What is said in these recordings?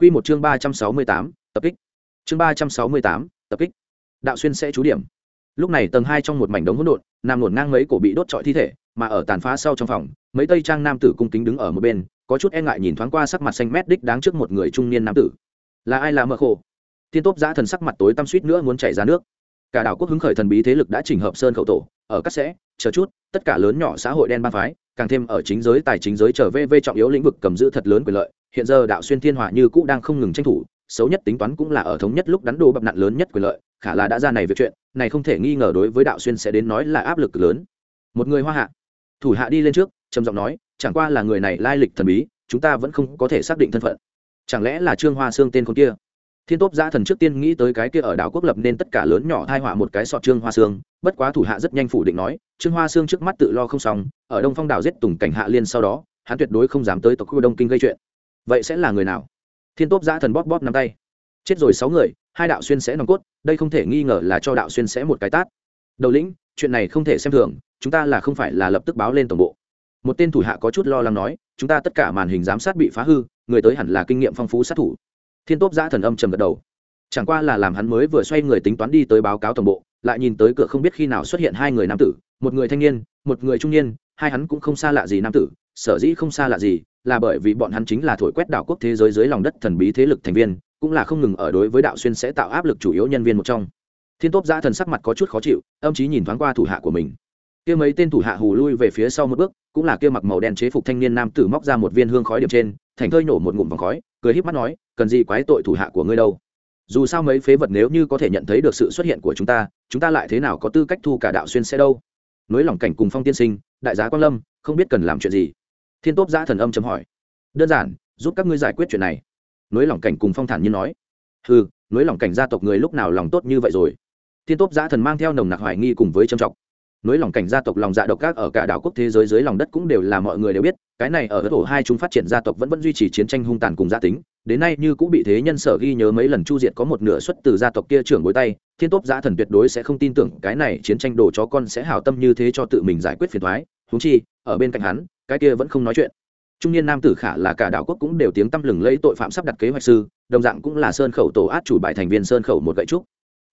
Quy một chương ba trăm sáu mươi tám, tập kích. Chương ba trăm sáu mươi tám, tập kích. Đạo xuyên sẽ chú điểm. Lúc này tầng hai trong một mảnh đống hỗn độn, nằm luồn ngang mấy cổ bị đốt trọi thi thể, mà ở tàn phá sau trong phòng, mấy tây trang nam tử cung kính đứng ở một bên, có chút e ngại nhìn thoáng qua sắc mặt xanh mét đích đáng trước một người trung niên nam tử. Là ai là mợ khổ? Thiên tốp giá thần sắc mặt tối tăm suýt nữa muốn chảy ra nước. Cả đảo quốc hứng khởi thần bí thế lực đã chỉnh hợp sơn khẩu tổ, ở các sẽ, chờ chút, tất cả lớn nhỏ xã hội đen ban phái, càng thêm ở chính giới, tài chính giới trở về trọng yếu lĩnh vực cầm giữ thật lớn quyền lợi hiện giờ đạo xuyên thiên hòa như cũ đang không ngừng tranh thủ, xấu nhất tính toán cũng là ở thống nhất lúc đắn đồ bập nạn lớn nhất quyền lợi, khả là đã ra này việc chuyện, này không thể nghi ngờ đối với đạo xuyên sẽ đến nói là áp lực lớn. Một người hoa hạ, thủ hạ đi lên trước, trầm giọng nói, chẳng qua là người này lai lịch thần bí, chúng ta vẫn không có thể xác định thân phận. Chẳng lẽ là trương hoa xương tên con kia? Thiên tốp gia thần trước tiên nghĩ tới cái kia ở đảo quốc lập nên tất cả lớn nhỏ thai họa một cái sọt trương hoa xương bất quá thủ hạ rất nhanh phủ định nói, trương hoa xương trước mắt tự lo không xong, ở đông phong đảo giết tùng cảnh hạ liên sau đó, hắn tuyệt đối không dám tới tộc khu đông kinh gây chuyện vậy sẽ là người nào? Thiên tốp giã thần bóp bóp nắm tay. Chết rồi sáu người, hai đạo xuyên sẽ nòng cốt, đây không thể nghi ngờ là cho đạo xuyên sẽ một cái tát. Đầu lĩnh, chuyện này không thể xem thường, chúng ta là không phải là lập tức báo lên tổng bộ. Một tên thủ hạ có chút lo lắng nói, chúng ta tất cả màn hình giám sát bị phá hư, người tới hẳn là kinh nghiệm phong phú sát thủ. Thiên tốp giã thần âm trầm gật đầu. Chẳng qua là làm hắn mới vừa xoay người tính toán đi tới báo cáo tổng bộ, lại nhìn tới cửa không biết khi nào xuất hiện hai người nam tử, một người thanh niên, một người trung niên, hai hắn cũng không xa lạ gì nam tử sở dĩ không xa lạ gì, là bởi vì bọn hắn chính là thổi quét đảo quốc thế giới dưới lòng đất thần bí thế lực thành viên, cũng là không ngừng ở đối với đạo xuyên sẽ tạo áp lực chủ yếu nhân viên một trong. Thiên tốp giã thần sắc mặt có chút khó chịu, âm chí nhìn thoáng qua thủ hạ của mình. Kia mấy tên thủ hạ hù lui về phía sau một bước, cũng là kia mặc màu đen chế phục thanh niên nam tử móc ra một viên hương khói điểm trên, thành thơi nổ một ngụm vòng khói, cười híp mắt nói, cần gì quái tội thủ hạ của ngươi đâu? Dù sao mấy phế vật nếu như có thể nhận thấy được sự xuất hiện của chúng ta chúng ta lại thế nào có tư cách thu cả đạo xuyên sẽ đâu? Nối lòng cảnh cùng phong tiên sinh, đại giá quan lâm, không biết cần làm chuyện gì thiên tốp giã thần âm chấm hỏi. Đơn giản, giúp các ngươi giải quyết chuyện này. Nối lòng cảnh cùng phong thản như nói. Ừ nối lòng cảnh gia tộc người lúc nào lòng tốt như vậy rồi? Thiên tốp giã thần mang theo nồng nặc hoài nghi cùng với trầm trọng. Nối lòng cảnh gia tộc lòng dạ độc các ở cả đảo quốc thế giới dưới lòng đất cũng đều là mọi người đều biết, cái này ở đất ổ hai chúng phát triển gia tộc vẫn vẫn duy trì chiến tranh hung tàn cùng gia tính, đến nay như cũng bị thế nhân sở ghi nhớ mấy lần chu diệt có một nửa xuất từ gia tộc kia trưởng bối tay, thiên tốp giã thần tuyệt đối sẽ không tin tưởng cái này chiến tranh đồ chó con sẽ hào tâm như thế cho tự mình giải quyết phiền thoái húng chi, ở bên cạnh hắn cái kia vẫn không nói chuyện. Trung niên nam tử khả là cả đảo quốc cũng đều tiếng tăm lừng lấy tội phạm sắp đặt kế hoạch sư, đồng dạng cũng là sơn khẩu tổ át chủ bài thành viên sơn khẩu một gậy trúc.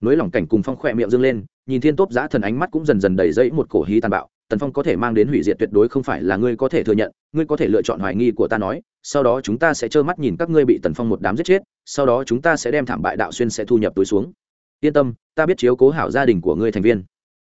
Nối lòng cảnh cùng phong khỏe miệng dâng lên, nhìn thiên tốp giã thần ánh mắt cũng dần dần đầy dẫy một cổ hí tàn bạo. Tần phong có thể mang đến hủy diệt tuyệt đối không phải là ngươi có thể thừa nhận, ngươi có thể lựa chọn hoài nghi của ta nói, sau đó chúng ta sẽ trơ mắt nhìn các ngươi bị tần phong một đám giết chết, sau đó chúng ta sẽ đem thảm bại đạo xuyên sẽ thu nhập túi xuống. Yên tâm, ta biết chiếu cố hảo gia đình của ngươi thành viên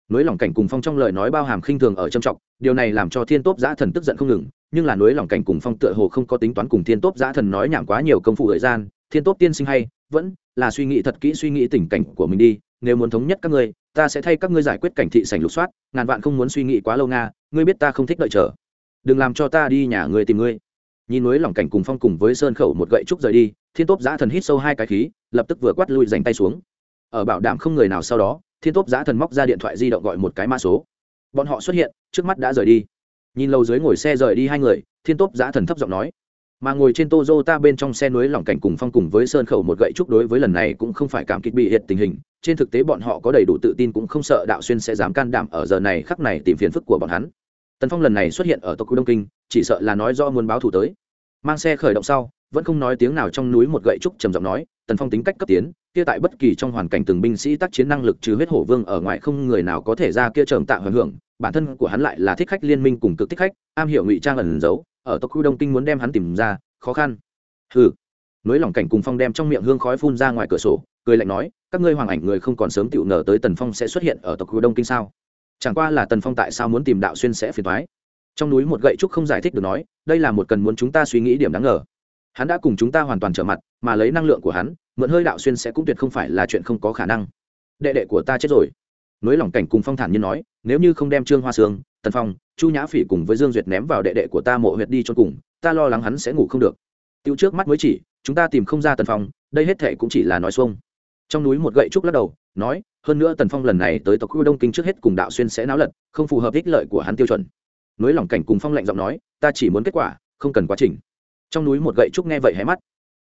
nối lòng cảnh cùng phong trong lời nói bao hàm khinh thường ở trầm trọng, điều này làm cho thiên tốp giã thần tức giận không ngừng, nhưng là nối lòng cảnh cùng phong tựa hồ không có tính toán cùng thiên tốp giã thần nói nhảm quá nhiều công phu thời gian, thiên tốp tiên sinh hay, vẫn là suy nghĩ thật kỹ suy nghĩ tình cảnh của mình đi, nếu muốn thống nhất các ngươi, ta sẽ thay các ngươi giải quyết cảnh thị sảnh lục soát, ngàn vạn không muốn suy nghĩ quá lâu nga, ngươi biết ta không thích đợi chờ. Đừng làm cho ta đi nhà ngươi tìm ngươi. Nhìn núi lòng cảnh cùng phong cùng với sơn khẩu một gậy trúc rời đi, thiên tốp giã thần hít sâu hai cái khí, lập tức vừa quát lui dành tay xuống. Ở bảo đảm không người nào sau đó thiên tốp giã thần móc ra điện thoại di động gọi một cái mã số. Bọn họ xuất hiện, trước mắt đã rời đi. Nhìn lâu dưới ngồi xe rời đi hai người, thiên tốp giã thần thấp giọng nói. Mà ngồi trên Toyota bên trong xe núi lỏng cảnh cùng phong cùng với sơn khẩu một gậy trúc đối với lần này cũng không phải cảm kích bị hiện tình hình. Trên thực tế bọn họ có đầy đủ tự tin cũng không sợ đạo xuyên sẽ dám can đảm ở giờ này khắc này tìm phiền phức của bọn hắn. Tần phong lần này xuất hiện ở tokyo đông kinh, chỉ sợ là nói do muốn báo thủ tới. Mang xe khởi động sau, vẫn không nói tiếng nào trong núi một gậy trúc trầm giọng nói tần phong tính cách cấp tiến, kia tại bất kỳ trong hoàn cảnh từng binh sĩ tác chiến năng lực trừ huyết hổ vương ở ngoài không người nào có thể ra kia trầm tạ hưởng hưởng, bản thân của hắn lại là thích khách liên minh cùng cực thích khách, am hiểu ngụy trang ẩn giấu, ở tokyo đông kinh muốn đem hắn tìm ra, khó khăn. Hừ. Núi lòng cảnh cùng phong đem trong miệng hương khói phun ra ngoài cửa sổ, cười lạnh nói, các ngươi hoàng ảnh người không còn sớm tựu ngờ tới tần phong sẽ xuất hiện ở tộc khu đông kinh sao? Chẳng qua là tần phong tại sao muốn tìm đạo xuyên sẽ phiền thoái trong núi một gậy trúc không giải thích được nói, đây là một cần muốn chúng ta suy nghĩ điểm đáng ngờ hắn đã cùng chúng ta hoàn toàn trở mặt, mà lấy năng lượng của hắn, mượn hơi đạo xuyên sẽ cũng tuyệt không phải là chuyện không có khả năng. Đệ đệ của ta chết rồi. Núi lỏng cảnh cùng phong thản nhiên nói, nếu như không đem trương hoa sương, tần phong, chu nhã phỉ cùng với dương duyệt ném vào đệ đệ của ta mộ huyệt đi cho cùng, ta lo lắng hắn sẽ ngủ không được. Tiêu trước mắt mới chỉ, chúng ta tìm không ra tần phong, đây hết thệ cũng chỉ là nói xuông. Trong núi một gậy trúc lắc đầu, nói, hơn nữa tần phong lần này tới tộc khu đông kinh trước hết cùng đạo xuyên sẽ náo lật, không phù hợp ích lợi của hắn tiêu chuẩn. Núi lòng cảnh cùng phong lạnh giọng nói, ta chỉ muốn kết quả, không cần quá trình trong núi một gậy trúc nghe vậy hé mắt.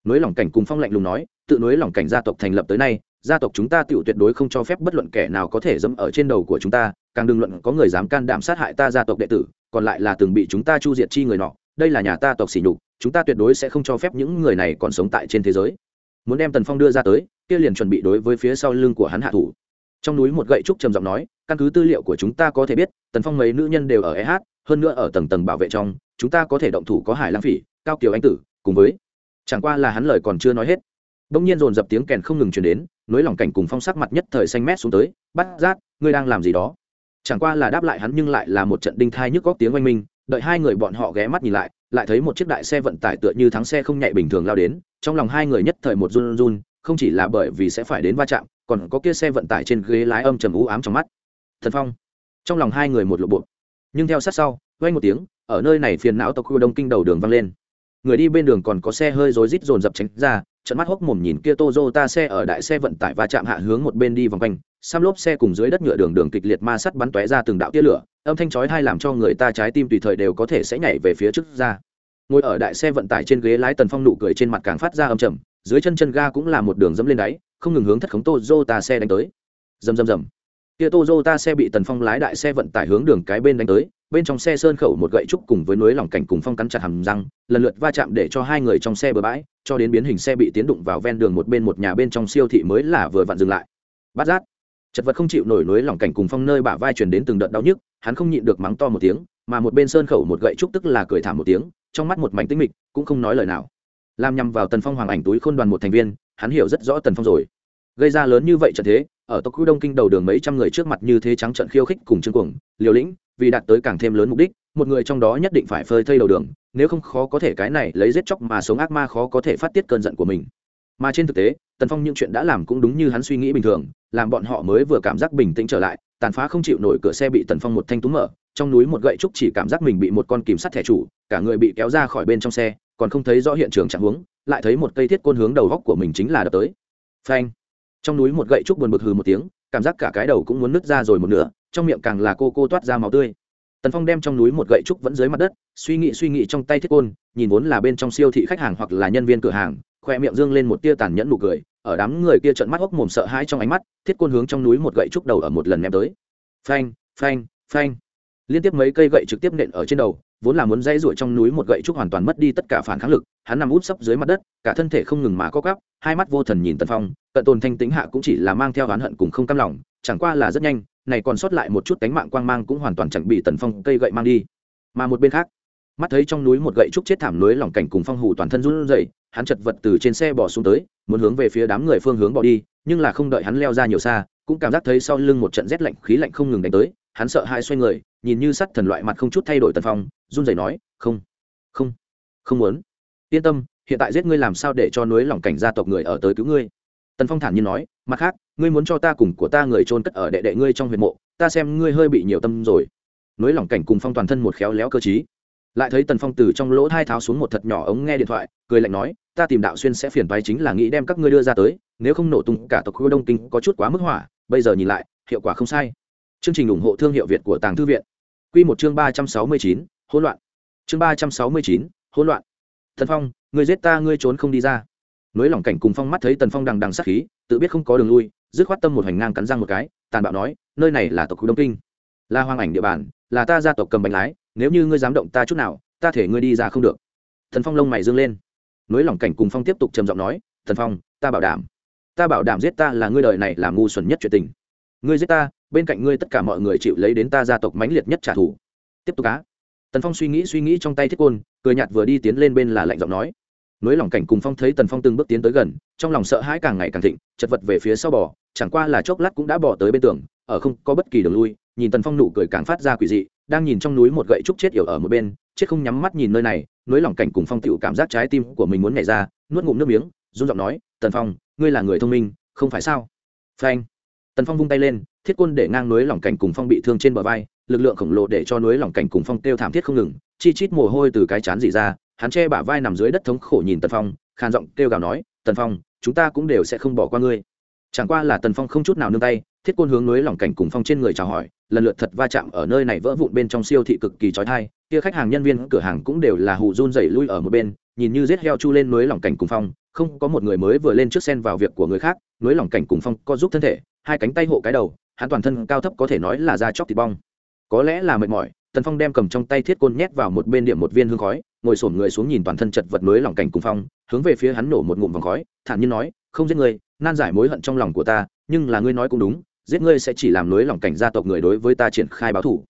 Núi lòng cảnh cùng phong lạnh lùng nói, tự núi lòng cảnh gia tộc thành lập tới nay, gia tộc chúng ta tựu tuyệt đối không cho phép bất luận kẻ nào có thể dẫm ở trên đầu của chúng ta, càng đừng luận có người dám can đảm sát hại ta gia tộc đệ tử, còn lại là từng bị chúng ta chu diệt chi người nọ, đây là nhà ta tộc sỉ nhục, chúng ta tuyệt đối sẽ không cho phép những người này còn sống tại trên thế giới. Muốn đem tần phong đưa ra tới, kia liền chuẩn bị đối với phía sau lưng của hắn hạ thủ. Trong núi một gậy trúc trầm giọng nói, căn cứ tư liệu của chúng ta có thể biết, tần phong mấy nữ nhân đều ở eh hơn nữa ở tầng tầng bảo vệ trong, chúng ta có thể động thủ có hải lang phỉ, cao kiều anh tử, cùng với chẳng qua là hắn lời còn chưa nói hết. Bỗng nhiên dồn dập tiếng kèn không ngừng chuyển đến, nối lòng cảnh cùng phong sắc mặt nhất thời xanh mét xuống tới bắt giác, ngươi đang làm gì đó? Chẳng qua là đáp lại hắn nhưng lại là một trận đinh thai nhức góc tiếng oanh minh, đợi hai người bọn họ ghé mắt nhìn lại lại thấy một chiếc đại xe vận tải tựa như thắng xe không nhạy bình thường lao đến, trong lòng hai người nhất thời một run run, không chỉ là bởi vì sẽ phải đến va chạm, còn có kia xe vận tải trên ghế lái âm trầm u ám trong mắt. Thần phong. Trong lòng hai người một lộ bộ nhưng theo sát sau, quay một tiếng, ở nơi này phiền não tộc khu đông kinh đầu đường vang lên. Người đi bên đường còn có xe hơi rối rít dồn dập tránh ra, trận mắt hốc mồm nhìn kia Toyota xe ở đại xe vận tải va chạm hạ hướng một bên đi vòng quanh sam lốp xe cùng dưới đất nhựa đường đường kịch liệt ma sắt bắn tóe ra từng đạo tia lửa, âm thanh chói tai làm cho người ta trái tim tùy thời đều có thể sẽ nhảy về phía trước ra. Ngồi ở đại xe vận tải trên ghế lái tần phong nụ cười trên mặt càng phát ra âm trầm, dưới chân chân ga cũng là một đường dẫm lên đáy, không ngừng hướng thất khống Toyota xe đánh tới. Rầm rầm rầm kia Toyota xe bị tần phong lái đại xe vận tải hướng đường cái bên đánh tới, bên trong xe sơn khẩu một gậy trúc cùng với núi lỏng cảnh cùng phong cắn chặt hầm răng, lần lượt va chạm để cho hai người trong xe bờ bãi, cho đến biến hình xe bị tiến đụng vào ven đường một bên một nhà bên trong siêu thị mới là vừa vặn dừng lại. Bát giác. Chật vật không chịu nổi núi lỏng cảnh cùng phong nơi bả vai chuyển đến từng đợt đau nhức, hắn không nhịn được mắng to một tiếng, mà một bên sơn khẩu một gậy trúc tức là cười thảm một tiếng, trong mắt một mảnh tinh mịch, cũng không nói lời nào. Làm nhằm vào tần phong hoàng ảnh túi khôn đoàn một thành viên, hắn hiểu rất rõ tần phong rồi. Gây ra lớn như vậy trận thế ở tộc khu đông kinh đầu đường mấy trăm người trước mặt như thế trắng trận khiêu khích cùng chương cuồng liều lĩnh, vì đạt tới càng thêm lớn mục đích, một người trong đó nhất định phải phơi thây đầu đường, nếu không khó có thể cái này lấy giết chóc mà sống ác ma khó có thể phát tiết cơn giận của mình. Mà trên thực tế, tần phong những chuyện đã làm cũng đúng như hắn suy nghĩ bình thường, làm bọn họ mới vừa cảm giác bình tĩnh trở lại, tàn phá không chịu nổi cửa xe bị tần phong một thanh túm mở, trong núi một gậy trúc chỉ cảm giác mình bị một con kìm sắt thẻ chủ, cả người bị kéo ra khỏi bên trong xe, còn không thấy rõ hiện trường trạng huống, lại thấy một cây thiết côn hướng đầu góc của mình chính là đập tới. Phanh! Trong núi một gậy trúc buồn bực hừ một tiếng, cảm giác cả cái đầu cũng muốn nứt ra rồi một nửa, trong miệng càng là cô cô toát ra máu tươi. Tần phong đem trong núi một gậy trúc vẫn dưới mặt đất, suy nghĩ suy nghĩ trong tay thiết côn, nhìn vốn là bên trong siêu thị khách hàng hoặc là nhân viên cửa hàng, khoe miệng dương lên một tia tàn nhẫn nụ cười, ở đám người kia trợn mắt hốc mồm sợ hãi trong ánh mắt, thiết côn hướng trong núi một gậy trúc đầu ở một lần ném tới. Phanh phanh phanh. Liên tiếp mấy cây gậy trực tiếp nện ở trên đầu vốn là muốn dãy ruổi trong núi một gậy trúc hoàn toàn mất đi tất cả phản kháng lực, hắn nằm úp sấp dưới mặt đất, cả thân thể không ngừng mà co cắp hai mắt vô thần nhìn tần phong, cận tồn thanh tính hạ cũng chỉ là mang theo oán hận cùng không cam lòng, chẳng qua là rất nhanh, này còn sót lại một chút cánh mạng quang mang cũng hoàn toàn chẳng bị tần phong cây gậy mang đi. Mà một bên khác, mắt thấy trong núi một gậy trúc chết thảm núi lỏng cảnh cùng phong hủ toàn thân run rẩy, hắn chật vật từ trên xe bỏ xuống tới, muốn hướng về phía đám người phương hướng bỏ đi, nhưng là không đợi hắn leo ra nhiều xa, cũng cảm giác thấy sau lưng một trận rét lạnh, khí lạnh không ngừng đánh tới hắn sợ hai xoay người, nhìn như sắt thần loại mặt không chút thay đổi tần phong, run rẩy nói, không không không muốn. Yên tâm, hiện tại giết ngươi làm sao để cho núi lỏng cảnh gia tộc người ở tới cứu ngươi? Tần phong thản nhiên nói, mặt khác, ngươi muốn cho ta cùng của ta người trôn cất ở đệ đệ ngươi trong huyệt mộ, ta xem ngươi hơi bị nhiều tâm rồi. Núi lỏng cảnh cùng phong toàn thân một khéo léo cơ chí lại thấy tần phong từ trong lỗ thai tháo xuống một thật nhỏ ống nghe điện thoại, cười lạnh nói, ta tìm đạo xuyên sẽ phiền toái chính là nghĩ đem các ngươi đưa ra tới, nếu không nổ tung cả tộc khu đông kinh có chút quá mức hỏa, bây giờ nhìn lại, hiệu quả không sai chương trình ủng hộ thương hiệu việt của tàng thư viện. Quy một chương ba trăm sáu mươi chín, hỗn loạn. Chương ba trăm sáu mươi chín, hỗn loạn. Thần phong, người giết ta, ngươi trốn không đi ra. Nối lòng cảnh cùng phong mắt thấy tần phong đằng đằng sát khí, tự biết không có đường lui, dứt khoát tâm một hành ngang cắn răng một cái, tàn bạo nói, nơi này là tộc khu đông kinh. Là hoang ảnh địa bàn, là ta gia tộc cầm bánh lái, nếu như ngươi dám động ta chút nào, ta thể ngươi đi ra không được. Thần phong lông mày dương lên. Nối lòng cảnh cùng phong tiếp tục trầm giọng nói thần phong, ta bảo đảm. Ta bảo đảm giết ta là ngươi đời này làm ngu xuẩn nhất chuyện tình ngươi giết ta, bên cạnh ngươi tất cả mọi người chịu lấy đến ta gia tộc mãnh liệt nhất trả thù. Tiếp tục á. Tần phong suy nghĩ suy nghĩ trong tay thiết côn, cười nhạt vừa đi tiến lên bên là lạnh giọng nói. Nối lòng cảnh cùng phong thấy tần phong từng bước tiến tới gần, trong lòng sợ hãi càng ngày càng thịnh, chật vật về phía sau bò, chẳng qua là chốc lát cũng đã bỏ tới bên tường, ở không có bất kỳ đường lui, nhìn tần phong nụ cười càng phát ra quỷ dị, đang nhìn trong núi một gậy trúc chết yểu ở một bên, chết không nhắm mắt nhìn nơi này, nối lòng cảnh cùng phong tựu cảm giác trái tim của mình muốn nhảy ra, nuốt ngụm nước miếng, run giọng nói, tần phong, ngươi là người thông minh, không phải sao? Phanh tần phong vung tay lên, thiết quân để ngang núi lỏng cảnh cùng phong bị thương trên bờ vai, lực lượng khổng lồ để cho núi lỏng cảnh cùng phong kêu thảm thiết không ngừng, chi chít mồ hôi từ cái chán dỉ ra, hắn che bả vai nằm dưới đất thống khổ nhìn tần phong, khàn giọng kêu gào nói, tần phong, chúng ta cũng đều sẽ không bỏ qua ngươi. Chẳng qua là tần phong không chút nào nương tay, thiết quân hướng núi lỏng cảnh cùng phong trên người chào hỏi, lần lượt thật va chạm ở nơi này vỡ vụn bên trong siêu thị cực kỳ trói thai kia khách hàng nhân viên cửa hàng cũng đều là hù run dày lui ở một bên, nhìn như giết heo chu lên núi lỏng cảnh cùng phong, không có một người mới vừa lên trước sen vào việc của người khác, núi lỏng cảnh cùng phong co giúp thân thể hai cánh tay hộ cái đầu, hắn toàn thân cao thấp có thể nói là da chóc thịt bong. Có lẽ là mệt mỏi, tần phong đem cầm trong tay thiết côn nhét vào một bên điểm một viên hương khói, ngồi sổm người xuống nhìn toàn thân chật vật mới lòng cảnh cùng phong, hướng về phía hắn nổ một ngụm vòng khói, thản nhiên nói, không giết ngươi, nan giải mối hận trong lòng của ta, nhưng là ngươi nói cũng đúng, giết ngươi sẽ chỉ làm nối lòng cảnh gia tộc người đối với ta triển khai báo thủ.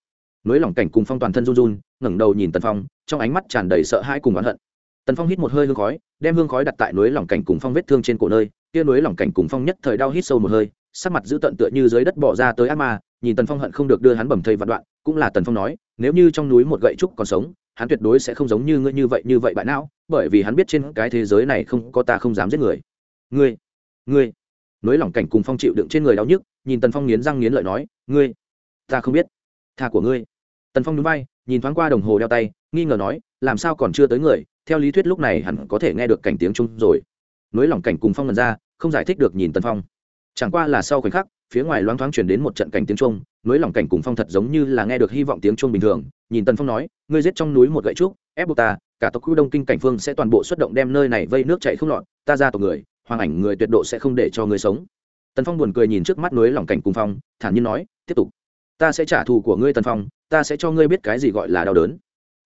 Nối lòng cảnh cùng phong toàn thân run run, ngẩng đầu nhìn tần phong, trong ánh mắt tràn đầy sợ hãi cùng oán hận. Tần phong hít một hơi hương khói, đem hương khói đặt tại lối lòng cảnh cùng phong vết thương trên cổ nơi, kia lối lòng cảnh cùng phong nhất thời đau hít sâu một hơi sắc mặt giữ tận tựa như dưới đất bỏ ra tới ác ma, nhìn tần phong hận không được đưa hắn bầm thây vạn đoạn, cũng là tần phong nói, nếu như trong núi một gậy trúc còn sống, hắn tuyệt đối sẽ không giống như ngươi như vậy như vậy bại não, bởi vì hắn biết trên cái thế giới này không có ta không dám giết người. Ngươi ngươi. Nới lòng cảnh cùng phong chịu đựng trên người đau nhức, nhìn tần phong nghiến răng nghiến lợi nói, ngươi, ta không biết. Tha của ngươi. Tần phong núi bay nhìn thoáng qua đồng hồ đeo tay, nghi ngờ nói, làm sao còn chưa tới người, theo lý thuyết lúc này hẳn có thể nghe được cảnh tiếng chung rồi. Nới lòng cảnh cùng phong lần ra, không giải thích được nhìn tần phong chẳng qua là sau khoảnh khắc, phía ngoài loáng thoáng chuyển đến một trận cảnh tiếng trung nối lòng cảnh cùng phong thật giống như là nghe được hy vọng tiếng trung bình thường, nhìn tần phong nói, ngươi giết trong núi một gậy trúc, ép buộc ta, cả tộc khu đông kinh cảnh phương sẽ toàn bộ xuất động đem nơi này vây nước chạy không lọt, ta ra tộc người, hoàng ảnh người tuyệt độ sẽ không để cho ngươi sống. Tần phong buồn cười nhìn trước mắt nối lòng cảnh cùng phong, thản nhiên nói, tiếp tục, ta sẽ trả thù của ngươi tần phong, ta sẽ cho ngươi biết cái gì gọi là đau đớn.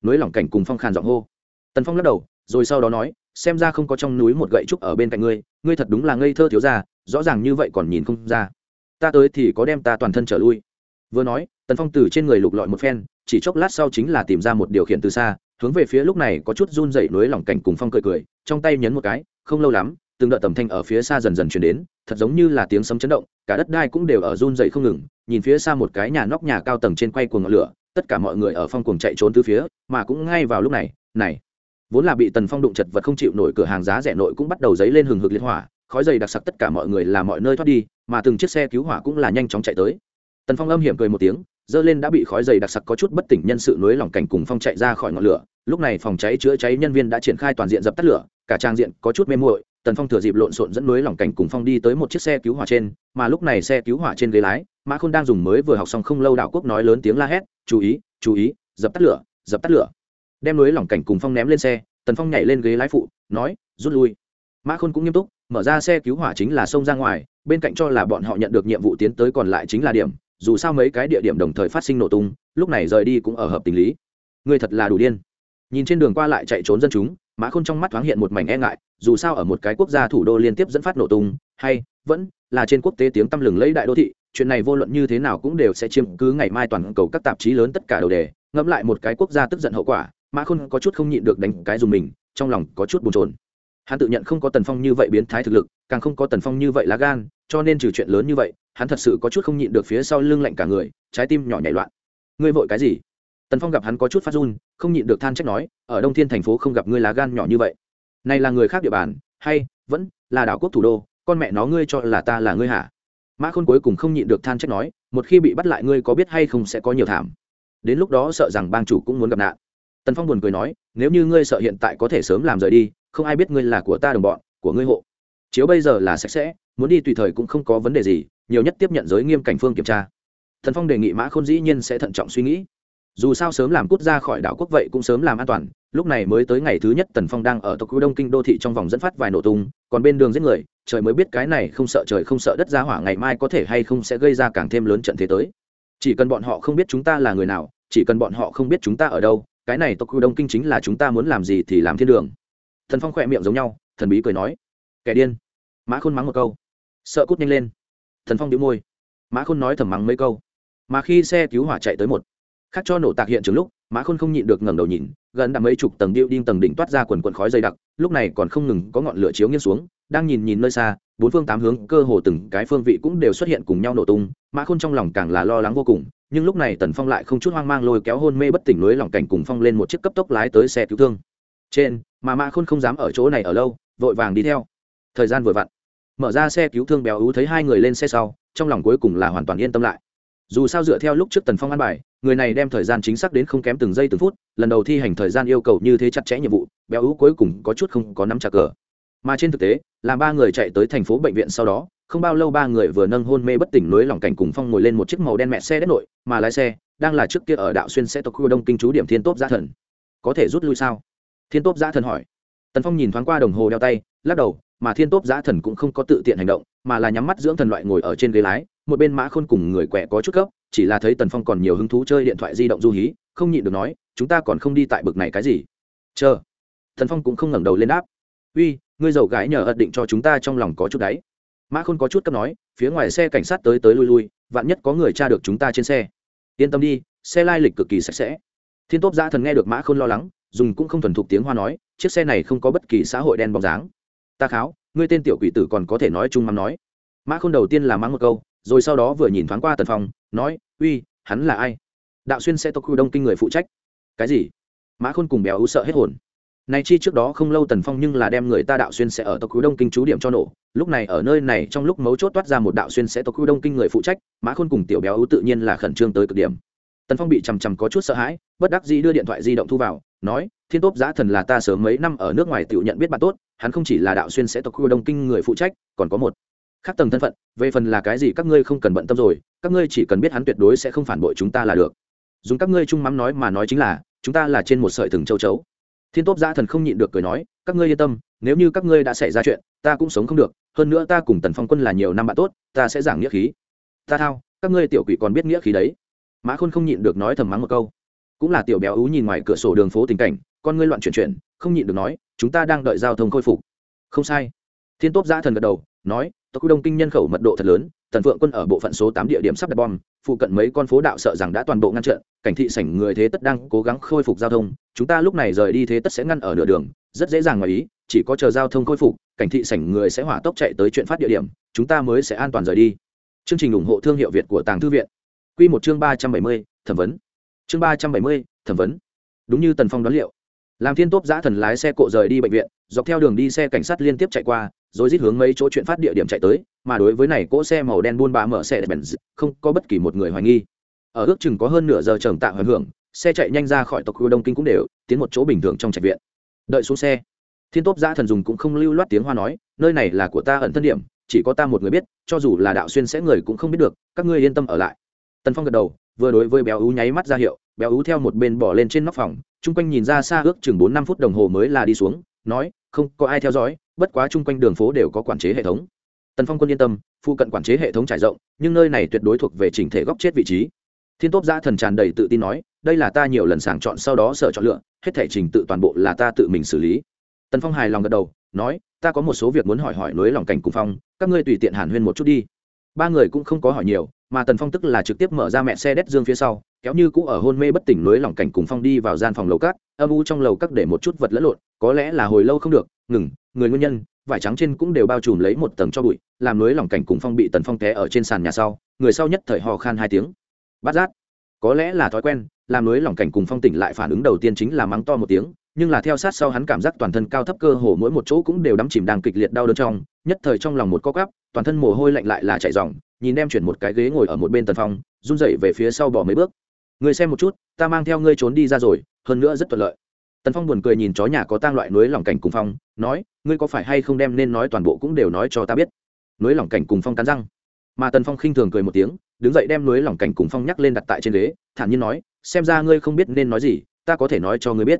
Nối lòng cảnh cùng phong khàn giọng hô. Tần phong lắc đầu, rồi sau đó nói, xem ra không có trong núi một gậy trúc ở bên cạnh ngươi ngươi thật đúng là ngây thơ thiếu ra rõ ràng như vậy còn nhìn không ra. Ta tới thì có đem ta toàn thân trở lui. Vừa nói, tần phong từ trên người lục lọi một phen, chỉ chốc lát sau chính là tìm ra một điều khiển từ xa, hướng về phía lúc này có chút run dậy núi lỏng cảnh cùng phong cười cười, trong tay nhấn một cái, không lâu lắm, từng đợt tầm thanh ở phía xa dần dần chuyển đến, thật giống như là tiếng sấm chấn động, cả đất đai cũng đều ở run dậy không ngừng, nhìn phía xa một cái nhà nóc nhà cao tầng trên quay cuồng ngọn lửa, tất cả mọi người ở phong cuồng chạy trốn từ phía, mà cũng ngay vào lúc này này, vốn là bị tần phong đụng chật vật không chịu nổi cửa hàng giá rẻ nội cũng bắt đầu dấy lên hừng hực liên hỏa khói dày đặc sặc tất cả mọi người là mọi nơi thoát đi, mà từng chiếc xe cứu hỏa cũng là nhanh chóng chạy tới. Tần phong âm hiểm cười một tiếng dơ lên đã bị khói dày đặc sặc có chút bất tỉnh nhân sự nối lỏng cảnh cùng phong chạy ra khỏi ngọn lửa. Lúc này phòng cháy chữa cháy nhân viên đã triển khai toàn diện dập tắt lửa, cả trang diện có chút mê muội. Tần phong thừa dịp lộn xộn dẫn nối lỏng cảnh cùng phong đi tới một chiếc xe cứu hỏa trên, mà lúc này xe cứu hỏa trên ghế lái, mã khôn đang dùng mới vừa học xong không lâu đạo quốc nói lớn tiếng la hét, chú ý chú ý, dập tắt lửa, dập tắt lửa. Đem nối lỏng cảnh cùng phong ném lên xe, tần phong nhảy lên ghế lái phụ, nói, rút lui. Mã khôn cũng nghiêm túc mở ra xe cứu hỏa chính là xông ra ngoài, bên cạnh cho là bọn họ nhận được nhiệm vụ tiến tới còn lại chính là điểm, dù sao mấy cái địa điểm đồng thời phát sinh nổ tung, lúc này rời đi cũng ở hợp tình lý. Người thật là đủ điên. Nhìn trên đường qua lại chạy trốn dân chúng, mã khôn trong mắt thoáng hiện một mảnh e ngại, dù sao ở một cái quốc gia thủ đô liên tiếp dẫn phát nổ tung, hay, vẫn là trên quốc tế tiếng tăm lừng lấy đại đô thị, chuyện này vô luận như thế nào cũng đều sẽ chiếm cứ ngày mai toàn cầu các tạp chí lớn tất cả đầu đề, ngẫm lại một cái quốc gia tức giận hậu quả, mã khôn có chút không nhịn được đánh cái dùng mình, trong lòng có chút bồn trồn hắn tự nhận không có tần phong như vậy biến thái thực lực, càng không có tần phong như vậy lá gan, cho nên trừ chuyện lớn như vậy, hắn thật sự có chút không nhịn được phía sau lưng lạnh cả người, trái tim nhỏ nhảy loạn. Ngươi vội cái gì? Tần phong gặp hắn có chút phát run, không nhịn được than trách nói, ở đông thiên thành phố không gặp ngươi lá gan nhỏ như vậy. Này là người khác địa bàn, hay, vẫn là đảo quốc thủ đô, con mẹ nó ngươi cho là ta là ngươi hả? Mã khôn cuối cùng không nhịn được than trách nói, một khi bị bắt lại ngươi có biết hay không sẽ có nhiều thảm. Đến lúc đó sợ rằng bang chủ cũng muốn gặp nạn. Tần phong buồn cười nói, nếu như ngươi sợ hiện tại có thể sớm làm rời đi không ai biết ngươi là của ta đồng bọn, của ngươi hộ. Chiếu bây giờ là sạch sẽ, muốn đi tùy thời cũng không có vấn đề gì, nhiều nhất tiếp nhận giới nghiêm cảnh phương kiểm tra. Thần phong đề nghị mã khôn dĩ nhiên sẽ thận trọng suy nghĩ. Dù sao sớm làm cút ra khỏi đảo quốc vậy cũng sớm làm an toàn, lúc này mới tới ngày thứ nhất tần phong đang ở tộc đông kinh đô thị trong vòng dẫn phát vài nổ tung, còn bên đường giết người, trời mới biết cái này không sợ trời không sợ đất ra hỏa ngày mai có thể hay không sẽ gây ra càng thêm lớn trận thế tới. Chỉ cần bọn họ không biết chúng ta là người nào, chỉ cần bọn họ không biết chúng ta ở đâu, cái này tộc đông kinh chính là chúng ta muốn làm gì thì làm thiên đường thần phong khỏe miệng giống nhau, thần bí cười nói, kẻ điên. Mã khôn mắng một câu. Sợ cút nhanh lên. Thần phong đĩu môi. Mã khôn nói thầm mắng mấy câu. Mà khi xe cứu hỏa chạy tới một khác cho nổ tạc hiện trường lúc, mã khôn không nhịn được ngẩng đầu nhìn, gần đã mấy chục tầng điệu đinh tầng đỉnh toát ra quần quần khói dày đặc, lúc này còn không ngừng có ngọn lửa chiếu nghiêng xuống, đang nhìn nhìn nơi xa, bốn phương tám hướng cơ hồ từng cái phương vị cũng đều xuất hiện cùng nhau nổ tung, mã khôn trong lòng càng là lo lắng vô cùng, nhưng lúc này tần phong lại không chút hoang mang lôi kéo hôn mê bất tỉnh lưới lỏng cảnh cùng phong lên một chiếc cấp tốc lái tới xe cứu thương. Trên mà mã khôn không dám ở chỗ này ở lâu, vội vàng đi theo. Thời gian vừa vặn, mở ra xe cứu thương béo ú thấy hai người lên xe sau, trong lòng cuối cùng là hoàn toàn yên tâm lại. Dù sao dựa theo lúc trước tần phong ăn bài, người này đem thời gian chính xác đến không kém từng giây từng phút, lần đầu thi hành thời gian yêu cầu như thế chặt chẽ nhiệm vụ, béo ú cuối cùng có chút không có nắm chặt cờ. Mà trên thực tế, là ba người chạy tới thành phố bệnh viện sau đó, không bao lâu ba người vừa nâng hôn mê bất tỉnh núi lòng cảnh cùng phong ngồi lên một chiếc màu đen mẹ xe đất nội, mà lái xe, đang là trước kia ở đạo xuyên xe tộc khu đông kinh chú điểm thiên tốt gia thần. Có thể rút lui sao? Thiên tốp giá thần hỏi. Tần phong nhìn thoáng qua đồng hồ đeo tay lắc đầu mà thiên tốp giá thần cũng không có tự tiện hành động mà là nhắm mắt dưỡng thần loại ngồi ở trên ghế lái một bên mã khôn cùng người quẹ có chút cấp chỉ là thấy tần phong còn nhiều hứng thú chơi điện thoại di động du hí không nhịn được nói chúng ta còn không đi tại bực này cái gì? Chờ. Tần phong cũng không ngẩng đầu lên áp, uy ngươi giàu gái nhờ ật định cho chúng ta trong lòng có chút đáy mã khôn có chút cấp nói phía ngoài xe cảnh sát tới tới lui lui vạn nhất có người tra được chúng ta trên xe. Yên tâm đi xe lai lịch cực kỳ sạch sẽ. Thiên tốp giã thần nghe được mã khôn lo lắng dùng cũng không thuần thục tiếng hoa nói, chiếc xe này không có bất kỳ xã hội đen bóng dáng. Ta kháo, ngươi tên tiểu quỷ tử còn có thể nói chung mắm nói. Mã khôn đầu tiên là mắng một câu, rồi sau đó vừa nhìn thoáng qua tần phong, nói, uy, hắn là ai? Đạo xuyên sẽ tộc khu đông kinh người phụ trách. Cái gì? Mã khôn cùng béo ú sợ hết hồn. Này chi trước đó không lâu tần phong nhưng là đem người ta đạo xuyên sẽ ở tộc khu đông kinh chú điểm cho nổ. Lúc này ở nơi này trong lúc mấu chốt toát ra một đạo xuyên sẽ tộc khu đông kinh người phụ trách, mã khôn cùng tiểu béo ú tự nhiên là khẩn trương tới cực điểm. Tần phong bị chằm chằm có chút sợ hãi, bất đắc dĩ đưa điện thoại di động thu vào nói, thiên tốp giã thần là ta sớm mấy năm ở nước ngoài tự nhận biết bạn tốt, hắn không chỉ là đạo xuyên sẽ tộc khu đông kinh người phụ trách, còn có một khác tầng thân phận, về phần là cái gì các ngươi không cần bận tâm rồi, các ngươi chỉ cần biết hắn tuyệt đối sẽ không phản bội chúng ta là được. Dùng các ngươi chung mắm nói mà nói chính là, chúng ta là trên một sợi thừng châu chấu. Thiên tốp giã thần không nhịn được cười nói, các ngươi yên tâm, nếu như các ngươi đã xảy ra chuyện, ta cũng sống không được, hơn nữa ta cùng tần phong quân là nhiều năm bạn tốt, ta sẽ giảng nghĩa khí. Ta thao, các ngươi tiểu quỷ còn biết nghĩa khí đấy. Mã khôn không nhịn được nói thầm mắng một câu cũng là tiểu béo ú nhìn ngoài cửa sổ đường phố tình cảnh, con ngươi loạn chuyển chuyển, không nhịn được nói, chúng ta đang đợi giao thông khôi phục. Không sai. Thiên tốp giã thần gật đầu, nói, tộc đông kinh nhân khẩu mật độ thật lớn, tần phượng quân ở bộ phận số tám địa điểm sắp đặt bom, phụ cận mấy con phố đạo sợ rằng đã toàn bộ ngăn trận cảnh thị sảnh người thế tất đang cố gắng khôi phục giao thông, chúng ta lúc này rời đi thế tất sẽ ngăn ở nửa đường, rất dễ dàng ngoài ý, chỉ có chờ giao thông khôi phục, cảnh thị sảnh người sẽ hỏa tốc chạy tới chuyện phát địa điểm, chúng ta mới sẽ an toàn rời đi. Chương trình ủng hộ thương hiệu việt của tàng thư viện. Q một chương ba trăm bảy mươi, thẩm vấn chương ba trăm bảy mươi, thẩm vấn. Đúng như tần phong đoán liệu. Làm thiên tốp giã thần lái xe cộ rời đi bệnh viện, dọc theo đường đi xe cảnh sát liên tiếp chạy qua, rồi rít hướng mấy chỗ chuyện phát địa điểm chạy tới, mà đối với này cỗ xe màu đen buôn bá mở xe bèn không có bất kỳ một người hoài nghi. Ở ước chừng có hơn nửa giờ trầm tạ hoài hưởng, xe chạy nhanh ra khỏi tộc khu đông kinh cũng đều, tiến một chỗ bình thường trong trạch viện. Đợi xuống xe, thiên tốp giã thần dùng cũng không lưu loát tiếng hoa nói, nơi này là của ta ẩn thân điểm, chỉ có ta một người biết, cho dù là đạo xuyên sẽ người cũng không biết được, các ngươi yên tâm ở lại. Tần phong gật đầu vừa đối với béo ú nháy mắt ra hiệu, béo ú theo một bên bỏ lên trên nóc phòng, chung quanh nhìn ra xa ước chừng bốn năm phút đồng hồ mới là đi xuống, nói, không, có ai theo dõi, bất quá chung quanh đường phố đều có quản chế hệ thống. Tần phong quân yên tâm, phụ cận quản chế hệ thống trải rộng, nhưng nơi này tuyệt đối thuộc về chỉnh thể góc chết vị trí. Thiên tốp gia thần tràn đầy tự tin nói, đây là ta nhiều lần sàng chọn, sau đó sở chọn lựa, hết thể trình tự toàn bộ là ta tự mình xử lý. Tần phong hài lòng gật đầu, nói, ta có một số việc muốn hỏi hỏi nối lòng cảnh cùng phong, các ngươi tùy tiện hàn huyên một chút đi. Ba người cũng không có hỏi nhiều mà tần phong tức là trực tiếp mở ra mẹ xe đét dương phía sau, kéo như cũ ở hôn mê bất tỉnh nối lòng cảnh cùng phong đi vào gian phòng lầu cát âm u trong lầu cát để một chút vật lẫn lộn, có lẽ là hồi lâu không được, ngừng, người nguyên nhân, vải trắng trên cũng đều bao trùm lấy một tầng cho bụi, làm nối lòng cảnh cùng phong bị tần phong té ở trên sàn nhà sau, người sau nhất thời hò khan hai tiếng. Bát giác, có lẽ là thói quen, làm nối lòng cảnh cùng phong tỉnh lại phản ứng đầu tiên chính là mắng to một tiếng, nhưng là theo sát sau hắn cảm giác toàn thân cao thấp cơ hồ mỗi một chỗ cũng đều đắm chìm đang kịch liệt đau đớn trong, nhất thời trong lòng một co cắp toàn thân mồ hôi lạnh lại là chạy dòng nhìn đem chuyển một cái ghế ngồi ở một bên tần phong, run dậy về phía sau bỏ mấy bước. Người xem một chút, ta mang theo ngươi trốn đi ra rồi, hơn nữa rất thuận lợi. Tần phong buồn cười nhìn chó nhà có tang loại núi lòng cảnh cùng phong, nói, ngươi có phải hay không đem nên nói toàn bộ cũng đều nói cho ta biết? Núi lòng cảnh cùng phong cắn răng. Mà tần phong khinh thường cười một tiếng, đứng dậy đem núi lòng cảnh cùng phong nhắc lên đặt tại trên ghế, thản nhiên nói, xem ra ngươi không biết nên nói gì, ta có thể nói cho ngươi biết.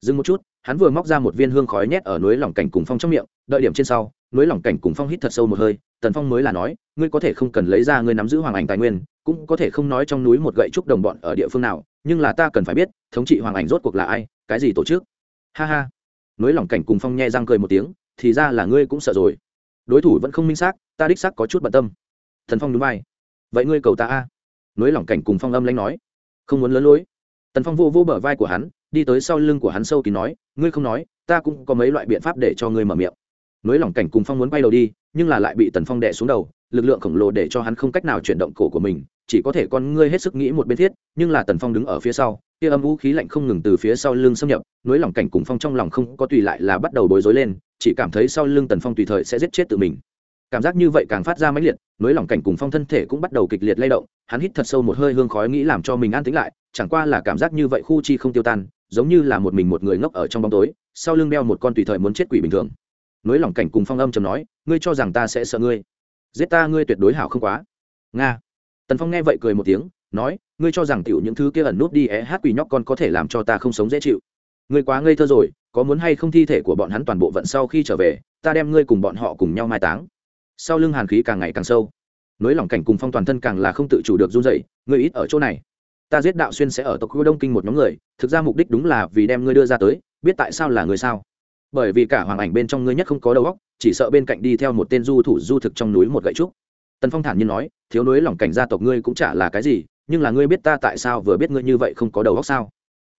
Dừng một chút, hắn vừa móc ra một viên hương khói nhét ở núi lòng cảnh cùng phong trong miệng, đợi điểm trên sau núi lỏng cảnh cùng phong hít thật sâu một hơi, tần phong mới là nói, ngươi có thể không cần lấy ra ngươi nắm giữ hoàng ảnh tài nguyên, cũng có thể không nói trong núi một gậy trúc đồng bọn ở địa phương nào, nhưng là ta cần phải biết, thống trị hoàng ảnh rốt cuộc là ai, cái gì tổ chức. Ha ha. Núi lỏng cảnh cùng phong nhẹ răng cười một tiếng, thì ra là ngươi cũng sợ rồi. Đối thủ vẫn không minh xác, ta đích xác có chút bận tâm. Thần phong đúng vai. Vậy ngươi cầu ta a? Núi lỏng cảnh cùng phong âm lãnh nói. Không muốn lớn lối. Tần phong vô vô bờ vai của hắn, đi tới sau lưng của hắn sâu kín nói, ngươi không nói, ta cũng có mấy loại biện pháp để cho ngươi mở miệng núi lòng cảnh cùng phong muốn bay đầu đi, nhưng là lại bị tần phong đè xuống đầu, lực lượng khổng lồ để cho hắn không cách nào chuyển động cổ của mình, chỉ có thể con ngươi hết sức nghĩ một bên thiết, nhưng là tần phong đứng ở phía sau, kia âm vũ khí lạnh không ngừng từ phía sau lưng xâm nhập núi lòng cảnh cùng phong trong lòng không có tùy lại là bắt đầu bối rối lên, chỉ cảm thấy sau lưng tần phong tùy thời sẽ giết chết tự mình. Cảm giác như vậy càng phát ra mãnh liệt núi lòng cảnh cùng phong thân thể cũng bắt đầu kịch liệt lay động, hắn hít thật sâu một hơi hương khói nghĩ làm cho mình an tĩnh lại, chẳng qua là cảm giác như vậy khu chi không tiêu tan, giống như là một mình một người ngốc ở trong bóng tối, sau lưng đeo một con tùy thời muốn chết quỷ bình thường nối lòng cảnh cùng phong âm chầm nói, ngươi cho rằng ta sẽ sợ ngươi. Giết ta ngươi tuyệt đối hảo không quá. Nga. Tần phong nghe vậy cười một tiếng, nói, ngươi cho rằng tiểu những thứ kia ẩn nút đi é hát quỷ nhóc con có thể làm cho ta không sống dễ chịu. Ngươi quá ngây thơ rồi, có muốn hay không thi thể của bọn hắn toàn bộ vận sau khi trở về, ta đem ngươi cùng bọn họ cùng nhau mai táng. Sau lưng hàn khí càng ngày càng sâu. Nối lòng cảnh cùng phong toàn thân càng là không tự chủ được run dậy ngươi ít ở chỗ này. Ta giết đạo xuyên sẽ ở tộc khu đông kinh một nhóm người, thực ra mục đích đúng là vì đem ngươi đưa ra tới, biết tại sao là người sao? Bởi vì cả hoàng ảnh bên trong ngươi nhất không có đầu óc, chỉ sợ bên cạnh đi theo một tên du thủ du thực trong núi một gậy trúc. Tần phong thản nhiên nói, thiếu núi lòng cảnh gia tộc ngươi cũng chả là cái gì, nhưng là ngươi biết ta tại sao vừa biết ngươi như vậy không có đầu óc sao?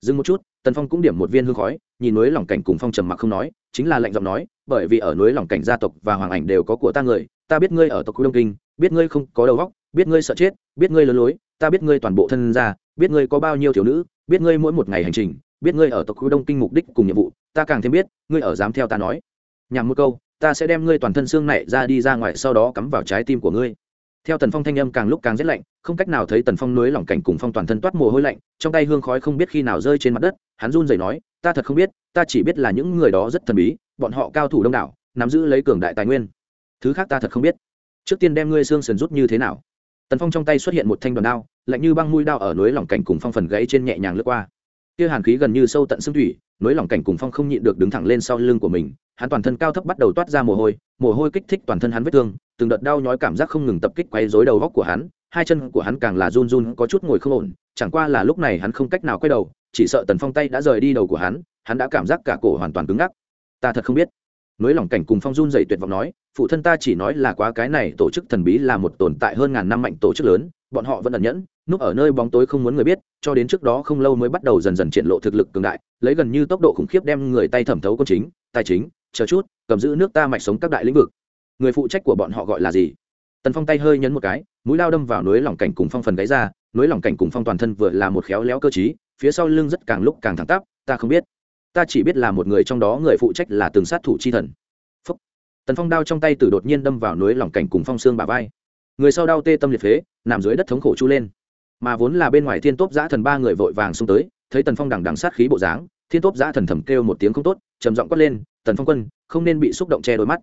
Dừng một chút, tần phong cũng điểm một viên hương khói, nhìn núi lòng cảnh cùng phong trầm mặc không nói, chính là lệnh giọng nói, bởi vì ở núi lòng cảnh gia tộc và hoàng ảnh đều có của ta người, ta biết ngươi ở tộc đông kinh, biết ngươi không có đầu óc, biết ngươi sợ chết, biết ngươi lớn lối, ta biết ngươi toàn bộ thân gia, biết ngươi có bao nhiêu thiếu nữ, biết ngươi mỗi một ngày hành trình biết ngươi ở tộc khu đông kinh mục đích cùng nhiệm vụ, ta càng thêm biết, ngươi ở dám theo ta nói. Nhằm một câu, ta sẽ đem ngươi toàn thân xương này ra đi ra ngoài, sau đó cắm vào trái tim của ngươi. Theo tần phong thanh âm càng lúc càng rét lạnh, không cách nào thấy tần phong nối lỏng cảnh cùng phong toàn thân toát mồ hôi lạnh, trong tay hương khói không biết khi nào rơi trên mặt đất, hắn run rẩy nói, ta thật không biết, ta chỉ biết là những người đó rất thần bí, bọn họ cao thủ đông đảo, nắm giữ lấy cường đại tài nguyên. Thứ khác ta thật không biết, trước tiên đem ngươi xương sườn rút như thế nào. Tần phong trong tay xuất hiện một thanh đoàn đao, lạnh như băng mũi đao ở núi lỏng cảnh cùng phong phần gãy trên nhẹ nhàng lướt qua kia hàn khí gần như sâu tận xương thủy núi lỏng cảnh cùng phong không nhịn được đứng thẳng lên sau lưng của mình, hắn toàn thân cao thấp bắt đầu toát ra mồ hôi mồ hôi kích thích toàn thân hắn vết thương, từng đợt đau nhói cảm giác không ngừng tập kích quay rối đầu góc của hắn, hai chân của hắn càng là run run có chút ngồi không ổn, chẳng qua là lúc này hắn không cách nào quay đầu, chỉ sợ tần phong tay đã rời đi đầu của hắn hắn đã cảm giác cả cổ hoàn toàn cứng ngắc. Ta thật không biết núi lòng cảnh cùng phong run dậy tuyệt vọng nói, phụ thân ta chỉ nói là quá cái này tổ chức thần bí là một tồn tại hơn ngàn năm mạnh tổ chức lớn, bọn họ vẫn ẩn nhẫn, núp ở nơi bóng tối không muốn người biết, cho đến trước đó không lâu mới bắt đầu dần dần triển lộ thực lực cường đại, lấy gần như tốc độ khủng khiếp đem người tay thẩm thấu công chính, tài chính, chờ chút, cầm giữ nước ta mạch sống các đại lĩnh vực. Người phụ trách của bọn họ gọi là gì? Tần phong tay hơi nhấn một cái, mũi lao đâm vào núi lỏng cảnh cùng phong phần gáy ra núi lỏng cảnh cùng phong toàn thân vừa là một khéo léo cơ chí phía sau lưng rất càng lúc càng thẳng tắp, ta không biết ta chỉ biết là một người trong đó người phụ trách là từng sát thủ chi thần. Phúc. tần phong đao trong tay tử đột nhiên đâm vào núi lỏng cảnh cùng phong xương bà vai. Người sau đau tê tâm liệt phế, nằm dưới đất thống khổ chu lên. Mà vốn là bên ngoài thiên tốp giã thần ba người vội vàng xông tới, thấy tần phong đằng đằng sát khí bộ dáng, thiên tốp giã thần thầm kêu một tiếng không tốt, trầm giọng quát lên, tần phong quân, không nên bị xúc động che đôi mắt.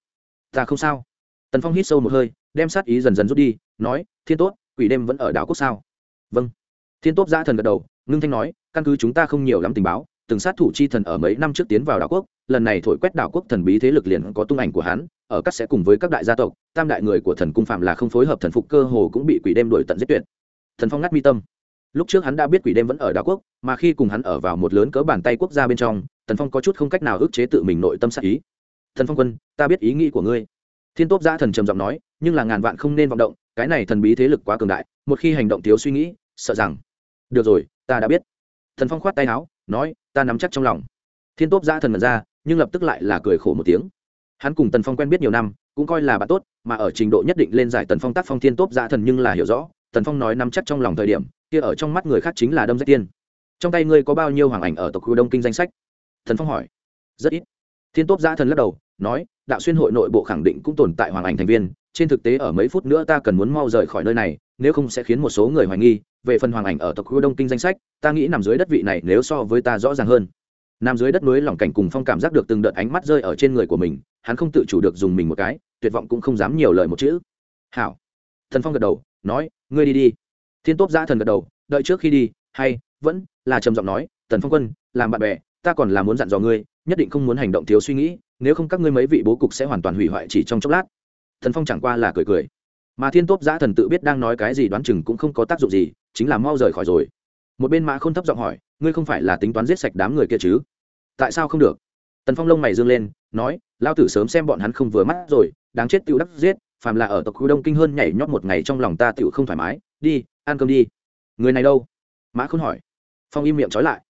Ta không sao. Tần phong hít sâu một hơi, đem sát ý dần dần rút đi, nói, thiên tốt quỷ đêm vẫn ở đảo quốc sao? Vâng. Thiên tốt giã thần gật đầu, ngưng thanh nói, căn cứ chúng ta không nhiều lắm tình báo từng sát thủ chi thần ở mấy năm trước tiến vào đảo quốc, lần này thổi quét đảo quốc thần bí thế lực liền có tung ảnh của hắn, ở các sẽ cùng với các đại gia tộc, tam đại người của thần cung phạm là không phối hợp thần phục cơ hồ cũng bị quỷ đêm đuổi tận giết tuyệt. Thần phong ngắt mi tâm. Lúc trước hắn đã biết quỷ đêm vẫn ở đảo quốc, mà khi cùng hắn ở vào một lớn cỡ bàn tay quốc gia bên trong, thần phong có chút không cách nào ức chế tự mình nội tâm sát ý. Thần phong quân, ta biết ý nghĩ của ngươi. Thiên tốp gia thần trầm giọng nói, nhưng là ngàn vạn không nên vọng động, cái này thần bí thế lực quá cường đại, một khi hành động thiếu suy nghĩ, sợ rằng. Được rồi, ta đã biết thần phong khoát tay áo, nói, ta nắm chắc trong lòng. Thiên tốp giã thần mật ra, nhưng lập tức lại là cười khổ một tiếng. Hắn cùng tần phong quen biết nhiều năm, cũng coi là bạn tốt, mà ở trình độ nhất định lên giải tần phong tác phong thiên tốp giã thần nhưng là hiểu rõ, tần phong nói nắm chắc trong lòng thời điểm, kia ở trong mắt người khác chính là đâm rách tiên. Trong tay ngươi có bao nhiêu hoàng ảnh ở tộc khu đông kinh danh sách? Thần phong hỏi. Rất ít. Thiên tốp giã thần lắc đầu, nói, đạo xuyên hội nội bộ khẳng định cũng tồn tại hoàng ảnh thành viên, trên thực tế ở mấy phút nữa ta cần muốn mau rời khỏi nơi này nếu không sẽ khiến một số người hoài nghi, về phần hoàng ảnh ở tộc khu đông kinh danh sách, ta nghĩ nằm dưới đất vị này nếu so với ta rõ ràng hơn. Nằm dưới đất núi lỏng cảnh cùng phong cảm giác được từng đợt ánh mắt rơi ở trên người của mình, hắn không tự chủ được dùng mình một cái, tuyệt vọng cũng không dám nhiều lời một chữ. Hảo. Thần phong gật đầu, nói, ngươi đi đi. Thiên tốp giã thần gật đầu, đợi trước khi đi, hay, vẫn là trầm giọng nói, tần phong quân, làm bạn bè, ta còn là muốn dặn dò ngươi, nhất định không muốn hành động thiếu suy nghĩ, nếu không các ngươi mấy vị bố cục sẽ hoàn toàn hủy hoại chỉ trong chốc lát. Thần phong chẳng qua là cười cười mà thiên tốp giã thần tự biết đang nói cái gì đoán chừng cũng không có tác dụng gì, chính là mau rời khỏi rồi. Một bên mã k h ô n thấp giọng hỏi, ngươi không phải là tính toán giết sạch đám người kia chứ? Tại sao không được? Tần phong lông mày dương lên, nói, lao tử sớm xem bọn hắn không vừa mắt rồi, đáng chết tựu đắc giết, phàm là ở tộc khu đông kinh hơn nhảy nhót một ngày trong lòng ta tựu không thoải mái, đi, ăn cơm đi. Người này đâu? Mã khôn hỏi. Phong im miệng trói lại.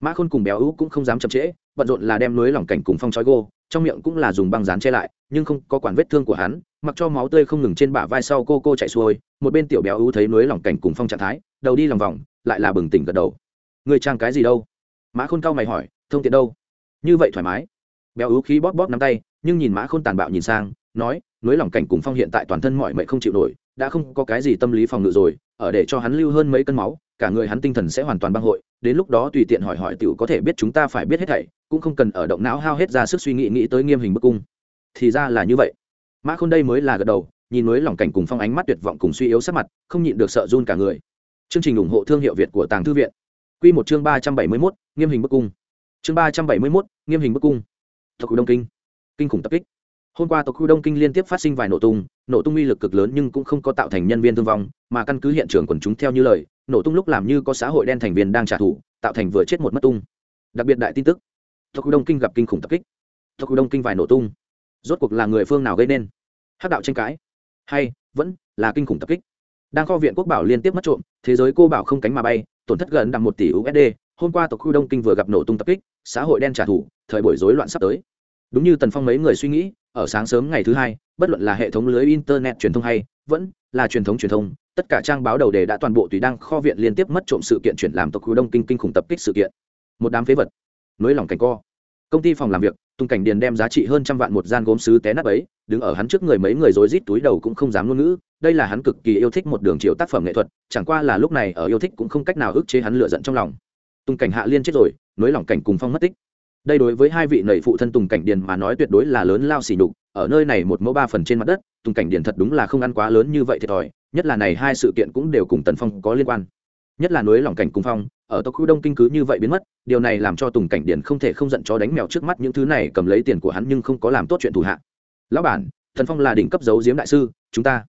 Mã khôn cùng béo ú cũng không dám chậm trễ, bận rộn là đem núi lỏng cảnh cùng phong trói gô, trong miệng cũng là dùng băng dán che lại, nhưng không có quản vết thương của hắn mặc cho máu tươi không ngừng trên bả vai sau cô cô chạy xuôi, một bên tiểu béo ú thấy núi lỏng cảnh cùng phong trạng thái, đầu đi lòng vòng, lại là bừng tỉnh gật đầu. Người trang cái gì đâu? Mã khôn cao mày hỏi, thông tiện đâu? Như vậy thoải mái. Béo ú khí bóp bóp nắm tay, nhưng nhìn mã khôn tàn bạo nhìn sang, nói núi lỏng cảnh cùng phong hiện tại toàn thân mọi mệnh không chịu nổi, đã không có cái gì tâm lý phòng ngự rồi, ở để cho hắn lưu hơn mấy cân máu, cả người hắn tinh thần sẽ hoàn toàn băng hội, đến lúc đó tùy tiện hỏi hỏi tiểu có thể biết chúng ta phải biết hết thảy, cũng không cần ở động não hao hết ra sức suy nghĩ nghĩ tới nghiêm hình bức cung. Thì ra là như vậy mã khôn đây mới là gật đầu, nhìn mới lòng cảnh cùng phong ánh mắt tuyệt vọng cùng suy yếu sắc mặt, không nhịn được sợ run cả người. Chương trình ủng hộ thương hiệu việt của tàng thư viện. Quy một chương ba trăm bảy mươi mốt, nghiêm hình bức cung. Chương ba trăm bảy mươi mốt, nghiêm hình bức cung. Tộc khu đông kinh. Kinh khủng tập kích. Hôm qua tộc khu đông kinh liên tiếp phát sinh vài nổ tung nổ tung uy lực cực lớn nhưng cũng không có tạo thành nhân viên thương vong, mà căn cứ hiện trường quần chúng theo như lời, nổ tung lúc làm như có xã hội đen thành viên đang trả thù, tạo thành vừa chết một mất tung. Đặc biệt đại tin tức. Tộc đông kinh gặp kinh khủng tập kích. Tộc đông kinh vài nổ tung rốt cuộc là người phương nào gây nên? Hắc đạo tranh cãi. Hay, vẫn là kinh khủng tập kích. Đang kho viện quốc bảo liên tiếp mất trộm, thế giới cô bảo không cánh mà bay, tổn thất gần đằng một tỷ usd hôm qua tộc khu đông kinh vừa gặp nổ tung tập kích, xã hội đen trả thù, thời buổi rối loạn sắp tới. Đúng như tần phong mấy người suy nghĩ, ở sáng sớm ngày thứ hai, bất luận là hệ thống lưới internet truyền thông hay, vẫn là truyền thống truyền thông, tất cả trang báo đầu đề đã toàn bộ tùy đang kho viện liên tiếp mất trộm sự kiện chuyển làm tộc khu đông kinh kinh khủng tập kích sự kiện. Một đám phế vật. Nối lòng cảnh co công ty phòng làm việc tung cảnh điền đem giá trị hơn trăm vạn một gian gốm sứ té nát ấy, đứng ở hắn trước người mấy người rối rít túi đầu cũng không dám ngôn ngữ. Đây là hắn cực kỳ yêu thích một đường chiều tác phẩm nghệ thuật, chẳng qua là lúc này ở yêu thích cũng không cách nào ức chế hắn lựa giận trong lòng. Tung cảnh hạ liên chết rồi nối lòng cảnh cùng phong mất tích. Đây đối với hai vị nầy phụ thân tùng cảnh điền mà nói tuyệt đối là lớn lao xỉ nhục, ở nơi này một mẫu ba phần trên mặt đất, tùng cảnh điền thật đúng là không ăn quá lớn như vậy thiệt thòi, nhất là này hai sự kiện cũng đều cùng tần phong có liên quan nhất là núi lòng cảnh cung phong, ở tộc khu đông kinh cứ như vậy biến mất, điều này làm cho tùng cảnh điền không thể không giận cho đánh mèo trước mắt những thứ này cầm lấy tiền của hắn nhưng không có làm tốt chuyện thủ hạ. Lão bản, thần phong là đỉnh cấp dấu diếm đại sư, chúng ta.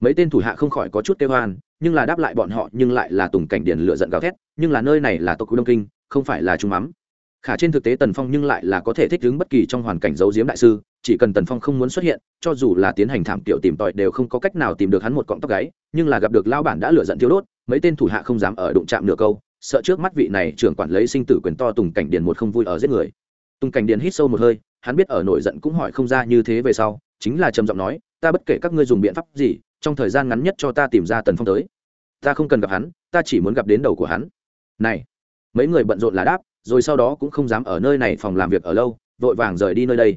Mấy tên thủ hạ không khỏi có chút kêu hoan nhưng là đáp lại bọn họ, nhưng lại là tùng cảnh điền lựa giận gào thét, nhưng là nơi này là tộc khu đông kinh, không phải là trung mắm. Khả trên thực tế tần phong nhưng lại là có thể thích ứng bất kỳ trong hoàn cảnh giấu diếm đại sư chỉ cần tần phong không muốn xuất hiện, cho dù là tiến hành thảm kiểu tìm tòi đều không có cách nào tìm được hắn một cọng tóc gáy, nhưng là gặp được lao bản đã lựa giận thiếu đốt, mấy tên thủ hạ không dám ở đụng chạm nửa câu, sợ trước mắt vị này trưởng quản lấy sinh tử quyền to tùng cảnh điền một không vui ở giết người. Tùng cảnh điền hít sâu một hơi, hắn biết ở nổi giận cũng hỏi không ra như thế về sau, chính là trầm giọng nói, ta bất kể các ngươi dùng biện pháp gì, trong thời gian ngắn nhất cho ta tìm ra tần phong tới. Ta không cần gặp hắn, ta chỉ muốn gặp đến đầu của hắn. Này, mấy người bận rộn là đáp, rồi sau đó cũng không dám ở nơi này phòng làm việc ở lâu, vội vàng rời đi nơi đây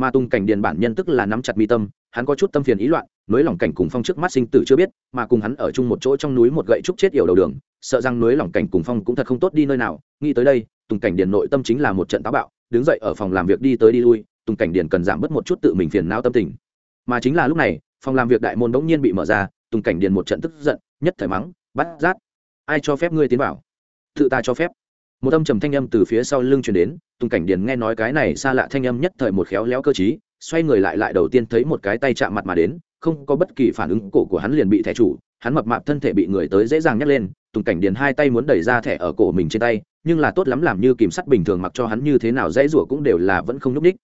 mà Tung cảnh điền bản nhân tức là nắm chặt mi tâm, hắn có chút tâm phiền ý loạn nối lòng cảnh cùng phong trước mắt sinh tử chưa biết, mà cùng hắn ở chung một chỗ trong núi một gậy trúc chết yểu đầu đường, sợ rằng nối lòng cảnh cùng phong cũng thật không tốt đi nơi nào. Nghĩ tới đây, tùng cảnh điền nội tâm chính là một trận táo bạo, đứng dậy ở phòng làm việc đi tới đi lui, tùng cảnh điền cần giảm bớt một chút tự mình phiền não tâm tình. Mà chính là lúc này, phòng làm việc đại môn bỗng nhiên bị mở ra, tùng cảnh điền một trận tức giận, nhất thời mắng, bắt rát, ai cho phép ngươi tiến vào? Tự ta cho phép một âm trầm thanh âm từ phía sau lưng truyền đến, tùng cảnh điền nghe nói cái này xa lạ thanh âm nhất thời một khéo léo cơ chí xoay người lại lại đầu tiên thấy một cái tay chạm mặt mà đến, không có bất kỳ phản ứng, cổ của hắn liền bị thẻ chủ, hắn mập mạp thân thể bị người tới dễ dàng nhắc lên, tùng cảnh điền hai tay muốn đẩy ra thẻ ở cổ mình trên tay, nhưng là tốt lắm làm như kìm sắt bình thường mặc cho hắn như thế nào dễ rủa cũng đều là vẫn không nhúc ních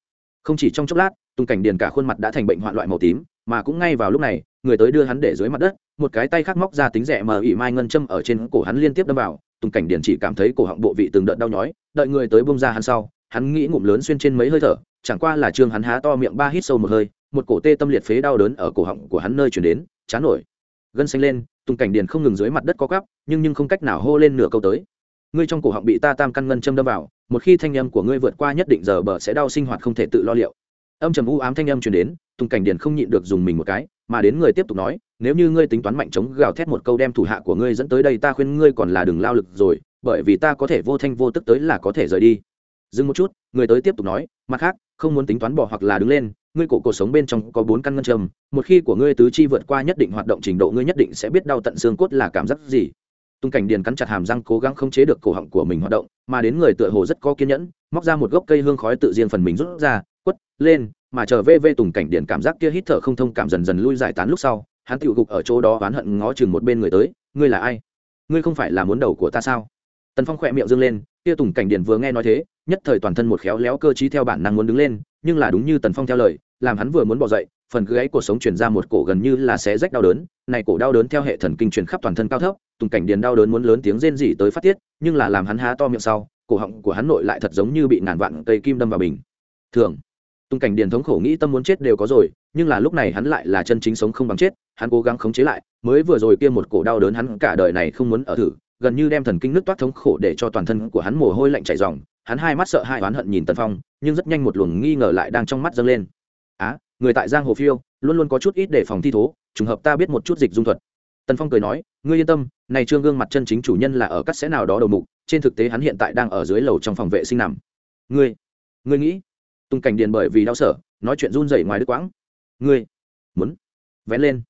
không chỉ trong chốc lát, tùng cảnh điền cả khuôn mặt đã thành bệnh hoạn loại màu tím mà cũng ngay vào lúc này, người tới đưa hắn để dưới mặt đất, một cái tay khác móc ra tính rẻ mờ ỉ mai ngân châm ở trên cổ hắn liên tiếp đâm vào, tùng cảnh điền chỉ cảm thấy cổ họng bộ vị từng đợt đau nhói, đợi người tới bông ra hắn sau, hắn nghĩ ngụm lớn xuyên trên mấy hơi thở, chẳng qua là trương hắn há to miệng ba hít sâu một hơi, một cổ tê tâm liệt phế đau đớn ở cổ họng của hắn nơi chuyển đến, chán nổi. Gân xanh lên, tùng cảnh điền không ngừng dưới mặt đất có cắp nhưng nhưng không cách nào hô lên nửa câu tới. Ngươi trong cổ họng bị ta tam căn ngân châm đâm vào, một khi thanh âm của ngươi vượt qua nhất định giờ bờ sẽ đau sinh hoạt không thể tự lo liệu âm trầm u ám thanh âm truyền đến tùng cảnh điền không nhịn được dùng mình một cái mà đến người tiếp tục nói nếu như ngươi tính toán mạnh chống gào thét một câu đem thủ hạ của ngươi dẫn tới đây ta khuyên ngươi còn là đừng lao lực rồi bởi vì ta có thể vô thanh vô tức tới là có thể rời đi. Dừng một chút người tới tiếp tục nói mặt khác không muốn tính toán bỏ hoặc là đứng lên ngươi cổ cuộc sống bên trong có bốn căn ngân trầm, một khi của ngươi tứ chi vượt qua nhất định hoạt động trình độ ngươi nhất định sẽ biết đau tận xương cốt là cảm giác gì. Tung cảnh điền cắn chặt hàm răng cố gắng không chế được cổ họng của mình hoạt động mà đến người tựa hồ rất có kiên nhẫn móc ra một gốc cây hương khói tự riêng phần mình rút ra lên, mà chờ vê vê tùng cảnh điện cảm giác kia hít thở không thông cảm dần dần lui giải tán lúc sau, hắn tựu gục ở chỗ đó oán hận ngó chừng một bên người tới, ngươi là ai? Ngươi không phải là muốn đầu của ta sao? Tần phong khỏe miệng dâng lên, kia tùng cảnh điện vừa nghe nói thế, nhất thời toàn thân một khéo léo cơ trí theo bản năng muốn đứng lên, nhưng là đúng như tần phong theo lời, làm hắn vừa muốn bỏ dậy, phần gáy cuộc sống truyền ra một cổ gần như là xé rách đau đớn, này cổ đau đớn theo hệ thần kinh truyền khắp toàn thân cao thấp, tùng cảnh điền đau đớn muốn lớn tiếng rên rỉ tới phát tiết, nhưng là làm hắn há to miệng sau, cổ họng của hắn nội lại thật giống như bị ngàn vạn cây kim đâm vào bình. Thường tung cảnh điền thống khổ nghĩ tâm muốn chết đều có rồi, nhưng là lúc này hắn lại là chân chính sống không bằng chết, hắn cố gắng khống chế lại, mới vừa rồi kia một cổ đau đớn hắn cả đời này không muốn ở thử, gần như đem thần kinh nước toát thống khổ để cho toàn thân của hắn mồ hôi lạnh chảy ròng, hắn hai mắt sợ hai oán hận nhìn tần phong, nhưng rất nhanh một luồng nghi ngờ lại đang trong mắt dâng lên. Á, người tại giang hồ phiêu, luôn luôn có chút ít để phòng thi thố, trùng hợp ta biết một chút dịch dung thuật. Tần phong cười nói, ngươi yên tâm, này trương gương mặt chân chính chủ nhân là ở cắt sẽ nào đó đầu mục, trên thực tế hắn hiện tại đang ở dưới lầu trong phòng vệ sinh nằm. Ngươi ngươi nghĩ? Tung cảnh điền bởi vì đau sở, nói chuyện run rẩy ngoài đứt quãng. Ngươi muốn vén lên.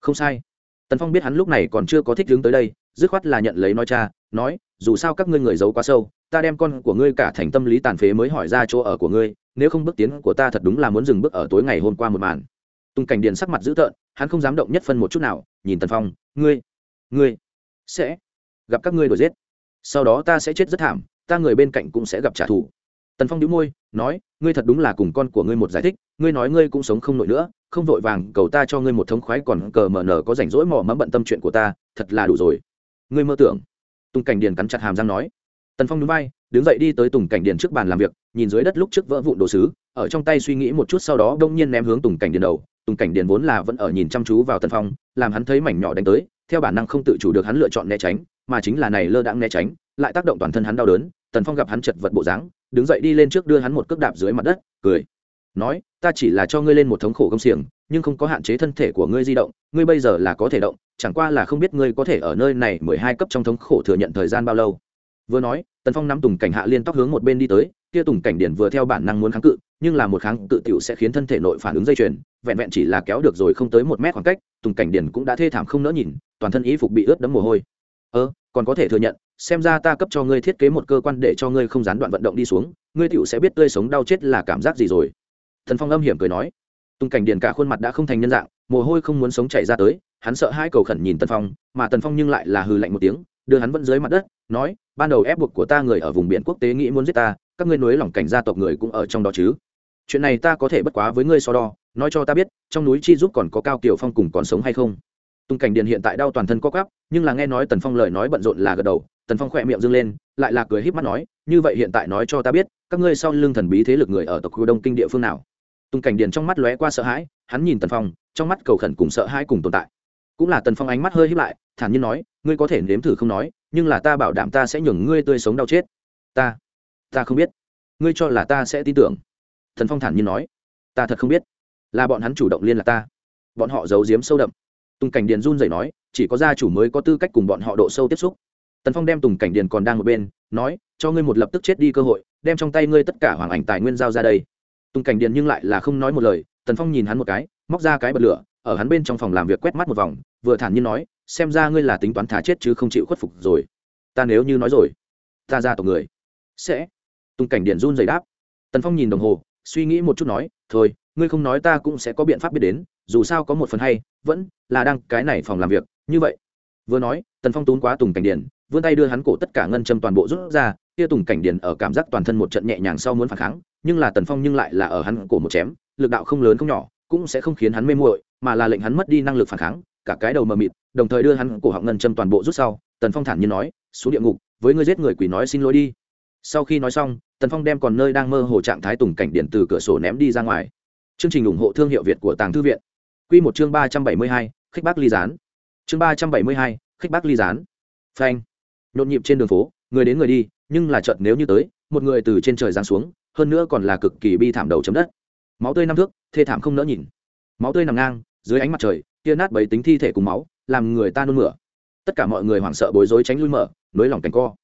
Không sai. Tần phong biết hắn lúc này còn chưa có thích đứng tới đây, dứt khoát là nhận lấy nói cha, nói, dù sao các ngươi người giấu quá sâu, ta đem con của ngươi cả thành tâm lý tàn phế mới hỏi ra chỗ ở của ngươi, nếu không bước tiến của ta thật đúng là muốn dừng bước ở tối ngày hôm qua một màn. Tung cảnh điền sắc mặt dữ tợn, hắn không dám động nhất phân một chút nào, nhìn tần phong, ngươi ngươi sẽ gặp các ngươi đuổi giết. Sau đó ta sẽ chết rất thảm, ta người bên cạnh cũng sẽ gặp trả thù tần phong đĩu môi, nói, ngươi thật đúng là cùng con của ngươi một giải thích, ngươi nói ngươi cũng sống không nổi nữa, không vội vàng cầu ta cho ngươi một thống khoái còn cờ mờ nở có rảnh rỗi mò mẫm bận tâm chuyện của ta, thật là đủ rồi. Ngươi mơ tưởng. Tùng cảnh điền cắn chặt hàm răng nói. Tần phong núi bay đứng dậy đi tới tùng cảnh điền trước bàn làm việc, nhìn dưới đất lúc trước vỡ vụn đồ sứ, ở trong tay suy nghĩ một chút sau đó đông nhiên ném hướng tùng cảnh điền đầu. Tùng cảnh điền vốn là vẫn ở nhìn chăm chú vào tần phong, làm hắn thấy mảnh nhỏ đánh tới, theo bản năng không tự chủ được hắn lựa chọn né tránh, mà chính là này lơ đãng né tránh, lại tác động toàn thân hắn đau đớn tần phong gặp hắn chật vật bộ dáng, đứng dậy đi lên trước đưa hắn một cước đạp dưới mặt đất, cười. Nói, ta chỉ là cho ngươi lên một thống khổ công xiềng, nhưng không có hạn chế thân thể của ngươi di động, ngươi bây giờ là có thể động, chẳng qua là không biết ngươi có thể ở nơi này mười hai cấp trong thống khổ thừa nhận thời gian bao lâu. Vừa nói, tần phong nắm tùng cảnh hạ liên tóc hướng một bên đi tới, kia tùng cảnh điển vừa theo bản năng muốn kháng cự, nhưng là một kháng cự tiểu sẽ khiến thân thể nội phản ứng dây chuyền, vẹn vẹn chỉ là kéo được rồi không tới một mét khoảng cách, tùng cảnh điển cũng đã thê thảm không nỡ nhìn, toàn thân y phục bị ướt đẫm mồ hôi. Ơ, còn có thể thừa nhận xem ra ta cấp cho ngươi thiết kế một cơ quan để cho ngươi không gián đoạn vận động đi xuống, ngươi tựu sẽ biết tươi sống đau chết là cảm giác gì rồi. Thần phong âm hiểm cười nói. Tùng cảnh Điền cả khuôn mặt đã không thành nhân dạng, mồ hôi không muốn sống chảy ra tới, hắn sợ hai cầu khẩn nhìn tần phong, mà tần phong nhưng lại là hừ lạnh một tiếng, đưa hắn vẫn dưới mặt đất, nói, ban đầu ép buộc của ta người ở vùng biển quốc tế nghĩ muốn giết ta, các ngươi nối lỏng cảnh gia tộc người cũng ở trong đó chứ. Chuyện này ta có thể bất quá với ngươi so đo, nói cho ta biết, trong núi chi giúp còn có cao kiều phong cùng còn sống hay không? Tung cảnh điền hiện tại đau toàn thân co cắp nhưng là nghe nói tần phong lời nói bận rộn là gật đầu tần phong khỏe miệng dâng lên, lại là cười híp mắt nói, như vậy hiện tại nói cho ta biết, các ngươi sau lưng thần bí thế lực người ở tộc khu đông kinh địa phương nào? Tung cảnh điền trong mắt lóe qua sợ hãi, hắn nhìn tần phong, trong mắt cầu khẩn cùng sợ hãi cùng tồn tại. Cũng là tần phong ánh mắt hơi híp lại, thản nhiên nói, ngươi có thể nếm thử không nói, nhưng là ta bảo đảm ta sẽ nhường ngươi tươi sống đau chết. Ta ta không biết. Ngươi cho là ta sẽ tin tưởng. Thần phong thản nhiên nói, ta thật không biết. Là bọn hắn chủ động liên lạc ta. Bọn họ giấu giếm sâu đậm. Tùng cảnh điền run rẩy nói, chỉ có gia chủ mới có tư cách cùng bọn họ độ sâu tiếp xúc tần phong đem tùng cảnh điền còn đang một bên, nói, cho ngươi một lập tức chết đi cơ hội, đem trong tay ngươi tất cả hoàng ảnh tài nguyên giao ra đây. Tùng cảnh điền nhưng lại là không nói một lời, tần phong nhìn hắn một cái, móc ra cái bật lửa, ở hắn bên trong phòng làm việc quét mắt một vòng, vừa thản nhiên nói, xem ra ngươi là tính toán thả chết chứ không chịu khuất phục rồi. Ta nếu như nói rồi, ta ra tộc người sẽ. Tùng cảnh điền run rẩy đáp. Tần phong nhìn đồng hồ, suy nghĩ một chút nói, thôi, ngươi không nói ta cũng sẽ có biện pháp biết đến, dù sao có một phần hay, vẫn là đang cái này phòng làm việc, như vậy. Vừa nói, tần phong tún quá tùng cảnh điền vươn tay đưa hắn cổ tất cả ngân châm toàn bộ rút ra, kia tùng cảnh điền ở cảm giác toàn thân một trận nhẹ nhàng sau muốn phản kháng, nhưng là tần phong nhưng lại là ở hắn cổ một chém, lực đạo không lớn không nhỏ, cũng sẽ không khiến hắn mê muội, mà là lệnh hắn mất đi năng lực phản kháng, cả cái đầu mờ mịt, đồng thời đưa hắn cổ họng ngân châm toàn bộ rút sau, tần phong thản nhiên nói, xuống địa ngục, với ngươi giết người quỷ nói xin lỗi đi. Sau khi nói xong, tần phong đem còn nơi đang mơ hồ trạng thái tùng cảnh điển từ cửa sổ ném đi ra ngoài. Chương trình ủng hộ thương hiệu việt của tàng thư viện. Q một chương ba trăm bảy mươi hai, khích bác ly gián. Chương ba trăm bảy mươi hai, khích bác ly gián. Phanh nhộn nhịp trên đường phố, người đến người đi, nhưng là trận nếu như tới, một người từ trên trời giáng xuống, hơn nữa còn là cực kỳ bi thảm đầu chấm đất. Máu tươi năm thước, thê thảm không nỡ nhìn. Máu tươi nằm ngang, dưới ánh mặt trời kia nát bấy tính thi thể cùng máu, làm người ta nôn mửa. Tất cả mọi người hoảng sợ bối rối tránh lui mở, nới lỏng cảnh co.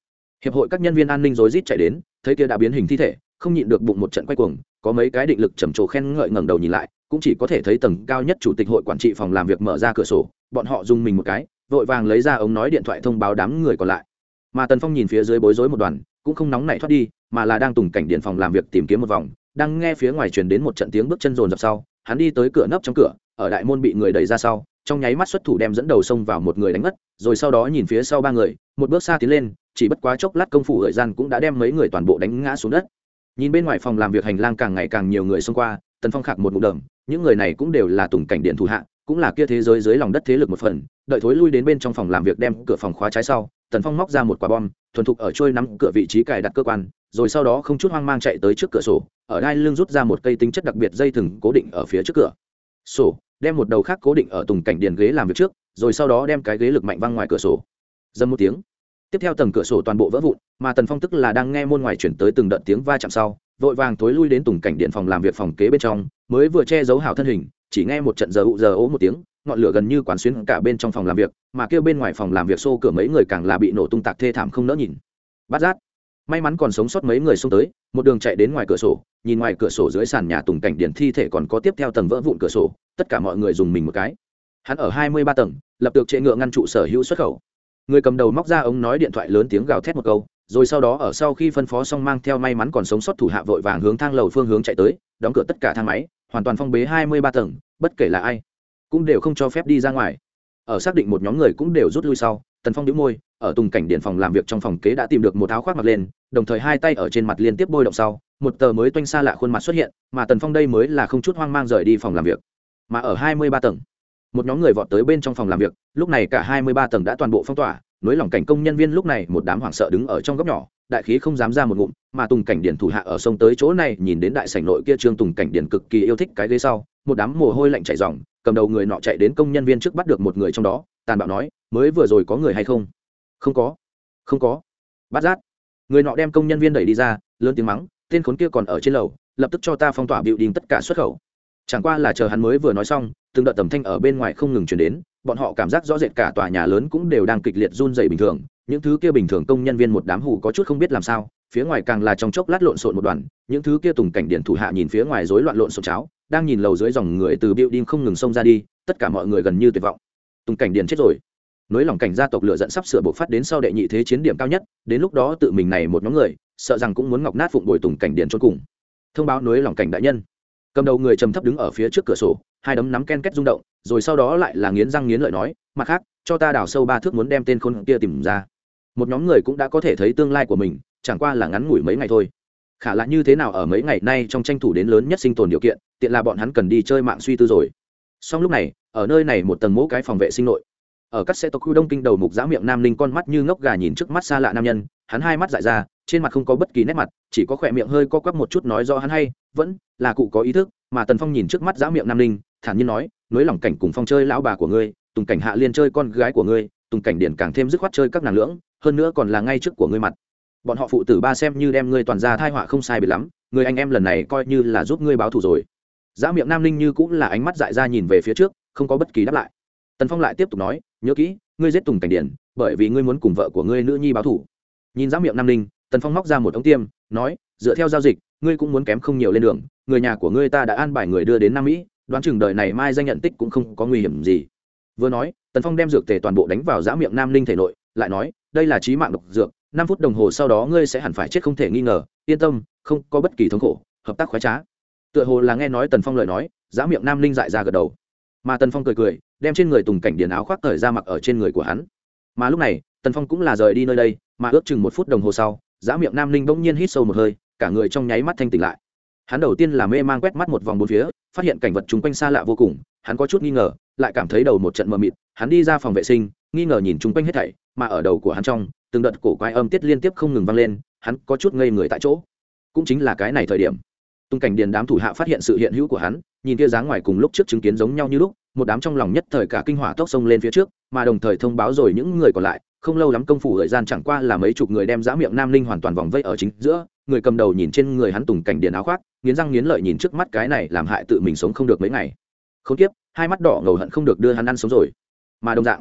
Hiệp hội các nhân viên an ninh rối rít chạy đến, thấy kia đã biến hình thi thể, không nhịn được bụng một trận quay cuồng, có mấy cái định lực trầm trồ khen ngợi ngẩng đầu nhìn lại, cũng chỉ có thể thấy tầng cao nhất chủ tịch hội quản trị phòng làm việc mở ra cửa sổ, bọn họ dùng mình một cái, vội vàng lấy ra ống nói điện thoại thông báo đám người còn lại mà tần phong nhìn phía dưới bối rối một đoàn, cũng không nóng nảy thoát đi, mà là đang tùng cảnh điện phòng làm việc tìm kiếm một vòng, đang nghe phía ngoài truyền đến một trận tiếng bước chân rồn rập sau, hắn đi tới cửa nấp trong cửa, ở đại môn bị người đẩy ra sau, trong nháy mắt xuất thủ đem dẫn đầu xông vào một người đánh mất, rồi sau đó nhìn phía sau ba người, một bước xa tiến lên, chỉ bất quá chốc lát công phu thời gian cũng đã đem mấy người toàn bộ đánh ngã xuống đất. Nhìn bên ngoài phòng làm việc hành lang càng ngày càng nhiều người xông qua, tần phong khạc một ngụm đầm, những người này cũng đều là tùng cảnh điện thủ hạ, cũng là kia thế giới dưới lòng đất thế lực một phần, đợi thối lui đến bên trong phòng làm việc đem cửa phòng khóa trái sau tần phong móc ra một quả bom, thuần thục ở trôi nắm cửa vị trí cài đặt cơ quan, rồi sau đó không chút hoang mang chạy tới trước cửa sổ, ở đai lưng rút ra một cây tính chất đặc biệt dây thừng cố định ở phía trước cửa. Sổ, đem một đầu khác cố định ở tùng cảnh điền ghế làm việc trước, rồi sau đó đem cái ghế lực mạnh văng ngoài cửa sổ. Dâm một tiếng, tiếp theo tầng cửa sổ toàn bộ vỡ vụn, mà tần phong tức là đang nghe môn ngoài chuyển tới từng đợt tiếng va chạm sau, vội vàng tối lui đến tùng cảnh điện phòng làm việc phòng kế bên trong, mới vừa che giấu hảo thân hình, chỉ nghe một trận giờ ụ giờ ố một tiếng ngọn lửa gần như quán xuyến cả bên trong phòng làm việc, mà kêu bên ngoài phòng làm việc xô cửa mấy người càng là bị nổ tung tạc thê thảm không nỡ nhìn. Bát giác, may mắn còn sống sót mấy người xông tới, một đường chạy đến ngoài cửa sổ, nhìn ngoài cửa sổ dưới sàn nhà tùng cảnh điển thi thể còn có tiếp theo tầng vỡ vụn cửa sổ, tất cả mọi người dùng mình một cái. Hắn ở hai mươi ba tầng, lập được trệ ngựa ngăn trụ sở hữu xuất khẩu. Người cầm đầu móc ra ống nói điện thoại lớn tiếng gào thét một câu, rồi sau đó ở sau khi phân phó xong mang theo may mắn còn sống sót thủ hạ vội vàng hướng thang lầu phương hướng chạy tới, đóng cửa tất cả thang máy, hoàn toàn phong bế hai mươi ba tầng, bất kể là ai cũng đều không cho phép đi ra ngoài. Ở xác định một nhóm người cũng đều rút lui sau, tần phong đĩu môi, ở tùng cảnh điện phòng làm việc trong phòng kế đã tìm được một áo khoác mặc lên, đồng thời hai tay ở trên mặt liên tiếp bôi động sau, một tờ mới toanh xa lạ khuôn mặt xuất hiện, mà tần phong đây mới là không chút hoang mang rời đi phòng làm việc. Mà ở hai mươi ba tầng, một nhóm người vọt tới bên trong phòng làm việc, lúc này cả hai mươi ba tầng đã toàn bộ phong tỏa, nối lỏng cảnh công nhân viên lúc này một đám hoảng sợ đứng ở trong góc nhỏ, đại khí không dám ra một ngụm, mà tùng cảnh điển thủ hạ ở sông tới chỗ này nhìn đến đại sảnh nội kia trương tùng cảnh điển cực kỳ yêu thích cái ghế sau, một đám mồ hôi lạnh chảy ròng cầm đầu người nọ chạy đến công nhân viên trước bắt được một người trong đó, tàn bạo nói, mới vừa rồi có người hay không? Không có. Không có. Bắt giác. Người nọ đem công nhân viên đẩy đi ra, lớn tiếng mắng, tên khốn kia còn ở trên lầu, lập tức cho ta phong tỏa biểu đình tất cả xuất khẩu. Chẳng qua là chờ hắn mới vừa nói xong, từng đợt tầm thanh ở bên ngoài không ngừng chuyển đến, bọn họ cảm giác rõ rệt cả tòa nhà lớn cũng đều đang kịch liệt run dày bình thường, những thứ kia bình thường công nhân viên một đám hù có chút không biết làm sao, phía ngoài càng là trong chốc lát lộn xộn một đoàn, những thứ kia tùng cảnh điện thủ hạ nhìn phía ngoài rối loạn lộn xộn cháo đang nhìn lầu dưới dòng người từ building không ngừng xông ra đi, tất cả mọi người gần như tuyệt vọng. Tùng cảnh điện chết rồi. Nối lòng cảnh gia tộc lựa dẫn sắp sửa buộc phát đến sau đệ nhị thế chiến điểm cao nhất, đến lúc đó tự mình này một nhóm người, sợ rằng cũng muốn ngọc nát phụng bồi tùng cảnh điện cho cùng. Thông báo nối lòng cảnh đại nhân. Cầm đầu người trầm thấp đứng ở phía trước cửa sổ, hai đấm nắm ken két rung động, rồi sau đó lại là nghiến răng nghiến lợi nói, mặt khác, cho ta đào sâu ba thước muốn đem tên khôn kia tìm ra. Một nhóm người cũng đã có thể thấy tương lai của mình, chẳng qua là ngắn ngủi mấy ngày thôi khả là như thế nào ở mấy ngày nay trong tranh thủ đến lớn nhất sinh tồn điều kiện, tiện là bọn hắn cần đi chơi mạng suy tư rồi. Song lúc này, ở nơi này một tầng mỗ cái phòng vệ sinh nội. Ở các xe tộc khu đông kinh đầu mục giã miệng nam linh con mắt như ngốc gà nhìn trước mắt xa lạ nam nhân, hắn hai mắt dại ra, trên mặt không có bất kỳ nét mặt, chỉ có khỏe miệng hơi co quắp một chút nói do hắn hay, vẫn là cụ có ý thức, mà tần phong nhìn trước mắt giã miệng nam linh, thản nhiên nói nới lòng cảnh cùng phong chơi lão bà của ngươi, tùng cảnh hạ liên chơi con gái của ngươi, tùng cảnh điển càng thêm dứt khoát chơi các nàng lưỡng, hơn nữa còn là ngay trước của ngươi mặt bọn họ phụ tử ba xem như đem ngươi toàn ra thai họa không sai bị lắm, người anh em lần này coi như là giúp ngươi báo thù rồi. Giá miệng nam ninh như cũng là ánh mắt dại ra nhìn về phía trước, không có bất kỳ đáp lại. Tần phong lại tiếp tục nói, nhớ kỹ, ngươi giết tùng cảnh điển, bởi vì ngươi muốn cùng vợ của ngươi nữ nhi báo thù. Nhìn giá miệng nam ninh, tần phong móc ra một ống tiêm, nói, dựa theo giao dịch, ngươi cũng muốn kém không nhiều lên đường, người nhà của ngươi ta đã an bài người đưa đến nam mỹ, đoán chừng đời này mai danh nhận tích cũng không có nguy hiểm gì. Vừa nói, tần phong đem dược tề toàn bộ đánh vào giã miệng nam ninh thể nội, lại nói, đây là trí mạng độc dược năm phút đồng hồ sau đó ngươi sẽ hẳn phải chết không thể nghi ngờ, yên tâm, không có bất kỳ thống khổ, hợp tác khoái trá. Tựa hồ là nghe nói tần phong lời nói, giá miệng nam Linh dại ra gật đầu. Mà tần phong cười cười, đem trên người tùng cảnh điền áo khoác thời ra mặc ở trên người của hắn. Mà lúc này, tần phong cũng là rời đi nơi đây, mà ước chừng một phút đồng hồ sau, giá miệng nam Linh bỗng nhiên hít sâu một hơi, cả người trong nháy mắt thanh tỉnh lại. Hắn đầu tiên là mê mang quét mắt một vòng bốn phía, phát hiện cảnh vật chung quanh xa lạ vô cùng, hắn có chút nghi ngờ, lại cảm thấy đầu một trận mờ mịt, hắn đi ra phòng vệ sinh, nghi ngờ nhìn chung quanh hết thảy, mà ở đầu của hắn trong từng đợt cổ quái âm tiết liên tiếp không ngừng vang lên, hắn có chút ngây người tại chỗ. Cũng chính là cái này thời điểm, tung cảnh điền đám thủ hạ phát hiện sự hiện hữu của hắn, nhìn kia dáng ngoài cùng lúc trước chứng kiến giống nhau như lúc, một đám trong lòng nhất thời cả kinh hỏa tốc xông lên phía trước, mà đồng thời thông báo rồi những người còn lại, không lâu lắm công phủ thời gian chẳng qua là mấy chục người đem giã miệng nam linh hoàn toàn vòng vây ở chính giữa, người cầm đầu nhìn trên người hắn tùng cảnh điền áo khoác, nghiến răng nghiến lợi nhìn trước mắt cái này làm hại tự mình sống không được mấy ngày. Không tiếp hai mắt đỏ ngầu hận không được đưa hắn ăn sống rồi. Mà đồng dạng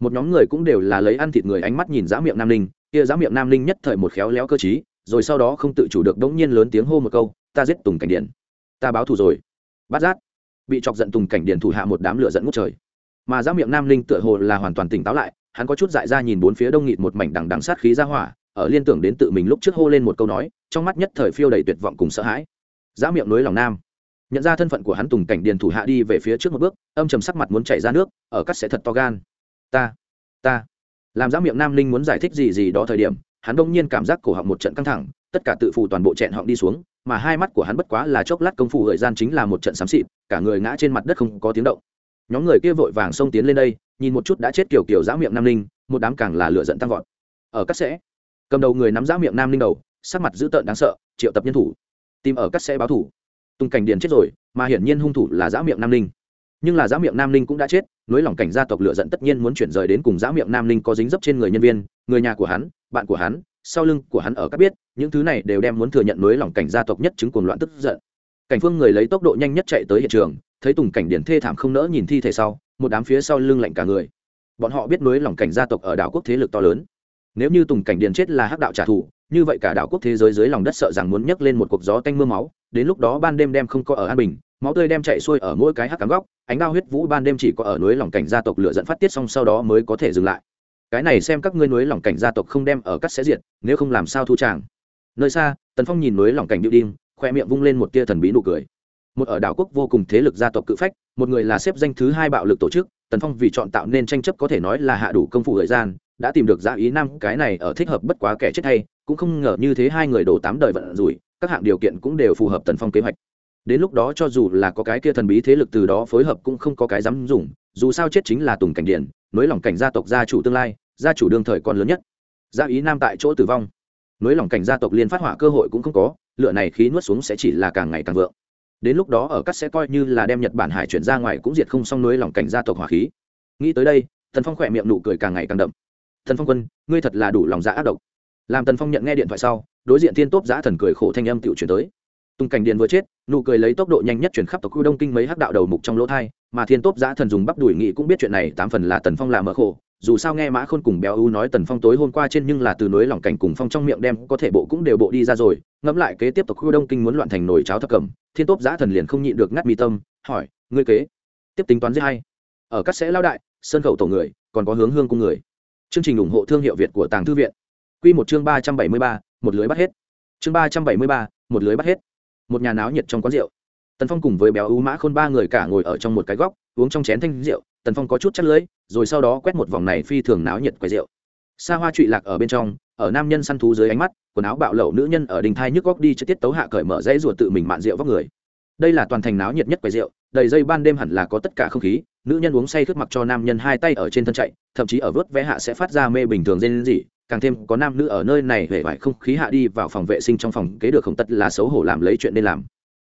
một nhóm người cũng đều là lấy ăn thịt người ánh mắt nhìn giá miệng nam ninh, kia giá miệng nam ninh nhất thời một khéo léo cơ chí rồi sau đó không tự chủ được đống nhiên lớn tiếng hô một câu, ta giết tùng cảnh điện ta báo thù rồi. Bắt giác, bị chọc giận tùng cảnh điện thủ hạ một đám lửa dẫn ngút trời. Mà giá miệng nam ninh tựa hồ là hoàn toàn tỉnh táo lại, hắn có chút dại ra nhìn bốn phía đông nghịt một mảnh đằng đằng sát khí ra hỏa, ở liên tưởng đến tự mình lúc trước hô lên một câu nói, trong mắt nhất thời phiêu đầy tuyệt vọng cùng sợ hãi. Giá miệng nối lòng nam, nhận ra thân phận của hắn tùng cảnh điền thủ hạ đi về phía trước một bước, âm trầm sắc mặt muốn chảy ra nước, ở cắt sẽ thật to gan ta ta. Làm ra miệng nam linh muốn giải thích gì gì đó thời điểm, hắn đông nhiên cảm giác cổ họng một trận căng thẳng, tất cả tự phụ toàn bộ chẹn họng đi xuống, mà hai mắt của hắn bất quá là chốc lát công phu thời gian chính là một trận xám xịt, cả người ngã trên mặt đất không có tiếng động. Nhóm người kia vội vàng xông tiến lên đây, nhìn một chút đã chết kiểu kiểu giá miệng nam linh, một đám càng là lửa giận tăng vọt. Ở các sẽ, cầm đầu người nắm giá miệng nam linh đầu, sắc mặt dữ tợn đáng sợ, triệu tập nhân thủ. Tìm ở các sẽ báo thủ. Tung cảnh điền chết rồi, mà hiển nhiên hung thủ là giã miệng nam ninh nhưng là giá miệng nam ninh cũng đã chết nối lòng cảnh gia tộc lựa dẫn tất nhiên muốn chuyển rời đến cùng giá miệng nam ninh có dính dấp trên người nhân viên, người nhà của hắn, bạn của hắn, sau lưng của hắn ở các biết, những thứ này đều đem muốn thừa nhận nối lòng cảnh gia tộc nhất chứng cuồng loạn tức giận. Cảnh phương người lấy tốc độ nhanh nhất chạy tới hiện trường, thấy tùng cảnh điển thê thảm không nỡ nhìn thi thể sau, một đám phía sau lưng lạnh cả người. Bọn họ biết nối lòng cảnh gia tộc ở đảo quốc thế lực to lớn. Nếu như tùng cảnh điển chết là hắc đạo trả thù, như vậy cả đảo quốc thế giới dưới lòng đất sợ rằng muốn nhấc lên một cuộc gió tanh mưa máu, đến lúc đó ban đêm đem không có ở an bình máu tươi đem chạy xuôi ở mỗi cái hắc cắm góc, ánh đao huyết vũ ban đêm chỉ có ở núi lòng cảnh gia tộc lửa dẫn phát tiết xong sau đó mới có thể dừng lại. Cái này xem các ngươi núi lòng cảnh gia tộc không đem ở cắt sẽ diệt, nếu không làm sao thu tràng. Nơi xa, tần phong nhìn núi lòng cảnh điệu đinh khoe miệng vung lên một tia thần bí nụ cười. Một ở đảo quốc vô cùng thế lực gia tộc cự phách, một người là xếp danh thứ hai bạo lực tổ chức, tần phong vì chọn tạo nên tranh chấp có thể nói là hạ đủ công phu thời gian, đã tìm được giá ý nam cái này ở thích hợp bất quá kẻ chết hay, cũng không ngờ như thế hai người đổ tám đời vận rủi, các hạng điều kiện cũng đều phù hợp tần phong kế hoạch đến lúc đó cho dù là có cái kia thần bí thế lực từ đó phối hợp cũng không có cái dám dùng, dù sao chết chính là tùng cảnh điện, nối lòng cảnh gia tộc gia chủ tương lai, gia chủ đương thời còn lớn nhất. Gia ý nam tại chỗ tử vong. Nối lòng cảnh gia tộc liên phát hỏa cơ hội cũng không có lựa này khí nuốt xuống sẽ chỉ là càng ngày càng vượng. Đến lúc đó ở cắt sẽ coi như là đem nhật bản hải chuyển ra ngoài cũng diệt không xong nối lòng cảnh gia tộc hỏa khí. Nghĩ tới đây thần phong khỏe miệng nụ cười càng ngày càng đậm. Thần phong quân, ngươi thật là đủ lòng dạ ác độc. Làm tần phong nhận nghe điện thoại sau, đối diện thiên tốp giã thần cười khổ thanh âm tiểu chuyển tới tung cảnh điện vừa chết, nụ cười lấy tốc độ nhanh nhất chuyển khắp tộc khu đông kinh mấy hắc đạo đầu mục trong lỗ thai, mà thiên tốp Giá thần dùng bắp đuổi nghị cũng biết chuyện này, tám phần là tần phong làm mở khổ. Dù sao nghe mã khôn cùng béo u nói tần phong tối hôm qua trên nhưng là từ núi lỏng cảnh cùng phong trong miệng đem có thể bộ cũng đều bộ đi ra rồi, ngẫm lại kế tiếp tộc khu đông kinh muốn loạn thành nồi cháo thập cẩm, thiên tốp Giá thần liền không nhịn được ngắt mi tâm, hỏi, ngươi kế? Tiếp tính toán giết hay ở các sẽ lao đại, sơn khẩu tổ người, còn có hướng hương cung người. Chương trình ủng hộ thương hiệu việt của tàng thư viện. Quy một chương ba trăm bảy mươi ba, một lưới bắt hết. Chương ba trăm bảy mươi ba, một lưới bắt hết một nhà náo nhiệt trong quán rượu. Tần phong cùng với béo ú mã khôn ba người cả ngồi ở trong một cái góc, uống trong chén thanh rượu. Tần phong có chút chắc lưới rồi sau đó quét một vòng này phi thường náo nhiệt quầy rượu. Xa hoa trụy lạc ở bên trong, ở nam nhân săn thú dưới ánh mắt, quần áo bạo lẩu nữ nhân ở đình thai nhức góc đi cho tiết tấu hạ cởi mở dãy ruột tự mình mạn rượu vóc người. Đây là toàn thành náo nhiệt nhất quầy rượu, đầy dây ban đêm hẳn là có tất cả không khí, nữ nhân uống say khướt mặc cho nam nhân hai tay ở trên thân chạy, thậm chí ở vớt vé hạ sẽ phát ra mê bình thường dên gì càng thêm có nam nữ ở nơi này hề vải không khí hạ đi vào phòng vệ sinh trong phòng kế được khổng tất là xấu hổ làm lấy chuyện nên làm.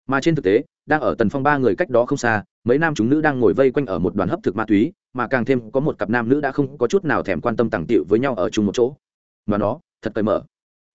Mà trên thực tế, đang ở tần phong ba người cách đó không xa, mấy nam chúng nữ đang ngồi vây quanh ở một đoàn hấp thực ma túy, mà càng thêm có một cặp nam nữ đã không có chút nào thèm quan tâm tàng tiệu với nhau ở chung một chỗ. Mà nó, thật cởi mở.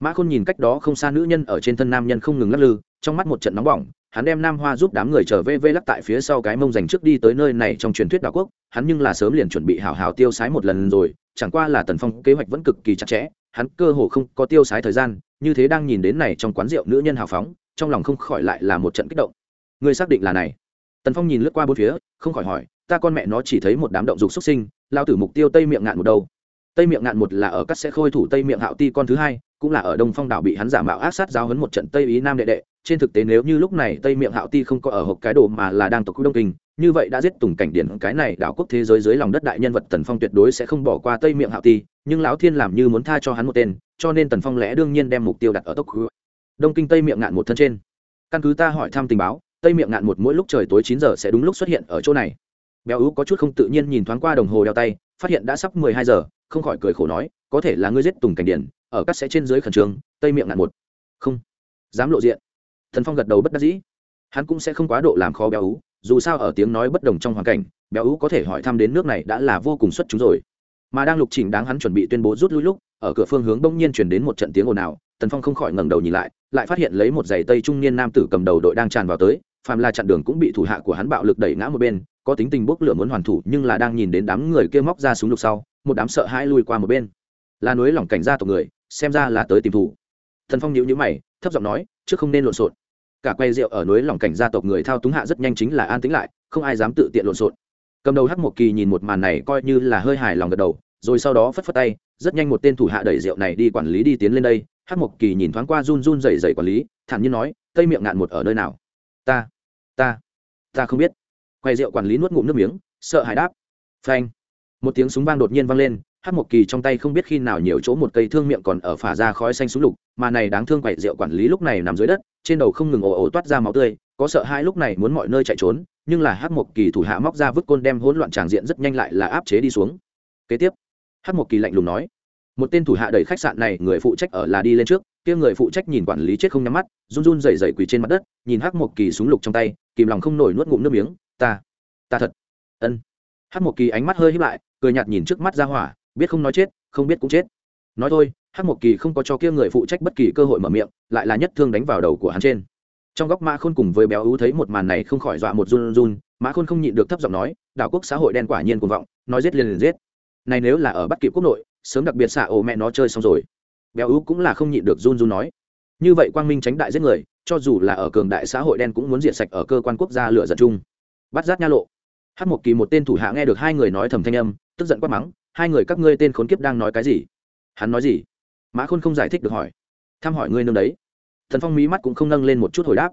Mã khôn nhìn cách đó không xa nữ nhân ở trên thân nam nhân không ngừng lắc lư, trong mắt một trận nóng bỏng, hắn đem nam hoa giúp đám người trở về vê lắc tại phía sau cái mông dành trước đi tới nơi này trong truyền thuyết đảo quốc, hắn nhưng là sớm liền chuẩn bị hào hào tiêu sái một lần rồi chẳng qua là tần phong kế hoạch vẫn cực kỳ chặt chẽ, hắn cơ hồ không có tiêu sái thời gian, như thế đang nhìn đến này trong quán rượu nữ nhân hào phóng, trong lòng không khỏi lại là một trận kích động. Người xác định là này? Tần phong nhìn lướt qua bốn phía, không khỏi hỏi, ta con mẹ nó chỉ thấy một đám động dục xuất sinh, lao tử mục tiêu tây miệng ngạn một đâu? Tây miệng ngạn một là ở cắt sẽ khôi thủ tây miệng hạo ti con thứ hai, cũng là ở đông phong đảo bị hắn giả mạo ác sát giáo hấn một trận tây ý nam đệ đệ. Trên thực tế nếu như lúc này tây miệng hạo ti không có ở hộp cái đồ mà là đang tộc khu đông kinh như vậy đã giết tùng cảnh điển, cái này đảo quốc thế giới dưới lòng đất đại nhân vật tần phong tuyệt đối sẽ không bỏ qua tây miệng hạo ti, nhưng lão thiên làm như muốn tha cho hắn một tên, cho nên tần phong lẽ đương nhiên đem mục tiêu đặt ở tốc khứ đông kinh tây miệng ngạn một thân trên. Căn cứ ta hỏi thăm tình báo, tây miệng ngạn một mỗi lúc trời tối chín giờ sẽ đúng lúc xuất hiện ở chỗ này. Béo ú có chút không tự nhiên nhìn thoáng qua đồng hồ đeo tay, phát hiện đã sắp mười hai giờ, không khỏi cười khổ nói, có thể là ngươi giết tùng cảnh điển, ở các sẽ trên dưới khẩn trương, tây miệng ngạn một. Không. Dám lộ diện. Thần phong gật đầu bất đắc dĩ. Hắn cũng sẽ không quá độ làm khó béo ú dù sao ở tiếng nói bất đồng trong hoàn cảnh, béo ú có thể hỏi thăm đến nước này đã là vô cùng xuất chúng rồi. Mà đang lục trình đáng hắn chuẩn bị tuyên bố rút lui lúc, ở cửa phương hướng bỗng nhiên chuyển đến một trận tiếng ồn ào, tần phong không khỏi ngẩng đầu nhìn lại lại phát hiện lấy một giày tây trung niên nam tử cầm đầu đội đang tràn vào tới, phàm là chặn đường cũng bị thủ hạ của hắn bạo lực đẩy ngã một bên, có tính tình bốc lửa muốn hoàn thủ nhưng là đang nhìn đến đám người kia móc ra súng lục sau, một đám sợ hãi lui qua một bên. Là núi lỏng cảnh gia tộc người, xem ra là tới tìm thủ. Thần phong nhíu nhíu mày, thấp giọng nói, trước không nên lộn xộn cả quay rượu ở núi lòng cảnh gia tộc người thao túng hạ rất nhanh chính là an tĩnh lại, không ai dám tự tiện lộn xộn. Cầm đầu hắc một kỳ nhìn một màn này coi như là hơi hài lòng gật đầu, rồi sau đó phất phất tay, rất nhanh một tên thủ hạ đẩy rượu này đi quản lý đi tiến lên đây. Hắc một kỳ nhìn thoáng qua run run rẩy rẩy quản lý, thản nhiên nói, tây miệng ngạn một ở nơi nào? Ta ta ta không biết. Quay rượu quản lý nuốt ngụm nước miếng, sợ hãi đáp, phanh. Một tiếng súng vang đột nhiên vang lên hát một kỳ trong tay không biết khi nào nhiều chỗ một cây thương miệng còn ở phả ra khói xanh súng lục, mà này đáng thương quậy rượu quản lý lúc này nằm dưới đất trên đầu không ngừng ồ ồ toát ra máu tươi, có sợ hai lúc này muốn mọi nơi chạy trốn, nhưng là hát một kỳ thủ hạ móc ra vứt côn đem hỗn loạn tràng diện rất nhanh lại là áp chế đi xuống. Kế tiếp hát một kỳ lạnh lùng nói, một tên thủ hạ đầy khách sạn này, người phụ trách ở là đi lên trước, kia người phụ trách nhìn quản lý chết không nhắm mắt, run run rẩy rẩy quỳ trên mặt đất, nhìn hắc một kỳ súng lục trong tay, kìm lòng không nổi nuốt ngụm nước miếng, ta ta thật, ân. Hắc một kỳ ánh mắt hơi híp lại, cười nhạt nhìn trước mắt ra hỏa, biết không nói chết, không biết cũng chết. Nói thôi hắc Mộc kỳ không có cho kia người phụ trách bất kỳ cơ hội mở miệng, lại là nhất thương đánh vào đầu của hắn trên. Trong góc mã khôn cùng với béo ú thấy một màn này không khỏi dọa một run run, mã khôn không nhịn được thấp giọng nói, đảo quốc xã hội đen quả nhiên cuồng vọng, nói giết liền liền giết. Này nếu là ở bắt kịp quốc nội, sớm đặc biệt xạ ổ mẹ nó chơi xong rồi. Béo ú cũng là không nhịn được run run nói. Như vậy quang minh tránh đại giết người, cho dù là ở cường đại xã hội đen cũng muốn diệt sạch ở cơ quan quốc gia lựa giật chung. Bắt giác nha lộ. Hát một kỳ một tên thủ hạ nghe được hai người nói thầm thanh âm, tức giận quát mắng, hai người các ngươi tên khốn kiếp đang nói cái gì? Hắn nói gì? Mã khôn không giải thích được hỏi. Thăm hỏi ngươi nương đấy. Thần phong mí mắt cũng không nâng lên một chút hồi đáp.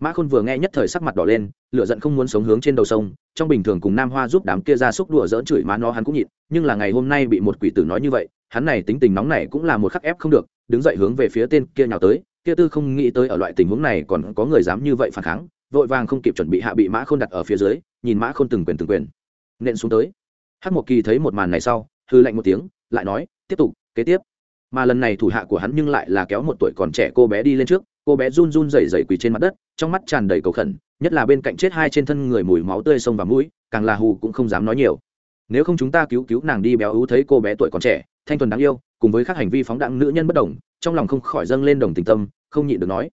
Mã khôn vừa nghe nhất thời sắc mặt đỏ lên lựa giận không muốn sống hướng trên đầu sông, trong bình thường cùng nam hoa giúp đám kia ra xúc đùa dỡn chửi má nó hắn cũng nhịn, nhưng là ngày hôm nay bị một quỷ tử nói như vậy, hắn này tính tình nóng này cũng là một khắc ép không được, đứng dậy hướng về phía tên kia nhào tới, kia tư không nghĩ tới ở loại tình huống này còn có người dám như vậy phản kháng, vội vàng không kịp chuẩn bị hạ bị mã khôn đặt ở phía dưới, nhìn mã khôn từng quyền từng quyền. Nện xuống tới. Hát một kỳ thấy một màn này sau hư lạnh một tiếng, lại nói, tiếp tục, kế tiếp mà lần này thủ hạ của hắn nhưng lại là kéo một tuổi còn trẻ cô bé đi lên trước, cô bé run run rẩy rẩy quỳ trên mặt đất, trong mắt tràn đầy cầu khẩn, nhất là bên cạnh chết hai trên thân người mùi máu tươi sông và mũi, càng là hù cũng không dám nói nhiều. Nếu không chúng ta cứu cứu nàng đi béo ú thấy cô bé tuổi còn trẻ, thanh thuần đáng yêu, cùng với các hành vi phóng đẳng nữ nhân bất đồng, trong lòng không khỏi dâng lên đồng tình tâm, không nhịn được nói.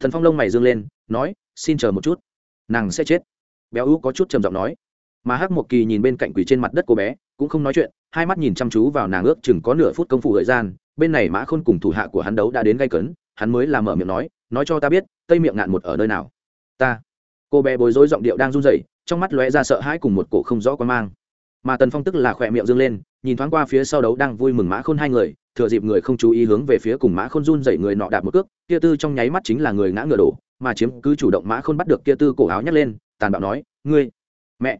Thần phong lông mày dâng lên, nói, xin chờ một chút, nàng sẽ chết. Béo ú có chút trầm giọng nói mà hắc một kỳ nhìn bên cạnh quỳ trên mặt đất cô bé, cũng không nói chuyện, hai mắt nhìn chăm chú vào nàng ước chừng có nửa phút công phu thời gian, bên này mã khôn cùng thủ hạ của hắn đấu đã đến gây cấn, hắn mới làm mở miệng nói nói cho ta biết, tây miệng ngạn một ở nơi nào? Ta. Cô bé bối rối giọng điệu đang run rẩy, trong mắt lóe ra sợ hãi cùng một cổ không rõ quan mang. Mà tần phong tức là khỏe miệng dương lên, nhìn thoáng qua phía sau đấu đang vui mừng mã khôn hai người, thừa dịp người không chú ý hướng về phía cùng mã khôn run dậy người nọ đạp một cước, kia tư trong nháy mắt chính là người ngã ngựa đổ, mà chiếm cứ chủ động mã khôn bắt được kia tư cổ áo nhấc lên, tàn bạo nói, ngươi, mẹ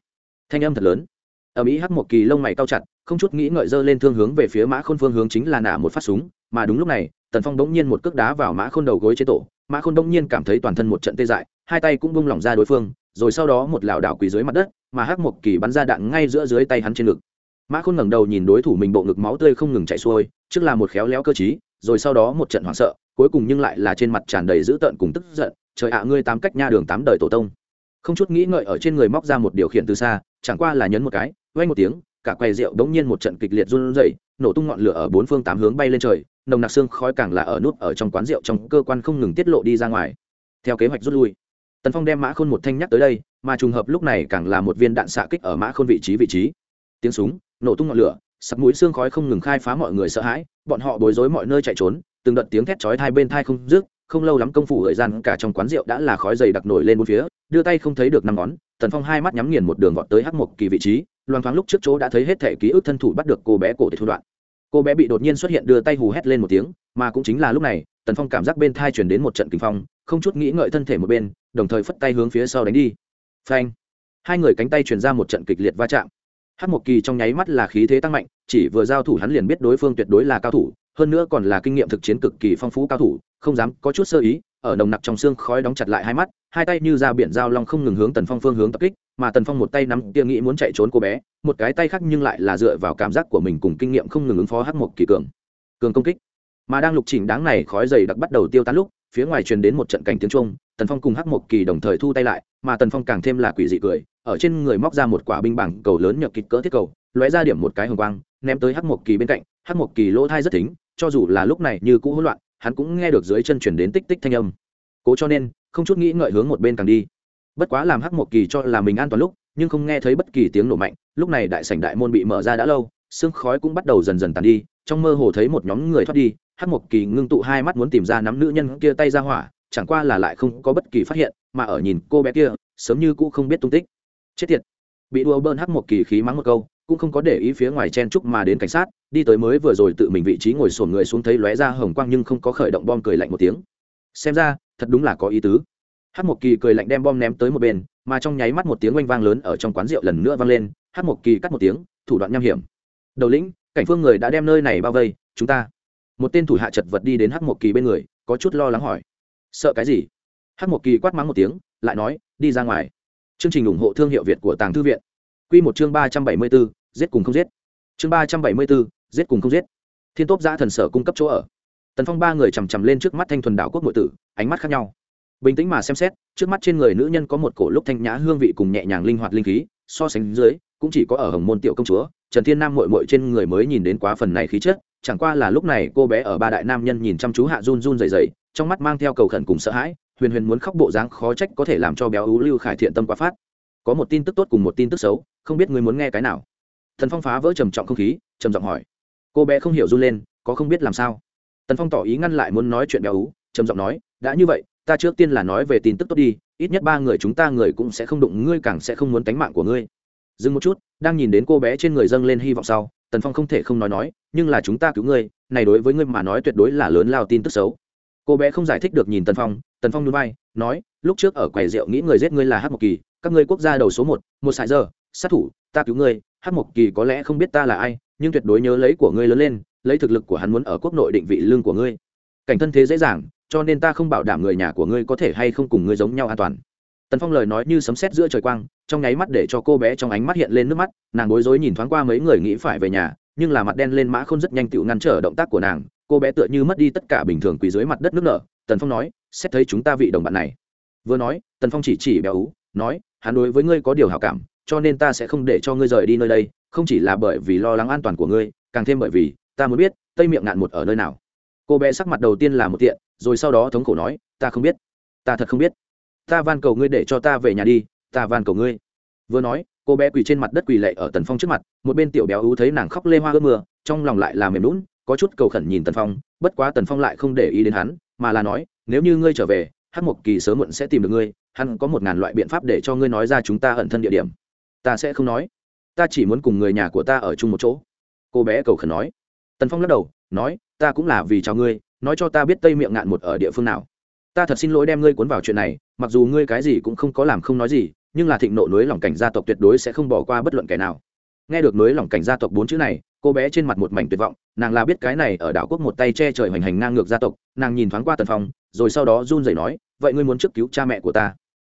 thanh âm thật lớn. Ở mỹ hắc một kỳ lông mày cao chặt, không chút nghĩ ngợi dơ lên thương hướng về phía mã khôn phương hướng chính là nả một phát súng, mà đúng lúc này, tần phong bỗng nhiên một cước đá vào mã khôn đầu gối chế tổ. Mã khôn bỗng nhiên cảm thấy toàn thân một trận tê dại, hai tay cũng bung lỏng ra đối phương, rồi sau đó một lảo đảo quỳ dưới mặt đất, mà hắc một kỳ bắn ra đạn ngay giữa dưới tay hắn trên ngực. Mã khôn ngẩng đầu nhìn đối thủ mình bộ ngực máu tươi không ngừng chảy xuôi, trước là một khéo léo cơ chí rồi sau đó một trận hoảng sợ, cuối cùng nhưng lại là trên mặt tràn đầy dữ tợn cùng tức giận. Trời ạ, ngươi tám cách nha đường tám đời tổ tông. Không chút nghĩ ngợi ở trên người móc ra một điều khiển từ xa chẳng qua là nhấn một cái vay một tiếng, cả quầy rượu đống nhiên một trận kịch liệt run rẩy, nổ tung ngọn lửa ở bốn phương tám hướng bay lên trời, nồng nặc xương khói càng là ở nút ở trong quán rượu trong cơ quan không ngừng tiết lộ đi ra ngoài. Theo kế hoạch rút lui, tần phong đem mã khôn một thanh nhắc tới đây, mà trùng hợp lúc này càng là một viên đạn xạ kích ở mã khôn vị trí vị trí. Tiếng súng, nổ tung ngọn lửa, sặc mũi xương khói không ngừng khai phá mọi người sợ hãi, bọn họ bối rối mọi nơi chạy trốn, từng đợt tiếng thét chói hai bên thai không dứt không lâu lắm công phu thời gian cả trong quán rượu đã là khói dày đặc nổi lên bốn phía, đưa tay không thấy được năm ngón, tần phong hai mắt nhắm nghiền một đường vọt tới hắc một kỳ vị trí, loang thoáng lúc trước chỗ đã thấy hết thể ký ức thân thủ bắt được cô bé cổ để thu đoạn. Cô bé bị đột nhiên xuất hiện đưa tay hù hét lên một tiếng, mà cũng chính là lúc này, tần phong cảm giác bên thai chuyển đến một trận kinh phong, không chút nghĩ ngợi thân thể một bên, đồng thời phất tay hướng phía sau đánh đi. Phanh! Hai người cánh tay chuyển ra một trận kịch liệt va chạm. Hát một kỳ trong nháy mắt là khí thế tăng mạnh, chỉ vừa giao thủ hắn liền biết đối phương tuyệt đối là cao thủ, hơn nữa còn là kinh nghiệm thực chiến cực kỳ phong phú cao thủ không dám có chút sơ ý, ở nồng nặc trong xương khói đóng chặt lại hai mắt, hai tay như ra biển giao long không ngừng hướng tần phong phương hướng tập kích, mà tần phong một tay nắm tia nghĩ muốn chạy trốn cô bé, một cái tay khác nhưng lại là dựa vào cảm giác của mình cùng kinh nghiệm không ngừng ứng phó hắc một kỳ cường. Cường công kích. Mà đang lục chỉnh đáng này khói dày đặc bắt đầu tiêu tán lúc, phía ngoài truyền đến một trận cảnh tiếng trung tần phong cùng hắc một kỳ đồng thời thu tay lại, mà tần phong càng thêm là quỷ dị cười, ở trên người móc ra một quả binh bảng cầu lớn nhược kịch cỡ thiết cầu, lóe ra điểm một cái hồng quang, ném tới hắc một kỳ bên cạnh, hắc một kỳ lỗ thai rất thính, cho dù là lúc này như cũ hỗn loạn hắn cũng nghe được dưới chân chuyển đến tích tích thanh âm. Cố cho nên, không chút nghĩ ngợi hướng một bên càng đi. Bất quá làm hắc một kỳ cho là mình an toàn lúc, nhưng không nghe thấy bất kỳ tiếng nổ mạnh, lúc này đại sảnh đại môn bị mở ra đã lâu, sương khói cũng bắt đầu dần dần tàn đi, trong mơ hồ thấy một nhóm người thoát đi, hắc một kỳ ngưng tụ hai mắt muốn tìm ra nắm nữ nhân kia tay ra hỏa, chẳng qua là lại không có bất kỳ phát hiện, mà ở nhìn cô bé kia, sớm như cũ không biết tung tích. Chết tiệt. Bị đua bơn hắc một kỳ khí mắng một câu cũng không có để ý phía ngoài chen trúc mà đến cảnh sát, đi tới mới vừa rồi tự mình vị trí ngồi sổn người xuống thấy lóe ra hồng quang nhưng không có khởi động bom cười lạnh một tiếng. Xem ra, thật đúng là có ý tứ. Hát một kỳ cười lạnh đem bom ném tới một bên, mà trong nháy mắt một tiếng oanh vang lớn ở trong quán rượu lần nữa vang lên hát một kỳ cắt một tiếng, thủ đoạn nham hiểm. Đầu lĩnh, cảnh phương người đã đem nơi này bao vây, chúng ta. Một tên thủ hạ chật vật đi đến hát một kỳ bên người, có chút lo lắng hỏi. Sợ cái gì? Hát một kỳ quát mắng một tiếng, lại nói, đi ra ngoài. Chương trình ủng hộ thương hiệu việt của tàng thư viện. Q một chương ba trăm bảy mươi b ố giết cùng không giết. Chương ba trăm bảy mươi b ố giết cùng không giết. Thiên tốp giã thần sở cung cấp chỗ ở. Tần phong ba người chằm chằm lên trước mắt thanh thuần đảo quốc nội tử, ánh mắt khác nhau. Bình tĩnh mà xem xét, trước mắt trên người nữ nhân có một cổ lúc thanh nhã hương vị cùng nhẹ nhàng linh hoạt linh khí, so sánh dưới, cũng chỉ có ở hồng môn tiểu công chúa, trần thiên nam mội mội trên người mới nhìn đến quá phần này khí chất, chẳng qua là lúc này cô bé ở ba đại nam nhân nhìn chăm chú hạ run run dày dày trong mắt mang theo cầu khẩn cùng sợ hãi, huyền huyền muốn khóc bộ dáng khó trách có thể làm cho béo ú lưu khải thiện tâm quá phát. Có một tin tức tốt cùng một tin tức xấu, không biết người muốn nghe cái nào thần phong phá vỡ trầm trọng không khí, trầm giọng hỏi. Cô bé không hiểu run lên, có không biết làm sao? Tần phong tỏ ý ngăn lại muốn nói chuyện béo ú, trầm giọng nói, đã như vậy, ta trước tiên là nói về tin tức tốt đi, ít nhất ba người chúng ta người cũng sẽ không đụng, ngươi càng sẽ không muốn tánh mạng của ngươi. Dừng một chút, đang nhìn đến cô bé trên người dâng lên hy vọng sau, tần phong không thể không nói nói, nhưng là chúng ta cứu ngươi, này đối với ngươi mà nói tuyệt đối là lớn lao tin tức xấu. Cô bé không giải thích được nhìn tần phong tần phong núi bay nói, lúc trước ở quầy rượu nghĩ người giết ngươi là hát một kỳ, các ngươi quốc gia đầu số một một sài giờ, sát thủ, ta cứu ngươi hát một kỳ có lẽ không biết ta là ai, nhưng tuyệt đối nhớ lấy của ngươi lớn lên, lấy thực lực của hắn muốn ở quốc nội định vị lương của ngươi. Cảnh thân thế dễ dàng, cho nên ta không bảo đảm người nhà của ngươi có thể hay không cùng ngươi giống nhau an toàn. Tần phong lời nói như sấm sét giữa trời quang, trong nháy mắt để cho cô bé trong ánh mắt hiện lên nước mắt, nàng bối rối nhìn thoáng qua mấy người nghĩ phải về nhà, nhưng là mặt đen lên mã khôn rất nhanh tự ngăn trở động tác của nàng, cô bé tựa như mất đi tất cả bình thường quỳ dưới mặt đất nước nở. Tần phong nói, xét thấy chúng ta vị đồng bạn này. Vừa nói, tần phong chỉ chỉ béo ú, nói, hắn đối với ngươi có điều hảo cảm cho nên ta sẽ không để cho ngươi rời đi nơi đây, không chỉ là bởi vì lo lắng an toàn của ngươi, càng thêm bởi vì ta muốn biết, tây miệng ngạn một ở nơi nào. Cô bé sắc mặt đầu tiên là một tiện, rồi sau đó thống khổ nói, ta không biết, ta thật không biết. Ta van cầu ngươi để cho ta về nhà đi, ta van cầu ngươi. Vừa nói, cô bé quỳ trên mặt đất quỳ lệ ở tần phong trước mặt, một bên tiểu béo ú thấy nàng khóc lê hoa ướt mưa, trong lòng lại là mềm lún có chút cầu khẩn nhìn tần phong, bất quá tần phong lại không để ý đến hắn, mà là nói, nếu như ngươi trở về hát một kỳ sớm muộn sẽ tìm được ngươi, hắn có một ngàn loại biện pháp để cho ngươi nói ra chúng ta ẩn thân địa điểm ta sẽ không nói. Ta chỉ muốn cùng người nhà của ta ở chung một chỗ. Cô bé cầu khẩn nói. Tần phong lắc đầu, nói, ta cũng là vì chào ngươi, nói cho ta biết tây miệng ngạn một ở địa phương nào. Ta thật xin lỗi đem ngươi cuốn vào chuyện này, mặc dù ngươi cái gì cũng không có làm không nói gì, nhưng là thịnh nộ núi lòng cảnh gia tộc tuyệt đối sẽ không bỏ qua bất luận kẻ nào. Nghe được núi lòng cảnh gia tộc bốn chữ này, cô bé trên mặt một mảnh tuyệt vọng, nàng là biết cái này ở đảo quốc một tay che trời hoành hành ngang ngược gia tộc, nàng nhìn thoáng qua tần phong, rồi sau đó run rẩy nói, vậy ngươi muốn trước cứu cha mẹ của ta?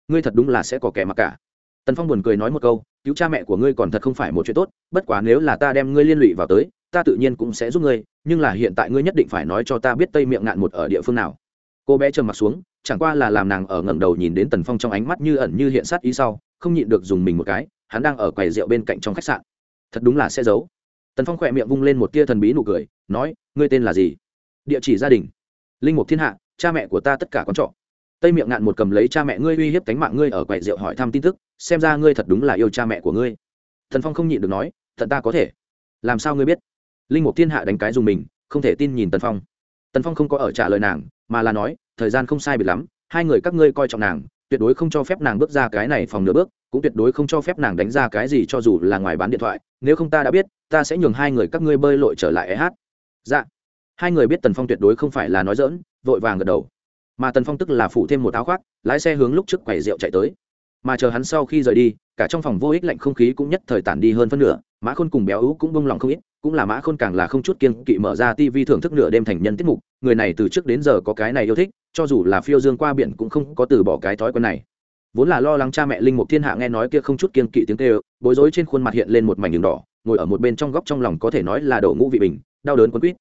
Ngươi thật đúng là sẽ có kẻ mặc cả. Tần phong buồn cười nói một câu cứu cha mẹ của ngươi còn thật không phải một chuyện tốt, bất quá nếu là ta đem ngươi liên lụy vào tới, ta tự nhiên cũng sẽ giúp ngươi, nhưng là hiện tại ngươi nhất định phải nói cho ta biết tây miệng ngạn một ở địa phương nào. Cô bé trầm mặt xuống, chẳng qua là làm nàng ở ngẩng đầu nhìn đến tần phong trong ánh mắt như ẩn như hiện sát ý sau, không nhịn được dùng mình một cái, hắn đang ở quầy rượu bên cạnh trong khách sạn. Thật đúng là sẽ giấu. Tần phong khỏe miệng vung lên một tia thần bí nụ cười, nói, ngươi tên là gì? Địa chỉ gia đình. Linh mục thiên hạ, cha mẹ của ta tất cả con trọ. Tây miệng ngạn một cầm lấy cha mẹ ngươi uy hiếp cánh mạng ngươi ở quầy rượu hỏi thăm tin tức xem ra ngươi thật đúng là yêu cha mẹ của ngươi. Thần phong không nhịn được nói, thật ta có thể. Làm sao ngươi biết? Linh mục thiên hạ đánh cái dùng mình, không thể tin nhìn tần phong. Tần phong không có ở trả lời nàng, mà là nói, thời gian không sai biệt lắm, hai người các ngươi coi trọng nàng, tuyệt đối không cho phép nàng bước ra cái này phòng nửa bước, cũng tuyệt đối không cho phép nàng đánh ra cái gì cho dù là ngoài bán điện thoại, nếu không ta đã biết, ta sẽ nhường hai người các ngươi bơi lội trở lại eh dạ. Hai người biết tần phong tuyệt đối không phải là nói dỡn vội vàng gật đầu. Mà tần phong tức là phủ thêm một áo khoác, lái xe hướng lúc trước quầy rượu chạy tới mà chờ hắn sau khi rời đi, cả trong phòng vô ích lạnh không khí cũng nhất thời tản đi hơn phân nửa, mã khôn cùng béo ú cũng bông lòng không ít, cũng là mã khôn càng là không chút kiên kỵ mở ra tivi thưởng thức nửa đêm thành nhân tiết mục, người này từ trước đến giờ có cái này yêu thích, cho dù là phiêu dương qua biển cũng không có từ bỏ cái thói quen này vốn là lo lắng cha mẹ linh mục thiên hạ nghe nói kia không chút kiên kỵ tiếng kêu, bối rối trên khuôn mặt hiện lên một mảnh đường đỏ, ngồi ở một bên trong góc trong lòng có thể nói là đổ ngũ vị bình, đau đớn quấn quýt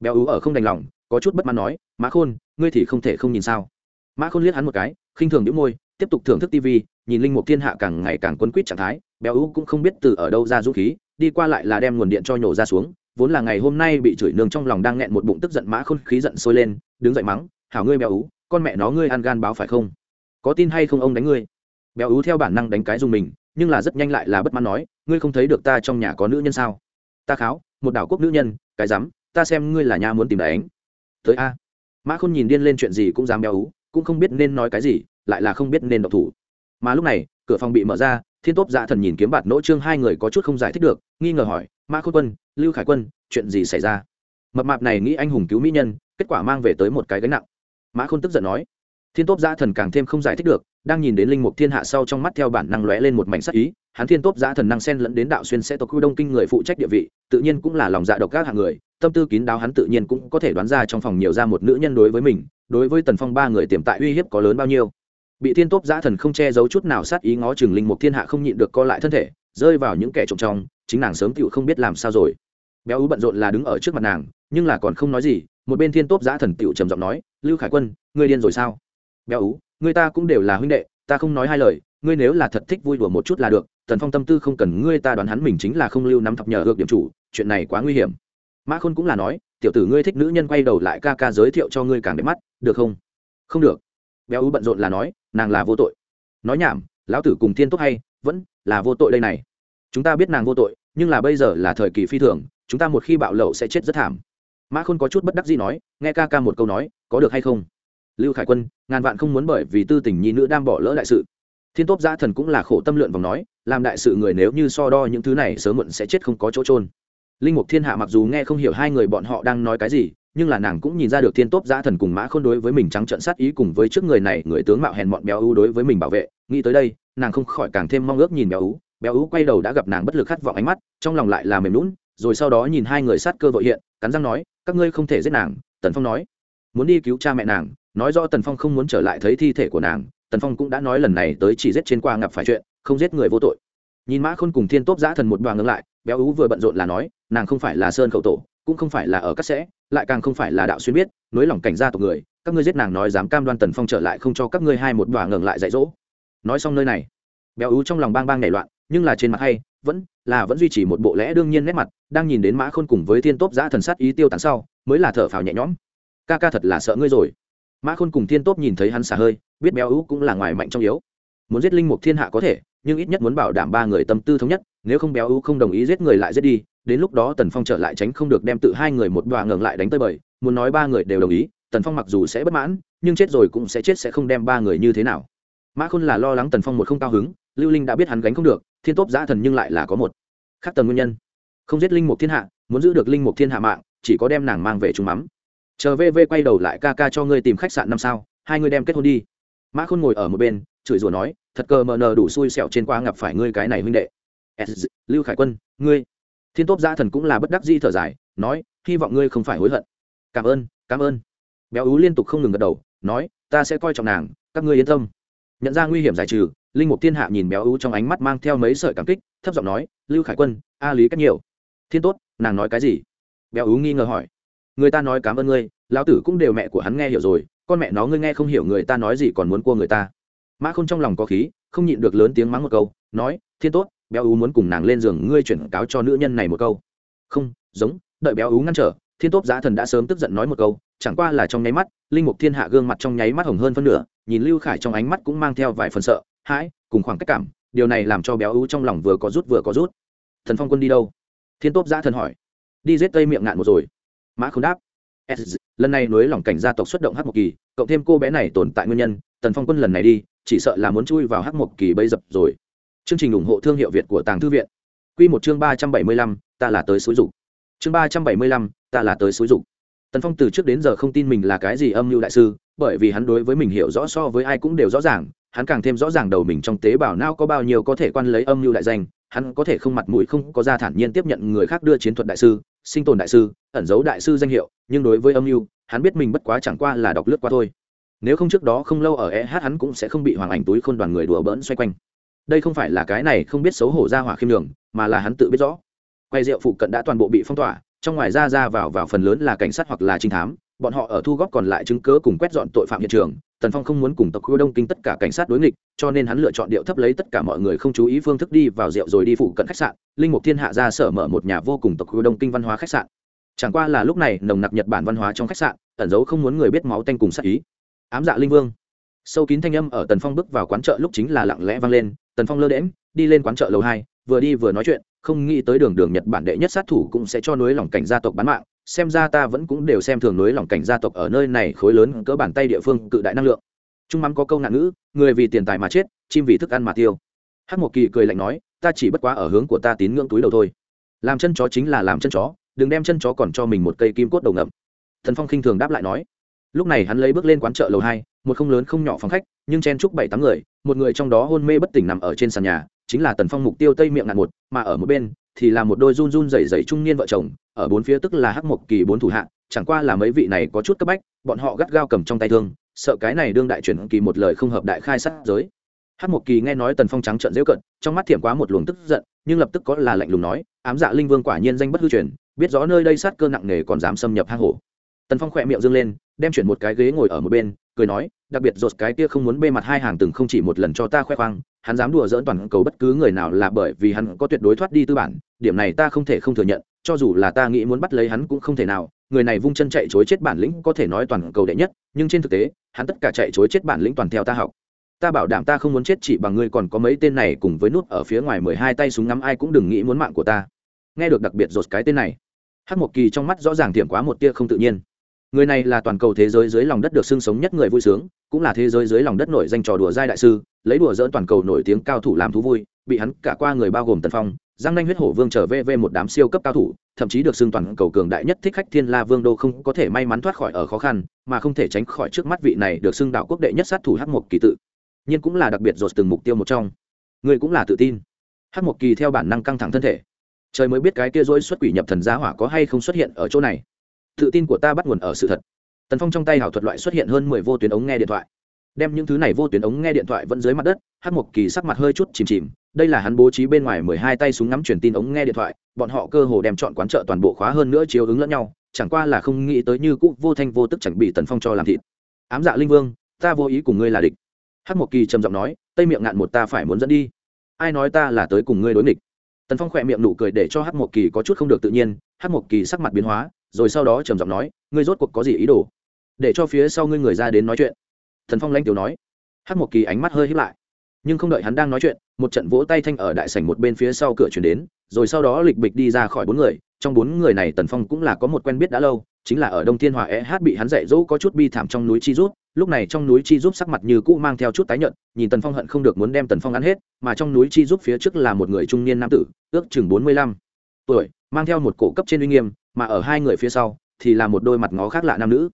béo ú ở không đành lòng, có chút bất mãn nói, mã khôn, ngươi thì không thể không nhìn sao mã khôn liếc hắn một cái, khinh thường đĩu môi, tiếp tục thưởng thức tivi nhìn linh mục thiên hạ càng ngày càng quấn quýt trạng thái, béo ú cũng không biết từ ở đâu ra dũng khí, đi qua lại là đem nguồn điện cho nhổ ra xuống, vốn là ngày hôm nay bị chửi nương trong lòng đang nghẹn một bụng tức giận mã khôn khí giận sôi lên, đứng dậy mắng, hảo ngươi béo ú, con mẹ nó ngươi ăn gan báo phải không? Có tin hay không ông đánh ngươi? Béo ú theo bản năng đánh cái dùng mình, nhưng là rất nhanh lại là bất mãn nói, ngươi không thấy được ta trong nhà có nữ nhân sao? Ta kháo, một đảo quốc nữ nhân, cái dám ta xem ngươi là nhà muốn tìm đánh. Tới a. Mã khôn nhìn điên lên chuyện gì cũng dám béo ú, cũng không biết nên nói cái gì, lại là không biết nên độc thủ mà lúc này, cửa phòng bị mở ra, thiên tốp dạ thần nhìn kiếm bạt nỗ trương hai người có chút không giải thích được, nghi ngờ hỏi, mã khôn quân, lưu khải quân, chuyện gì xảy ra? Mập mạp này nghĩ anh hùng cứu mỹ nhân, kết quả mang về tới một cái gánh nặng. Mã khôn tức giận nói, thiên tốp dạ thần càng thêm không giải thích được, đang nhìn đến linh mục thiên hạ sau trong mắt theo bản năng lóe lên một mảnh sắc ý, hắn thiên tốp dạ thần năng xen lẫn đến đạo xuyên sẽ tộc khu đông kinh người phụ trách địa vị, tự nhiên cũng là lòng dạ độc các hạng người, tâm tư kín đáo hắn tự nhiên cũng có thể đoán ra trong phòng nhiều ra một nữ nhân đối với mình, đối với tần phong ba người tiềm tại uy hiếp có lớn bao nhiêu bị thiên tốp giã thần không che giấu chút nào sát ý ngó chừng linh mục thiên hạ không nhịn được co lại thân thể, rơi vào những kẻ trộm trong, chính nàng sớm tựu không biết làm sao rồi. Béo ú bận rộn là đứng ở trước mặt nàng, nhưng là còn không nói gì, một bên thiên tốp giã thần tựu trầm giọng nói, lưu khải quân, ngươi điên rồi sao? Béo ú người ta cũng đều là huynh đệ, ta không nói hai lời, ngươi nếu là thật thích vui đùa một chút là được, tần phong tâm tư không cần ngươi ta đoán hắn mình chính là không lưu nắm thập nhờ được điểm chủ, chuyện này quá nguy hiểm. Mã khôn cũng là nói, tiểu tử ngươi thích nữ nhân quay đầu lại ca ca giới thiệu cho ngươi càng đẹp mắt, được không? Không được béo ú bận rộn là nói, nàng là vô tội. Nói nhảm, lão tử cùng thiên tốt hay, vẫn là vô tội đây này. Chúng ta biết nàng vô tội, nhưng là bây giờ là thời kỳ phi thường, chúng ta một khi bạo lậu sẽ chết rất thảm. Mã khôn có chút bất đắc gì nói, nghe ca ca một câu nói, có được hay không? Lưu khải quân, ngàn vạn không muốn bởi vì tư tình nhi nữ đang bỏ lỡ đại sự. Thiên tốt giã thần cũng là khổ tâm lượn vòng nói, làm đại sự người nếu như so đo những thứ này sớm muộn sẽ chết không có chỗ trôn linh mục thiên hạ mặc dù nghe không hiểu hai người bọn họ đang nói cái gì nhưng là nàng cũng nhìn ra được thiên tốp giã thần cùng mã khôn đối với mình trắng trận sát ý cùng với trước người này người tướng mạo hèn mọn béo ú đối với mình bảo vệ. Nghĩ tới đây, nàng không khỏi càng thêm mong ước nhìn béo ú. Béo ú quay đầu đã gặp nàng bất lực khát vọng ánh mắt, trong lòng lại là mềm lún rồi sau đó nhìn hai người sát cơ vội hiện, cắn răng nói, các ngươi không thể giết nàng. Tần phong nói, muốn đi cứu cha mẹ nàng. Nói rõ tần phong không muốn trở lại thấy thi thể của nàng, tần phong cũng đã nói lần này tới chỉ giết trên qua ngập phải chuyện, không giết người vô tội. Nhìn mã khôn cùng thiên tốp giã thần một đoàn ngưng lại, béo ú vừa bận rộn là nói, nàng không phải là sơn khẩu tổ cũng không phải là ở các sẽ, lại càng không phải là đạo xuyên biết, nối lòng cảnh gia tộc người, các ngươi giết nàng nói dám cam đoan tần phong trở lại không cho các ngươi hai một đoàn ngẩng lại dạy dỗ. Nói xong nơi này, béo ú trong lòng bang bang nảy loạn, nhưng là trên mặt hay, vẫn là vẫn duy trì một bộ lẽ đương nhiên nét mặt, đang nhìn đến mã khôn cùng với thiên tốp giã thần sát ý tiêu tán sau, mới là thở phào nhẹ nhõm. Ca ca thật là sợ ngươi rồi. Mã khôn cùng thiên tốp nhìn thấy hắn xả hơi, biết béo ú cũng là ngoài mạnh trong yếu. Muốn giết linh mục thiên hạ có thể, nhưng ít nhất muốn bảo đảm ba người tâm tư thống nhất, nếu không béo ú không đồng ý giết người lại giết đi đến lúc đó tần phong trở lại tránh không được đem tự hai người một đoạn ngừng lại đánh tới bời, muốn nói ba người đều đồng ý, tần phong mặc dù sẽ bất mãn, nhưng chết rồi cũng sẽ chết sẽ không đem ba người như thế nào. Mã khôn là lo lắng tần phong một không cao hứng, lưu linh đã biết hắn gánh không được, thiên tốp giã thần nhưng lại là có một khác tần nguyên nhân. Không giết linh mục thiên hạ, muốn giữ được linh mục thiên hạ mạng, chỉ có đem nàng mang về trúng mắm. Chờ vv quay đầu lại ca ca cho ngươi tìm khách sạn năm sao, hai ngươi đem kết hôn đi. Mã khôn ngồi ở một bên, chửi rủa nói, thật cờ mờ nờ đủ xui xẻo trên qua ngập phải ngươi cái này huynh đệ. Lưu khải quân, ngươi thiên tốt giã thần cũng là bất đắc di thở dài, nói, hy vọng ngươi không phải hối hận. Cảm ơn cảm ơn. Béo ú liên tục không ngừng gật đầu, nói, ta sẽ coi trọng nàng, các ngươi yên tâm. Nhận ra nguy hiểm giải trừ, linh mục thiên hạ nhìn béo ú trong ánh mắt mang theo mấy sợi cảm kích, thấp giọng nói, lưu khải quân, a lý cách nhiều. Thiên tốt nàng nói cái gì? Béo ú nghi ngờ hỏi. Người ta nói cảm ơn ngươi, lão tử cũng đều mẹ của hắn nghe hiểu rồi, con mẹ nó ngươi nghe không hiểu người ta nói gì còn muốn cua người ta. Mã không trong lòng có khí, không nhịn được lớn tiếng mắng một câu, nói, thiên tốt béo ú muốn cùng nàng lên giường, ngươi chuyển cáo cho nữ nhân này một câu. Không, giống, đợi béo ú ngăn trở, thiên tốp giá thần đã sớm tức giận nói một câu, chẳng qua là trong nháy mắt, linh mục thiên hạ gương mặt trong nháy mắt hồng hơn phân nửa, nhìn lưu khải trong ánh mắt cũng mang theo vài phần sợ, hãi, cùng khoảng cách cảm, điều này làm cho béo ú trong lòng vừa có rút vừa có rút. Thần phong quân đi đâu? Thiên tốp giá thần hỏi. Đi giết tây miệng ngạn một rồi. Mã không đáp. Lần này nối lỏng cảnh gia tộc xuất động Hắc một kỳ, cộng thêm cô bé này tồn tại nguyên nhân tần phong quân lần này đi, chỉ sợ là muốn chui vào Hắc một kỳ bấy dập rồi chương trình ủng hộ thương hiệu việt của tàng thư viện. Q một chương ba trăm bảy mươi lăm, ta là tới xúi dục. Chương ba trăm bảy mươi lăm, ta là tới xúi dục. Tần phong từ trước đến giờ không tin mình là cái gì âm mưu đại sư, bởi vì hắn đối với mình hiểu rõ so với ai cũng đều rõ ràng, hắn càng thêm rõ ràng đầu mình trong tế bào não có bao nhiêu có thể quan lấy âm mưu đại danh, hắn có thể không mặt mũi không có ra thản nhiên tiếp nhận người khác đưa chiến thuật đại sư, sinh tồn đại sư, ẩn giấu đại sư danh hiệu, nhưng đối với âm mưu, hắn biết mình bất quá chẳng qua là đọc lướt qua thôi. Nếu không trước đó không lâu ở e hắn cũng sẽ không bị hoàng ảnh túi khôn đoàn người đùa bỡn xoay quanh đây không phải là cái này không biết xấu hổ ra hỏa khiêm đường mà là hắn tự biết rõ. Quay rượu phụ cận đã toàn bộ bị phong tỏa, trong ngoài ra ra vào vào phần lớn là cảnh sát hoặc là trinh thám, bọn họ ở thu góp còn lại chứng cớ cùng quét dọn tội phạm hiện trường, tần phong không muốn cùng tộc khu đông kinh tất cả cảnh sát đối nghịch, cho nên hắn lựa chọn điệu thấp lấy tất cả mọi người không chú ý phương thức đi vào rượu rồi đi phụ cận khách sạn, linh mục thiên hạ ra sở mở một nhà vô cùng tộc khu đông kinh văn hóa khách sạn. Chẳng qua là lúc này, nồng nặc nhật bản văn hóa trong khách sạn, ẩn giấu không muốn người biết máu tanh cùng sát ý. Ám dạ linh vương. Sâu kín thanh âm ở tần phong bước vào quán chợ lúc chính là lặng lẽ vang lên tần phong lơ đễm đi lên quán chợ lầu hai, vừa đi vừa nói chuyện, không nghĩ tới đường đường nhật bản đệ nhất sát thủ cũng sẽ cho núi lòng cảnh gia tộc bán mạng, xem ra ta vẫn cũng đều xem thường núi lòng cảnh gia tộc ở nơi này khối lớn cỡ bàn tay địa phương cự đại năng lượng. Trung mắm có câu nạn ngữ, người vì tiền tài mà chết, chim vì thức ăn mà tiêu. Hát một kỳ cười lạnh nói, ta chỉ bất quá ở hướng của ta tín ngưỡng túi đầu thôi. Làm chân chó chính là làm chân chó, đừng đem chân chó còn cho mình một cây kim cốt đầu ngậm. Thần phong khinh thường đáp lại nói. Lúc này hắn lấy bước lên quán chợ lầu hai, một không lớn không nhỏ phòng khách, nhưng chen chúc bảy tám người một người trong đó hôn mê bất tỉnh nằm ở trên sàn nhà, chính là tần phong mục tiêu tây miệng ngạn một, mà ở một bên thì là một đôi run run rẩy rẩy trung niên vợ chồng, ở bốn phía tức là hắc Mộc kỳ bốn thủ hạ, chẳng qua là mấy vị này có chút cấp bách, bọn họ gắt gao cầm trong tay thương, sợ cái này đương đại chuyển kỳ một lời không hợp đại khai sát giới. Hắc Mộc kỳ nghe nói tần phong trắng trợn dễu cận, trong mắt thiểm quá một luồng tức giận, nhưng lập tức có là lạnh lùng nói, ám dạ linh vương quả nhiên danh bất hư truyền, biết rõ nơi đây sát cơ nặng nề còn dám xâm nhập hang hổ. Tần phong khỏe miệng dâng lên đem chuyển một cái ghế ngồi ở một bên, cười nói, đặc biệt rột cái kia không muốn bê mặt hai hàng từng không chỉ một lần cho ta khoe khoang, hắn dám đùa dỡn toàn cầu bất cứ người nào là bởi vì hắn có tuyệt đối thoát đi tư bản, điểm này ta không thể không thừa nhận, cho dù là ta nghĩ muốn bắt lấy hắn cũng không thể nào, người này vung chân chạy chối chết bản lĩnh có thể nói toàn cầu đệ nhất, nhưng trên thực tế, hắn tất cả chạy chối chết bản lĩnh toàn theo ta học. Ta bảo đảm ta không muốn chết chỉ bằng ngươi còn có mấy tên này cùng với nút ở phía ngoài mười hai tay súng ngắm ai cũng đừng nghĩ muốn mạng của ta. Nghe được đặc biệt rột cái tên này hát một kỳ trong mắt rõ ràng thiểm quá một tia không tự nhiên người này là toàn cầu thế giới dưới lòng đất được xưng sống nhất người vui sướng, cũng là thế giới dưới lòng đất nổi danh trò đùa giai đại sư, lấy đùa dỡn toàn cầu nổi tiếng cao thủ làm thú vui, bị hắn cả qua người bao gồm tần phong, giang nanh huyết hổ vương trở về một đám siêu cấp cao thủ, thậm chí được xưng toàn cầu cường đại nhất thích khách thiên la vương đô không có thể may mắn thoát khỏi ở khó khăn, mà không thể tránh khỏi trước mắt vị này được xưng đạo quốc đệ nhất sát thủ h một kỳ tự. Nhưng cũng là đặc biệt dột từng mục tiêu một trong. Người cũng là tự tin. H một kỳ theo bản năng căng thẳng thân thể. Trời mới biết cái kia dối xuất quỷ nhập thần giá hỏa có hay không xuất hiện ở chỗ này tự tin của ta bắt nguồn ở sự thật. Tần phong trong tay hảo thuật loại xuất hiện hơn mười vô tuyến ống nghe điện thoại. Đem những thứ này vô tuyến ống nghe điện thoại vẫn dưới mặt đất hát một kỳ sắc mặt hơi chút chìm chìm. Đây là hắn bố trí bên ngoài mười hai tay súng ngắm truyền tin ống nghe điện thoại, bọn họ cơ hồ đem chọn quán chợ toàn bộ khóa hơn nữa chiếu ứng lẫn nhau, chẳng qua là không nghĩ tới như cũ vô thanh vô tức chẳng bị tần phong cho làm thịt. Ám dạ linh vương, ta vô ý cùng ngươi là địch. Hát một kỳ trầm giọng nói tây miệng ngạn một ta phải muốn dẫn đi. Ai nói ta là tới cùng ngươi đối địch tần phong khỏe miệng nụ cười để cho hát một kỳ có chút không được tự nhiên hát một kỳ sắc mặt biến hóa rồi sau đó trầm giọng nói, ngươi rốt cuộc có gì ý đồ? Để cho phía sau ngươi người ra đến nói chuyện. Thần phong lanh tiểu nói. Hát một kỳ ánh mắt hơi hít lại. Nhưng không đợi hắn đang nói chuyện, một trận vỗ tay thanh ở đại sảnh một bên phía sau cửa chuyển đến, rồi sau đó lịch bịch đi ra khỏi bốn người. Trong bốn người này tần phong cũng là có một quen biết đã lâu, chính là ở đông thiên hòa e hát bị hắn dạy dỗ có chút bi thảm trong núi chi rút lúc này trong núi chi giúp sắc mặt như cũ mang theo chút tái nhợt, nhìn tần phong hận không được muốn đem tần phong ăn hết, mà trong núi chi giúp phía trước là một người trung niên nam tử, ước chừng bốn mươi lăm tuổi, mang theo một cổ cấp trên uy nghiêm mà ở hai người phía sau thì là một đôi mặt ngó khác lạ nam nữ.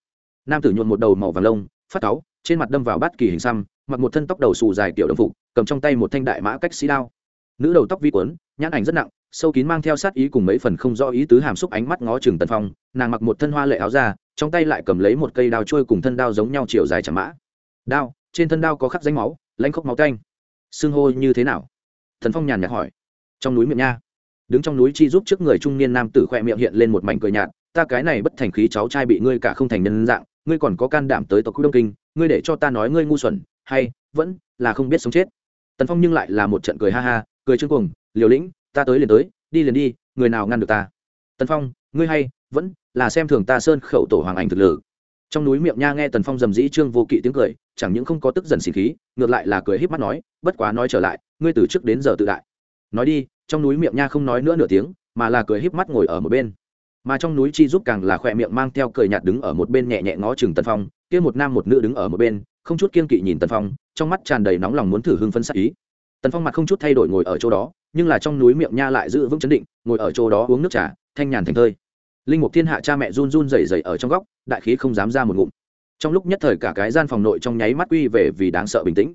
Nam tử nhuộn một đầu màu vàng lông, phát cáu, trên mặt đâm vào bát kỳ hình xăm, mặc một thân tóc đầu xù dài kiểu đồng phục, cầm trong tay một thanh đại mã cách sĩ đao. Nữ đầu tóc vi quấn nhãn ảnh rất nặng, sâu kín mang theo sát ý cùng mấy phần không rõ ý tứ hàm xúc ánh mắt ngó chừng tần phong, nàng mặc một thân hoa lệ áo ra trong tay lại cầm lấy một cây đao trôi cùng thân đao giống nhau chiều dài chẳng mã. Đao, trên thân đao có khắc danh máu, lãnh khốc máu canh xương hô như thế nào? Thần phong nhàn nhạt hỏi. Trong núi miệng nha đứng trong núi chi giúp trước người trung niên nam tử khoe miệng hiện lên một mảnh cười nhạt, ta cái này bất thành khí cháu trai bị ngươi cả không thành nhân dạng, ngươi còn có can đảm tới tộc đông kinh, ngươi để cho ta nói ngươi ngu xuẩn, hay vẫn là không biết sống chết. Tần phong nhưng lại là một trận cười ha ha, cười chương cuồng, liều lĩnh, ta tới liền tới, đi liền đi, người nào ngăn được ta? Tần phong, ngươi hay vẫn là xem thường ta sơn khẩu tổ hoàng ảnh thực lử trong núi miệng nha nghe tần phong dầm dĩ trương vô kỵ tiếng cười, chẳng những không có tức dần xỉ khí, ngược lại là cười híp mắt nói, bất quá nói trở lại, ngươi từ trước đến giờ tự đại. Nói đi trong núi miệng nha không nói nữa nửa tiếng, mà là cười híp mắt ngồi ở một bên. Mà trong núi chi giúp càng là khỏe miệng mang theo cười nhạt đứng ở một bên nhẹ nhẹ ngó chừng tần phong, kia một nam một nữ đứng ở một bên, không chút kiên kỵ nhìn tần phong, trong mắt tràn đầy nóng lòng muốn thử hưng phân sắc ý. Tần phong mặt không chút thay đổi ngồi ở chỗ đó, nhưng là trong núi miệng nha lại giữ vững chấn định, ngồi ở chỗ đó uống nước trà, thanh nhàn thành thơi. Linh mục thiên hạ cha mẹ run run rẩy rẩy ở trong góc, đại khí không dám ra một ngụm. Trong lúc nhất thời cả cái gian phòng nội trong nháy mắt uy về vì đáng sợ bình tĩnh.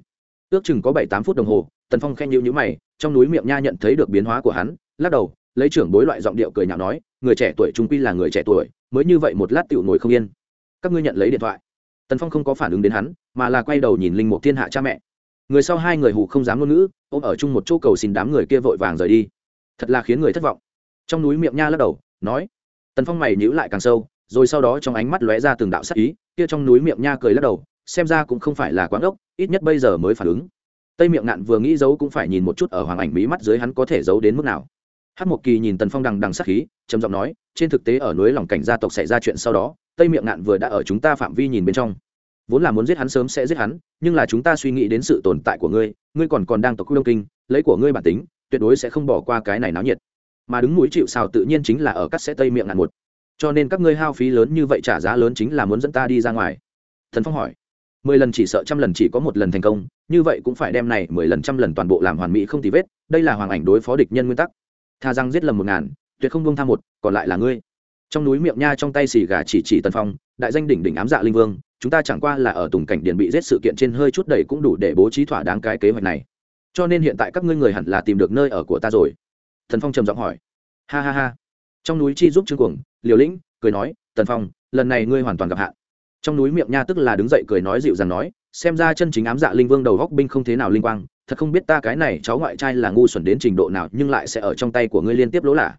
Ước chừng có bảy tám phút đồng hồ, tần phong khen nhữ nhữ mày trong núi miệng nha nhận thấy được biến hóa của hắn, lắc đầu, lấy trưởng bối loại giọng điệu cười nhạo nói, người trẻ tuổi trung quy là người trẻ tuổi, mới như vậy một lát tựu ngồi không yên. Các ngươi nhận lấy điện thoại. Tần phong không có phản ứng đến hắn, mà là quay đầu nhìn linh mục thiên hạ cha mẹ. Người sau hai người hù không dám ngôn ngữ, ôm ở chung một chỗ cầu xin đám người kia vội vàng rời đi. Thật là khiến người thất vọng. Trong núi miệng nha lắc đầu, nói. Tần phong mày nhíu lại càng sâu, rồi sau đó trong ánh mắt lóe ra từng đạo sắc ý, kia trong núi miệng nha cười lắc đầu, xem ra cũng không phải là quán ốc, ít nhất bây giờ mới phản ứng tây miệng ngạn vừa nghĩ giấu cũng phải nhìn một chút ở hoàng ảnh mỹ mắt dưới hắn có thể giấu đến mức nào. Hát một kỳ nhìn tần phong đằng đằng sắc khí, trầm giọng nói, trên thực tế ở núi lòng cảnh gia tộc xảy ra chuyện sau đó, tây miệng ngạn vừa đã ở chúng ta phạm vi nhìn bên trong. Vốn là muốn giết hắn sớm sẽ giết hắn, nhưng là chúng ta suy nghĩ đến sự tồn tại của ngươi ngươi còn còn đang tộc khu đông kinh, lấy của ngươi bản tính, tuyệt đối sẽ không bỏ qua cái này náo nhiệt. Mà đứng mũi chịu xào tự nhiên chính là ở cắt sẽ tây miệng ngạn một. Cho nên các ngươi hao phí lớn như vậy trả giá lớn chính là muốn dẫn ta đi ra ngoài. Thần phong hỏi mười lần chỉ sợ trăm lần chỉ có một lần thành công, như vậy cũng phải đem này mười lần trăm lần toàn bộ làm hoàn mỹ không tì vết, đây là hoàng ảnh đối phó địch nhân nguyên tắc. Tha rằng giết lầm một ngàn, tuyệt không bông tha một, còn lại là ngươi. Trong núi miệng nha trong tay xì gà chỉ chỉ tần phong, đại danh đỉnh đỉnh ám dạ linh vương, chúng ta chẳng qua là ở tùng cảnh điện bị giết sự kiện trên hơi chút đầy cũng đủ để bố trí thỏa đáng cái kế hoạch này. Cho nên hiện tại các ngươi người hẳn là tìm được nơi ở của ta rồi. Thần phong trầm giọng hỏi. Ha ha ha. Trong núi chi giúp trương cuồng, liều lĩnh cười nói, tần phong, lần này ngươi hoàn toàn gặp hạn trong núi miệng nha tức là đứng dậy cười nói dịu dàng nói, xem ra chân chính ám dạ linh vương đầu góc binh không thế nào linh quang, thật không biết ta cái này cháu ngoại trai là ngu xuẩn đến trình độ nào nhưng lại sẽ ở trong tay của ngươi liên tiếp lỗ lạ.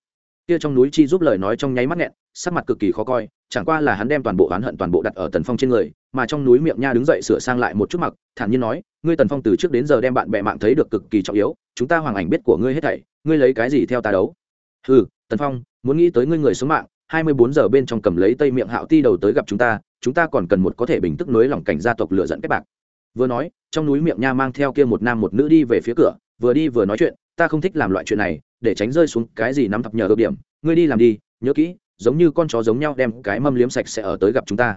Kia trong núi chi giúp lời nói trong nháy mắt nghẹn, sắc mặt cực kỳ khó coi, chẳng qua là hắn đem toàn bộ oán hận toàn bộ đặt ở tần phong trên người, mà trong núi miệng nha đứng dậy sửa sang lại một chút mặc, thản nhiên nói, ngươi tần phong từ trước đến giờ đem bạn bè mạng thấy được cực kỳ trọng yếu, chúng ta hoàng ảnh biết của ngươi hết thảy, ngươi lấy cái gì theo ta đấu? Ừ tần phong, muốn nghĩ tới ngươi người sống mạng hai mươi bốn giờ bên trong cầm lấy tây miệng hạo ti đầu tới gặp chúng ta chúng ta còn cần một có thể bình tức nối lòng cảnh gia tộc lựa dẫn các bạn vừa nói, trong núi miệng nha mang theo kia một nam một nữ đi về phía cửa, vừa đi vừa nói chuyện, ta không thích làm loại chuyện này, để tránh rơi xuống cái gì nắm thập nhờ ưu điểm, ngươi đi làm đi, nhớ kỹ, giống như con chó giống nhau đem cái mâm liếm sạch sẽ ở tới gặp chúng ta.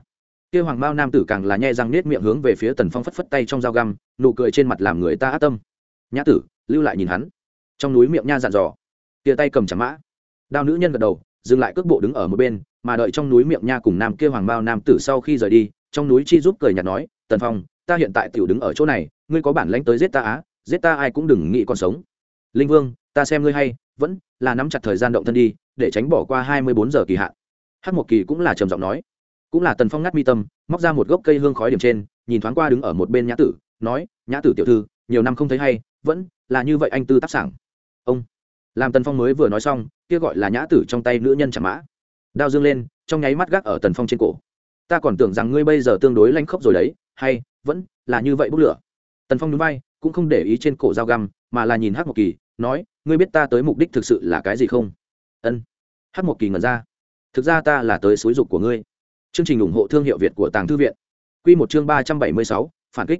Kia hoàng mao nam tử càng là nhe răng nết miệng hướng về phía tần phong phất phất tay trong dao găm, nụ cười trên mặt làm người ta ác tâm. Nhã tử, lưu lại nhìn hắn. Trong núi miệng nha dặn dò. Kia tay cầm chả mã. Đao nữ nhân gật đầu dừng lại cước bộ đứng ở một bên, mà đợi trong núi miệng nha cùng nam kia hoàng bao nam tử sau khi rời đi, trong núi chi giúp cười nhạt nói, tần phong, ta hiện tại tiểu đứng ở chỗ này, ngươi có bản lãnh tới giết ta á, giết ta ai cũng đừng nghĩ còn sống. Linh vương, ta xem ngươi hay, vẫn là nắm chặt thời gian động thân đi, để tránh bỏ qua hai mươi bốn giờ kỳ hạn. Hát một kỳ cũng là trầm giọng nói. Cũng là tần phong ngắt mi tâm, móc ra một gốc cây hương khói điểm trên, nhìn thoáng qua đứng ở một bên nhã tử, nói, nhã tử tiểu thư, nhiều năm không thấy hay, vẫn là như vậy anh tư tác sản ông làm tần phong mới vừa nói xong, kia gọi là nhã tử trong tay nữ nhân chả mã. Đao dương lên, trong nháy mắt gác ở tần phong trên cổ. Ta còn tưởng rằng ngươi bây giờ tương đối lanh khốc rồi đấy, hay, vẫn là như vậy bốc lửa. Tần phong núi bay cũng không để ý trên cổ dao găm, mà là nhìn hát một kỳ, nói, ngươi biết ta tới mục đích thực sự là cái gì không? Ân. Hát một kỳ ngẩn ra. Thực ra ta là tới xúi dục của ngươi. Chương trình ủng hộ thương hiệu việt của tàng thư viện. Q một chương ba trăm bảy mươi sáu, phản kích.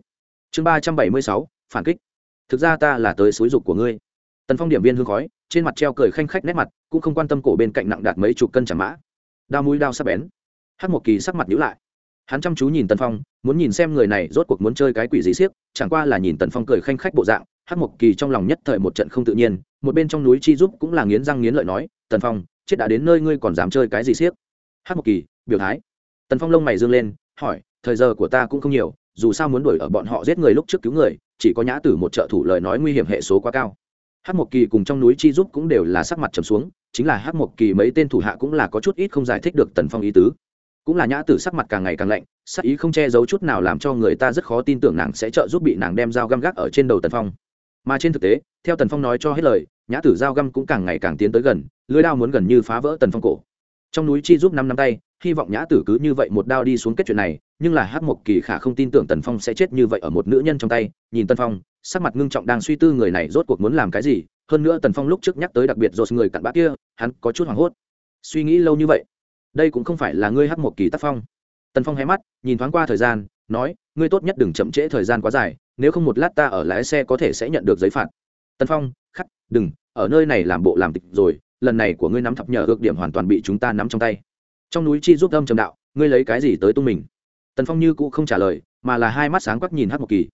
Chương ba trăm bảy mươi sáu, phản kích. Thực ra ta là tới xúi dục của ngươi tần phong điểm viên hương khói, trên mặt treo cười khanh khách nét mặt, cũng không quan tâm cổ bên cạnh nặng đạt mấy chục cân chẳng mã. Đao mũi đao sắp bén. Hát một kỳ sắc mặt nhữ lại. Hắn chăm chú nhìn tần phong, muốn nhìn xem người này rốt cuộc muốn chơi cái quỷ gì siếc chẳng qua là nhìn tần phong cười khanh khách bộ dạng hát một kỳ trong lòng nhất thời một trận không tự nhiên, một bên trong núi chi giúp cũng là nghiến răng nghiến lợi nói, tần phong, chết đã đến nơi ngươi còn dám chơi cái gì siếc hát một kỳ, biểu thái. Tần phong lông mày dương lên, hỏi, thời giờ của ta cũng không nhiều, dù sao muốn đuổi ở bọn họ giết người lúc trước cứu người, chỉ có nhã tử một trợ thủ lời nói nguy hiểm hệ số quá cao hát Mộc kỳ cùng trong núi chi giúp cũng đều là sắc mặt trầm xuống, chính là hát Mộc kỳ mấy tên thủ hạ cũng là có chút ít không giải thích được tần phong ý tứ. Cũng là nhã tử sắc mặt càng ngày càng lạnh, sắc ý không che giấu chút nào làm cho người ta rất khó tin tưởng nàng sẽ trợ giúp bị nàng đem dao găm gác ở trên đầu tần phong. Mà trên thực tế, theo tần phong nói cho hết lời, nhã tử dao găm cũng càng ngày càng tiến tới gần, lưới đao muốn gần như phá vỡ tần phong cổ. Trong núi chi giúp năm năm tay, hy vọng nhã tử cứ như vậy một đao đi xuống kết chuyện này, nhưng là hát Mộc kỳ khả không tin tưởng tần phong sẽ chết như vậy ở một nữ nhân trong tay, nhìn tần phong sắc mặt ngưng trọng đang suy tư người này rốt cuộc muốn làm cái gì, hơn nữa tần phong lúc trước nhắc tới đặc biệt dột người cặn bã kia, hắn có chút hoảng hốt. Suy nghĩ lâu như vậy, đây cũng không phải là ngươi hát một kỳ tác phong. Tần phong hé mắt, nhìn thoáng qua thời gian, nói, ngươi tốt nhất đừng chậm trễ thời gian quá dài, nếu không một lát ta ở lái xe có thể sẽ nhận được giấy phạt. Tần phong, khắc, đừng, ở nơi này làm bộ làm tịch rồi, lần này của ngươi nắm thập nhờ ước điểm hoàn toàn bị chúng ta nắm trong tay. Trong núi chi giúp âm trầm đạo, ngươi lấy cái gì tới tung mình? Tần phong như cũ không trả lời, mà là hai mắt sáng quắc nhìn hát một kỳ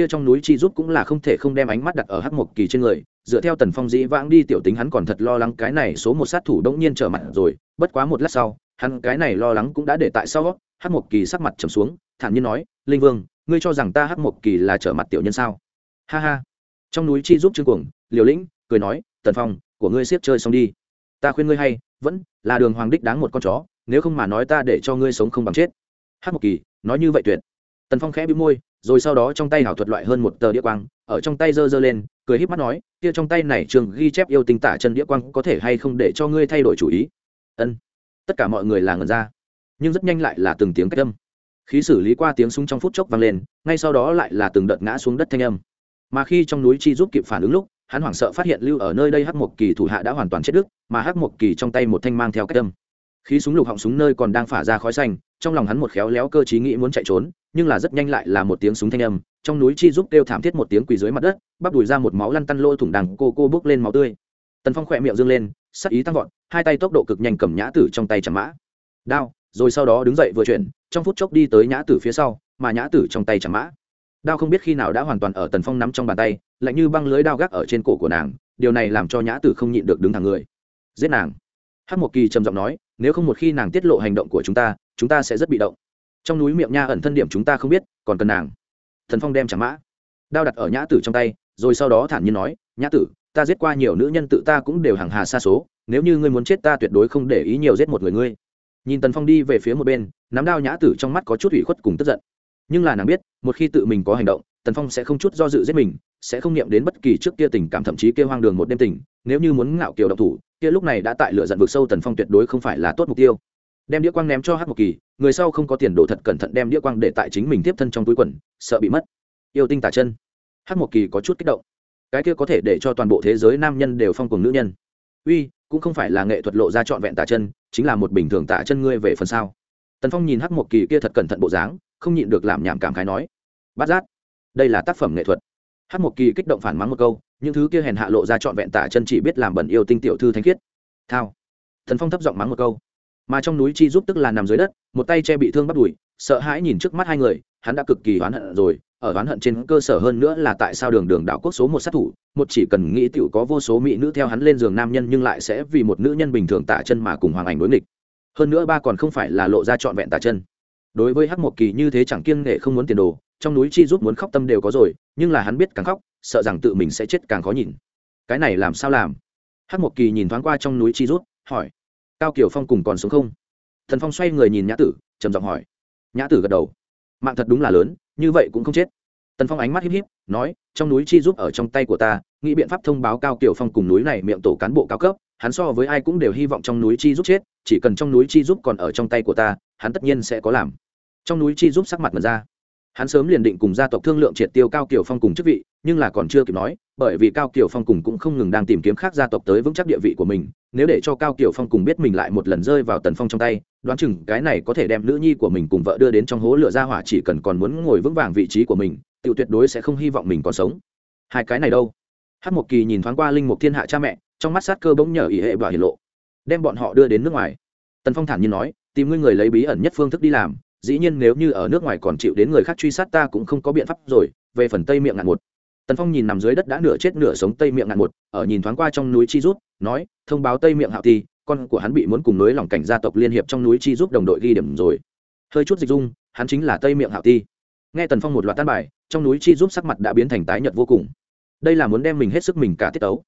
kia trong núi chi giúp cũng là không thể không đem ánh mắt đặt ở hắc mộc kỳ trên người, dựa theo tần phong dĩ vãng đi tiểu tính hắn còn thật lo lắng cái này số một sát thủ đống nhiên trở mặt rồi, bất quá một lát sau, hắn cái này lo lắng cũng đã để tại sau, hắc mộc kỳ sắc mặt trầm xuống, thản nhiên nói, linh vương, ngươi cho rằng ta hắc mộc kỳ là trở mặt tiểu nhân sao? Ha ha. Trong núi chi giúp trương cuồng, liều lĩnh, cười nói, tần phong, của ngươi siết chơi xong đi. Ta khuyên ngươi hay, vẫn là đường hoàng đích đáng một con chó, nếu không mà nói ta để cho ngươi sống không bằng chết. Hát một kỳ nói như vậy tuyệt. Tần phong khẽ bị môi rồi sau đó trong tay hảo thuật loại hơn một tờ đĩa quang, ở trong tay giơ giơ lên, cười híp mắt nói, kia trong tay này trường ghi chép yêu tinh tả chân đĩa quang có thể hay không để cho ngươi thay đổi chủ ý? Ân. Tất cả mọi người là ngần ra, nhưng rất nhanh lại là từng tiếng cách âm. Khí xử lý qua tiếng súng trong phút chốc vang lên, ngay sau đó lại là từng đợt ngã xuống đất thanh âm. Mà khi trong núi chi giúp kịp phản ứng lúc, hắn hoảng sợ phát hiện lưu ở nơi đây hắc một kỳ thủ hạ đã hoàn toàn chết đức mà hắc một kỳ trong tay một thanh mang theo cách âm. Khí súng lục họng súng nơi còn đang phả ra khói xanh, trong lòng hắn một khéo léo cơ chí nghĩ muốn chạy trốn nhưng là rất nhanh lại là một tiếng súng thanh âm, trong núi chi giúp kêu thảm thiết một tiếng quỳ dưới mặt đất, bắp đùi ra một máu lăn tăn lôi thủng đằng cô cô bước lên máu tươi. Tần phong khỏe miệng dâng lên, sắc ý tăng vọt, hai tay tốc độ cực nhanh cầm nhã tử trong tay chạm mã. Đao, rồi sau đó đứng dậy vừa chuyển, trong phút chốc đi tới nhã tử phía sau, mà nhã tử trong tay chạm mã. Đao không biết khi nào đã hoàn toàn ở tần phong nắm trong bàn tay, lạnh như băng lưới đao gác ở trên cổ của nàng, điều này làm cho nhã tử không nhịn được đứng thẳng người. Giết nàng. Hát một kỳ trầm giọng nói, nếu không một khi nàng tiết lộ hành động của chúng ta chúng ta sẽ rất bị động trong núi miệng nha ẩn thân điểm chúng ta không biết, còn cần nàng. Thần phong đem trả mã, đao đặt ở nhã tử trong tay, rồi sau đó thản nhiên nói, nhã tử, ta giết qua nhiều nữ nhân tự ta cũng đều hàng hà xa số, nếu như ngươi muốn chết ta tuyệt đối không để ý nhiều giết một người ngươi. Nhìn tần phong đi về phía một bên, nắm đao nhã tử trong mắt có chút ủy khuất cùng tức giận. Nhưng là nàng biết, một khi tự mình có hành động, tần phong sẽ không chút do dự giết mình, sẽ không niệm đến bất kỳ trước kia tình cảm thậm chí kia hoang đường một đêm tình, nếu như muốn ngạo kiều độc thủ, kia lúc này đã tại lửa giận vực sâu tần phong tuyệt đối không phải là tốt mục tiêu đem đĩa quang ném cho hát một kỳ, người sau không có tiền đồ thật cẩn thận đem đĩa quang để tại chính mình tiếp thân trong túi quần, sợ bị mất. Yêu tinh tả chân. Hát một kỳ có chút kích động. Cái kia có thể để cho toàn bộ thế giới nam nhân đều phong cùng nữ nhân. Uy, cũng không phải là nghệ thuật lộ ra trọn vẹn tả chân, chính là một bình thường tả chân ngươi về phần sau tần phong nhìn hát một kỳ kia thật cẩn thận bộ dáng, không nhịn được làm nhảm cảm khái nói, bát giác, đây là tác phẩm nghệ thuật. Hát một kỳ kích động phản mắng một câu, những thứ kia hèn hạ lộ ra trọn vẹn tả chân chỉ biết làm bẩn yêu tinh tiểu thư thanh khiết. Thao. Thần phong thấp giọng mắng một câu mà trong núi chi giúp tức là nằm dưới đất, một tay che bị thương bắt đùi, sợ hãi nhìn trước mắt hai người, hắn đã cực kỳ oán hận rồi, ở oán hận trên cơ sở hơn nữa là tại sao đường đường đảo quốc số một sát thủ, một chỉ cần nghĩ tiểu có vô số mỹ nữ theo hắn lên giường nam nhân nhưng lại sẽ vì một nữ nhân bình thường tả chân mà cùng hoàng ảnh đối nghịch. Hơn nữa ba còn không phải là lộ ra trọn vẹn tả chân. Đối với hắc một kỳ như thế chẳng kiêng nghệ không muốn tiền đồ, trong núi chi giúp muốn khóc tâm đều có rồi, nhưng là hắn biết càng khóc, sợ rằng tự mình sẽ chết càng khó nhìn. Cái này làm sao làm? Hắc một kỳ nhìn thoáng qua trong núi chi rút hỏi cao kiều phong cùng còn sống không? Thần phong xoay người nhìn nhã tử, trầm giọng hỏi. Nhã tử gật đầu. Mạng thật đúng là lớn, như vậy cũng không chết. Tần phong ánh mắt híp híp, nói, trong núi chi giúp ở trong tay của ta, nghĩ biện pháp thông báo cao kiều phong cùng núi này miệng tổ cán bộ cao cấp, hắn so với ai cũng đều hy vọng trong núi chi giúp chết, chỉ cần trong núi chi giúp còn ở trong tay của ta, hắn tất nhiên sẽ có làm. Trong núi chi giúp sắc mặt mật ra hắn sớm liền định cùng gia tộc thương lượng triệt tiêu cao kiều phong cùng chức vị, nhưng là còn chưa kịp nói, bởi vì cao kiều phong cùng cũng không ngừng đang tìm kiếm khác gia tộc tới vững chắc địa vị của mình, nếu để cho cao kiều phong cùng biết mình lại một lần rơi vào tần phong trong tay, đoán chừng cái này có thể đem nữ nhi của mình cùng vợ đưa đến trong hố lửa ra hỏa chỉ cần còn muốn ngồi vững vàng vị trí của mình tự tuyệt đối sẽ không hy vọng mình còn sống. Hai cái này đâu? Hát một kỳ nhìn thoáng qua linh mục thiên hạ cha mẹ, trong mắt sát cơ bỗng nhờ ỉ hệ và hiển lộ. Đem bọn họ đưa đến nước ngoài. Tần phong thản nhiên nói, tìm ngươi người lấy bí ẩn nhất phương thức đi làm dĩ nhiên nếu như ở nước ngoài còn chịu đến người khác truy sát ta cũng không có biện pháp rồi, về phần tây miệng ngạn một. Tần phong nhìn nằm dưới đất đã nửa chết nửa sống tây miệng ngạn một, ở nhìn thoáng qua trong núi chi rút nói, thông báo tây miệng hạo ti con của hắn bị muốn cùng núi lòng cảnh gia tộc liên hiệp trong núi chi giúp đồng đội ghi điểm rồi. Hơi chút dịch dung, hắn chính là tây miệng hạo ti nghe tần phong một loạt tan bài, trong núi chi giúp sắc mặt đã biến thành tái nhợt vô cùng. Đây là muốn đem mình hết sức mình cả tiết tấu.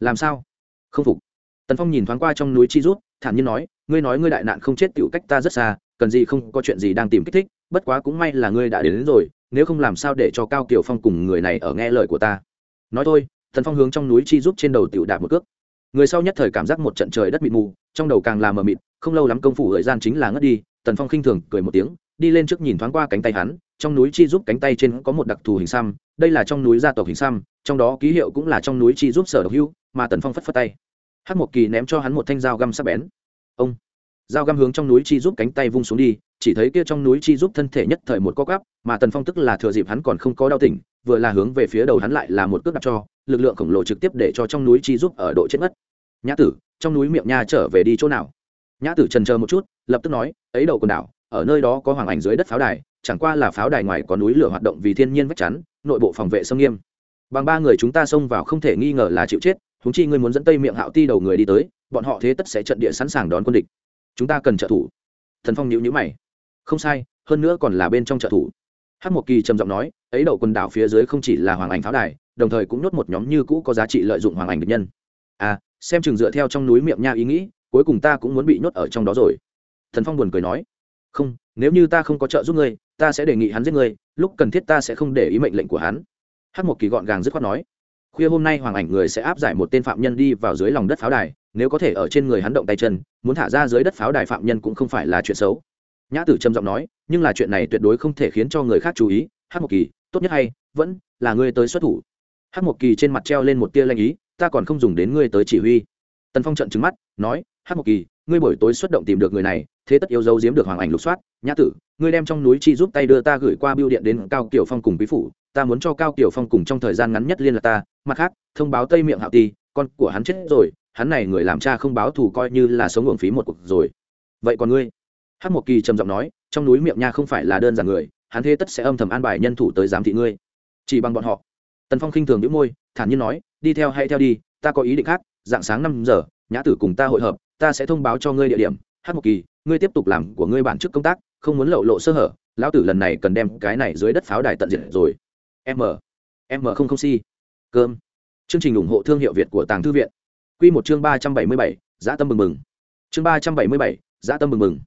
Làm sao? Không phục. Tần phong nhìn thoáng qua trong núi chi rút thản nhiên nói, ngươi nói ngươi đại nạn không chết tựu cách ta rất xa cần gì không có chuyện gì đang tìm kích thích bất quá cũng may là ngươi đã đến, đến rồi nếu không làm sao để cho cao kiều phong cùng người này ở nghe lời của ta. Nói thôi thần phong hướng trong núi chi giúp trên đầu tiểu đạp một cước. Người sau nhất thời cảm giác một trận trời đất mịt mù trong đầu càng làm mờ mịt không lâu lắm công phủ thời gian chính là ngất đi tần phong khinh thường cười một tiếng đi lên trước nhìn thoáng qua cánh tay hắn trong núi chi giúp cánh tay trên có một đặc thù hình xăm đây là trong núi gia tộc hình xăm trong đó ký hiệu cũng là trong núi chi giúp sở độc hưu mà tần phong phất phất tay. Hát một kỳ ném cho hắn một thanh dao găm sắc bén. Ông! Dao găm hướng trong núi chi giúp cánh tay vung xuống đi, chỉ thấy kia trong núi chi giúp thân thể nhất thời một co gắp mà tần phong tức là thừa dịp hắn còn không có đau tỉnh, vừa là hướng về phía đầu hắn lại là một cước đặt cho, lực lượng khổng lồ trực tiếp để cho trong núi chi giúp ở độ chết ngất nhã tử, trong núi miệng nha trở về đi chỗ nào? Nhã tử trần chờ một chút, lập tức nói, ấy đầu quần đảo, ở nơi đó có hoàng ảnh dưới đất pháo đài, chẳng qua là pháo đài ngoài có núi lửa hoạt động vì thiên nhiên vách chắn, nội bộ phòng vệ sông nghiêm. Bằng ba người chúng ta xông vào không thể nghi ngờ là chịu chết húng chi ngươi muốn dẫn tây miệng hạo ti đầu người đi tới, bọn họ thế tất sẽ trận địa sẵn sàng đón quân địch chúng ta cần trợ thủ. Thần phong nhữ nhữ mày. Không sai, hơn nữa còn là bên trong trợ thủ. Hát một kỳ trầm giọng nói, ấy đầu quần đảo phía dưới không chỉ là hoàng ảnh pháo đài, đồng thời cũng nhốt một nhóm như cũ có giá trị lợi dụng hoàng ảnh địch nhân. À xem chừng dựa theo trong núi miệng nha ý nghĩ, cuối cùng ta cũng muốn bị nhốt ở trong đó rồi. Thần phong buồn cười nói, không, nếu như ta không có trợ giúp ngươi, ta sẽ đề nghị hắn giết ngươi, lúc cần thiết ta sẽ không để ý mệnh lệnh của hắn. Hát một kỳ gọn gàng dứt khoát nói, khuya hôm nay hoàng ảnh người sẽ áp giải một tên phạm nhân đi vào dưới lòng đất pháo đài nếu có thể ở trên người hắn động tay chân, muốn thả ra dưới đất pháo đài phạm nhân cũng không phải là chuyện xấu. Nhã tử trầm giọng nói, nhưng là chuyện này tuyệt đối không thể khiến cho người khác chú ý. Hát một kỳ, tốt nhất hay, vẫn là ngươi tới xuất thủ. Hát một kỳ trên mặt treo lên một tia lanh ý, ta còn không dùng đến ngươi tới chỉ huy. Tần phong trận trứng mắt, nói hát một kỳ, ngươi buổi tối xuất động tìm được người này, thế tất yêu dấu giếm được hoàng ảnh lục soát. Nhã tử, ngươi đem trong núi chi giúp tay đưa ta gửi qua biêu điện đến cao kiều phong cùng quý phủ. Ta muốn cho cao kiều phong cùng trong thời gian ngắn nhất liên lạc ta. Mặt khác, thông báo tây miệng hạo ti, con của hắn chết rồi hắn này người làm cha không báo thù coi như là sống uổng phí một cuộc rồi. Vậy còn ngươi? Hát một kỳ trầm giọng nói, trong núi miệng nha không phải là đơn giản người, hắn thế tất sẽ âm thầm an bài nhân thủ tới giám thị ngươi. Chỉ bằng bọn họ. Tần phong khinh thường đĩu môi, thản nhiên nói, đi theo hay theo đi, ta có ý định khác, dạng sáng năm giờ, nhã tử cùng ta hội hợp, ta sẽ thông báo cho ngươi địa điểm. Hát một kỳ, ngươi tiếp tục làm của ngươi bản chức công tác, không muốn lộ lộ sơ hở, lão tử lần này cần đem cái này dưới đất pháo đài tận diệt rồi. M. M không không si. Cơm. Chương trình ủng hộ thương hiệu việt của tàng thư viện. Quy một chương ba trăm bảy mươi bảy giá tâm mừng mừng. Chương ba trăm bảy mươi bảy giá tâm mừng mừng.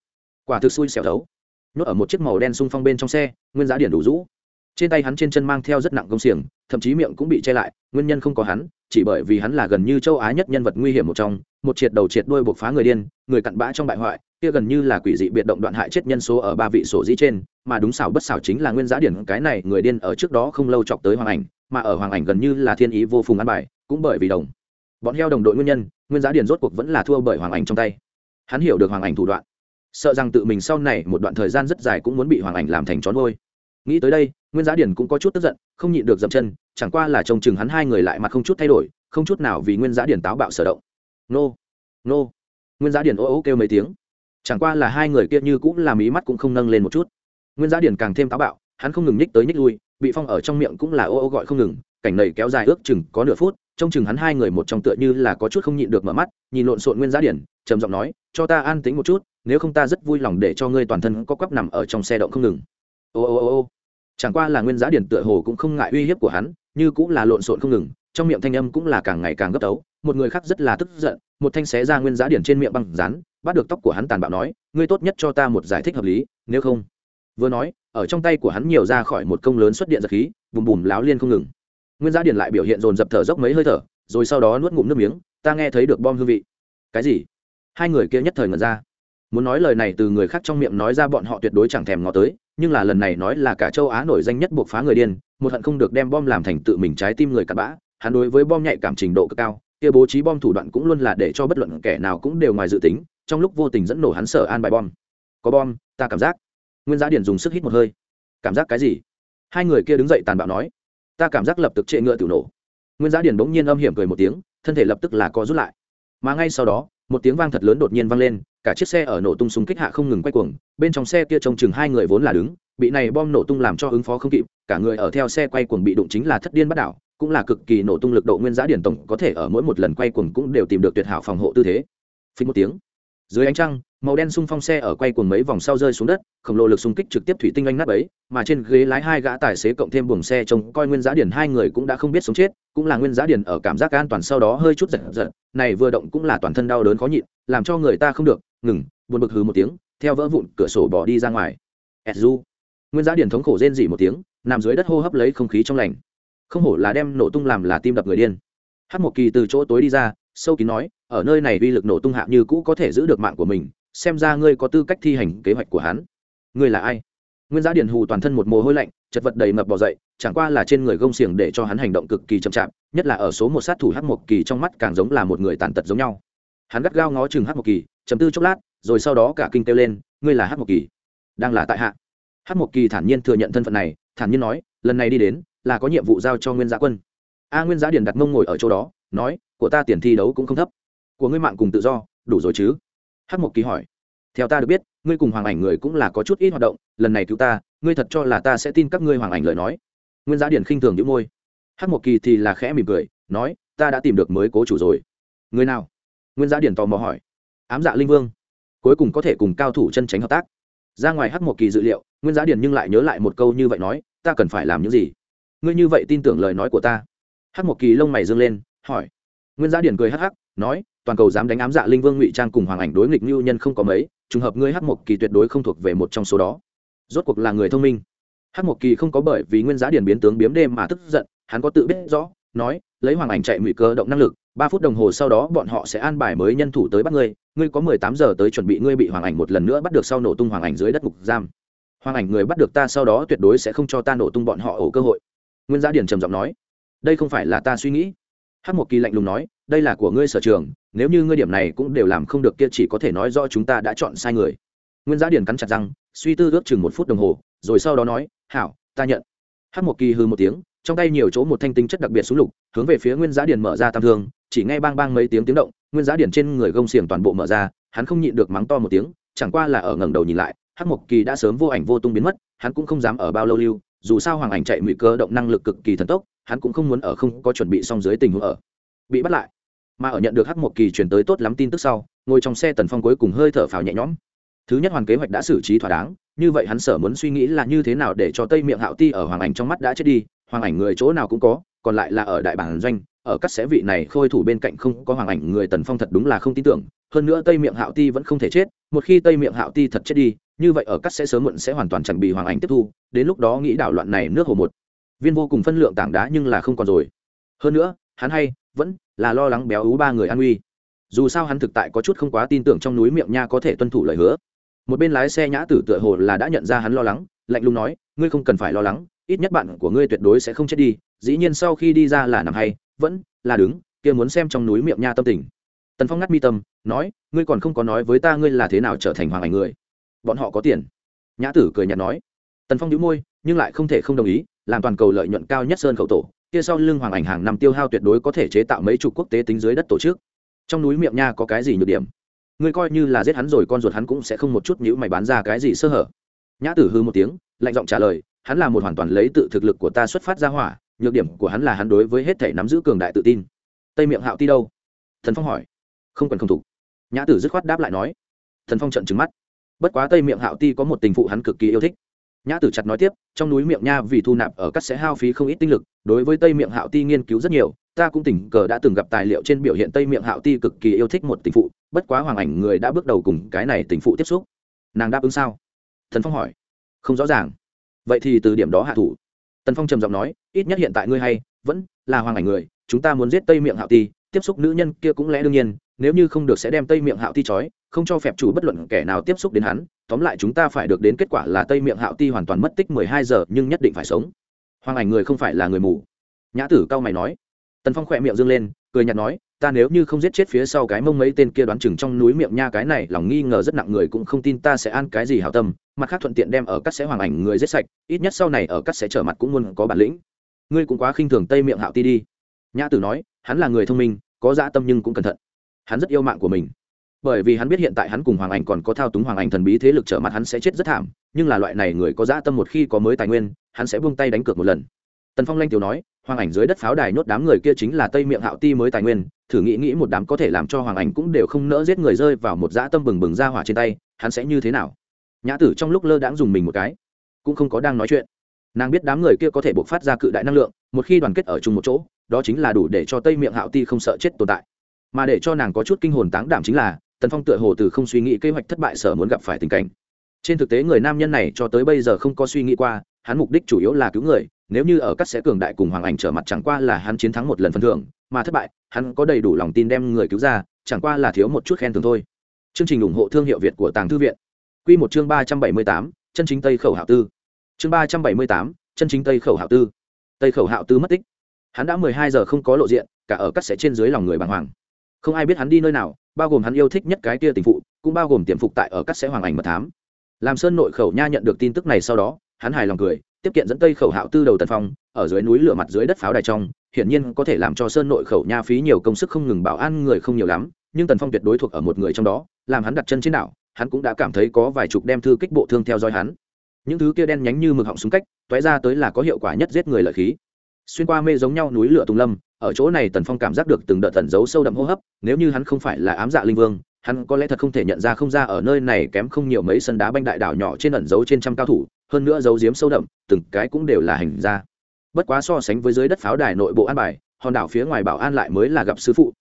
Quả thực xui xẻo thấu. Nốt ở một chiếc màu đen xung phong bên trong xe, nguyên giá điển đủ rũ. Trên tay hắn trên chân mang theo rất nặng công xiềng, thậm chí miệng cũng bị che lại, nguyên nhân không có hắn, chỉ bởi vì hắn là gần như châu á nhất nhân vật nguy hiểm một trong, một triệt đầu triệt đuôi buộc phá người điên, người cặn bã trong bại hoại, kia gần như là quỷ dị biệt động đoạn hại chết nhân số ở ba vị sổ dĩ trên, mà đúng xảo bất xảo chính là nguyên giá điển, cái này người điên ở trước đó không lâu chọc tới hoàng ảnh, mà ở hoàng ảnh gần như là thiên ý vô phùng ăn bài, cũng bởi vì đồng bọn heo đồng đội nguyên nhân, nguyên giá điền rốt cuộc vẫn là thua bởi hoàng ảnh trong tay. Hắn hiểu được hoàng ảnh thủ đoạn. Sợ rằng tự mình sau này một đoạn thời gian rất dài cũng muốn bị hoàng ảnh làm thành chó ngôi nghĩ tới đây, nguyên giá điền cũng có chút tức giận, không nhịn được dậm chân, chẳng qua là trông chừng hắn hai người lại mặt không chút thay đổi, không chút nào vì nguyên giá điền táo bạo sở động. Nô nô. Nguyên giá điền ô ô kêu mấy tiếng. Chẳng qua là hai người kia như cũng làm ý mắt cũng không nâng lên một chút. Nguyên giá điền càng thêm táo bạo, hắn không ngừng nhích tới nhích lui, bị phong ở trong miệng cũng là ô ô gọi không ngừng, cảnh này kéo dài ước chừng có nửa phút trông chừng hắn hai người một trong tựa như là có chút không nhịn được mở mắt, nhìn lộn xộn nguyên giá điển, trầm giọng nói, cho ta an tính một chút, nếu không ta rất vui lòng để cho ngươi toàn thân có quắp nằm ở trong xe động không ngừng. Ô ô ô ô. Chẳng qua là nguyên giá điển tựa hồ cũng không ngại uy hiếp của hắn, như cũng là lộn xộn không ngừng, trong miệng thanh âm cũng là càng ngày càng gấp tấu, một người khác rất là tức giận, một thanh xé ra nguyên giá điển trên miệng băng rán, bắt được tóc của hắn tàn bạo nói, ngươi tốt nhất cho ta một giải thích hợp lý, nếu không. Vừa nói, ở trong tay của hắn nhiều ra khỏi một công lớn xuất điện giật khí, bùm bùm láo liên không ngừng nguyên gia điền lại biểu hiện dồn dập thở dốc mấy hơi thở, rồi sau đó nuốt ngụm nước miếng, ta nghe thấy được bom hương vị. Cái gì? Hai người kia nhất thời ngẩn ra. Muốn nói lời này từ người khác trong miệng nói ra bọn họ tuyệt đối chẳng thèm ngó tới, nhưng là lần này nói là cả châu á nổi danh nhất buộc phá người điên, một hận không được đem bom làm thành tự mình trái tim người cặn bã, hắn đối với bom nhạy cảm trình độ cực cao, kia bố trí bom thủ đoạn cũng luôn là để cho bất luận kẻ nào cũng đều ngoài dự tính, trong lúc vô tình dẫn nổ hắn sở an bài bom. Có bom, ta cảm giác. Nguyên giá điển dùng sức hít một hơi. Cảm giác cái gì? Hai người kia đứng dậy tàn bạo nói ta cảm giác lập tức trệ ngựa tự nổ. Nguyên giá điển bỗng nhiên âm hiểm cười một tiếng, thân thể lập tức là co rút lại. Mà ngay sau đó, một tiếng vang thật lớn đột nhiên vang lên, cả chiếc xe ở nổ tung súng kích hạ không ngừng quay cuồng, bên trong xe kia trông chừng hai người vốn là đứng, bị này bom nổ tung làm cho ứng phó không kịp, cả người ở theo xe quay cuồng bị đụng chính là thất điên bắt đảo, cũng là cực kỳ nổ tung lực độ nguyên giá điển tổng có thể ở mỗi một lần quay cuồng cũng đều tìm được tuyệt hảo phòng hộ tư thế. Phí một tiếng, dưới ánh trăng màu đen xung phong xe ở quay cuồng mấy vòng sau rơi xuống đất, khổng lồ lực xung kích trực tiếp thủy tinh anh nát ấy, mà trên ghế lái hai gã tài xế cộng thêm buồng xe trông coi nguyên giá điển hai người cũng đã không biết sống chết, cũng là nguyên giá điển ở cảm giác an toàn sau đó hơi chút giật giật, này vừa động cũng là toàn thân đau đớn khó nhịn, làm cho người ta không được, ngừng, buồn bực hừ một tiếng, theo vỡ vụn cửa sổ bỏ đi ra ngoài. Ezu. nguyên giá điển thống khổ rên dỉ một tiếng, nằm dưới đất hô hấp lấy không khí trong lành. Không hổ là đem nổ tung làm là tim đập người điên. Hát một kỳ từ chỗ tối đi ra, sâu kín nói, ở nơi này uy lực nổ tung hạ như cũ có thể giữ được mạng của mình xem ra ngươi có tư cách thi hành kế hoạch của hắn. Ngươi là ai? Nguyên giá điển hù toàn thân một mồ hôi lạnh, chật vật đầy ngập bỏ dậy, chẳng qua là trên người gông xiềng để cho hắn hành động cực kỳ chậm chạp, nhất là ở số một sát thủ hát một kỳ trong mắt càng giống là một người tàn tật giống nhau. Hắn gắt gao ngó chừng hát một kỳ chấm tư chốc lát, rồi sau đó cả kinh kêu lên, ngươi là hát một kỳ? Đang là tại hạ? Hát một kỳ thản nhiên thừa nhận thân phận này, thản nhiên nói, lần này đi đến, là có nhiệm vụ giao cho nguyên giá quân. A nguyên giá điển đặt mông ngồi ở chỗ đó, nói, của ta tiền thi đấu cũng không thấp. Của ngươi mạng cùng tự do, đủ rồi chứ? Hát một kỳ hỏi. Theo ta được biết, ngươi cùng hoàng ảnh người cũng là có chút ít hoạt động, lần này cứu ta, ngươi thật cho là ta sẽ tin các ngươi hoàng ảnh lời nói. Nguyên giá điển khinh thường những môi. Hát một kỳ thì là khẽ mỉm cười, nói, ta đã tìm được mới cố chủ rồi. Người nào? Nguyên giá điển tò mò hỏi. Ám dạ linh vương. Cuối cùng có thể cùng cao thủ chân tránh hợp tác. Ra ngoài hát một kỳ dự liệu, nguyên giá điển nhưng lại nhớ lại một câu như vậy nói, ta cần phải làm những gì? Ngươi như vậy tin tưởng lời nói của ta. Hát một kỳ lông mày dâng lên, hỏi. Nguyên giá điển cười hắc hắc, nói toàn cầu dám đánh ám dạ linh vương ngụy trang cùng hoàng ảnh đối nghịch lưu nhân không có mấy, trùng hợp ngươi hắc mộc kỳ tuyệt đối không thuộc về một trong số đó. Rốt cuộc là người thông minh. Hắc mộc kỳ không có bởi vì nguyên giá điển biến tướng biếm đêm mà tức giận, hắn có tự biết rõ, nói, lấy hoàng ảnh chạy nguy cơ động năng lực, ba phút đồng hồ sau đó bọn họ sẽ an bài mới nhân thủ tới bắt ngươi ngươi có mười tám giờ tới chuẩn bị ngươi bị hoàng ảnh một lần nữa bắt được sau nổ tung hoàng ảnh dưới đất ngục giam. Hoàng ảnh người bắt được ta sau đó tuyệt đối sẽ không cho ta nổ tung bọn họ ổ cơ hội. Nguyên giá điển trầm giọng nói, đây không phải là ta suy nghĩ hát một kỳ lạnh lùng nói, đây là của ngươi sở trường, nếu như ngươi điểm này cũng đều làm không được kia chỉ có thể nói do chúng ta đã chọn sai người. Nguyên giá điển cắn chặt răng, suy tư ước chừng một phút đồng hồ, rồi sau đó nói, hảo, ta nhận. Hát một kỳ hư một tiếng, trong tay nhiều chỗ một thanh tinh chất đặc biệt xuống lục, hướng về phía nguyên giá điển mở ra tam thương, chỉ nghe bang bang mấy tiếng tiếng động, nguyên giá điển trên người gông xiềng toàn bộ mở ra, hắn không nhịn được mắng to một tiếng, chẳng qua là ở ngẩng đầu nhìn lại hát một kỳ đã sớm vô ảnh vô tung biến mất, hắn cũng không dám ở bao lâu lưu dù sao hoàng ảnh chạy nguy cơ động năng lực cực kỳ thần tốc, hắn cũng không muốn ở không có chuẩn bị xong dưới tình huống ở. Bị bắt lại. Mà ở nhận được hắc một kỳ truyền tới tốt lắm tin tức sau, ngồi trong xe tần phong cuối cùng hơi thở phào nhẹ nhõm. Thứ nhất hoàn kế hoạch đã xử trí thỏa đáng, như vậy hắn sở muốn suy nghĩ là như thế nào để cho tây miệng hạo ti ở hoàng ảnh trong mắt đã chết đi, hoàng ảnh người chỗ nào cũng có, còn lại là ở đại bản doanh, ở các xé vị này khôi thủ bên cạnh không có hoàng ảnh người tần phong thật đúng là không tin tưởng, hơn nữa tây miệng hạo ti vẫn không thể chết, một khi tây miệng hạo ti thật chết đi như vậy ở cắt sẽ sớm muộn sẽ hoàn toàn chẳng bị hoàng ảnh tiếp thu, đến lúc đó nghĩ đảo loạn này nước hồ một. Viên vô cùng phân lượng tảng đá nhưng là không còn rồi. Hơn nữa, hắn hay, vẫn là lo lắng béo ú ba người an uy. Dù sao hắn thực tại có chút không quá tin tưởng trong núi miệng nha có thể tuân thủ lời hứa. Một bên lái xe nhã tử tựa hồ là đã nhận ra hắn lo lắng, lạnh lùng nói, ngươi không cần phải lo lắng, ít nhất bạn của ngươi tuyệt đối sẽ không chết đi, dĩ nhiên sau khi đi ra là nằm hay, vẫn là đứng, kia muốn xem trong núi miệng nha tâm tình. Tần phong ngắt mi tâm, nói, ngươi còn không có nói với ta ngươi là thế nào trở thành hoàng ảnh người bọn họ có tiền. Nhã tử cười nhạt nói. Tần phong nhíu môi, nhưng lại không thể không đồng ý, làm toàn cầu lợi nhuận cao nhất sơn khẩu tổ, kia sau lưng hoàng ảnh hàng năm tiêu hao tuyệt đối có thể chế tạo mấy chục quốc tế tính dưới đất tổ chức. Trong núi miệng nha có cái gì nhược điểm? Ngươi coi như là giết hắn rồi con ruột hắn cũng sẽ không một chút nhữ mày bán ra cái gì sơ hở. Nhã tử hư một tiếng, lạnh giọng trả lời, hắn là một hoàn toàn lấy tự thực lực của ta xuất phát ra hỏa, nhược điểm của hắn là hắn đối với hết thể nắm giữ cường đại tự tin. Tây miệng hạo ti đâu? Thần phong hỏi. Không cần không thục nhã tử dứt khoát đáp lại nói. Thần phong trận trứng mắt bất quá tây miệng hạo ti có một tình phụ hắn cực kỳ yêu thích. Nhã tử chặt nói tiếp, trong núi miệng nha vì thu nạp ở cắt sẽ hao phí không ít tinh lực, đối với tây miệng hạo ti nghiên cứu rất nhiều, ta cũng tình cờ đã từng gặp tài liệu trên biểu hiện tây miệng hạo ti cực kỳ yêu thích một tình phụ, bất quá hoàng ảnh người đã bước đầu cùng cái này tình phụ tiếp xúc. Nàng đáp ứng sao? Thần phong hỏi. Không rõ ràng. Vậy thì từ điểm đó hạ thủ. Tần phong trầm giọng nói, ít nhất hiện tại ngươi hay, vẫn là hoàng ảnh người, chúng ta muốn giết tây miệng hạo ti, tiếp xúc nữ nhân kia cũng lẽ đương nhiên nếu như không được sẽ đem tây miệng hạo ti trói, không cho phép chủ bất luận kẻ nào tiếp xúc đến hắn, tóm lại chúng ta phải được đến kết quả là tây miệng hạo ti hoàn toàn mất tích mười hai giờ, nhưng nhất định phải sống. Hoàng ảnh người không phải là người mù. Nhã tử cao mày nói. Tần phong khỏe miệng dâng lên, cười nhạt nói, ta nếu như không giết chết phía sau cái mông mấy tên kia đoán chừng trong núi miệng nha cái này, lòng nghi ngờ rất nặng người cũng không tin ta sẽ ăn cái gì hảo tâm, mặt khác thuận tiện đem ở cắt sẽ hoàng ảnh người giết sạch, ít nhất sau này ở cắt sẽ trở mặt cũng luôn có bản lĩnh. Ngươi cũng quá khinh thường tây miệng hạo ti đi. Nhã tử nói, hắn là người thông minh, có dã tâm nhưng cũng cẩn thận hắn rất yêu mạng của mình. Bởi vì hắn biết hiện tại hắn cùng hoàng ảnh còn có thao túng hoàng ảnh thần bí thế lực trở mặt hắn sẽ chết rất thảm, nhưng là loại này người có dã tâm một khi có mới tài nguyên, hắn sẽ buông tay đánh cược một lần. Tần phong lanh tiểu nói, hoàng ảnh dưới đất pháo đài nhốt đám người kia chính là tây miệng hạo ti mới tài nguyên, thử nghĩ nghĩ một đám có thể làm cho hoàng ảnh cũng đều không nỡ giết người rơi vào một dã tâm bừng bừng ra hỏa trên tay, hắn sẽ như thế nào? Nhã tử trong lúc lơ đãng dùng mình một cái, cũng không có đang nói chuyện. Nàng biết đám người kia có thể buộc phát ra cự đại năng lượng, một khi đoàn kết ở chung một chỗ, đó chính là đủ để cho tây miệng hạo ti không sợ chết tồn tại mà để cho nàng có chút kinh hồn táng đảm chính là, tần phong tựa hồ từ không suy nghĩ kế hoạch thất bại sở muốn gặp phải tình cảnh. Trên thực tế người nam nhân này cho tới bây giờ không có suy nghĩ qua, hắn mục đích chủ yếu là cứu người, nếu như ở các sẽ cường đại cùng hoàng ảnh trở mặt chẳng qua là hắn chiến thắng một lần phần thưởng, mà thất bại, hắn có đầy đủ lòng tin đem người cứu ra, chẳng qua là thiếu một chút khen thưởng thôi. Chương trình ủng hộ thương hiệu việt của tàng thư viện. Q một chương ba trăm bảy mươi tám, chân chính tây khẩu hạo tư. Chương ba trăm bảy mươi tám, chân chính tây khẩu hạo tư. Tây khẩu hạo tư mất tích. Hắn đã mười hai giờ không có lộ diện, cả ở các sẽ trên dưới lòng người bàng hoàng không ai biết hắn đi nơi nào, bao gồm hắn yêu thích nhất cái kia tình phụ, cũng bao gồm tiềm phục tại ở cắt sẽ hoàng ảnh mật thám. Làm sơn nội khẩu nha nhận được tin tức này sau đó, hắn hài lòng cười, tiếp kiện dẫn tây khẩu hạo tư đầu tần phong, ở dưới núi lửa mặt dưới đất pháo đài trong, hiển nhiên có thể làm cho sơn nội khẩu nha phí nhiều công sức không ngừng bảo an người không nhiều lắm, nhưng tần phong tuyệt đối thuộc ở một người trong đó, làm hắn đặt chân trên đảo, hắn cũng đã cảm thấy có vài chục đem thư kích bộ thương theo dõi hắn. Những thứ kia đen nhánh như mực họng súng cách, toé ra tới là có hiệu quả nhất giết người lợi khí xuyên qua mê giống nhau núi lửa tùng lâm, ở chỗ này tần phong cảm giác được từng đợt tẩn giấu sâu đậm hô hấp, nếu như hắn không phải là ám dạ linh vương, hắn có lẽ thật không thể nhận ra không ra ở nơi này kém không nhiều mấy sân đá banh đại đảo nhỏ trên ẩn giấu trên trăm cao thủ, hơn nữa giấu giếm sâu đậm, từng cái cũng đều là hành gia. Bất quá so sánh với dưới đất pháo đài nội bộ an bài, hòn đảo phía ngoài bảo an lại mới là gặp sư phụ.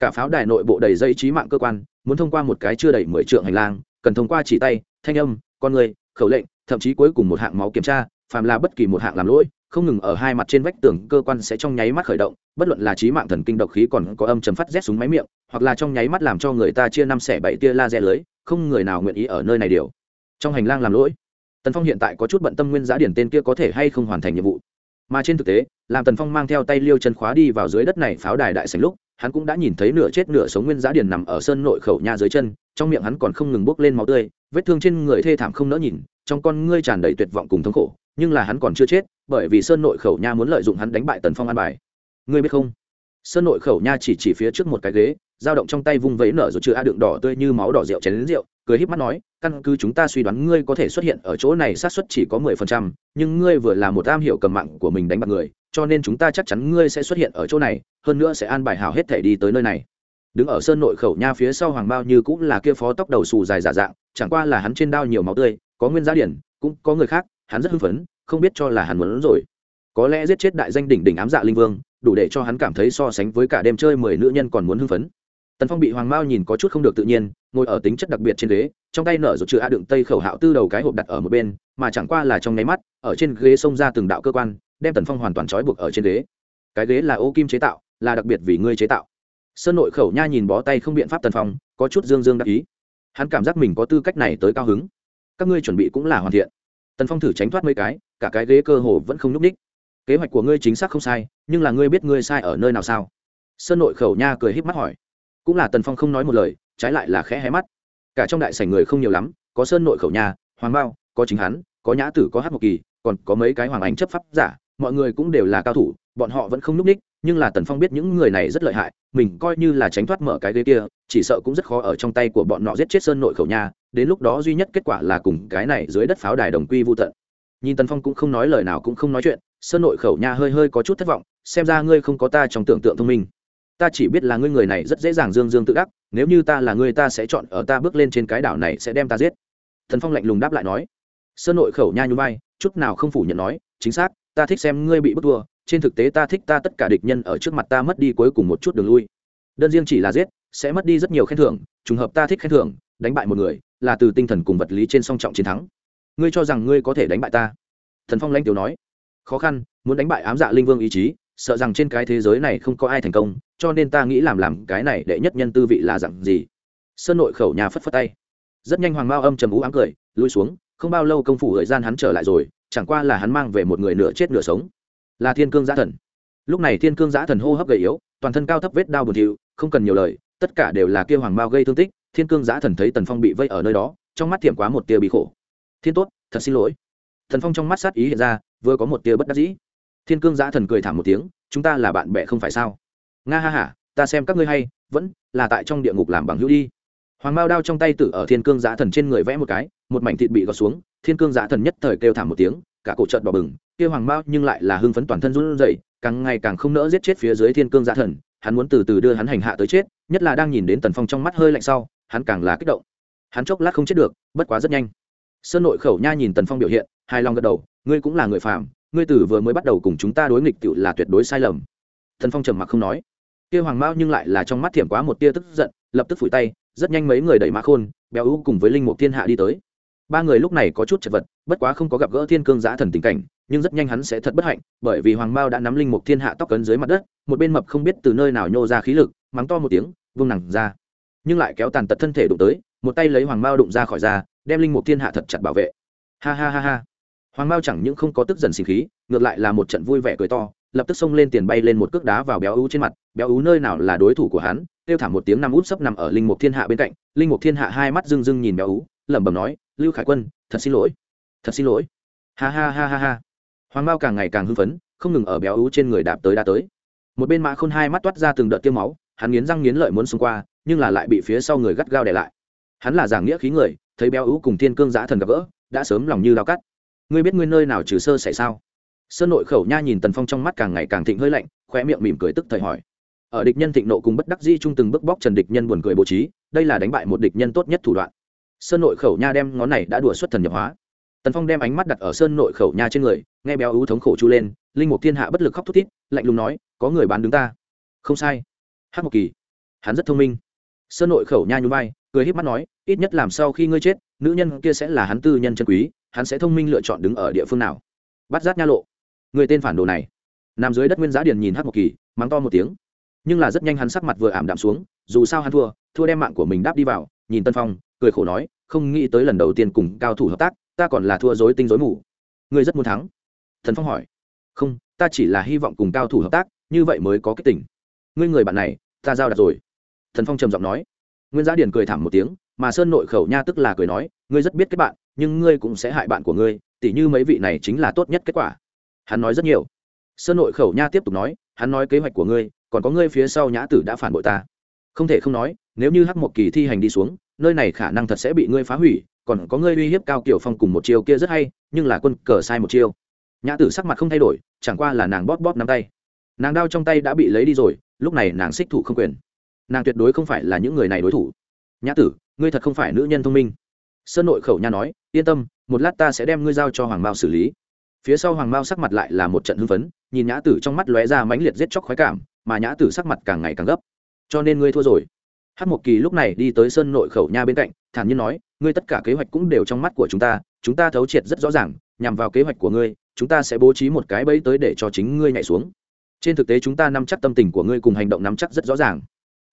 Cả pháo đài nội bộ đầy dây trí mạng cơ quan, muốn thông qua một cái chưa đầy mười trượng hành lang, cần thông qua chỉ tay, thanh âm, con người, khẩu lệnh, thậm chí cuối cùng một hạng máu kiểm tra, phàm là bất kỳ một hạng làm lỗi không ngừng ở hai mặt trên vách tường, cơ quan sẽ trong nháy mắt khởi động, bất luận là trí mạng thần kinh độc khí còn có âm chấm phát rét súng máy miệng, hoặc là trong nháy mắt làm cho người ta chia năm xẻ bảy tia laser lưới, không người nào nguyện ý ở nơi này điều. Trong hành lang làm lỗi, tần phong hiện tại có chút bận tâm nguyên giá điển tên kia có thể hay không hoàn thành nhiệm vụ. Mà trên thực tế, làm tần phong mang theo tay liêu chân khóa đi vào dưới đất này pháo đài đại sành lúc, hắn cũng đã nhìn thấy nửa chết nửa sống nguyên giá điển nằm ở sơn nội khẩu nhà dưới chân, trong miệng hắn còn không ngừng bốc lên máu tươi, vết thương trên người thê thảm không nỡ nhìn, trong con ngươi tràn đầy tuyệt vọng cùng thống khổ, nhưng là hắn còn chưa chết bởi vì sơn nội khẩu nha muốn lợi dụng hắn đánh bại tần phong an bài. Ngươi biết không? Sơn nội khẩu nha chỉ chỉ phía trước một cái ghế, dao động trong tay vung vẫy nở rồi chưa a đựng đỏ tươi như máu đỏ rượu chén đến rượu, cười híp mắt nói, căn cứ chúng ta suy đoán, ngươi có thể xuất hiện ở chỗ này xác suất chỉ có mười phần trăm, nhưng ngươi vừa là một am hiểu cầm mạng của mình đánh bạc người, cho nên chúng ta chắc chắn ngươi sẽ xuất hiện ở chỗ này, hơn nữa sẽ an bài hào hết thể đi tới nơi này. Đứng ở sơn nội khẩu nha phía sau hoàng bao như cũng là kia phó tóc đầu xù dài giả dạng, chẳng qua là hắn trên đao nhiều máu tươi, có nguyên giá điển, cũng có người khác, hắn rất hưng phấn không biết cho là hắn muốn rồi. Có lẽ giết chết đại danh đỉnh đỉnh ám dạ linh vương, đủ để cho hắn cảm thấy so sánh với cả đêm chơi mười nữ nhân còn muốn hưng phấn. Tần phong bị hoàng mao nhìn có chút không được tự nhiên, ngồi ở tính chất đặc biệt trên ghế, trong tay nở rột chữ a đựng tây khẩu hạo tư đầu cái hộp đặt ở một bên, mà chẳng qua là trong nháy mắt, ở trên ghế xông ra từng đạo cơ quan, đem tần phong hoàn toàn trói buộc ở trên ghế. Cái ghế là ô kim chế tạo, là đặc biệt vì ngươi chế tạo. Sơn nội khẩu nha nhìn bó tay không biện pháp tần phong, có chút dương dương đắc ý. Hắn cảm giác mình có tư cách này tới cao hứng. Các ngươi chuẩn bị cũng là hoàn thiện tần phong thử tránh thoát mấy cái, cả cái ghế cơ hồ vẫn không nhúc ních. Kế hoạch của ngươi chính xác không sai, nhưng là ngươi biết ngươi sai ở nơi nào sao? Sơn nội khẩu nha cười híp mắt hỏi. Cũng là tần phong không nói một lời, trái lại là khẽ hé mắt. Cả trong đại sảnh người không nhiều lắm, có sơn nội khẩu nha, hoàng bao có chính hắn, có nhã tử, có hát một kỳ, còn có mấy cái hoàng ánh chấp pháp giả, mọi người cũng đều là cao thủ, bọn họ vẫn không núp ních, nhưng là tần phong biết những người này rất lợi hại, mình coi như là tránh thoát mở cái ghế kia chỉ sợ cũng rất khó ở trong tay của bọn nọ giết chết sơn nội khẩu nha, đến lúc đó duy nhất kết quả là cùng cái này dưới đất pháo đài đồng quy vô tận. Nhìn tần phong cũng không nói lời nào cũng không nói chuyện, sơn nội khẩu nha hơi hơi có chút thất vọng, xem ra ngươi không có ta trong tưởng tượng thông minh. Ta chỉ biết là ngươi người này rất dễ dàng dương dương tự đắc, nếu như ta là ngươi ta sẽ chọn ở ta bước lên trên cái đảo này sẽ đem ta giết. Thần phong lạnh lùng đáp lại nói. Sơn nội khẩu nha nhún vai, chút nào không phủ nhận nói, chính xác, ta thích xem ngươi bị bức thua, trên thực tế ta thích ta tất cả địch nhân ở trước mặt ta mất đi cuối cùng một chút đường lui. Đơn riêng chỉ là giết sẽ mất đi rất nhiều khen thưởng, trùng hợp ta thích khen thưởng, đánh bại một người, là từ tinh thần cùng vật lý trên song trọng chiến thắng. Ngươi cho rằng ngươi có thể đánh bại ta? Thần phong lãnh tiểu nói. Khó khăn, muốn đánh bại ám dạ linh vương ý chí, sợ rằng trên cái thế giới này không có ai thành công, cho nên ta nghĩ làm làm cái này để nhất nhân tư vị là dặn gì. Sơn nội khẩu nhà phất phất tay. Rất nhanh hoàng mao âm trầm ú ám cười, lui xuống, không bao lâu công phủ thời gian hắn trở lại rồi, chẳng qua là hắn mang về một người nửa chết nửa sống. Là thiên cương giã thần. Lúc này thiên cương giã thần hô hấp gầy yếu, toàn thân cao thấp vết đau buồn thiu, không cần nhiều lời tất cả đều là kia hoàng mao gây thương tích, thiên cương giã thần thấy tần phong bị vây ở nơi đó, trong mắt thiểm quá một tia bị khổ. Thiên tốt, thật xin lỗi. Thần phong trong mắt sát ý hiện ra, vừa có một tia bất đắc dĩ. Thiên cương giã thần cười thảm một tiếng, chúng ta là bạn bè không phải sao? Nga ha hả ta xem các ngươi hay, vẫn là tại trong địa ngục làm bằng hữu đi. Hoàng mao đao trong tay tử ở thiên cương giã thần trên người vẽ một cái, một mảnh thịt bị gọt xuống, thiên cương giã thần nhất thời kêu thảm một tiếng, cả cổ trợt bỏ bừng, kia hoàng mao nhưng lại là hưng phấn toàn thân run rẩy, càng ngày càng không nỡ giết chết phía dưới thiên cương giã thần, hắn muốn từ từ đưa hắn hành hạ tới chết nhất là đang nhìn đến tần phong trong mắt hơi lạnh sau, hắn càng là kích động. Hắn chốc lát không chết được, bất quá rất nhanh. Sơn nội khẩu nha nhìn tần phong biểu hiện, hài lòng gật đầu, ngươi cũng là người phàm, ngươi tử vừa mới bắt đầu cùng chúng ta đối nghịch cựu là tuyệt đối sai lầm. Tần phong trầm mặc không nói. Kia hoàng mao nhưng lại là trong mắt thiểm quá một tia tức giận, lập tức phủi tay, rất nhanh mấy người đẩy mã khôn, béo ú cùng với linh mục thiên hạ đi tới. Ba người lúc này có chút chật vật, bất quá không có gặp gỡ thiên cương giã thần tình cảnh nhưng rất nhanh hắn sẽ thật bất hạnh, bởi vì hoàng mao đã nắm linh mục thiên hạ tóc cấn dưới mặt đất, một bên mập không biết từ nơi nào nhô ra khí lực, mắng to một tiếng, vung nặng ra. Nhưng lại kéo tàn tật thân thể đụng tới, một tay lấy hoàng mao đụng ra khỏi ra đem linh mục thiên hạ thật chặt bảo vệ. Ha ha ha ha. Hoàng mao chẳng những không có tức giận sinh khí, ngược lại là một trận vui vẻ cười to, lập tức xông lên tiền bay lên một cước đá vào béo ú trên mặt. Béo ú nơi nào là đối thủ của hắn, kêu thảm một tiếng nằm út sấp nằm ở linh mục thiên hạ bên cạnh. Linh mục thiên hạ hai mắt rưng rưng nhìn béo ú, lẩm bẩm nói, lưu khải quân, thật xin lỗi, thật xin lỗi. Ha ha ha ha ha hoàng mao càng ngày càng hưng phấn, không ngừng ở béo ú trên người đạp tới đã tới. Một bên mã khôn hai mắt toát ra từng đợt tiêu máu, hắn nghiến răng nghiến lợi muốn xông qua, nhưng là lại bị phía sau người gắt gao để lại. Hắn là giảng nghĩa khí người, thấy béo ú cùng thiên cương giã thần gặp gỡ, đã sớm lòng như lao cắt. Ngươi biết nguyên nơi nào trừ sơ xảy sao? Sơn nội khẩu nha nhìn tần phong trong mắt càng ngày càng thịnh hơi lạnh khoe miệng mỉm cười tức thời hỏi. Ở địch nhân thịnh nộ cùng bất đắc di chung từng bước bóc trần địch nhân buồn cười bố trí, đây là đánh bại một địch nhân tốt nhất thủ đoạn. Sơn nội khẩu nha đem ngón này đã đùa xuất thần nhập hóa tần phong đem ánh mắt đặt ở sơn nội khẩu nha trên người, nghe béo ú thống khổ chu lên, linh mục thiên hạ bất lực khóc thút thít, lạnh lùng nói, có người bán đứng ta. Không sai. Hát một kỳ, hắn rất thông minh. Sơn nội khẩu nha nhún vai, cười híp mắt nói, ít nhất làm sau khi ngươi chết, nữ nhân kia sẽ là hắn tư nhân chân quý, hắn sẽ thông minh lựa chọn đứng ở địa phương nào. Bắt giác nha lộ. Người tên phản đồ này. Nằm dưới đất nguyên giá điền nhìn hát một kỳ, mắng to một tiếng. Nhưng là rất nhanh hắn sắc mặt vừa ảm đạm xuống, dù sao hắn thua thua đem mạng của mình đáp đi vào, nhìn tân phong, cười khổ nói, không nghĩ tới lần đầu tiên cùng cao thủ hợp tác ta còn là thua dối tinh dối mù. Ngươi rất muốn thắng. Thần phong hỏi. Không, ta chỉ là hy vọng cùng cao thủ hợp tác, như vậy mới có cái tỉnh ngươi người bạn này, ta giao đặt rồi. Thần phong trầm giọng nói. Nguyên giá điền cười thảm một tiếng, mà sơn nội khẩu nha tức là cười nói, ngươi rất biết kết bạn, nhưng ngươi cũng sẽ hại bạn của ngươi, tỉ như mấy vị này chính là tốt nhất kết quả. Hắn nói rất nhiều. Sơn nội khẩu nha tiếp tục nói, hắn nói kế hoạch của ngươi, còn có ngươi phía sau nhã tử đã phản bội ta. Không thể không nói, nếu như hắc một kỳ thi hành đi xuống, nơi này khả năng thật sẽ bị ngươi phá hủy còn có ngươi uy hiếp cao kiểu phong cùng một chiêu kia rất hay, nhưng là quân cờ sai một chiêu. Nhã tử sắc mặt không thay đổi, chẳng qua là nàng bóp bóp nắm tay. Nàng đao trong tay đã bị lấy đi rồi, lúc này nàng xích thủ không quyền. Nàng tuyệt đối không phải là những người này đối thủ. Nhã tử, ngươi thật không phải nữ nhân thông minh. Sơn nội khẩu nha nói, yên tâm, một lát ta sẽ đem ngươi giao cho hoàng mao xử lý. Phía sau hoàng mao sắc mặt lại là một trận hưng phấn, nhìn nhã tử trong mắt lóe ra mãnh liệt giết chóc khoái cảm, mà nhã tử sắc mặt càng ngày càng gấp. Cho nên ngươi thua rồi. Hát một kỳ lúc này đi tới sơn nội khẩu nha bên cạnh, thản nhiên nói ngươi tất cả kế hoạch cũng đều trong mắt của chúng ta chúng ta thấu triệt rất rõ ràng, nhằm vào kế hoạch của ngươi, chúng ta sẽ bố trí một cái bẫy tới để cho chính ngươi nhảy xuống. Trên thực tế chúng ta nắm chắc tâm tình của ngươi cùng hành động nắm chắc rất rõ ràng.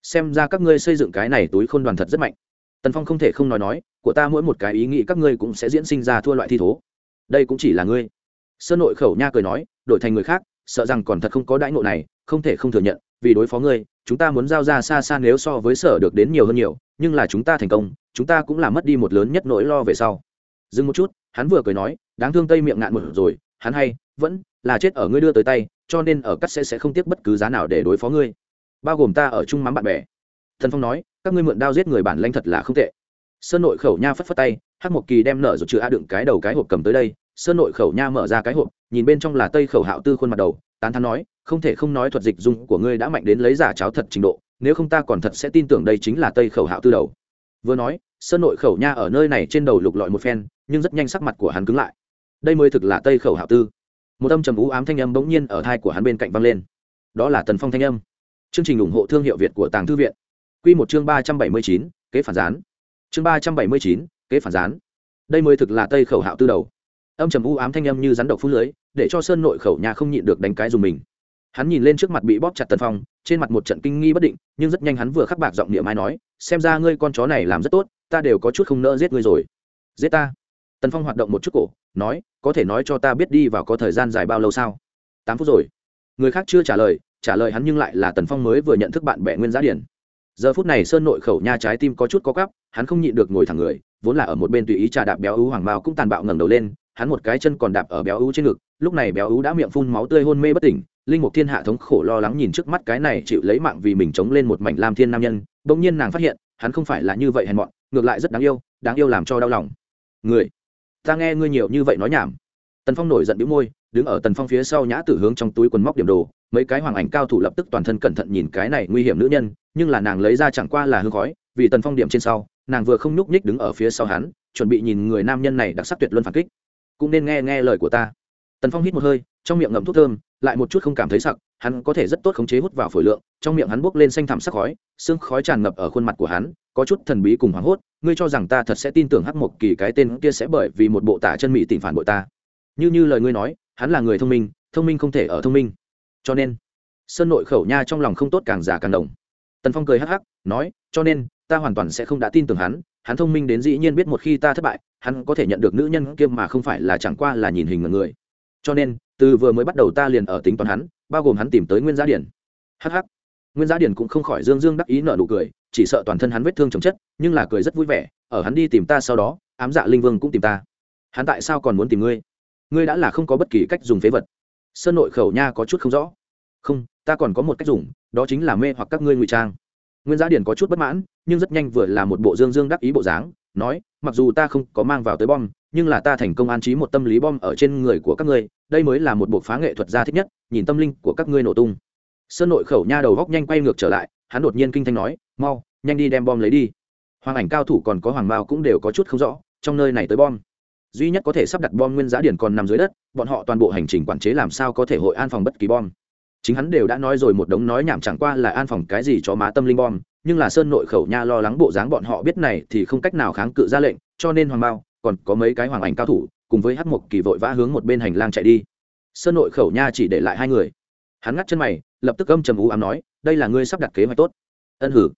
Xem ra các ngươi xây dựng cái này túi khôn đoàn thật rất mạnh. Tần phong không thể không nói nói, của ta mỗi một cái ý nghĩ các ngươi cũng sẽ diễn sinh ra thua loại thi thố. Đây cũng chỉ là ngươi. Sơn nội khẩu nha cười nói, đổi thành người khác, sợ rằng còn thật không có đãi ngộ này, không thể không thừa nhận, vì đối phó ngươi chúng ta muốn giao ra xa xa nếu so với sở được đến nhiều hơn nhiều, nhưng là chúng ta thành công, chúng ta cũng là mất đi một lớn nhất nỗi lo về sau. Dừng một chút, hắn vừa cười nói, đáng thương tây miệng ngạn một rồi, hắn hay, vẫn là chết ở ngươi đưa tới tay, cho nên ở cắt sẽ sẽ không tiếc bất cứ giá nào để đối phó ngươi. Bao gồm ta ở chung mắm bạn bè. Thần phong nói, các ngươi mượn đao giết người bản lanh thật là không tệ. Sơn nội khẩu nha phất phất tay, hắc một kỳ đem nở rồi chữ a đựng cái đầu cái hộp cầm tới đây. Sơn nội khẩu nha mở ra cái hộp, nhìn bên trong là tây khẩu hạo tư khuôn mặt đầu, tán thắn nói không thể không nói thuật dịch dung của ngươi đã mạnh đến lấy giả cháo thật trình độ, nếu không ta còn thật sẽ tin tưởng đây chính là tây khẩu hạo tư đầu. Vừa nói, sơn nội khẩu nha ở nơi này trên đầu lục lọi một phen, nhưng rất nhanh sắc mặt của hắn cứng lại. Đây mới thực là tây khẩu hạo tư. Một âm trầm ú ám thanh âm bỗng nhiên ở thai của hắn bên cạnh vang lên. Đó là tần phong thanh âm. Chương trình ủng hộ thương hiệu việt của tàng thư viện. Q một chương ba trăm bảy mươi chín, kế phản gián. Chương ba trăm bảy mươi chín, kế phản gián. Đây mới thực là tây khẩu hạo tư đầu. Âm trầm u ám thanh âm như rắn độc phun lưới, để cho sơn nội khẩu nhà không nhịn được đánh cái dùng mình hắn nhìn lên trước mặt bị bóp chặt tần phong trên mặt một trận kinh nghi bất định nhưng rất nhanh hắn vừa khắc bạc giọng niệm ai nói xem ra ngươi con chó này làm rất tốt ta đều có chút không nỡ giết ngươi rồi. Giết ta? Tần phong hoạt động một chút cổ nói có thể nói cho ta biết đi vào có thời gian dài bao lâu sao? Tám phút rồi. Người khác chưa trả lời trả lời hắn nhưng lại là tần phong mới vừa nhận thức bạn bè nguyên giá điển. Giờ phút này sơn nội khẩu nha trái tim có chút có cắp, hắn không nhịn được ngồi thẳng người vốn là ở một bên tùy ý trà đạp béo ú hoàng mao cũng tàn bạo ngẩng đầu lên hắn một cái chân còn đạp ở béo ú trên ngực lúc này béo ú đã miệng phun máu tươi hôn mê bất tỉnh, linh mục thiên hạ thống khổ lo lắng nhìn trước mắt cái này chịu lấy mạng vì mình chống lên một mảnh lam thiên nam nhân, bỗng nhiên nàng phát hiện, hắn không phải là như vậy hèn mọn, ngược lại rất đáng yêu đáng yêu làm cho đau lòng. Người, ta nghe ngươi nhiều như vậy nói nhảm. Tần phong nổi giận bĩu môi, đứng ở tần phong phía sau nhã tử hướng trong túi quần móc điểm đồ, mấy cái hoàng ảnh cao thủ lập tức toàn thân cẩn thận nhìn cái này nguy hiểm nữ nhân, nhưng là nàng lấy ra chẳng qua là hương khói, vì tần phong điểm trên sau, nàng vừa không nhúc nhích đứng ở phía sau hắn, chuẩn bị nhìn người nam nhân này đặc sắc tuyệt luân phản kích. Cũng nên nghe nghe lời của ta tần phong hít một hơi, trong miệng ngậm thuốc thơm, lại một chút không cảm thấy sặc, hắn có thể rất tốt khống chế hút vào phổi lượng, trong miệng hắn bốc lên xanh thảm sắc khói, xương khói tràn ngập ở khuôn mặt của hắn, có chút thần bí cùng hoảng hốt, ngươi cho rằng ta thật sẽ tin tưởng hắc một kỳ cái tên kia sẽ bởi vì một bộ tả chân mỹ tỉnh phản bội ta. Như như lời ngươi nói, hắn là người thông minh thông minh không thể ở thông minh. Cho nên, sơn nội khẩu nha trong lòng không tốt càng già càng đồng. Tần phong cười hắc hắc, nói, cho nên, ta hoàn toàn sẽ không đã tin tưởng hắn hắn thông minh đến dĩ nhiên biết một khi ta thất bại, hắn có thể nhận được nữ nhân kia mà không phải là chẳng qua là nhìn hình người cho nên, từ vừa mới bắt đầu ta liền ở tính toán hắn, bao gồm hắn tìm tới nguyên giá điển. Hh nguyên giá điển cũng không khỏi dương dương đắc ý nợ nụ cười, chỉ sợ toàn thân hắn vết thương chồng chất, nhưng là cười rất vui vẻ, ở hắn đi tìm ta sau đó, ám dạ linh vương cũng tìm ta. Hắn tại sao còn muốn tìm ngươi? Ngươi đã là không có bất kỳ cách dùng phế vật. Sơn nội khẩu nha có chút không rõ. Không, ta còn có một cách dùng, đó chính là mê hoặc các ngươi ngụy trang. Nguyên giá điển có chút bất mãn, nhưng rất nhanh vừa là một bộ dương dương đắc ý bộ dáng, nói, mặc dù ta không có mang vào tới bom, nhưng là ta thành công an trí một tâm lý bom ở trên người của các ngươi đây mới là một bộ phá nghệ thuật gia thích nhất, nhìn tâm linh của các ngươi nổ tung. Sơn nội khẩu nha đầu góc nhanh quay ngược trở lại, hắn đột nhiên kinh thanh nói, mau, nhanh đi đem bom lấy đi. Hoàng ảnh cao thủ còn có hoàng mao cũng đều có chút không rõ, trong nơi này tới bom. Duy nhất có thể sắp đặt bom nguyên giá điển còn nằm dưới đất, bọn họ toàn bộ hành trình quản chế làm sao có thể hội an phòng bất kỳ bom. Chính hắn đều đã nói rồi một đống nói nhảm chẳng qua là an phòng cái gì cho má tâm linh bom, nhưng là sơn nội khẩu nha lo lắng bộ dáng bọn họ biết này thì không cách nào kháng cự ra lệnh, cho nên hoàng mao, còn có mấy cái hoàng ảnh cao thủ cùng với hát mộc kỳ vội vã hướng một bên hành lang chạy đi. Sơn nội khẩu nha chỉ để lại hai người. Hắn ngắt chân mày, lập tức âm trầm ú ám nói, đây là ngươi sắp đặt kế hoạch tốt. Ân hử.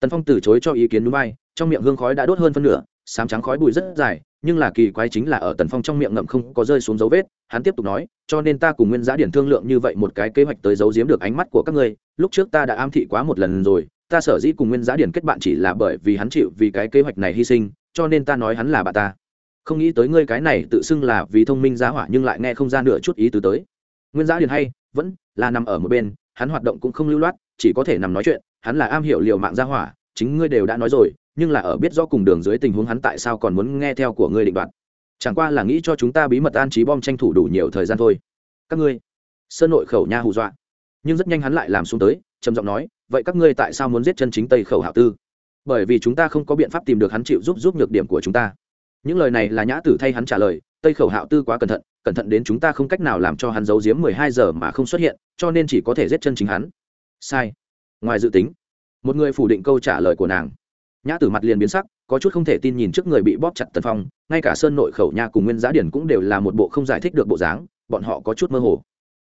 Tần phong từ chối cho ý kiến núi bay, trong miệng hương khói đã đốt hơn phân nửa, sám trắng khói bụi rất dài, nhưng là kỳ quái chính là ở tần phong trong miệng ngậm không có rơi xuống dấu vết, hắn tiếp tục nói, cho nên ta cùng nguyên giá điển thương lượng như vậy một cái kế hoạch tới giấu giếm được ánh mắt của các ngươi, lúc trước ta đã am thị quá một lần rồi, ta sở dĩ cùng nguyên giá điển kết bạn chỉ là bởi vì hắn chịu vì cái kế hoạch này hy sinh, cho nên ta nói hắn là bà ta không nghĩ tới ngươi cái này tự xưng là vì thông minh giá hỏa nhưng lại nghe không ra nửa chút ý tứ tới. Nguyên giá Điền hay, vẫn là nằm ở một bên, hắn hoạt động cũng không lưu loát, chỉ có thể nằm nói chuyện, hắn là am hiểu liều mạng giá hỏa, chính ngươi đều đã nói rồi, nhưng là ở biết rõ cùng đường dưới tình huống hắn tại sao còn muốn nghe theo của ngươi định đoạt. Chẳng qua là nghĩ cho chúng ta bí mật an trí bom tranh thủ đủ nhiều thời gian thôi. Các ngươi, sơn nội khẩu nha hù dọa. Nhưng rất nhanh hắn lại làm xuống tới, trầm giọng nói, vậy các ngươi tại sao muốn giết chân chính tây khẩu hạo tư? Bởi vì chúng ta không có biện pháp tìm được hắn chịu giúp giúp nhược điểm của chúng ta những lời này là nhã tử thay hắn trả lời, tây khẩu hạo tư quá cẩn thận cẩn thận đến chúng ta không cách nào làm cho hắn giấu giếm mười hai giờ mà không xuất hiện, cho nên chỉ có thể giết chân chính hắn. Sai. Ngoài dự tính, một người phủ định câu trả lời của nàng. Nhã tử mặt liền biến sắc, có chút không thể tin nhìn trước người bị bóp chặt tần phong, ngay cả sơn nội khẩu nha cùng nguyên giá điển cũng đều là một bộ không giải thích được bộ dáng, bọn họ có chút mơ hồ.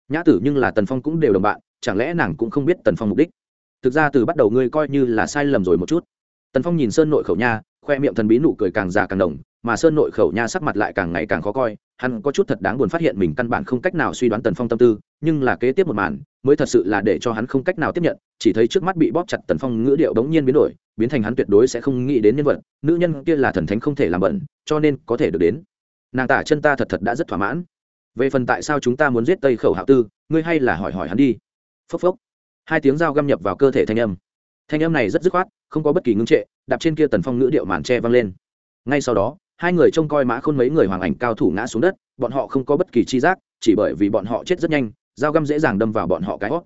Nhã tử nhưng là tần phong cũng đều đồng bạn, chẳng lẽ nàng cũng không biết tần phong mục đích? Thực ra từ bắt đầu ngươi coi như là sai lầm rồi một chút. Tần phong nhìn sơn nội khẩu nha, khoe miệng thần bí nụ cười càng già càng đồng mà sơn nội khẩu nha sắc mặt lại càng ngày càng khó coi, hắn có chút thật đáng buồn phát hiện mình căn bản không cách nào suy đoán tần phong tâm tư, nhưng là kế tiếp một màn, mới thật sự là để cho hắn không cách nào tiếp nhận, chỉ thấy trước mắt bị bóp chặt tần phong ngữ điệu đống nhiên biến đổi, biến thành hắn tuyệt đối sẽ không nghĩ đến nhân vật, nữ nhân kia là thần thánh không thể làm bẩn, cho nên có thể được đến. Nàng tả chân ta thật thật đã rất thỏa mãn. Về phần tại sao chúng ta muốn giết tây khẩu hạo tư, ngươi hay là hỏi hỏi hắn đi. Phốc phốc. Hai tiếng dao găm nhập vào cơ thể thanh âm. Thanh âm này rất dứt khoát, không có bất kỳ ngưng trệ, đạp trên kia tần phong ngữ điệu màn tre vang lên. Ngay sau đó hai người trông coi mã khôn mấy người hoàng ảnh cao thủ ngã xuống đất, bọn họ không có bất kỳ chi giác, chỉ bởi vì bọn họ chết rất nhanh, dao găm dễ dàng đâm vào bọn họ cái hót.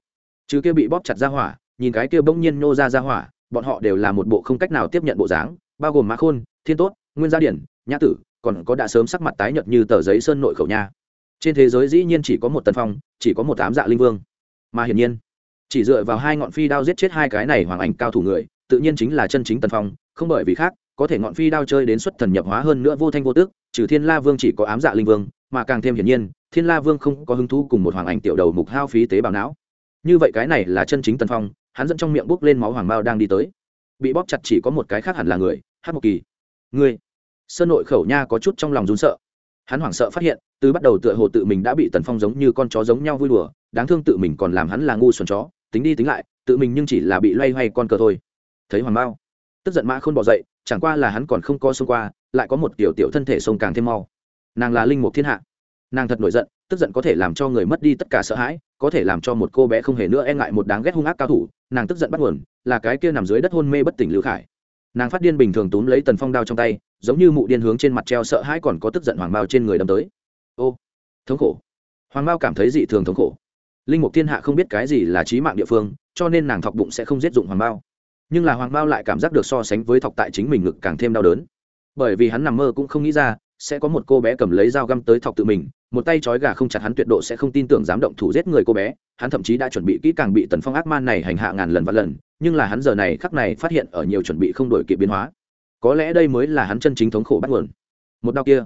Chứ kia bị bóp chặt ra hỏa, nhìn cái kia bỗng nhiên nô ra ra hỏa, bọn họ đều là một bộ không cách nào tiếp nhận bộ dáng, bao gồm mã khôn, thiên tốt, nguyên gia điển, nhã tử, còn có đã sớm sắc mặt tái nhợt như tờ giấy sơn nội khẩu nha. Trên thế giới dĩ nhiên chỉ có một tần phong, chỉ có một tám dạ linh vương. Mà hiển nhiên, chỉ dựa vào hai ngọn phi đao giết chết hai cái này hoàng ảnh cao thủ người, tự nhiên chính là chân chính tần phong, không bởi vì khác có thể ngọn phi đao chơi đến xuất thần nhập hóa hơn nữa vô thanh vô tước trừ thiên la vương chỉ có ám dạ linh vương, mà càng thêm hiển nhiên, thiên la vương không có hứng thú cùng một hoàng ảnh tiểu đầu mục hao phí tế bào não. Như vậy cái này là chân chính tần phong, hắn dẫn trong miệng bốc lên máu hoàng mao đang đi tới. Bị bóp chặt chỉ có một cái khác hẳn là người hát một kỳ. Người sơn nội khẩu nha có chút trong lòng rún sợ. Hắn hoảng sợ phát hiện, từ bắt đầu tựa hồ tự mình đã bị tần phong giống như con chó giống nhau vui đùa, đáng thương tự mình còn làm hắn là ngu xuẩn chó, tính đi tính lại, tự mình nhưng chỉ là bị loay hoay con cờ thôi. Thấy hoàng mao? Tức giận mã khôn bỏ dậy, chẳng qua là hắn còn không co xông qua, lại có một tiểu tiểu thân thể sông càng thêm mau. Nàng là linh mục thiên hạ. Nàng thật nổi giận, tức giận có thể làm cho người mất đi tất cả sợ hãi, có thể làm cho một cô bé không hề nữa e ngại một đáng ghét hung ác cao thủ, nàng tức giận bắt nguồn, là cái kia nằm dưới đất hôn mê bất tỉnh lưu khải. Nàng phát điên bình thường túm lấy tần phong đao trong tay, giống như mụ điên hướng trên mặt treo sợ hãi còn có tức giận hoàng bao trên người đâm tới. Ô, thống khổ. Hoàng bao cảm thấy dị thường thống khổ. Linh mục thiên hạ không biết cái gì là trí mạng địa phương, cho nên nàng thọc bụng sẽ không giết dụng hoàng bao nhưng là hoàng bao lại cảm giác được so sánh với thọc tại chính mình ngực càng thêm đau đớn. Bởi vì hắn nằm mơ cũng không nghĩ ra, sẽ có một cô bé cầm lấy dao găm tới thọc tự mình, một tay trói gà không chặt hắn tuyệt độ sẽ không tin tưởng dám động thủ giết người cô bé, hắn thậm chí đã chuẩn bị kỹ càng bị tần phong ác man này hành hạ ngàn lần và lần, nhưng là hắn giờ này khắc này phát hiện ở nhiều chuẩn bị không đổi kịp biến hóa. Có lẽ đây mới là hắn chân chính thống khổ bắt nguồn. Một đau kia,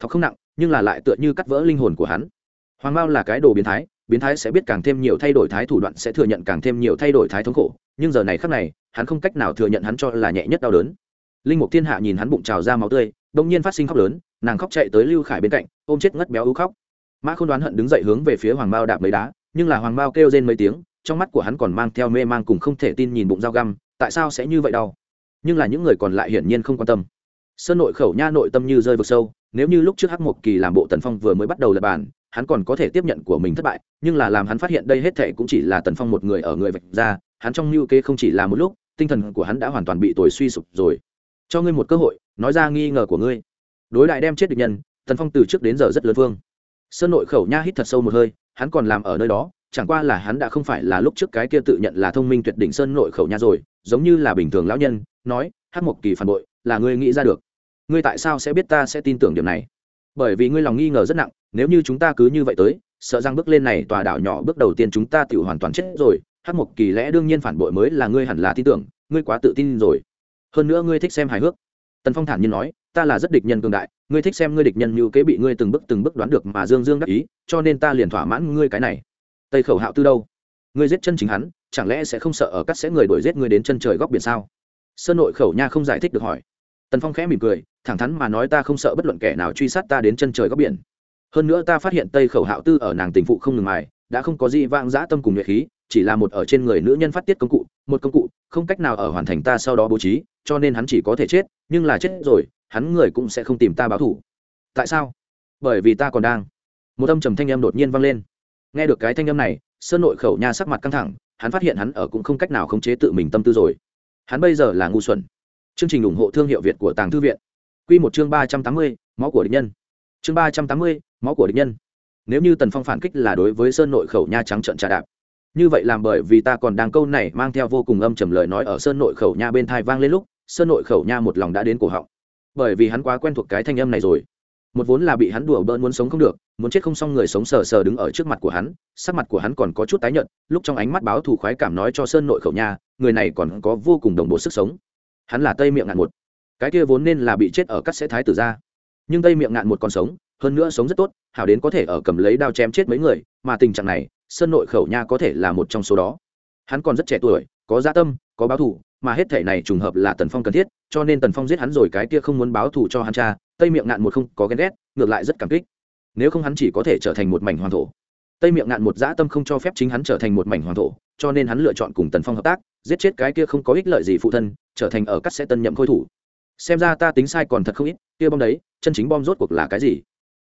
thọc không nặng, nhưng là lại tựa như cắt vỡ linh hồn của hắn. Hoàng mao là cái đồ biến thái biến thái sẽ biết càng thêm nhiều thay đổi thái thủ đoạn sẽ thừa nhận càng thêm nhiều thay đổi thái thống khổ, nhưng giờ này khắc này, hắn không cách nào thừa nhận hắn cho là nhẹ nhất đau đớn. Linh mục thiên hạ nhìn hắn bụng trào ra máu tươi đông nhiên phát sinh khóc lớn, nàng khóc chạy tới lưu khải bên cạnh, ôm chết ngất béo ú khóc. Mã không đoán hận đứng dậy hướng về phía hoàng mao đạp mấy đá, nhưng là hoàng mao kêu rên mấy tiếng, trong mắt của hắn còn mang theo mê mang cùng không thể tin nhìn bụng dao găm, tại sao sẽ như vậy đau? Nhưng là những người còn lại hiển nhiên không quan tâm. Sơn nội khẩu nha nội tâm như rơi vực sâu, nếu như lúc trước hắc một kỳ làm bộ tần phong vừa mới bắt đầu lập bản hắn còn có thể tiếp nhận của mình thất bại, nhưng là làm hắn phát hiện đây hết thệ cũng chỉ là tần phong một người ở người vạch ra, hắn trong mưu kê không chỉ là một lúc, tinh thần của hắn đã hoàn toàn bị tồi suy sụp rồi. Cho ngươi một cơ hội, nói ra nghi ngờ của ngươi. Đối đại đem chết địch nhân, tần phong từ trước đến giờ rất lớn vương. Sơn nội khẩu nha hít thật sâu một hơi, hắn còn làm ở nơi đó, chẳng qua là hắn đã không phải là lúc trước cái kia tự nhận là thông minh tuyệt đỉnh sơn nội khẩu nha rồi, giống như là bình thường lão nhân, nói hát một kỳ phản bội, là ngươi nghĩ ra được. Ngươi tại sao sẽ biết ta sẽ tin tưởng điểm này? Bởi vì ngươi lòng nghi ngờ rất nặng nếu như chúng ta cứ như vậy tới, sợ rằng bước lên này tòa đảo nhỏ bước đầu tiên chúng ta tự hoàn toàn chết rồi hát mục kỳ lẽ đương nhiên phản bội mới là ngươi hẳn là tin tưởng, ngươi quá tự tin rồi. Hơn nữa ngươi thích xem hài hước. Tần phong thản nhiên nói, ta là rất địch nhân cường đại, ngươi thích xem ngươi địch nhân như kế bị ngươi từng bước từng bước đoán được mà dương dương đắc ý, cho nên ta liền thỏa mãn ngươi cái này. Tây khẩu hạo tư đâu? Ngươi giết chân chính hắn, chẳng lẽ sẽ không sợ ở cắt sẽ người đuổi giết ngươi đến chân trời góc biển sao? Sơn nội khẩu nha không giải thích được hỏi. Tần phong khẽ mỉm cười, thẳng thắn mà nói ta không sợ bất luận kẻ nào truy sát ta đến chân trời góc biển hơn nữa ta phát hiện tây khẩu hạo tư ở nàng tình phụ không ngừng mài, đã không có gì vang dã tâm cùng nhuệ khí, chỉ là một ở trên người nữ nhân phát tiết công cụ, một công cụ, không cách nào ở hoàn thành ta sau đó bố trí, cho nên hắn chỉ có thể chết, nhưng là chết rồi, hắn người cũng sẽ không tìm ta báo thủ tại sao? Bởi vì ta còn đang. Một âm trầm thanh âm đột nhiên vang lên. Nghe được cái thanh âm này, sơn nội khẩu nha sắc mặt căng thẳng, hắn phát hiện hắn ở cũng không cách nào khống chế tự mình tâm tư rồi. Hắn bây giờ là ngu xuẩn. Chương trình ủng hộ thương hiệu việt của tàng thư viện. Q một chương ba trăm tám mươi, máu của định nhân. Chương ba trăm tám mươi máu của địch nhân. Nếu như tần phong phản kích là đối với sơn nội khẩu nha trắng trận trà đạp, như vậy làm bởi vì ta còn đang câu này mang theo vô cùng âm trầm lời nói ở sơn nội khẩu nha bên thai vang lên lúc, sơn nội khẩu nha một lòng đã đến cổ họng. Bởi vì hắn quá quen thuộc cái thanh âm này rồi. Một vốn là bị hắn đùa bỡn muốn sống không được, muốn chết không xong người sống sờ sờ đứng ở trước mặt của hắn, sắc mặt của hắn còn có chút tái nhợt, lúc trong ánh mắt báo thù khoái cảm nói cho sơn nội khẩu nha, người này còn có vô cùng đồng bộ sức sống. Hắn là tây miệng ngạn một. Cái kia vốn nên là bị chết ở cắt sẽ thái tử ra. Nhưng tây miệng ngạn một còn sống hơn nữa sống rất tốt, hảo đến có thể ở cầm lấy đao chém chết mấy người, mà tình trạng này, sơn nội khẩu nha có thể là một trong số đó. Hắn còn rất trẻ tuổi, có gia tâm, có báo thù, mà hết thể này trùng hợp là tần phong cần thiết, cho nên tần phong giết hắn rồi cái kia không muốn báo thù cho hắn cha, tây miệng ngạn một không có ghen ghét, ngược lại rất cảm kích. Nếu không hắn chỉ có thể trở thành một mảnh hoàng thổ. Tây miệng ngạn một dã tâm không cho phép chính hắn trở thành một mảnh hoàng thổ, cho nên hắn lựa chọn cùng tần phong hợp tác, giết chết cái kia không có ích lợi gì phụ thân, trở thành ở cắt sẽ tân nhậm khôi thủ. Xem ra ta tính sai còn thật không ít, kia bom đấy, chân chính bom rốt cuộc là cái gì?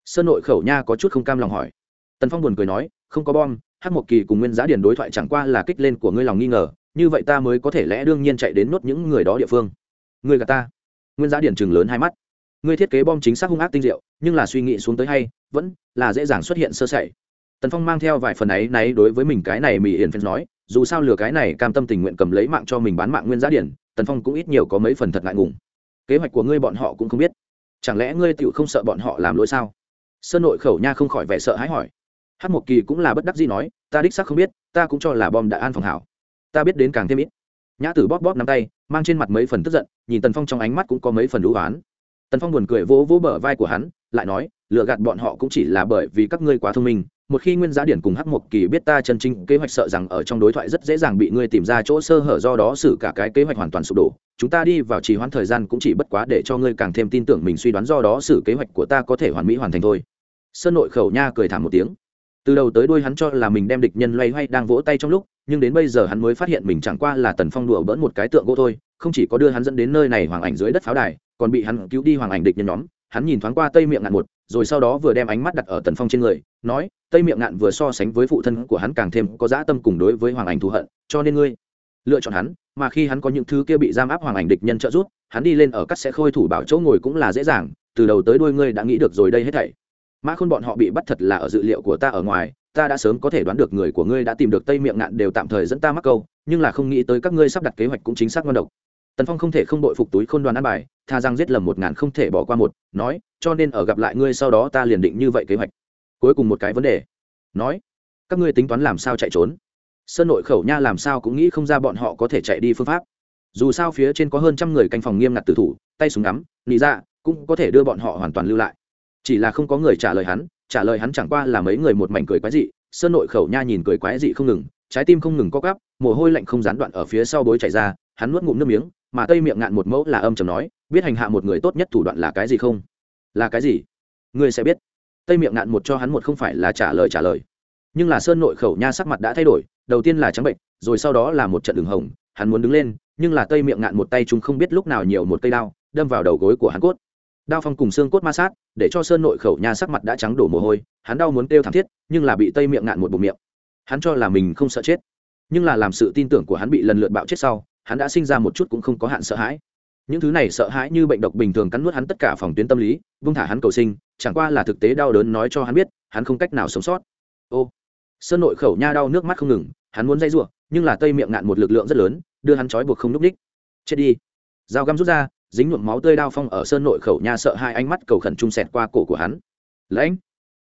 Sơn nội khẩu nha có chút không cam lòng hỏi. Tần phong buồn cười nói, không có bom hát một kỳ cùng nguyên giá điền đối thoại chẳng qua là kích lên của ngươi lòng nghi ngờ, như vậy ta mới có thể lẽ đương nhiên chạy đến nốt những người đó địa phương. Ngươi gà ta? Nguyên giá điền chừng lớn hai mắt. Ngươi thiết kế bom chính xác hung ác tinh diệu, nhưng là suy nghĩ xuống tới hay, vẫn là dễ dàng xuất hiện sơ sẩy. Tần phong mang theo vài phần ấy náy đối với mình cái này mỹ hiển phen nói, dù sao lừa cái này cam tâm tình nguyện cầm lấy mạng cho mình bán mạng nguyên giá điển tần phong cũng ít nhiều có mấy phần thật ngại ngùng. Kế hoạch của ngươi bọn họ cũng không biết. Chẳng lẽ ngươi tựu không sợ bọn họ làm lỗi sao? Sơn nội khẩu nha không khỏi vẻ sợ hãi hỏi. Hát một kỳ cũng là bất đắc gì nói, ta đích xác không biết, ta cũng cho là bom đã an phòng hảo. Ta biết đến càng thêm ít. Nhã tử bóp bóp nắm tay, mang trên mặt mấy phần tức giận, nhìn tần phong trong ánh mắt cũng có mấy phần đũ oán. Tần phong buồn cười vỗ vỗ bờ vai của hắn, lại nói lựa gạt bọn họ cũng chỉ là bởi vì các ngươi quá thông minh, một khi nguyên giá điển cùng hắc một kỳ biết ta chân chính kế hoạch sợ rằng ở trong đối thoại rất dễ dàng bị ngươi tìm ra chỗ sơ hở do đó xử cả cái kế hoạch hoàn toàn sụp đổ. Chúng ta đi vào trì hoãn thời gian cũng chỉ bất quá để cho ngươi càng thêm tin tưởng mình suy đoán do đó xử kế hoạch của ta có thể hoàn mỹ hoàn thành thôi sơn nội khẩu nha cười thảm một tiếng. Từ đầu tới đuôi hắn cho là mình đem địch nhân loay hoay đang vỗ tay trong lúc, nhưng đến bây giờ hắn mới phát hiện mình chẳng qua là tần phong đùa bỡn một cái tượng gỗ thôi, không chỉ có đưa hắn dẫn đến nơi này hoàng ảnh dưới đất pháo đài, còn bị hắn cứu đi hoàng ảnh địch nhân nhóm. Hắn nhìn thoáng qua tây miệng ngạn một, rồi sau đó vừa đem ánh mắt đặt ở tần phong trên người, nói, tây miệng ngạn vừa so sánh với phụ thân của hắn càng thêm có dã tâm cùng đối với hoàng ảnh thù hận, cho nên ngươi lựa chọn hắn, mà khi hắn có những thứ kia bị giam áp hoàng ảnh địch nhân trợ giúp, hắn đi lên ở cắt sẽ khôi thủ bảo chỗ ngồi cũng là dễ dàng, từ đầu tới đuôi ngươi đã nghĩ được rồi đây hết thảy mã khôn bọn họ bị bắt thật là ở dự liệu của ta ở ngoài, ta đã sớm có thể đoán được người của ngươi đã tìm được tây miệng ngạn đều tạm thời dẫn ta mắc câu, nhưng là không nghĩ tới các ngươi sắp đặt kế hoạch cũng chính xác ngon độc. Tần phong không thể không đội phục túi khôn đoàn ăn bài, tha rằng giết lầm một ngàn không thể bỏ qua một, nói, cho nên ở gặp lại ngươi sau đó ta liền định như vậy kế hoạch. Cuối cùng một cái vấn đề. Nói, các ngươi tính toán làm sao chạy trốn? Sơn nội khẩu nha làm sao cũng nghĩ không ra bọn họ có thể chạy đi phương pháp. Dù sao phía trên có hơn trăm người canh phòng nghiêm ngặt tử thủ, tay súng ngắm, nị ra cũng có thể đưa bọn họ hoàn toàn lưu lại chỉ là không có người trả lời hắn trả lời hắn chẳng qua là mấy người một mảnh cười quái dị sơn nội khẩu nha nhìn cười quái dị không ngừng trái tim không ngừng co cắp, mồ hôi lạnh không gián đoạn ở phía sau bối chảy ra hắn nuốt ngụm nước miếng mà tây miệng ngạn một mẫu là âm chầm nói biết hành hạ một người tốt nhất thủ đoạn là cái gì không? Là cái gì? Ngươi sẽ biết. Tây miệng ngạn một cho hắn một không phải là trả lời trả lời. Nhưng là sơn nội khẩu nha sắc mặt đã thay đổi đầu tiên là trắng bệnh rồi sau đó là một trận đường hồng hắn muốn đứng lên nhưng là tây miệng ngạn một tay chúng không biết lúc nào nhiều một cây đao đâm vào đầu gối của hắn cốt đao phong cùng xương cốt ma sát, để cho sơn nội khẩu nhà sắc mặt đã trắng đổ mồ hôi, hắn đau muốn kêu thảm thiết, nhưng là bị tây miệng ngạn một bụng miệng. Hắn cho là mình không sợ chết, nhưng là làm sự tin tưởng của hắn bị lần lượt bạo chết sau, hắn đã sinh ra một chút cũng không có hạn sợ hãi. Những thứ này sợ hãi như bệnh độc bình thường cắn nuốt hắn tất cả phòng tuyến tâm lý, vung thả hắn cầu sinh, chẳng qua là thực tế đau đớn nói cho hắn biết, hắn không cách nào sống sót. Ô, sơn nội khẩu nha đau nước mắt không ngừng, hắn muốn dây r nhưng là tây miệng ngạn một lực lượng rất lớn, đưa hắn trói buộc không núp ních. Chết đi. Dao găm rút ra dính nhuộm máu tươi đao phong ở sơn nội khẩu nha sợ hai ánh mắt cầu khẩn trung sẹt qua cổ của hắn. Lãnh!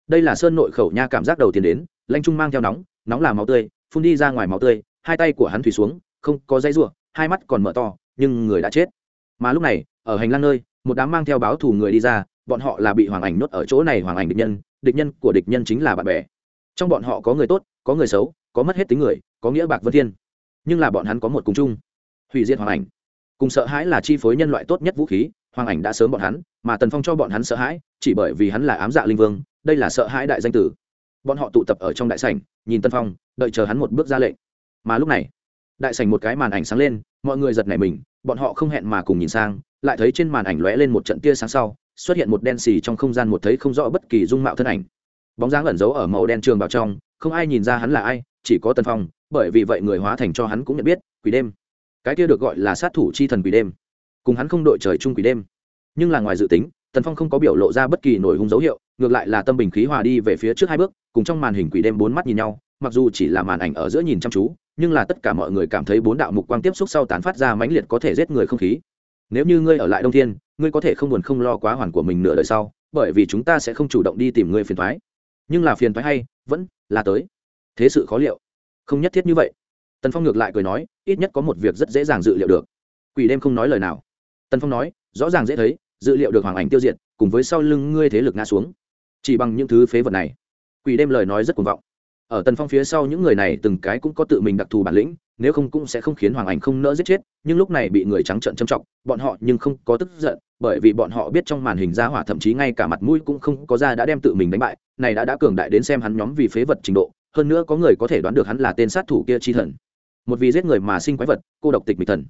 Đây là sơn nội khẩu nha cảm giác đầu tiên đến, lãnh trung mang theo nóng nóng là máu tươi, phun đi ra ngoài máu tươi, hai tay của hắn thủy xuống, không có dây ruộng hai mắt còn mở to, nhưng người đã chết. Mà lúc này, ở hành lang nơi, một đám mang theo báo thù người đi ra, bọn họ là bị hoàng ảnh nhốt ở chỗ này hoàng ảnh địch nhân địch nhân của địch nhân chính là bạn bè. Trong bọn họ có người tốt, có người xấu, có mất hết tính người, có nghĩa bạc vân thiên, nhưng là bọn hắn có một cùng chung. Hủy diệt hoàng ảnh cùng sợ hãi là chi phối nhân loại tốt nhất vũ khí, hoàng ảnh đã sớm bọn hắn, mà tần phong cho bọn hắn sợ hãi, chỉ bởi vì hắn là ám dạ linh vương, đây là sợ hãi đại danh tử. Bọn họ tụ tập ở trong đại sảnh, nhìn tân phong, đợi chờ hắn một bước ra lệnh. Mà lúc này, đại sảnh một cái màn ảnh sáng lên, mọi người giật nảy mình, bọn họ không hẹn mà cùng nhìn sang, lại thấy trên màn ảnh lóe lên một trận tia sáng sau, xuất hiện một đen xì trong không gian một thấy không rõ bất kỳ dung mạo thân ảnh. Bóng dáng ẩn giấu ở màu đen trường vào trong, không ai nhìn ra hắn là ai, chỉ có tân phong, bởi vì vậy người hóa thành cho hắn cũng nhận biết, quỷ đêm cái kia được gọi là sát thủ chi thần quỷ đêm. Cùng hắn không đội trời chung quỷ đêm. Nhưng là ngoài dự tính, tần phong không có biểu lộ ra bất kỳ nổi hung dấu hiệu, ngược lại là tâm bình khí hòa đi về phía trước hai bước, cùng trong màn hình quỷ đêm bốn mắt nhìn nhau, mặc dù chỉ là màn ảnh ở giữa nhìn chăm chú, nhưng là tất cả mọi người cảm thấy bốn đạo mục quang tiếp xúc sau tán phát ra mãnh liệt có thể giết người không khí. Nếu như ngươi ở lại đông thiên, ngươi có thể không buồn không lo quá hoàn của mình nửa đời sau, bởi vì chúng ta sẽ không chủ động đi tìm ngươi phiền thoái nhưng là phiền thoái hay vẫn là tới. Thế sự khó liệu. Không nhất thiết như vậy tần phong ngược lại cười nói, ít nhất có một việc rất dễ dàng dự liệu được. Quỷ đêm không nói lời nào. Tần phong nói, rõ ràng dễ thấy, dự liệu được hoàng ảnh tiêu diệt, cùng với sau lưng ngươi thế lực ngã xuống. Chỉ bằng những thứ phế vật này, quỷ đêm lời nói rất cuồng vọng. Ở tần phong phía sau những người này từng cái cũng có tự mình đặc thù bản lĩnh, nếu không cũng sẽ không khiến hoàng ảnh không nỡ giết chết, nhưng lúc này bị người trắng trợn châm trọng, bọn họ nhưng không có tức giận, bởi vì bọn họ biết trong màn hình ra hỏa thậm chí ngay cả mặt mũi cũng không có ra đã đem tự mình đánh bại, này đã đã cường đại đến xem hắn nhóm vì phế vật trình độ, hơn nữa có người có thể đoán được hắn là tên sát thủ kia chi thần một vì giết người mà sinh quái vật, cô độc tịch mịch thần.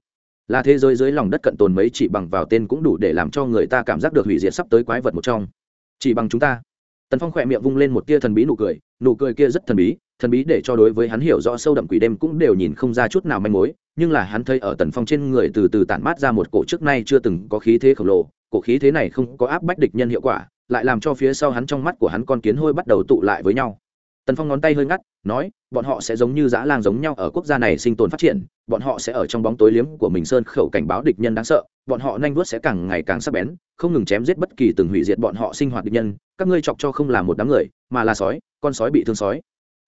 Là thế giới dưới lòng đất cận tồn mấy chỉ bằng vào tên cũng đủ để làm cho người ta cảm giác được hủy diệt sắp tới quái vật một trong. Chỉ bằng chúng ta. Tần phong khỏe miệng vung lên một tia thần bí nụ cười nụ cười kia rất thần bí thần bí để cho đối với hắn hiểu rõ sâu đậm quỷ đêm cũng đều nhìn không ra chút nào manh mối, nhưng là hắn thấy ở tần phong trên người từ từ tản mát ra một cổ trước nay chưa từng có khí thế khổng lồ, cổ khí thế này không có áp bách địch nhân hiệu quả, lại làm cho phía sau hắn trong mắt của hắn con kiến hôi bắt đầu tụ lại với nhau tần phong ngón tay hơi ngắt, nói, bọn họ sẽ giống như dã lang giống nhau ở quốc gia này sinh tồn phát triển, bọn họ sẽ ở trong bóng tối liếm của mình sơn khẩu cảnh báo địch nhân đáng sợ, bọn họ nhanh vuốt sẽ càng ngày càng sắc bén, không ngừng chém giết bất kỳ từng hủy diệt bọn họ sinh hoạt địch nhân, các ngươi chọc cho không là một đám người, mà là sói, con sói bị thương sói.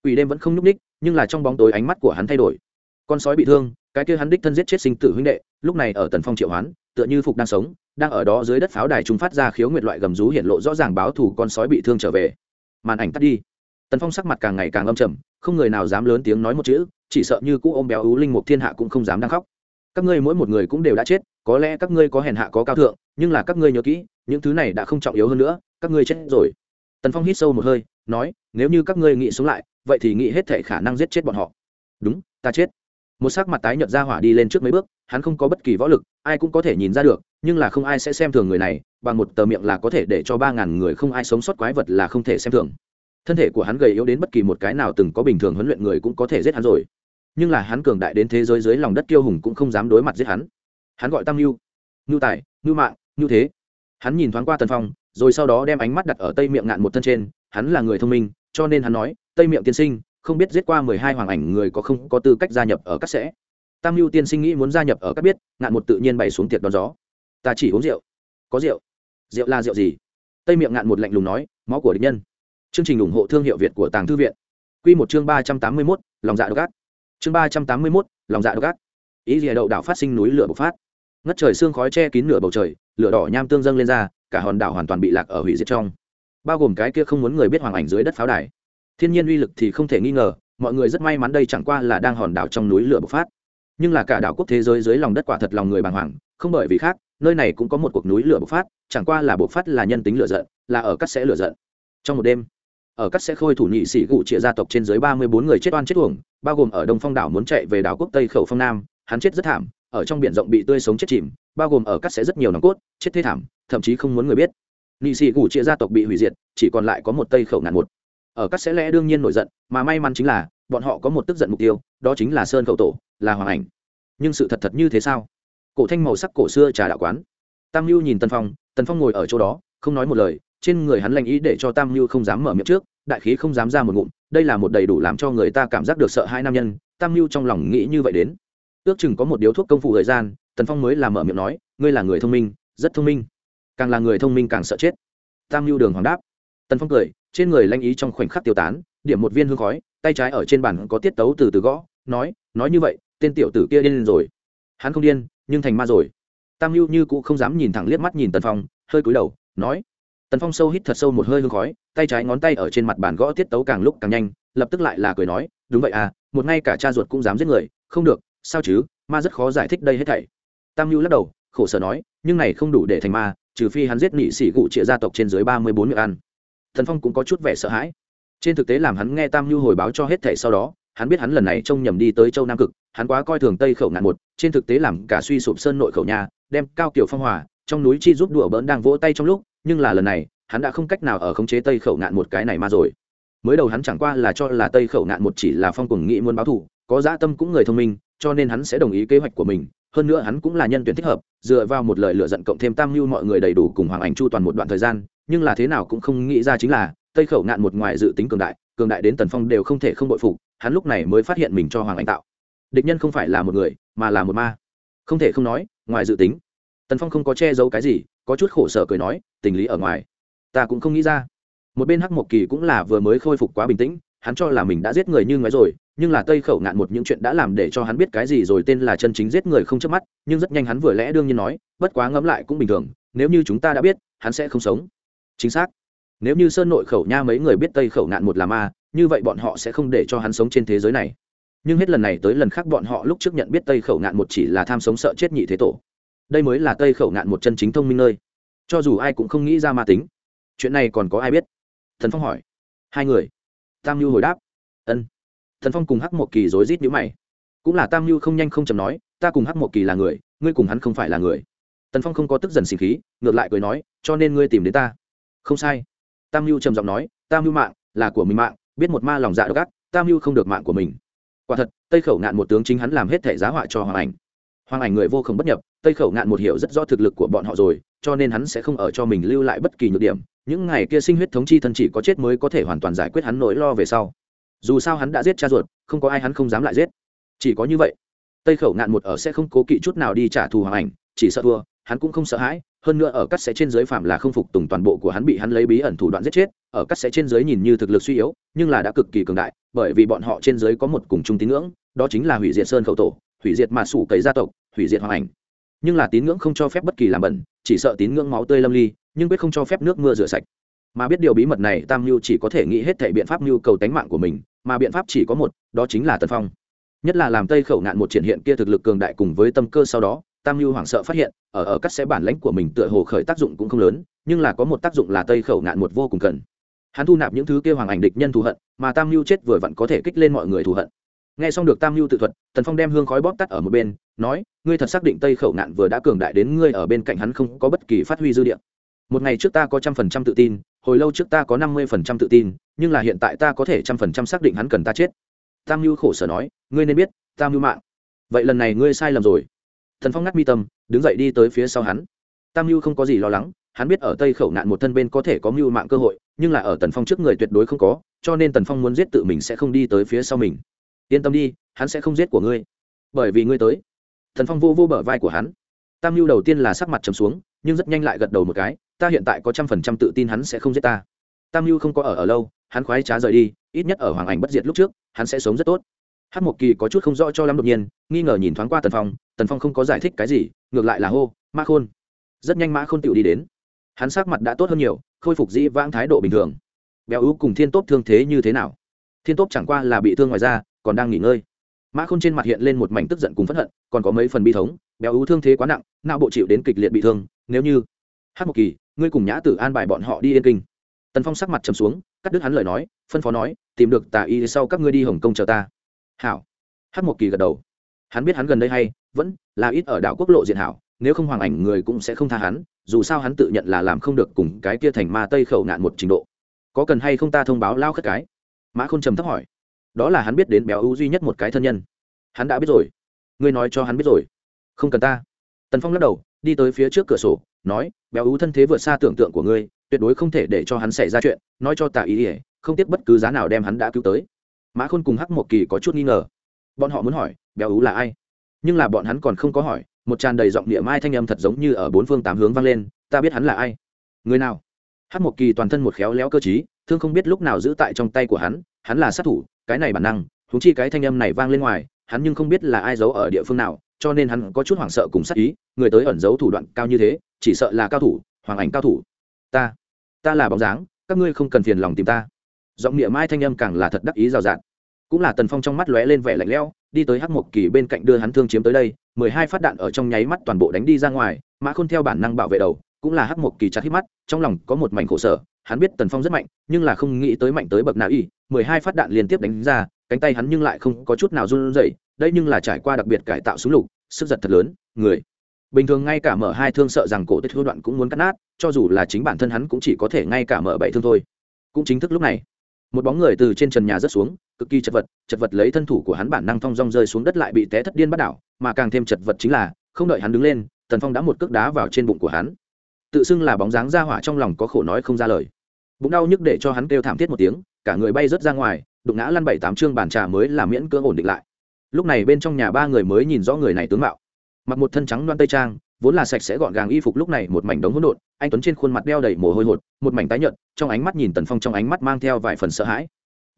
Quỷ đêm vẫn không nhúc ních nhưng là trong bóng tối ánh mắt của hắn thay đổi. Con sói bị thương, cái kia hắn đích thân giết chết sinh tử huynh đệ, lúc này ở tần phong triệu hoán, tựa như phục đang sống, đang ở đó dưới đất pháo đài chúng phát ra khiếu nguyệt loại gầm rú hiện lộ rõ ràng báo thù con sói bị thương trở về. Màn ảnh tắt đi tần phong sắc mặt càng ngày càng âm trầm, không người nào dám lớn tiếng nói một chữ, chỉ sợ như cũ ôm béo ú linh mục thiên hạ cũng không dám đang khóc. Các ngươi mỗi một người cũng đều đã chết, có lẽ các ngươi có hèn hạ có cao thượng, nhưng là các ngươi nhớ kỹ, những thứ này đã không trọng yếu hơn nữa, các ngươi chết rồi. Tần phong hít sâu một hơi, nói, nếu như các ngươi nghĩ sống lại, vậy thì nghĩ hết thể khả năng giết chết bọn họ. Đúng, ta chết. Một sắc mặt tái nhợt ra hỏa đi lên trước mấy bước, hắn không có bất kỳ võ lực, ai cũng có thể nhìn ra được, nhưng là không ai sẽ xem thường người này, bằng một tờ miệng là có thể để cho ba ngàn người không ai sống sót quái vật là không thể xem thường thân thể của hắn gầy yếu đến bất kỳ một cái nào từng có bình thường huấn luyện người cũng có thể giết hắn rồi. Nhưng là hắn cường đại đến thế giới dưới lòng đất kiêu hùng cũng không dám đối mặt giết hắn. Hắn gọi tam mưu ngưu tài ngưu mạng ngưu thế. Hắn nhìn thoáng qua tần phong, rồi sau đó đem ánh mắt đặt ở tây miệng ngạn một thân trên. Hắn là người thông minh, cho nên hắn nói, tây miệng tiên sinh, không biết giết qua mười hai hoàng ảnh người có không có tư cách gia nhập ở các sẽ? Tam mưu tiên sinh nghĩ muốn gia nhập ở các biết, ngạn một tự nhiên bày xuống tiệc đón gió. Ta chỉ uống rượu. Có rượu? Rượu là rượu gì? Tây miệng ngạn một lạnh lùng nói, máu của địch nhân chương trình ủng hộ thương hiệu việt của tàng thư viện. Quy một chương ba trăm tám mươi mốt, lòng dạ độc ác. Chương ba trăm tám mươi mốt, lòng dạ độc ác. Ý rìa đậu đảo phát sinh núi lửa bộc phát. Ngất trời xương khói che kín nửa bầu trời, lửa đỏ nham tương dâng lên ra, cả hòn đảo hoàn toàn bị lạc ở hủy diệt trong. Bao gồm cái kia không muốn người biết hoàng ảnh dưới đất pháo đài. Thiên nhiên uy lực thì không thể nghi ngờ, mọi người rất may mắn đây chẳng qua là đang hòn đảo trong núi lửa bộc phát. Nhưng là cả đảo quốc thế giới dưới lòng đất quả thật lòng người bàng hoàng, không bởi vì khác, nơi này cũng có một cuộc núi lửa bộc phát, chẳng qua là bộc phát là nhân tính lửa giận, là ở cắt sẽ lửa giận. Trong một đêm ở các sẽ khôi thủ nhị sĩ gụ trịa gia tộc trên dưới ba mươi bốn người chết oan chết uổng, bao gồm ở đông phong đảo muốn chạy về đảo quốc tây khẩu phong nam, hắn chết rất thảm, ở trong biển rộng bị tươi sống chết chìm, bao gồm ở các sẽ rất nhiều nòng cốt, chết thế thảm, thậm chí không muốn người biết. Nhị sĩ gụ trịa gia tộc bị hủy diệt, chỉ còn lại có một tây khẩu ngàn một. Ở các sẽ lẽ đương nhiên nổi giận, mà may mắn chính là, bọn họ có một tức giận mục tiêu, đó chính là sơn khẩu tổ, là hoàng ảnh. Nhưng sự thật thật như thế sao? Cổ thanh màu sắc cổ xưa trà đạo quán. Tam mưu nhìn tân phong, tần phong ngồi ở chỗ đó, không nói một lời, trên người hắn lành ý để cho tam mưu không dám mở miệng trước đại khí không dám ra một ngụm, đây là một đầy đủ làm cho người ta cảm giác được sợ hai nam nhân, tam mưu trong lòng nghĩ như vậy đến. Ước chừng có một điếu thuốc công phu thời gian, tần phong mới làm mở miệng nói, ngươi là người thông minh, rất thông minh. Càng là người thông minh càng sợ chết. Tam mưu đường hoàng đáp. Tần phong cười, trên người lanh ý trong khoảnh khắc tiêu tán, điểm một viên hương khói, tay trái ở trên bàn có tiết tấu từ từ gõ, nói nói như vậy, tên tiểu tử kia điên rồi. Hắn không điên, nhưng thành ma rồi. Tam mưu như cũ không dám nhìn thẳng liếc mắt nhìn tần phong, hơi cúi đầu, nói tần phong sâu hít thật sâu một hơi hương khói, tay trái ngón tay ở trên mặt bàn gõ tiết tấu càng lúc càng nhanh, lập tức lại là cười nói, đúng vậy à một ngay cả cha ruột cũng dám giết người, không được, sao chứ, ma rất khó giải thích đây hết thảy. Tam mưu lắc đầu, khổ sở nói, nhưng này không đủ để thành ma, trừ phi hắn giết nị sĩ cụ trịa gia tộc trên dưới ba mươi bốn miệng ăn. Thần phong cũng có chút vẻ sợ hãi. Trên thực tế làm hắn nghe tam mưu hồi báo cho hết thảy sau đó, hắn biết hắn lần này trông nhầm đi tới châu nam cực, hắn quá coi thường tây khẩu ngạn một, trên thực tế làm cả suy sụp sơn nội khẩu nhà đem cao kiểu phong hòa, trong núi chi giúp đùa bỡn đang vỗ tay trong lúc nhưng là lần này, hắn đã không cách nào ở khống chế tây khẩu ngạn một cái này mà rồi. Mới đầu hắn chẳng qua là cho là tây khẩu ngạn một chỉ là phong cùng nghĩ muốn báo thù, có dã tâm cũng người thông minh, cho nên hắn sẽ đồng ý kế hoạch của mình. Hơn nữa hắn cũng là nhân tuyển thích hợp, dựa vào một lời lựa giận cộng thêm tam mưu mọi người đầy đủ cùng hoàng ảnh chu toàn một đoạn thời gian, nhưng là thế nào cũng không nghĩ ra chính là, tây khẩu ngạn một ngoài dự tính cường đại cường đại đến tần phong đều không thể không bội phục, hắn lúc này mới phát hiện mình cho hoàng anh tạo. Địch nhân không phải là một người, mà là một ma. Không thể không nói, ngoài dự tính, tần phong không có che giấu cái gì có chút khổ sở cười nói, tình lý ở ngoài. Ta cũng không nghĩ ra. Một bên hắc Mộc kỳ cũng là vừa mới khôi phục quá bình tĩnh, hắn cho là mình đã giết người như ngoái rồi, nhưng là tây khẩu ngạn một những chuyện đã làm để cho hắn biết cái gì rồi tên là chân chính giết người không chớp mắt, nhưng rất nhanh hắn vừa lẽ đương nhiên nói, bất quá ngẫm lại cũng bình thường, nếu như chúng ta đã biết, hắn sẽ không sống. Chính xác. Nếu như sơn nội khẩu nha mấy người biết tây khẩu ngạn một là ma, như vậy bọn họ sẽ không để cho hắn sống trên thế giới này. Nhưng hết lần này tới lần khác bọn họ lúc trước nhận biết tây khẩu ngạn một chỉ là tham sống sợ chết nhị thế tổ đây mới là tây khẩu ngạn một chân chính thông minh nơi. Cho dù ai cũng không nghĩ ra ma tính. Chuyện này còn có ai biết? Thần phong hỏi. Hai người. Tam mưu hồi đáp. Ân. Thần phong cùng hắc một kỳ rối rít nhữ mày. Cũng là tam mưu không nhanh không chầm nói, ta cùng hắc một kỳ là người, ngươi cùng hắn không phải là người. Tần phong không có tức giận xì khí, ngược lại cười nói, cho nên ngươi tìm đến ta. Không sai. Tam mưu trầm giọng nói, tam mưu mạng, là của mình mạng, biết một ma lòng dạ độc ác, tam mưu không được mạng của mình. Quả thật, tây khẩu ngạn một tướng chính hắn làm hết thể giá họa cho hoàng ảnh hoàng ảnh người vô không bất nhập, tây khẩu ngạn một hiểu rất rõ thực lực của bọn họ rồi, cho nên hắn sẽ không ở cho mình lưu lại bất kỳ nhược điểm. Những ngày kia sinh huyết thống chi thân chỉ có chết mới có thể hoàn toàn giải quyết hắn nỗi lo về sau. Dù sao hắn đã giết cha ruột, không có ai hắn không dám lại giết. Chỉ có như vậy, tây khẩu ngạn một ở sẽ không cố kỵ chút nào đi trả thù hoàng ảnh, chỉ sợ thua, hắn cũng không sợ hãi, hơn nữa ở cắt sẽ trên dưới phạm là không phục tùng toàn bộ của hắn bị hắn lấy bí ẩn thủ đoạn giết chết, ở cắt sẽ trên dưới nhìn như thực lực suy yếu, nhưng là đã cực kỳ cường đại, bởi vì bọn họ trên dưới có một cùng chung tín ngưỡng, đó chính là hủy diệt sơn khẩu tổ, hủy diệt mà sủ cấy gia tộc hủy diệt hoàng ảnh. Nhưng là tín ngưỡng không cho phép bất kỳ làm bẩn, chỉ sợ tín ngưỡng máu tươi lâm ly, nhưng quyết không cho phép nước mưa rửa sạch. Mà biết điều bí mật này, tam mưu chỉ có thể nghĩ hết thể biện pháp mưu cầu tánh mạng của mình, mà biện pháp chỉ có một, đó chính là tần phong. Nhất là làm tây khẩu nạn một triển hiện kia thực lực cường đại cùng với tâm cơ sau đó, tam mưu hoảng sợ phát hiện, ở ở các xe bản lãnh của mình tựa hồ khởi tác dụng cũng không lớn, nhưng là có một tác dụng là tây khẩu nạn một vô cùng cần. Hắn thu nạp những thứ kia hoàng ảnh địch nhân thù hận, mà tam mưu chết vừa vặn có thể kích lên mọi người thù hận. Nghe xong được tam mưu tự thuật, tần phong đem hương khói bóp tắt ở một bên nói, ngươi thật xác định tây khẩu nạn vừa đã cường đại đến ngươi ở bên cạnh hắn không có bất kỳ phát huy dư địa. Một ngày trước ta có trăm phần trăm tự tin, hồi lâu trước ta có năm mươi phần trăm tự tin, nhưng là hiện tại ta có thể trăm phần trăm xác định hắn cần ta chết. Tam mưu khổ sở nói, ngươi nên biết tam mưu mạng. Vậy lần này ngươi sai lầm rồi. Thần phong ngắt mi tâm, đứng dậy đi tới phía sau hắn. Tam mưu không có gì lo lắng, hắn biết ở tây khẩu nạn một thân bên có thể có mưu mạng cơ hội, nhưng là ở tần phong trước người tuyệt đối không có, cho nên tần phong muốn giết tự mình sẽ không đi tới phía sau mình. Yên tâm đi, hắn sẽ không giết của ngươi, bởi vì ngươi tới thần phong vô vô bờ vai của hắn. Tam mưu đầu tiên là sắc mặt trầm xuống, nhưng rất nhanh lại gật đầu một cái, ta hiện tại có trăm phần trăm tự tin hắn sẽ không giết ta. Tam mưu không có ở ở lâu, hắn khoái trá rời đi, ít nhất ở hoàng ảnh bất diệt lúc trước, hắn sẽ sống rất tốt. Hát một kỳ có chút không rõ cho lắm đột nhiên, nghi ngờ nhìn thoáng qua tần phong tần phong không có giải thích cái gì, ngược lại là hô, ma khôn. Rất nhanh mã khôn tựu đi đến. Hắn sắc mặt đã tốt hơn nhiều, khôi phục dĩ vãng thái độ bình thường. Béo ú cùng thiên tốt thương thế như thế nào? Thiên tốt chẳng qua là bị thương ngoài ra còn đang nghỉ ngơi mã khôn trên mặt hiện lên một mảnh tức giận cùng phẫn hận, còn có mấy phần bi thống, béo ú thương thế quá nặng, não bộ chịu đến kịch liệt bị thương, nếu như hát một kỳ, ngươi cùng nhã tử an bài bọn họ đi yên kinh. Tần phong sắc mặt trầm xuống, cắt đứt hắn lời nói, phân phó nói, tìm được tà y sau các ngươi đi hồng kông chờ ta. Hảo. Hát một kỳ gật đầu. Hắn biết hắn gần đây hay, vẫn là ít ở đảo quốc lộ diện hảo, nếu không hoàng ảnh người cũng sẽ không tha hắn, dù sao hắn tự nhận là làm không được cùng cái kia thành ma tây khẩu nạn một trình độ. Có cần hay không ta thông báo lao khất cái? Mã k h ô n trầm thấp hỏi đó là hắn biết đến béo ưu duy nhất một cái thân nhân. Hắn đã biết rồi. Ngươi nói cho hắn biết rồi. Không cần ta. Tần phong lắc đầu, đi tới phía trước cửa sổ, nói, béo ưu thân thế vượt xa tưởng tượng của ngươi, tuyệt đối không thể để cho hắn xảy ra chuyện, nói cho tạ ý ỉa không tiếc bất cứ giá nào đem hắn đã cứu tới. Mã khôn cùng hắc một kỳ có chút nghi ngờ. Bọn họ muốn hỏi, béo ú là ai? Nhưng là bọn hắn còn không có hỏi, một tràn đầy giọng địa mai thanh âm thật giống như ở bốn phương tám hướng vang lên, ta biết hắn là ai? Người nào? Hắc một kỳ toàn thân một khéo léo cơ t thương không biết lúc nào giữ tại trong tay của hắn hắn là sát thủ cái này bản năng thú chi cái thanh âm này vang lên ngoài, hắn nhưng không biết là ai giấu ở địa phương nào, cho nên hắn có chút hoảng sợ cùng sát ý, người tới ẩn giấu thủ đoạn cao như thế, chỉ sợ là cao thủ, hoàng ảnh cao thủ. Ta ta là bóng dáng, các ngươi không cần phiền lòng tìm ta. Giọng nghĩa mai thanh âm càng là thật đắc ý rào rạt. Cũng là tần phong trong mắt lóe lên vẻ lạnh lẽo, đi tới hắc một kỳ bên cạnh đưa hắn thương chiếm tới đây, mười hai phát đạn ở trong nháy mắt toàn bộ đánh đi ra ngoài, mã khôn theo bản năng bảo vệ đầu, cũng là hắc một kỳ chặt hít mắt, trong lòng có một mảnh khổ sở, hắn biết tần phong rất mạnh, nhưng là không nghĩ tới mạnh tới bậc nào y mười hai phát đạn liên tiếp đánh ra, cánh tay hắn nhưng lại không có chút nào run rẩy, đây nhưng là trải qua đặc biệt cải tạo súng lục, sức giật thật lớn, người. Bình thường ngay cả mở hai thương sợ rằng cổ tết hữu đoạn cũng muốn cắt nát, cho dù là chính bản thân hắn cũng chỉ có thể ngay cả mở bảy thương thôi. Cũng chính thức lúc này, một bóng người từ trên trần nhà rớt xuống, cực kỳ chật vật chật vật lấy thân thủ của hắn bản năng thong dong rơi xuống đất lại bị té thất điên bắt đảo, mà càng thêm chật vật chính là, không đợi hắn đứng lên, tần phong đã một cước đá vào trên bụng của hắn. Tự xưng là bóng dáng ra hỏa trong lòng có khổ nói không ra lời. Bụng đau nhức để cho hắn kêu thảm thiết một tiếng cả người bay rớt ra ngoài, đụng ngã lăn bảy tám chương bàn trà mới là miễn cưỡng ổn định lại. Lúc này bên trong nhà ba người mới nhìn rõ người này tướng mạo. Mặc một thân trắng đoan tây trang, vốn là sạch sẽ gọn gàng y phục lúc này một mảnh đống hỗn độn, anh tuấn trên khuôn mặt đeo đầy mồ hôi hột, một mảnh tái nhợt, trong ánh mắt nhìn tần phong trong ánh mắt mang theo vài phần sợ hãi.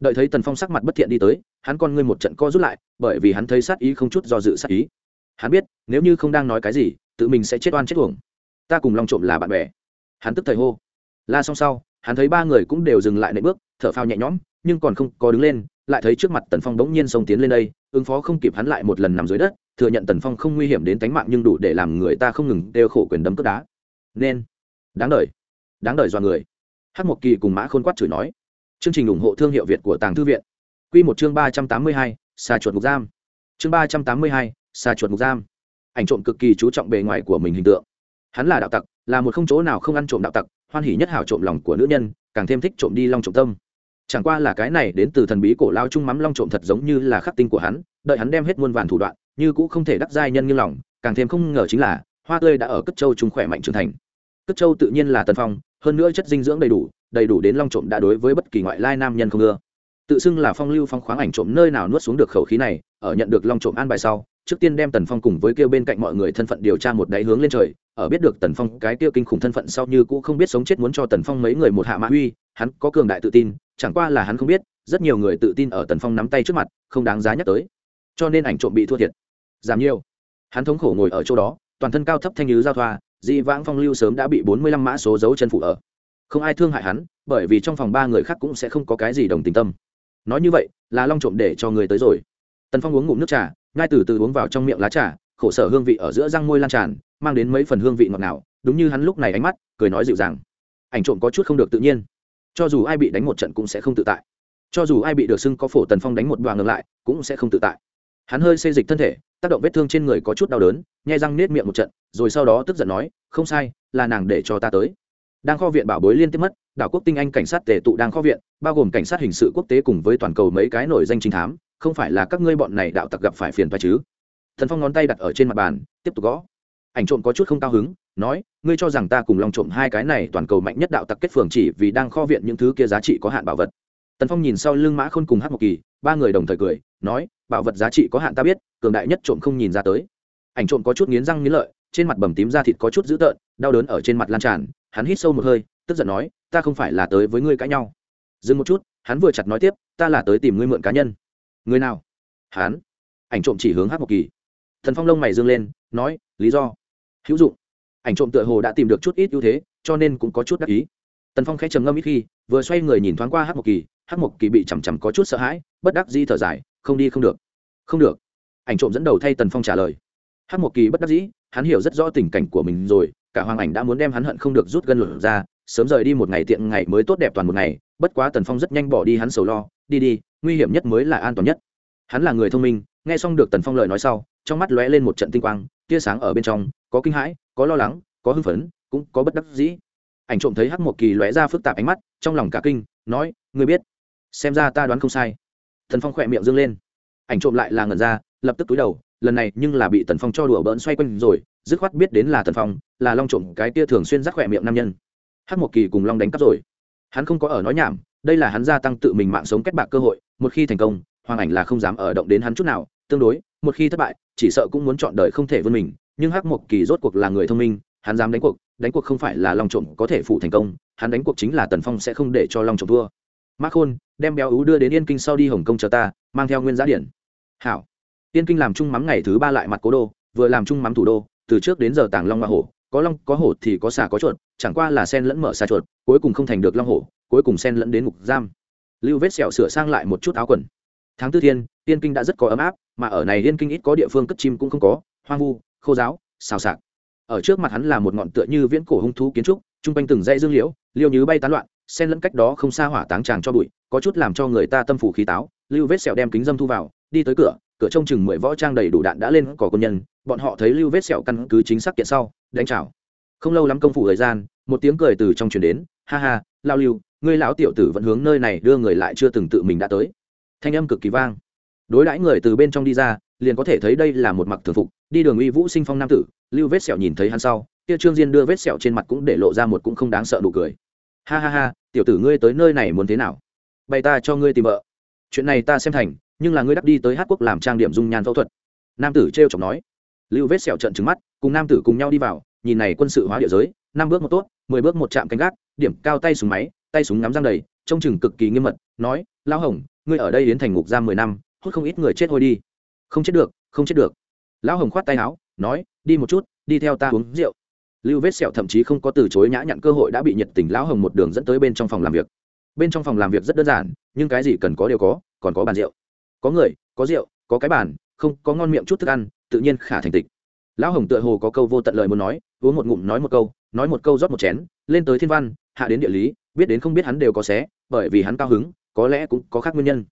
Đợi thấy tần phong sắc mặt bất thiện đi tới, hắn con ngươi một trận co rút lại, bởi vì hắn thấy sát ý không chút do dự sát ý. Hắn biết, nếu như không đang nói cái gì, tự mình sẽ chết oan chết uổng. Ta cùng long trộm là bạn bè. Hắn tức thời hô. La xong sau hắn thấy ba người cũng đều dừng lại nệ bước, thở phao nhẹ nhõm, nhưng còn không có đứng lên, lại thấy trước mặt tần phong bỗng nhiên xông tiến lên đây, ứng phó không kịp hắn lại một lần nằm dưới đất, thừa nhận tần phong không nguy hiểm đến tính mạng nhưng đủ để làm người ta không ngừng đều khổ quyền đấm cướp đá. Nên, đáng đời đáng đời do người. Hát một kỳ cùng mã khôn quát chửi nói. Chương trình ủng hộ thương hiệu việt của tàng thư viện. Q một chương ba trăm tám mươi hai, xà chuột ngục giam. Chương ba trăm tám mươi hai, xà chuột ngục giam. Ảnh trộm cực kỳ chú trọng bề ngoài của mình hình tượng. Hắn là đạo tặc, là một không chỗ nào không ăn trộm đạo tặc hoan hỉ nhất hảo trộm lòng của nữ nhân, càng thêm thích trộm đi long trộm tâm. Chẳng qua là cái này đến từ thần bí cổ lao trung mắm long trộm thật giống như là khắc tinh của hắn, đợi hắn đem hết muôn vàn thủ đoạn, như cũng không thể đắc giai nhân như lòng, càng thêm không ngờ chính là, hoa tươi đã ở cất châu trung khỏe mạnh trưởng thành. Cất châu tự nhiên là tân phong, hơn nữa chất dinh dưỡng đầy đủ đầy đủ đến long trộm đã đối với bất kỳ ngoại lai nam nhân không ưa. Tự xưng là phong lưu phong khoáng ảnh trộm nơi nào nuốt xuống được khẩu khí này, ở nhận được long trộm an bài sau trước tiên đem tần phong cùng với kêu bên cạnh mọi người thân phận điều tra một đáy hướng lên trời, ở biết được tần phong cái kia kinh khủng thân phận sau như cũ không biết sống chết muốn cho tần phong mấy người một hạ mã uy, hắn có cường đại tự tin, chẳng qua là hắn không biết, rất nhiều người tự tin ở tần phong nắm tay trước mặt, không đáng giá nhắc tới. Cho nên ảnh trộm bị thua thiệt. Giảm nhiều. Hắn thống khổ ngồi ở chỗ đó, toàn thân cao thấp thanh như giao thoa, dị vãng phong lưu sớm đã bị bốn mươi lăm mã số dấu chân phụ ở. Không ai thương hại hắn, bởi vì trong phòng ba người khác cũng sẽ không có cái gì đồng tình tâm. Nói như vậy, là long trộm để cho người tới rồi. Tần phong uống ngụm nước trà ngay từ từ uống vào trong miệng lá trà, khổ sở hương vị ở giữa răng môi lan tràn, mang đến mấy phần hương vị ngọt ngào, đúng như hắn lúc này ánh mắt, cười nói dịu dàng. Ảnh trộm có chút không được tự nhiên. Cho dù ai bị đánh một trận cũng sẽ không tự tại. Cho dù ai bị được xưng có phổ tần phong đánh một đoạn ngược lại, cũng sẽ không tự tại. Hắn hơi xê dịch thân thể, tác động vết thương trên người có chút đau đớn, nhai răng nết miệng một trận, rồi sau đó tức giận nói, không sai, là nàng để cho ta tới. Đang kho viện bảo bối liên tiếp mất, đảo quốc tinh anh cảnh sát tề tụ đang kho viện, bao gồm cảnh sát hình sự quốc tế cùng với toàn cầu mấy cái nổi danh trinh thám không phải là các ngươi bọn này đạo tặc gặp phải phiền phải chứ? Thần phong ngón tay đặt ở trên mặt bàn, tiếp tục gõ. Ảnh trộm có chút không cao hứng, nói, ngươi cho rằng ta cùng lòng trộm hai cái này toàn cầu mạnh nhất đạo tặc kết phường chỉ vì đang kho viện những thứ kia giá trị có hạn bảo vật. Tần phong nhìn sau lưng mã khôn cùng hát một kỳ, ba người đồng thời cười, nói, bảo vật giá trị có hạn ta biết, cường đại nhất trộm không nhìn ra tới. Ảnh trộm có chút nghiến răng nghiến lợi, trên mặt bầm tím da thịt có chút dữ tợn, đau đớn ở trên mặt lan tràn, hắn hít sâu một hơi, tức giận nói, ta không phải là tới với ngươi cãi nhau. Dừng một chút, hắn vừa chặt nói tiếp, ta là tới tìm ngươi mượn cá nhân người nào? Hắn ảnh trộm chỉ hướng hát một kỳ. Thần phong lông mày dương lên, nói, lý do. Hữu dụng. Ảnh trộm tựa hồ đã tìm được chút ít ưu thế, cho nên cũng có chút đắc ý. Tần phong khẽ trầm ngâm ít khi, vừa xoay người nhìn thoáng qua hát một kỳ hát một kỳ bị chằm chằm có chút sợ hãi, bất đắc di thở dài, không đi không được. Không được. Ảnh trộm dẫn đầu thay tần phong trả lời. Hát một kỳ bất đắc dĩ, hắn hiểu rất rõ tình cảnh của mình rồi, cả hoàng ảnh đã muốn đem hắn hận không được rút gân lửa ra, sớm rời đi một ngày tiện ngày mới tốt đẹp toàn một ngày, bất quá tần phong rất nhanh bỏ đi hắn sầu lo, đi đi nguy hiểm nhất mới là an toàn nhất. Hắn là người thông minh, nghe xong được tần phong lời nói sau, trong mắt lóe lên một trận tinh quang, tia sáng ở bên trong, có kinh hãi, có lo lắng, có hưng phấn, cũng có bất đắc dĩ. Ảnh trộm thấy hắc một kỳ lóe ra phức tạp ánh mắt, trong lòng cả kinh, nói, ngươi biết, xem ra ta đoán không sai. Thần phong khỏe miệng dương lên. Ảnh trộm lại là ngẩn ra, lập tức túi đầu, lần này nhưng là bị tần phong cho đùa bỡn xoay quanh rồi, dứt khoát biết đến là tần phong, là long trộm cái tia thường xuyên rắc khỏe miệng nam nhân. Hắc một kỳ cùng long đánh cắp rồi. Hắn không có ở nói nhảm đây là hắn gia tăng tự mình mạng sống kết bạc cơ hội, một khi thành công, hoàng ảnh là không dám ở động đến hắn chút nào, tương đối, một khi thất bại, chỉ sợ cũng muốn chọn đời không thể vươn mình, nhưng hắc một kỳ rốt cuộc là người thông minh, hắn dám đánh cuộc đánh cuộc không phải là long trộm có thể phụ thành công, hắn đánh cuộc chính là tần phong sẽ không để cho long trộm thua. Mắc khôn, đem béo ú đưa đến yên kinh sau đi hồng kông chờ ta, mang theo nguyên giá điện. Hảo. Yên kinh làm chung mắm ngày thứ ba lại mặt cố đô, vừa làm chung mắm thủ đô, từ trước đến giờ tàng long hoa hổ, có long, có hổ thì có xà có chuột, chẳng qua là sen lẫn mở xà chuột, cuối cùng không thành được long hổ cuối cùng sen lẫn đến ngục giam. Lưu vết sẹo sửa sang lại một chút áo quần. Tháng tư thiên yên kinh đã rất có ấm áp, mà ở này yên kinh ít có địa phương cất chim cũng không có, hoang vu, khô giáo, xào xạc ở trước mặt hắn là một ngọn tựa như viễn cổ hung thú kiến trúc, trung quanh từng dãy dương liễu, liêu như bay tán loạn sen lẫn cách đó không xa hỏa táng tràng cho bụi, có chút làm cho người ta tâm phủ khí táo. Lưu vết sẹo đem kính dâm thu vào, đi tới cửa cửa trông chừng mười võ trang đầy đủ đạn đã lên cỏ quân nhân, bọn họ thấy lưu vết sẹo căn cứ chính xác kiện sau, đánh chào. Không lâu lắm công phủ thời gian, một tiếng cười từ trong truyền đến, ha ha, lao lưu ngươi lão tiểu tử vẫn hướng nơi này đưa người lại chưa từng tự mình đã tới. Thanh âm cực kỳ vang. Đối đãi người từ bên trong đi ra, liền có thể thấy đây là một mặc thường phục, đi đường uy vũ sinh phong nam tử, lưu vết sẹo nhìn thấy hắn sau, kia trương diên đưa vết sẹo trên mặt cũng để lộ ra một cũng không đáng sợ nụ cười. Ha ha ha, tiểu tử ngươi tới nơi này muốn thế nào? Bày ta cho ngươi tìm vợ. Chuyện này ta xem thành, nhưng là ngươi đắp đi tới hát quốc làm trang điểm dung nhan phẫu thuật. Nam tử t r e o chọc nói. Lưu vết sẹo trận trứng mắt, cùng nam tử cùng nhau đi vào, nhìn này quân sự hóa địa giới, năm bước một tốt, mười bước một chạm canh gác, điểm cao tay súng máy tay súng ngắm răng đầy, trông chừng cực kỳ nghiêm mật, nói lao hồng, ngươi ở đây đến thành ngục giam mười năm, hút không ít người chết hôi đi. Không chết được, không chết được. Lão hồng khoát tay áo, nói, đi một chút, đi theo ta uống rượu. Lưu vết sẹo thậm chí không có từ chối nhã nhặn cơ hội đã bị nhiệt tình lão hồng một đường dẫn tới bên trong phòng làm việc. Bên trong phòng làm việc rất đơn giản, nhưng cái gì cần có đều có, còn có bàn rượu. Có người, có rượu, có cái bàn, không, có ngon miệng chút thức ăn, tự nhiên khả thành tịch. Lão hồng tựa hồ có câu vô tận lời muốn nói, uống một ngụm nói một câu, nói một câu rót một chén, lên tới thiên văn, hạ đến địa lý biết đến không biết hắn đều có xé, bởi vì hắn cao hứng, có lẽ cũng có khác nguyên nhân.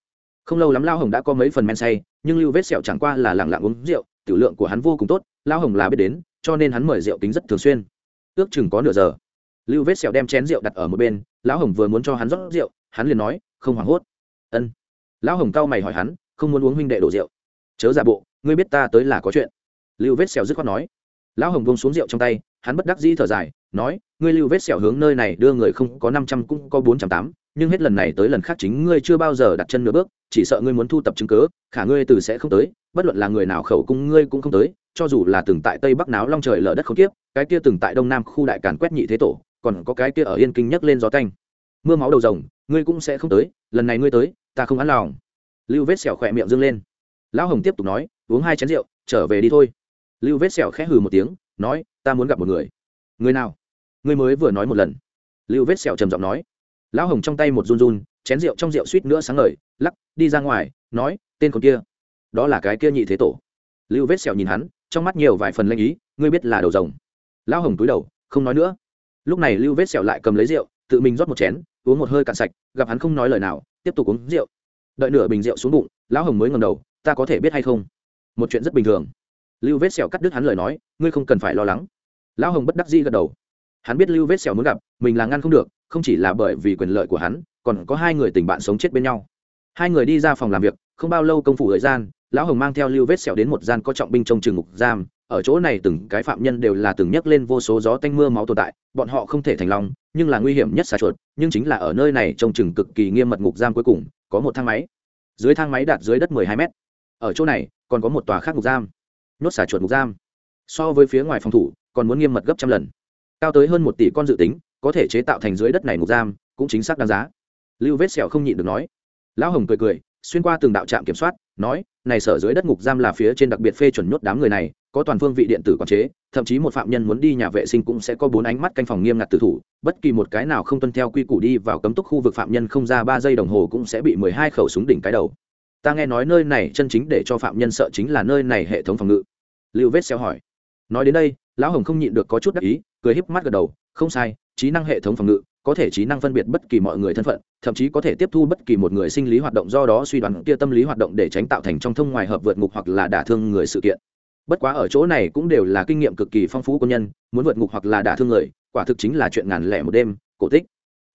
Không lâu lắm lao hồng đã có mấy phần men say, nhưng lưu vết sẹo chẳng qua là lẳng lặng uống rượu, tiểu lượng của hắn vô cùng tốt, lao hồng là biết đến, cho nên hắn mời rượu tính rất thường xuyên. Ước chừng có nửa giờ, lưu vết sẹo đem chén rượu đặt ở một bên lão hồng vừa muốn cho hắn rót rượu, hắn liền nói, không hoảng hốt. Ân. Lão hồng cau mày hỏi hắn, không muốn uống huynh đệ đổ rượu? Chớ giả bộ, ngươi biết ta tới là có chuyện. Lưu vết sẹo dứt khoát nói. Lão hồng bông xuống rượu trong tay hắn bất đắc dĩ thở dài, nói, ngươi lưu vết sẹo hướng nơi này đưa người không có năm trăm cũng có bốn trăm tám, nhưng hết lần này tới lần khác chính ngươi chưa bao giờ đặt chân nửa bước, chỉ sợ ngươi muốn thu tập chứng cớ khả ngươi từ sẽ không tới, bất luận là người nào khẩu cung ngươi cũng không tới, cho dù là từng tại tây bắc náo long trời lở đất không tiếp cái kia từng tại đông nam khu đại càn quét nhị thế tổ, còn có cái kia ở yên kinh nhấc lên gió canh. Mưa máu đầu rồng, ngươi cũng sẽ không tới, lần này ngươi tới, ta không ăn lòng. Lưu vết sẹo khỏe miệng dâng lên. Lão hồng tiếp tục nói, uống hai chén rượu, trở về đi thôi. Lưu vết sẹo khẽ hừ một tiếng nói, ta muốn gặp một người. Người nào? Người mới vừa nói một lần. Lưu vết sẹo trầm giọng nói. Lão hồng trong tay một run run, chén rượu trong rượu suýt nữa sáng ngời, lắc, đi ra ngoài, nói, tên con kia, đó là cái kia nhị thế tổ. Lưu vết sẹo nhìn hắn, trong mắt nhiều vài phần lanh ý, ngươi biết là đầu rồng. Lão hồng túi đầu, không nói nữa. Lúc này lưu vết sẹo lại cầm lấy rượu, tự mình rót một chén, uống một hơi cạn sạch, gặp hắn không nói lời nào, tiếp tục uống rượu. Đợi nửa bình rượu xuống bụng, lão hồng mới ngầm đầu, ta có thể biết hay không? Một chuyện rất bình thường lưu vết sẹo cắt đứt hắn lời nói, ngươi không cần phải lo lắng. Lão hồng bất đắc dĩ gật đầu. Hắn biết lưu vết sẹo muốn gặp, mình là ngăn không được, không chỉ là bởi vì quyền lợi của hắn, còn có hai người tình bạn sống chết bên nhau. Hai người đi ra phòng làm việc, không bao lâu công phủ thời gian, lão hồng mang theo lưu vết sẹo đến một gian có trọng binh trong trường ngục giam. Ở chỗ này từng cái phạm nhân đều là từng nhấc lên vô số gió tanh mưa máu tồn tại, bọn họ không thể thành lòng nhưng là nguy hiểm nhất xà chuột, nhưng chính là ở nơi này trong chừng cực kỳ nghiêm mật ngục giam cuối cùng, có một thang máy. Dưới thang máy đạt dưới đất mười hai mét. Ở chỗ này, còn có một tòa khác ngục giam nhốt xà chuột ngục giam. So với phía ngoài phòng thủ, còn muốn nghiêm mật gấp trăm lần. Cao tới hơn một tỷ con dự tính, có thể chế tạo thành dưới đất này ngục giam, cũng chính xác đáng giá. Lưu vết sẹo không nhịn được nói. Lão hồng cười cười, xuyên qua từng đạo trạm kiểm soát, nói, này sở dưới đất ngục giam là phía trên đặc biệt phê chuẩn nhốt đám người này, có toàn phương vị điện tử quản chế, thậm chí một phạm nhân muốn đi nhà vệ sinh cũng sẽ có bốn ánh mắt canh phòng nghiêm ngặt tử thủ, bất kỳ một cái nào không tuân theo quy củ đi vào cấm túc khu vực phạm nhân không ra ba giây đồng hồ cũng sẽ bị mười hai khẩu súng đỉnh cái đầu. Ta nghe nói nơi này chân chính để cho phạm nhân sợ chính là nơi này hệ thống phòng ngự lưu vết xeo hỏi. Nói đến đây, lão hồng không nhịn được có chút đắc ý, cười híp mắt gật đầu, không sai, trí năng hệ thống phòng ngự, có thể trí năng phân biệt bất kỳ mọi người thân phận, thậm chí có thể tiếp thu bất kỳ một người sinh lý hoạt động do đó suy đoán kia tâm lý hoạt động để tránh tạo thành trong thông ngoài hợp vượt ngục hoặc là đả thương người sự kiện. Bất quá ở chỗ này cũng đều là kinh nghiệm cực kỳ phong phú quân nhân, muốn vượt ngục hoặc là đả thương người, quả thực chính là chuyện ngàn lẻ một đêm, cổ tích.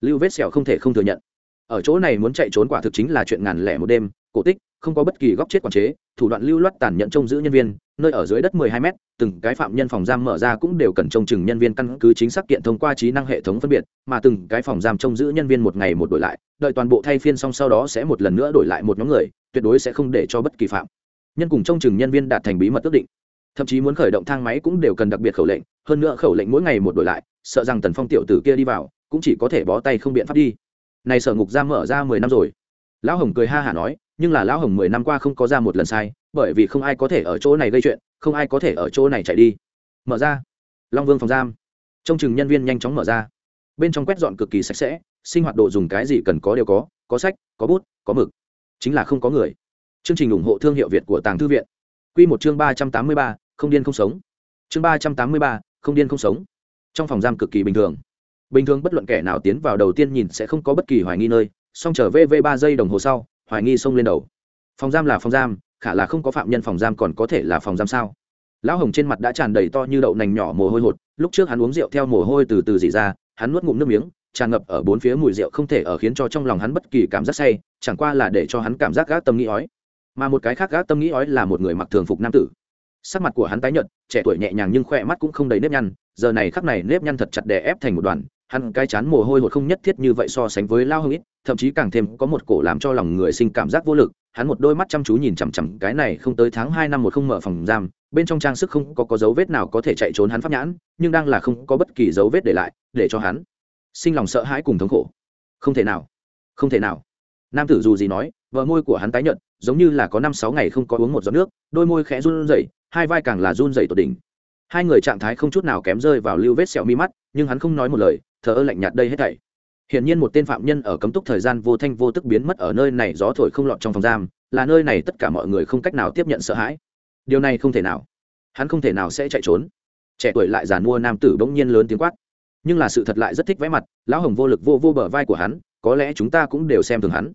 Lưu vết sẹo không thể không thừa nhận. Ở chỗ này muốn chạy trốn quả thực chính là chuyện ngàn lẻ một đêm, cổ tích, không có bất kỳ góc chết quản chế, thủ đoạn lưu loát tàn nhẫn trông giữ nhân viên nơi ở dưới đất 12 mét, từng cái phạm nhân phòng giam mở ra cũng đều cần trông chừng nhân viên căn cứ chính xác kiện thông qua trí năng hệ thống phân biệt, mà từng cái phòng giam trông giữ nhân viên một ngày một đổi lại, đợi toàn bộ thay phiên xong sau đó sẽ một lần nữa đổi lại một nhóm người, tuyệt đối sẽ không để cho bất kỳ phạm nhân cùng trông chừng nhân viên đạt thành bí mật quyết định. Thậm chí muốn khởi động thang máy cũng đều cần đặc biệt khẩu lệnh, hơn nữa khẩu lệnh mỗi ngày một đổi lại, sợ rằng tần phong tiểu tử kia đi vào, cũng chỉ có thể bó tay không biện pháp đi. Này sở ngục giam mở ra mười năm rồi. Lão hồng cười ha hả nói nhưng là lão hồng mười năm qua không có ra một lần sai, bởi vì không ai có thể ở chỗ này gây chuyện, không ai có thể ở chỗ này chạy đi. Mở ra. Long vương phòng giam. Trông chừng nhân viên nhanh chóng mở ra. Bên trong quét dọn cực kỳ sạch sẽ, sinh hoạt đồ dùng cái gì cần có đều có có sách, có bút, có mực. Chính là không có người. Chương trình ủng hộ thương hiệu việt của tàng thư viện. Q một chương ba trăm tám mươi ba, không điên không sống. Chương ba trăm tám mươi ba, không điên không sống. Trong phòng giam cực kỳ bình thường. Bình thường bất luận kẻ nào tiến vào đầu tiên nhìn sẽ không có bất kỳ hoài nghi nơi, song trở v ba giây đồng hồ sau hoài nghi xông lên đầu. Phòng giam là phòng giam, khả là không có phạm nhân phòng giam còn có thể là phòng giam sao? Lão hồng trên mặt đã tràn đầy to như đậu nành nhỏ mồ hôi hột, lúc trước hắn uống rượu theo mồ hôi từ từ dỉ ra, hắn nuốt ngụm nước miếng, tràn ngập ở bốn phía mùi rượu không thể ở khiến cho trong lòng hắn bất kỳ cảm giác say, chẳng qua là để cho hắn cảm giác gác tâm nghĩ ói. Mà một cái khác gác tâm nghĩ ói là một người mặc thường phục nam tử. Sắc mặt của hắn tái nhợt, trẻ tuổi nhẹ nhàng nhưng khỏe mắt cũng không đầy nếp nhăn, giờ này khắc này nếp nhăn thật chặt đè ép thành một đoàn hắn cái chán mồ hôi hột không nhất thiết như vậy so sánh với lao hưng ít thậm chí càng thêm có một cổ làm cho lòng người sinh cảm giác vô lực. Hắn một đôi mắt chăm chú nhìn chằm chằm cái này không tới tháng hai năm một không mở phòng giam bên trong trang sức không có, có dấu vết nào có thể chạy trốn hắn pháp nhãn nhưng đang là không có bất kỳ dấu vết để lại để cho hắn sinh lòng sợ hãi cùng thống khổ. Không thể nào không thể nào. Nam tử dù gì nói vợ môi của hắn tái nhợt giống như là có năm sáu ngày không có uống một giọt nước đôi môi khẽ run rẩy hai vai càng là run rẩy tột đỉnh hai người trạng thái không chút nào kém rơi vào lưu vết sẹo mi mắt, nhưng hắn không nói một lời, thờ ơ lạnh nhạt đây hết thảy. Hiển nhiên một tên phạm nhân ở cấm túc thời gian vô thanh vô tức biến mất ở nơi này, gió thổi không lọt trong phòng giam, là nơi này tất cả mọi người không cách nào tiếp nhận sợ hãi. Điều này không thể nào. Hắn không thể nào sẽ chạy trốn. Trẻ tuổi lại giàn mua nam tử bỗng nhiên lớn tiếng quát. Nhưng là sự thật lại rất thích vẽ mặt, lão hồng vô lực vô vô bờ vai của hắn, có lẽ chúng ta cũng đều xem thường hắn.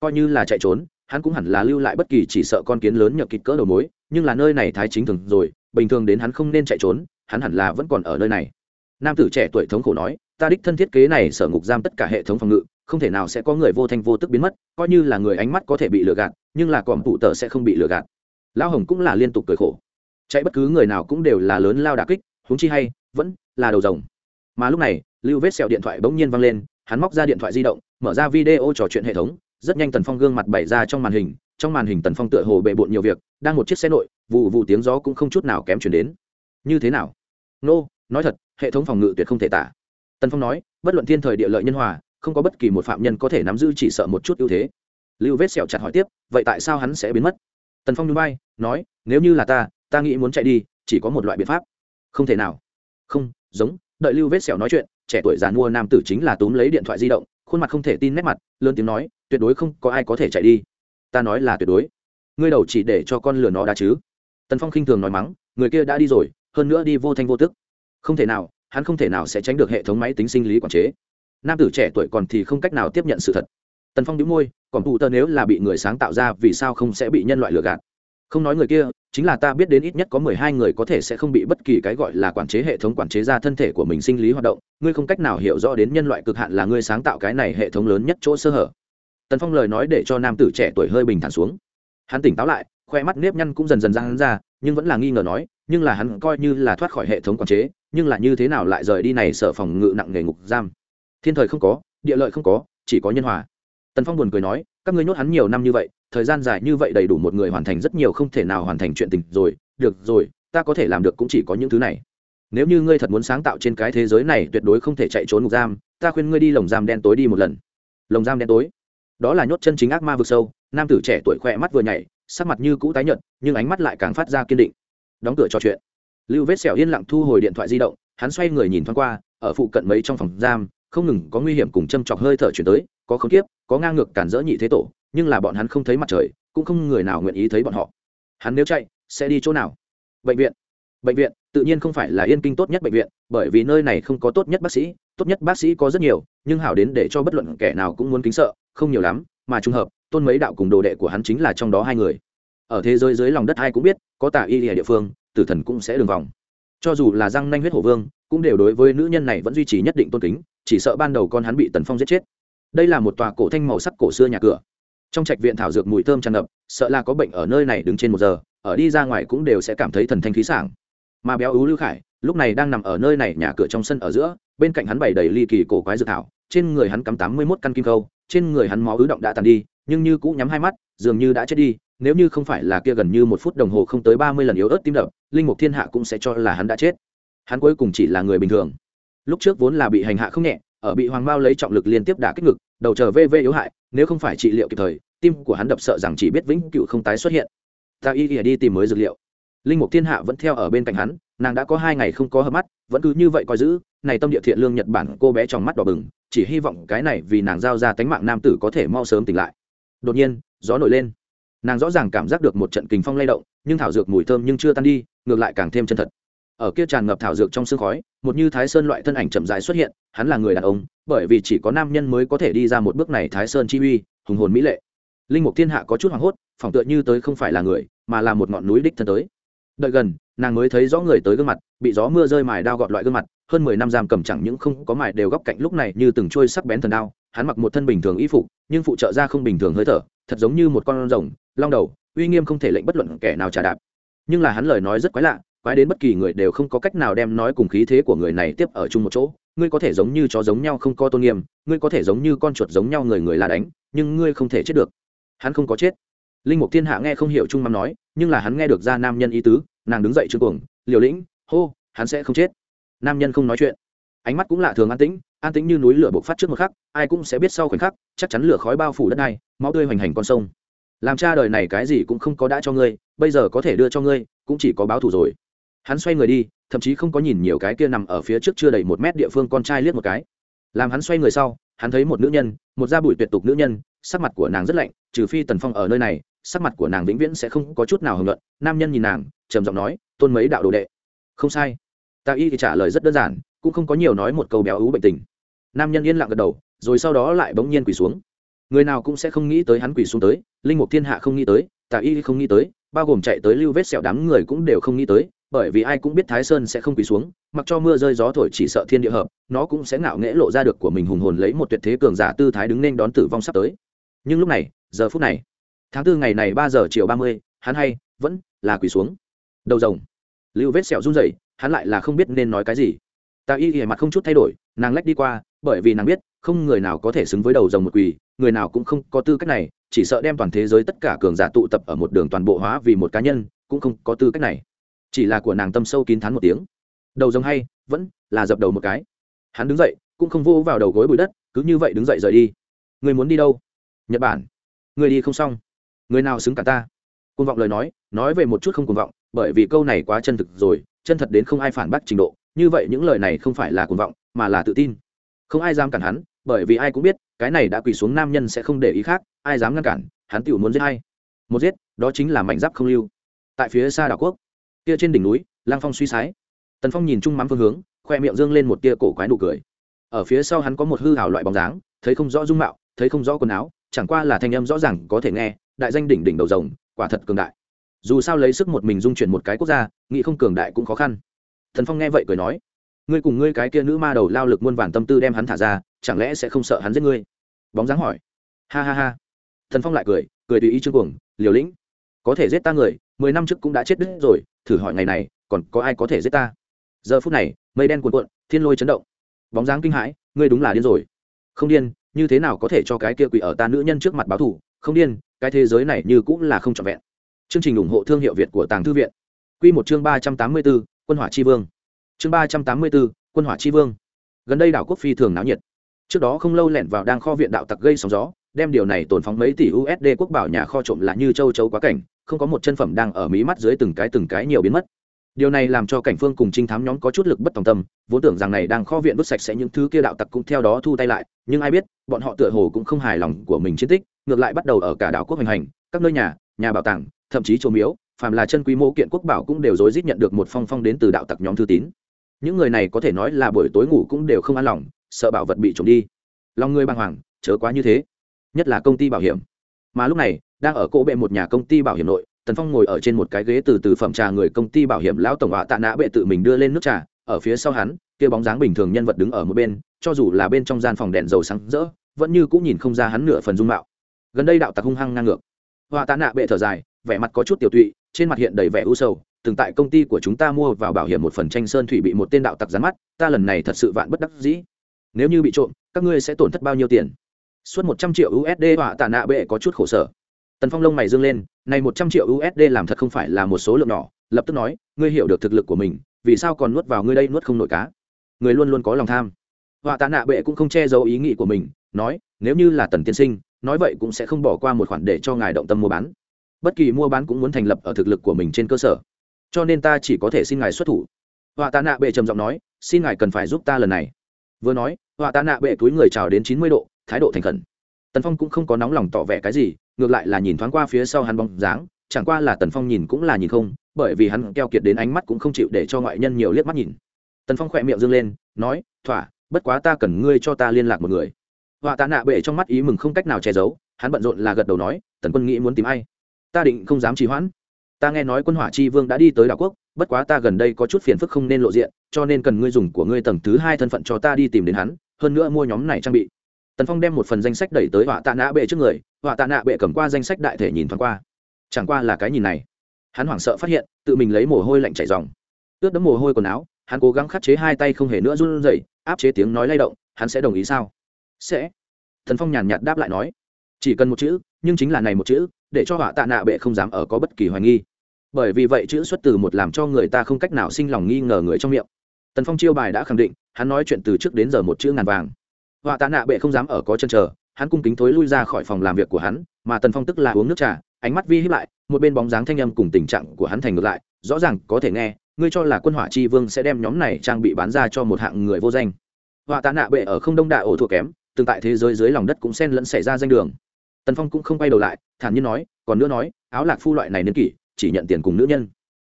Coi như là chạy trốn, hắn cũng hẳn là lưu lại bất kỳ chỉ sợ con kiến lớn nhờ kịch cỡ đầu mối, nhưng là nơi này thái chính thường rồi bình thường đến hắn không nên chạy trốn, hắn hẳn là vẫn còn ở nơi này. Nam tử trẻ tuổi thống khổ nói, ta đích thân thiết kế này sở ngục giam tất cả hệ thống phòng ngự, không thể nào sẽ có người vô thanh vô tức biến mất, coi như là người ánh mắt có thể bị lừa gạt, nhưng là còm tụ tờ sẽ không bị lừa gạt. Lão hồng cũng là liên tục cười khổ. Chạy bất cứ người nào cũng đều là lớn lao đà kích húng chi hay, vẫn là đầu rồng. Mà lúc này, lưu vết sẹo điện thoại bỗng nhiên văng lên, hắn móc ra điện thoại di động, mở ra video trò chuyện hệ thống, rất nhanh tần phong gương mặt bày ra trong màn hình trong màn hình tần phong tựa hồ bề bộn nhiều việc đang một chiếc xe nội vụ vụ tiếng gió cũng không chút nào kém chuyển đến. Như thế nào? Nô、no, nói thật hệ thống phòng ngự tuyệt không thể tả. Tần phong nói bất luận thiên thời địa lợi nhân hòa không có bất kỳ một phạm nhân có thể nắm giữ chỉ sợ một chút ưu thế. Lưu vết sẹo chặt hỏi tiếp vậy tại sao hắn sẽ biến mất? Tần phong núi bay nói nếu như là ta ta nghĩ muốn chạy đi chỉ có một loại biện pháp. Không thể nào. Không giống đợi lưu vết sẹo nói chuyện trẻ tuổi già mua nam tử chính là túm lấy điện thoại di động khuôn mặt không thể tin nét mặt lớn tiếng nói tuyệt đối không có ai có thể chạy đi ta nói là tuyệt đối. Ngươi đầu chỉ để cho con lừa nó đã chứ? Tần phong khinh thường nói mắng, người kia đã đi rồi, hơn nữa đi vô thanh vô tức. Không thể nào, hắn không thể nào sẽ tránh được hệ thống máy tính sinh lý quản chế. Nam tử trẻ tuổi còn thì không cách nào tiếp nhận sự thật. Tần phong đĩu môi, còn tụ tơ nếu là bị người sáng tạo ra, vì sao không sẽ bị nhân loại lừa gạt? Không nói người kia, chính là ta biết đến ít nhất có mười hai người có thể sẽ không bị bất kỳ cái gọi là quản chế hệ thống quản chế ra thân thể của mình sinh lý hoạt động. Ngươi không cách nào hiểu rõ đến nhân loại cực hạn là ngươi sáng tạo cái này hệ thống lớn nhất chỗ sơ hở tần phong lời nói để cho nam tử trẻ tuổi hơi bình thản xuống. Hắn tỉnh táo lại, khoe mắt nếp nhăn cũng dần dần ra hắn ra, nhưng vẫn là nghi ngờ nói, nhưng là hắn coi như là thoát khỏi hệ thống quản chế, nhưng là như thế nào lại rời đi này sở phòng ngự nặng nghề ngục giam? Thiên thời không có, địa lợi không có, chỉ có nhân hòa. Tần phong buồn cười nói, các ngươi nhốt hắn nhiều năm như vậy, thời gian dài như vậy đầy đủ một người hoàn thành rất nhiều không thể nào hoàn thành chuyện tình rồi, được rồi, ta có thể làm được cũng chỉ có những thứ này. Nếu như ngươi thật muốn sáng tạo trên cái thế giới này, tuyệt đối không thể chạy trốn ngục giam, ta khuyên ngươi đi lồng giam đen tối đi một lần. Lồng giam đen tối đó là nhốt chân chính ác ma vực sâu, nam tử trẻ tuổi khỏe mắt vừa nhảy, sắc mặt như cũ tái nhợt, nhưng ánh mắt lại càng phát ra kiên định. Đóng cửa trò chuyện. Lưu vết sẹo yên lặng thu hồi điện thoại di động, hắn xoay người nhìn thoáng qua, ở phụ cận mấy trong phòng giam, không ngừng có nguy hiểm cùng châm chọc hơi thở chuyển tới, có không kiếp, có ngang ngược cản rỡ nhị thế tổ, nhưng là bọn hắn không thấy mặt trời, cũng không người nào nguyện ý thấy bọn họ. Hắn nếu chạy, sẽ đi chỗ nào? Bệnh viện. Bệnh viện tự nhiên không phải là yên kinh tốt nhất bệnh viện, bởi vì nơi này không có tốt nhất bác sĩ, tốt nhất bác sĩ có rất nhiều, nhưng hảo đến để cho bất luận kẻ nào cũng muốn kính sợ, không nhiều lắm, mà trùng hợp, tôn mấy đạo cùng đồ đệ của hắn chính là trong đó hai người. Ở thế giới dưới lòng đất ai cũng biết, có tà y ở địa phương, tử thần cũng sẽ đường vòng. Cho dù là răng nanh huyết hổ vương, cũng đều đối với nữ nhân này vẫn duy trì nhất định tôn kính, chỉ sợ ban đầu con hắn bị tần phong giết chết. Đây là một tòa cổ thanh màu sắc cổ xưa nhà cửa. Trong trạch viện thảo dược mùi thơm tràn ngập, sợ là có bệnh ở nơi này đứng trên một giờ, ở đi ra ngoài cũng đều sẽ cảm thấy thần thanh khí sảng mà béo ú lưu khải, lúc này đang nằm ở nơi này nhà cửa trong sân ở giữa, bên cạnh hắn bày đầy ly kỳ cổ quái dược thảo, trên người hắn cắm tám mươi mốt căn kim câu trên người hắn máu ứ động đã tàn đi, nhưng như cũ nhắm hai mắt, dường như đã chết đi, nếu như không phải là kia gần như một phút đồng hồ không tới ba mươi lần yếu ớt tim đập, linh mục thiên hạ cũng sẽ cho là hắn đã chết. Hắn cuối cùng chỉ là người bình thường. Lúc trước vốn là bị hành hạ không nhẹ, ở bị hoàng mao lấy trọng lực liên tiếp đả kích ngực, đầu trở vê vê yếu hại, nếu không phải trị liệu kịp thời, tim của hắn đập sợ rằng chỉ biết vĩnh cựu không tái xuất hiện. Ta y ỉa đi tìm mới dược liệu linh mục thiên hạ vẫn theo ở bên cạnh hắn, nàng đã có hai ngày không có hợp mắt, vẫn cứ như vậy coi giữ, này tâm địa thiện lương nhật bản cô bé trong mắt đỏ bừng, chỉ hy vọng cái này vì nàng giao ra tánh mạng nam tử có thể mau sớm tỉnh lại. Đột nhiên, gió nổi lên. Nàng rõ ràng cảm giác được một trận kình phong lay động, nhưng thảo dược mùi thơm nhưng chưa tan đi, ngược lại càng thêm chân thật. Ở kia tràn ngập thảo dược trong sương khói, một như thái sơn loại thân ảnh chậm dài xuất hiện, hắn là người đàn ông, bởi vì chỉ có nam nhân mới có thể đi ra một bước này thái sơn chi uy, hùng hồn mỹ lệ. Linh mục thiên hạ có chút hoảng hốt, phỏng tựa như tới không phải là người, mà là một ngọn núi đích thân tới đợi gần, nàng mới thấy rõ người tới gương mặt, bị gió mưa rơi mài đao gọt loại gương mặt, hơn mười năm giam cầm chẳng những không có mài đều góc cạnh lúc này như từng trôi sắc bén thần đao, hắn mặc một thân bình thường y phục, nhưng phụ trợ ra không bình thường hơi thở, thật giống như một con rồng, long đầu, uy nghiêm không thể lệnh bất luận kẻ nào trả đạp. Nhưng là hắn lời nói rất quái lạ, quái đến bất kỳ người đều không có cách nào đem nói cùng khí thế của người này tiếp ở chung một chỗ. Ngươi có thể giống như chó giống nhau không có tôn nghiêm, ngươi có thể giống như con chuột giống nhau người người là đánh, nhưng ngươi không thể chết được. Hắn không có chết linh mục thiên hạ nghe không hiểu trung mắm nói, nhưng là hắn nghe được ra nam nhân ý tứ, nàng đứng dậy trương cuồng, liều lĩnh, hô, hắn sẽ không chết. Nam nhân không nói chuyện. Ánh mắt cũng lạ thường an tĩnh an tĩnh như núi lửa bộc phát trước một khắc, ai cũng sẽ biết sau khoảnh khắc, chắc chắn lửa khói bao phủ đất này, máu tươi hoành hành con sông. Làm cha đời này cái gì cũng không có đã cho ngươi, bây giờ có thể đưa cho ngươi, cũng chỉ có báo thù rồi. Hắn xoay người đi, thậm chí không có nhìn nhiều cái kia nằm ở phía trước chưa đầy một mét địa phương con trai liếc một cái. Làm hắn xoay người sau, hắn thấy một nữ nhân, một da bụi tuyệt tục nữ nhân, sắc mặt của nàng rất lạnh, trừ phi tần phong ở nơi này sắc mặt của nàng vĩnh viễn sẽ không có chút nào hưởng luận. Nam nhân nhìn nàng, trầm giọng nói, tôn mấy đạo đồ đệ? Không sai. Tạ y thì trả lời rất đơn giản, cũng không có nhiều nói một câu béo ú bệnh tình. Nam nhân yên lặng gật đầu, rồi sau đó lại bỗng nhiên quỳ xuống. Người nào cũng sẽ không nghĩ tới hắn quỳ xuống tới, linh mục thiên hạ không nghĩ tới, tạ y không nghĩ tới, bao gồm chạy tới lưu vết sẹo đám người cũng đều không nghĩ tới, bởi vì ai cũng biết thái sơn sẽ không quỳ xuống, mặc cho mưa rơi gió thổi chỉ sợ thiên địa hợp, nó cũng sẽ ngạo nghễ lộ ra được của mình hùng hồn lấy một tuyệt thế cường giả tư thái đứng nên đón tử vong sắp tới. Nhưng lúc này, giờ phút này tháng tư ngày này ba giờ chiều ba mươi, hắn hay, vẫn là quỳ xuống. Đầu rồng. Lưu vết sẹo run rẩy, hắn lại là không biết nên nói cái gì. Tạ y hề mặt không chút thay đổi, nàng lách đi qua, bởi vì nàng biết, không người nào có thể xứng với đầu rồng một quỳ, người nào cũng không có tư cách này, chỉ sợ đem toàn thế giới tất cả cường giả tụ tập ở một đường toàn bộ hóa vì một cá nhân, cũng không có tư cách này. Chỉ là của nàng tâm sâu kín thán một tiếng. Đầu rồng hay, vẫn là dập đầu một cái. Hắn đứng dậy, cũng không vô vào đầu gối bụi đất, cứ như vậy đứng dậy rời đi. Người muốn đi đâu? Nhật bản. Người đi không xong người nào xứng cả ta? Côn vọng lời nói nói về một chút không côn vọng, bởi vì câu này quá chân thực rồi, chân thật đến không ai phản bác trình độ, như vậy những lời này không phải là côn vọng, mà là tự tin. Không ai dám cản hắn, bởi vì ai cũng biết, cái này đã quỳ xuống nam nhân sẽ không để ý khác, ai dám ngăn cản, hắn tự muốn giết hay một giết, đó chính là mảnh giáp không lưu. Tại phía xa đảo quốc, kia trên đỉnh núi, lang phong suy sái. Tần phong nhìn chung mắm phương hướng, khoe miệng dương lên một tia cổ quái nụ cười. Ở phía sau hắn có một hư hảo loại bóng dáng, thấy không rõ dung mạo, thấy không rõ quần áo, chẳng qua là thanh âm rõ ràng có thể nghe đại danh đỉnh đỉnh đầu rồng, quả thật cường đại. Dù sao lấy sức một mình dung chuyển một cái quốc gia, nghĩ không cường đại cũng khó khăn. Thần phong nghe vậy cười nói, ngươi cùng ngươi cái kia nữ ma đầu lao lực muôn vàn tâm tư đem hắn thả ra, chẳng lẽ sẽ không sợ hắn giết ngươi? Bóng dáng hỏi. Ha ha ha. Thần phong lại cười cười tùy ý chương cuồng, liều lĩnh, có thể giết ta người, mười năm trước cũng đã chết đứt rồi, thử hỏi ngày này, còn có ai có thể giết ta? Giờ phút này, mây đen cuồn cuộn, thiên lôi chấn động. Bóng dáng kinh hãi, ngươi đúng là điên rồi. Không điên, như thế nào có thể cho cái kia quỷ ở ta nữ nhân trước mặt báo thủ không điên cái thế giới này như cũng là không trọn vẹn. Chương trình ủng hộ thương hiệu việt của tàng thư viện. Q một chương ba trăm tám mươi b ố quân hỏa tri vương. Chương ba trăm tám mươi b ố quân hỏa tri vương. Gần đây đảo quốc phi thường náo nhiệt. Trước đó không lâu lẻn vào đang kho viện đạo tặc gây sóng gió, đem điều này tồn phóng mấy tỷ usd quốc bảo nhà kho trộm là như châu chấu quá cảnh, không có một chân phẩm đang ở mí mắt dưới từng cái từng cái nhiều biến mất điều này làm cho cảnh phương cùng trinh thám nhóm có chút lực bất tòng tâm, vốn tưởng rằng này đang kho viện vứt sạch sẽ những thứ kia đạo tặc cũng theo đó thu tay lại, nhưng ai biết, bọn họ tựa hồ cũng không hài lòng của mình chiến tích, ngược lại bắt đầu ở cả đảo quốc hành hành, các nơi nhà nhà bảo tàng, thậm chí chỗ miếu, phàm là chân quy mô kiện quốc bảo cũng đều rối rít nhận được một phong phong đến từ đạo tặc nhóm thư tín. Những người này có thể nói là buổi tối ngủ cũng đều không an lòng, sợ bảo vật bị trộm đi. Lòng người bàng hoàng, chớ quá như thế. Nhất là công ty bảo hiểm. Mà lúc này, đang ở cỗ bệ một nhà công ty bảo hiểm nội tần phong ngồi ở trên một cái ghế từ từ phẩm trà người công ty bảo hiểm lão tổng họa tạ nã bệ tự mình đưa lên nước trà, ở phía sau hắn, kia bóng dáng bình thường nhân vật đứng ở một bên, cho dù là bên trong gian phòng đèn dầu sáng rỡ, vẫn như cũng nhìn không ra hắn nửa phần dung mạo. Gần đây đạo tặc hung hăng ngang ngược. Họa tạ nạ bệ thở dài, vẻ mặt có chút tiểu tụy, trên mặt hiện đầy vẻ u sầu, từng tại công ty của chúng ta mua vào bảo hiểm một phần tranh sơn thủy bị một tên đạo tặc rắn mắt, ta lần này thật sự vạn bất đắc dĩ. Nếu như bị trộm, các ngươi sẽ tổn thất bao nhiêu tiền? Suốt một trăm triệu usd họa tạ nạ bệ có chút khổ sở. Tần phong lông mày dương lên này một trăm triệu usd làm thật không phải là một số lượng nhỏ, lập tức nói, ngươi hiểu được thực lực của mình, vì sao còn nuốt vào ngươi đây nuốt không nổi cá? Người luôn luôn có lòng tham. Họa tạ nạ bệ cũng không che giấu ý nghĩ của mình, nói, nếu như là tần tiên sinh, nói vậy cũng sẽ không bỏ qua một khoản để cho ngài động tâm mua bán. Bất kỳ mua bán cũng muốn thành lập ở thực lực của mình trên cơ sở, cho nên ta chỉ có thể xin ngài xuất thủ. Họa tạ nạ bệ trầm giọng nói, xin ngài cần phải giúp ta lần này. Vừa nói, họa tạ nạ bệ túi người chào đến chín mươi độ, thái độ thành khẩn tần phong cũng không có nóng lòng tỏ vẻ cái gì, ngược lại là nhìn thoáng qua phía sau hắn bóng dáng, chẳng qua là tần phong nhìn cũng là nhìn không, bởi vì hắn keo kiệt đến ánh mắt cũng không chịu để cho ngoại nhân nhiều liếc mắt nhìn. Tần phong khỏe miệng dâng lên, nói, thỏa, bất quá ta cần ngươi cho ta liên lạc một người. Họa tạ nạ bệ trong mắt ý mừng không cách nào che giấu, hắn bận rộn là gật đầu nói, tần quân nghĩ muốn tìm ai? Ta định không dám trì hoãn. Ta nghe nói quân hỏa chi vương đã đi tới đảo quốc, bất quá ta gần đây có chút phiền phức không nên lộ diện, cho nên cần ngươi dùng của ngươi tầng thứ hai thân phận cho ta đi tìm đến hắn, hơn nữa mua nhóm này trang bị tần phong đem một phần danh sách đẩy tới họa tạ nạ bệ trước người, họa tạ nạ bệ cầm qua danh sách đại thể nhìn thoáng qua. Chẳng qua là cái nhìn này. Hắn hoảng sợ phát hiện, tự mình lấy mồ hôi lạnh chảy dòng. Ướt đẫm mồ hôi quần áo, hắn cố gắng khắc chế hai tay không hề nữa run rẩy, áp chế tiếng nói lay động, hắn sẽ đồng ý sao? Sẽ. Thần phong nhàn nhạt đáp lại nói. Chỉ cần một chữ, nhưng chính là này một chữ, để cho họa tạ nạ bệ không dám ở có bất kỳ hoài nghi. Bởi vì vậy chữ xuất từ một làm cho người ta không cách nào sinh lòng nghi ngờ người trong miệng. Tần phong chiêu bài đã khẳng định, hắn nói chuyện từ trước đến giờ một chữ ngàn vàng họa tạ nạ bệ không dám ở có chân chờ, hắn cung kính thối lui ra khỏi phòng làm việc của hắn, mà tần phong tức là uống nước trà, ánh mắt vi hiếp lại, một bên bóng dáng thanh âm cùng tình trạng của hắn thành ngược lại, rõ ràng có thể nghe, ngươi cho là quân hỏa chi vương sẽ đem nhóm này trang bị bán ra cho một hạng người vô danh. Họa tạ nạ bệ ở không đông đạ ổ thua kém từng tại thế giới dưới lòng đất cũng xen lẫn xảy ra danh đường. Tần phong cũng không quay đầu lại, thản nhiên nói, còn nữa nói, áo lạc phu loại này niên kỷ, chỉ nhận tiền cùng nữ nhân.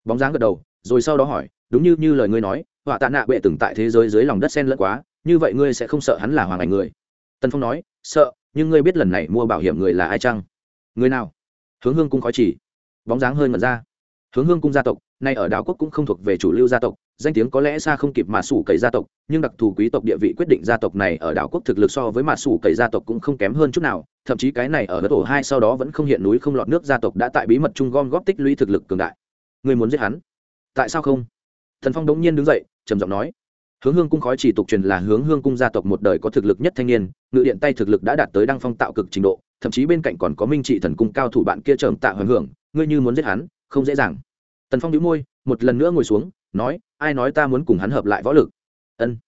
Bóng dáng gật đầu, rồi sau đó hỏi, đúng như như lời ngươi nói, họa tạ nạ bệ từng tại thế giới dưới lòng đất xen lẫn quá như vậy ngươi sẽ không sợ hắn là hoàng ảnh người? Tần phong nói, sợ, nhưng ngươi biết lần này mua bảo hiểm người là ai chăng? Người nào? Hướng hương cung khói chỉ. Bóng dáng hơi mật ra. Hướng hương cung gia tộc, nay ở đảo quốc cũng không thuộc về chủ lưu gia tộc, danh tiếng có lẽ xa không kịp mà sủ cầy gia tộc, nhưng đặc thù quý tộc địa vị quyết định gia tộc này ở đảo quốc thực lực so với mà sủ cầy gia tộc cũng không kém hơn chút nào, thậm chí cái này ở đất tổ hai sau đó vẫn không hiện núi không lọt nước gia tộc đã tại bí mật chung gom góp tích lũy thực lực cường đại. Người muốn giết hắn? Tại sao không? Thần phong đống nhiên đứng dậy, trầm giọng nói hướng hương cung khói chỉ tục truyền là hướng hương cung gia tộc một đời có thực lực nhất thanh niên, ngự điện tay thực lực đã đạt tới đăng phong tạo cực trình độ, thậm chí bên cạnh còn có minh trị thần cung cao thủ bạn kia trầm tạ hoàng hưởng, ngươi như muốn giết hắn, không dễ dàng. Tần phong đĩu môi, một lần nữa ngồi xuống, nói, ai nói ta muốn cùng hắn hợp lại võ lực? Ân,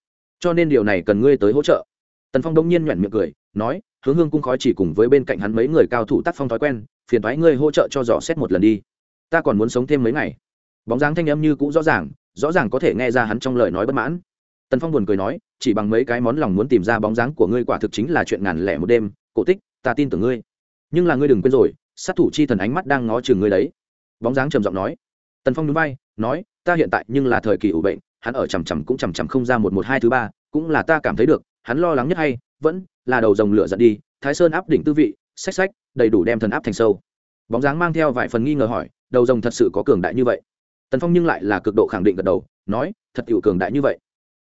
cho nên điều này cần ngươi tới hỗ trợ. Tần phong đông nhiên nhoẻn miệng cười, nói, hướng hương cung khói chỉ cùng với bên cạnh hắn mấy người cao thủ tác phong thói quen, phiền thoái ngươi hỗ trợ cho dò xét một lần đi. Ta còn muốn sống thêm mấy ngày. Bóng dáng thanh âm như cũ rõ ràng rõ ràng có thể nghe ra hắn trong lời nói bất mãn tần phong buồn cười nói chỉ bằng mấy cái món lòng muốn tìm ra bóng dáng của ngươi quả thực chính là chuyện ngàn lẻ một đêm cổ tích ta tin tưởng ngươi. Nhưng là ngươi đừng quên rồi sát thủ chi thần ánh mắt đang ngó chừng ngươi đấy. Bóng dáng trầm giọng nói. Tần phong núi bay nói ta hiện tại nhưng là thời kỳ ủ bệnh hắn ở chằm chằm cũng chằm chằm không ra một một hai thứ ba cũng là ta cảm thấy được hắn lo lắng nhất hay vẫn là đầu dòng lửa giận đi thái sơn áp đỉnh tư vị sách sách, đầy đủ đem thần áp thành sâu. Bóng dáng mang theo vài phần nghi ngờ hỏi đầu rồng thật sự có cường đại như vậy? Tần phong nhưng lại là cực độ khẳng định gật đầu nói thật hiệu cường đại như vậy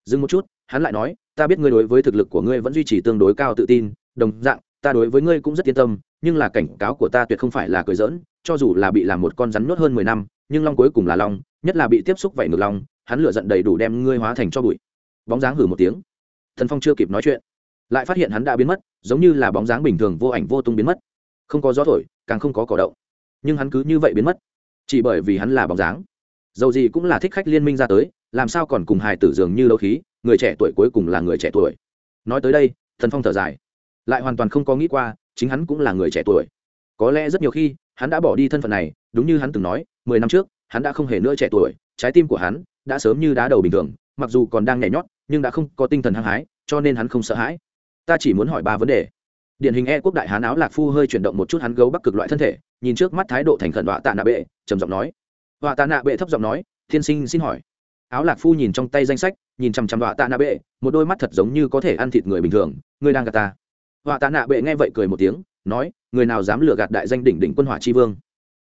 dừng một chút, hắn lại nói, ta biết ngươi đối với thực lực của ngươi vẫn duy trì tương đối cao tự tin, đồng dạng, ta đối với ngươi cũng rất yên tâm, nhưng là cảnh cáo của ta tuyệt không phải là cười giỡn, cho dù là bị làm một con rắn nuốt hơn mười năm, nhưng long cuối cùng là long, nhất là bị tiếp xúc vậy ngược long, hắn lựa giận đầy đủ đem ngươi hóa thành cho bụi. Bóng dáng hử một tiếng. Thần phong chưa kịp nói chuyện, lại phát hiện hắn đã biến mất, giống như là bóng dáng bình thường vô ảnh vô tung biến mất. Không có gió thổi, càng không có cỏ động nhưng hắn cứ như vậy biến mất, chỉ bởi vì hắn là bóng dáng. Dầu gì cũng là thích khách liên minh ra tới làm sao còn cùng hài tử dường như đấu khí, người trẻ tuổi cuối cùng là người trẻ tuổi. Nói tới đây, thần phong thở dài. Lại hoàn toàn không có nghĩ qua, chính hắn cũng là người trẻ tuổi. Có lẽ rất nhiều khi, hắn đã bỏ đi thân phận này, đúng như hắn từng nói, mười năm trước, hắn đã không hề nữa trẻ tuổi, trái tim của hắn đã sớm như đá đầu bình thường, mặc dù còn đang nhảy nhót, nhưng đã không có tinh thần hăng hái, cho nên hắn không sợ hãi. Ta chỉ muốn hỏi ba vấn đề. Điển hình e quốc đại hán áo lạc phu hơi chuyển động một chút, hắn gấu bắc cực loại thân thể, nhìn trước mắt thái độ thành khẩn họa tạ nạ bệ, trầm giọng nói. Họa tạ nạ bệ thấp giọng nói, thiên sinh xin hỏi áo lạc phu nhìn trong tay danh sách, nhìn chằm chằm họa tạ nạ bệ một đôi mắt thật giống như có thể ăn thịt người bình thường, ngươi đang gạt ta. Họa tạ nạ bệ nghe vậy cười một tiếng, nói, người nào dám lừa gạt đại danh đỉnh đỉnh quân hỏa tri vương?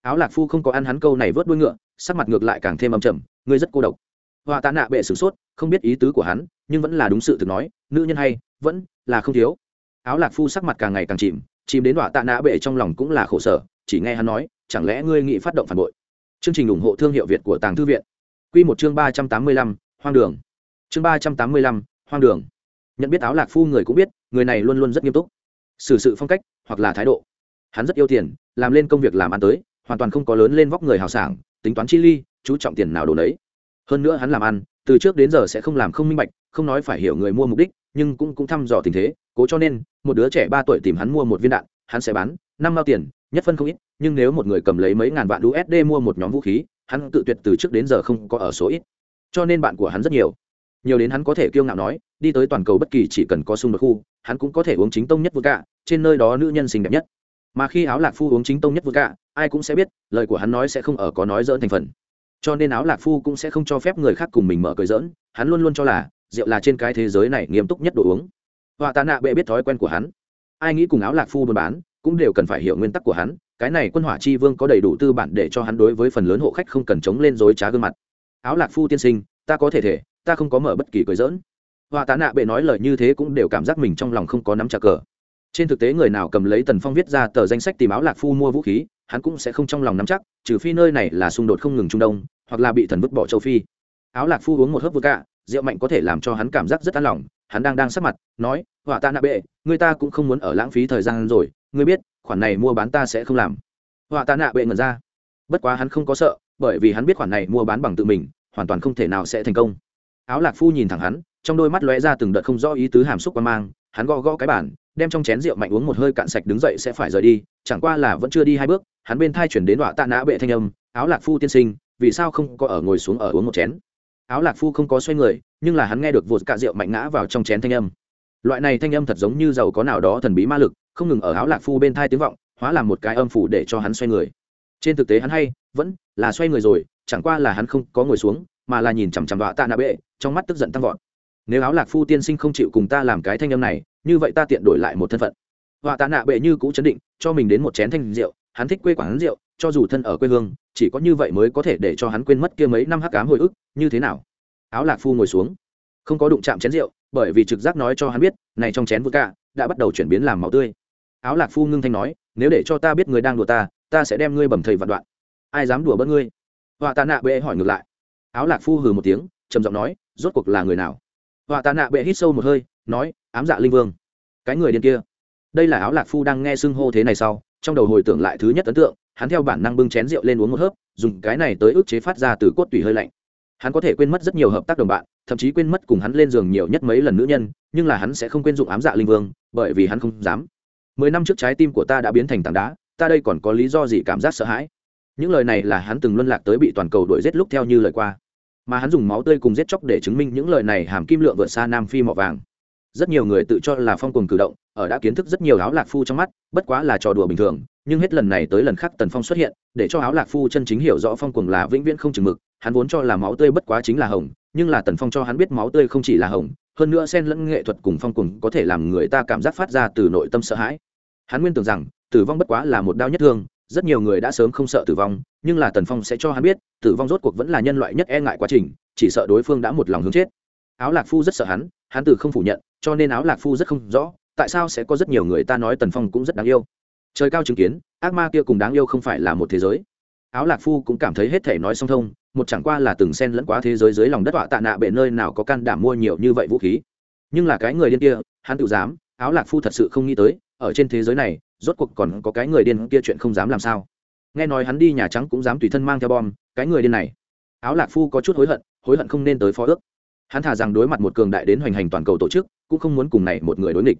Áo lạc phu không có ăn hắn câu này vớt đuôi ngựa, sắc mặt ngược lại càng thêm âm trầm, ngươi rất cô độc. Họa tạ nạ bệ sửng sốt, không biết ý tứ của hắn, nhưng vẫn là đúng sự thực nói, nữ nhân hay, vẫn là không thiếu. Áo lạc phu sắc mặt càng ngày càng chìm chìm đến đọa tạ nạ bệ trong lòng cũng là khổ sở, chỉ nghe hắn nói, chẳng lẽ ngươi nghĩ phát động phản bội? Chương trình ủng hộ thương hiệu việt của tàng thư viện. Quy một chương ba trăm tám mươi lăm, hoang đường. Chương ba trăm tám mươi lăm, hoang đường. Nhận biết áo lạc phu người cũng biết, người này luôn luôn rất nghiêm túc. Xử sự phong cách, hoặc là thái độ. Hắn rất yêu tiền, làm lên công việc làm ăn tới, hoàn toàn không có lớn lên vóc người hào sảng, tính toán chi ly, chú trọng tiền nào đồ đấy hơn nữa hắn làm ăn, từ trước đến giờ sẽ không làm không minh bạch, không nói phải hiểu người mua mục đích, nhưng cũng cũng thăm dò tình thế. Cố cho nên, một đứa trẻ ba tuổi tìm hắn mua một viên đạn, hắn sẽ bán năm mao tiền, nhất phân không ít, nhưng nếu một người cầm lấy mấy ngàn vạn usd mua một nhóm vũ khí hắn tự tuyệt từ trước đến giờ không có ở số ít. Cho nên bạn của hắn rất nhiều. Nhiều đến hắn có thể kiêu ngạo nói, đi tới toàn cầu bất kỳ chỉ cần có xung đột khu, hắn cũng có thể uống chính tông nhất vừa cả trên nơi đó nữ nhân xinh đẹp nhất. Mà khi áo lạc phu uống chính tông nhất vừa cả ai cũng sẽ biết, lời của hắn nói sẽ không ở có nói dỡn thành phần. Cho nên áo lạc phu cũng sẽ không cho phép người khác cùng mình mở cười dỡn, hắn luôn luôn cho là, rượu là trên cái thế giới này nghiêm túc nhất đồ uống. Họa tạ nạ bệ biết thói quen của hắn. Ai nghĩ cùng áo lạc phu buôn bán, cũng đều cần phải hiểu nguyên tắc của hắn cái này quân hỏa chi vương có đầy đủ tư bản để cho hắn đối với phần lớn hộ khách không cần chống lên dối trá gương mặt. Áo lạc phu tiên sinh, ta có thể thể, ta không có mở bất kỳ cười dỡn họa tá nạ bệ nói lời như thế cũng đều cảm giác mình trong lòng không có nắm chặt cờ. Trên thực tế người nào cầm lấy tần phong viết ra tờ danh sách tìm áo lạc phu mua vũ khí, hắn cũng sẽ không trong lòng nắm chắc, trừ phi nơi này là xung đột không ngừng trung đông, hoặc là bị thần vứt bỏ châu phi. Áo lạc phu uống một hớp vừa cả rượu mạnh có thể làm cho hắn cảm giác rất an lòng. Hắn đang đang sắc mặt, nói họa ta nạ bệ, người ta cũng không muốn ở lãng phí thời gian rồi ngươi biết khoản này mua bán ta sẽ không làm. Họa tạ nạ bệ ngẩn ra. Bất quá hắn không có sợ, bởi vì hắn biết khoản này mua bán bằng tự mình, hoàn toàn không thể nào sẽ thành công. Áo lạc phu nhìn thẳng hắn, trong đôi mắt lóe ra từng đợt không rõ ý tứ hàm xúc qua mang, hắn gõ gõ cái bản đem trong chén rượu mạnh uống một hơi cạn sạch đứng dậy sẽ phải rời đi, chẳng qua là vẫn chưa đi hai bước, hắn bên thai chuyển đến họa tạ nã bệ thanh âm, áo lạc phu tiên sinh, vì sao không có ở ngồi xuống ở uống một chén? Áo lạc phu không có xoay người, nhưng là hắn nghe được vột cạ rượu mạnh ngã vào trong chén thanh âm. Loại này thanh âm thật giống như giàu có nào đó thần bí ma lực không ngừng ở áo lạc phu bên thai tiếng vọng, hóa làm một cái âm phủ để cho hắn xoay người. Trên thực tế hắn hay, vẫn là xoay người rồi, chẳng qua là hắn không có ngồi xuống, mà là nhìn chằm chằm đọa tạ nạ bệ, trong mắt tức giận tăng vọt. Nếu áo lạc phu tiên sinh không chịu cùng ta làm cái thanh âm này, như vậy ta tiện đổi lại một thân phận. Họa tạ nạ bệ như cũ chấn định, cho mình đến một chén thanh rượu, hắn thích quê quảng rượu, cho dù thân ở quê hương, chỉ có như vậy mới có thể để cho hắn quên mất kia mấy năm hắc cám hồi ức, như thế nào? Áo lạc phu ngồi xuống. Không có đụng chạm chén rượu, bởi vì trực giác nói cho hắn biết, này trong chén vừa cả đã bắt đầu chuyển biến làm màu tươi áo lạc phu ngưng thanh nói, nếu để cho ta biết người đang đùa ta ta sẽ đem ngươi bầm thầy vạn đoạn. Ai dám đùa bớt ngươi? Họa tạ nạ bệ hỏi ngược lại. Áo lạc phu hừ một tiếng, trầm giọng nói, rốt cuộc là người nào? Họa tạ nạ bệ hít sâu một hơi, nói, ám dạ linh vương. Cái người điên kia. Đây là áo lạc phu đang nghe xưng hô thế này sau, trong đầu hồi tưởng lại thứ nhất ấn tượng, hắn theo bản năng bưng chén rượu lên uống một hớp, dùng cái này tới ức chế phát ra từ cốt tủy hơi lạnh. Hắn có thể quên mất rất nhiều hợp tác đồng bạn, thậm chí quên mất cùng hắn lên giường nhiều nhất mấy lần nữ nhân, nhưng là hắn sẽ không quên dụng ám dạ linh vương, bởi vì hắn không dám mười năm trước trái tim của ta đã biến thành tảng đá, ta đây còn có lý do gì cảm giác sợ hãi? Những lời này là hắn từng luân lạc tới bị toàn cầu đuổi giết lúc theo như lời qua. Mà hắn dùng máu tươi cùng giết chóc để chứng minh những lời này hàm kim lượng vượt xa nam phi mỏ vàng. Rất nhiều người tự cho là phong cùng cử động, ở đã kiến thức rất nhiều áo lạc phu trong mắt, bất quá là trò đùa bình thường, nhưng hết lần này tới lần khác tần phong xuất hiện, để cho áo lạc phu chân chính hiểu rõ phong cùng là vĩnh viễn không chừng mực, hắn vốn cho là máu tươi bất quá chính là hồng, nhưng là tần phong cho hắn biết máu tươi không chỉ là hồng hơn nữa xen lẫn nghệ thuật cùng phong cùng có thể làm người ta cảm giác phát ra từ nội tâm sợ hãi. Hắn nguyên tưởng rằng, tử vong bất quá là một đau nhất thương, rất nhiều người đã sớm không sợ tử vong, nhưng là tần phong sẽ cho hắn biết, tử vong rốt cuộc vẫn là nhân loại nhất e ngại quá trình, chỉ sợ đối phương đã một lòng hướng chết. Áo lạc phu rất sợ hắn hắn từ không phủ nhận, cho nên áo lạc phu rất không rõ, tại sao sẽ có rất nhiều người ta nói tần phong cũng rất đáng yêu. Trời cao chứng kiến, ác ma kia cùng đáng yêu không phải là một thế giới áo lạc phu cũng cảm thấy hết thể nói song thông, một chẳng qua là từng sen lẫn quá thế giới dưới lòng đất họa tạ nạ bệ nơi nào có can đảm mua nhiều như vậy vũ khí. Nhưng là cái người điên kia, hắn tự dám, áo lạc phu thật sự không nghĩ tới, ở trên thế giới này, rốt cuộc còn có cái người điên kia chuyện không dám làm sao. Nghe nói hắn đi nhà trắng cũng dám tùy thân mang theo bom, cái người điên này. Áo lạc phu có chút hối hận hối hận không nên tới phó ước. Hắn thả rằng đối mặt một cường đại đến hoành hành toàn cầu tổ chức, cũng không muốn cùng này một người đối nghịch.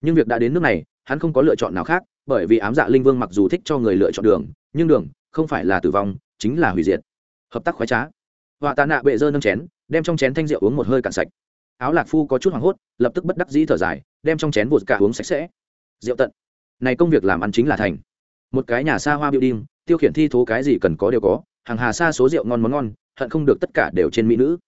Nhưng việc đã đến nước này, hắn không có lựa chọn nào khác, bởi vì ám dạ linh vương mặc dù thích cho người lựa chọn đường, nhưng đường không phải là tử vong, chính là hủy diệt. Hợp tác khoái trá. Họa tạ nạ bệ dơ nâng chén, đem trong chén thanh rượu uống một hơi cạn sạch. Áo lạc phu có chút hoảng hốt, lập tức bất đắc dĩ thở dài, đem trong chén vụt cả uống sạch sẽ. Rượu tận. Này công việc làm ăn chính là thành. Một cái nhà xa hoa building, tiêu khiển thi thố cái gì cần có đều có, hàng hà xa số rượu ngon món ngon, hận không được tất cả đều trên mỹ nữ.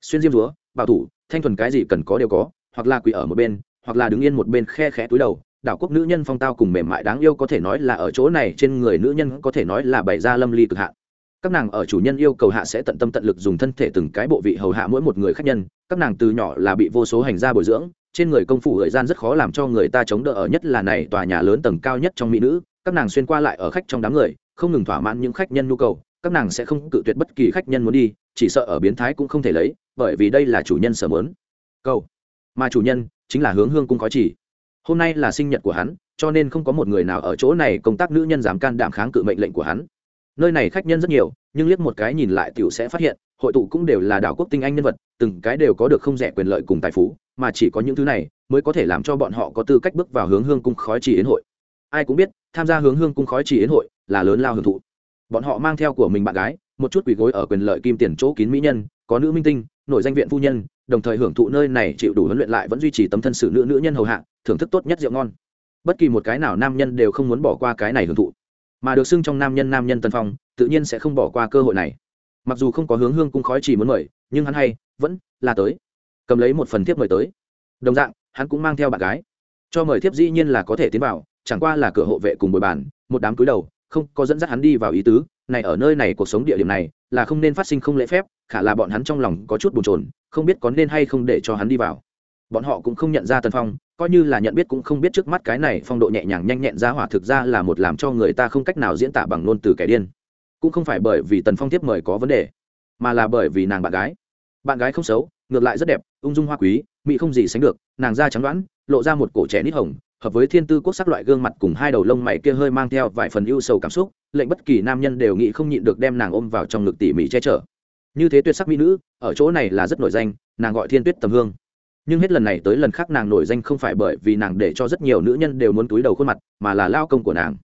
Xuyên diêm dúa, bảo thủ, thanh thuần cái gì cần có đều có, hoặc là quỳ ở một bên, hoặc là đứng yên một bên khe khẽ túi đầu đảo quốc nữ nhân phong tao cùng mềm mại đáng yêu có thể nói là ở chỗ này trên người nữ nhân có thể nói là bày ra lâm ly cực hạn. Các nàng ở chủ nhân yêu cầu hạ sẽ tận tâm tận lực dùng thân thể từng cái bộ vị hầu hạ mỗi một người khách nhân, các nàng từ nhỏ là bị vô số hành gia bồi dưỡng, trên người công phủ thời gian rất khó làm cho người ta chống đỡ ở nhất là này tòa nhà lớn tầng cao nhất trong mỹ nữ, các nàng xuyên qua lại ở khách trong đám người, không ngừng thỏa mãn những khách nhân nhu cầu, các nàng sẽ không cự tuyệt bất kỳ khách nhân muốn đi, chỉ sợ ở biến thái cũng không thể lấy, bởi vì đây là chủ nhân sở muốn. Cầu. Mà chủ nhân chính là hướng hương cung có chỉ hôm nay là sinh nhật của hắn, cho nên không có một người nào ở chỗ này công tác nữ nhân dám can đảm kháng cự mệnh lệnh của hắn. Nơi này khách nhân rất nhiều, nhưng liếc một cái nhìn lại t i ể u sẽ phát hiện, hội tụ cũng đều là đảo quốc tinh anh nhân vật, từng cái đều có được không rẻ quyền lợi cùng tài phú, mà chỉ có những thứ này mới có thể làm cho bọn họ có tư cách bước vào hướng hương cung khói chỉ yến hội. Ai cũng biết, tham gia hướng hương cung khói chỉ yến hội là lớn lao hưởng thụ. Bọn họ mang theo của mình bạn gái, một chút quỳ gối ở quyền lợi kim tiền chỗ kín mỹ nhân, có nữ minh tinh nội danh viện phu nhân đồng thời hưởng thụ nơi này chịu đủ huấn luyện lại vẫn duy trì tấm thân sự nữ nữ nhân hầu hạ, thưởng thức tốt nhất rượu ngon. Bất kỳ một cái nào nam nhân đều không muốn bỏ qua cái này hưởng thụ. Mà được xưng trong nam nhân nam nhân tân phong, tự nhiên sẽ không bỏ qua cơ hội này. Mặc dù không có hướng hương cung khói chỉ muốn mời, nhưng hắn hay, vẫn là tới. Cầm lấy một phần thiếp mời tới. Đồng dạng, hắn cũng mang theo bạn gái. Cho mời thiếp dĩ nhiên là có thể tiến vào, chẳng qua là cửa hộ vệ cùng bồi bàn, một đám cúi đầu, không có dẫn dắt hắn đi vào ý tứ. Này ở nơi này cuộc sống địa điểm này, là không nên phát sinh không lễ phép khả là bọn hắn trong lòng có chút bồn chồn, không biết có nên hay không để cho hắn đi vào. Bọn họ cũng không nhận ra tần phong, coi như là nhận biết cũng không biết trước mắt cái này phong độ nhẹ nhàng nhanh nhẹn ra hỏa thực ra là một làm cho người ta không cách nào diễn tả bằng ngôn từ kẻ điên. Cũng không phải bởi vì tần phong tiếp mời có vấn đề, mà là bởi vì nàng bạn gái. Bạn gái không xấu, ngược lại rất đẹp, ung dung hoa quý, mỹ không gì sánh được, nàng da trắng đoán lộ ra một cổ trẻ nít hồng, hợp với thiên tư quốc sắc loại gương mặt cùng hai đầu lông mày kia hơi mang theo vài phần ưu sầu cảm xúc, lệnh bất kỳ nam nhân đều nghĩ không nhịn được đem nàng ôm vào trong ngực tỉ mỉ che chở như thế tuyệt sắc mỹ nữ, ở chỗ này là rất nổi danh, nàng gọi thiên tuyết tầm hương. Nhưng hết lần này tới lần khác nàng nổi danh không phải bởi vì nàng để cho rất nhiều nữ nhân đều muốn túi đầu khuôn mặt, mà là lao công của nàng.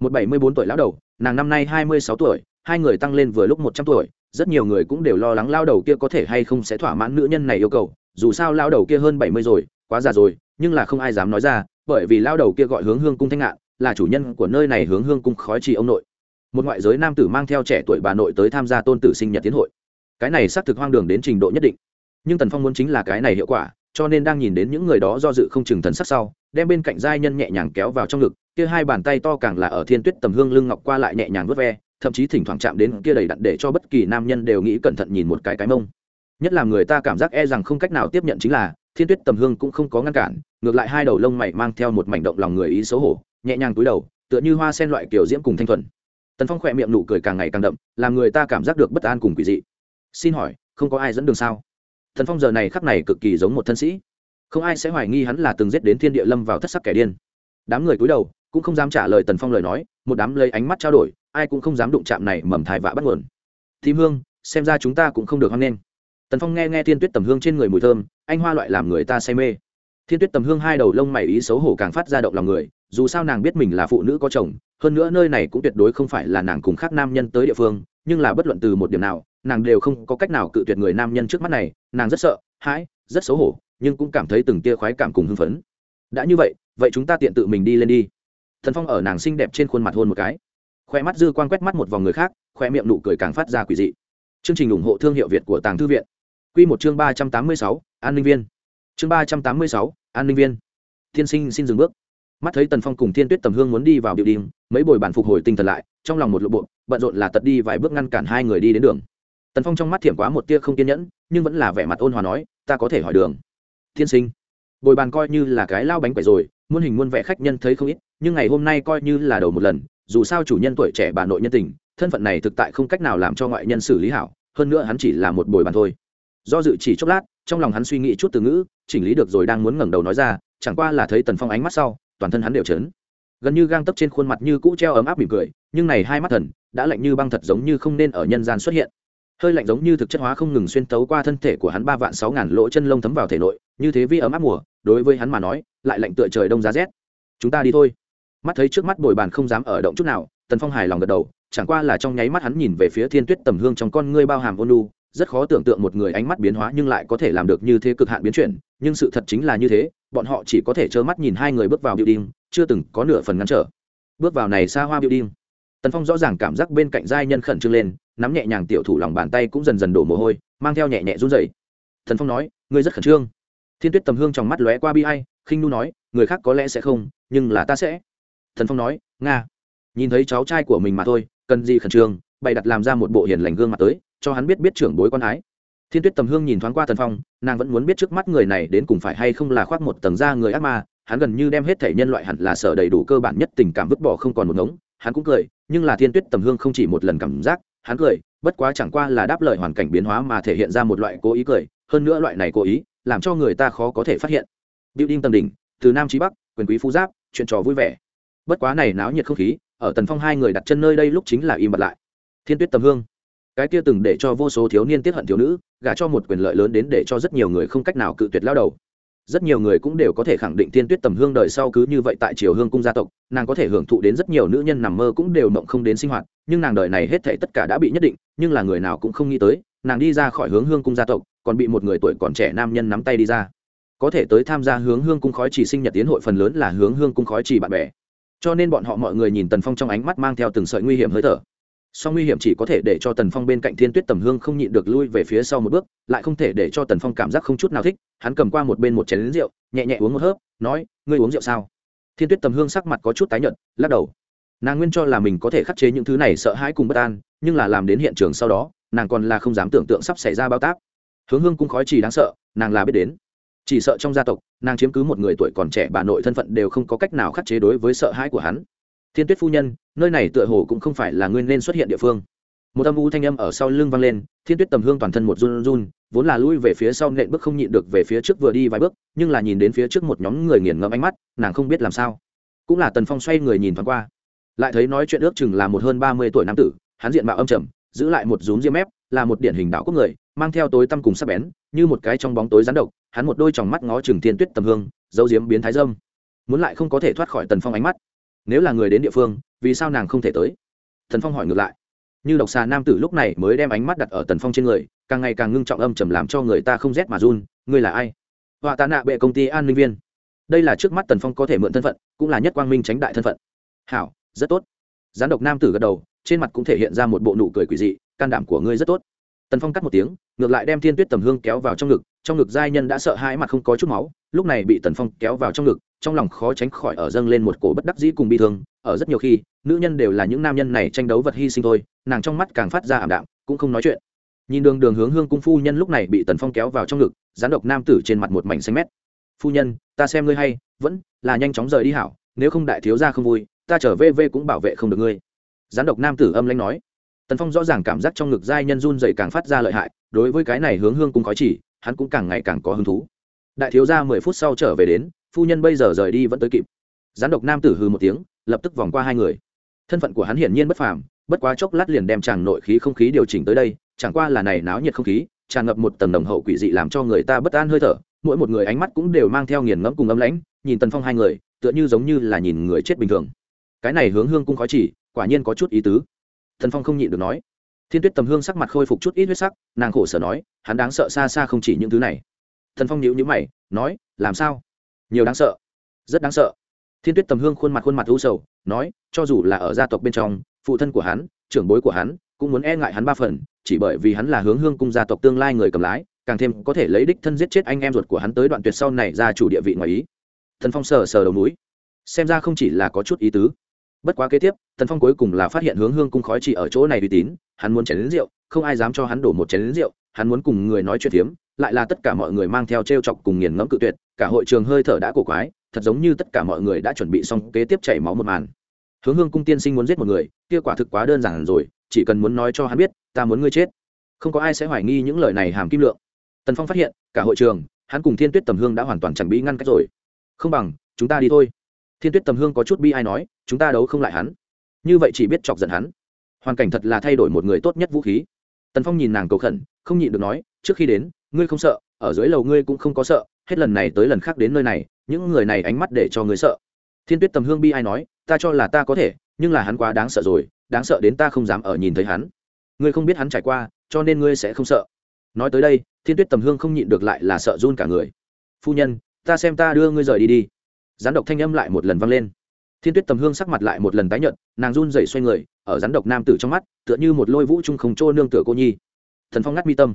Một bảy mươi bốn tuổi lão đầu, nàng năm nay hai mươi sáu tuổi, hai người tăng lên vừa lúc một trăm tuổi, rất nhiều người cũng đều lo lắng lao đầu kia có thể hay không sẽ thỏa mãn nữ nhân này yêu cầu, dù sao lao đầu kia hơn bảy mươi rồi, quá già rồi, nhưng là không ai dám nói ra, bởi vì lao đầu kia gọi hướng hương cung thanh ngạn, là chủ nhân của nơi này hướng hương cung khói trì ông nội. Một ngoại giới nam tử mang theo trẻ tuổi bà nội tới tham gia tôn tử sinh nhật tiến hội cái này xác thực hoang đường đến trình độ nhất định. Nhưng tần phong muốn chính là cái này hiệu quả, cho nên đang nhìn đến những người đó do dự không chừng thần sắc sau, đem bên cạnh giai nhân nhẹ nhàng kéo vào trong ngực, kia hai bàn tay to càng là ở thiên tuyết tầm hương lưng ngọc qua lại nhẹ nhàng vớt ve, thậm chí thỉnh thoảng chạm đến kia đầy đặn để cho bất kỳ nam nhân đều nghĩ cẩn thận nhìn một cái cái mông. Nhất là người ta cảm giác e rằng không cách nào tiếp nhận chính là, thiên tuyết tầm hương cũng không có ngăn cản, ngược lại hai đầu lông mày mang theo một mảnh động lòng người ý xấu hổ, nhẹ nhàng túi đầu, tựa như hoa sen loại kiểu diễm cùng thanh thuần. Tần phong khỏe miệng nụ cười càng ngày càng đậm, làm người ta cảm giác được bất an cùng quỷ dị xin hỏi, không có ai dẫn đường sao? Thần phong giờ này khắc này cực kỳ giống một thân sĩ. Không ai sẽ hoài nghi hắn là từng giết đến thiên địa lâm vào thất sắc kẻ điên. Đám người cúi đầu, cũng không dám trả lời tần phong lời nói, một đám lấy ánh mắt trao đổi, ai cũng không dám đụng chạm này mầm thai vạ bắt nguồn. Thím hương, xem ra chúng ta cũng không được hoang lên tần phong nghe nghe thiên tuyết tầm hương trên người mùi thơm, anh hoa loại làm người ta say mê. Thiên tuyết tầm hương hai đầu lông mày ý xấu hổ càng phát ra động lòng người, dù sao nàng biết mình là phụ nữ có chồng, hơn nữa nơi này cũng tuyệt đối không phải là nàng cùng khác nam nhân tới địa phương, nhưng là bất luận từ một điểm nào nàng đều không có cách nào cự tuyệt người nam nhân trước mắt này, nàng rất sợ, hãi, rất xấu hổ, nhưng cũng cảm thấy từng tia khoái cảm cùng hưng phấn. Đã như vậy vậy chúng ta tiện tự mình đi lên đi. Thần phong ở nàng xinh đẹp trên khuôn mặt hôn một cái. Khoe mắt dư quan quét mắt một vòng người khác khoe miệng nụ cười càng phát ra quỷ dị. Chương trình ủng hộ thương hiệu việt của tàng thư viện. Q một chương ba trăm tám mươi sáu, an ninh viên. Chương ba trăm tám mươi sáu, an ninh viên. Tiên sinh xin dừng bước. Mắt thấy tần phong cùng thiên tuyết tầm hương muốn đi vào biểu đình mấy bồi bản phục hồi tinh thần lại, trong lòng một lộ bộ, bận rộn là tật đi vài bước ngăn cản hai người đi đến đường tần phong trong mắt thiểm quá một tia không kiên nhẫn, nhưng vẫn là vẻ mặt ôn hòa nói, ta có thể hỏi đường. Tiên sinh. Bồi bàn coi như là cái lao bánh quẩy rồi, muôn hình muôn vẻ khách nhân thấy không ít, nhưng ngày hôm nay coi như là đầu một lần, dù sao chủ nhân tuổi trẻ bà nội nhân tình, thân phận này thực tại không cách nào làm cho ngoại nhân xử lý hảo, hơn nữa hắn chỉ là một bồi bàn thôi. Do dự chỉ chốc lát, trong lòng hắn suy nghĩ chút từ ngữ, chỉnh lý được rồi đang muốn ngẩng đầu nói ra, chẳng qua là thấy tần phong ánh mắt sau, toàn thân hắn đều chấn. Gần như gang tấp trên khuôn mặt như cũ treo ấm áp mỉm cười, nhưng này hai mắt thần, đã lạnh như băng thật giống như không nên ở nhân gian xuất hiện hơi lạnh giống như thực chất hóa không ngừng xuyên tấu qua thân thể của hắn ba vạn sáu ngàn lỗ chân lông thấm vào thể nội, như thế vi ấm áp mùa, đối với hắn mà nói, lại lạnh tựa trời đông giá rét. Chúng ta đi thôi. Mắt thấy trước mắt bồi bàn không dám ở động chút nào, tần phong hài lòng gật đầu, chẳng qua là trong nháy mắt hắn nhìn về phía thiên tuyết tầm hương trong con ngươi bao hàm ôn lu rất khó tưởng tượng một người ánh mắt biến hóa nhưng lại có thể làm được như thế cực hạn biến chuyển, nhưng sự thật chính là như thế, bọn họ chỉ có thể trơ mắt nhìn hai người bước vào biểu đinh chưa từng có nửa phần ngăn trở. Bước vào này xa hoa biểu đinh tần phong rõ ràng cảm giác bên cạnh giai nhân khẩn trương lên, nắm nhẹ nhàng tiểu thủ lòng bàn tay cũng dần dần đổ mồ hôi, mang theo nhẹ nhẹ run rẩy. Thần phong nói, ngươi rất khẩn trương. Thiên tuyết tầm hương trong mắt lóe qua bi ai, khinh nu nói, người khác có lẽ sẽ không, nhưng là ta sẽ. Thần phong nói, nga. Nhìn thấy cháu trai của mình mà thôi, cần gì khẩn trương, bày đặt làm ra một bộ hiền lành gương mặt tới, cho hắn biết biết trưởng bối con ái. Thiên tuyết tầm hương nhìn thoáng qua thần phong, nàng vẫn muốn biết trước mắt người này đến cùng phải hay không là khoác một tầng da người ác ma, hắn gần như đem hết thể nhân loại hẳn là sở đầy đủ cơ bản nhất tình cảm vứt bỏ không còn một ngống, hắn cũng cười nhưng là thiên tuyết tầm hương không chỉ một lần cảm giác, hắn cười, bất quá chẳng qua là đáp lời hoàn cảnh biến hóa mà thể hiện ra một loại cố ý cười, hơn nữa loại này cố ý, làm cho người ta khó có thể phát hiện. Building tầm đỉnh, từ nam chí bắc, quyền quý phú giáp, chuyện trò vui vẻ. Bất quá này náo nhiệt không khí, ở tần phong hai người đặt chân nơi đây lúc chính là im bặt lại. Thiên tuyết tầm hương. Cái kia từng để cho vô số thiếu niên tiết hận thiếu nữ, gả cho một quyền lợi lớn đến để cho rất nhiều người không cách nào cự tuyệt lao đầu rất nhiều người cũng đều có thể khẳng định thiên tuyết tầm hương đời sau cứ như vậy tại triều hương cung gia tộc, nàng có thể hưởng thụ đến rất nhiều nữ nhân nằm mơ cũng đều mộng không đến sinh hoạt, nhưng nàng đời này hết thể tất cả đã bị nhất định, nhưng là người nào cũng không nghĩ tới, nàng đi ra khỏi hướng hương cung gia tộc, còn bị một người tuổi còn trẻ nam nhân nắm tay đi ra. Có thể tới tham gia hướng hương cung khói chỉ sinh nhật tiến hội phần lớn là hướng hương cung khói chỉ bạn bè. Cho nên bọn họ mọi người nhìn tần phong trong ánh mắt mang theo từng sợi nguy hiểm hơi thở song nguy hiểm chỉ có thể để cho tần phong bên cạnh thiên tuyết tầm hương không nhịn được lui về phía sau một bước, lại không thể để cho tần phong cảm giác không chút nào thích, hắn cầm qua một bên một chén rượu, nhẹ nhẹ uống một hớp, nói, ngươi uống rượu sao? Thiên tuyết tầm hương sắc mặt có chút tái nhợt, lắc đầu. Nàng nguyên cho là mình có thể khắc chế những thứ này sợ hãi cùng bất an, nhưng là làm đến hiện trường sau đó, nàng còn là không dám tưởng tượng sắp xảy ra bao tác hướng hương cung khói chỉ đáng sợ, nàng là biết đến. Chỉ sợ trong gia tộc, nàng chiếm cứ một người tuổi còn trẻ bà nội thân phận đều không có cách nào khắc chế đối với sợ hãi của hắn thiên tuyết phu nhân, nơi này tựa hồ cũng không phải là nguyên nên xuất hiện địa phương. Một âm u thanh âm ở sau lưng vang lên, thiên tuyết tầm hương toàn thân một run run, vốn là lui về phía sau nện bước không nhịn được về phía trước vừa đi vài bước, nhưng là nhìn đến phía trước một nhóm người nghiền ngẫm ánh mắt, nàng không biết làm sao. Cũng là tần phong xoay người nhìn thoáng qua, lại thấy nói chuyện ước chừng là một hơn ba mươi tuổi nam tử, hắn diện mạo âm trầm, giữ lại một rúm diêm mép, là một điển hình đạo quốc người, mang theo tối tăm cùng sắc bén, như một cái trong bóng tối rắn độc, hắn một đôi tròng mắt ngó chừng thiên tuyết tầm hương, dấu diếm biến thái dâm. Muốn lại không có thể thoát khỏi tần phong ánh mắt nếu là người đến địa phương, vì sao nàng không thể tới? Thần phong hỏi ngược lại. Như độc xà nam tử lúc này mới đem ánh mắt đặt ở tần phong trên người, càng ngày càng ngưng trọng âm trầm làm cho người ta không rét mà run, ngươi là ai? Họa tạ nạ bệ công ty an ninh viên. Đây là trước mắt tần phong có thể mượn thân phận, cũng là nhất quang minh tránh đại thân phận. Hảo, rất tốt. Gián độc nam tử gật đầu, trên mặt cũng thể hiện ra một bộ nụ cười quỷ dị, can đảm của ngươi rất tốt. Tần phong cắt một tiếng, ngược lại đem thiên tuyết tầm hương kéo vào trong ngực trong ngực giai nhân đã sợ hãi mặt không có chút máu lúc này bị tần phong kéo vào trong ngực, trong lòng khó tránh khỏi ở dâng lên một cổ bất đắc dĩ cùng bi thương. Ở rất nhiều khi, nữ nhân đều là những nam nhân này tranh đấu vật hy sinh thôi, nàng trong mắt càng phát ra ảm đạm, cũng không nói chuyện. Nhìn đường đường hướng hương cung phu nhân lúc này bị tần phong kéo vào trong ngực, gián độc nam tử trên mặt một mảnh xanh mét. Phu nhân, ta xem ngươi hay, vẫn là nhanh chóng rời đi hảo, nếu không đại thiếu ra không vui, ta trở về về cũng bảo vệ không được ngươi. Gián độc nam tử âm lãnh nói. Tần phong rõ ràng cảm giác trong ngực giai nhân run dậy càng phát ra lợi hại, đối với cái này hướng hương cung khói chỉ, hắn cũng càng ngày càng có hứng thú đại thiếu gia mười phút sau trở về đến, phu nhân bây giờ rời đi vẫn tới kịp. Gián độc nam tử hư một tiếng, lập tức vòng qua hai người. Thân phận của hắn hiển nhiên bất phàm, bất quá chốc lát liền đem chàng nội khí không khí điều chỉnh tới đây, chẳng qua là này náo nhiệt không khí, tràn ngập một tầng đồng hậu quỷ dị làm cho người ta bất an hơi thở, mỗi một người ánh mắt cũng đều mang theo nghiền ngẫm cùng ấm lãnh, nhìn tần phong hai người, tựa như giống như là nhìn người chết bình thường. Cái này hướng hương cũng khó chỉ, quả nhiên có chút ý tứ. Thần phong không nhịn được nói. Thiên tuyết tầm hương sắc mặt khôi phục chút ít huyết sắc, nàng khổ sở nói, hắn đáng sợ xa xa không chỉ những thứ này thần phong nhíu nhíu mày, nói, làm sao? Nhiều đáng sợ. Rất đáng sợ. Thiên tuyết tầm hương khuôn mặt khuôn mặt u sầu, nói, cho dù là ở gia tộc bên trong, phụ thân của hắn, trưởng bối của hắn, cũng muốn e ngại hắn ba phần, chỉ bởi vì hắn là hướng hương cung gia tộc tương lai người cầm lái, càng thêm có thể lấy đích thân giết chết anh em ruột của hắn tới đoạn tuyệt sau này ra chủ địa vị ngoài ý. Thần phong sờ sờ đầu núi xem ra không chỉ là có chút ý tứ. Bất quá kế tiếp, thần phong cuối cùng là phát hiện hướng hương cung khói chỉ ở chỗ này uy tín, hắn muốn chén lính rượu, không ai dám cho hắn đổ một chén lính rượu, hắn muốn cùng người nói chuyện phiếm lại là tất cả mọi người mang theo t r e o chọc cùng nghiền ngẫm cự tuyệt, cả hội trường hơi thở đã cổ quái, thật giống như tất cả mọi người đã chuẩn bị xong kế tiếp chảy máu một màn. Hướng hương cung tiên sinh muốn giết một người, kia quả thực quá đơn giản rồi, chỉ cần muốn nói cho hắn biết, ta muốn ngươi chết. Không có ai sẽ hoài nghi những lời này hàm kim lượng. Tần phong phát hiện, cả hội trường, hắn cùng thiên tuyết tầm hương đã hoàn toàn chẳng bị ngăn cách rồi. Không bằng, chúng ta đi thôi. Thiên tuyết tầm hương có chút bi ai nói, chúng ta đấu không lại hắn. Như vậy chỉ biết chọc giận hắn. Hoàn cảnh thật là thay đổi một người tốt nhất vũ khí. Tần phong nhìn nàng cầu khẩn, không nhịn được nói, trước khi đến ngươi không sợ, ở dưới lầu ngươi cũng không có sợ, hết lần này tới lần khác đến nơi này, những người này ánh mắt để cho ngươi sợ. Thiên tuyết tầm hương bi ai nói, ta cho là ta có thể, nhưng là hắn quá đáng sợ rồi, đáng sợ đến ta không dám ở nhìn thấy hắn. Ngươi không biết hắn trải qua, cho nên ngươi sẽ không sợ. Nói tới đây, thiên tuyết tầm hương không nhịn được lại là sợ run cả người. Phu nhân, ta xem ta đưa ngươi rời đi đi. Gián độc thanh âm lại một lần vang lên. Thiên tuyết tầm hương sắc mặt lại một lần tái nhợt, nàng run rẩy xoay người, ở rắn độc nam tử trong mắt, tựa như một lôi vũ trung không trô nương tựa cô nhi. Thần phong ngắt mi tâm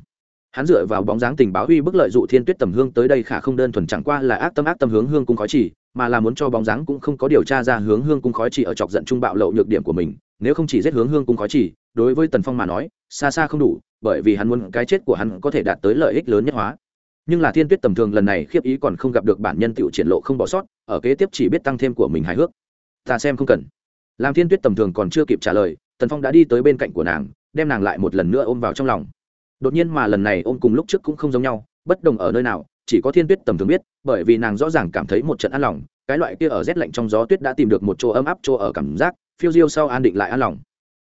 hắn dựa vào bóng dáng tình báo huy bức lợi dụ thiên tuyết tầm hương tới đây khả không đơn thuần chẳng qua là ác tâm ác tâm hướng hương cung khói chỉ, mà là muốn cho bóng dáng cũng không có điều tra ra hướng hương cung khói chỉ ở chọc giận trung bạo lậu nhược điểm của mình, nếu không chỉ giết hướng hương cung khói chỉ, đối với tần phong mà nói, xa xa không đủ, bởi vì hắn muốn cái chết của hắn có thể đạt tới lợi ích lớn nhất hóa. Nhưng là thiên tuyết tầm thường lần này khiếp ý còn không gặp được bản nhân tựu triển lộ không bỏ sót, ở kế tiếp chỉ biết tăng thêm của mình hài hước. Ta xem không cần. Làm thiên tuyết tầm thường còn chưa kịp trả lời, tần phong đã đi tới bên cạnh của nàng, đem nàng lại một lần nữa ôm vào trong lòng đột nhiên mà lần này ôm cùng lúc trước cũng không giống nhau, bất đồng ở nơi nào, chỉ có thiên tuyết tầm thường biết, bởi vì nàng rõ ràng cảm thấy một trận an lòng, cái loại kia ở rét lạnh trong gió tuyết đã tìm được một chỗ ấm áp chỗ ở cảm giác, phiêu diêu sau an định lại an lòng.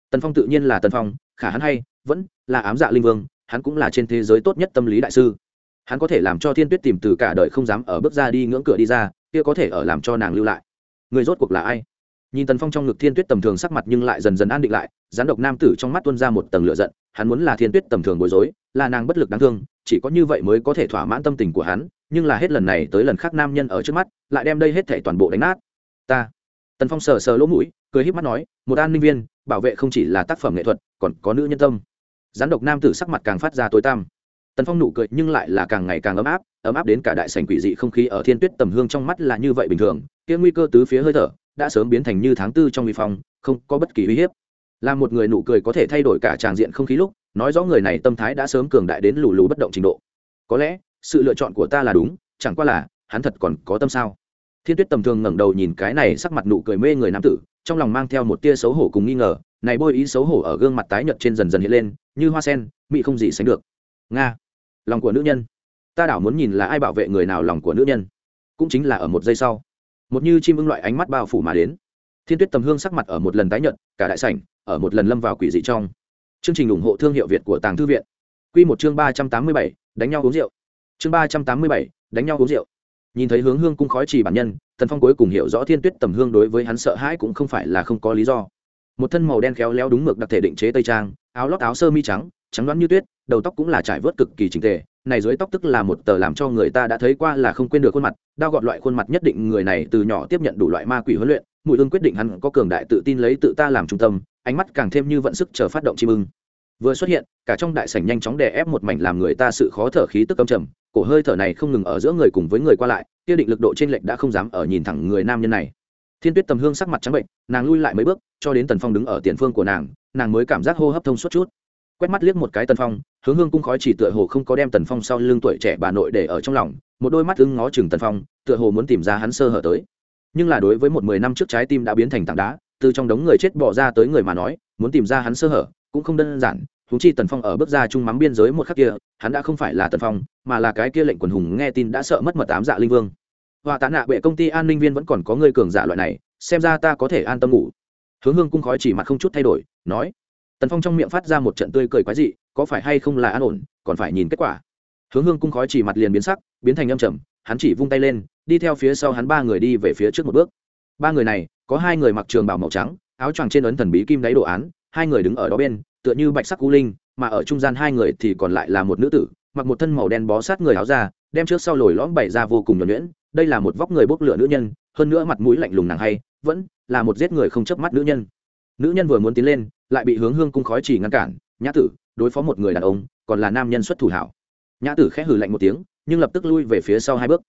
Tần phong tự nhiên là tần phong, khả hắn hay, vẫn là ám dạ linh vương, hắn cũng là trên thế giới tốt nhất tâm lý đại sư. Hắn có thể làm cho thiên tuyết tìm từ cả đời không dám ở bước ra đi ngưỡng cửa đi ra, kia có thể ở làm cho nàng lưu lại. Người rốt cuộc là ai? Nhìn tần phong trong ngực thiên tuyết tầm thường sắc mặt nhưng lại dần dần an định lại, gián độc nam tử trong mắt tuân ra một tầng lửa giận hắn muốn là thiên tuyết tầm thường bối rối, là nàng bất lực đáng thương, chỉ có như vậy mới có thể thỏa mãn tâm tình của hắn, nhưng là hết lần này tới lần khác nam nhân ở trước mắt, lại đem đây hết thể toàn bộ đánh nát. Ta. Tần phong sờ sờ lỗ mũi, cười híp mắt nói, một an ninh viên, bảo vệ không chỉ là tác phẩm nghệ thuật, còn có nữ nhân tâm. Gián độc nam tử sắc mặt càng phát ra tối tăm. Tần phong nụ cười nhưng lại là càng ngày càng ấm áp ấm áp đến cả đại sành quỷ dị không khí ở thiên tuyết tầm hương trong mắt là như vậy bình thường, kia nguy cơ tứ phía hơi thở, đã sớm biến thành như tháng tư trong uy phong, không có bất kỳ uy hiếp là một người nụ cười có thể thay đổi cả tràng diện không khí lúc, nói rõ người này tâm thái đã sớm cường đại đến lù lù bất động trình độ. Có lẽ, sự lựa chọn của ta là đúng, chẳng qua là, hắn thật còn có tâm sao? Thiên tuyết tầm thường ngẩng đầu nhìn cái này sắc mặt nụ cười mê người nam tử, trong lòng mang theo một tia xấu hổ cùng nghi ngờ, này bôi ý xấu hổ ở gương mặt tái nhợt trên dần dần hiện lên, như hoa sen, mị không gì sánh được. Nga, lòng của nữ nhân. Ta đảo muốn nhìn là ai bảo vệ người nào lòng của nữ nhân. Cũng chính là ở một giây sau. Một như chim ưng loại ánh mắt bao phủ mà đến thiên tuyết tầm hương sắc mặt ở một lần tái nhận cả đại sảnh, ở một lần lâm vào quỷ dị trong. Chương trình ủng hộ thương hiệu việt của tàng thư viện. Q một chương ba trăm tám mươi bảy, đánh nhau uống rượu. Chương ba trăm tám mươi bảy, đánh nhau uống rượu. Nhìn thấy hướng hương cung khói trì bản nhân thần phong cuối cùng hiểu rõ thiên tuyết tầm hương đối với hắn sợ hãi cũng không phải là không có lý do. Một thân màu đen khéo léo đúng mực đặc thể định chế tây trang, áo lót áo sơ mi trắng trắng đoán như tuyết, đầu tóc cũng là trải vớt cực kỳ trình tề. Này dưới tóc tức là một tờ làm cho người ta đã thấy qua là không quên được khuôn mặt đao gọt loại khuôn mặt nhất định người này từ nhỏ tiếp nhận đủ loại ma quỷ huấn luyện mùi hương quyết định hắn có cường đại tự tin lấy tự ta làm trung tâm, ánh mắt càng thêm như vận sức chờ phát động chim ưng. Vừa xuất hiện, cả trong đại sảnh nhanh chóng đè ép một mảnh làm người ta sự khó thở khí tức âm trầm, cổ hơi thở này không ngừng ở giữa người cùng với người qua lại tiêu định lực độ trên lệch đã không dám ở nhìn thẳng người nam nhân này. Thiên tuyết tầm hương sắc mặt trắng bệnh, nàng lui lại mấy bước, cho đến tần phong đứng ở tiền phương của nàng nàng mới cảm giác hô hấp thông suốt chút. Quét mắt liếc một cái tần phong, hướng hương cung khói chỉ tựa hồ không có đem tần phong sau lưng tuổi trẻ bà nội để ở trong lòng, một đôi mắt ưng ngó chừng tần phong, tựa hồ muốn tìm ra hắn sơ hở tới nhưng là đối với một mười năm trước trái tim đã biến thành tảng đá, từ trong đống người chết bỏ ra tới người mà nói, muốn tìm ra hắn sơ hở, cũng không đơn giản. Húng chi tần phong ở bước ra trung mắm biên giới một khắc kia, hắn đã không phải là tần phong, mà là cái kia lệnh quần hùng nghe tin đã sợ mất mật tám dạ linh vương. Hòa tán nạ bệ công ty an ninh viên vẫn còn có người cường giả loại này, xem ra ta có thể an tâm ngủ. Hướng hương cung khói chỉ mặt không chút thay đổi, nói. Tần phong trong miệng phát ra một trận tươi cười quái dị, có phải hay không là an ổn, còn phải nhìn kết quả hướng hương cung khói chỉ mặt liền biến sắc, biến thành âm trầm, hắn chỉ vung tay lên, đi theo phía sau hắn ba người đi về phía trước một bước. Ba người này, có hai người mặc trường bào màu trắng, áo choàng trên ấn thần bí kim đáy đồ án, hai người đứng ở đó bên, tựa như bạch sắc cú linh, mà ở trung gian hai người thì còn lại là một nữ tử, mặc một thân màu đen bó sát người áo ra đem trước sau lồi lõm bày ra vô cùng nhuẩn nhuyễn, đây là một vóc người bốc lửa nữ nhân, hơn nữa mặt mũi lạnh lùng nàng hay, vẫn là một giết người không chớp mắt nữ nhân. Nữ nhân vừa muốn tiến lên, lại bị hướng hương cung khói chỉ ngăn cản, nhã tử, đối phó một người đàn ông, còn là nam nhân xuất thủ hảo nhã tử khẽ hừ lạnh một tiếng, nhưng lập tức lui về phía sau hai bước.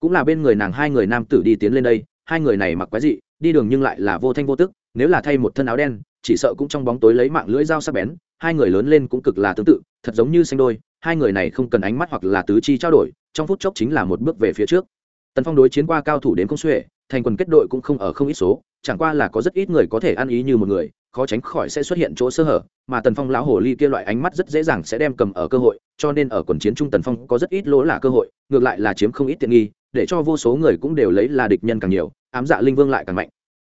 Cũng là bên người nàng hai người nam tử đi tiến lên đây, hai người này mặc quái dị, đi đường nhưng lại là vô thanh vô tức, nếu là thay một thân áo đen, chỉ sợ cũng trong bóng tối lấy mạng lưỡi dao sắc bén, hai người lớn lên cũng cực là tương tự, thật giống như xanh đôi, hai người này không cần ánh mắt hoặc là tứ chi trao đổi, trong phút chốc chính là một bước về phía trước. Tần phong đối chiến qua cao thủ đến công xuể, thành quần kết đội cũng không ở không ít số chẳng qua là có rất ít người có thể ăn ý như một người, khó tránh khỏi sẽ xuất hiện chỗ sơ hở, mà tần phong lão hồ ly kia loại ánh mắt rất dễ dàng sẽ đem cầm ở cơ hội, cho nên ở quần chiến trung tần phong có rất ít lỗ là cơ hội, ngược lại là chiếm không ít tiện nghi, để cho vô số người cũng đều lấy là địch nhân càng nhiều, ám dạ linh vương lại càng mạnh.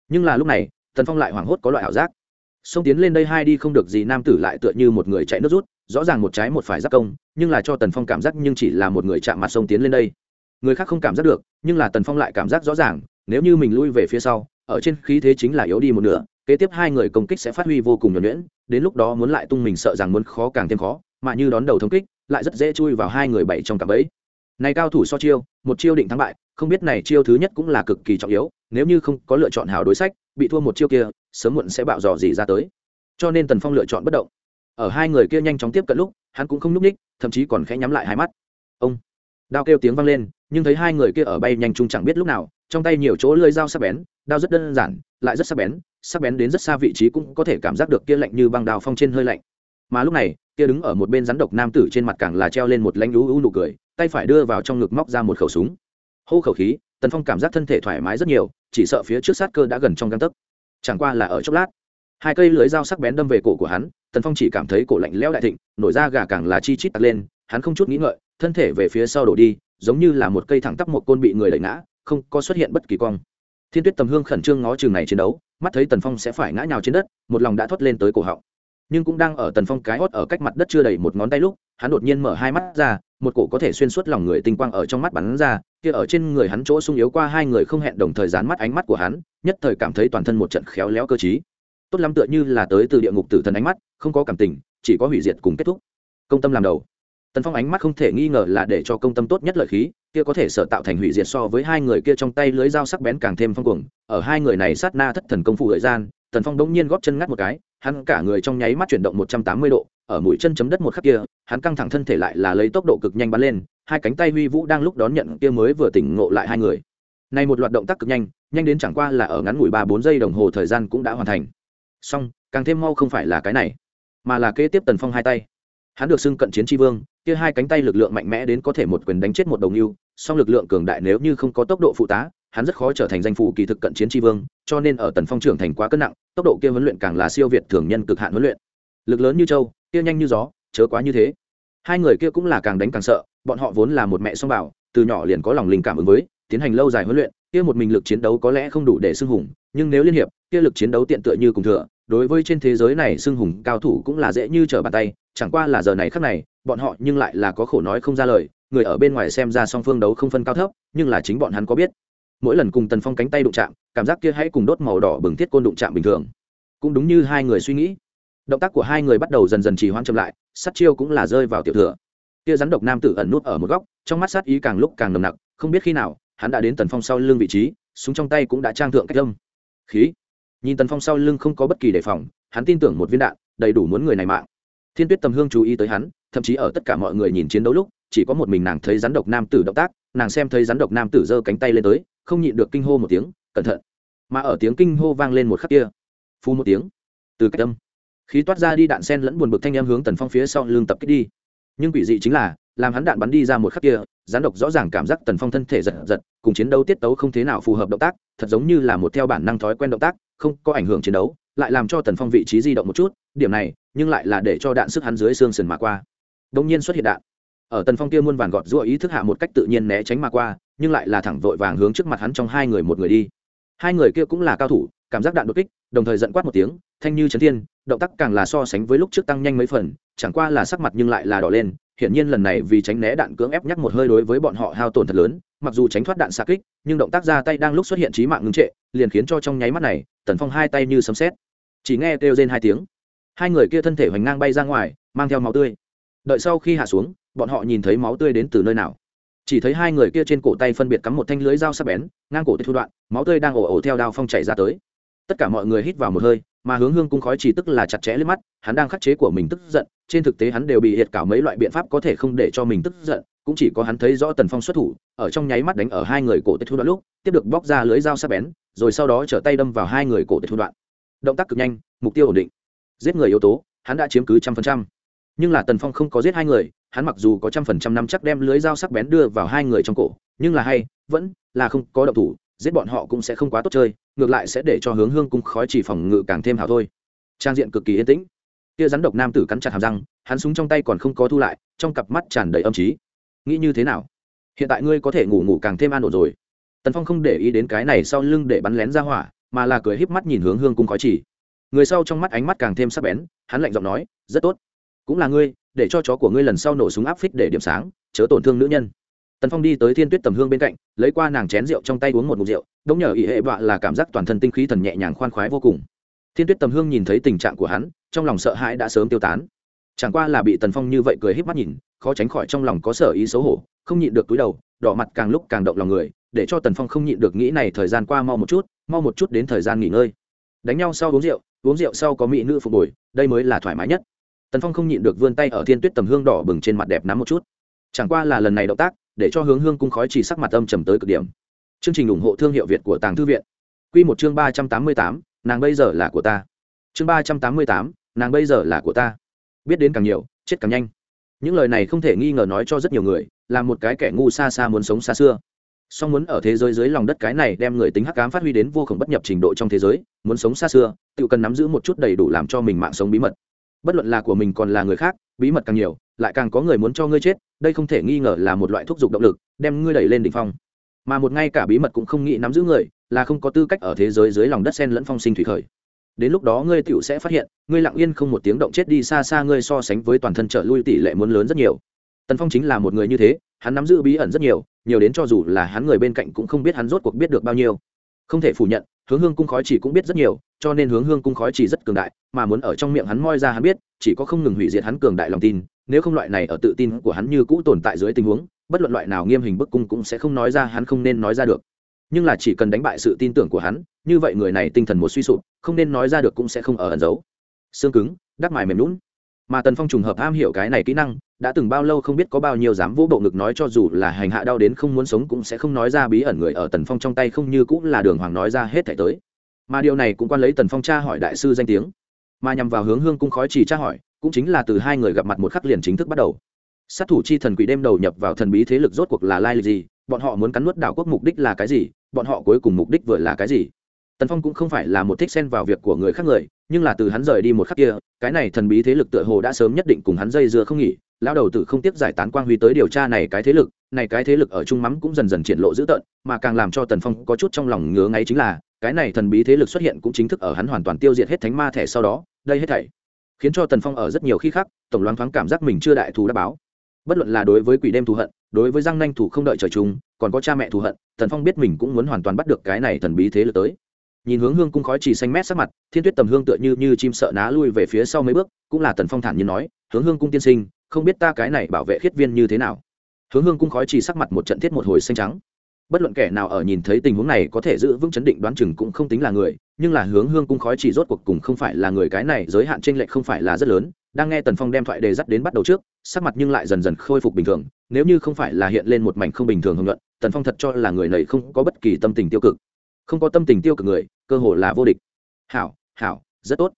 Nhưng là lúc này, tần phong lại hoảng hốt có loại ảo giác. Xông tiến lên đây hai đi không được gì nam tử lại tựa như một người chạy nước rút, rõ ràng một trái một phải giáp công, nhưng là cho tần phong cảm giác nhưng chỉ là một người chạm mặt sông tiến lên đây. Người khác không cảm giác được, nhưng là tần phong lại cảm giác rõ ràng, nếu như mình lui về phía sau ở trên khí thế chính là yếu đi một nửa, kế tiếp hai người công kích sẽ phát huy vô cùng nhuẩn nhuyễn, đến lúc đó muốn lại tung mình sợ rằng muốn khó càng thêm khó, mà như đón đầu thống kích, lại rất dễ chui vào hai người bảy trong cả bẫy. Này cao thủ so chiêu, một chiêu định thắng bại, không biết này chiêu thứ nhất cũng là cực kỳ trọng yếu, nếu như không có lựa chọn hào đối sách, bị thua một chiêu kia, sớm muộn sẽ bạo dò gì ra tới. Cho nên tần phong lựa chọn bất động. Ở hai người kia nhanh chóng tiếp cận lúc, hắn cũng không n ních thậm chí còn khẽ nhắm lại hai mắt. Ông! Đao kêu tiếng vang lên nhưng thấy hai người kia ở bay nhanh chung chẳng biết lúc nào, trong tay nhiều chỗ lưỡi dao sắc bén, đao rất đơn giản, lại rất sắc bén sắc bén đến rất xa vị trí cũng có thể cảm giác được kia lạnh như băng đào phong trên hơi lạnh. Mà lúc này, kia đứng ở một bên rắn độc nam tử trên mặt càng là treo lên một lãnh lú u nụ cười, tay phải đưa vào trong ngực móc ra một khẩu súng. Hô khẩu khí, tần phong cảm giác thân thể thoải mái rất nhiều, chỉ sợ phía trước sát cơ đã gần trong găng tấc. Chẳng qua là ở chốc lát, hai cây lưới dao sắc bén đâm về cổ của hắn, tần phong chỉ cảm thấy cổ lạnh lẽo đại thịnh, nổi da gà càng là chi chít tặc lên, hắn không chút nghĩ ngợi, thân thể về phía sau đổ đi giống như là một cây thẳng tắp một côn bị người đẩy ngã, không có xuất hiện bất kỳ cong. Thiên tuyết tầm hương khẩn trương ngó chừng này chiến đấu, mắt thấy tần phong sẽ phải ngã nhào trên đất, một lòng đã thoát lên tới cổ họng. Nhưng cũng đang ở tần phong cái hót ở cách mặt đất chưa đầy một ngón tay lúc, hắn đột nhiên mở hai mắt ra, một cổ có thể xuyên suốt lòng người tinh quang ở trong mắt bắn ra, kia ở trên người hắn chỗ sung yếu qua hai người không hẹn đồng thời dán mắt ánh mắt của hắn, nhất thời cảm thấy toàn thân một trận khéo léo cơ t tốt lắm tựa như là tới từ địa ngục tử thần ánh mắt, không có cảm tình, chỉ có hủy diệt cùng kết thúc. Công tâm làm đầu tần phong ánh mắt không thể nghi ngờ là để cho công tâm tốt nhất lợi khí, kia có thể sở tạo thành hủy diệt so với hai người kia trong tay lưới dao sắc bén càng thêm phong cuồng. Ở hai người này sát na thất thần công phu thời gian, tần phong đống nhiên góp chân ngắt một cái, hắn cả người trong nháy mắt chuyển động một trăm tám mươi độ, ở mũi chân chấm đất một khắc kia, hắn căng thẳng thân thể lại là lấy tốc độ cực nhanh bắn lên, hai cánh tay huy vũ đang lúc đón nhận kia mới vừa tỉnh ngộ lại hai người. Này một loạt động tác cực nhanh nhanh đến chẳng qua là ở ngắn ngủi ba bốn giây đồng hồ thời gian cũng đã hoàn thành. Song càng thêm mau không phải là cái này, mà là kế tiếp tần phong hai tay. Hắn được xưng cận chiến tri vương kia hai cánh tay lực lượng mạnh mẽ đến có thể một quyền đánh chết một đồng yêu song lực lượng cường đại nếu như không có tốc độ phụ tá, hắn rất khó trở thành danh phủ kỳ thực cận chiến tri vương, cho nên ở tần phong trưởng thành quá cân nặng, tốc độ kia huấn luyện càng là siêu việt thường nhân cực hạn huấn luyện. Lực lớn như châu, kia nhanh như gió, chớ quá như thế. Hai người kia cũng là càng đánh càng sợ, bọn họ vốn là một mẹ song bảo, từ nhỏ liền có lòng linh cảm ứng với, tiến hành lâu dài huấn luyện, kia một mình lực chiến đấu có lẽ không đủ để xưng hùng, nhưng nếu liên hiệp, kia lực chiến đấu tiện tựa như cùng thừa, đối với trên thế giới này xưng hùng cao thủ cũng là dễ như trở bàn tay chẳng qua là giờ này khắc này, bọn họ nhưng lại là có khổ nói không ra lời, người ở bên ngoài xem ra song phương đấu không phân cao thấp, nhưng là chính bọn hắn có biết. Mỗi lần cùng tần phong cánh tay đụng chạm, cảm giác kia hãy cùng đốt màu đỏ bừng thiết côn đụng chạm bình thường. Cũng đúng như hai người suy nghĩ. Động tác của hai người bắt đầu dần dần trì hoãn chậm lại sắt chiêu cũng là rơi vào tiểu thừa. Kia rắn độc nam tử ẩn nút ở một góc, trong mắt sát ý càng lúc càng nồng nặc, không biết khi nào, hắn đã đến tần phong sau lưng vị trí, súng trong tay cũng đã trang thượng cách lâm khí. Nhìn tần phong sau lưng không có bất kỳ đề phòng, hắn tin tưởng một viên đạn, đầy đủ muốn người này mạng thiên tuyết tầm hương chú ý tới hắn, thậm chí ở tất cả mọi người nhìn chiến đấu lúc, chỉ có một mình nàng thấy rắn độc nam tử động tác, nàng xem thấy rắn độc nam tử giơ cánh tay lên tới, không nhịn được kinh hô một tiếng, cẩn thận! Mà ở tiếng kinh hô vang lên một khắc kia phu một tiếng, từ cách âm khí toát ra đi đạn sen lẫn buồn bực thanh em hướng tần phong phía sau lưng tập kích đi. Nhưng quỷ dị chính là, làm hắn đạn bắn đi ra một khắc kia, rắn độc rõ ràng cảm giác tần phong thân thể giật giật, cùng chiến đấu tiết tấu không thế nào phù hợp động tác, thật giống như là một theo bản năng thói quen động tác, không có ảnh hưởng chiến đấu, lại làm cho tần phong vị trí di động một chút, điểm này nhưng lại là để cho đạn sức hắn dưới xương sườn mà qua. Đông nhiên xuất hiện đạn. Ở tần phong kia muôn vàn gọt rũa ý thức hạ một cách tự nhiên né tránh mà qua, nhưng lại là thẳng vội vàng hướng trước mặt hắn trong hai người một người đi. Hai người kia cũng là cao thủ, cảm giác đạn đột kích, đồng thời giận quát một tiếng, thanh như chấn thiên, động tác càng là so sánh với lúc trước tăng nhanh mấy phần, chẳng qua là sắc mặt nhưng lại là đỏ lên, hiển nhiên lần này vì tránh né đạn cưỡng ép nhắc một hơi đối với bọn họ hao tổn thật lớn, mặc dù tránh thoát đạn xa kích, nhưng động tác ra tay đang lúc xuất hiện trí mạng ngưng trệ, liền khiến cho trong nháy mắt này, tần phong hai tay như sấm xét chỉ nghe kêu rên hai tiếng hai người kia thân thể hoành ngang bay ra ngoài, mang theo máu tươi. Đợi sau khi hạ xuống, bọn họ nhìn thấy máu tươi đến từ nơi nào. Chỉ thấy hai người kia trên cổ tay phân biệt cắm một thanh lưới dao sắc bén, ngang cổ tay thu đoạn, máu tươi đang ổ ổ theo đao phong chảy ra tới. Tất cả mọi người hít vào một hơi, mà hướng hương cung khói chỉ tức là chặt chẽ lên mắt, hắn đang khắc chế của mình tức giận, trên thực tế hắn đều bị hiệt cả mấy loại biện pháp có thể không để cho mình tức giận, cũng chỉ có hắn thấy rõ tần phong xuất thủ, ở trong nháy mắt đánh ở hai người cổ tay thu đoạn lúc, tiếp được bóc ra lưới dao sắc bén, rồi sau đó trở tay đâm vào hai người cổ tay thu đoạn. Động tác cực nhanh, mục tiêu ổn định giết người yếu tố, hắn đã chiếm cứ trăm phần trăm. Nhưng là tần phong không có giết hai người, hắn mặc dù có trăm phần trăm năm chắc đem lưới dao sắc bén đưa vào hai người trong cổ, nhưng là hay, vẫn là không có động thủ, giết bọn họ cũng sẽ không quá tốt chơi, ngược lại sẽ để cho hướng hương cung khói chỉ phòng ngự càng thêm hào thôi. Trang diện cực kỳ yên tĩnh. Kia rắn độc nam tử cắn chặt hàm răng, hắn súng trong tay còn không có thu lại, trong cặp mắt tràn đầy âm trí. Nghĩ như thế nào? Hiện tại ngươi có thể ngủ ngủ càng thêm an ổn rồi. Tần phong không để ý đến cái này sau lưng để bắn lén ra hỏa, mà là cười híp mắt nhìn hướng hương cung khói chỉ người sau trong mắt ánh mắt càng thêm sắc bén, hắn lạnh giọng nói, rất tốt. Cũng là ngươi, để cho chó của ngươi lần sau nổ súng áp phích để điểm sáng, chớ tổn thương nữ nhân. Tần phong đi tới thiên tuyết tầm hương bên cạnh, lấy qua nàng chén rượu trong tay uống một mục rượu, đống nhờ ỷ hệ bọa là cảm giác toàn thân tinh khí thần nhẹ nhàng khoan khoái vô cùng. Thiên tuyết tầm hương nhìn thấy tình trạng của hắn, trong lòng sợ hãi đã sớm tiêu tán. Chẳng qua là bị tần phong như vậy cười híp mắt nhìn, khó tránh khỏi trong lòng có sở ý xấu hổ, không nhịn được túi đầu, đỏ mặt càng lúc càng động lòng người, để cho tần phong không nhịn được nghĩ này thời gian qua mau một chút, mau một chút đến thời gian nghỉ ngơi. Đánh nhau sau uống rượu uống rượu sau có mỹ nữ phục hồi, đây mới là thoải mái nhất. Tần phong không nhịn được vươn tay ở thiên tuyết tầm hương đỏ bừng trên mặt đẹp nắm một chút. Chẳng qua là lần này động tác, để cho hướng hương cung khói chỉ sắc mặt âm trầm tới cực điểm. Chương trình ủng hộ thương hiệu việt của tàng thư viện. Q một chương ba trăm tám mươi tám, nàng bây giờ là của ta. Chương ba trăm tám mươi tám, nàng bây giờ là của ta. Biết đến càng nhiều, chết càng nhanh. Những lời này không thể nghi ngờ nói cho rất nhiều người, là một cái kẻ ngu xa xa muốn sống xa xưa song muốn ở thế giới dưới lòng đất cái này đem người tính hắc cám phát huy đến vô khổng bất nhập trình độ trong thế giới, muốn sống xa xưa, tự cần nắm giữ một chút đầy đủ làm cho mình mạng sống bí mật. Bất luận là của mình còn là người khác, bí mật càng nhiều, lại càng có người muốn cho ngươi chết, đây không thể nghi ngờ là một loại thúc giục động lực, đem ngươi đẩy lên đỉnh phong. Mà một ngay cả bí mật cũng không nghĩ nắm giữ người, là không có tư cách ở thế giới dưới lòng đất sen lẫn phong sinh thủy khởi. Đến lúc đó ngươi tựu sẽ phát hiện, ngươi lặng yên không một tiếng động chết đi xa xa ngươi so sánh với toàn thân trợ lui tỷ lệ muốn lớn rất nhiều. Tần phong chính là một người như thế, hắn nắm giữ bí ẩn rất nhiều nhiều đến cho dù là hắn người bên cạnh cũng không biết hắn rốt cuộc biết được bao nhiêu. Không thể phủ nhận, hướng hương cung khói chỉ cũng biết rất nhiều, cho nên hướng hương cung khói chỉ rất cường đại, mà muốn ở trong miệng hắn moi ra hắn biết, chỉ có không ngừng hủy diệt hắn cường đại lòng tin, nếu không loại này ở tự tin của hắn như cũ tồn tại dưới tình huống, bất luận loại nào nghiêm hình bức cung cũng sẽ không nói ra, hắn không nên nói ra được. Nhưng là chỉ cần đánh bại sự tin tưởng của hắn, như vậy người này tinh thần một suy sụp, không nên nói ra được cũng sẽ không ở ẩn giấu. Xương cứng, đắc mài mềm lún mà tần phong trùng hợp am hiểu cái này kỹ năng, đã từng bao lâu không biết có bao nhiêu dám vỗ bộ ngực nói cho dù là hành hạ đau đến không muốn sống cũng sẽ không nói ra bí ẩn người ở tần phong trong tay không như cũng là đường hoàng nói ra hết thảy tới. Mà điều này cũng quan lấy tần phong tra hỏi đại sư danh tiếng. Mà nhằm vào hướng hương cung khói chỉ tra hỏi, cũng chính là từ hai người gặp mặt một khắc liền chính thức bắt đầu. Sát thủ chi thần quỷ đêm đầu nhập vào thần bí thế lực rốt cuộc là lai lịch gì, bọn họ muốn cắn nuốt đảo quốc mục đích là cái gì, bọn họ cuối cùng mục đích vừa là cái gì. Tần phong cũng không phải là một thích xen vào việc của người khác người nhưng là từ hắn rời đi một khắc kia, cái này thần bí thế lực tựa hồ đã sớm nhất định cùng hắn dây dưa không nghỉ. Lão đầu tử không tiếp giải tán quang huy tới điều tra này cái thế lực, này cái thế lực ở trung mắm cũng dần dần triển lộ dữ tợn, mà càng làm cho tần phong có chút trong lòng ngứa ngáy chính là, cái này thần bí thế lực xuất hiện cũng chính thức ở hắn hoàn toàn tiêu diệt hết thánh ma thẻ sau đó, đây hết thảy khiến cho tần phong ở rất nhiều khi khác, tổng loáng thoáng cảm giác mình chưa đại thù đã báo. Bất luận là đối với quỷ đêm thù hận, đối với răng nanh thù không đợi trời chung, còn có cha mẹ thù hận, tần phong biết mình cũng muốn hoàn toàn bắt được cái này thần bí thế lực tới nhìn hướng hương cung khói chỉ xanh mét sắc mặt, thiên tuyết tầm hương tựa như như chim sợ ná lui về phía sau mấy bước, cũng là tần phong thản như nói, hướng hương cung tiên sinh, không biết ta cái này bảo vệ khiết viên như thế nào? Hướng hương cung khói chỉ sắc mặt một trận thiết một hồi xanh trắng. Bất luận kẻ nào ở nhìn thấy tình huống này có thể giữ vững chấn định đoán chừng cũng không tính là người, nhưng là hướng hương cung khói chỉ rốt cuộc cùng không phải là người cái này, giới hạn tranh lệch không phải là rất lớn, đang nghe tần phong đem thoại đề dắt đến bắt đầu trước, sắc mặt nhưng lại dần dần khôi phục bình thường, nếu như không phải là hiện lên một mảnh không bình thường hưởng luận tần phong thật cho là người này không có bất kỳ tâm tình tiêu cực không có tâm tình tiêu cực người, cơ hội là vô địch. Hảo hảo, rất tốt.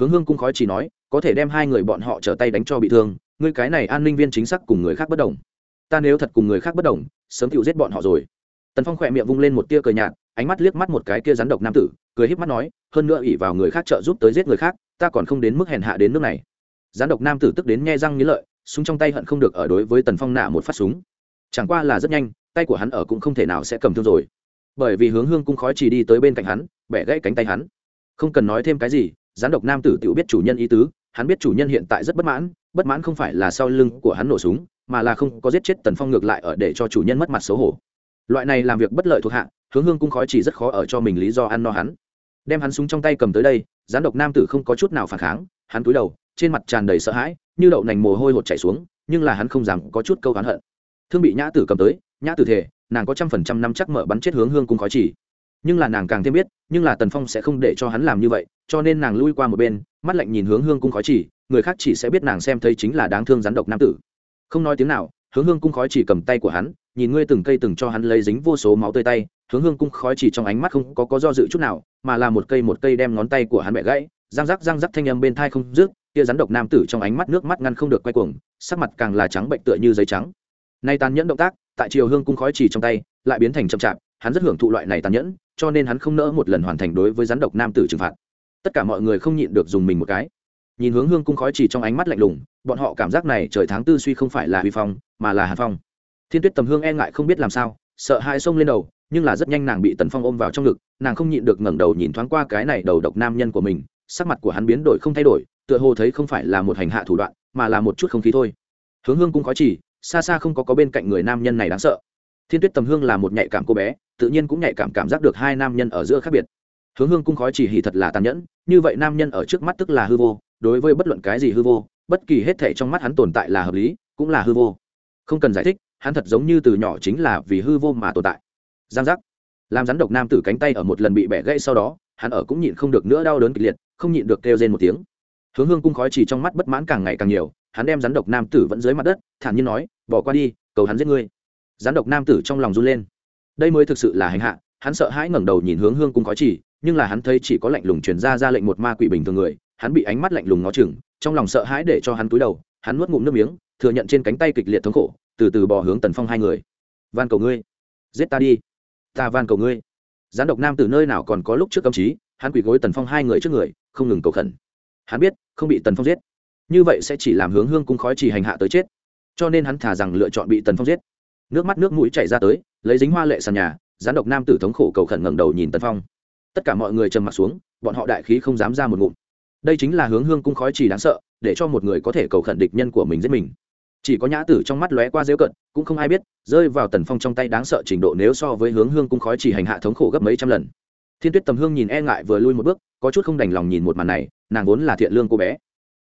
Hướng hương cung khói chỉ nói, có thể đem hai người bọn họ trở tay đánh cho bị thương, ngươi cái này an ninh viên chính xác cùng người khác bất đồng. Ta nếu thật cùng người khác bất đồng, sớm chịu giết bọn họ rồi. Tần phong khỏe miệng vung lên một tia cười nhạt, ánh mắt liếc mắt một cái kia rắn độc nam tử, cười híp mắt nói, hơn nữa ỉ vào người khác trợ giúp tới giết người khác, ta còn không đến mức hèn hạ đến nước này. Rắn độc nam tử tức đến nghe răng nghĩ lợi, súng trong tay hận không được ở đối với tần phong nạ một phát súng. Chẳng qua là rất nhanh, tay của hắn ở cũng không thể nào sẽ cầm thương rồi bởi vì hướng hương cung khói chỉ đi tới bên cạnh hắn, bẻ gãy cánh tay hắn. Không cần nói thêm cái gì, gián độc nam tử tự biết chủ nhân ý tứ, hắn biết chủ nhân hiện tại rất bất mãn bất mãn không phải là sau lưng của hắn nổ súng, mà là không có giết chết tần phong ngược lại ở để cho chủ nhân mất mặt xấu hổ. Loại này làm việc bất lợi thuộc hạ, hướng hương cung khói chỉ rất khó ở cho mình lý do ăn no hắn. Đem hắn súng trong tay cầm tới đây, gián độc nam tử không có chút nào phản kháng, hắn cúi đầu, trên mặt tràn đầy sợ hãi, như đậu nành mồ hôi hột chảy xuống, nhưng là hắn không dám có chút câu hắn hận. Thương bị nhã tử cầm tới, nhã tử thể nàng có trăm phần trăm năm chắc mở bắn chết hướng hương cung khói chỉ. Nhưng là nàng càng thêm biết, nhưng là tần phong sẽ không để cho hắn làm như vậy, cho nên nàng lui qua một bên, mắt lạnh nhìn hướng hương cung khói chỉ, người khác chỉ sẽ biết nàng xem thấy chính là đáng thương rắn độc nam tử. Không nói tiếng nào, hướng hương cung khói chỉ cầm tay của hắn, nhìn ngươi từng cây từng cho hắn lấy dính vô số máu tươi tay, hướng hương cung khói chỉ trong ánh mắt không có có do dự chút nào, mà là một cây một cây đem ngón tay của hắn bẻ gãy, răng rắc răng rắc thanh âm bên thai không rước kia rắn độc nam tử trong ánh mắt nước mắt ngăn không được quay cuồng, sắc mặt càng là trắng bệnh tựa như giấy trắng. Nay tàn nhẫn động tác tại chiều hương cung khói chỉ trong tay, lại biến thành chậm chạp, hắn rất hưởng thụ loại này tàn nhẫn, cho nên hắn không nỡ một lần hoàn thành đối với rắn độc nam tử trừng phạt. Tất cả mọi người không nhịn được dùng mình một cái. Nhìn hướng hương cung khói chỉ trong ánh mắt lạnh lùng, bọn họ cảm giác này trời tháng tư suy không phải là huy phong, mà là hàn phong. Thiên tuyết tầm hương e ngại không biết làm sao, sợ hai sông lên đầu, nhưng là rất nhanh nàng bị tần phong ôm vào trong ngực, nàng không nhịn được ngẩng đầu nhìn thoáng qua cái này đầu độc nam nhân của mình, sắc mặt của hắn biến đổi không thay đổi, tựa hồ thấy không phải là một hành hạ thủ đoạn, mà là một chút không khí thôi. Hướng hương cung khói chỉ xa xa không có có bên cạnh người nam nhân này đáng sợ. Thiên tuyết tầm hương là một nhạy cảm cô bé, tự nhiên cũng nhạy cảm cảm giác được hai nam nhân ở giữa khác biệt. Hướng hương cung khói chỉ hỉ thật là tàn nhẫn, như vậy nam nhân ở trước mắt tức là hư vô, đối với bất luận cái gì hư vô, bất kỳ hết thể trong mắt hắn tồn tại là hợp lý, cũng là hư vô. Không cần giải thích, hắn thật giống như từ nhỏ chính là vì hư vô mà tồn tại. Giang giác. Làm rắn độc nam tử cánh tay ở một lần bị bẻ gãy sau đó, hắn ở cũng nhịn không được nữa đau đớn kịch liệt, không nhịn được kêu rên một tiếng. Hướng hương cung khói chỉ trong mắt bất mãn càng ngày càng nhiều hắn đem rắn độc nam tử vẫn dưới mặt đất, thản nhiên nói, bỏ qua đi, cầu hắn giết ngươi. Rắn độc nam tử trong lòng run lên. Đây mới thực sự là hành hạ, hắn sợ hãi ngẩng đầu nhìn hướng hương cung khói chỉ, nhưng là hắn thấy chỉ có lạnh lùng truyền ra ra lệnh một ma quỷ bình thường người, hắn bị ánh mắt lạnh lùng ngó chừng, trong lòng sợ hãi để cho hắn túi đầu, hắn nuốt ngụm nước miếng, thừa nhận trên cánh tay kịch liệt thống khổ, từ từ bỏ hướng tần phong hai người. Van cầu ngươi, giết ta đi, ta van cầu ngươi. Gián độc nam từ nơi nào còn có lúc trước công trí hắn quỳ gối tần phong hai người trước người, không ngừng cầu khẩn. Hắn biết, không bị tần phong giết như vậy sẽ chỉ làm hướng hương cung khói chỉ hành hạ tới chết. Cho nên hắn thả rằng lựa chọn bị tần phong giết. Nước mắt nước mũi chảy ra tới, lấy dính hoa lệ sàn nhà, gián độc nam tử thống khổ cầu khẩn ngẩng đầu nhìn tần phong. Tất cả mọi người trầm m ặ t xuống, bọn họ đại khí không dám ra một ngụm. Đây chính là hướng hương cung khói chỉ đáng sợ, để cho một người có thể cầu khẩn địch nhân của mình giết mình. Chỉ có nhã tử trong mắt lóe qua dễu cận cũng không ai biết, rơi vào tần phong trong tay đáng sợ trình độ nếu so với hướng hương cung khói chỉ hành hạ thống khổ gấp mấy trăm lần. Thiên tuyết tầm hương nhìn e ngại vừa lui một bước, có chút không đành lòng nhìn một màn này, nàng vốn là thiện lương cô bé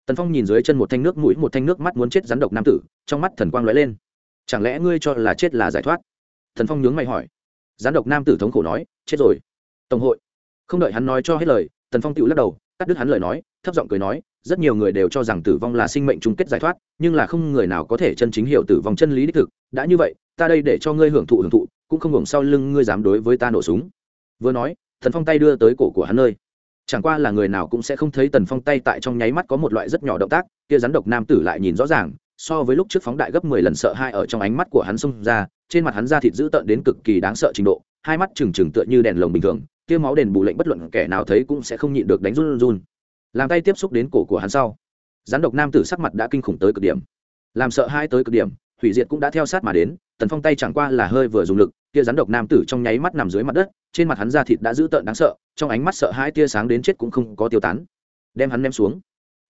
tần phong nhìn dưới chân một thanh nước mũi, một thanh nước mắt muốn chết rắn độc nam tử, trong mắt thần quang lóe lên. Chẳng lẽ ngươi cho là chết là giải thoát? Thần phong nhướng mày hỏi. Rắn độc nam tử thống khổ nói, chết rồi. Tổng hội. Không đợi hắn nói cho hết lời, tần phong tự lắc đầu, cắt đứt hắn lời nói, thấp giọng cười nói, rất nhiều người đều cho rằng tử vong là sinh mệnh chung kết giải thoát, nhưng là không người nào có thể chân chính hiểu tử vong chân lý đích thực. Đã như vậy, ta đây để cho ngươi hưởng thụ hưởng thụ, cũng không hưởng sau lưng ngươi dám đối với ta nổ súng. Vừa nói thần phong tay đưa tới cổ của hắn nơi chẳng qua là người nào cũng sẽ không thấy tần phong tay tại trong nháy mắt có một loại rất nhỏ động tác, kia rắn độc nam tử lại nhìn rõ ràng, so với lúc trước phóng đại gấp mười lần sợ hai ở trong ánh mắt của hắn xông ra, trên mặt hắn da thịt dữ tợn đến cực kỳ đáng sợ trình độ, hai mắt trừng trừng tựa như đèn lồng bình thường, kia máu đền bù lệnh bất luận kẻ nào thấy cũng sẽ không nhịn được đánh run run làm tay tiếp xúc đến cổ của hắn sau, rắn độc nam tử sắc mặt đã kinh khủng tới cực điểm. Làm sợ hai tới cực điểm, hủy diệt cũng đã theo sát mà đến, tần phong tay chẳng qua là hơi vừa dùng lực kia rắn độc nam tử trong nháy mắt nằm dưới mặt đất, trên mặt hắn da thịt đã dữ tợn đáng sợ, trong ánh mắt sợ hai tia sáng đến chết cũng không có tiêu tán. Đem hắn ném xuống.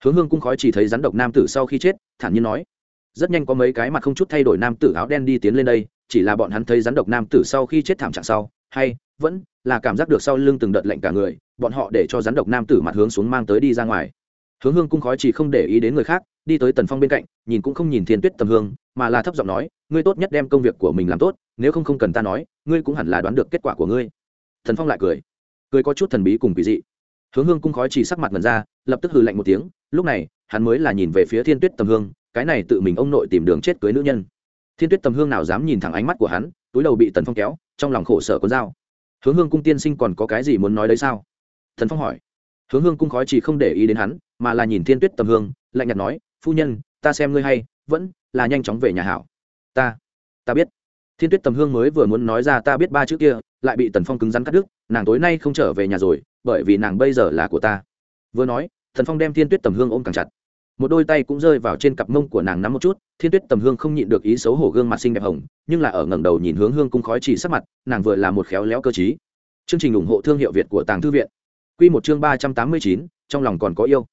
Hướng hương cung khói chỉ thấy rắn độc nam tử sau khi chết, thản nhiên nói, rất nhanh có mấy cái mặt không chút thay đổi nam tử áo đen đi tiến lên đây, chỉ là bọn hắn thấy rắn độc nam tử sau khi chết thảm trạng sau, hay vẫn là cảm giác được sau lưng từng đợt lạnh cả người, bọn họ để cho rắn độc nam tử mặt hướng xuống mang tới đi ra ngoài hướng hương cung khói chỉ không để ý đến người khác, đi tới tần phong bên cạnh, nhìn cũng không nhìn thiên tuyết tầm hương, mà là thấp giọng nói, ngươi tốt nhất đem công việc của mình làm tốt, nếu không không cần ta nói, ngươi cũng hẳn là đoán được kết quả của ngươi. Thần phong lại cười cười có chút thần bí cùng kỳ dị. Hướng hương cung khói chỉ sắc mặt ngần ra, lập tức hừ lạnh một tiếng, lúc này, hắn mới là nhìn về phía thiên tuyết tầm hương, cái này tự mình ông nội tìm đường chết cưới nữ nhân. Thiên tuyết tầm hương nào dám nhìn thẳng ánh mắt của hắn, túi đầu bị tần phong kéo, trong lòng khổ sở con dao. Hướng hương cung tiên sinh còn có cái gì muốn nói đấy sao? Thần phong hỏi. Hướng hương cung khói chỉ không để ý đến hắn mà là nhìn thiên tuyết tầm hương, lạnh nhạt nói, phu nhân, ta xem ngươi hay, vẫn là nhanh chóng về nhà hảo. Ta ta biết. Thiên tuyết tầm hương mới vừa muốn nói ra, ta biết ba chữ kia, lại bị tần phong cứng rắn cắt đứt, nàng tối nay không trở về nhà rồi, bởi vì nàng bây giờ là của ta. Vừa nói thần phong đem thiên tuyết tầm hương ôm càng chặt. Một đôi tay cũng rơi vào trên cặp mông của nàng nắm một chút, thiên tuyết tầm hương không nhịn được ý xấu hổ gương mặt xinh đẹp hồng, nhưng là ở ngẩng đầu nhìn hướng hương cung khói chỉ sắc mặt, nàng vừa là một khéo léo cơ chí chương trình ủng hộ thương hiệu việt của tàng thư viện. Q một chương ba trăm tám mươi chín, trong lòng còn có yêu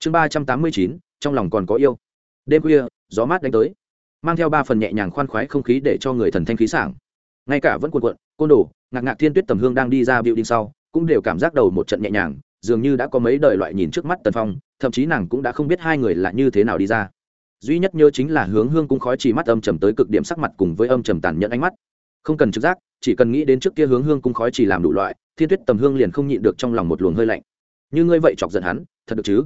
chương ba trăm tám mươi chín, trong lòng còn có yêu. Đêm khuya, gió mát đánh tới, mang theo ba phần nhẹ nhàng khoan khoái không khí để cho người thần thanh khí sảng. Ngay cả vẫn cuộn cuộn, côn đồ, ngạc ngạc thiên tuyết tầm hương đang đi ra biểu đinh sau, cũng đều cảm giác đầu một trận nhẹ nhàng, dường như đã có mấy đời loại nhìn trước mắt tần phong, thậm chí nàng cũng đã không biết hai người là như thế nào đi ra. Duy nhất nhớ chính là hướng hương cung khói chỉ mắt âm trầm tới cực điểm sắc mặt cùng với âm trầm tàn nhẫn ánh mắt. Không cần trực giác, chỉ cần nghĩ đến trước kia hướng hương cung khói chỉ làm đủ loại, thiên tuyết tầm hương liền không nhịn được trong lòng một luồng hơi lạnh. Như ngươi vậy chọc giận hắn, thật được chứ?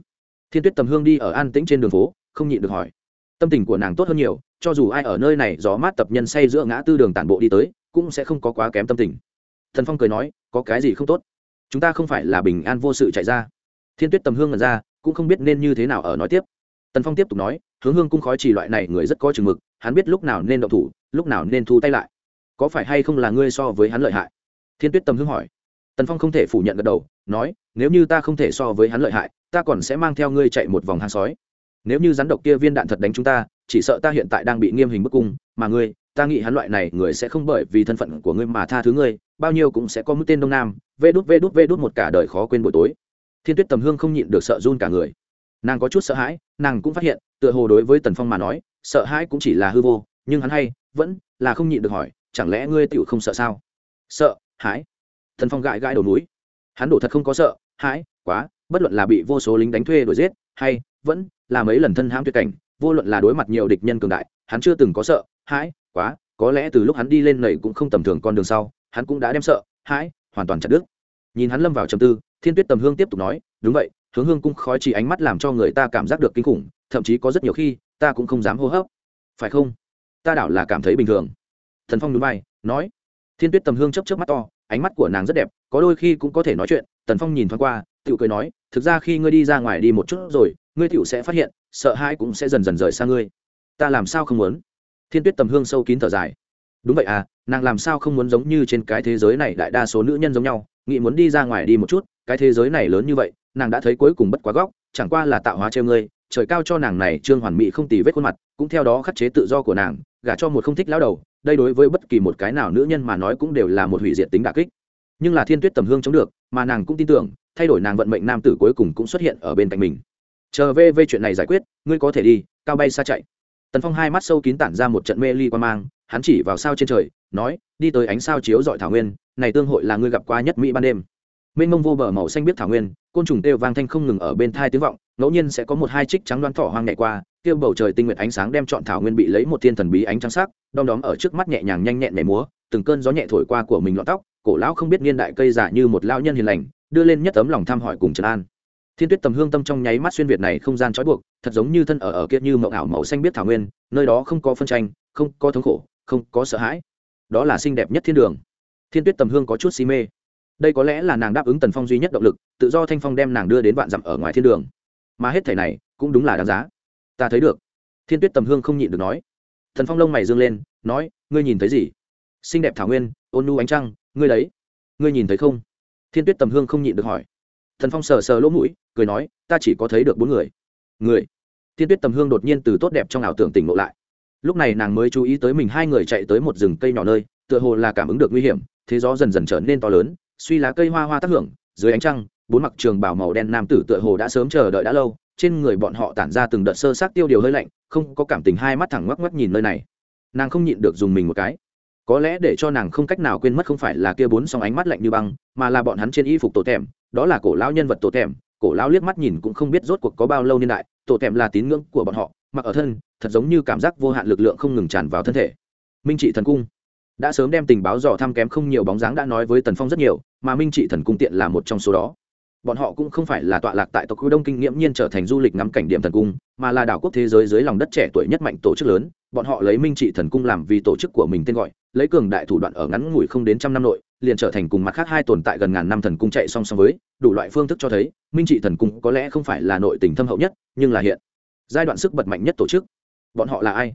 Thiên tuyết tầm hương đi ở an tĩnh trên đường phố, không nhịn được hỏi. Tâm tình của nàng tốt hơn nhiều, cho dù ai ở nơi này gió mát tập nhân say giữa ngã tư đường tản bộ đi tới, cũng sẽ không có quá kém tâm tình. Thần phong cười nói, có cái gì không tốt? Chúng ta không phải là bình an vô sự chạy ra. Thiên tuyết tầm hương ngần ra, cũng không biết nên như thế nào ở nói tiếp. Tần phong tiếp tục nói, hướng hương cung khói chỉ loại này người rất có chừng mực, hắn biết lúc nào nên động thủ, lúc nào nên thu tay lại. Có phải hay không là ngươi so với hắn lợi hại? Thiên tuyết tầm hương hỏi. Tần phong không thể phủ nhận gật đầu, nói, nếu như ta không thể so với hắn lợi hại ta còn sẽ mang theo ngươi chạy một vòng hang sói. Nếu như rắn độc kia viên đạn thật đánh chúng ta, chỉ sợ ta hiện tại đang bị nghiêm hình bức cung, mà ngươi, ta nghĩ hắn loại này người sẽ không bởi vì thân phận của ngươi mà tha thứ ngươi, bao nhiêu cũng sẽ có mũi tên đông nam, vê đút vê đút vê đút một cả đời khó quên buổi tối. Thiên tuyết tầm hương không nhịn được sợ run cả người. Nàng có chút sợ hãi, nàng cũng phát hiện, tựa hồ đối với tần phong mà nói, sợ hãi cũng chỉ là hư vô, nhưng hắn hay, vẫn là không nhịn được hỏi, chẳng lẽ ngươi tựu không sợ sao? Sợ, hãi. Thần phong gãi gãi đầu núi. Hắn đổ thật không có sợ, hãi, quá bất luận là bị vô số lính đánh thuê đuổi giết, hay vẫn là mấy lần thân hãm tuyệt cảnh, vô luận là đối mặt nhiều địch nhân cường đại, hắn chưa từng có sợ, hãi, quá, có lẽ từ lúc hắn đi lên nầy cũng không tầm thường con đường sau, hắn cũng đã đem sợ, hãi, hoàn toàn chặt đứt. Nhìn hắn lâm vào trầm tư, thiên tuyết tầm hương tiếp tục nói, đúng vậy, hướng hương cung khói chỉ ánh mắt làm cho người ta cảm giác được kinh khủng, thậm chí có rất nhiều khi, ta cũng không dám hô hấp. Phải không? Ta đảo là cảm thấy bình thường. Thần phong núi bay nói. Thiên tuyết tầm hương chấp chấp mắt to, ánh mắt của nàng rất đẹp, có đôi khi cũng có thể nói chuyện, tần phong nhìn thoáng qua tự cười nói thực ra khi ngươi đi ra ngoài đi một chút rồi, ngươi tựu sẽ phát hiện, sợ hãi cũng sẽ dần dần rời xa ngươi. Ta làm sao không muốn? Thiên tuyết tầm hương sâu kín thở dài. Đúng vậy à nàng làm sao không muốn giống như trên cái thế giới này đại đa số nữ nhân giống nhau, nghĩ muốn đi ra ngoài đi một chút, cái thế giới này lớn như vậy, nàng đã thấy cuối cùng bất quá góc, chẳng qua là tạo hóa treo ngươi, trời cao cho nàng này trương hoàn mỹ không tì vết khuôn mặt, cũng theo đó khắc chế tự do của nàng, gả cho một không thích lão đầu, đây đối với bất kỳ một cái nào nữ nhân mà nói cũng đều là một hủy diệt tính đả kích. Nhưng là thiên tuyết tầm hương chống được, mà nàng cũng tin tưởng thay đổi nàng vận mệnh nam tử cuối cùng cũng xuất hiện ở bên cạnh mình. Chờ về về chuyện này giải quyết, ngươi có thể đi, cao bay xa chạy. Tần phong hai mắt sâu kín tản ra một trận mê ly quan mang, hắn chỉ vào sao trên trời, nói, đi tới ánh sao chiếu dọi thảo nguyên, này tương hội là ngươi gặp qua nhất mỹ ban đêm. Mênh mông vô bờ màu xanh biết thảo nguyên, côn trùng têu vang thanh không ngừng ở bên thai tiếng vọng, ngẫu nhiên sẽ có một hai trích trắng đoán thỏ hoang nhẹ qua, kêu bầu trời tinh nguyện ánh sáng đem chọn thảo nguyên bị lấy một thiên thần bí ánh trắng sắc, đom đóm ở trước mắt nhẹ nhàng nhanh nhẹn nhảy múa từng cơn gió nhẹ thổi qua của mình lọn tóc, cổ lão không biết niên đại cây giả như một lão nhân hiền lành, đưa lên nhất tấm lòng thăm hỏi cùng trần an. Thiên tuyết tầm hương tâm trong nháy mắt xuyên việt này không gian trói buộc, thật giống như thân ở ở kia như mậu ảo màu xanh biết thảo nguyên, nơi đó không có phân tranh, không có thống khổ, không có sợ hãi. Đó là xinh đẹp nhất thiên đường. Thiên tuyết tầm hương có chút si mê. Đây có lẽ là nàng đáp ứng tần phong duy nhất động lực, tự do thanh phong đem nàng đưa đến vạn dặm ở ngoài thiên đường. Mà hết thảy này, cũng đúng là đáng giá. Ta thấy được. Thiên tuyết tầm hương không nhịn được nói. Thần phong lông mày dương lên, nói, ngươi nhìn thấy gì? Xinh đẹp thảo nguyên, ôn nu ánh trăng, ngươi đấy, ngươi nhìn thấy không? Thiên tuyết tầm hương không nhịn được hỏi. Thần phong sờ sờ lỗ mũi, cười nói, ta chỉ có thấy được bốn người. Người? Thiên tuyết tầm hương đột nhiên từ tốt đẹp trong ảo tưởng tỉnh ngộ lại. Lúc này nàng mới chú ý tới mình hai người chạy tới một rừng cây nhỏ nơi, tựa hồ là cảm ứng được nguy hiểm, thế gió dần dần trở nên to lớn, suy lá cây hoa hoa tác hưởng, dưới ánh trăng, bốn mặc trường bảo màu đen nam tử tựa hồ đã sớm chờ đợi đã lâu, trên người bọn họ tản ra từng đợt sơ sát tiêu điều hơi lạnh, không có cảm tình hai mắt thẳng ngoắc ngoắc nhìn nơi này. Nàng không nhịn được dùng mình một cái có lẽ để cho nàng không cách nào quên mất không phải là kia bốn song ánh mắt lạnh như băng, mà là bọn hắn trên y phục tổ tèm, đó là cổ lão nhân vật tổ tèm. Cổ lão liếc mắt nhìn cũng không biết rốt cuộc có bao lâu niên đại, tổ tèm là tín ngưỡng của bọn họ, mặc ở thân, thật giống như cảm giác vô hạn lực lượng không ngừng tràn vào thân thể. Minh trị thần cung. Đã sớm đem tình báo dò thăm kém không nhiều bóng dáng đã nói với tần phong rất nhiều, mà minh trị thần cung tiện là một trong số đó. Bọn họ cũng không phải là tọa lạc tại tộc khu đông kinh nghiễm nhiên trở thành du lịch ngắm cảnh điểm thần cung, mà là đảo quốc thế giới dưới lòng đất trẻ tuổi nhất mạnh tổ chức lớn bọn họ lấy minh trị thần cung làm vì tổ chức của mình tên gọi, lấy cường đại thủ đoạn ở ngắn ngủi không đến trăm năm nội, liền trở thành cùng mặt khác hai tồn tại gần ngàn năm thần cung chạy song song với, đủ loại phương thức cho thấy, minh trị thần cung có lẽ không phải là nội tình thâm hậu nhất, nhưng là hiện giai đoạn sức bật mạnh nhất tổ chức. Bọn họ là ai?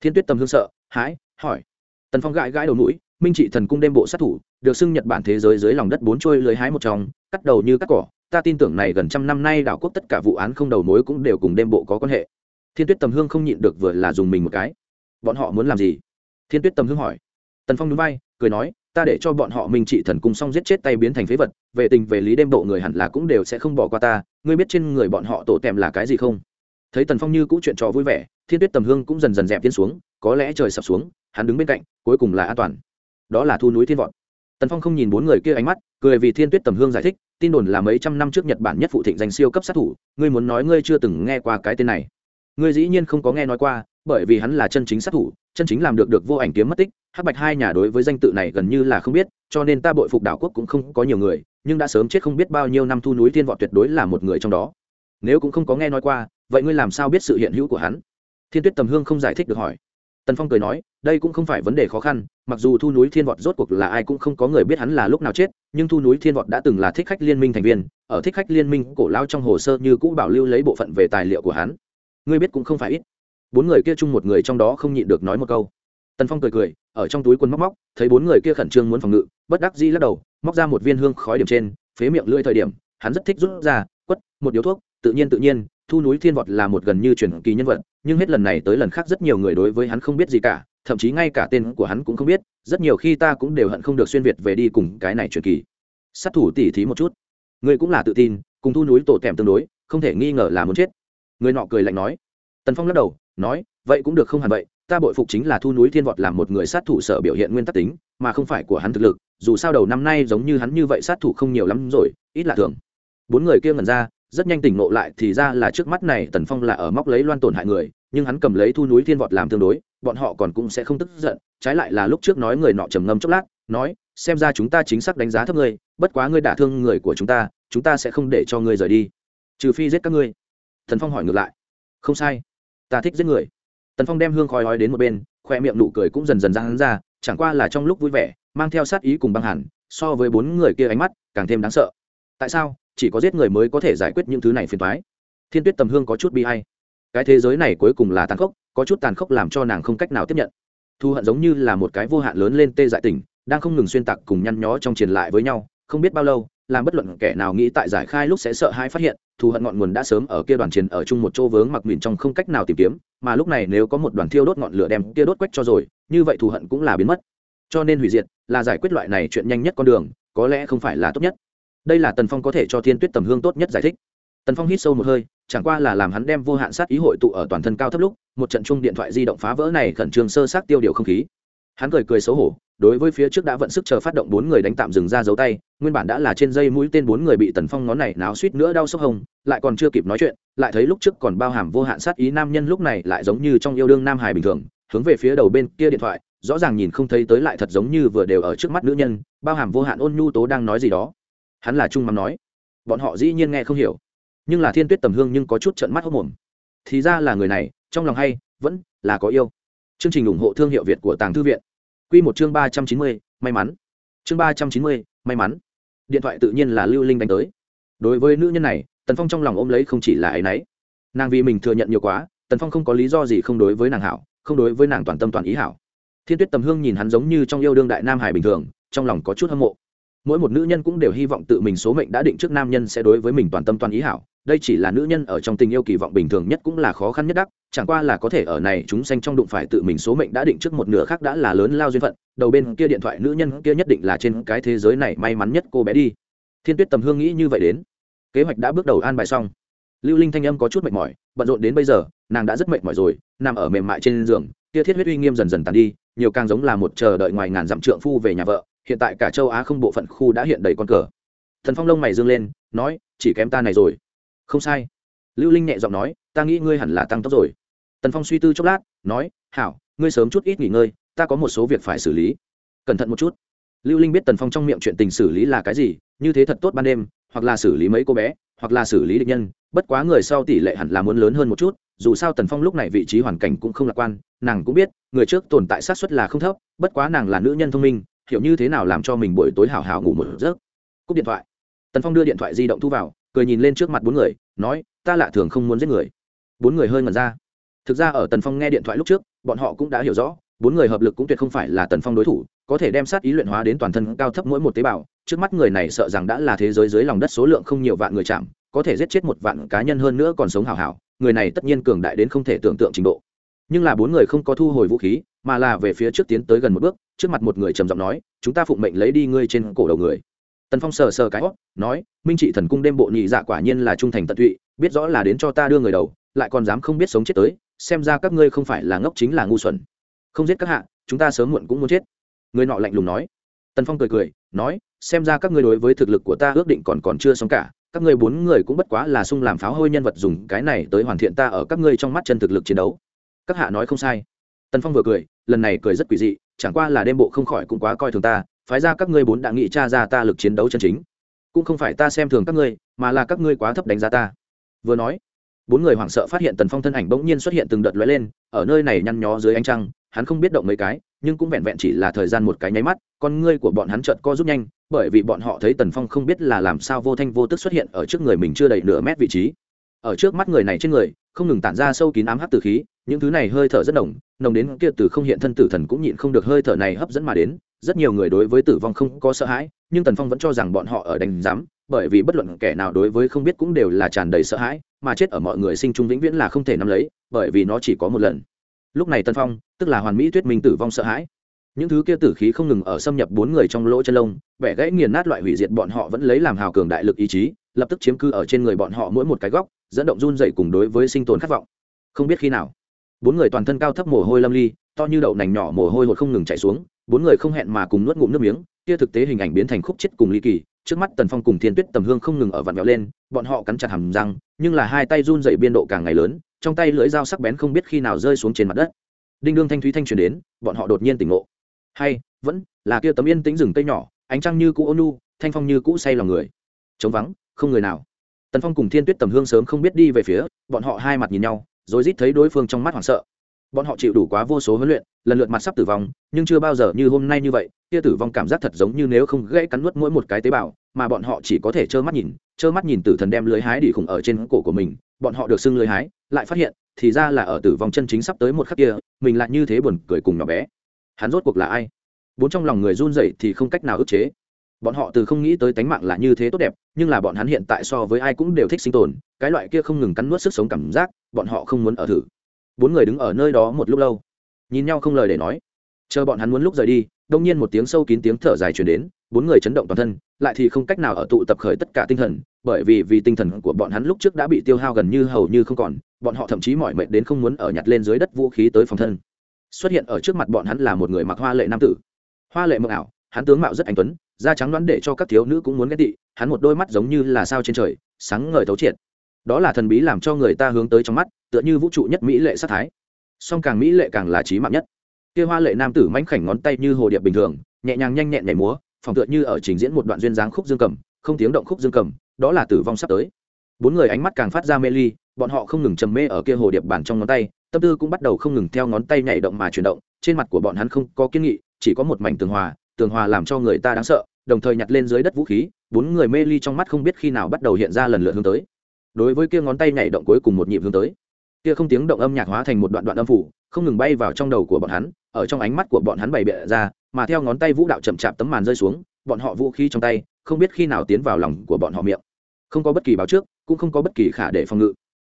Thiên tuyết tâm hương sợ, hãi, hỏi. Tần phong gãi gãi đầu mũi, minh trị thần cung đêm bộ sát thủ, được xưng nhật bản thế giới dưới lòng đất bốn trôi lưới hái một trong, cắt đầu như cắt cỏ. Ta tin tưởng này gần trăm năm nay đảo quốc tất cả vụ án không đầu mối cũng đều cùng đêm bộ có quan hệ. Thiên tuyết tầm hương không nhịn được vừa là dùng mình một cái bọn họ muốn làm gì? Thiên tuyết tầm hương hỏi. Tần phong núi bay cười nói, ta để cho bọn họ minh trị thần cung xong giết chết tay biến thành phế vật, về tình về lý đêm bộ người hẳn là cũng đều sẽ không bỏ qua ta, ngươi biết trên người bọn họ tổ tèm là cái gì không? Thấy tần phong như cũ chuyện trò vui vẻ, thiên tuyết tầm hương cũng dần dần dẹp tiến xuống, có lẽ trời sập xuống, hắn đứng bên cạnh, cuối cùng là an toàn. Đó là thu núi thiên vọt tần phong không nhìn bốn người kia ánh mắt, cười vì thiên tuyết tầm hương giải thích, tin đồn là mấy trăm năm trước nhật bản nhất phụ thịnh danh siêu cấp sát thủ, ngươi muốn nói ngươi chưa từng nghe qua cái tên này. Ngươi dĩ nhiên không có nghe nói qua bởi vì hắn là chân chính sát thủ, chân chính làm được được vô ảnh kiếm mất tích, hắc bạch hai nhà đối với danh tự này gần như là không biết, cho nên ta bội phục đảo quốc cũng không có nhiều người, nhưng đã sớm chết không biết bao nhiêu năm thu núi thiên vọt tuyệt đối là một người trong đó. Nếu cũng không có nghe nói qua, vậy ngươi làm sao biết sự hiện hữu của hắn? Thiên tuyết tầm hương không giải thích được hỏi. Tần phong cười nói, đây cũng không phải vấn đề khó khăn, mặc dù thu núi thiên vọt rốt cuộc là ai cũng không có người biết hắn là lúc nào chết, nhưng thu núi thiên vọt đã từng là thích khách liên minh thành viên, ở thích khách liên minh cổ lao trong hồ sơ như cũ bảo lưu lấy bộ phận về tài liệu của hắn. Ngươi biết cũng không phải ít bốn người kia chung một người trong đó không nhịn được nói một câu. Tần phong cười cười, ở trong túi quần móc móc, thấy bốn người kia khẩn trương muốn phòng ngự, bất đắc dĩ lắc đầu, móc ra một viên hương khói điểm trên, phế miệng lưỡi thời điểm, hắn rất thích rút ra, quất, một điếu thuốc, tự nhiên tự nhiên, thu núi thiên vọt là một gần như truyền kỳ nhân vật, nhưng hết lần này tới lần khác rất nhiều người đối với hắn không biết gì cả, thậm chí ngay cả tên của hắn cũng không biết, rất nhiều khi ta cũng đều hận không được xuyên việt về đi cùng cái này truyền kỳ. Sát thủ tỉ thí một chút. Người cũng là tự tin, cùng thu núi tổ tèm tương đối, không thể nghi ngờ là muốn chết. Người nọ cười lạnh nói. Tần phong lắc đầu nói, vậy cũng được không hẳn vậy, ta bội phục chính là thu núi thiên vọt làm một người sát thủ sở biểu hiện nguyên tắc tính, mà không phải của hắn thực lực, dù sao đầu năm nay giống như hắn như vậy sát thủ không nhiều lắm rồi, ít là thường. Bốn người kia ngẩn ra, rất nhanh tỉnh ngộ lại thì ra là trước mắt này tần phong là ở móc lấy loan tổn hại người, nhưng hắn cầm lấy thu núi thiên vọt làm tương đối, bọn họ còn cũng sẽ không tức giận, trái lại là lúc trước nói người nọ trầm ngâm chốc lát, nói, xem ra chúng ta chính xác đánh giá thấp ngươi, bất quá ngươi đả thương người của chúng ta chúng ta sẽ không để cho ngươi rời đi, trừ phi giết các ngươi. Thần phong hỏi ngược lại, không sai ta thích giết người. Tần phong đem hương khói hói đến một bên, khoe miệng nụ cười cũng dần dần ra hắn ra, chẳng qua là trong lúc vui vẻ, mang theo sát ý cùng băng hẳn so với bốn người kia ánh mắt càng thêm đáng sợ. Tại sao, chỉ có giết người mới có thể giải quyết những thứ này phiền toái? Thiên tuyết tầm hương có chút bi hay cái thế giới này cuối cùng là tàn khốc, có chút tàn khốc làm cho nàng không cách nào tiếp nhận. Thu hận giống như là một cái vô hạn lớn lên tê dại tỉnh, đang không ngừng xuyên tạc cùng nhăn nhó trong truyền lại với nhau, không biết bao lâu làm bất luận kẻ nào nghĩ tại giải khai lúc sẽ sợ hãi phát hiện, thù hận ngọn nguồn đã sớm ở kia đoàn chiến ở chung một chỗ vướng mặc mìn trong không cách nào tìm kiếm, mà lúc này nếu có một đoàn thiêu đốt ngọn lửa đem kia đốt quách cho rồi, như vậy thù hận cũng là biến mất. Cho nên hủy diệt là giải quyết loại này chuyện nhanh nhất con đường, có lẽ không phải là tốt nhất. Đây là tần phong có thể cho thiên tuyết tầm hương tốt nhất giải thích. Tần phong hít sâu một hơi, chẳng qua là làm hắn đem vô hạn sát ý hội tụ ở toàn thân cao thấp lúc, một trận chung điện thoại di động phá vỡ này khẩn trương sơ sát tiêu điều không khí. Hắn cười cười xấu hổ đối với phía trước đã vận sức chờ phát động bốn người đánh tạm dừng ra dấu tay, nguyên bản đã là trên dây mũi tên bốn người bị tần phong ngón này náo suýt nữa đau sốc hồng, lại còn chưa kịp nói chuyện, lại thấy lúc trước còn bao hàm vô hạn sát ý nam nhân lúc này lại giống như trong yêu đương nam hài bình thường, hướng về phía đầu bên kia điện thoại, rõ ràng nhìn không thấy tới lại thật giống như vừa đều ở trước mắt nữ nhân, bao hàm vô hạn ôn nhu tố đang nói gì đó. Hắn là trung mắm nói. Bọn họ dĩ nhiên nghe không hiểu. Nhưng là thiên tuyết tầm hương nhưng có chút trận mắt hốc mồm thì ra là người này, trong lòng hay, vẫn là có yêu. Chương trình ủng hộ thương hiệu việt của tàng thư viện quy một chương ba trăm chín mươi, may mắn. Chương ba trăm chín mươi, may mắn. Điện thoại tự nhiên là lưu linh đánh tới. Đối với nữ nhân này, tần phong trong lòng ôm lấy không chỉ là ấy nấy. nàng vì mình thừa nhận nhiều quá, tần phong không có lý do gì không đối với nàng hảo, không đối với nàng toàn tâm toàn ý hảo. Thiên tuyết tầm hương nhìn hắn giống như trong yêu đương đại nam hải bình thường, trong lòng có chút hâm mộ. Mỗi một nữ nhân cũng đều hy vọng tự mình số mệnh đã định trước nam nhân sẽ đối với mình toàn tâm toàn ý hảo đây chỉ là nữ nhân ở trong tình yêu kỳ vọng bình thường nhất cũng là khó khăn nhất đắc, chẳng qua là có thể ở này chúng sanh trong đụng phải tự mình số mệnh đã định trước một nửa khác đã là lớn lao duyên phận, đầu bên kia điện thoại nữ nhân kia nhất định là trên cái thế giới này may mắn nhất cô bé đi. Thiên tuyết tầm hương nghĩ như vậy đến. Kế hoạch đã bước đầu an bài xong. Lưu linh thanh âm có chút mệt mỏi, bận rộn đến bây giờ, nàng đã rất mệt mỏi rồi, nằm ở mềm mại trên giường kia thiết huyết uy nghiêm dần dần tàn đi, nhiều càng giống là một chờ đợi ngoài ngàn dặm trượng phu về nhà vợ, hiện tại cả châu á không bộ phận khu đã hiện đầy con cờ. Thần phong lông mày dương lên, nói, chỉ kém ta này rồi không sai. Lưu linh nhẹ giọng nói, ta nghĩ ngươi hẳn là tăng tốc rồi. Tần phong suy tư chốc lát, nói, hảo, ngươi sớm chút ít nghỉ ngơi, ta có một số việc phải xử lý. Cẩn thận một chút. Lưu linh biết tần phong trong miệng chuyện tình xử lý là cái gì, như thế thật tốt ban đêm, hoặc là xử lý mấy cô bé, hoặc là xử lý địch nhân, bất quá người sau tỷ lệ hẳn là muốn lớn hơn một chút, dù sao tần phong lúc này vị trí hoàn cảnh cũng không lạc quan, nàng cũng biết, người trước tồn tại sát xuất là không thấp, bất quá nàng là nữ nhân thông minh, hiểu như thế nào làm cho mình buổi tối hào hào ngủ một giấc. Cúp điện thoại. Tần phong đưa điện thoại di động thu vào cười nhìn lên trước mặt bốn người, nói, ta lạ thường không muốn giết người. Bốn người hơi ngẩn ra. Thực ra ở tần phong nghe điện thoại lúc trước, bọn họ cũng đã hiểu rõ, bốn người hợp lực cũng tuyệt không phải là tần phong đối thủ, có thể đem sát ý luyện hóa đến toàn thân cao thấp mỗi một tế bào, trước mắt người này sợ rằng đã là thế giới dưới lòng đất số lượng không nhiều vạn người chạm, có thể giết chết một vạn cá nhân hơn nữa còn sống hào hảo, người này tất nhiên cường đại đến không thể tưởng tượng trình độ. Nhưng là bốn người không có thu hồi vũ khí, mà là về phía trước tiến tới gần một bước, trước mặt một người trầm giọng nói, chúng ta phụng mệnh lấy đi ngươi trên cổ đầu người tần phong sờ sờ cái hót nói, minh trị thần cung đêm bộ nhị dạ quả nhiên là trung thành tận tụy, biết rõ là đến cho ta đưa người đầu, lại còn dám không biết sống chết tới, xem ra các ngươi không phải là ngốc chính là ngu xuẩn. Không giết các hạ, chúng ta sớm muộn cũng muốn chết. Người nọ lạnh lùng nói. Tần phong cười cười, nói, xem ra các ngươi đối với thực lực của ta ước định còn còn chưa xong cả, các ngươi bốn người cũng bất quá là sung làm pháo hôi nhân vật dùng cái này tới hoàn thiện ta ở các ngươi trong mắt chân thực lực chiến đấu. Các hạ nói không sai. Tần phong vừa cười, lần này cười rất quỷ dị, chẳng qua là đêm bộ không khỏi cũng quá coi thường ta phái ra các ngươi bốn đã nghĩ tra ra ta lực chiến đấu chân chính. Cũng không phải ta xem thường các ngươi, mà là các ngươi quá thấp đánh giá ta. Vừa nói, bốn người hoảng sợ phát hiện tần phong thân ảnh bỗng nhiên xuất hiện từng đợt lóe lên, ở nơi này nhăn nhó dưới ánh trăng, hắn không biết động mấy cái, nhưng cũng vẹn vẹn chỉ là thời gian một cái nháy mắt, con ngươi của bọn hắn chợt co rút nhanh, bởi vì bọn họ thấy tần phong không biết là làm sao vô thanh vô tức xuất hiện ở trước người mình chưa đầy nửa mét vị trí. Ở trước mắt người này trên người, không ngừng tản ra sâu kín ám hắc từ khí, những thứ này hơi thở rất nồng nồng đến kia từ không hiện thân tử thần cũng nhịn không được hơi thở này hấp dẫn mà đến rất nhiều người đối với tử vong không có sợ hãi, nhưng tần phong vẫn cho rằng bọn họ ở đánh giám, bởi vì bất luận kẻ nào đối với không biết cũng đều là tràn đầy sợ hãi, mà chết ở mọi người sinh trung vĩnh viễn là không thể nắm lấy, bởi vì nó chỉ có một lần. Lúc này Tần phong, tức là hoàn mỹ Tuyết minh tử vong sợ hãi. Những thứ kia tử khí không ngừng ở xâm nhập bốn người trong lỗ chân lông, vẻ gãy nghiền nát loại hủy diệt bọn họ vẫn lấy làm hào cường đại lực ý chí, lập tức chiếm cư ở trên người bọn họ mỗi một cái góc, dẫn động run dậy cùng đối với sinh tồn khát vọng. Không biết khi nào, bốn người toàn thân cao thấp mồ hôi lâm ly, to như đậu nành nhỏ mồ hôi hột không ngừng chảy xuống bốn người không hẹn mà cùng nuốt ngụm nước miếng, kia thực tế hình ảnh biến thành khúc chết cùng ly kỳ, trước mắt tần phong cùng thiên tuyết tầm hương không ngừng ở vặn vẹo lên, bọn họ cắn chặt hàm răng, nhưng là hai tay run dậy biên độ càng ngày lớn, trong tay lưỡi dao sắc bén không biết khi nào rơi xuống trên mặt đất. Đinh đương thanh thúy thanh truyền đến, bọn họ đột nhiên tỉnh ngộ. Hay, vẫn là kia tấm yên tĩnh rừng cây nhỏ, ánh trăng như cũ ônu thanh phong như cũ say lòng người. Trống vắng, không người nào. Tần phong cùng thiên tuyết tầm hương sớm không biết đi về phía, bọn họ hai mặt nhìn nhau, rồi rít thấy đối phương trong mắt hoảng sợ bọn họ chịu đủ quá vô số huấn luyện, lần lượt mặt sắp tử vong, nhưng chưa bao giờ như hôm nay như vậy kia tử vong cảm giác thật giống như nếu không gãy cắn nuốt mỗi một cái tế bào, mà bọn họ chỉ có thể trơ mắt nhìn, trơ mắt nhìn tử thần đem lưới hái đi khủng ở trên cổ của mình, bọn họ được xưng lưới hái, lại phát hiện, thì ra là ở tử vong chân chính sắp tới một khắc kia, mình lại như thế buồn cười cùng nhỏ bé. Hắn rốt cuộc là ai? Bốn trong lòng người run rẩy thì không cách nào ức chế. Bọn họ từ không nghĩ tới tánh mạng là như thế tốt đẹp, nhưng là bọn hắn hiện tại so với ai cũng đều thích sinh tồn, cái loại kia không ngừng cắn nuốt sức sống cảm giác, bọn họ không muốn ở thử bốn người đứng ở nơi đó một lúc lâu. Nhìn nhau không lời để nói. Chờ bọn hắn muốn lúc rời đi, đông nhiên một tiếng sâu kín tiếng thở dài truyền đến, bốn người chấn động toàn thân, lại thì không cách nào ở tụ tập khởi tất cả tinh thần, bởi vì vì tinh thần của bọn hắn lúc trước đã bị tiêu hao gần như hầu như không còn, bọn họ thậm chí mỏi mệt đến không muốn ở nhặt lên dưới đất vũ khí tới phòng thân. Xuất hiện ở trước mặt bọn hắn là một người mặc hoa lệ nam tử. Hoa lệ mộng ảo, hắn tướng mạo rất anh tuấn, da trắng đoán để cho các thiếu nữ cũng muốn ghét tị, hắn một đôi mắt giống như là sao trên trời, sáng ngời thấu triệt đó là thần bí làm cho người ta hướng tới trong mắt, tựa như vũ trụ nhất mỹ lệ sát thái. Song càng mỹ lệ càng là trí mạng nhất. Kia hoa lệ nam tử mãnh khảnh ngón tay như hồ điệp bình thường, nhẹ nhàng nhanh nhẹn nhảy múa, phòng tựa như ở trình diễn một đoạn duyên dáng khúc dương cầm, không tiếng động khúc dương cầm, đó là tử vong sắp tới. Bốn người ánh mắt càng phát ra mê ly, bọn họ không ngừng trầm mê ở kia hồ điệp bàn trong ngón tay, tâm tư cũng bắt đầu không ngừng theo ngón tay nhảy động mà chuyển động, trên mặt của bọn hắn không có kiên nghị, chỉ có một mảnh tường hòa tường hòa làm cho người ta đáng sợ, đồng thời nhặt lên dưới đất vũ khí, bốn người mê ly trong mắt không biết khi nào bắt đầu hiện ra lần lượt hướng tới đối với kia ngón tay nhảy động cuối cùng một nhịp hướng tới. Kia không tiếng động âm nhạc hóa thành một đoạn đoạn âm phủ, không ngừng bay vào trong đầu của bọn hắn, ở trong ánh mắt của bọn hắn bày bịa ra, mà theo ngón tay vũ đạo chậm chạp tấm màn rơi xuống, bọn họ vũ khí trong tay, không biết khi nào tiến vào lòng của bọn họ miệng. Không có bất kỳ báo trước, cũng không có bất kỳ khả để phòng ngự.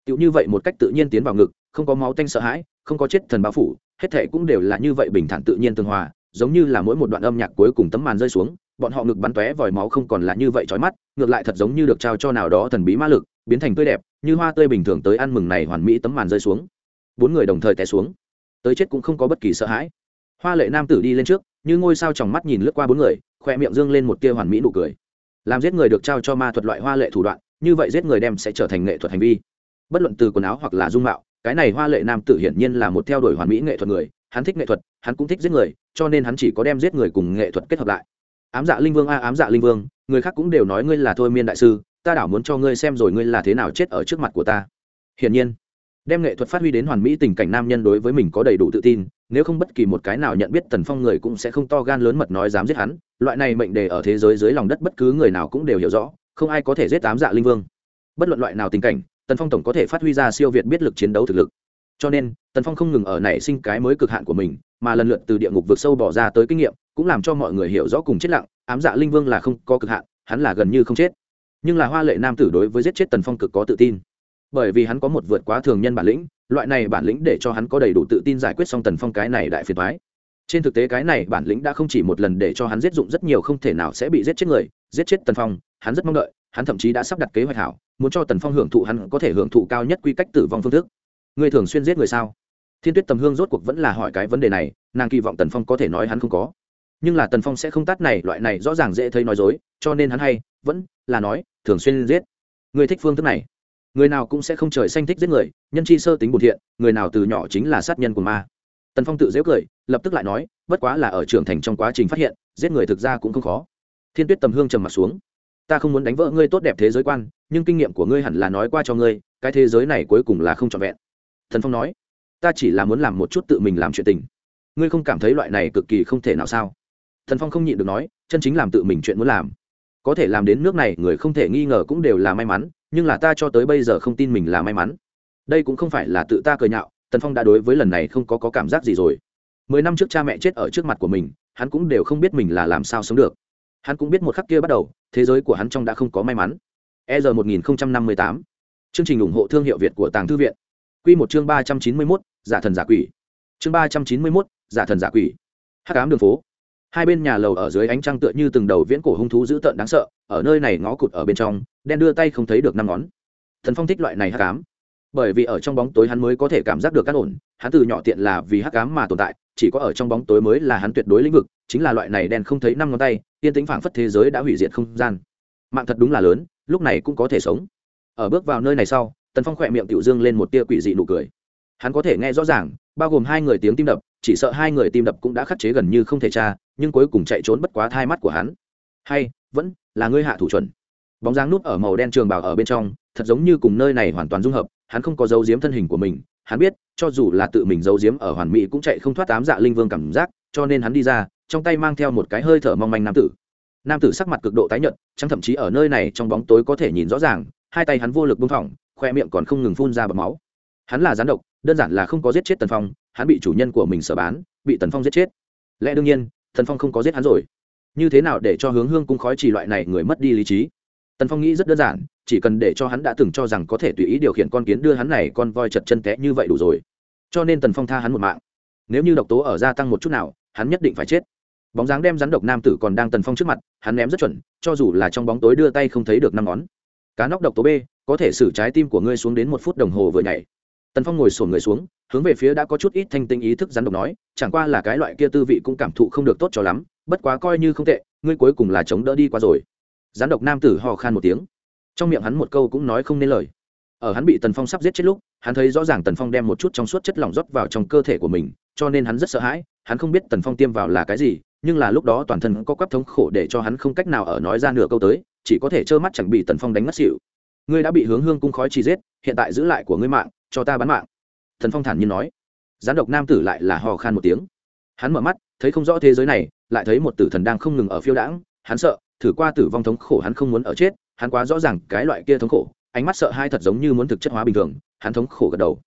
Tựu như vậy một cách tự nhiên tiến vào ngực, không có máu tanh sợ hãi, không có chết thần báo phủ, hết thể cũng đều là như vậy bình thản tự nhiên tương hòa, giống như là mỗi một đoạn âm nhạc cuối cùng tấm màn rơi xuống, bọn họ ngực bắn tóe vòi máu không còn là như vậy trói mắt, ngược lại thật giống như được trao cho nào đó thần bí ma lực biến thành tươi đẹp, như hoa tươi bình thường tới ăn mừng này hoàn mỹ tấm màn rơi xuống. Bốn người đồng thời té xuống. Tới chết cũng không có bất kỳ sợ hãi. Hoa lệ nam tử đi lên trước, như ngôi sao tròng mắt nhìn lướt qua bốn người, khoe miệng dương lên một tia hoàn mỹ nụ cười. Làm giết người được trao cho ma thuật loại hoa lệ thủ đoạn, như vậy giết người đem sẽ trở thành nghệ thuật hành vi. Bất luận từ quần áo hoặc là dung mạo, cái này hoa lệ nam tử hiển nhiên là một theo đuổi hoàn mỹ nghệ thuật người, hắn thích nghệ thuật, hắn cũng thích giết người, cho nên hắn chỉ có đem giết người cùng nghệ thuật kết hợp lại. Ám dạ linh vương a, ám dạ linh vương, người khác cũng đều nói ngươi là thôi miên đại sư ta đảo muốn cho ngươi xem rồi ngươi là thế nào chết ở trước mặt của ta. Hiển nhiên, đem nghệ thuật phát huy đến hoàn mỹ tình cảnh nam nhân đối với mình có đầy đủ tự tin, nếu không bất kỳ một cái nào nhận biết tần phong người cũng sẽ không to gan lớn mật nói dám giết hắn. Loại này mệnh đề ở thế giới dưới lòng đất bất cứ người nào cũng đều hiểu rõ, không ai có thể giết ám dạ linh vương. Bất luận loại nào tình cảnh, tần phong tổng có thể phát huy ra siêu việt biết lực chiến đấu thực lực. Cho nên, tần phong không ngừng ở nảy sinh cái mới cực hạn của mình, mà lần lượt từ địa ngục vượt sâu bỏ ra tới kinh nghiệm, cũng làm cho mọi người hiểu rõ cùng chết lặng, ám dạ linh vương là không có cực hạn, hắn là gần như không chết nhưng là hoa lệ nam tử đối với giết chết tần phong cực có tự tin. Bởi vì hắn có một vượt quá thường nhân bản lĩnh, loại này bản lĩnh để cho hắn có đầy đủ tự tin giải quyết xong tần phong cái này đại phiền thoái trên thực tế cái này bản lĩnh đã không chỉ một lần để cho hắn giết dụng rất nhiều không thể nào sẽ bị giết chết người, giết chết tần phong, hắn rất mong đợi, hắn thậm chí đã sắp đặt kế hoạch hảo, muốn cho tần phong hưởng thụ hắn có thể hưởng thụ cao nhất quy cách tử vong phương thức. Người thường xuyên giết người sao? Thiên tuyết tầm hương rốt cuộc vẫn là hỏi cái vấn đề này, nàng kỳ vọng tần phong có thể nói hắn không có. Nhưng là tần phong sẽ không tắt này, loại này rõ ràng dễ thấy nói dối, cho nên hắn hay vẫn là nói, thường xuyên giết. Người thích phương thức này, người nào cũng sẽ không trời xanh thích giết người, nhân chi sơ tính bùn thiện, người nào từ nhỏ chính là sát nhân của ma. Tần phong tự dễu cười, lập tức lại nói, bất quá là ở trưởng thành trong quá trình phát hiện, giết người thực ra cũng không khó. Thiên tuyết tầm hương trầm m ặ t xuống. Ta không muốn đánh vỡ ngươi tốt đẹp thế giới quan, nhưng kinh nghiệm của ngươi hẳn là nói qua cho ngươi, cái thế giới này cuối cùng là không trọn vẹn. Thần phong nói, ta chỉ là muốn làm một chút tự mình làm chuyện tình. Ngươi không cảm thấy loại này cực kỳ không thể nào sao? Thần phong không nhịn được nói, chân chính làm tự mình chuyện muốn làm có thể làm đến nước này người không thể nghi ngờ cũng đều là may mắn nhưng là ta cho tới bây giờ không tin mình là may mắn. Đây cũng không phải là tự ta cười nhạo tần phong đã đối với lần này không có, có cảm giác gì rồi. Mười năm trước cha mẹ chết ở trước mặt của mình hắn cũng đều không biết mình là làm sao sống được. Hắn cũng biết một khắc kia bắt đầu thế giới của hắn trong đã không có may mắn. E r một nghìn năm mươi tám. Chương trình ủng hộ thương hiệu việt của tàng thư viện. Q một chương ba trăm chín mươi mốt giả thần giả quỷ. Chương ba trăm chín mươi mốt giả thần giả quỷ. Hắc ám đường phố hai bên nhà lầu ở dưới ánh trăng tựa như từng đầu viễn cổ hung thú dữ tợn đáng sợ, ở nơi này ngó cụt ở bên trong, đen đưa tay không thấy được năm ngón. Thần phong thích loại này hắc ám. Bởi vì ở trong bóng tối hắn mới có thể cảm giác được cát ổn, hắn từ nhỏ tiện là vì hắc ám mà tồn tại, chỉ có ở trong bóng tối mới là hắn tuyệt đối lĩnh vực, chính là loại này đen không thấy năm ngón tay, yên tĩnh phảng phất thế giới đã hủy diệt không gian. Mạng thật đúng là lớn, lúc này cũng có thể sống. Ở bước vào nơi này sau, tần phong khỏe miệng tiểu dương lên một tia quỷ dị nụ cười. Hắn có thể nghe rõ ràng, bao gồm hai người tiếng tim đập chỉ sợ hai người tim đập cũng đã khắc chế gần như không thể tra, nhưng cuối cùng chạy trốn bất quá thai mắt của hắn. Hay, vẫn là ngươi hạ thủ chuẩn. Bóng dáng nút ở màu đen trường bảo ở bên trong, thật giống như cùng nơi này hoàn toàn dung hợp, hắn không có dấu diếm thân hình của mình, hắn biết, cho dù là tự mình giấu giếm ở hoàn mỹ cũng chạy không thoát tám dạ linh vương cảm giác, cho nên hắn đi ra, trong tay mang theo một cái hơi thở mong manh nam tử. Nam tử sắc mặt cực độ tái nhợt chẳng thậm chí ở nơi này trong bóng tối có thể nhìn rõ ràng, hai tay hắn vô lực bung thỏng khoe miệng còn không ngừng phun ra bọt máu. Hắn là gián độc, đơn giản là không có giết chết tần phong hắn bị chủ nhân của mình sở bán, bị tần phong giết chết. Lẽ đương nhiên, tần phong không có giết hắn rồi. Như thế nào để cho hướng hương cung khói chỉ loại này người mất đi lý trí? Tần phong nghĩ rất đơn giản, chỉ cần để cho hắn đã từng cho rằng có thể tùy ý điều khiển con kiến đưa hắn này con voi chật chân té như vậy đủ rồi. Cho nên tần phong tha hắn một mạng. Nếu như độc tố ở gia tăng một chút nào, hắn nhất định phải chết. Bóng dáng đem rắn độc nam tử còn đang tần phong trước mặt, hắn ném rất chuẩn, cho dù là trong bóng tối đưa tay không thấy được năm ngón. Cá nóc độc tố b, có thể xử trái tim của ngươi xuống đến một phút đồng hồ vừa nhảy tần phong ngồi sổn người xuống, hướng về phía đã có chút ít thanh tinh ý thức rắn độc nói, chẳng qua là cái loại kia tư vị cũng cảm thụ không được tốt cho lắm, bất quá coi như không tệ, ngươi cuối cùng là chống đỡ đi qua rồi. Rắn độc nam tử hò khan một tiếng. Trong miệng hắn một câu cũng nói không nên lời. Ở hắn bị tần phong sắp giết chết lúc, hắn thấy rõ ràng tần phong đem một chút trong suốt chất lỏng rót vào trong cơ thể của mình, cho nên hắn rất sợ hãi, hắn không biết tần phong tiêm vào là cái gì, nhưng là lúc đó toàn thân có quắp thống khổ để cho hắn không cách nào ở nói ra nửa câu tới, chỉ có thể trơ mắt chẳng bị tần phong đánh mất xịu ngươi đã bị hướng hương cung khói chi giết, hiện tại giữ lại của ngươi mạng cho ta bán mạng. Thần phong thản nhiên nói. Gián độc nam tử lại là hò khan một tiếng. Hắn mở mắt, thấy không rõ thế giới này, lại thấy một tử thần đang không ngừng ở phiêu đãng. Hắn sợ, thử qua tử vong thống khổ hắn không muốn ở chết, hắn quá rõ ràng cái loại kia thống khổ, ánh mắt sợ hai thật giống như muốn thực chất hóa bình thường, hắn thống khổ gật đầu.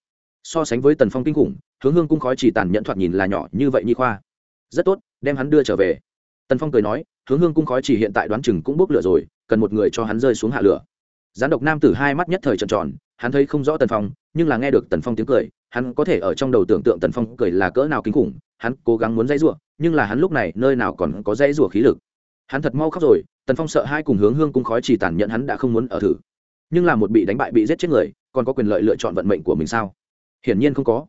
So sánh với tần phong kinh khủng, hướng hương cung khói chỉ tàn nhẫn thoạt nhìn là nhỏ như vậy nhi khoa. Rất tốt, đem hắn đưa trở về. Tần phong cười nói, hướng hương cung khói chỉ hiện tại đoán chừng cũng bốc lửa rồi, cần một người cho hắn rơi xuống hạ lửa. Gián độc nam tử hai mắt nhất thời tròn tròn, hắn thấy không rõ tần phong nhưng là nghe được tần phong tiếng cười, hắn có thể ở trong đầu tưởng tượng tần phong cười là cỡ nào kinh khủng, hắn cố gắng muốn dãy rủa, nhưng là hắn lúc này nơi nào còn có dãy rủa khí lực. Hắn thật mau khóc rồi, tần phong sợ hai cùng hướng hương cung khói chỉ tàn nhẫn hắn đã không muốn ở thử. Nhưng là một bị đánh bại bị giết chết người, còn có quyền lợi lựa chọn vận mệnh của mình sao? Hiển nhiên không có.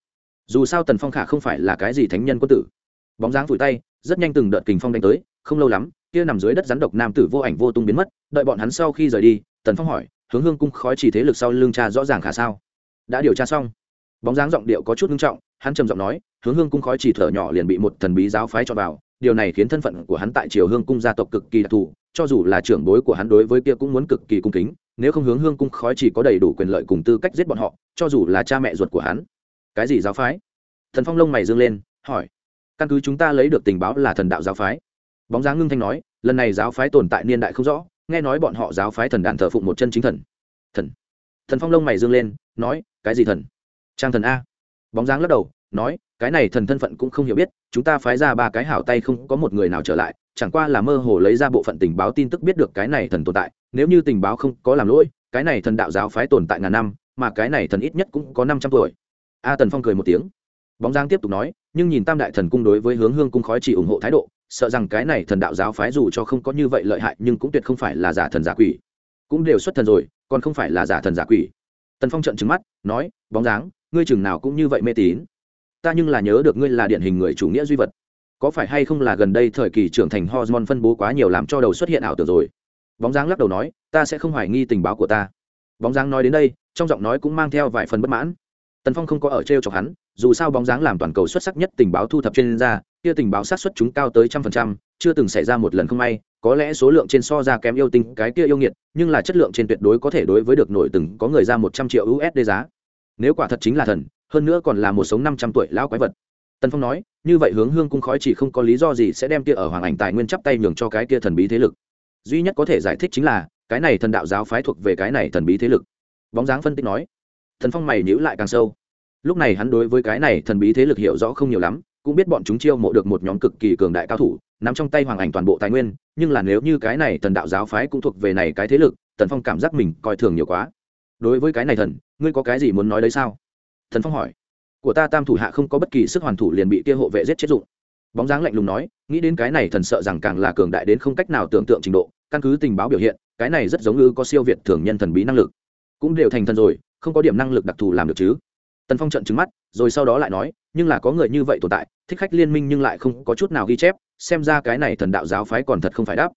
Dù sao tần phong khả không phải là cái gì thánh nhân quân tử. Bóng dáng vùi tay, rất nhanh từng đợt kình phong đánh tới, không lâu lắm, kia nằm dưới đất rắn độc nam tử vô ảnh vô tung biến mất, đợi bọn hắn sau khi rời đi, tần phong hỏi, hướng hương cung khói chỉ thế lực sau lưng cha rõ ràng khả sao? Đã điều tra xong. Bóng dáng giọng điệu có chút nghiêm trọng, hắn trầm giọng nói, hướng hương cung khói chỉ thở nhỏ liền bị một thần bí giáo phái cho vào, điều này khiến thân phận của hắn tại triều hương cung gia tộc cực kỳ đặc thù, cho dù là trưởng bối của hắn đối với kia cũng muốn cực kỳ cung kính, nếu không hướng hương cung khói chỉ có đầy đủ quyền lợi cùng tư cách giết bọn họ, cho dù là cha mẹ ruột của hắn. Cái gì giáo phái? Thần phong lông mày dương lên, hỏi. Căn cứ chúng ta lấy được tình báo là thần đạo giáo phái. Bóng dáng ngưng thanh nói, lần này giáo phái tồn tại niên đại không rõ, nghe nói bọn họ giáo phái thần đàn thờ phụng một chân chính thần. Thần? Thần phong lông mày dương lên, nói, cái gì thần? Trang thần a. Bóng dáng lắc đầu, nói, cái này thần thân phận cũng không hiểu biết, chúng ta phái ra ba cái hảo tay không có một người nào trở lại, chẳng qua là mơ hồ lấy ra bộ phận tình báo tin tức biết được cái này thần tồn tại, nếu như tình báo không có làm lỗi, cái này thần đạo giáo phái tồn tại ngàn năm, mà cái này thần ít nhất cũng có năm trăm tuổi. A tần phong cười một tiếng. Bóng giang tiếp tục nói, nhưng nhìn tam đại thần cung đối với hướng hương cung khói chỉ ủng hộ thái độ, sợ rằng cái này thần đạo giáo phái dù cho không có như vậy lợi hại nhưng cũng tuyệt không phải là giả thần giả quỷ. Cũng đều xuất thần rồi còn không phải là giả thần giả quỷ. Tần phong trận trứng mắt, nói, bóng dáng, ngươi chừng nào cũng như vậy mê tín. Ta nhưng là nhớ được ngươi là điển hình người chủ nghĩa duy vật. Có phải hay không là gần đây thời kỳ trưởng thành hormone phân bố quá nhiều làm cho đầu xuất hiện ảo tưởng rồi? Bóng dáng lắc đầu nói, ta sẽ không hoài nghi tình báo của ta. Bóng dáng nói đến đây, trong giọng nói cũng mang theo vài phần bất mãn. Tần phong không có ở t r e o chọc hắn, dù sao bóng dáng làm toàn cầu xuất sắc nhất tình báo thu thập trên ra kia tình báo sát xuất chúng cao tới trăm phần trăm chưa từng xảy ra một lần không may, có lẽ số lượng trên so ra kém yêu tinh cái kia yêu nghiệt, nhưng là chất lượng trên tuyệt đối có thể đối với được nổi từng có người ra một trăm triệu usd giá. Nếu quả thật chính là thần, hơn nữa còn là một sống năm trăm tuổi lão quái vật. Tần phong nói, như vậy hướng hương cung khói chỉ không có lý do gì sẽ đem kia ở hoàng ảnh tài nguyên chắp tay nhường cho cái kia thần bí thế lực. Duy nhất có thể giải thích chính là, cái này thần đạo giáo phái thuộc về cái này thần bí thế lực. Bóng dáng phân tích nói. Thần phong mày nhữ lại càng sâu. Lúc này hắn đối với cái này thần bí thế lực hiểu rõ không nhiều lắm cũng biết bọn chúng chiêu mộ được một nhóm cực kỳ cường đại cao thủ, nắm trong tay hoàng ảnh toàn bộ tài nguyên, nhưng là nếu như cái này thần đạo giáo phái cũng thuộc về này cái thế lực, tần phong cảm giác mình coi thường nhiều quá. Đối với cái này thần, ngươi có cái gì muốn nói đấy sao? Thần phong hỏi. Của ta tam thủ hạ không có bất kỳ sức hoàn thủ liền bị kia hộ vệ giết chết dụng. Bóng dáng lạnh lùng nói, nghĩ đến cái này thần sợ rằng càng là cường đại đến không cách nào tưởng tượng trình độ, căn cứ tình báo biểu hiện, cái này rất giống như có siêu việt thường nhân thần bí năng lực. Cũng đều thành thần rồi, không có điểm năng lực đặc thù làm được chứ tần phong trận trứng mắt, rồi sau đó lại nói, nhưng là có người như vậy tồn tại, thích khách liên minh nhưng lại không có chút nào ghi chép, xem ra cái này thần đạo giáo phái còn thật không phải đáp.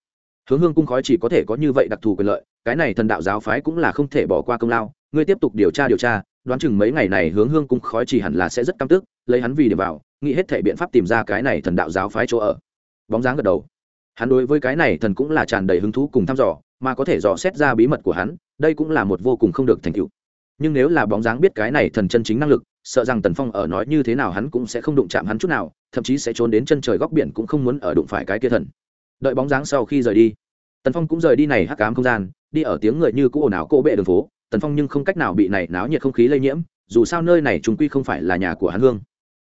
Hướng hương cung khói chỉ có thể có như vậy đặc thù quyền lợi, cái này thần đạo giáo phái cũng là không thể bỏ qua công lao, ngươi tiếp tục điều tra điều tra, đoán chừng mấy ngày này hướng hương cung khói chỉ hẳn là sẽ rất căm tức, lấy hắn vì để vào, nghĩ hết thể biện pháp tìm ra cái này thần đạo giáo phái chỗ ở. Bóng dáng gật đầu. Hắn đối với cái này thần cũng là tràn đầy hứng thú cùng thăm dò, mà có thể dò xét ra bí mật của hắn, đây cũng là một vô cùng không được thành tựu nhưng nếu là bóng dáng biết cái này thần chân chính năng lực, sợ rằng tần phong ở nói như thế nào hắn cũng sẽ không đụng chạm hắn chút nào, thậm chí sẽ trốn đến chân trời góc biển cũng không muốn ở đụng phải cái kia thần. Đợi bóng dáng sau khi rời đi, tần phong cũng rời đi này hắc cám không gian, đi ở tiếng người như cũ ồn ào cô bệ đường phố, tần phong nhưng không cách nào bị này náo nhiệt không khí lây nhiễm, dù sao nơi này chúng quy không phải là nhà của hắn hương.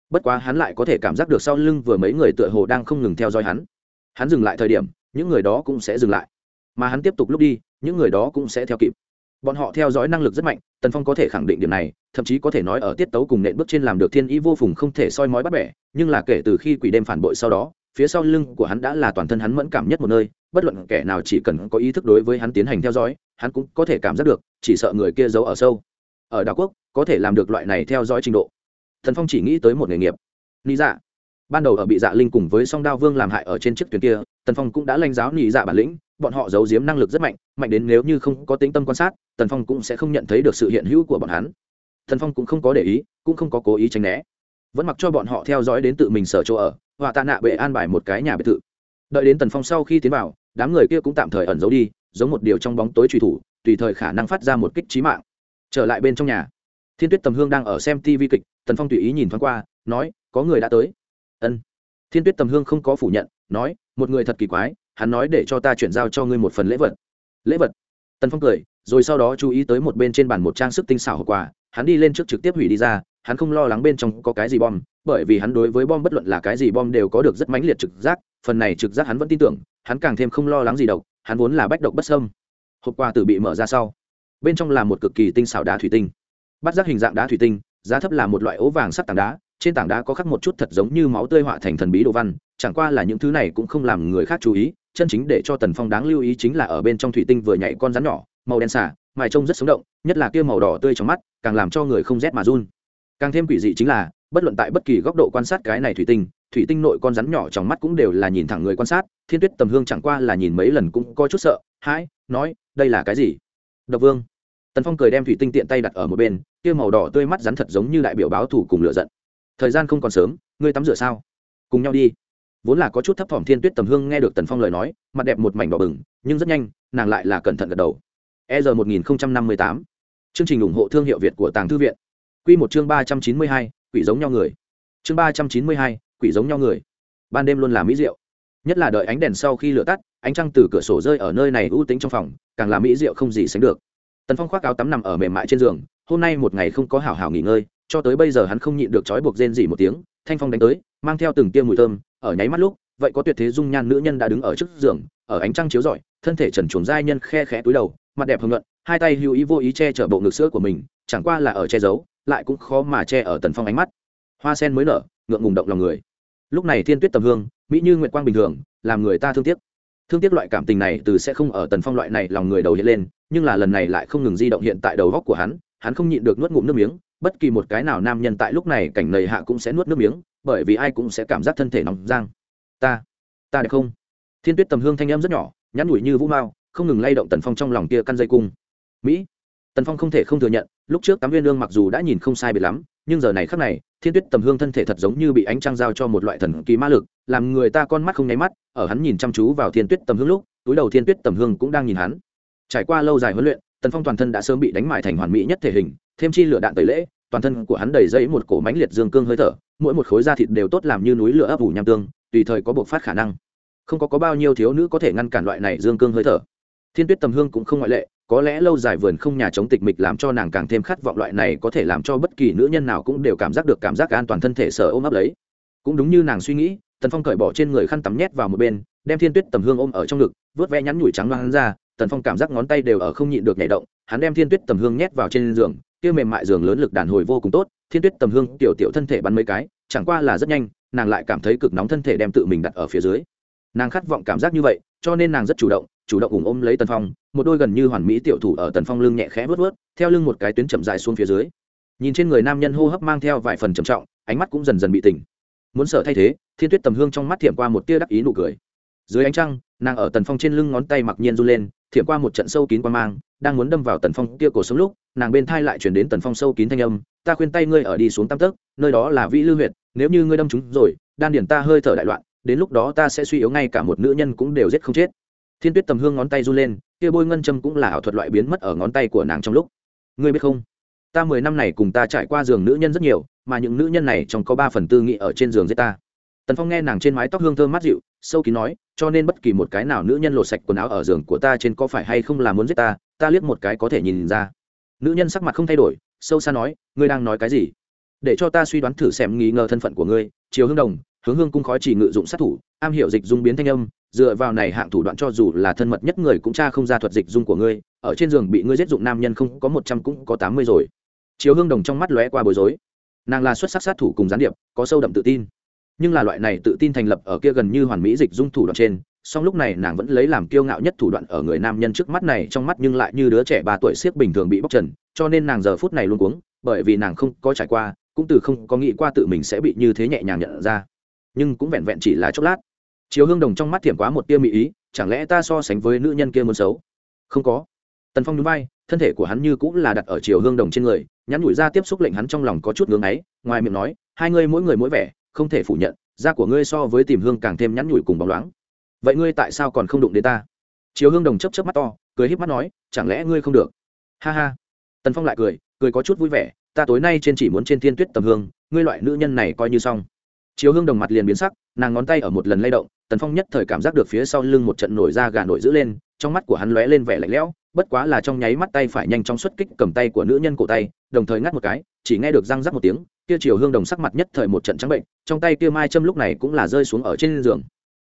Bất quá hắn lại có thể cảm giác được sau lưng vừa mấy người tựa hồ đang không ngừng theo dõi hắn. Hắn dừng lại thời điểm, những người đó cũng sẽ dừng lại. Mà hắn tiếp tục lúc đi, những người đó cũng sẽ theo kịp bọn họ theo dõi năng lực rất mạnh, tần phong có thể khẳng định điểm này, thậm chí có thể nói ở tiết tấu cùng nện bước trên làm được thiên ý vô phùng không thể soi mói bắt bẻ, nhưng là kể từ khi quỷ đêm phản bội sau đó, phía sau lưng của hắn đã là toàn thân hắn mẫn cảm nhất một nơi, bất luận kẻ nào chỉ cần có ý thức đối với hắn tiến hành theo dõi, hắn cũng có thể cảm giác được, chỉ sợ người kia giấu ở sâu. Ở đảo quốc, có thể làm được loại này theo dõi trình độ. Thần phong chỉ nghĩ tới một nghề nghiệp. Lý dạ. Ban đầu ở bị dạ linh cùng với song đao vương làm hại ở trên chiếc thuyền kia, tần phong cũng đã lanh giáo nhị dạ bản lĩnh bọn họ giấu giếm năng lực rất mạnh mạnh đến nếu như không có tính tâm quan sát, tần phong cũng sẽ không nhận thấy được sự hiện hữu của bọn hắn. Tần phong cũng không có để ý, cũng không có cố ý tránh né. Vẫn mặc cho bọn họ theo dõi đến tự mình sở chỗ ở và tạ nạ bệ an bài một cái nhà biệt thự. Đợi đến tần phong sau khi tiến vào, đám người kia cũng tạm thời ẩn giấu đi, giống một điều trong bóng tối truy thủ, tùy thời khả năng phát ra một kích trí mạng. Trở lại bên trong nhà, thiên tuyết tầm hương đang ở xem tv kịch, tần phong tùy ý nhìn thoáng qua, nói, có người đã tới. Ân. Thiên tuyết tầm hương không có phủ nhận, nói, một người thật kỳ quái hắn nói để cho ta chuyển giao cho ngươi một phần lễ vật. Lễ vật? Tần phong cười, rồi sau đó chú ý tới một bên trên bàn một trang sức tinh xảo hộp quà hắn đi lên trước trực tiếp hủy đi ra, hắn không lo lắng bên trong có cái gì bom, bởi vì hắn đối với bom bất luận là cái gì bom đều có được rất mãnh liệt trực giác, phần này trực giác hắn vẫn tin tưởng, hắn càng thêm không lo lắng gì độc, hắn vốn là bách độc bất sâm hộp quà tử bị mở ra sau, bên trong là một cực kỳ tinh xảo đá thủy tinh. Bắt giác hình dạng đá thủy tinh, giá thấp là một loại ố vàng sắc tảng đá, trên tảng đá có khắc một chút thật giống như máu tươi họa thành thần bí đồ văn, chẳng qua là những thứ này cũng không làm người khác chú ý chân chính để cho tần phong đáng lưu ý chính là ở bên trong thủy tinh vừa nhảy con rắn nhỏ, màu đen xả mài trông rất sống động, nhất là kia màu đỏ tươi trong mắt, càng làm cho người không rét mà run. Càng thêm quỷ dị chính là, bất luận tại bất kỳ góc độ quan sát cái này thủy tinh thủy tinh nội con rắn nhỏ trong mắt cũng đều là nhìn thẳng người quan sát, thiên tuyết tầm hương chẳng qua là nhìn mấy lần cũng có chút sợ, hãi, nói, đây là cái gì? Độc vương. Tần phong cười đem thủy tinh tiện tay đặt ở một bên, kia màu đỏ tươi mắt rắn thật giống như đại biểu báo thủ cùng lựa giận. Thời gian không còn sớm, ngươi tắm rửa sao? Cùng nhau đi vốn là có chút thấp thỏm thiên tuyết tầm hương nghe được tần phong lời nói, mặt đẹp một mảnh đỏ bừng, nhưng rất nhanh, nàng lại là cẩn thận gật đầu. E r một nghìn năm mươi tám. Chương trình ủng hộ thương hiệu việt của tàng thư viện. Q một chương ba trăm chín mươi hai, quỷ giống nhau người. Chương ba trăm chín mươi hai, quỷ giống nhau người. Ban đêm luôn là mỹ rượu nhất là đợi ánh đèn sau khi lửa tắt, ánh trăng từ cửa sổ rơi ở nơi này ưu tính trong phòng, càng là mỹ rượu không gì sánh được. Tần phong khoác áo tắm nằm ở mềm mại trên giường, hôm nay một ngày không có hảo hảo nghỉ ngơi, cho tới bây giờ hắn không nhịn được trói buộc rên dỉ một tiếng, thanh phong đánh tới, mang theo từng tia mùi thơm ở nháy mắt lúc, vậy có tuyệt thế dung nhan nữ nhân đã đứng ở trước giường, ở ánh trăng chiếu rọi, thân thể trần chuồng giai nhân khe khẽ túi đầu, mặt đẹp hưng luận hai tay hữu ý vô ý che chở bộ ngực sữa của mình, chẳng qua là ở che giấu, lại cũng khó mà che ở tần phong ánh mắt. Hoa sen mới nở, ngượng ngùng động lòng người. Lúc này thiên tuyết tầm hương, mỹ như nguyện quang bình thường, làm người ta thương tiếc. Thương tiếc loại cảm tình này từ sẽ không ở tần phong loại này lòng người đầu hiện lên, nhưng là lần này lại không ngừng di động hiện tại đầu góc của hắn hắn không nhịn được nuốt ngụm nước miếng, bất kỳ một cái nào nam nhân tại lúc này cảnh nầy hạ cũng sẽ nuốt nước miếng, bởi vì ai cũng sẽ cảm giác thân thể nóng giang ta ta đẹp không? Thiên tuyết tầm hương thanh em rất nhỏ, nhắn nhủi như vũ mao, không ngừng lay động tần phong trong lòng kia căn dây cung. Mỹ, tần phong không thể không thừa nhận, lúc trước tám viên lương mặc dù đã nhìn không sai biệt lắm, nhưng giờ này khác này, thiên tuyết tầm hương thân thể thật giống như bị ánh trăng giao cho một loại thần kỳ ma lực, làm người ta con mắt không nháy mắt, ở hắn nhìn chăm chú vào thiên tuyết tầm hương lúc, túi đầu thiên tuyết tầm hương cũng đang nhìn hắn. Trải qua lâu dài huấn luyện tần phong toàn thân đã sớm bị đánh mại thành hoàn mỹ nhất thể hình thêm chi lửa đạn tẩy lễ toàn thân của hắn đầy dây một cổ mánh liệt dương cương hơi thở mỗi một khối da thịt đều tốt làm như núi lửa ấp ủ nham tương tùy thời có buộc phát khả năng. Không có, có bao nhiêu thiếu nữ có thể ngăn cản loại này dương cương hơi thở. Thiên tuyết tầm hương cũng không ngoại lệ có lẽ lâu dài vườn không nhà chống tịch mịch làm cho nàng càng thêm khát vọng loại này có thể làm cho bất kỳ nữ nhân nào cũng đều cảm giác được cảm giác an toàn thân thể sở ôm ấp lấy. Cũng đúng như nàng suy nghĩ tần phong cởi bỏ trên người khăn tắm nhét vào một bên đem thiên tuyết tầm hương ôm ở trong ngực vớt ve nhắn nhủi trắng loang ra tần phong cảm giác ngón tay đều ở không nhịn được nhảy động, hắn đem thiên tuyết tầm hương nhét vào trên giường, kia mềm mại giường lớn lực đàn hồi vô cùng tốt, thiên tuyết tầm hương, tiểu tiểu thân thể bắn mấy cái, chẳng qua là rất nhanh, nàng lại cảm thấy cực nóng thân thể đem tự mình đặt ở phía dưới. Nàng khát vọng cảm giác như vậy, cho nên nàng rất chủ động chủ động ủng ôm lấy tần phong, một đôi gần như hoàn mỹ tiểu thủ ở tần phong lưng nhẹ khẽ vớt vớt theo lưng một cái tuyến chậm dài xuống phía dưới. Nhìn trên người nam nhân hô hấp mang theo vài phần trầm trọng, ánh mắt cũng dần dần bị tỉnh. Muốn sợ thay thế, thiên tuyết tầm hương trong mắt thiệm qua một tia đắc ý nụ cười dưới ánh trăng, nàng ở tần phong trên lưng ngón tay mặc nhiên run lên thiệm qua một trận sâu kín qua mang, đang muốn đâm vào tần phong kia cổ sống lúc, nàng bên thai lại chuyển đến tần phong sâu kín thanh âm, ta khuyên tay ngươi ở đi xuống tam tấc, nơi đó là vĩ lưu huyệt, nếu như ngươi đâm chúng rồi, đan điển ta hơi thở đại loạn, đến lúc đó ta sẽ suy yếu ngay cả một nữ nhân cũng đều giết không chết. Thiên tuyết tầm hương ngón tay run lên, kia bôi ngân châm cũng là ảo thuật loại biến mất ở ngón tay của nàng trong lúc. Ngươi biết không? Ta mười năm này cùng ta trải qua giường nữ nhân rất nhiều, mà những nữ nhân này trong có ba phần tư nghị ở trên giường giết ta. Tần phong nghe nàng trên mái tóc hương thơm mát dịu sâu kín nói, cho nên bất kỳ một cái nào nữ nhân lột sạch quần áo ở giường của ta trên có phải hay không là muốn giết ta ta liếc một cái có thể nhìn ra. Nữ nhân sắc mặt không thay đổi, sâu xa nói, ngươi đang nói cái gì? Để cho ta suy đoán thử xem nghi ngờ thân phận của ngươi chiều hương đồng, hướng hương cung khói chỉ ngự dụng sát thủ, am hiểu dịch dung biến thanh âm, dựa vào này hạng thủ đoạn cho dù là thân mật nhất người cũng tra không ra thuật dịch dung của ngươi, ở trên giường bị ngươi giết dụng nam nhân không có một trăm cũng có tám mươi rồi. Chiều hương đồng trong mắt lóe qua bối rối. Nàng là xuất sắc sát thủ cùng gián điệp, có sâu đậm tự tin nhưng là loại này tự tin thành lập ở kia gần như hoàn mỹ dịch dung thủ đoạn trên, song lúc này nàng vẫn lấy làm kiêu ngạo nhất thủ đoạn ở người nam nhân trước mắt này trong mắt nhưng lại như đứa trẻ ba tuổi siếc bình thường bị bóc trần, cho nên nàng giờ phút này luôn cuống, bởi vì nàng không có trải qua, cũng từ không có nghĩ qua tự mình sẽ bị như thế nhẹ nhàng nhận ra. Nhưng cũng vẹn vẹn chỉ là chốc lát. Chiếu hương đồng trong mắt thiểm quá một tia mỹ ý, chẳng lẽ ta so sánh với nữ nhân kia muốn xấu? Không có. Tần phong núi bay thân thể của hắn như cũng là đặt ở chiều hương đồng trên người, nhắn nhủi ra tiếp xúc lệnh hắn trong lòng có chút ngưng ấy ngoài miệng nói, hai ngươi mỗi người mỗi vẻ không thể phủ nhận, da của ngươi so với tìm hương càng thêm nhắn nhủi cùng bóng loáng. Vậy ngươi tại sao còn không đụng đến ta? Chiều hương đồng chấp chấp mắt to, cười híp mắt nói, chẳng lẽ ngươi không được? Ha ha. Tần phong lại cười cười có chút vui vẻ, ta tối nay trên chỉ muốn trên thiên tuyết tầm hương, ngươi loại nữ nhân này coi như xong. Chiều hương đồng mặt liền biến sắc, nàng ngón tay ở một lần lay động, tần phong nhất thời cảm giác được phía sau lưng một trận nổi da gà nổi dữ lên, trong mắt của hắn lóe lên vẻ lạnh lẽo, bất quá là trong nháy mắt tay phải nhanh chóng xuất kích cầm tay của nữ nhân cổ tay, đồng thời ngắt một cái, chỉ nghe được răng rắc một tiếng kia chiều hương đồng sắc mặt nhất thời một trận trắng bệnh, trong tay kia mai châm lúc này cũng là rơi xuống ở trên giường.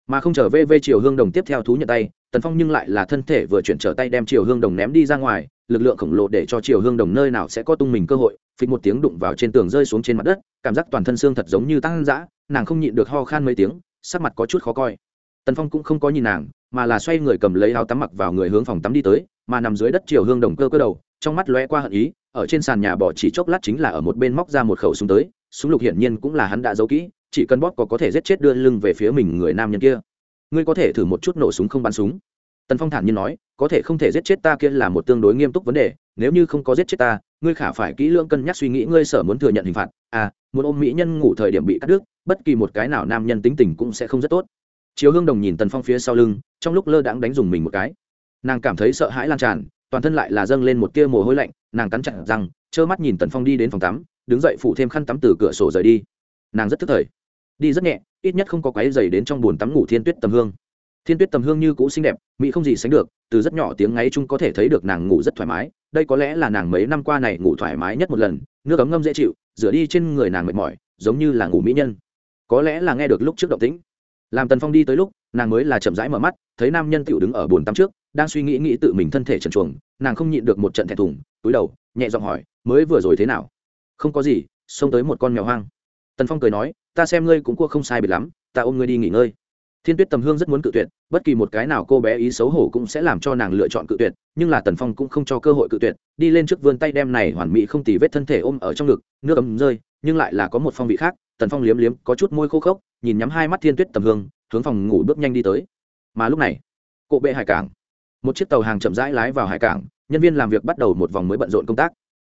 Mà không trở về về chiều hương đồng tiếp theo thú nhận tay, tần phong nhưng lại là thân thể vừa chuyển trở tay đem chiều hương đồng ném đi ra ngoài, lực lượng khổng lồ để cho chiều hương đồng nơi nào sẽ có tung mình cơ hội, phịch một tiếng đụng vào trên tường rơi xuống trên mặt đất, cảm giác toàn thân xương thật giống như tăng dã, nàng không nhịn được ho khan mấy tiếng, sắc mặt có chút khó coi. Tần phong cũng không có nhìn nàng, mà là xoay người cầm lấy áo tắm mặc vào người hướng phòng tắm đi tới, mà nằm dưới đất chiều hương đồng cơ cơ đầu, trong mắt lóe qua hận ý ở trên sàn nhà bỏ chỉ chốc lát chính là ở một bên móc ra một khẩu súng tới, súng lục hiển nhiên cũng là hắn đã giấu kỹ, chỉ cần bóp có có thể giết chết đưa lưng về phía mình người nam nhân kia. Ngươi có thể thử một chút nổ súng không bắn súng. Tần phong thản nhiên nói, có thể không thể giết chết ta kia là một tương đối nghiêm túc vấn đề, nếu như không có giết chết ta, ngươi khả phải kỹ lưỡng cân nhắc suy nghĩ ngươi sở muốn thừa nhận hình phạt. À muốn ôm mỹ nhân ngủ thời điểm bị cắt đứt, bất kỳ một cái nào nam nhân tính tình cũng sẽ không rất tốt. Chiếu hương đồng nhìn tần phong phía sau lưng, trong lúc lơ đãng đánh dùng mình một cái. Nàng cảm thấy sợ hãi lan tràn toàn thân lại là dâng lên một tia mồ hôi lạnh, nàng cắn chặt răng, trơ mắt nhìn tần phong đi đến phòng tắm, đứng dậy phủ thêm khăn tắm từ cửa sổ rời đi. Nàng rất thức thời. Đi rất nhẹ, ít nhất không có quáy dày đến trong bồn tắm ngủ thiên tuyết tầm hương. Thiên tuyết tầm hương như cũ xinh đẹp, mỹ không gì sánh được, từ rất nhỏ tiếng ngáy chung có thể thấy được nàng ngủ rất thoải mái, đây có lẽ là nàng mấy năm qua này ngủ thoải mái nhất một lần, nước ấm ngâm dễ chịu, rửa đi trên người nàng mệt mỏi, giống như là ngủ mỹ nhân. Có lẽ là nghe được lúc trước động tĩnh. Làm tần phong đi tới lúc, nàng mới là chậm rãi mở mắt, thấy nam nhân tựu đứng ở bồn tắm trước đang suy nghĩ nghĩ tự mình thân thể trần chuồng, nàng không nhịn được một trận thẹn thùng, túi đầu, nhẹ giọng hỏi, mới vừa rồi thế nào? Không có gì, xông tới một con mèo hoang. Tần phong cười nói, ta xem ngươi cũng cua không sai biệt lắm, ta ôm ngươi đi nghỉ ngơi. Thiên tuyết tầm hương rất muốn cự tuyệt, bất kỳ một cái nào cô bé ý xấu hổ cũng sẽ làm cho nàng lựa chọn cự tuyệt, nhưng là tần phong cũng không cho cơ hội cự tuyệt, đi lên trước vươn tay đem này hoàn mỹ không tì vết thân thể ôm ở trong ngực, nước ấm rơi, nhưng lại là có một phong vị khác, tần phong liếm liếm, có chút môi khô khốc, nhìn nhắm hai mắt thiên tuyết tầm hương, hướng phòng ngủ bước nhanh đi tới. Mà lúc này, cộ bệ hải cảng một chiếc tàu hàng chậm rãi lái vào hải cảng, nhân viên làm việc bắt đầu một vòng mới bận rộn công tác.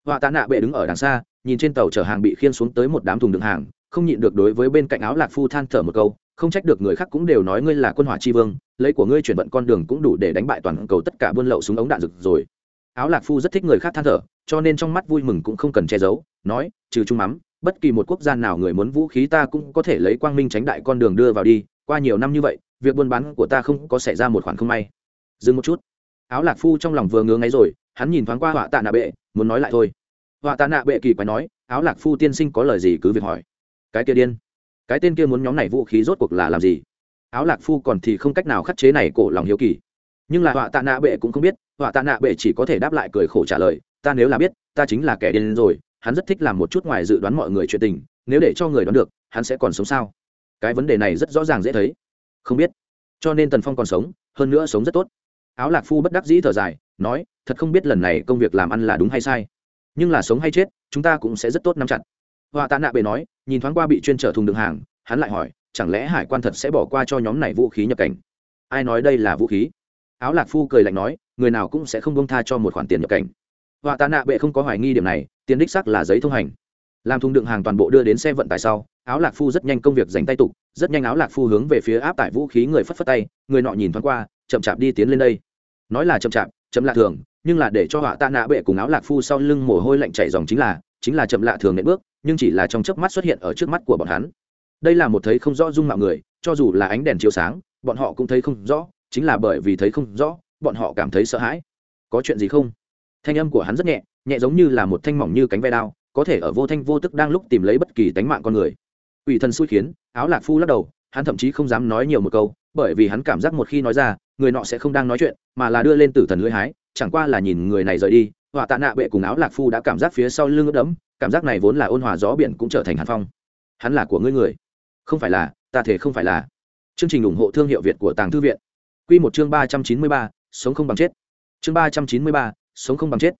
Họa tạ nạ bệ đứng ở đằng xa, nhìn trên tàu chở hàng bị khiên xuống tới một đám thùng đựng hàng, không nhịn được đối với bên cạnh áo lạc phu than thở một câu, không trách được người khác cũng đều nói ngươi là quân hỏa tri vương, lấy của ngươi chuyển vận con đường cũng đủ để đánh bại toàn cầu tất cả buôn lậu súng ống đạn rực rồi. Áo lạc phu rất thích người khác than thở, cho nên trong mắt vui mừng cũng không cần che giấu, nói, trừ trung mắm, bất kỳ một quốc gia nào người muốn vũ khí ta cũng có thể lấy quang minh tránh đại con đường đưa vào đi, qua nhiều năm như vậy, việc buôn bán của ta không có xảy ra một khoản không may dừng một chút. Áo lạc phu trong lòng vừa ngứa ngáy rồi, hắn nhìn thoáng qua họa tạ nạ bệ, muốn nói lại thôi. Họa tạ nạ bệ kỳ quái nói, áo lạc phu tiên sinh có lời gì cứ việc hỏi. Cái kia điên. Cái tên kia muốn nhóm này vũ khí rốt cuộc là làm gì? Áo lạc phu còn thì không cách nào khắc chế này cổ lòng hiếu kỳ. Nhưng là họa tạ nạ bệ cũng không biết, họa tạ nạ bệ chỉ có thể đáp lại cười khổ trả lời, ta nếu là biết, ta chính là kẻ điên rồi, hắn rất thích làm một chút ngoài dự đoán mọi người chuyện tình, nếu để cho người đoán được, hắn sẽ còn sống sao? Cái vấn đề này rất rõ ràng dễ thấy. Không biết. Cho nên tần phong còn sống, hơn nữa sống rất tốt áo lạc phu bất đắc dĩ thở dài, nói, thật không biết lần này công việc làm ăn là đúng hay sai. Nhưng là sống hay chết, chúng ta cũng sẽ rất tốt nắm chặt. Họa tạ nạ bệ nói, nhìn thoáng qua bị chuyên trở thùng đường hàng, hắn lại hỏi, chẳng lẽ hải quan thật sẽ bỏ qua cho nhóm này vũ khí nhập cảnh? Ai nói đây là vũ khí? Áo lạc phu cười lạnh nói, người nào cũng sẽ không bông tha cho một khoản tiền nhập cảnh. Họa tạ nạ bệ không có hoài nghi điểm này, tiền đích sắc là giấy thông hành. Làm thùng đựng hàng toàn bộ đưa đến xe vận tải sau, áo lạc phu rất nhanh công việc dành tay tục, rất nhanh áo lạc phu hướng về phía áp tải vũ khí người phất phất tay, người nọ nhìn thoáng qua, chậm chạp đi tiến lên đây nói là chậm chạp, chậm lạ thường, nhưng là để cho họa tạ nạ bệ cùng áo lạc phu sau lưng mồ hôi lạnh chảy dòng chính là chính là chậm lạ thường nện bước, nhưng chỉ là trong chớp mắt xuất hiện ở trước mắt của bọn hắn. Đây là một thấy không rõ dung mạo người, cho dù là ánh đèn chiếu sáng, bọn họ cũng thấy không rõ, chính là bởi vì thấy không rõ, bọn họ cảm thấy sợ hãi. Có chuyện gì không? Thanh âm của hắn rất nhẹ nhẹ giống như là một thanh mỏng như cánh ve đao, có thể ở vô thanh vô tức đang lúc tìm lấy bất kỳ tánh mạng con người. Ủy thân xui khiến, áo lạc phu lắc đầu, hắn thậm chí không dám nói nhiều một câu bởi vì hắn cảm giác một khi nói ra, người nọ sẽ không đang nói chuyện, mà là đưa lên tử thần lưỡi hái, chẳng qua là nhìn người này rời đi, họa tạ nạ bệ cùng áo lạc phu đã cảm giác phía sau lưng ướt đẫm, cảm giác này vốn là ôn hòa gió biển cũng trở thành hàn phong. Hắn là của ngươi người. Không phải là, ta thể không phải là. Chương trình ủng hộ thương hiệu việt của tàng thư viện. Q một chương ba trăm chín mươi ba, sống không bằng chết. Chương ba trăm chín mươi ba, sống không bằng chết.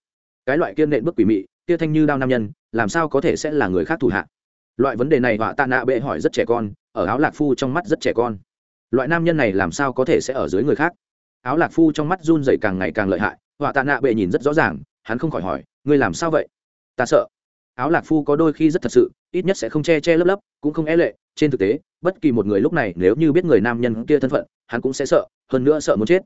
Cái loại kiên nện bức quỷ mị, kia thanh như đao nam nhân, làm sao có thể sẽ là người khác thủ hạ? Loại vấn đề này họa tạ nạ bệ hỏi rất trẻ con, ở áo lạc phu trong mắt rất trẻ con loại nam nhân này làm sao có thể sẽ ở dưới người khác? Áo lạc phu trong mắt run dậy càng ngày càng lợi hại, họa tạ nạ bệ nhìn rất rõ ràng, hắn không khỏi hỏi, ngươi làm sao vậy? Ta sợ. Áo lạc phu có đôi khi rất thật sự, ít nhất sẽ không che che lấp lấp, cũng không e lệ, trên thực tế, bất kỳ một người lúc này nếu như biết người nam nhân kia thân phận, hắn cũng sẽ sợ, hơn nữa sợ muốn chết.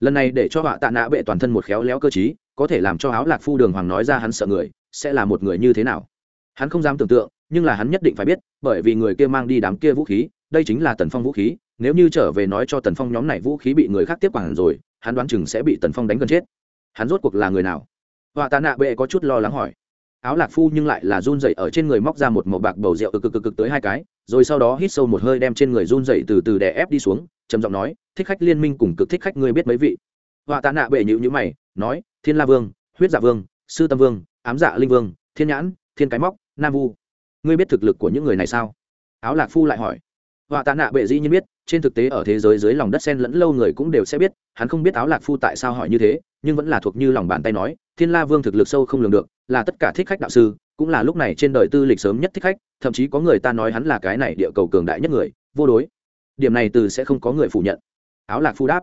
Lần này để cho họa tạ nạ bệ toàn thân một khéo léo cơ t có thể làm cho áo lạc phu đường hoàng nói ra hắn sợ người, sẽ là một người như thế nào? Hắn không dám tưởng tượng, nhưng là hắn nhất định phải biết, bởi vì người kia mang đi đám kia vũ khí, đây chính là tần phong vũ khí nếu như trở về nói cho tần phong nhóm này vũ khí bị người khác tiếp quản rồi, hắn đoán chừng sẽ bị tần phong đánh gần chết. Hắn rốt cuộc là người nào? Họa tạ nạ bệ có chút lo lắng hỏi. Áo lạc phu nhưng lại là run dậy ở trên người móc ra một màu bạc bầu rượu cực cực cực cực tới hai cái, rồi sau đó hít sâu một hơi đem trên người run dậy từ từ đè ép đi xuống, trầm giọng nói, thích khách liên minh cùng cực thích khách ngươi biết mấy vị? Họa tạ nạ bệ nhữ nhữ mày, nói, thiên la vương, huyết dạ vương, sư tâm vương, ám dạ linh vương, thiên nhãn, thiên cái móc, nam vu. Ngươi biết thực lực của những người này sao? Áo lạc phu lại hỏi. Họa tạ nạ bệ dĩ nhiên biết trên thực tế ở thế giới dưới lòng đất sen lẫn lâu người cũng đều sẽ biết, hắn không biết áo lạc phu tại sao hỏi như thế, nhưng vẫn là thuộc như lòng bàn tay nói, thiên la vương thực lực sâu không lường được, là tất cả thích khách đạo sư, cũng là lúc này trên đời tư lịch sớm nhất thích khách, thậm chí có người ta nói hắn là cái này địa cầu cường đại nhất người, vô đối. Điểm này từ sẽ không có người phủ nhận. Áo lạc phu đáp,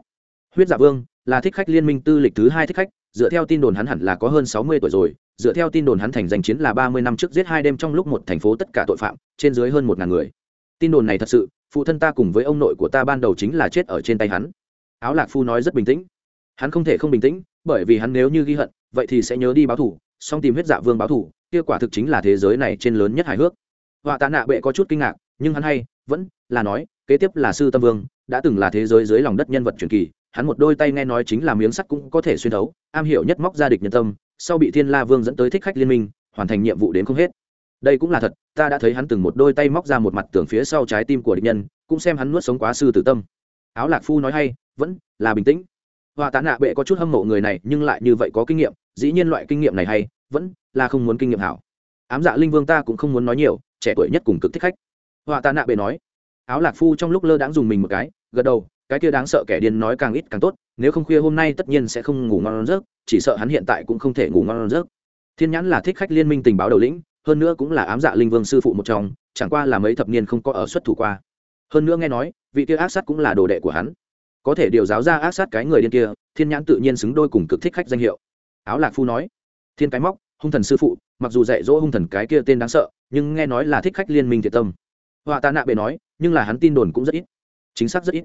huyết dạ vương, là thích khách liên minh tư lịch thứ hai thích khách, dựa theo tin đồn hắn hẳn là có hơn sáu mươi tuổi rồi, dựa theo tin đồn hắn thành danh chiến là ba mươi năm trước giết hai đêm trong lúc một thành phố tất cả tội phạm, trên dưới hơn một ngàn người. Tin đồn này thật sự phụ thân ta cùng với ông nội của ta ban đầu chính là chết ở trên tay hắn. Áo lạc phu nói rất bình tĩnh. Hắn không thể không bình tĩnh, bởi vì hắn nếu như ghi hận, vậy thì sẽ nhớ đi báo thủ, song tìm huyết dạ vương báo thủ, kia quả thực chính là thế giới này trên lớn nhất hài hước. Họa tạ nạ bệ có chút kinh ngạc, nhưng hắn hay, vẫn là nói, kế tiếp là sư tâm vương, đã từng là thế giới dưới lòng đất nhân vật truyền kỳ, hắn một đôi tay nghe nói chính là miếng sắt cũng có thể xuyên thấu, am hiểu nhất móc ra địch nhân tâm, sau bị thiên la vương dẫn tới thích khách liên minh, hoàn thành nhiệm vụ đến không hết đây cũng là thật, ta đã thấy hắn từng một đôi tay móc ra một mặt tường phía sau trái tim của địch nhân, cũng xem hắn nuốt sống quá sư tử tâm. Áo lạc phu nói hay, vẫn là bình tĩnh. Hòa tạ nạ bệ có chút hâm mộ người này, nhưng lại như vậy có kinh nghiệm, dĩ nhiên loại kinh nghiệm này hay, vẫn là không muốn kinh nghiệm hảo. Ám dạ linh vương ta cũng không muốn nói nhiều, trẻ tuổi nhất cùng cực thích khách. Hòa tạ nạ bệ nói. Áo lạc phu trong lúc lơ đãng dùng mình một cái, gật đầu, cái kia đáng sợ kẻ điên nói càng ít càng tốt, nếu không khuya hôm nay tất nhiên sẽ không ngủ ngon giấc, chỉ sợ hắn hiện tại cũng không thể ngủ ngon giấc. Thiên nhãn là thích khách liên minh tình báo đầu lĩnh hơn nữa cũng là ám dạ linh vương sư phụ một trong, chẳng qua là mấy thập niên không có ở xuất thủ qua. Hơn nữa nghe nói, vị kia ác sát cũng là đồ đệ của hắn. Có thể điều giáo ra ác sát cái người điên kia, thiên nhãn tự nhiên xứng đôi cùng cực thích khách danh hiệu. Áo lạc phu nói, thiên cái móc, hung thần sư phụ, mặc dù dạy dỗ hung thần cái kia tên đáng sợ, nhưng nghe nói là thích khách liên minh thiệt tâm. Họa ta nạ bề nói, nhưng là hắn tin đồn cũng rất ít. Chính xác rất ít.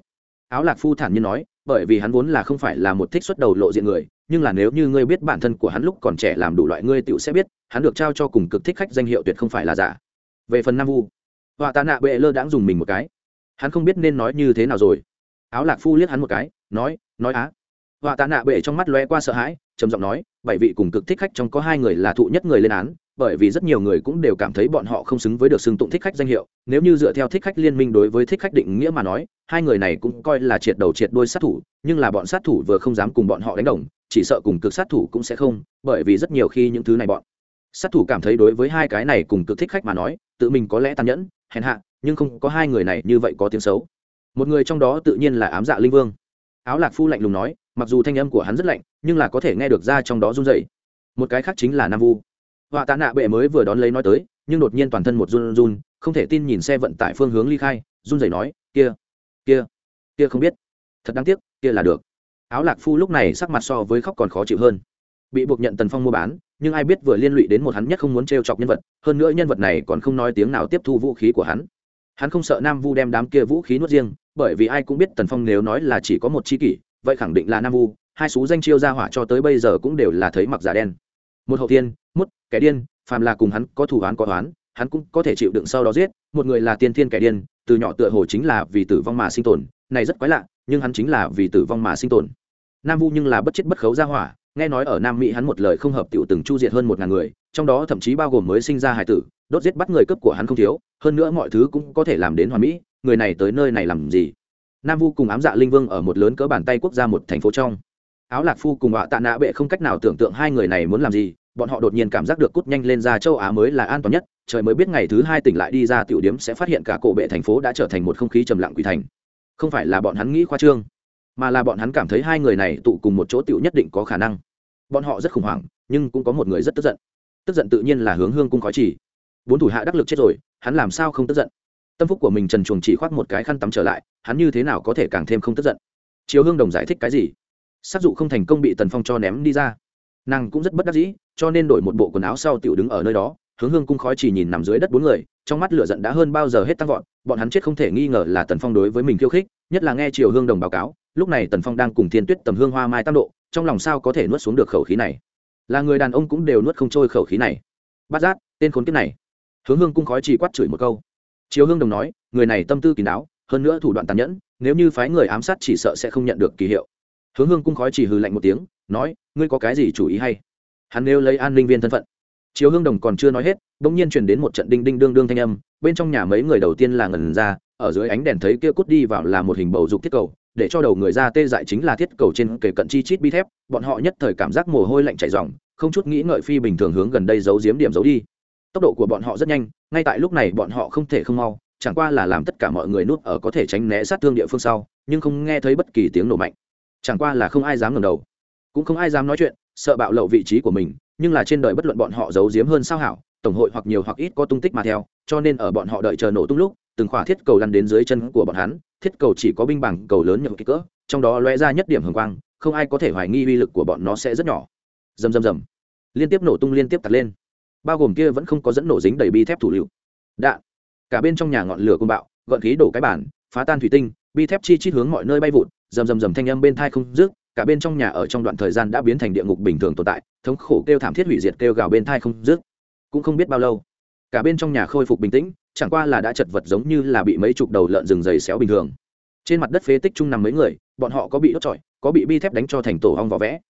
Áo lạc phu thản nhiên nói, bởi vì hắn vốn là không phải là một thích xuất đầu lộ diện người nhưng là nếu như ngươi biết bản thân của hắn lúc còn trẻ làm đủ loại ngươi tựu sẽ biết, hắn được trao cho cùng cực thích khách danh hiệu tuyệt không phải là giả. Về phần nam vu, họa tạ nạ bệ lơ đãng dùng mình một cái. Hắn không biết nên nói như thế nào rồi. Áo lạc phu liếc hắn một cái, nói nói á. Họa tạ nạ bệ trong mắt lóe qua sợ hãi, trầm giọng nói, bảy vị cùng cực thích khách trong có hai người là thụ nhất người lên án bởi vì rất nhiều người cũng đều cảm thấy bọn họ không xứng với được xưng tụng thích khách danh hiệu. Nếu như dựa theo thích khách liên minh đối với thích khách định nghĩa mà nói, hai người này cũng coi là triệt đầu triệt đôi sát thủ, nhưng là bọn sát thủ vừa không dám cùng bọn họ đánh đồng, chỉ sợ cùng cực sát thủ cũng sẽ không, bởi vì rất nhiều khi những thứ này bọn sát thủ cảm thấy đối với hai cái này cùng cực thích khách mà nói, tự mình có lẽ tàn nhẫn, hèn hạ, nhưng không có hai người này như vậy có tiếng xấu. Một người trong đó tự nhiên là ám dạ linh vương. Áo lạc phu lạnh lùng nói, mặc dù thanh âm của hắn rất lạnh, nhưng là có thể nghe được ra trong đó run dậy một cái khác chính là nam vu họa tạ nạ bệ mới vừa đón lấy nói tới, nhưng đột nhiên toàn thân một run run, không thể tin nhìn xe vận tải phương hướng ly khai, run rẩy nói, kia kia kia không biết. Thật đáng tiếc, kia là được. Áo lạc phu lúc này sắc mặt so với khóc còn khó chịu hơn. Bị buộc nhận tần phong mua bán, nhưng ai biết vừa liên lụy đến một hắn nhất không muốn t chọc nhân vật, hơn nữa nhân vật này còn không nói tiếng nào tiếp thu vũ khí của hắn. Hắn không sợ nam vu đem đám kia vũ khí nuốt riêng, bởi vì ai cũng biết tần phong nếu nói là chỉ có một chi kỷ, vậy khẳng định là nam vu, hai số danh chiêu ra hỏa cho tới bây giờ cũng đều là thấy mặc giả đen một hậu tiên mút kẻ điên phàm là cùng hắn có thủ án có oán, hắn cũng có thể chịu đựng sau đó giết. Một người là tiên thiên kẻ điên từ nhỏ tựa hồ chính là vì tử vong mà sinh tồn này rất quái lạ nhưng hắn chính là vì tử vong mà sinh tồn. Nam vu nhưng là bất chết bất khấu ra hỏa nghe nói ở nam mỹ hắn một lời không hợp tiểu từng chu diệt hơn một ngàn người trong đó thậm chí bao gồm mới sinh ra hải tử đốt giết bắt người cấp của hắn không thiếu hơn nữa mọi thứ cũng có thể làm đến hoàn mỹ người này tới nơi này làm gì? Nam vu cùng ám dạ linh vương ở một lớn cỡ bàn tay quốc gia một thành phố trong. Áo lạc phu cùng họa tạ nạ bệ không cách nào tưởng tượng hai người này muốn làm gì bọn họ đột nhiên cảm giác được cút nhanh lên ra châu á mới là an toàn nhất, trời mới biết ngày thứ hai tỉnh lại đi ra tiểu điếm sẽ phát hiện cả cổ bệ thành phố đã trở thành một không khí trầm lặng quỷ thành. Không phải là bọn hắn nghĩ khoa trương, mà là bọn hắn cảm thấy hai người này tụ cùng một chỗ tiểu nhất định có khả năng. Bọn họ rất khủng hoảng, nhưng cũng có một người rất tức giận. Tức giận tự nhiên là hướng hương cung khói chỉ. Bốn thủ hạ đắc lực chết rồi, hắn làm sao không tức giận? Tâm phúc của mình trần chuồng chỉ khoác một cái khăn tắm trở lại, hắn như thế nào có thể càng thêm không tức giận? Chiếu hương đồng giải thích cái gì? S dụ không thành công bị tần phong cho ném đi ra. Nàng cũng rất bất đắc dĩ cho nên đổi một bộ quần áo sau tiểu đứng ở nơi đó, hướng hương cung khói chỉ nhìn nằm dưới đất bốn người, trong mắt lửa giận đã hơn bao giờ hết tăng vọt, bọn hắn chết không thể nghi ngờ là tần phong đối với mình khiêu khích, nhất là nghe triều hương đồng báo cáo, lúc này tần phong đang cùng thiên tuyết tầm hương hoa mai tam độ, trong lòng sao có thể nuốt xuống được khẩu khí này? Là người đàn ông cũng đều nuốt không trôi khẩu khí này. Bát giác, tên khốn kiếp này. Hướng hương cung khói chỉ quát chửi một câu. Triều hương đồng nói, người này tâm tư kín đáo, hơn nữa thủ đoạn tàn nhẫn, nếu như phái người ám sát chỉ sợ sẽ không nhận được kỳ hiệu. Hướng hương cung khói chỉ hừ lạnh một tiếng, nói, ngươi có cái gì chủ ý hay? Hắn nêu lấy an ninh viên thân phận. Chiếu hương đồng còn chưa nói hết đ ỗ n g nhiên chuyển đến một trận đinh đinh đương đương thanh âm, bên trong nhà mấy người đầu tiên là ngần ra, ở dưới ánh đèn thấy kia cút đi vào là một hình bầu dục thiết cầu, để cho đầu người ra tê dại chính là thiết cầu trên kề cận chi chít bi thép, bọn họ nhất thời cảm giác mồ hôi lạnh chảy dòng không chút nghĩ ngợi phi bình thường hướng gần đây giấu giếm điểm giấu đi. Tốc độ của bọn họ rất nhanh, ngay tại lúc này bọn họ không thể không mau, chẳng qua là làm tất cả mọi người nuốt ở có thể tránh né sát thương địa phương sau, nhưng không nghe thấy bất kỳ tiếng nổ mạnh. Chẳng qua là không ai dám ngẩng đầu. Cũng không ai dám nói chuyện sợ bạo lộ vị trí của mình, nhưng là trên đời bất luận bọn họ giấu giếm hơn sao hảo, tổng hội hoặc nhiều hoặc ít có tung tích mà theo, cho nên ở bọn họ đợi chờ nổ tung lúc, từng khỏa thiết cầu lăn đến dưới chân của bọn hắn, thiết cầu chỉ có binh bằng cầu lớn nhậu kích cỡ, trong đó lóe ra nhất điểm hồng quang, không ai có thể hoài nghi uy lực của bọn nó sẽ rất nhỏ. Rầm rầm rầm. Liên tiếp nổ tung liên tiếp tạt lên. Bao gồm kia vẫn không có dẫn nổ dính đầy bi thép thủ liệu đạn. Cả bên trong nhà ngọn lửa côn bạo, gọn khí đổ cái bản phá tan thủy tinh, bi thép chi chít hướng mọi nơi bay vụt, rầm rầm rầm thanh âm bên thai không rước cả bên trong nhà ở trong đoạn thời gian đã biến thành địa ngục bình thường tồn tại, thống khổ kêu thảm thiết hủy diệt kêu gào bên thai không dứt. Cũng không biết bao lâu, cả bên trong nhà khôi phục bình tĩnh, chẳng qua là đã chật vật giống như là bị mấy chục đầu lợn rừng dày xéo bình thường. Trên mặt đất phế tích chung nằm mấy người, bọn họ có bị đốt trọi, có bị bi thép đánh cho thành tổ ong vỏ vẽ.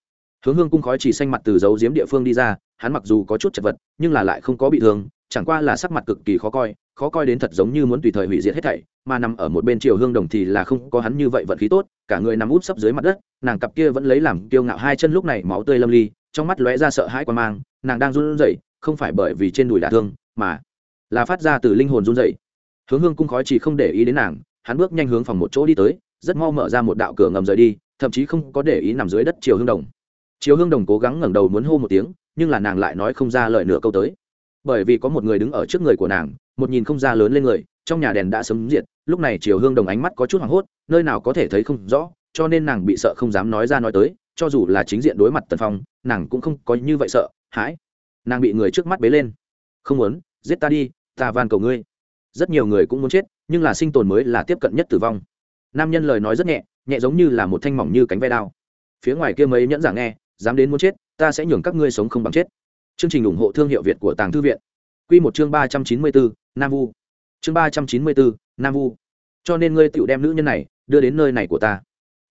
Hướng hương cung khói chỉ xanh mặt từ dấu diếm địa phương đi ra, hắn mặc dù có chút chật vật, nhưng là lại không có bị thương, chẳng qua là sắc mặt cực kỳ khó coi khó coi đến thật giống như muốn tùy thời hủy diệt hết thảy, mà nằm ở một bên triều hương đồng thì là không có hắn như vậy vận khí tốt, cả người nằm úp sấp dưới mặt đất, nàng cặp kia vẫn lấy làm kiêu ngạo hai chân lúc này máu tươi lâm ly, trong mắt lóe ra sợ hãi quan mang, nàng đang run rẩy, không phải bởi vì trên đùi đả thương, mà là phát ra từ linh hồn run rẩy. Hướng hương cung khói chỉ không để ý đến nàng, hắn bước nhanh hướng phòng một chỗ đi tới, rất mau mở ra một đạo cửa ngầm rời đi, thậm chí không có để ý nằm dưới đất triều hương đồng. Triều hương đồng cố gắng ngẩng đầu muốn hô một tiếng, nhưng là nàng lại nói không ra lời nửa câu tới bởi vì có một người đứng ở trước người của nàng, một nhìn không ra lớn lên người, trong nhà đèn đã sấm diệt, lúc này chiều hương đồng ánh mắt có chút hoảng hốt, nơi nào có thể thấy không rõ, cho nên nàng bị sợ không dám nói ra nói tới, cho dù là chính diện đối mặt tần phong, nàng cũng không có như vậy sợ, hãi. Nàng bị người trước mắt bế lên. Không muốn, giết ta đi, ta van cầu ngươi. Rất nhiều người cũng muốn chết, nhưng là sinh tồn mới là tiếp cận nhất tử vong. Nam nhân lời nói rất nhẹ nhẹ giống như là một thanh mỏng như cánh ve đao. Phía ngoài kia mấy nhẫn giả nghe, dám đến muốn chết, ta sẽ nhường các ngươi sống không bằng chết chương trình ủng hộ thương hiệu việt của tàng thư viện. Quy một chương ba trăm chín mươi bốn nam vu. Chương ba trăm chín mươi bốn nam vu. Cho nên ngươi tiểu đem nữ nhân này đưa đến nơi này của ta.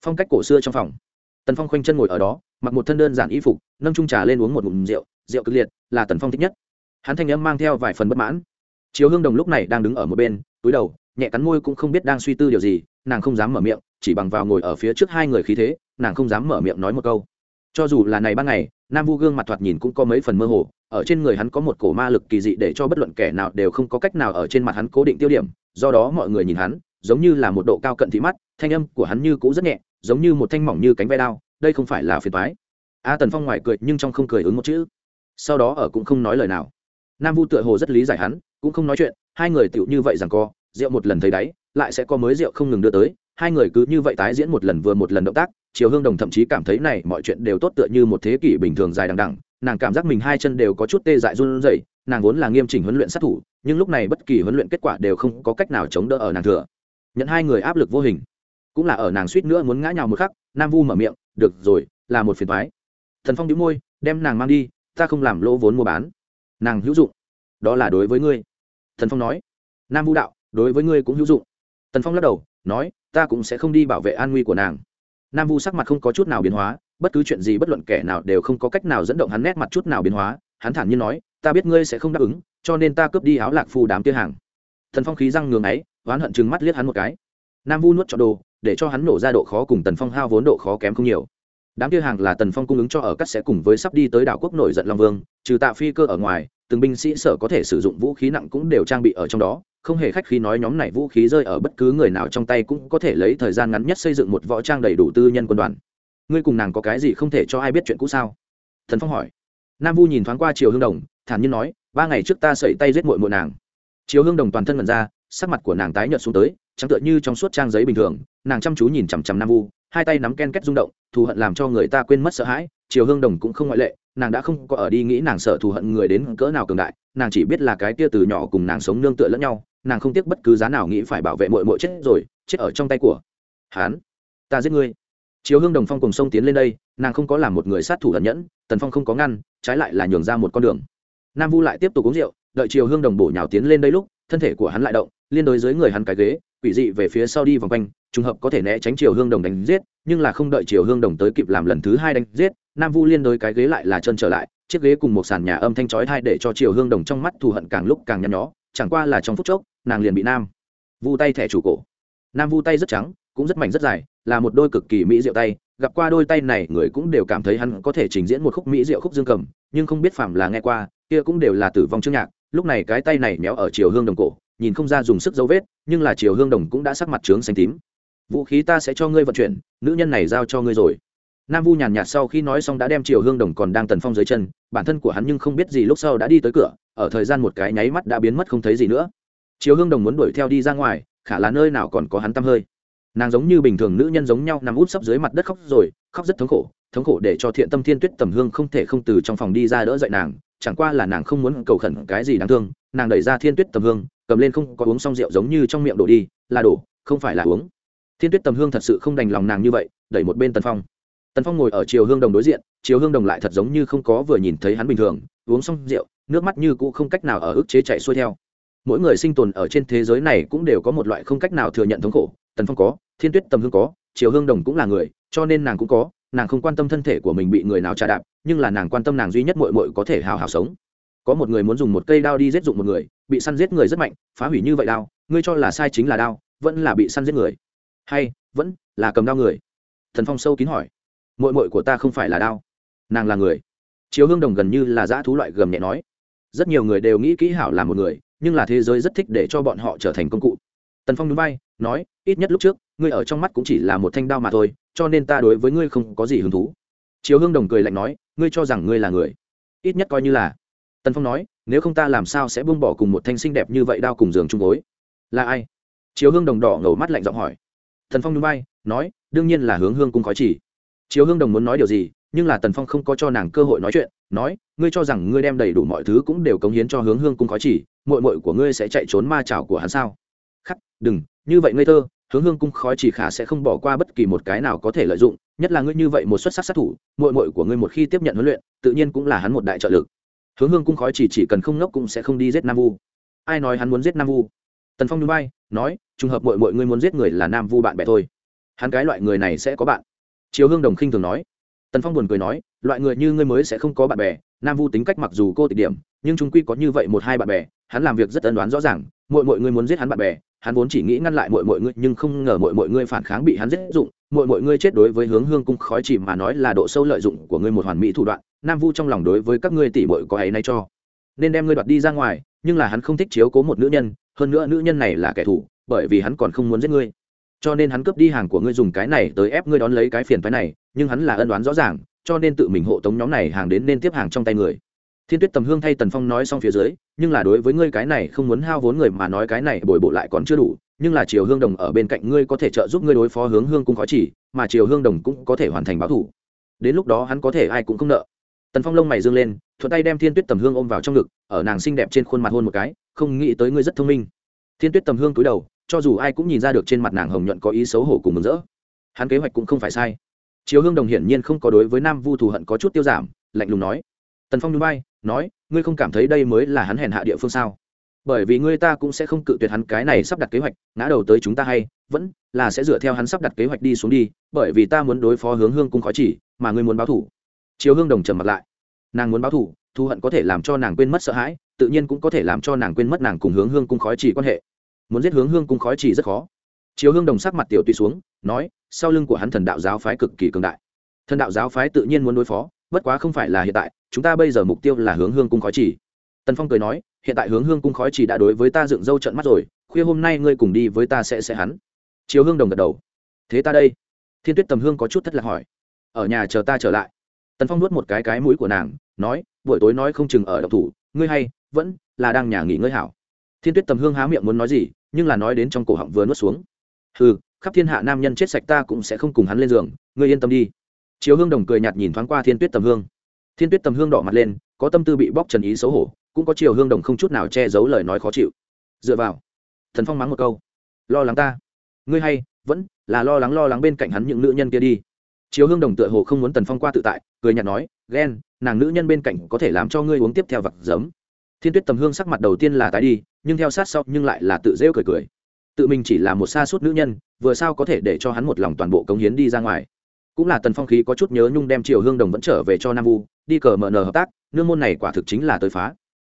Phong cách cổ xưa trong phòng. Tần phong khoanh chân ngồi ở đó, mặc một thân đơn giản y phục, nâng chung trà lên uống một ngụm rượu rượu cực liệt là tần phong thích nhất. Hắn thanh âm mang theo vài phần bất mãn. Chiếu hương đồng lúc này đang đứng ở một bên, túi đầu, nhẹ cắn môi cũng không biết đang suy tư điều gì, nàng không dám mở miệng, chỉ bằng vào ngồi ở phía trước hai người khí thế, nàng không dám mở miệng nói một câu cho dù là này ban ngày, nam vu gương mặt thoạt nhìn cũng có mấy phần mơ hồ, ở trên người hắn có một cổ ma lực kỳ dị để cho bất luận kẻ nào đều không có cách nào ở trên mặt hắn cố định tiêu điểm, do đó mọi người nhìn hắn, giống như là một độ cao cận thị mắt, thanh âm của hắn như cũ rất nhẹ, giống như một thanh mỏng như cánh ve đao, đây không phải là phiền thoái a tần phong ngoài cười nhưng trong không cười ứng một chữ. Sau đó ở cũng không nói lời nào. Nam vu tựa hồ rất lý giải hắn, cũng không nói chuyện, hai người tựu như vậy rằng co, rượu một lần thấy đáy, lại sẽ có mới rượu không ngừng đưa tới hai người cứ như vậy tái diễn một lần vừa một lần động tác chiều hương đồng thậm chí cảm thấy này mọi chuyện đều tốt tựa như một thế kỷ bình thường dài đằng đằng nàng cảm giác mình hai chân đều có chút tê dại run rẩy, nàng vốn là nghiêm chỉnh huấn luyện sát thủ, nhưng lúc này bất kỳ huấn luyện kết quả đều không có cách nào chống đỡ ở nàng thừa. Nhận hai người áp lực vô hình. Cũng là ở nàng suýt nữa muốn ngã nhào một khắc, nam vu mở miệng, được rồi, là một phiền thoái thần phong đĩu môi, đem nàng mang đi, ta không làm lỗ vốn mua bán. Nàng hữu dụng. Đó là đối với ngươi. Thần phong nói. Nam vu đạo, đối với ngươi cũng hữu dụng. Tần phong lắc đầu nói, ta cũng sẽ không đi bảo vệ an nguy của nàng. Nam vu sắc mặt không có chút nào biến hóa, bất cứ chuyện gì bất luận kẻ nào đều không có cách nào dẫn động hắn nét mặt chút nào biến hóa. Hắn thản nhiên nói, ta biết ngươi sẽ không đáp ứng, cho nên ta cướp đi áo lạc phù đám kia hàng. Thần phong khí răng ngường ấy oán hận chừng mắt liếc hắn một cái. Nam vu nuốt cho đồ, để cho hắn nổ ra độ khó cùng tần phong hao vốn độ khó kém không nhiều. Đám kia hàng là tần phong cung ứng cho ở các sẽ cùng với sắp đi tới đảo quốc nổi giận long vương, trừ tạ phi cơ ở ngoài, từng binh sĩ sở có thể sử dụng vũ khí nặng cũng đều trang bị ở trong đó không hề khách khí nói nhóm này vũ khí rơi ở bất cứ người nào trong tay cũng có thể lấy thời gian ngắn nhất xây dựng một võ trang đầy đủ tư nhân quân đoàn. Ngươi cùng nàng có cái gì không thể cho ai biết chuyện cũ sao? Thần phong hỏi. Nam vu nhìn thoáng qua triều hương đồng, thản nhiên nói, ba ngày trước ta sẩy tay giết mội mội nàng. Triều hương đồng toàn thân mật ra, sắc mặt của nàng tái nhợt xuống tới, trắng tựa như trong suốt trang giấy bình thường, nàng chăm chú nhìn chằm chằm nam vu, hai tay nắm ken két rung động, thù hận làm cho người ta quên mất sợ hãi, triều hương đồng cũng không ngoại lệ nàng đã không có ở đi nghĩ nàng sợ thù hận người đến cỡ nào cường đại, nàng chỉ biết là cái kia từ nhỏ cùng nàng sống nương tựa lẫn nhau, nàng không tiếc bất cứ giá nào nghĩ phải bảo vệ mội mội chết rồi, chết ở trong tay của hán ta giết ngươi. Chiếu hương đồng phong cùng sông tiến lên đây, nàng không có làm một người sát thủ ẩn nhẫn, tần phong không có ngăn, trái lại là nhường ra một con đường. Nam vu lại tiếp tục uống rượu, đợi chiều hương đồng bổ nhào tiến lên đây lúc, thân thể của hắn lại động, liên đối dưới người hắn cái ghế, quỷ dị về phía sau đi vòng quanh, trùng hợp có thể né tránh chiều hương đồng đánh giết, nhưng là không đợi chiều hương đồng tới kịp làm lần thứ hai đánh giết nam vu liên đối cái ghế lại là chân trở lại, chiếc ghế cùng một sàn nhà âm thanh chói thai để cho chiều hương đồng trong mắt thù hận càng lúc càng nhăn nhó, chẳng qua là trong phút chốc, nàng liền bị nam vu tay thẻ chủ cổ. Nam vu tay rất trắng, cũng rất mảnh rất dài, là một đôi cực kỳ mỹ diệu tay, gặp qua đôi tay này người cũng đều cảm thấy hắn có thể trình diễn một khúc mỹ diệu khúc dương cầm, nhưng không biết phạm là nghe qua, kia cũng đều là tử vong chương nhạc, lúc này cái tay này méo ở chiều hương đồng cổ, nhìn không ra dùng sức dấu vết, nhưng là chiều hương đồng cũng đã sắc mặt trướng xanh tím. Vũ khí ta sẽ cho ngươi vận chuyển, nữ nhân này giao cho ngươi rồi nam vu nhàn nhạt sau khi nói xong đã đem triều hương đồng còn đang tần phong dưới chân, bản thân của hắn nhưng không biết gì lúc sau đã đi tới cửa, ở thời gian một cái nháy mắt đã biến mất không thấy gì nữa. Triều hương đồng muốn đuổi theo đi ra ngoài, khả là nơi nào còn có hắn tăm hơi. Nàng giống như bình thường nữ nhân giống nhau nằm út sấp dưới mặt đất khóc rồi, khóc rất thống khổ thống khổ để cho thiện tâm thiên tuyết tầm hương không thể không từ trong phòng đi ra đỡ dậy nàng, chẳng qua là nàng không muốn cầu khẩn cái gì đáng thương, nàng đẩy ra thiên tuyết tầm hương, cầm lên không có uống xong rượu giống như trong miệng đổ đi, là đổ, không phải là uống. Thiên tuyết tầm hương thật sự không đành lòng nàng như vậy, đẩy một bên tần phong tần phong ngồi ở chiều hương đồng đối diện chiều hương đồng lại thật giống như không có vừa nhìn thấy hắn bình thường, uống xong rượu, nước mắt như cũ không cách nào ở ức chế chạy xuôi theo. Mỗi người sinh tồn ở trên thế giới này cũng đều có một loại không cách nào thừa nhận thống khổ, tần phong có, thiên tuyết tầm hương có chiều hương đồng cũng là người, cho nên nàng cũng có, nàng không quan tâm thân thể của mình bị người nào trả đạp, nhưng là nàng quan tâm nàng duy nhất mội mội có thể hào hào sống. Có một người muốn dùng một cây đao đi giết dụng một người, bị săn giết người rất mạnh, phá hủy như vậy đao, ngươi cho là sai chính là đao, vẫn là bị săn giết người? Hay, vẫn là cầm đao người? Thần phong sâu kín hỏi mội mội của ta không phải là đao. Nàng là người. Chiếu hương đồng gần như là dã thú loại gầm nhẹ nói. Rất nhiều người đều nghĩ kỹ hảo là một người, nhưng là thế giới rất thích để cho bọn họ trở thành công cụ. Tần phong núi bay nói, ít nhất lúc trước, ngươi ở trong mắt cũng chỉ là một thanh đao mà thôi, cho nên ta đối với ngươi không có gì hứng thú. Chiếu hương đồng cười lạnh nói, ngươi cho rằng ngươi là người. Ít nhất coi như là. Tần phong nói, nếu không ta làm sao sẽ buông bỏ cùng một thanh xinh đẹp như vậy đao cùng giường chung gối? Là ai? Chiếu hương đồng đỏ ngầu mắt lạnh giọng hỏi. Thần phong núi bay nói, đương nhiên là hướng hương cung khói chỉ chiếu hương đồng muốn nói điều gì, nhưng là tần phong không có cho nàng cơ hội nói chuyện, nói, ngươi cho rằng ngươi đem đầy đủ mọi thứ cũng đều cống hiến cho hướng hương cung khói chỉ mội mội của ngươi sẽ chạy trốn ma chảo của hắn sao? Khắc, đừng, như vậy ngây thơ, hướng hương cung khói chỉ khả sẽ không bỏ qua bất kỳ một cái nào có thể lợi dụng, nhất là ngươi như vậy một xuất sắc sát thủ mội mội của ngươi một khi tiếp nhận huấn luyện, tự nhiên cũng là hắn một đại trợ lực. Hướng hương cung khói chỉ chỉ cần không ngốc cũng sẽ không đi giết nam vu. Ai nói hắn muốn giết nam vu? Tần phong núi bay nói, trùng hợp mội mội ngươi muốn giết người là nam vu bạn bè thôi. Hắn cái loại người này sẽ có bạn chiếu hương đồng khinh thường nói. Tần phong buồn cười nói, loại người như ngươi mới sẽ không có bạn bè, nam vu tính cách mặc dù cô tịch điểm, nhưng chúng quy có như vậy một hai bạn bè, hắn làm việc rất ân đoán rõ ràng mọi mọi người muốn giết hắn bạn bè, hắn vốn chỉ nghĩ ngăn lại mọi mọi người nhưng không ngờ mọi mọi người phản kháng bị hắn giết dụng mọi mọi người chết đối với hướng hương cung khói chỉ mà nói là độ sâu lợi dụng của ngươi một hoàn mỹ thủ đoạn, nam vu trong lòng đối với các ngươi tỷ bội có ấy nay cho. Nên đem ngươi đoạt đi ra ngoài, nhưng là hắn không thích chiếu cố một nữ nhân, hơn nữa nữ nhân này là kẻ thù, bởi vì hắn còn không muốn giết ngươi cho nên hắn cướp đi hàng của ngươi dùng cái này tới ép ngươi đón lấy cái phiền phái này, nhưng hắn là ân đoán rõ ràng, cho nên tự mình hộ tống nhóm này hàng đến nên tiếp hàng trong tay người. Thiên tuyết tầm hương thay tần phong nói xong phía dưới, nhưng là đối với ngươi cái này không muốn hao vốn người mà nói cái này bồi bộ lại còn chưa đủ, nhưng là triều hương đồng ở bên cạnh ngươi có thể trợ giúp ngươi đối phó hướng hương cung khó chỉ, mà triều hương đồng cũng có thể hoàn thành báo thủ. Đến lúc đó hắn có thể ai cũng không nợ. Tần phong lông mày dương lên, thuận tay đem thiên tuyết tầm hương ôm vào trong ngực, ở nàng xinh đẹp trên khuôn mặt hôn một cái, không nghĩ tới ngươi rất thông minh. Thiên tuyết tầm hương cúi đầu cho dù ai cũng nhìn ra được trên mặt nàng hồng nhuận có ý xấu hổ cùng mừng rỡ. Hắn kế hoạch cũng không phải sai. Chiếu hương đồng hiển nhiên không có đối với nam vu thù hận có chút tiêu giảm, lạnh lùng nói. Tần phong núi bay nói, ngươi không cảm thấy đây mới là hắn hèn hạ địa phương sao? Bởi vì ngươi ta cũng sẽ không cự tuyệt hắn cái này sắp đặt kế hoạch, ngã đầu tới chúng ta hay, vẫn là sẽ dựa theo hắn sắp đặt kế hoạch đi xuống đi, bởi vì ta muốn đối phó hướng hương cung khó chỉ, mà ngươi muốn báo thủ chiếu hương đồng trầm mặt lại. Nàng muốn báo thủ thù hận có thể làm cho nàng quên mất sợ hãi, tự nhiên cũng có thể làm cho nàng quên mất nàng cùng hướng hương cung khói chỉ quan hệ muốn giết hướng hương cung khói chỉ rất khó. Chiều hương đồng sắc mặt tiểu tùy xuống, nói, sau lưng của hắn thần đạo giáo phái cực kỳ cường đại. Thần đạo giáo phái tự nhiên muốn đối phó, bất quá không phải là hiện tại, chúng ta bây giờ mục tiêu là hướng hương cung khói chỉ. Tần phong cười nói, hiện tại hướng hương cung khói chỉ đã đối với ta dựng râu trận mắt rồi, khuya hôm nay ngươi cùng đi với ta sẽ sẽ hắn. Chiều hương đồng gật đầu. Thế ta đây. Thiên tuyết tầm hương có chút thất lạc hỏi. Ở nhà chờ ta trở lại. Tần phong nuốt một cái cái mũi của nàng, nói, buổi tối nói không chừng ở độc thủ, ngươi hay, vẫn là đang nhà nghỉ ngơi hảo. Thiên tuyết tầm hương há miệng muốn nói gì nhưng là nói đến trong cổ họng vừa nuốt xuống. Hừ, khắp thiên hạ nam nhân chết sạch ta cũng sẽ không cùng hắn lên giường, ngươi yên tâm đi. Chiếu hương đồng cười nhạt nhìn thoáng qua thiên tuyết tầm hương. Thiên tuyết tầm hương đỏ mặt lên, có tâm tư bị bóc trần ý xấu hổ, cũng có chiều hương đồng không chút nào che giấu lời nói khó chịu. Dựa vào, thần phong mắng một câu. Lo lắng ta. Ngươi hay, vẫn là lo lắng lo lắng bên cạnh hắn những nữ nhân kia đi. Chiếu hương đồng tựa hồ không muốn tần phong qua tự tại, cười nhạt nói, ghen, nàng nữ nhân bên cạnh có thể làm cho ngươi uống tiếp theo vặt giấm thiên tuyết tầm hương sắc mặt đầu tiên là tái đi, nhưng theo sát sau nhưng lại là tự rêu cười cười. Tự mình chỉ là một xa suốt nữ nhân, vừa sao có thể để cho hắn một lòng toàn bộ cống hiến đi ra ngoài. Cũng là tần phong khí có chút nhớ nhung đem triều hương đồng vẫn trở về cho nam vu đi cờ mở nờ hợp tác, nương môn này quả thực chính là tới phá.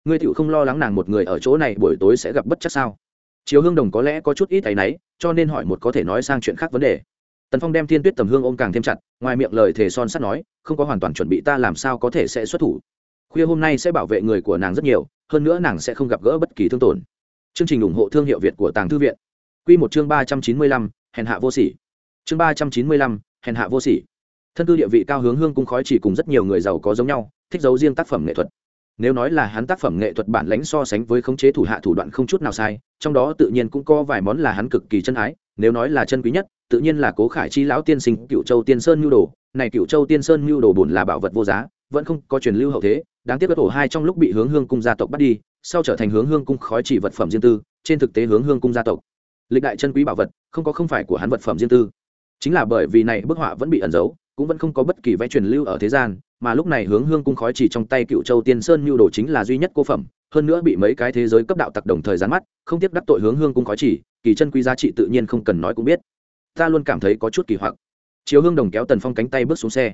Ngươi tựu không lo lắng nàng một người ở chỗ này buổi tối sẽ gặp bất chắc sao? Chiếu hương đồng có lẽ có chút ít tay náy, cho nên hỏi một có thể nói sang chuyện khác vấn đề. Tần phong đem thiên tuyết tầm hương ôm càng thêm chặt, ngoài miệng lời thề son sắt nói, không có hoàn toàn chuẩn bị ta làm sao có thể sẽ xuất thủ? Khuya hôm nay sẽ bảo vệ người của nàng rất nhiều, hơn nữa nàng sẽ không gặp gỡ bất kỳ thương tổn. Chương trình ủng hộ thương hiệu việt của tàng thư viện. Q một chương ba trăm chín mươi lăm, hèn hạ vô sỉ. Chương ba trăm chín mươi lăm, hèn hạ vô sỉ. Thân cư địa vị cao hướng hương cung khói chỉ cùng rất nhiều người giàu có giống nhau, thích giấu riêng tác phẩm nghệ thuật. Nếu nói là hắn tác phẩm nghệ thuật bản lãnh so sánh với khống chế thủ hạ thủ đoạn không chút nào sai, trong đó tự nhiên cũng có vài món là hắn cực kỳ chân ái, nếu nói là chân quý nhất, tự nhiên là cố khải chi lão tiên sinh cựu châu tiên sơn mưu đồ. Này cựu châu tiên sơn mưu đồ bổn là bảo vật vô giá, vẫn không có truyền lưu hậu thế đáng tiếc bất ổ hai trong lúc bị hướng hương cung gia tộc bắt đi, sau trở thành hướng hương cung khói chỉ vật phẩm riêng tư, trên thực tế hướng hương cung gia tộc, lịch đại chân quý bảo vật, không có không phải của hắn vật phẩm riêng tư. Chính là bởi vì này bức họa vẫn bị ẩn giấu, cũng vẫn không có bất kỳ vẽ truyền lưu ở thế gian, mà lúc này hướng hương cung khói chỉ trong tay cựu châu tiên sơn mưu đồ chính là duy nhất cô phẩm, hơn nữa bị mấy cái thế giới cấp đạo tặc đồng thời gián mắt, không tiếp đắc tội hướng hương cung khói chỉ, kỳ chân quý giá trị tự nhiên không cần nói cũng biết. Ta luôn cảm thấy có chút kỳ hoặc. Chiếu hương đồng kéo tần phong cánh tay bước xuống xe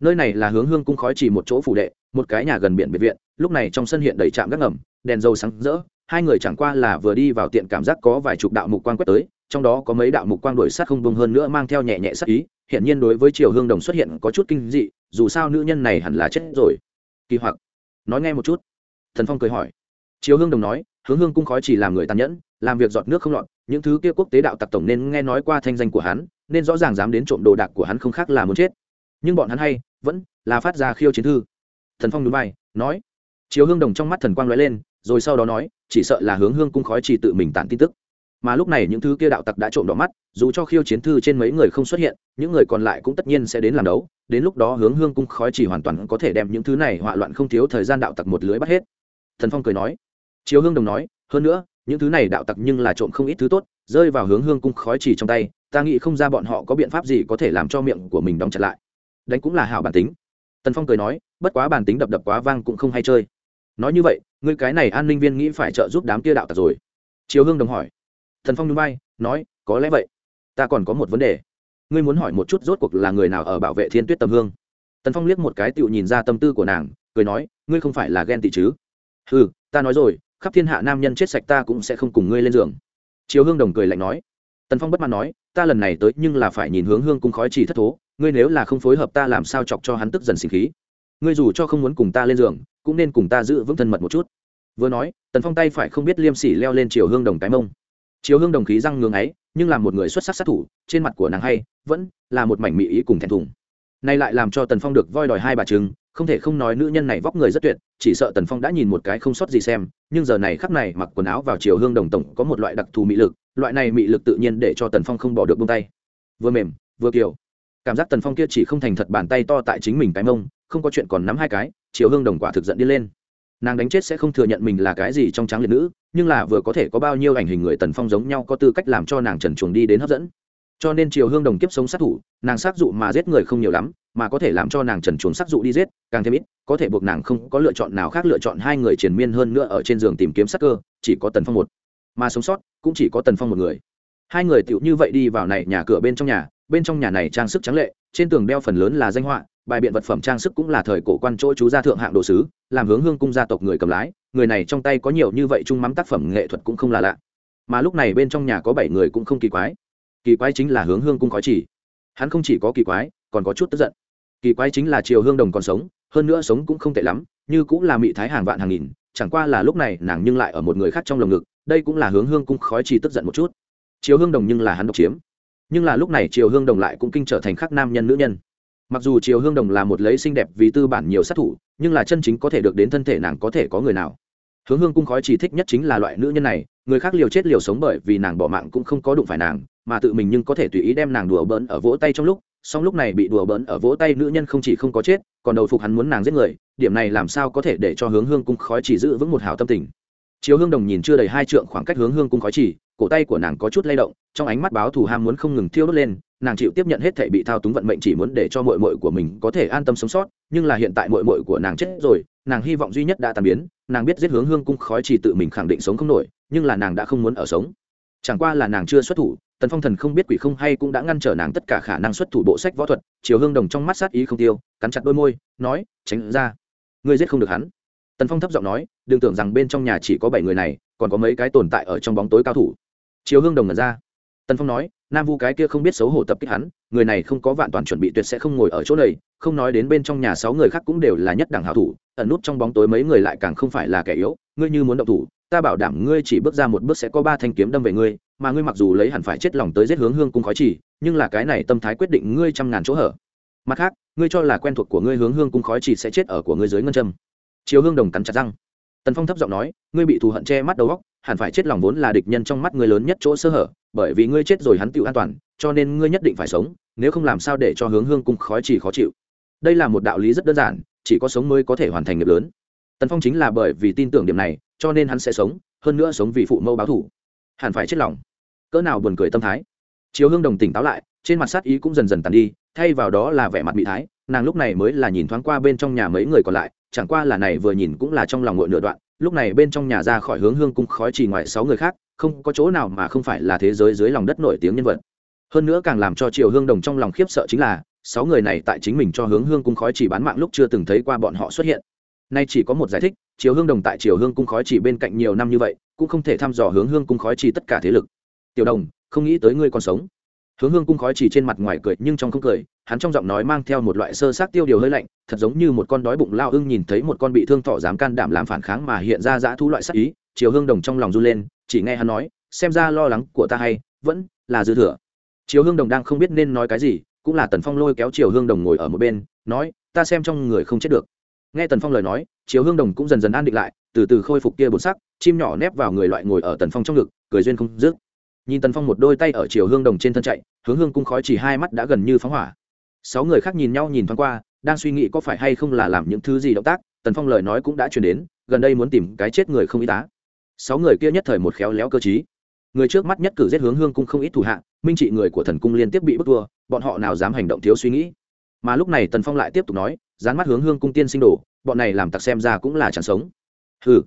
nơi này là hướng hương cung khói chỉ một chỗ phủ đệ, một cái nhà gần biển biệt viện, lúc này trong sân hiện đầy trạm gác ngầm, đèn dầu sáng rỡ, hai người chẳng qua là vừa đi vào tiện cảm giác có vài chục đạo mục quan quét tới, trong đó có mấy đạo mục quang đuổi sát không bông hơn nữa mang theo nhẹ nhẹ sát ý hiện nhiên đối với triều hương đồng xuất hiện có chút kinh dị, dù sao nữ nhân này hẳn là chết rồi. Kỳ hoặc, nói nghe một chút. Thần phong cười hỏi. Triều hương đồng nói, hướng hương cung khói chỉ làm người tàn nhẫn, làm việc giọt nước không lọt, những thứ kia quốc tế đạo tặc tổng nên nghe nói qua thanh danh của hắn, nên rõ ràng dám đến trộm đồ đạc của hắn không khác là muốn chết. Nhưng bọn hắn hay vẫn là phát ra khiêu chiến thư. Thần phong núi bay, nói. Chiếu hương đồng trong mắt thần quang lóe lên, rồi sau đó nói, chỉ sợ là hướng hương cung khói chỉ tự mình tản tin tức. Mà lúc này những thứ kia đạo tặc đã trộm đỏ mắt, dù cho khiêu chiến thư trên mấy người không xuất hiện, những người còn lại cũng tất nhiên sẽ đến làm đấu. Đến lúc đó hướng hương cung khói chỉ hoàn toàn có thể đem những thứ này họa loạn không thiếu thời gian đạo tặc một lưới bắt hết. Thần phong cười nói. Chiếu hương đồng nói, hơn nữa, những thứ này đạo tặc nhưng là trộm không ít thứ tốt, rơi vào hướng hương cung khói chỉ trong tay, ta nghĩ không ra bọn họ có biện pháp gì có thể làm cho miệng của mình đóng chặt lại đánh cũng là hảo bản tính. Tần phong cười nói, bất quá bản tính đập đập quá vang cũng không hay chơi. Nói như vậy, ngươi cái này an ninh viên nghĩ phải trợ giúp đám kia đạo tặc rồi. Chiếu hương đồng hỏi. Thần phong núi bay nói, có lẽ vậy. Ta còn có một vấn đề. Ngươi muốn hỏi một chút rốt cuộc là người nào ở bảo vệ thiên tuyết tầm hương? Tần phong liếc một cái tựu nhìn ra tâm tư của nàng, cười nói, ngươi không phải là ghen tị chứ? Ừ ta nói rồi, khắp thiên hạ nam nhân chết sạch ta cũng sẽ không cùng ngươi lên giường. Chiếu hương đồng cười lạnh nói. Tần phong bất mãn nói, ta lần này tới nhưng là phải nhìn hướng hương cung khói chỉ thất thố ngươi nếu là không phối hợp ta làm sao chọc cho hắn tức dần sinh khí? Ngươi dù cho không muốn cùng ta lên giường, cũng nên cùng ta giữ vững thân mật một chút. Vừa nói, tần phong tay phải không biết liêm sỉ leo lên chiều hương đồng cái mông. Chiều hương đồng khí răng ngưng ấy, nhưng là một người xuất sắc sát thủ, trên mặt của nàng hay, vẫn là một mảnh mỹ ý cùng thẹn thùng. Nay lại làm cho tần phong được voi đòi hai bà trứng không thể không nói nữ nhân này vóc người rất tuyệt, chỉ sợ tần phong đã nhìn một cái không sót gì xem, nhưng giờ này khắp này mặc quần áo vào chiều hương đồng tổng có một loại đặc thù mỹ lực, loại này mỹ lực tự nhiên để cho tần phong không bỏ được bông tay. Vừa mềm, vừa kiều cảm giác tần phong kia chỉ không thành thật bàn tay to tại chính mình cái mông, không có chuyện còn nắm hai cái, chiều hương đồng quả thực giận đi lên. Nàng đánh chết sẽ không thừa nhận mình là cái gì trong tráng liệt nữ, nhưng là vừa có thể có bao nhiêu ảnh hình người tần phong giống nhau có tư cách làm cho nàng trần chuồng đi đến hấp dẫn. Cho nên chiều hương đồng kiếp sống sát thủ, nàng sát dụ mà giết người không nhiều lắm, mà có thể làm cho nàng trần chuồng sát dụ đi giết, càng thêm ít, có thể buộc nàng không có lựa chọn nào khác lựa chọn hai người triền miên hơn nữa ở trên giường tìm kiếm sát cơ, chỉ có tần phong một. Mà sống sót, cũng chỉ có tần phong một người. Hai người tựu như vậy đi vào này nhà cửa bên trong nhà bên trong nhà này trang sức trắng lệ, trên tường đeo phần lớn là danh họa, bài biện vật phẩm trang sức cũng là thời cổ quan chỗ chú gia thượng hạng đồ sứ, làm hướng hương cung gia tộc người cầm lái, người này trong tay có nhiều như vậy chung mắm tác phẩm nghệ thuật cũng không là lạ. Mà lúc này bên trong nhà có bảy người cũng không kỳ quái. Kỳ quái chính là hướng hương cung khói chỉ. Hắn không chỉ có kỳ quái, còn có chút tức giận. Kỳ quái chính là triều hương đồng còn sống, hơn nữa sống cũng không tệ lắm, như cũng là mị thái hàng vạn hàng nghìn, chẳng qua là lúc này nàng nhưng lại ở một người khác trong lồng ngực, đây cũng là hướng hương cung khói chỉ tức giận một chút. Triều hương đồng nhưng là hắn độc chiếm nhưng là lúc này triều hương đồng lại cũng kinh trở thành khắc nam nhân nữ nhân. Mặc dù triều hương đồng là một lấy xinh đẹp vì tư bản nhiều sát thủ, nhưng là chân chính có thể được đến thân thể nàng có thể có người nào. Hướng hương cung khói chỉ thích nhất chính là loại nữ nhân này, người khác liều chết liều sống bởi vì nàng bỏ mạng cũng không có đụng phải nàng, mà tự mình nhưng có thể tùy ý đem nàng đùa bỡn ở vỗ tay trong lúc, song lúc này bị đùa bỡn ở vỗ tay nữ nhân không chỉ không có chết, còn đầu phục hắn muốn nàng giết người, điểm này làm sao có thể để cho hướng hương cung khói chỉ giữ vững một hào tâm tình chiếu hương đồng nhìn chưa đầy hai trượng khoảng cách hướng hương cung khói chỉ, cổ tay của nàng có chút lay động, trong ánh mắt báo thù ham muốn không ngừng thiêu đốt lên, nàng chịu tiếp nhận hết thể bị thao túng vận mệnh chỉ muốn để cho mội mội của mình có thể an tâm sống sót, nhưng là hiện tại mội mội của nàng chết rồi, nàng hy vọng duy nhất đã tàn biến, nàng biết giết hướng hương cung khói chỉ tự mình khẳng định sống không nổi, nhưng là nàng đã không muốn ở sống. Chẳng qua là nàng chưa xuất thủ, tần phong thần không biết quỷ không hay cũng đã ngăn trở nàng tất cả khả năng xuất thủ bộ sách võ thuật chiều hương đồng trong mắt sát ý không tiêu, cắn chặt đôi môi, nói, tránh ra. Ngươi giết không được hắn tần phong thấp giọng nói, đừng tưởng rằng bên trong nhà chỉ có bảy người này, còn có mấy cái tồn tại ở trong bóng tối cao thủ. Chiều hương đồng ngẩn ra. Tần phong nói, nam vu cái kia không biết xấu hổ tập kích hắn, người này không có vạn toàn chuẩn bị tuyệt sẽ không ngồi ở chỗ này, không nói đến bên trong nhà sáu người khác cũng đều là nhất đẳng hảo thủ, ẩn nút trong bóng tối mấy người lại càng không phải là kẻ yếu, ngươi như muốn động thủ, ta bảo đảm ngươi chỉ bước ra một bước sẽ có ba thanh kiếm đâm về ngươi, mà ngươi mặc dù lấy hẳn phải chết lòng tới giết hướng hương cung khói chỉ, nhưng là cái này tâm thái quyết định ngươi trăm ngàn chỗ hở. Mặt khác, ngươi cho là quen thuộc của ngươi hướng hương cung khói chỉ sẽ chết ở của ngươi dưới ngân châm chiếu hương đồng cắn chặt răng. Tần phong thấp giọng nói, ngươi bị thù hận che mắt đầu góc hẳn phải chết lòng vốn là địch nhân trong mắt ngươi lớn nhất chỗ sơ hở, bởi vì ngươi chết rồi hắn tự an toàn, cho nên ngươi nhất định phải sống, nếu không làm sao để cho hướng hương cung khói chỉ khó chịu. Đây là một đạo lý rất đơn giản, chỉ có sống mới có thể hoàn thành nghiệp lớn. Tần phong chính là bởi vì tin tưởng điểm này, cho nên hắn sẽ sống, hơn nữa sống vì phụ mẫu báo thủ hẳn phải chết lòng. Cỡ nào buồn cười tâm thái. Chiếu hương đồng tỉnh táo lại, trên mặt sát ý cũng dần dần tàn đi, thay vào đó là vẻ mặt bị thái, nàng lúc này mới là nhìn thoáng qua bên trong nhà mấy người còn lại chẳng qua là này vừa nhìn cũng là trong lòng ngội nửa đoạn, lúc này bên trong nhà ra khỏi hướng hương cung khói chỉ ngoài sáu người khác, không có chỗ nào mà không phải là thế giới dưới lòng đất nổi tiếng nhân vật. Hơn nữa càng làm cho triều hương đồng trong lòng khiếp sợ chính là, sáu người này tại chính mình cho hướng hương cung khói chỉ bán mạng lúc chưa từng thấy qua bọn họ xuất hiện. Nay chỉ có một giải thích Triệu hương đồng tại Triệu hương cung khói chỉ bên cạnh nhiều năm như vậy, cũng không thể thăm dò hướng hương cung khói chỉ tất cả thế lực. Tiểu đồng, không nghĩ tới ngươi còn sống. Hướng hương cung khói chỉ trên mặt ngoài cười nhưng trong không cười hắn trong giọng nói mang theo một loại sơ sát tiêu điều hơi lạnh, thật giống như một con đói bụng lao ưng nhìn thấy một con bị thương thọ dám can đảm làm phản kháng mà hiện ra dã thu loại sắc ý, chiều hương đồng trong lòng run lên, chỉ nghe hắn nói, xem ra lo lắng của ta hay, vẫn là dư thừa. Chiều hương đồng đang không biết nên nói cái gì, cũng là tần phong lôi kéo chiều hương đồng ngồi ở một bên, nói, ta xem trong người không chết được. Nghe tần phong lời nói, chiều hương đồng cũng dần dần an định lại, từ từ khôi phục kia bột sắc, chim nhỏ nép vào người loại ngồi ở tần phong trong ngực, cười duyên không dứt. Nhìn tần phong một đôi tay ở chiều hương đồng trên thân chạy, hướng hương cung khói chỉ hai mắt đã gần như phóng hỏa sáu người khác nhìn nhau nhìn thoáng qua đang suy nghĩ có phải hay không là làm những thứ gì động tác tần phong lời nói cũng đã chuyển đến gần đây muốn tìm cái chết người không y tá. Sáu người kia nhất thời một khéo léo cơ t người trước mắt nhất cử giết hướng hương cung không ít thủ hạ minh trị người của thần cung liên tiếp bị bức vua bọn họ nào dám hành động thiếu suy nghĩ. Mà lúc này tần phong lại tiếp tục nói dán mắt hướng hương cung tiên sinh đồ bọn này làm tặc xem ra cũng là chẳng sống. Ừ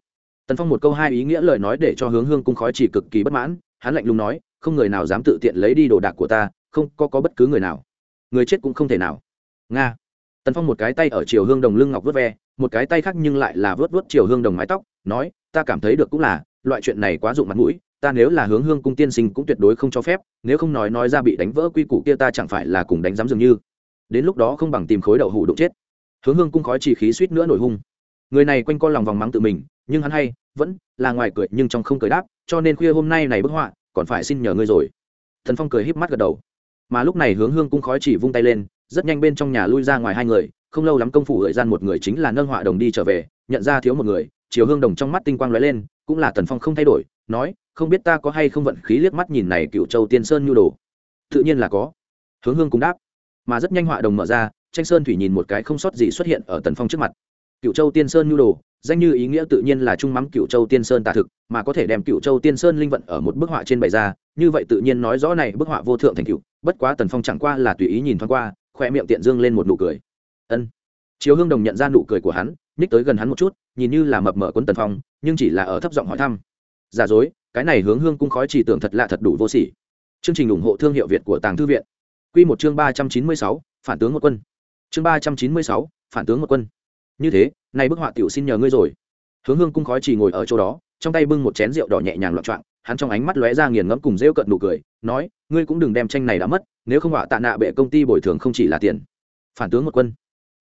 tần phong một câu hai ý nghĩa lời nói để cho hướng hương cung khói chỉ cực kỳ bất mãn hắn lạnh lùng nói không người nào dám tự tiện lấy đi đồ đạc của ta không có, có bất cứ người nào người chết cũng không thể nào. Nga. Tần phong một cái tay ở chiều hương đồng lưng ngọc vớt ve, một cái tay khác nhưng lại là vớt vớt chiều hương đồng mái tóc, nói, ta cảm thấy được cũng là, loại chuyện này quá dụng mặt mũi, ta nếu là hướng hương cung tiên sinh cũng tuyệt đối không cho phép, nếu không nói nói ra bị đánh vỡ quy củ kia ta chẳng phải là cùng đánh giám dường như. Đến lúc đó không bằng tìm khối đậu hủ đụng chết. Hướng hương cung khói chỉ khí suýt nữa nổi hung. Người này quanh co lòng vòng mắng tự mình, nhưng hắn hay, vẫn là ngoài cười nhưng trong không cười đáp, cho nên khuya hôm nay này bức họa, còn phải xin nhờ ngươi rồi. Thần phong cười híp mắt gật đầu mà lúc này hướng hương cung khói chỉ vung tay lên, rất nhanh bên trong nhà lui ra ngoài hai người, không lâu lắm công phủ gợi gian một người chính là nâng họa đồng đi trở về, nhận ra thiếu một người, chiều hương đồng trong mắt tinh quang lóe lên, cũng là tần phong không thay đổi, nói, không biết ta có hay không vận khí liếc mắt nhìn này cựu châu tiên sơn nhu đồ? Tự nhiên là có. Hướng hương cũng đáp. Mà rất nhanh họa đồng mở ra, tranh sơn thủy nhìn một cái không sót gì xuất hiện ở tần phong trước mặt. Cựu châu tiên sơn nhu đồ, danh như ý nghĩa tự nhiên là trung mắm cựu châu tiên sơn tà thực, mà có thể đem cựu châu tiên sơn linh vận ở một bức họa trên bày ra, như vậy tự nhiên nói rõ này bức họa vô thượng thành cựu bất quá tần phong chẳng qua là tùy ý nhìn thoáng qua khoe miệng tiện dương lên một nụ cười. Ân. Chiếu hương đồng nhận ra nụ cười của hắn ních tới gần hắn một chút, nhìn như là mập mờ quấn tần phong, nhưng chỉ là ở thấp giọng hỏi thăm. Giả dối, cái này hướng hương cung khói chỉ tưởng thật lạ thật đủ vô sỉ. Chương trình ủng hộ thương hiệu việt của tàng thư viện. Q một chương ba trăm chín mươi sáu, phản tướng một quân. Chương ba trăm chín mươi sáu, phản tướng một quân. Như thế, nay bức họa tiểu xin nhờ ngươi rồi. Hướng hương cung khói chỉ ngồi ở chỗ đó, trong tay bưng một chén rượu đỏ nhẹ nhàng loạn trọng hắn trong ánh mắt lóe ra nghiền ngẫm cùng rêu cận nụ cười, nói, ngươi cũng đừng đem tranh này đã mất, nếu không họa tạ nạ bệ công ty bồi thường không chỉ là tiền. Phản tướng một quân.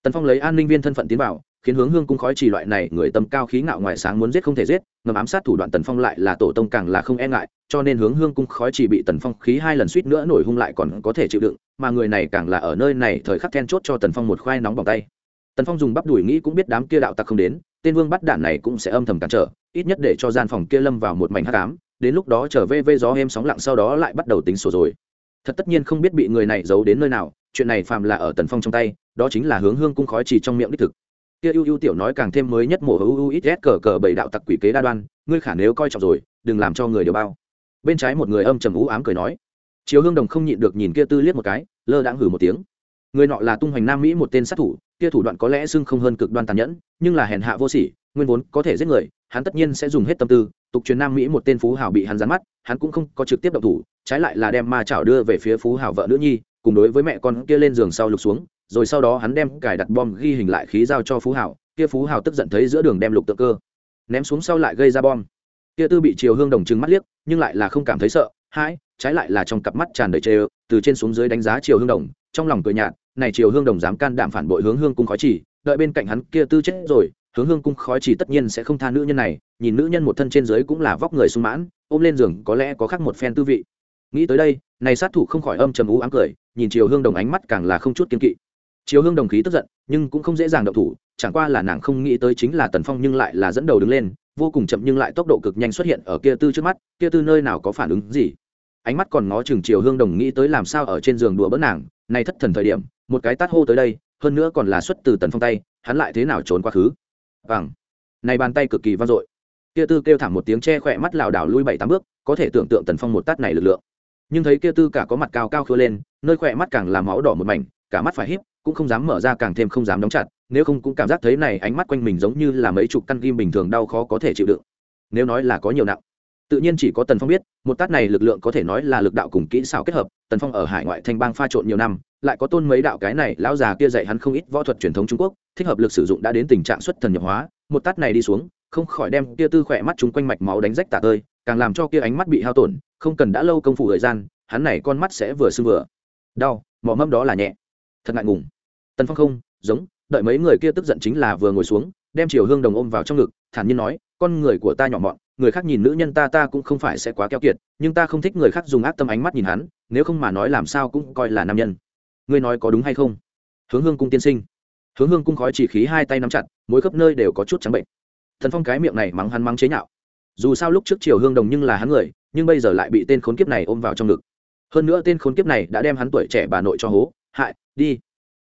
Tần phong lấy an ninh viên thân phận tiến vào, khiến hướng hương cung khói chỉ loại này người tầm cao khí ngạo ngoài sáng muốn giết không thể giết, ngầm ám sát thủ đoạn tần phong lại là tổ tông càng là không e ngại, cho nên hướng hương cung khói chỉ bị tần phong khí hai lần suýt nữa nổi hung lại còn có thể chịu đựng, mà người này càng là ở nơi này thời khắc then chốt cho tần phong một khoai nóng bỏng tay. Tần phong dùng bắp đùi nghĩ cũng biết đám kia đạo tặc không đến, tên vương bắt đạn này cũng sẽ âm thầm cản trở, ít nhất để cho gian phòng kia lâm vào một mảnh hắc ám đến lúc đó trở về vê gió êm sóng lặng sau đó lại bắt đầu tính sổ rồi. Thật tất nhiên không biết bị người này giấu đến nơi nào, chuyện này phàm là ở tần phong trong tay, đó chính là hướng hương cung khói chỉ trong miệng đích thực. Kia ưu ưu tiểu nói càng thêm mới nhất mổ ưu ưu ít cờ cờ bảy đạo tặc quỷ kế đa đoan, ngươi khả nếu coi trọng rồi, đừng làm cho người đều bao. Bên trái một người âm trầm ú ám cười nói chiếu hương đồng không nhịn được nhìn kia tư liếc một cái, lơ đãng hử một tiếng. Người nọ là tung hoành nam mỹ một tên sát thủ, kia thủ đoạn có lẽ xưng không hơn cực đoan tàn nhẫn, nhưng là hèn hạ vô sỉ, nguyên vốn có thể giết người, hắn tất nhiên sẽ dùng hết tâm tư tục truyền nam mỹ một tên phú hào bị hắn dán mắt, hắn cũng không có trực tiếp động thủ, trái lại là đem ma chảo đưa về phía phú hào vợ nữ nhi, cùng đối với mẹ con kia lên giường sau lục xuống, rồi sau đó hắn đem cài đặt bom ghi hình lại khí giao cho phú hào, kia phú hào tức giận thấy giữa đường đem lục tự cơ, ném xuống sau lại gây ra bom. Kia tư bị chiều hương đồng trừng mắt liếc, nhưng lại là không cảm thấy sợ, hãi, trái lại là trong cặp mắt tràn đầy chê từ trên xuống dưới đánh giá chiều hương đồng, trong lòng cười nhạt, này chiều hương đồng dám can đảm phản bội hướng hương cung khói chỉ, đợi bên cạnh hắn kia tư chết rồi hướng hương cung khói chỉ tất nhiên sẽ không tha nữ nhân này, nhìn nữ nhân một thân trên dưới cũng là vóc người sung mãn, ôm lên giường có lẽ có khác một phen tư vị. Nghĩ tới đây, này sát thủ không khỏi âm trầm ú ám cười, nhìn chiều hương đồng ánh mắt càng là không chút kiên kỵ. Chiều hương đồng khí tức giận, nhưng cũng không dễ dàng động thủ, chẳng qua là nàng không nghĩ tới chính là tần phong nhưng lại là dẫn đầu đứng lên, vô cùng chậm nhưng lại tốc độ cực nhanh xuất hiện ở kia tư trước mắt, kia tư nơi nào có phản ứng gì. Ánh mắt còn ngó chừng chiều hương đồng nghĩ tới làm sao ở trên giường đùa bỡn nàng, này thất thần thời điểm, một cái tát hô tới đây, hơn nữa còn là xuất từ tần phong tay, hắn lại thế nào trốn quá khứ? Vàng này bàn tay cực kỳ vang dội. Kia tư kêu thảm một tiếng che khỏe mắt lảo đảo lui bảy tám bước, có thể tưởng tượng tần phong một tát này lực lượng. Nhưng thấy kia tư cả có mặt cao cao khứa lên, nơi khỏe mắt càng làm máu đỏ một mảnh, cả mắt phải híp, cũng không dám mở ra càng thêm không dám đóng chặt, nếu không cũng cảm giác thấy này ánh mắt quanh mình giống như là mấy chục căn ghim bình thường đau khó có thể chịu đựng. Nếu nói là có nhiều nặng tự nhiên chỉ có tần phong biết, một tát này lực lượng có thể nói là lực đạo cùng kỹ xảo kết hợp, tần phong ở hải ngoại thanh bang pha trộn nhiều năm, lại có tôn mấy đạo cái này lão già kia dạy hắn không ít võ thuật truyền thống trung quốc, thích hợp lực sử dụng đã đến tình trạng xuất thần nhập hóa, một tát này đi xuống, không khỏi đem kia tư khỏe mắt chúng quanh mạch máu đánh rách tả tơi, càng làm cho kia ánh mắt bị hao tổn, không cần đã lâu công phu thời gian, hắn này con mắt sẽ vừa sưng vừa. Đau, mỏ mâm đó là nhẹ. Thật ngại ngùng. Tần phong không, giống, đợi mấy người kia tức giận chính là vừa ngồi xuống đem chiều hương đồng ôm vào trong ngực, thản nhiên nói, con người của ta nhỏ mọn, người khác nhìn nữ nhân ta ta cũng không phải sẽ quá keo kiệt, nhưng ta không thích người khác dùng ác tâm ánh mắt nhìn hắn, nếu không mà nói làm sao cũng coi là nam nhân. Ngươi nói có đúng hay không? Hướng hương cung tiên sinh. Hướng hương cung khói chỉ khí hai tay nắm chặt, mỗi khắp nơi đều có chút trắng bệnh. Thần phong cái miệng này mắng hắn mắng chế nhạo. Dù sao lúc trước chiều hương đồng nhưng là hắn người, nhưng bây giờ lại bị tên khốn kiếp này ôm vào trong ngực. Hơn nữa tên khốn kiếp này đã đem hắn tuổi trẻ bà nội cho hố. Hại, đi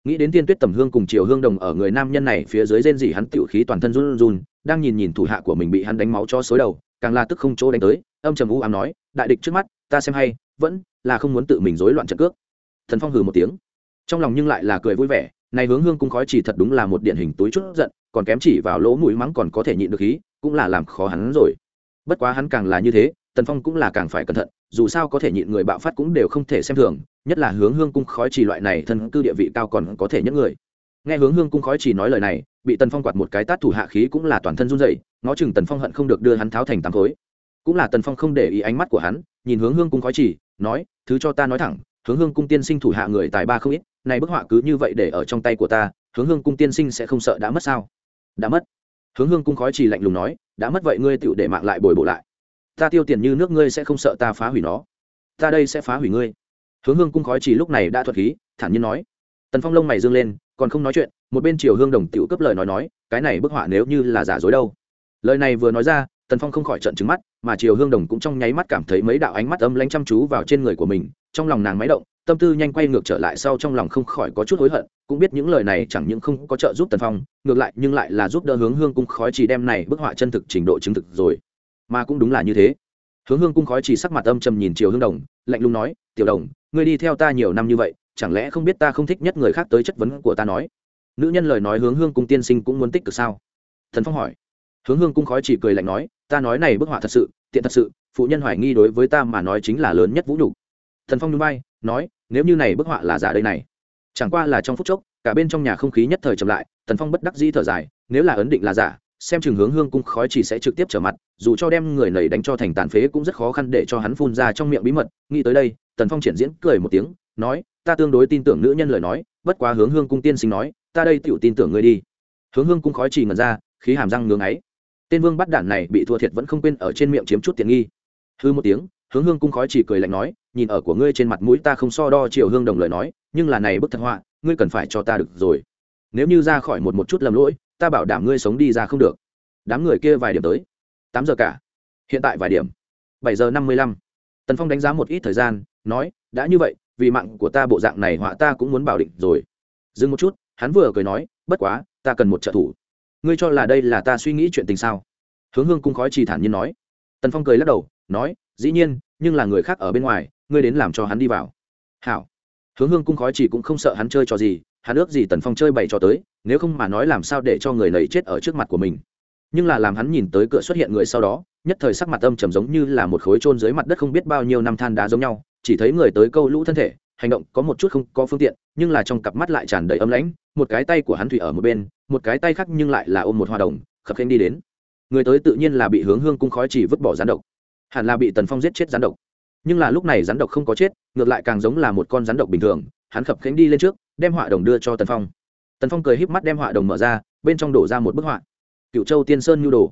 nghĩ đến tiên tuyết tầm hương cùng chiều hương đồng ở người nam nhân này phía dưới rên rỉ hắn tiểu khí toàn thân run run, đang nhìn nhìn thủ hạ của mình bị hắn đánh máu cho xối đầu, càng là tức không chỗ đánh tới, âm trầm u ám nói, đại địch trước mắt, ta xem hay, vẫn là không muốn tự mình rối loạn trận cước. Thần phong hừ một tiếng. Trong lòng nhưng lại là cười vui vẻ này hướng hương cung khói chỉ thật đúng là một điển hình túi chút giận, còn kém chỉ vào lỗ mũi mắng còn có thể nhịn được khí, cũng là làm khó hắn rồi. Bất quá hắn càng là như thế, tần phong cũng là càng phải cẩn thận dù sao có thể nhịn người bạo phát cũng đều không thể xem thường, nhất là hướng hương cung khói chỉ loại này thân cư địa vị cao còn có thể những người. Nghe hướng hương cung khói chỉ nói lời này, bị tần phong quạt một cái tát thủ hạ khí cũng là toàn thân run dậy ngó chừng tần phong hận không được đưa hắn tháo thành tám khối. Cũng là tần phong không để ý ánh mắt của hắn, nhìn hướng hương cung khói chỉ nói, thứ cho ta nói thẳng, hướng hương cung tiên sinh thủ hạ người tài ba không ít, này bức họa cứ như vậy để ở trong tay của ta, hướng hương cung tiên sinh sẽ không sợ đã mất sao? Đã mất. Hướng hương cung khói chỉ lạnh lùng nói, đã mất vậy ngươi tựu để mạng lại bồi bổ lại ta tiêu tiền như nước ngươi sẽ không sợ ta phá hủy nó. Ta đây sẽ phá hủy ngươi. Hướng hương cung khói chỉ lúc này đã thuật khí, thản nhiên nói. Tần phong lông mày dương lên, còn không nói chuyện, một bên Triều hương đồng tiểu cấp lời nói nói, cái này bức họa nếu như là giả dối đâu. Lời này vừa nói ra, tần phong không khỏi trận trứng mắt, mà Triều hương đồng cũng trong nháy mắt cảm thấy mấy đạo ánh mắt âm lanh chăm chú vào trên người của mình, trong lòng nàng máy động, tâm tư nhanh quay ngược trở lại sau trong lòng không khỏi có chút hối hận, cũng biết những lời này chẳng những không có trợ giúp tần phong, ngược lại nhưng lại là giúp đỡ hướng hương cung khói chỉ đem này bức họa chân thực trình độ chứng thực rồi mà cũng đúng là như thế. Hướng hương cung khói chỉ sắc mặt âm trầm nhìn chiều hương đồng, lạnh lùng nói, tiểu đồng, ngươi đi theo ta nhiều năm như vậy, chẳng lẽ không biết ta không thích nhất người khác tới chất vấn của ta nói? Nữ nhân lời nói hướng hương cung tiên sinh cũng muốn tích cực sao? Thần phong hỏi. Hướng hương cung khói chỉ cười lạnh nói, ta nói này bức họa thật sự, tiện thật sự, phụ nhân hoài nghi đối với ta mà nói chính là lớn nhất vũ nhục. Thần phong núi bay nói, nếu như này bức họa là giả đây này, chẳng qua là trong phút chốc, cả bên trong nhà không khí nhất thời chậm lại, thần phong bất đắc dĩ thở dài, nếu là ấn định là giả xem chừng hướng hương cung khói chỉ sẽ trực tiếp trở mặt, dù cho đem người này đánh cho thành tàn phế cũng rất khó khăn để cho hắn phun ra trong miệng bí mật. Nghĩ tới đây, tần phong triển diễn cười một tiếng, nói, ta tương đối tin tưởng nữ nhân lời nói, bất quá hướng hương cung tiên sinh nói, ta đây tựu tin tưởng ngươi đi. Hướng hương cung khói chỉ ngần ra, khí hàm răng ngưng ấy tên vương bắt đản này bị thua thiệt vẫn không quên ở trên miệng chiếm chút tiện nghi. Hư một tiếng, hướng hương cung khói chỉ cười lạnh nói, nhìn ở của ngươi trên mặt mũi ta không so đo chiều hương đồng lời nói, nhưng là này bức thật họa, ngươi cần phải cho ta được rồi. Nếu như ra khỏi một một chút lầm lỗi ta bảo đảm ngươi sống đi ra không được. Đám người kia vài điểm tới. Tám giờ cả. Hiện tại vài điểm. Bảy giờ năm mươi lăm. Tần phong đánh giá một ít thời gian, nói, đã như vậy, vì mạng của ta bộ dạng này họa ta cũng muốn bảo định rồi. Dừng một chút, hắn vừa cười nói, bất quá, ta cần một trợ thủ. Ngươi cho là đây là ta suy nghĩ chuyện tình sao? Hướng hương cung khói trì thản nhiên nói. Tần phong cười lắc đầu, nói, dĩ nhiên, nhưng là người khác ở bên ngoài, ngươi đến làm cho hắn đi vào. Hảo. Hướng hương cung khói chỉ cũng không sợ hắn chơi trò gì hắn ước gì tần phong chơi bày cho tới, nếu không mà nói làm sao để cho người lầy chết ở trước mặt của mình. Nhưng là làm hắn nhìn tới cửa xuất hiện người sau đó, nhất thời sắc mặt âm trầm giống như là một khối trôn dưới mặt đất không biết bao nhiêu năm than đá giống nhau, chỉ thấy người tới câu lũ thân thể, hành động có một chút không có phương tiện, nhưng là trong cặp mắt lại tràn đầy âm lãnh, một cái tay của hắn thủy ở một bên, một cái tay khác nhưng lại là ôm một hoa đồng, khập khênh đi đến. Người tới tự nhiên là bị hướng hương cung khói chỉ vứt bỏ rắn độc. Hẳn là bị tần phong giết chết rắn độc. Nhưng là lúc này rắn độc không có chết, ngược lại càng giống là một con rắn độc bình thường, hắn khập khánh đi lên trước đem họa đồng đưa cho tần phong. Tần phong cười híp mắt đem họa đồng mở ra, bên trong đổ ra một bức họa. Cựu châu tiên sơn nhu đồ.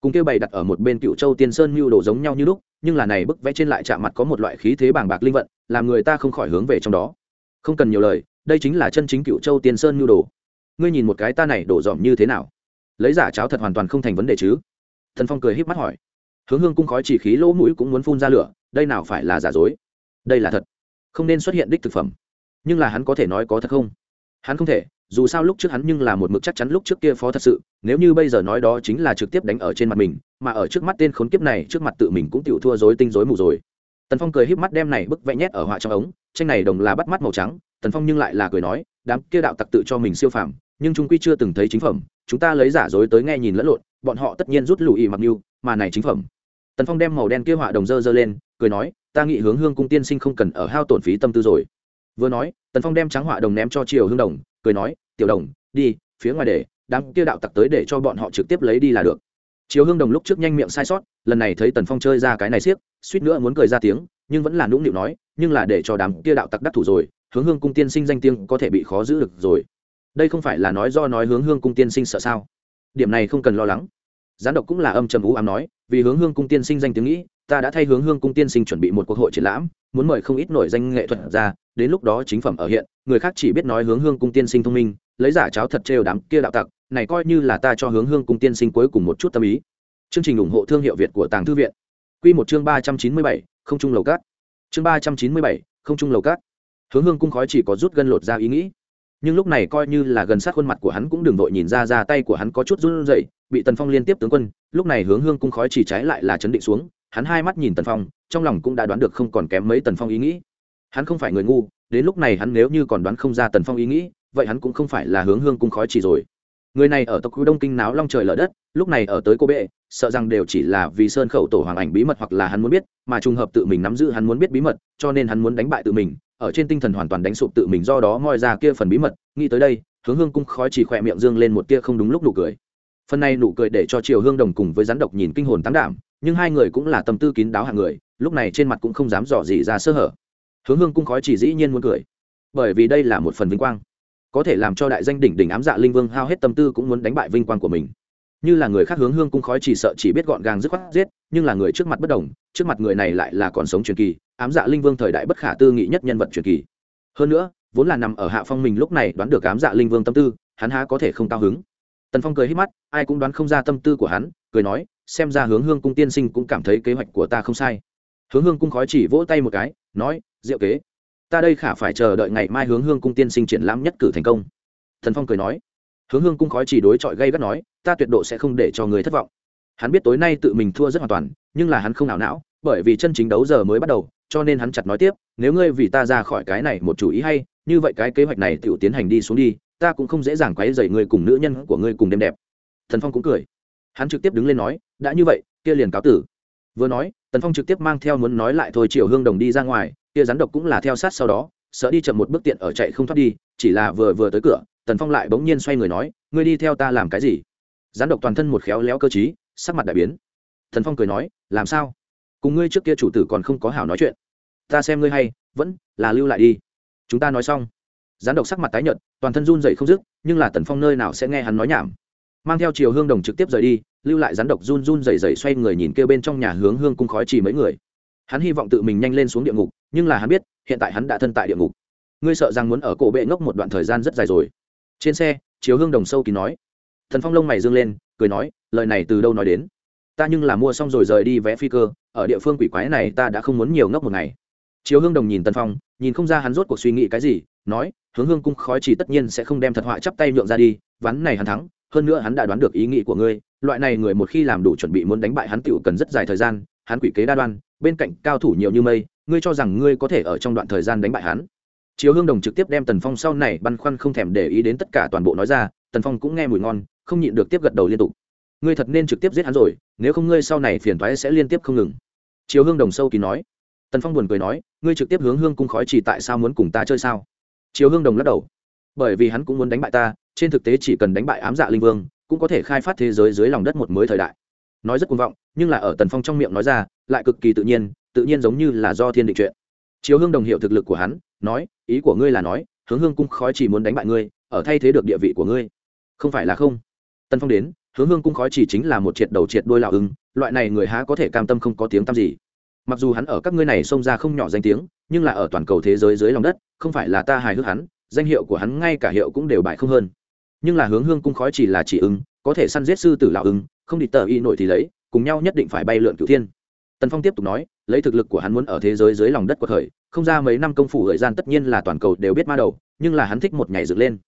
Cùng kêu bày đặt ở một bên cựu châu tiên sơn nhu đồ giống nhau như lúc, nhưng là này bức vẽ trên lại chạm mặt có một loại khí thế bàng bạc linh vận, làm người ta không khỏi hướng về trong đó. Không cần nhiều lời, đây chính là chân chính cựu châu tiên sơn nhu đồ. Ngươi nhìn một cái ta này đổ dòm như thế nào? Lấy giả cháo thật hoàn toàn không thành vấn đề chứ? Thần phong cười híp mắt hỏi. Hướng hương cung khói chỉ khí lỗ mũi cũng muốn phun ra lửa, đây nào phải là giả dối? Đây là thật. Không nên xuất hiện đích thực phẩm nhưng là hắn có thể nói có thật không? Hắn không thể, dù sao lúc trước hắn nhưng là một mực chắc chắn lúc trước kia phó thật sự, nếu như bây giờ nói đó chính là trực tiếp đánh ở trên mặt mình, mà ở trước mắt tên khốn kiếp này, trước mặt tự mình cũng tiểu thua dối tinh dối mù rồi. Tần phong cười híp mắt đem này bức vẽ nhét ở họa trong ống, tranh này đồng là bắt mắt màu trắng, tần phong nhưng lại là cười nói, đám kia đạo tặc tự cho mình siêu phàm, nhưng chúng quy chưa từng thấy chính phẩm, chúng ta lấy giả dối tới nghe nhìn lẫn lộn, bọn họ tất nhiên rút lùi mặc mưu mà này chính phẩm. Tần phong đem màu đen kia họa đồng dơ dơ lên, cười nói, ta nghĩ hướng hương cung tiên sinh không cần ở hao tổn phí tâm tư rồi vừa nói, tần phong đem trắng họa đồng ném cho triều hương đồng, cười nói, tiểu đồng, đi, phía ngoài để, đám kia đạo tặc tới để cho bọn họ trực tiếp lấy đi là được. Triều hương đồng lúc trước nhanh miệng sai sót, lần này thấy tần phong chơi ra cái này siếc suýt nữa muốn cười ra tiếng, nhưng vẫn là nũng nịu nói, nhưng là để cho đám kia đạo tặc đắc thủ rồi, hướng hương cung tiên sinh danh tiếng có thể bị khó giữ được rồi. Đây không phải là nói do nói hướng hương cung tiên sinh sợ sao? Điểm này không cần lo lắng. Gián độc cũng là âm trầm ú ám nói, vì hướng hương cung tiên sinh danh tiếng nghĩ ta đã thay hướng hương cung tiên sinh chuẩn bị một cuộc hội triển lãm, muốn mời không ít nổi danh nghệ thuật ra đến lúc đó chính phẩm ở hiện, người khác chỉ biết nói hướng hương cung tiên sinh thông minh, lấy giả cháo thật trêu đám kia đạo tặc, này coi như là ta cho hướng hương cung tiên sinh cuối cùng một chút tâm ý. Chương trình ủng hộ thương hiệu việt của tàng thư viện. Quy một chương ba trăm chín mươi bảy, không trung lầu cát. Chương ba trăm chín mươi bảy, không trung lầu cát. Hướng hương cung khói chỉ có rút gân lột ra ý nghĩ. Nhưng lúc này coi như là gần sát khuôn mặt của hắn cũng đừng vội nhìn ra ra tay của hắn có chút run rẩy, bị tần phong liên tiếp tướng quân, lúc này hướng hương cung khói chỉ trái lại là chấn định xuống hắn hai mắt nhìn tần phong, trong lòng cũng đã đoán được không còn kém mấy tần phong ý nghĩ. Hắn không phải người ngu, đến lúc này hắn nếu như còn đoán không ra tần phong ý nghĩ, vậy hắn cũng không phải là hướng hương cung khói chỉ rồi. Người này ở tộc khu đông kinh náo long trời lở đất, lúc này ở tới cô bệ, sợ rằng đều chỉ là vì sơn khẩu tổ hoàng ảnh bí mật hoặc là hắn muốn biết, mà trùng hợp tự mình nắm giữ hắn muốn biết bí mật, cho nên hắn muốn đánh bại tự mình, ở trên tinh thần hoàn toàn đánh sụp tự mình do đó moi ra kia phần bí mật, nghĩ tới đây, hướng hương cung khói chỉ khỏe miệng dương lên một tia không đúng lúc nụ cười. Phần này nụ cười để cho triều hương đồng cùng với rắn độc nhìn kinh hồn tán đảm nhưng hai người cũng là tâm tư kín đáo hàng người, lúc này trên mặt cũng không dám dò gì ra sơ hở. Hướng hương cung khói chỉ dĩ nhiên muốn cười, bởi vì đây là một phần vinh quang, có thể làm cho đại danh đỉnh đỉnh ám dạ linh vương hao hết tâm tư cũng muốn đánh bại vinh quang của mình. Như là người khác hướng hương cung khói chỉ sợ chỉ biết gọn gàng dứt khoát giết, nhưng là người trước mặt bất đồng, trước mặt người này lại là còn sống truyền kỳ, ám dạ linh vương thời đại bất khả tư nghị nhất nhân vật truyền kỳ. Hơn nữa, vốn là nằm ở hạ phong mình lúc này đoán được ám dạ linh vương tâm tư, hắn há có thể không cao hứng tần phong cười hít mắt, ai cũng đoán không ra tâm tư của hắn, cười nói, xem ra hướng hương cung tiên sinh cũng cảm thấy kế hoạch của ta không sai. Hướng hương cung khói chỉ vỗ tay một cái, nói, diệu kế, ta đây khả phải chờ đợi ngày mai hướng hương cung tiên sinh triển lãm nhất cử thành công. Thần phong cười nói. Hướng hương cung khói chỉ đối chọi gây gắt nói, ta tuyệt độ sẽ không để cho người thất vọng. Hắn biết tối nay tự mình thua rất hoàn toàn, nhưng là hắn không ảo não, bởi vì chân chính đấu giờ mới bắt đầu, cho nên hắn chặt nói tiếp, nếu ngươi vì ta ra khỏi cái này một chủ ý hay, như vậy cái kế hoạch này tự tiến hành đi xuống đi ta cũng không dễ dàng quấy dày ngươi cùng nữ nhân của ngươi cùng đêm đẹp. Thần phong cũng cười. Hắn trực tiếp đứng lên nói, đã như vậy, kia liền cáo tử. Vừa nói, tần phong trực tiếp mang theo muốn nói lại thôi triệu hương đồng đi ra ngoài, kia rắn độc cũng là theo sát sau đó, sợ đi chậm một bước tiện ở chạy không thoát đi, chỉ là vừa vừa tới cửa, tần phong lại bỗng nhiên xoay người nói, ngươi đi theo ta làm cái gì? Rắn độc toàn thân một khéo léo cơ t sắc mặt đại biến. Thần phong cười nói, làm sao? Cùng ngươi trước kia chủ tử còn không có hảo nói chuyện. Ta xem ngươi hay, vẫn là lưu lại đi. Chúng ta nói xong gián độc sắc mặt tái nhợt toàn thân run dậy không dứt nhưng là tần phong nơi nào sẽ nghe hắn nói nhảm. Mang theo chiều hương đồng trực tiếp rời đi lưu lại rắn độc run run rẩy rẩy, xoay người nhìn kêu bên trong nhà hướng hương cung khói chỉ mấy người. Hắn hy vọng tự mình nhanh lên xuống địa ngục nhưng là hắn biết hiện tại hắn đã thân tại địa ngục. Ngươi sợ rằng muốn ở cổ bệ ngốc một đoạn thời gian rất dài rồi. Trên xe chiều hương đồng sâu kín nói. Thần phong lông mày dương lên cười nói lời này từ đâu nói đến? Ta nhưng là mua xong rồi rời đi vé phi cơ ở địa phương quỷ quái này ta đã không muốn nhiều ngốc một ngày. Chiều hương đồng nhìn tần phong nhìn không ra hắn rốt cuộc suy nghĩ cái gì nói, hướng hương cung khói chỉ tất nhiên sẽ không đem thật họa chắp tay nhượng ra đi, ván này hắn thắng, hơn nữa hắn đã đoán được ý nghĩ của ngươi, loại này người một khi làm đủ chuẩn bị muốn đánh bại hắn tựu cần rất dài thời gian, hắn quỷ kế đa đoan, bên cạnh cao thủ nhiều như mây, ngươi cho rằng ngươi có thể ở trong đoạn thời gian đánh bại hắn? Chiếu hương đồng trực tiếp đem tần phong sau này băn khoăn không thèm để ý đến tất cả toàn bộ nói ra, tần phong cũng nghe mùi ngon, không nhịn được tiếp gật đầu liên tục. Ngươi thật nên trực tiếp giết hắn rồi, nếu không ngươi sau này phiền thoái sẽ liên tiếp không ngừng. Chiếu hương đồng sâu kỳ nói. Tần phong buồn cười nói, ngươi trực tiếp hướng hương cung khói chỉ tại sao muốn cùng ta chơi sao? Chiếu hương đồng lắc đầu. Bởi vì hắn cũng muốn đánh bại ta, trên thực tế chỉ cần đánh bại ám dạ linh vương, cũng có thể khai phát thế giới dưới lòng đất một mới thời đại. Nói rất cuồng vọng, nhưng là ở tần phong trong miệng nói ra, lại cực kỳ tự nhiên tự nhiên giống như là do thiên định chuyện. Chiếu hương đồng hiệu thực lực của hắn, nói, ý của ngươi là nói, hướng hương cung khói chỉ muốn đánh bại ngươi, ở thay thế được địa vị của ngươi. Không phải là không. Tần phong đến, hướng hương cung khói chỉ chính là một triệt đầu triệt đôi lạo ứng loại này người há có thể cam tâm không có tiếng tăm gì. Mặc dù hắn ở các ngươi này xông ra không nhỏ danh tiếng nhưng là ở toàn cầu thế giới dưới lòng đất, không phải là ta hài hước hắn, danh hiệu của hắn ngay cả hiệu cũng đều bại không hơn. Nhưng là hướng hương cung khói chỉ là chỉ ứng, có thể săn giết sư tử lão ứng, không địch tờ y nổi thì lấy, cùng nhau nhất định phải bay lượn cửu thiên. Tần phong tiếp tục nói, lấy thực lực của hắn muốn ở thế giới dưới lòng đất của thời không ra mấy năm công phủ thời gian tất nhiên là toàn cầu đều biết ma đầu, nhưng là hắn thích một nhảy dựng lên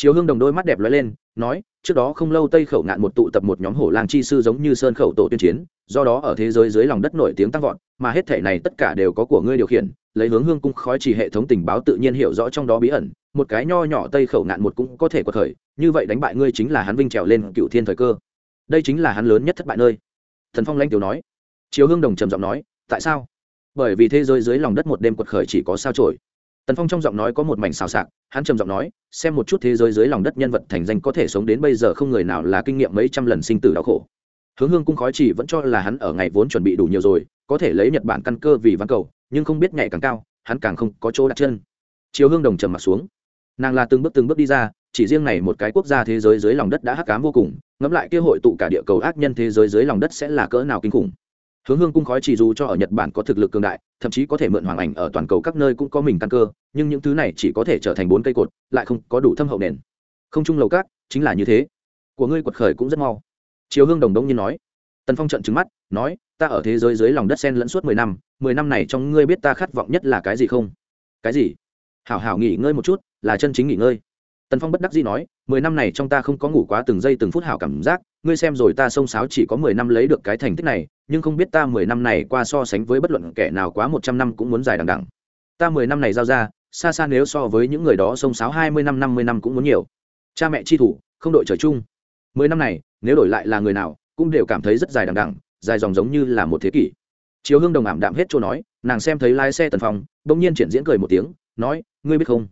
chiếu hương đồng đôi mắt đẹp lóe lên, nói, trước đó không lâu tây khẩu ngạn một tụ tập một nhóm hổ lang chi sư giống như sơn khẩu tổ tuyên chiến, do đó ở thế giới dưới lòng đất nổi tiếng tăng vọt, mà hết thể này tất cả đều có của ngươi điều khiển, lấy hướng hương cung khói chỉ hệ thống tình báo tự nhiên hiểu rõ trong đó bí ẩn, một cái nho nhỏ tây khẩu ngạn một cũng có thể có thời như vậy đánh bại ngươi chính là hắn vinh trèo lên cựu thiên thời cơ. Đây chính là hắn lớn nhất thất bại nơi. Thần phong lãnh tiểu nói. Chiếu hương đồng trầm giọng nói, tại sao? Bởi vì thế giới dưới lòng đất một đêm quật khởi chỉ có sao trổi tần phong trong giọng nói có một mảnh xào xạc, hắn trầm giọng nói, xem một chút thế giới dưới lòng đất nhân vật thành danh có thể sống đến bây giờ không người nào là kinh nghiệm mấy trăm lần sinh tử đau khổ. Hướng hương cung khói chỉ vẫn cho là hắn ở ngày vốn chuẩn bị đủ nhiều rồi, có thể lấy nhật bản căn cơ vì văn cầu, nhưng không biết nhảy càng cao, hắn càng không có chỗ đặt chân. Chiều hương đồng trầm mặt xuống. Nàng là từng bước từng bước đi ra, chỉ riêng này một cái quốc gia thế giới dưới lòng đất đã hắc cám vô cùng, ngẫm lại kia hội tụ cả địa cầu ác nhân thế giới dưới lòng đất sẽ là cỡ nào kinh khủng hướng hương cung khói chỉ dù cho ở nhật bản có thực lực cường đại, thậm chí có thể mượn hoàng ảnh ở toàn cầu các nơi cũng có mình căn cơ, nhưng những thứ này chỉ có thể trở thành bốn cây cột, lại không có đủ thâm hậu nền. Không trung lầu cát chính là như thế. Của ngươi quật khởi cũng rất mau. Chiều hương đồng đông như nói. Tần phong trận trứng mắt, nói, ta ở thế giới dưới lòng đất sen lẫn suốt mười năm mười năm này trong ngươi biết ta khát vọng nhất là cái gì không? Cái gì? Hảo hảo nghỉ ngơi một chút, là chân chính nghỉ ngơi tần phong bất đắc dĩ nói, mười năm này trong ta không có ngủ quá từng giây từng phút hảo cảm giác, ngươi xem rồi ta xông sáo chỉ có mười năm lấy được cái thành tích này, nhưng không biết ta mười năm này qua so sánh với bất luận kẻ nào quá một trăm năm cũng muốn dài đằng đằng ta mười năm này giao ra, xa xa nếu so với những người đó xông sáo hai mươi năm năm mươi năm cũng muốn nhiều. Cha mẹ chi thủ, không đội trời chung. Mười năm này, nếu đổi lại là người nào, cũng đều cảm thấy rất dài đằng đằng dài dòng giống như là một thế kỷ. Chiếu hương đồng ảm đạm hết chỗ nói, nàng xem thấy lái xe tần phong, bỗng nhiên triển diễn cười một tiếng, nói, ngươi biết không?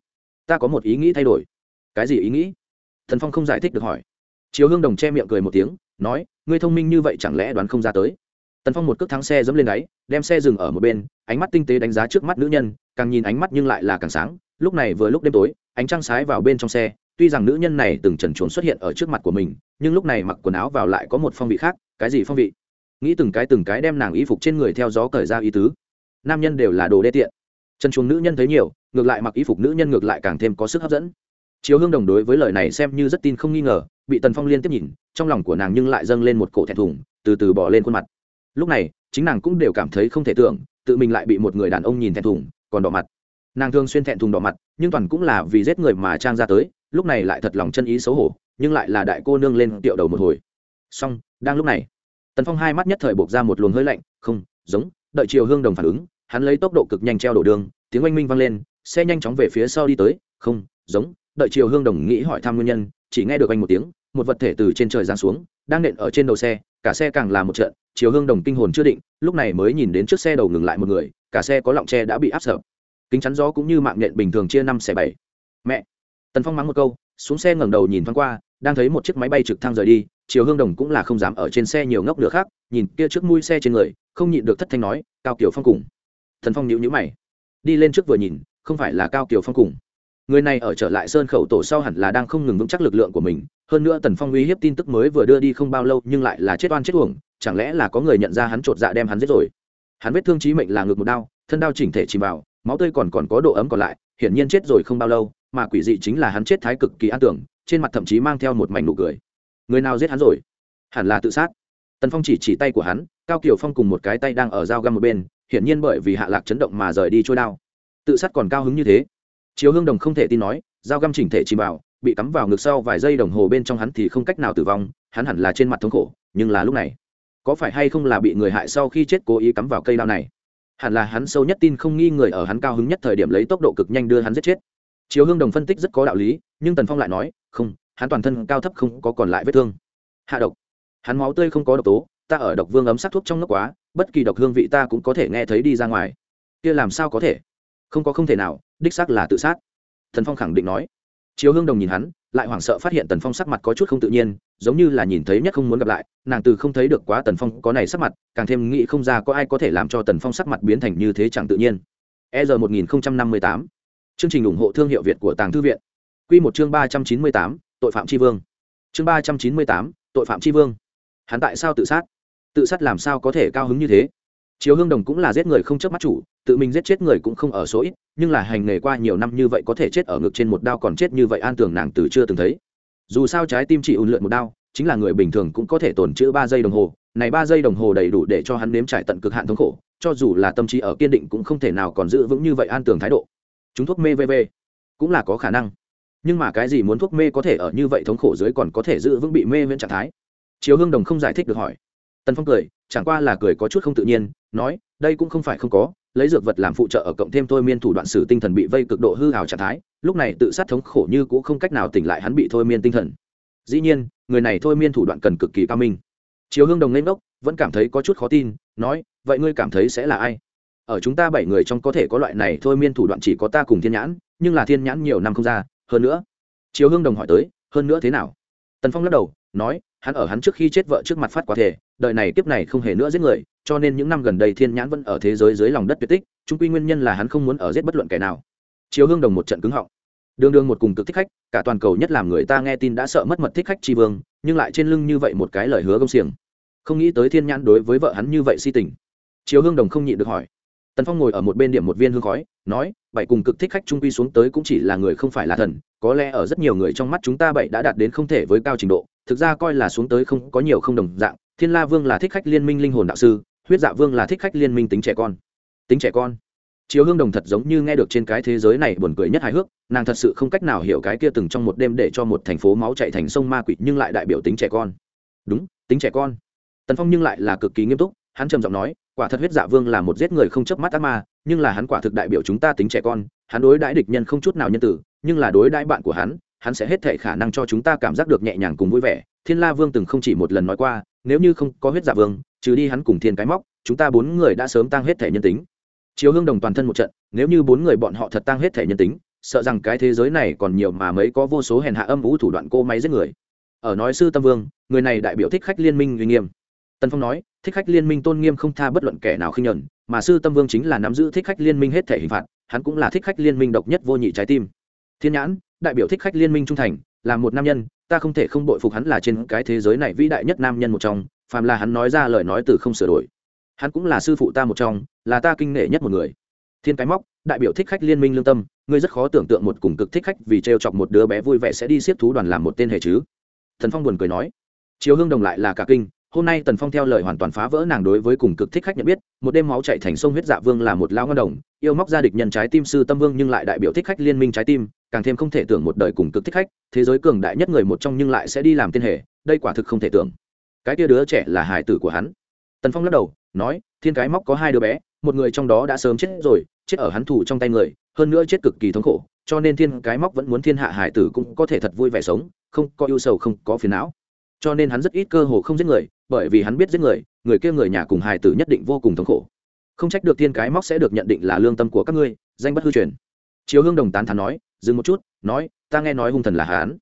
Ta có một ý nghĩ thay đổi cái gì ý nghĩ? Thần phong không giải thích được hỏi. Chiếu hương đồng che miệng cười một tiếng, nói, ngươi thông minh như vậy chẳng lẽ đoán không ra tới? Tần phong một cước thắng xe dẫm lên đáy, đem xe dừng ở một bên, ánh mắt tinh tế đánh giá trước mắt nữ nhân, càng nhìn ánh mắt nhưng lại là càng sáng. Lúc này vừa lúc đêm tối, ánh trăng sái vào bên trong xe, tuy rằng nữ nhân này từng trần trốn xuất hiện ở trước mặt của mình, nhưng lúc này mặc quần áo vào lại có một phong vị khác, cái gì phong vị? Nghĩ từng cái từng cái đem nàng y phục trên người theo gió cởi ra ý tứ. Nam nhân đều là đồ đê tiện. Chân chuồng nữ nhân thấy nhiều, ngược lại mặc y phục nữ nhân ngược lại càng thêm có sức hấp dẫn chiếu hương đồng đối với lời này xem như rất tin không nghi ngờ, bị tần phong liên tiếp nhìn, trong lòng của nàng nhưng lại dâng lên một cổ thẹn thùng, từ từ bỏ lên khuôn mặt. Lúc này, chính nàng cũng đều cảm thấy không thể tưởng, tự mình lại bị một người đàn ông nhìn thẹn thùng, còn đỏ mặt. Nàng thường xuyên thẹn thùng đỏ mặt, nhưng toàn cũng là vì giết người mà trang ra tới, lúc này lại thật lòng chân ý xấu hổ, nhưng lại là đại cô nương lên tiệu đầu một hồi. Xong, đang lúc này, tần phong hai mắt nhất thời buộc ra một luồng hơi lạnh, không, giống, đợi chiều hương đồng phản ứng, hắn lấy tốc độ cực nhanh treo đổ đường, tiếng oanh minh vang lên, xe nhanh chóng về phía sau đi tới, không, giống đợi chiều hương đồng nghĩ hỏi thăm nguyên nhân, chỉ nghe được anh một tiếng, một vật thể từ trên trời giáng xuống, đang nện ở trên đầu xe, cả xe càng là một trận chiều hương đồng kinh hồn chưa định, lúc này mới nhìn đến trước xe đầu ngừng lại một người, cả xe có lọng tre đã bị áp sợ kính chắn gió cũng như mạng nện bình thường chia năm xẻ bảy. Mẹ! Tần phong mắng một câu, xuống xe ngẩng đầu nhìn thoáng qua, đang thấy một chiếc máy bay trực thăng rời đi chiều hương đồng cũng là không dám ở trên xe nhiều ngốc nữa khác nhìn kia trước mũi xe trên người, không nhịn được thất thanh nói, cao kiều phong cùng. Thần phong nhíu nhíu mày. Đi lên trước vừa nhìn, không phải là cao kiều phong cùng người này ở trở lại sơn khẩu tổ sau hẳn là đang không ngừng vững chắc lực lượng của mình, hơn nữa tần phong uy hiếp tin tức mới vừa đưa đi không bao lâu nhưng lại là chết oan chết uổng, chẳng lẽ là có người nhận ra hắn chột dạ đem hắn giết rồi? Hắn vết thương trí mệnh là ngược một đau thân đau chỉnh thể chìm vào, máu tươi còn còn có độ ấm còn lại, hiển nhiên chết rồi không bao lâu, mà quỷ dị chính là hắn chết thái cực kỳ an tưởng, trên mặt thậm chí mang theo một mảnh nụ cười. Người nào giết hắn rồi? Hẳn là tự sát. Tần phong chỉ chỉ tay của hắn, cao kiều phong cùng một cái tay đang ở dao găm một bên, hiển nhiên bởi vì hạ lạc chấn động mà rời đi trôi đao. Tự sát còn cao hứng như thế chiếu hương đồng không thể tin nói, dao găm chỉnh thể chìm vào, bị cắm vào ngực sau vài giây đồng hồ bên trong hắn thì không cách nào tử vong, hắn hẳn là trên mặt thống khổ, nhưng là lúc này, có phải hay không là bị người hại sau khi chết cố ý cắm vào cây đao này? Hẳn là hắn sâu nhất tin không nghi người ở hắn cao hứng nhất thời điểm lấy tốc độ cực nhanh đưa hắn giết chết. Chiếu hương đồng phân tích rất có đạo lý, nhưng tần phong lại nói, không, hắn toàn thân cao thấp không có còn lại vết thương. Hạ độc. Hắn máu tươi không có độc tố, ta ở độc vương ấm sắc thuốc trong nước quá, bất kỳ độc hương vị ta cũng có thể nghe thấy đi ra ngoài. Kia làm sao có thể? Không có không thể nào đích xác là tự sát. Thần phong khẳng định nói. Chiếu hương đồng nhìn hắn, lại hoảng sợ phát hiện tần phong sắc mặt có chút không tự nhiên, giống như là nhìn thấy nhất không muốn gặp lại, nàng từ không thấy được quá tần phong có này sắc mặt, càng thêm nghĩ không ra có ai có thể làm cho tần phong sắc mặt biến thành như thế chẳng tự nhiên. E r một nghìn năm mươi tám. Chương trình ủng hộ thương hiệu việt của tàng thư viện. Q một chương ba trăm chín mươi tám, tội phạm tri vương. Chương ba trăm chín mươi tám, tội phạm tri vương. Hắn tại sao tự sát? Tự sát làm sao có thể cao hứng như thế? Chiếu hương đồng cũng là giết người không chớp mắt chủ, tự mình giết chết người cũng không ở số ít, nhưng là hành nghề qua nhiều năm như vậy có thể chết ở ngực trên một đao còn chết như vậy an tưởng nàng từ chưa từng thấy. Dù sao trái tim chị ùn lượn một đao, chính là người bình thường cũng có thể tồn chữ ba giây đồng hồ, này ba giây đồng hồ đầy đủ để cho hắn nếm trải tận cực hạn thống khổ, cho dù là tâm trí ở kiên định cũng không thể nào còn giữ vững như vậy an tưởng thái độ. Chúng thuốc mê vv cũng là có khả năng, nhưng mà cái gì muốn thuốc mê có thể ở như vậy thống khổ dưới còn có thể giữ vững bị mê viễn trạng thái? Chiếu hương đồng không giải thích được hỏi. Tần phong cười chẳng qua là cười có chút không tự nhiên, nói, đây cũng không phải không có, lấy dược vật làm phụ trợ ở cộng thêm thôi miên thủ đoạn sử tinh thần bị vây cực độ hư hào trạng thái, lúc này tự sát thống khổ như cũng không cách nào tỉnh lại hắn bị thôi miên tinh thần. Dĩ nhiên, người này thôi miên thủ đoạn cần cực kỳ cao minh. Chiếu hương đồng lên gốc vẫn cảm thấy có chút khó tin, nói, vậy ngươi cảm thấy sẽ là ai? Ở chúng ta bảy người trong có thể có loại này thôi miên thủ đoạn chỉ có ta cùng thiên nhãn, nhưng là thiên nhãn nhiều năm không ra, hơn nữa. Chiếu hương đồng hỏi tới, hơn nữa thế nào? Tần phong lắc đầu, nói hắn ở hắn trước khi chết vợ trước mặt phát quả thể đời này kiếp này không hề nữa giết người, cho nên những năm gần đây thiên nhãn vẫn ở thế giới dưới lòng đất tuyệt tích trung quy nguyên nhân là hắn không muốn ở giết bất luận kẻ nào. Chiếu hương đồng một trận cứng họng. Đường đường một cùng cực thích khách, cả toàn cầu nhất làm người ta nghe tin đã sợ mất mật thích khách tri vương, nhưng lại trên lưng như vậy một cái lời hứa công xiềng. Không nghĩ tới thiên nhãn đối với vợ hắn như vậy si tình. Chiếu hương đồng không nhịn được hỏi tần phong ngồi ở một bên điểm một viên hương khói, nói, bảy cùng cực thích khách trung quy xuống tới cũng chỉ là người không phải là thần, có lẽ ở rất nhiều người trong mắt chúng ta bảy đã đạt đến không thể với cao trình độ, thực ra coi là xuống tới không có nhiều không đồng dạng, thiên la vương là thích khách liên minh linh hồn đạo sư, huyết dạ vương là thích khách liên minh tính trẻ con. Tính trẻ con? Chiếu hương đồng thật giống như nghe được trên cái thế giới này buồn cười nhất hài hước, nàng thật sự không cách nào hiểu cái kia từng trong một đêm để cho một thành phố máu chạy thành sông ma quỷ nhưng lại đại biểu tính trẻ con. Đúng, tính trẻ con. Tần phong nhưng lại là cực kỳ nghiêm túc hắn trầm giọng nói, quả thật huyết dạ vương là một giết người không chớp mắt ác ma, nhưng là hắn quả thực đại biểu chúng ta tính trẻ con, hắn đối đãi địch nhân không chút nào nhân tử, nhưng là đối đãi bạn của hắn hắn sẽ hết thể khả năng cho chúng ta cảm giác được nhẹ nhàng cùng vui vẻ. Thiên la vương từng không chỉ một lần nói qua, nếu như không có huyết dạ vương, trừ đi hắn cùng thiên cái móc, chúng ta bốn người đã sớm tăng hết thể nhân tính. Chiếu hương đồng toàn thân một trận, nếu như bốn người bọn họ thật tăng hết thể nhân tính, sợ rằng cái thế giới này còn nhiều mà mấy có vô số hèn hạ âm vũ thủ đoạn cô máy giết người. Ở nói sư tâm vương, người này đại biểu thích khách liên minh uy nghiêm tần phong nói, thích khách liên minh tôn nghiêm không tha bất luận kẻ nào khinh nhuận mà sư tâm vương chính là nắm giữ thích khách liên minh hết thể hình phạt, hắn cũng là thích khách liên minh độc nhất vô nhị trái tim. Thiên nhãn, đại biểu thích khách liên minh trung thành, là một nam nhân, ta không thể không bội phục hắn là trên cái thế giới này vĩ đại nhất nam nhân một trong, phàm là hắn nói ra lời nói từ không sửa đổi. Hắn cũng là sư phụ ta một trong, là ta kinh nể nhất một người. Thiên cái móc, đại biểu thích khách liên minh lương tâm, ngươi rất khó tưởng tượng một cùng cực thích khách vì t chọc một đứa bé vui vẻ sẽ đi siết thú đoàn làm một tên hề chứ. Thần phong buồn cười nói, chiếu hương đồng lại là cả kinh hôm nay tần phong theo lời hoàn toàn phá vỡ nàng đối với cùng cực thích khách nhận biết, một đêm máu chạy thành sông huyết dạ vương là một lao ngân đồng, yêu móc gia địch nhân trái tim sư tâm vương nhưng lại đại biểu thích khách liên minh trái tim, càng thêm không thể tưởng một đời cùng cực thích khách, thế giới cường đại nhất người một trong nhưng lại sẽ đi làm tiên hệ đây quả thực không thể tưởng. Cái tia đứa trẻ là hải tử của hắn. Tần phong lắc đầu, nói, thiên cái móc có hai đứa bé, một người trong đó đã sớm chết rồi, chết ở hắn thủ trong tay người, hơn nữa chết cực kỳ thống khổ, cho nên thiên cái móc vẫn muốn thiên hạ hải tử cũng có thể thật vui vẻ sống, không có ưu sầu, không có phiền não cho nên hắn rất ít cơ hồ không giết người, bởi vì hắn biết giết người người kia người nhà cùng hài tử nhất định vô cùng thống khổ. Không trách được thiên cái móc sẽ được nhận định là lương tâm của các ngươi, danh bất hư truyền. Chiếu hương đồng tán thán nói, dừng một chút, nói, ta nghe nói hung thần là hắn.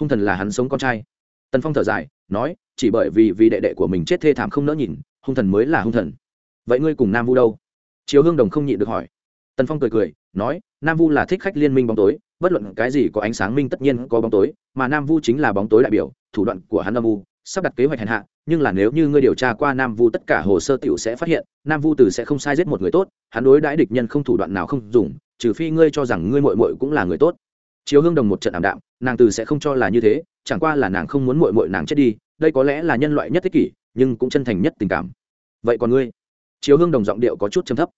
Hung thần là hắn sống con trai. Tần phong thở dài, nói, chỉ bởi vì vì đệ đệ của mình chết thê thảm không nỡ nhìn, hung thần mới là hung thần. Vậy ngươi cùng nam vu đâu? Chiếu hương đồng không nhịn được hỏi. Tần phong cười cười, nói, nam vu là thích khách liên minh bóng tối bất luận cái gì có ánh sáng minh tất nhiên có bóng tối, mà nam vu chính là bóng tối đại biểu, thủ đoạn của hắn âm vu sắp đặt kế hoạch hèn hạ, nhưng là nếu như ngươi điều tra qua nam vu tất cả hồ sơ tiểu sẽ phát hiện, nam vu từ sẽ không sai giết một người tốt, hắn đối đãi địch nhân không thủ đoạn nào không dùng, trừ phi ngươi cho rằng ngươi muội muội cũng là người tốt. Chiếu hương đồng một trận ảm đạm, nàng từ sẽ không cho là như thế, chẳng qua là nàng không muốn muội muội nàng chết đi, đây có lẽ là nhân loại nhất thế kỷ, nhưng cũng chân thành nhất tình cảm. Vậy còn ngươi? Chiếu hương đồng giọng điệu có chút trầm thấp.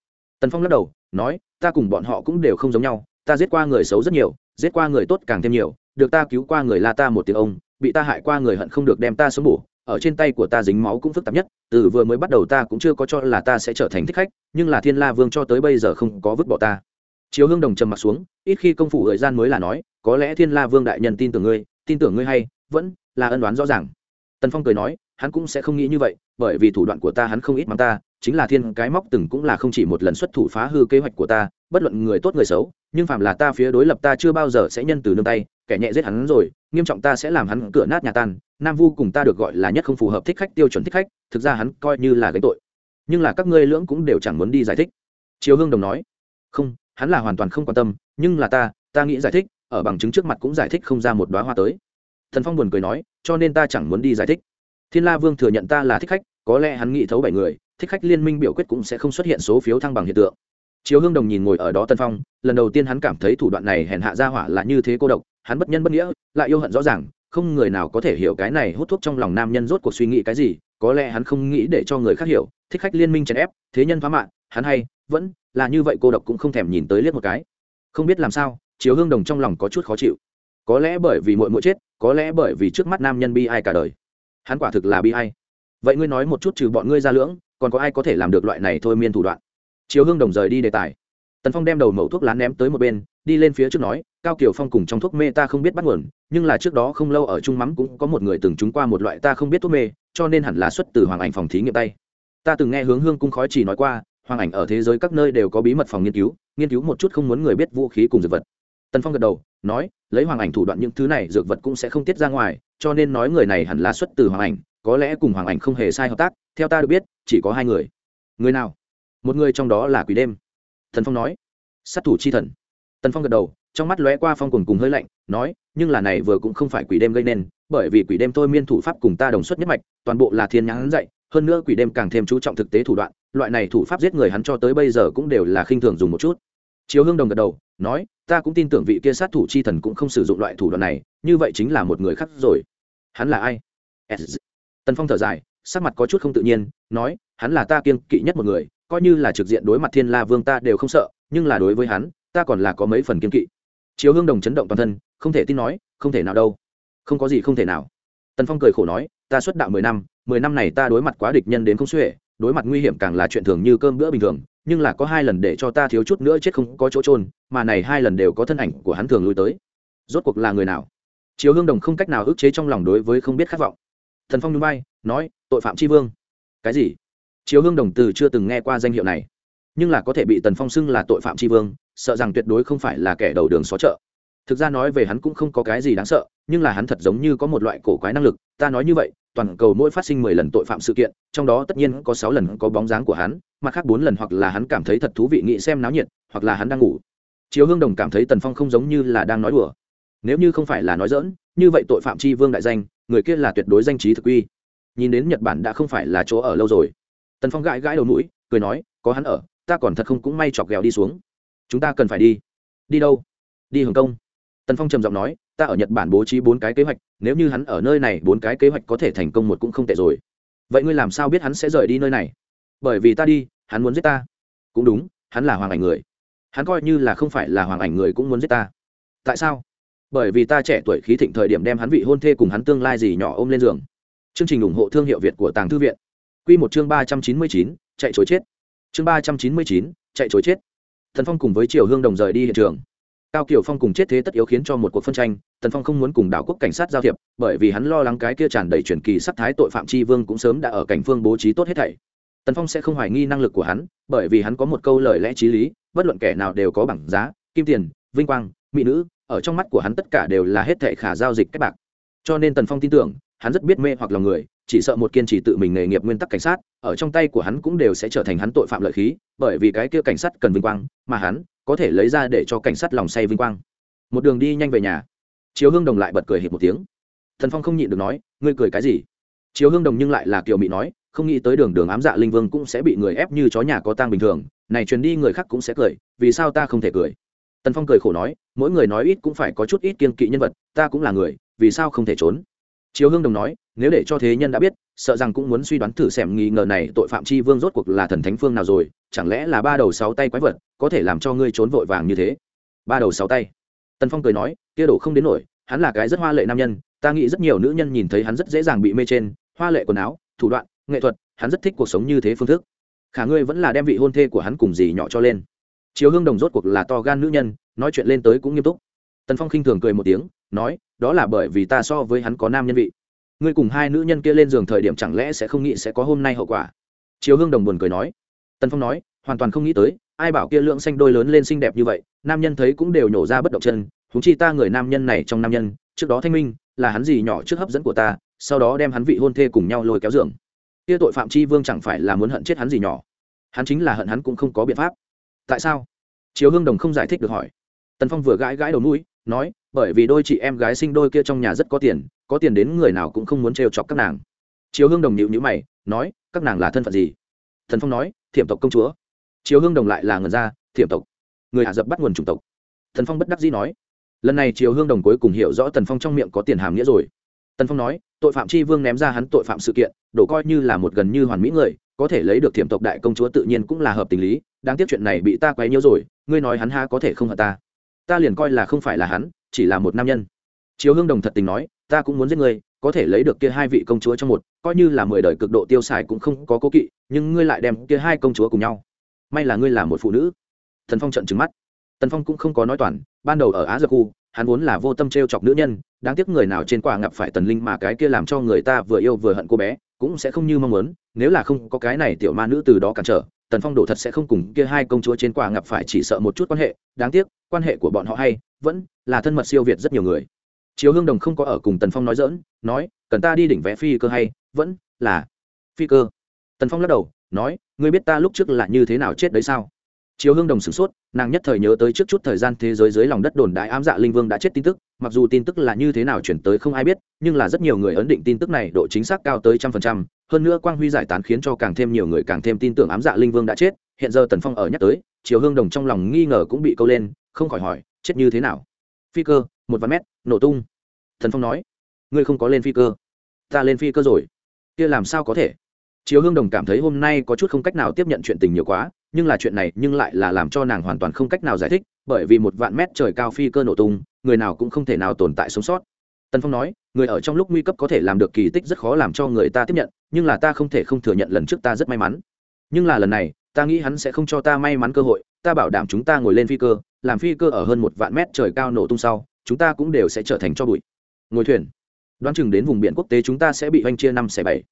Tần phong lắc đầu, nói, ta cùng bọn họ cũng đều không giống nhau ta giết qua người xấu rất nhiều, giết qua người tốt càng thêm nhiều, được ta cứu qua người la ta một tiếng ông, bị ta hại qua người hận không được đem ta sống bổ, ở trên tay của ta dính máu cũng phức tạp nhất, từ vừa mới bắt đầu ta cũng chưa có cho là ta sẽ trở thành thích khách, nhưng là thiên la vương cho tới bây giờ không có vứt bỏ ta. Chiếu hương đồng trầm mặt xuống, ít khi công phủ thời gian mới là nói, có lẽ thiên la vương đại nhân tin tưởng ngươi, tin tưởng ngươi hay, vẫn là ân đoán rõ ràng. Tần phong cười nói, hắn cũng sẽ không nghĩ như vậy, bởi vì thủ đoạn của ta hắn không ít mắng ta, chính là thiên cái móc từng cũng là không chỉ một lần xuất thủ phá hư kế hoạch của ta, bất luận người tốt người xấu nhưng phạm là ta phía đối lập ta chưa bao giờ sẽ nhân từ nương tay, kẻ nhẹ giết hắn rồi, nghiêm trọng ta sẽ làm hắn cửa nát nhà tan, nam vu cùng ta được gọi là nhất không phù hợp thích khách, tiêu chuẩn thích khách, thực ra hắn coi như là gánh tội. Nhưng là các ngươi lưỡng cũng đều chẳng muốn đi giải thích. Chiều hương đồng nói. Không, hắn là hoàn toàn không quan tâm, nhưng là ta ta nghĩ giải thích, ở bằng chứng trước mặt cũng giải thích không ra một đoá hoa tới. Thần phong buồn cười nói, cho nên ta chẳng muốn đi giải thích. Thiên la vương thừa nhận ta là thích khách, có lẽ hắn nghĩ thấu bảy người, thích khách liên minh biểu quyết cũng sẽ không xuất hiện số phiếu thăng bằng hiện tượng chiếu hương đồng nhìn ngồi ở đó tân phong, lần đầu tiên hắn cảm thấy thủ đoạn này hèn hạ ra hỏa là như thế cô độc, hắn bất nhân bất nghĩa, lại yêu hận rõ ràng, không người nào có thể hiểu cái này hút thuốc trong lòng nam nhân rốt cuộc suy nghĩ cái gì, có lẽ hắn không nghĩ để cho người khác hiểu, thích khách liên minh chèn ép, thế nhân phá mạng, hắn hay, vẫn là như vậy cô độc cũng không thèm nhìn tới liếc một cái. Không biết làm sao, chiếu hương đồng trong lòng có chút khó chịu. Có lẽ bởi vì muội muội chết, có lẽ bởi vì trước mắt nam nhân bi ai cả đời. Hắn quả thực là bi ai. Vậy ngươi nói một chút trừ bọn ngươi ra lưỡng, còn có ai có thể làm được loại này thôi miên thủ đoạn? Chiếu hương đồng rời đi đề tài. Tần phong đem đầu mẩu thuốc lá ném tới một bên, đi lên phía trước nói, cao kiều phong cùng trong thuốc mê ta không biết bắt nguồn, nhưng là trước đó không lâu ở trung mắm cũng có một người từng trúng qua một loại ta không biết thuốc mê, cho nên hẳn là xuất từ hoàng ảnh phòng thí nghiệm tay. Ta từng nghe hướng hương cung khói chỉ nói qua, hoàng ảnh ở thế giới các nơi đều có bí mật phòng nghiên cứu nghiên cứu một chút không muốn người biết vũ khí cùng dược vật. Tần phong gật đầu, nói, lấy hoàng ảnh thủ đoạn những thứ này, dược vật cũng sẽ không tiết ra ngoài, cho nên nói người này hẳn là xuất từ hoàng ảnh, có lẽ cùng hoàng ảnh không hề sai hợp tác, theo ta được biết, chỉ có hai người. Người nào? Một người trong đó là quỷ đêm. Thần phong nói, sát thủ chi thần. Tần phong gật đầu, trong mắt lóe qua phong cùng cùng hơi lạnh, nói, nhưng là này vừa cũng không phải quỷ đêm gây nên, bởi vì quỷ đêm tôi miên thủ pháp cùng ta đồng xuất nhất mạch, toàn bộ là thiên nhãn dạy, hơn nữa quỷ đêm càng thêm chú trọng thực tế thủ đoạn, loại này thủ pháp giết người hắn cho tới bây giờ cũng đều là khinh thường dùng một chút. Chiếu hương đồng gật đầu, nói, ta cũng tin tưởng vị kia sát thủ chi thần cũng không sử dụng loại thủ đoạn này, như vậy chính là một người khác rồi. Hắn là ai? Tần phong thở dài, sắc mặt có chút không tự nhiên, nói, hắn là ta kiên kỵ nhất một người coi như là trực diện đối mặt thiên la vương ta đều không sợ, nhưng là đối với hắn, ta còn là có mấy phần kiên kỵ. Chiếu hương đồng chấn động toàn thân, không thể tin nói, không thể nào đâu. Không có gì không thể nào. Tần phong cười khổ nói, ta xuất đạo mười năm mười năm này ta đối mặt quá địch nhân đến không xuể, đối mặt nguy hiểm càng là chuyện thường như cơm bữa bình thường, nhưng là có hai lần để cho ta thiếu chút nữa chết không có chỗ trôn mà này hai lần đều có thân ảnh của hắn thường lui tới. Rốt cuộc là người nào? Chiếu hương đồng không cách nào ức chế trong lòng đối với không biết khát vọng. Thần phong núi bay nói, tội phạm tri vương. Cái gì? Chiếu hương đồng từ chưa từng nghe qua danh hiệu này. Nhưng là có thể bị tần phong xưng là tội phạm tri vương, sợ rằng tuyệt đối không phải là kẻ đầu đường xó chợ. Thực ra nói về hắn cũng không có cái gì đáng sợ, nhưng là hắn thật giống như có một loại cổ quái năng lực, ta nói như vậy, toàn cầu mỗi phát sinh mười lần tội phạm sự kiện, trong đó tất nhiên có sáu lần có bóng dáng của hắn, mặt khác bốn lần hoặc là hắn cảm thấy thật thú vị nghĩ xem náo nhiệt, hoặc là hắn đang ngủ. Chiếu hương đồng cảm thấy tần phong không giống như là đang nói đùa. Nếu như không phải là nói dỡn như vậy tội phạm tri vương đại danh, người kia là tuyệt đối danh trí thực uy. Nhìn đến nhật bản đã không phải là chỗ ở lâu rồi tần phong gãi gãi đầu mũi, cười nói, có hắn ở, ta còn thật không cũng may chọc ghẹo đi xuống. Chúng ta cần phải đi. Đi đâu? Đi hồng kông. Tần phong trầm giọng nói, ta ở nhật bản bố trí bốn cái kế hoạch, nếu như hắn ở nơi này, bốn cái kế hoạch có thể thành công một cũng không tệ rồi. Vậy ngươi làm sao biết hắn sẽ rời đi nơi này? Bởi vì ta đi, hắn muốn giết ta. Cũng đúng, hắn là hoàng ảnh người. Hắn coi như là không phải là hoàng ảnh người cũng muốn giết ta. Tại sao? Bởi vì ta trẻ tuổi khí thịnh thời điểm đem hắn vị hôn thê cùng hắn tương lai gì nhỏ ôm lên giường. Chương trình ủng hộ thương hiệu việt của tàng thư viện quy một chương ba trăm chín mươi chín, chạy trối chết. Chương ba trăm chín mươi chín, chạy trối chết. Thần phong cùng với triều hương đồng rời đi hiện trường. Cao kiều phong cùng chết thế tất yếu khiến cho một cuộc phân tranh, tần phong không muốn cùng đảo quốc cảnh sát giao thiệp, bởi vì hắn lo lắng cái kia tràn đầy truyền kỳ sắc thái tội phạm tri vương cũng sớm đã ở cảnh phương bố trí tốt hết thảy. Tần phong sẽ không hoài nghi năng lực của hắn, bởi vì hắn có một câu lời lẽ chí lý, bất luận kẻ nào đều có bảng giá, kim tiền, vinh quang, mỹ nữ, ở trong mắt của hắn tất cả đều là hết thảy khả giao dịch cách bạc. Cho nên tần phong tin tưởng, hắn rất biết mê hoặc lòng người chỉ sợ một kiên trì tự mình nghề nghiệp nguyên tắc cảnh sát, ở trong tay của hắn cũng đều sẽ trở thành hắn tội phạm lợi khí, bởi vì cái kia cảnh sát cần vinh quang, mà hắn có thể lấy ra để cho cảnh sát lòng say vinh quang. Một đường đi nhanh về nhà, chiếu hương đồng lại bật cười hệt một tiếng. Thần phong không nhịn được nói, ngươi cười cái gì? Chiếu hương đồng nhưng lại là kiều mị nói, không nghĩ tới đường đường ám dạ linh vương cũng sẽ bị người ép như chó nhà có tang bình thường, này truyền đi người khác cũng sẽ cười, vì sao ta không thể cười? Tần phong cười khổ nói, mỗi người nói ít cũng phải có chút ít kiên kỵ nhân vật, ta cũng là người, vì sao không thể trốn? Chiếu hương đồng nói nếu để cho thế nhân đã biết, sợ rằng cũng muốn suy đoán thử xem nghi ngờ này tội phạm chi vương rốt cuộc là thần thánh phương nào rồi, chẳng lẽ là ba đầu sáu tay quái vật, có thể làm cho ngươi trốn vội vàng như thế? Ba đầu sáu tay. Tần phong cười nói, kia đổ không đến nổi, hắn là cái rất hoa lệ nam nhân, ta nghĩ rất nhiều nữ nhân nhìn thấy hắn rất dễ dàng bị mê trên, hoa lệ quần áo, thủ đoạn, nghệ thuật, hắn rất thích cuộc sống như thế phương thức. Khả ngươi vẫn là đem vị hôn thê của hắn cùng gì nhỏ cho lên. Chiếu hương đồng rốt cuộc là to gan nữ nhân, nói chuyện lên tới cũng nghiêm túc. Tần phong khinh thường cười một tiếng, nói, đó là bởi vì ta so với hắn có nam nhân vị ngươi cùng hai nữ nhân kia lên giường thời điểm chẳng lẽ sẽ không nghĩ sẽ có hôm nay hậu quả? Chiếu hương đồng buồn cười nói. Tần phong nói, hoàn toàn không nghĩ tới, ai bảo kia lượng xanh đôi lớn lên xinh đẹp như vậy, nam nhân thấy cũng đều nhổ ra bất động chân húng chi ta người nam nhân này trong nam nhân, trước đó thanh minh, là hắn gì nhỏ trước hấp dẫn của ta, sau đó đem hắn vị hôn thê cùng nhau lôi kéo giường. Kia tội phạm chi vương chẳng phải là muốn hận chết hắn gì nhỏ. Hắn chính là hận hắn cũng không có biện pháp. Tại sao? Chiếu hương đồng không giải thích được hỏi. Tần phong vừa gãi gãi đầu mũi, nói bởi vì đôi chị em gái sinh đôi kia trong nhà rất có tiền có tiền đến người nào cũng không muốn trêu chọc các nàng. Chiều hương đồng nhịu nhữ mày, nói, các nàng là thân phận gì? Thần phong nói, thiểm tộc công chúa. Chiều hương đồng lại là ngần ra, thiểm tộc. Người hạ dập bắt nguồn chủng tộc. Thần phong bất đắc dĩ nói, lần này chiều hương đồng cuối cùng hiểu rõ tần phong trong miệng có tiền hàm nghĩa rồi. Tần phong nói, tội phạm tri vương ném ra hắn tội phạm sự kiện, đổ coi như là một gần như hoàn mỹ người, có thể lấy được thiểm tộc đại công chúa tự nhiên cũng là hợp tình lý, đáng tiếc chuyện này bị ta quấy nhiễu rồi, ngươi nói hắn ha có thể không hận ta. Ta liền coi là không phải là hắn chỉ là một nam nhân. Chiếu hương đồng thật tình nói, ta cũng muốn giết ngươi, có thể lấy được kia hai vị công chúa trong một, coi như là mười đời cực độ tiêu xài cũng không có cố kỵ, nhưng ngươi lại đem kia hai công chúa cùng nhau. May là ngươi là một phụ nữ. Thần phong trận trừng mắt. Tần phong cũng không có nói toàn, ban đầu ở á giặc khu, hắn vốn là vô tâm t r e o chọc nữ nhân, đáng tiếc người nào trên quả ngập phải tần linh mà cái kia làm cho người ta vừa yêu vừa hận cô bé, cũng sẽ không như mong muốn, nếu là không có cái này tiểu ma nữ từ đó cản trở tần phong đổ thật sẽ không cùng kia hai công chúa trên quả ngập phải chỉ sợ một chút quan hệ, đáng tiếc, quan hệ của bọn họ hay, vẫn là thân mật siêu việt rất nhiều người. Chiếu hương đồng không có ở cùng tần phong nói dỡn nói, cần ta đi đỉnh vẽ phi cơ hay? Vẫn là phi cơ. Tần phong lắc đầu, nói, ngươi biết ta lúc trước là như thế nào chết đấy sao? Chiếu hương đồng sửng sốt, nàng nhất thời nhớ tới trước chút thời gian thế giới dưới lòng đất đồn đại ám dạ linh vương đã chết tin tức, mặc dù tin tức là như thế nào chuyển tới không ai biết, nhưng là rất nhiều người ấn định tin tức này độ chính xác cao tới trăm phần trăm hơn nữa quang huy giải tán khiến cho càng thêm nhiều người càng thêm tin tưởng ám dạ linh vương đã chết, hiện giờ tần phong ở nhắc tới chiều hương đồng trong lòng nghi ngờ cũng bị câu lên, không khỏi hỏi, chết như thế nào? Phi cơ, một vạn mét, nổ tung. Thần phong nói, ngươi không có lên phi cơ. Ta lên phi cơ rồi. Kia làm sao có thể? Chiều hương đồng cảm thấy hôm nay có chút không cách nào tiếp nhận chuyện tình nhiều quá, nhưng là chuyện này nhưng lại là làm cho nàng hoàn toàn không cách nào giải thích, bởi vì một vạn mét trời cao phi cơ nổ tung, người nào cũng không thể nào tồn tại sống sót. Tần phong nói, người ở trong lúc nguy cấp có thể làm được kỳ tích rất khó làm cho người ta tiếp nhận, nhưng là ta không thể không thừa nhận lần trước ta rất may mắn. Nhưng là lần này, ta nghĩ hắn sẽ không cho ta may mắn cơ hội, ta bảo đảm chúng ta ngồi lên phi cơ, làm phi cơ ở hơn một vạn mét trời cao nổ tung sau, chúng ta cũng đều sẽ trở thành cho bụi. Ngồi thuyền. Đoán chừng đến vùng biển quốc tế chúng ta sẽ bị oanh chia năm xẻ bảy.